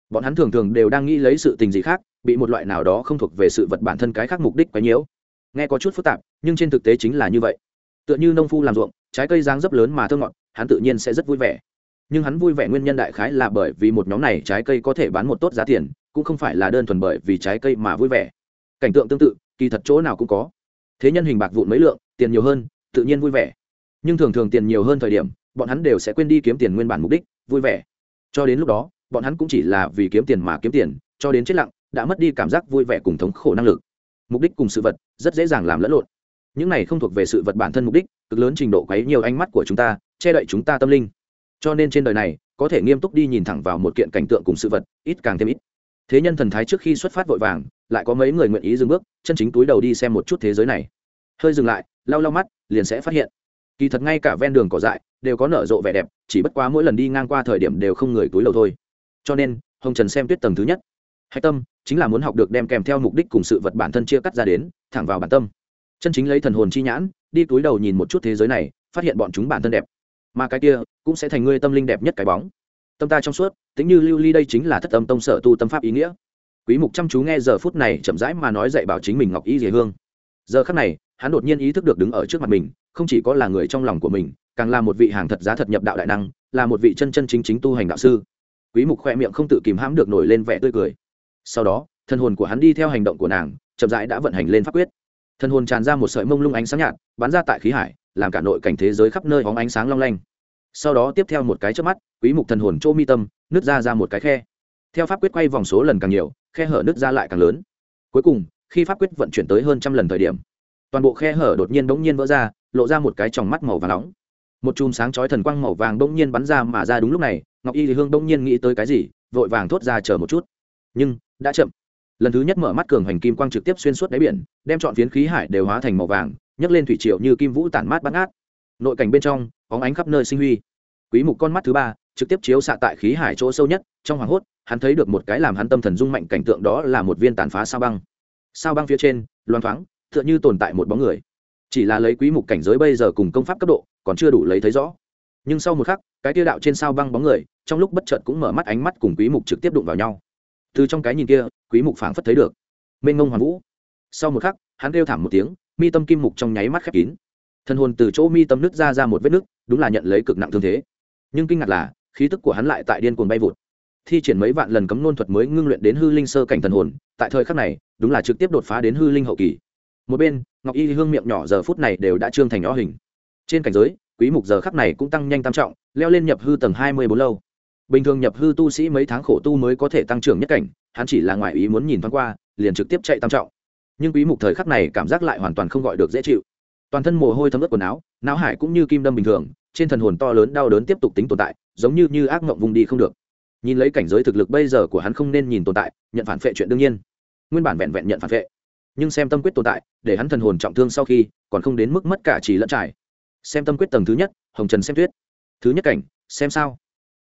bọn hắn thường thường đều đang nghĩ lấy sự tình gì khác, bị một loại nào đó không thuộc về sự vật bản thân cái khác mục đích quá nhiễu. Nghe có chút phức tạp, nhưng trên thực tế chính là như vậy. Tựa như nông phu làm ruộng, trái cây giang dấp lớn mà thơ ngọt, hắn tự nhiên sẽ rất vui vẻ. Nhưng hắn vui vẻ nguyên nhân đại khái là bởi vì một nhóm này trái cây có thể bán một tốt giá tiền, cũng không phải là đơn thuần bởi vì trái cây mà vui vẻ. Cảnh tượng tương tự, kỳ thật chỗ nào cũng có. Thế nhân hình bạc vụn mấy lượng, tiền nhiều hơn, tự nhiên vui vẻ. Nhưng thường thường tiền nhiều hơn thời điểm, bọn hắn đều sẽ quên đi kiếm tiền nguyên bản mục đích, vui vẻ. Cho đến lúc đó bọn hắn cũng chỉ là vì kiếm tiền mà kiếm tiền, cho đến chết lặng, đã mất đi cảm giác vui vẻ cùng thống khổ năng lực. Mục đích cùng sự vật, rất dễ dàng làm lẫn lộn. Những này không thuộc về sự vật bản thân mục đích, cực lớn trình độ quấy nhiều ánh mắt của chúng ta, che đậy chúng ta tâm linh. Cho nên trên đời này, có thể nghiêm túc đi nhìn thẳng vào một kiện cảnh tượng cùng sự vật, ít càng thêm ít. Thế nhân thần thái trước khi xuất phát vội vàng, lại có mấy người nguyện ý dừng bước, chân chính túi đầu đi xem một chút thế giới này. Hơi dừng lại, lau lau mắt, liền sẽ phát hiện. Kỳ thật ngay cả ven đường cỏ dại, đều có nở rộ vẻ đẹp, chỉ bất quá mỗi lần đi ngang qua thời điểm đều không người túi lầu thôi cho nên, hồng trần xem tuyết tầng thứ nhất. Hạch tâm, chính là muốn học được đem kèm theo mục đích cùng sự vật bản thân chia cắt ra đến, thẳng vào bản tâm. Chân chính lấy thần hồn chi nhãn, đi túi đầu nhìn một chút thế giới này, phát hiện bọn chúng bản thân đẹp. Mà cái kia, cũng sẽ thành ngươi tâm linh đẹp nhất cái bóng. Tâm ta trong suốt, tính như lưu ly đây chính là thất tâm tông sở tu tâm pháp ý nghĩa. Quý mục chăm chú nghe giờ phút này chậm rãi mà nói dạy bảo chính mình ngọc y dề hương. Giờ khắc này, hắn đột nhiên ý thức được đứng ở trước mặt mình, không chỉ có là người trong lòng của mình, càng là một vị hàng thật giá thật nhập đạo đại năng, là một vị chân chân chính chính tu hành đạo sư quý mục khoe miệng không tự kìm hãm được nổi lên vẻ tươi cười. Sau đó, thân hồn của hắn đi theo hành động của nàng, chậm rãi đã vận hành lên pháp quyết. Thân hồn tràn ra một sợi mông lung ánh sáng nhạt, bắn ra tại khí hải, làm cả nội cảnh thế giới khắp nơi hóng ánh sáng long lanh. Sau đó tiếp theo một cái trước mắt, quý mục thần hồn chỗ mi tâm, nứt ra ra một cái khe. Theo pháp quyết quay vòng số lần càng nhiều, khe hở nứt ra lại càng lớn. Cuối cùng, khi pháp quyết vận chuyển tới hơn trăm lần thời điểm, toàn bộ khe hở đột nhiên bỗng nhiên vỡ ra, lộ ra một cái tròng mắt màu vàng nóng. Một chùm sáng chói thần quang màu vàng bỗng nhiên bắn ra mà ra đúng lúc này ngọc y thì hương đông nhiên nghĩ tới cái gì, vội vàng thốt ra chờ một chút. Nhưng, đã chậm. Lần thứ nhất mở mắt cường hành kim quang trực tiếp xuyên suốt đáy biển, đem chọn phiến khí hải đều hóa thành màu vàng, nhấc lên thủy triệu như kim vũ tản mát bắt ngát. Nội cảnh bên trong óng ánh khắp nơi sinh huy. Quý mục con mắt thứ ba, trực tiếp chiếu xạ tại khí hải chỗ sâu nhất, trong hoàng hốt, hắn thấy được một cái làm hắn tâm thần rung mạnh cảnh tượng đó là một viên tàn phá sao băng. Sao băng phía trên loan thoáng, tựa như tồn tại một bóng người. Chỉ là lấy quý mục cảnh giới bây giờ cùng công pháp cấp độ, còn chưa đủ lấy thấy rõ nhưng sau một khắc, cái tia đạo trên sao băng bóng người, trong lúc bất chợt cũng mở mắt ánh mắt cùng quý mục trực tiếp đụng vào nhau. Từ trong cái nhìn kia, quý mục phảng phất thấy được. Mênh ngông hoàn vũ. Sau một khắc, hắn kêu thảm một tiếng, mi tâm kim mục trong nháy mắt khép kín. Thân hồn từ chỗ mi tâm nứt ra ra một vết nứt, đúng là nhận lấy cực nặng thương thế. Nhưng kinh ngạc là, khí tức của hắn lại tại điên cuồng bay vụt. Thi triển mấy vạn lần cấm nôn thuật mới ngưng luyện đến hư linh sơ cảnh thần hồn, tại thời khắc này, đúng là trực tiếp đột phá đến hư linh hậu kỳ. Một bên, ngọc y hương miệng nhỏ giờ phút này đều đã trương thành nhỏ hình. Trên cảnh giới quý mục giờ khắc này cũng tăng nhanh tam trọng, leo lên nhập hư tầng hai mươi bốn lâu. Bình thường nhập hư tu sĩ mấy tháng khổ tu mới có thể tăng trưởng nhất cảnh, hắn chỉ là ngoại ý muốn nhìn thoáng qua, liền trực tiếp chạy tam trọng. Nhưng quý mục thời khắc này cảm giác lại hoàn toàn không gọi được dễ chịu. Toàn thân mồ hôi thấm ướt quần áo, não hải cũng như kim đâm bình thường, trên thần hồn to lớn đau đớn tiếp tục tính tồn tại, giống như như ác mộng vùng đi không được. Nhìn lấy cảnh giới thực lực bây giờ của hắn không nên nhìn tồn tại, nhận phản phệ chuyện đương nhiên. Nguyên bản vẹn vẹn nhận phản phệ, nhưng xem tâm quyết tồn tại, để hắn thần hồn trọng thương sau khi, còn không đến mức mất cả chỉ lẫn trải xem tâm quyết tầng thứ nhất, hồng trần xem tuyết. Thứ nhất cảnh, xem sao.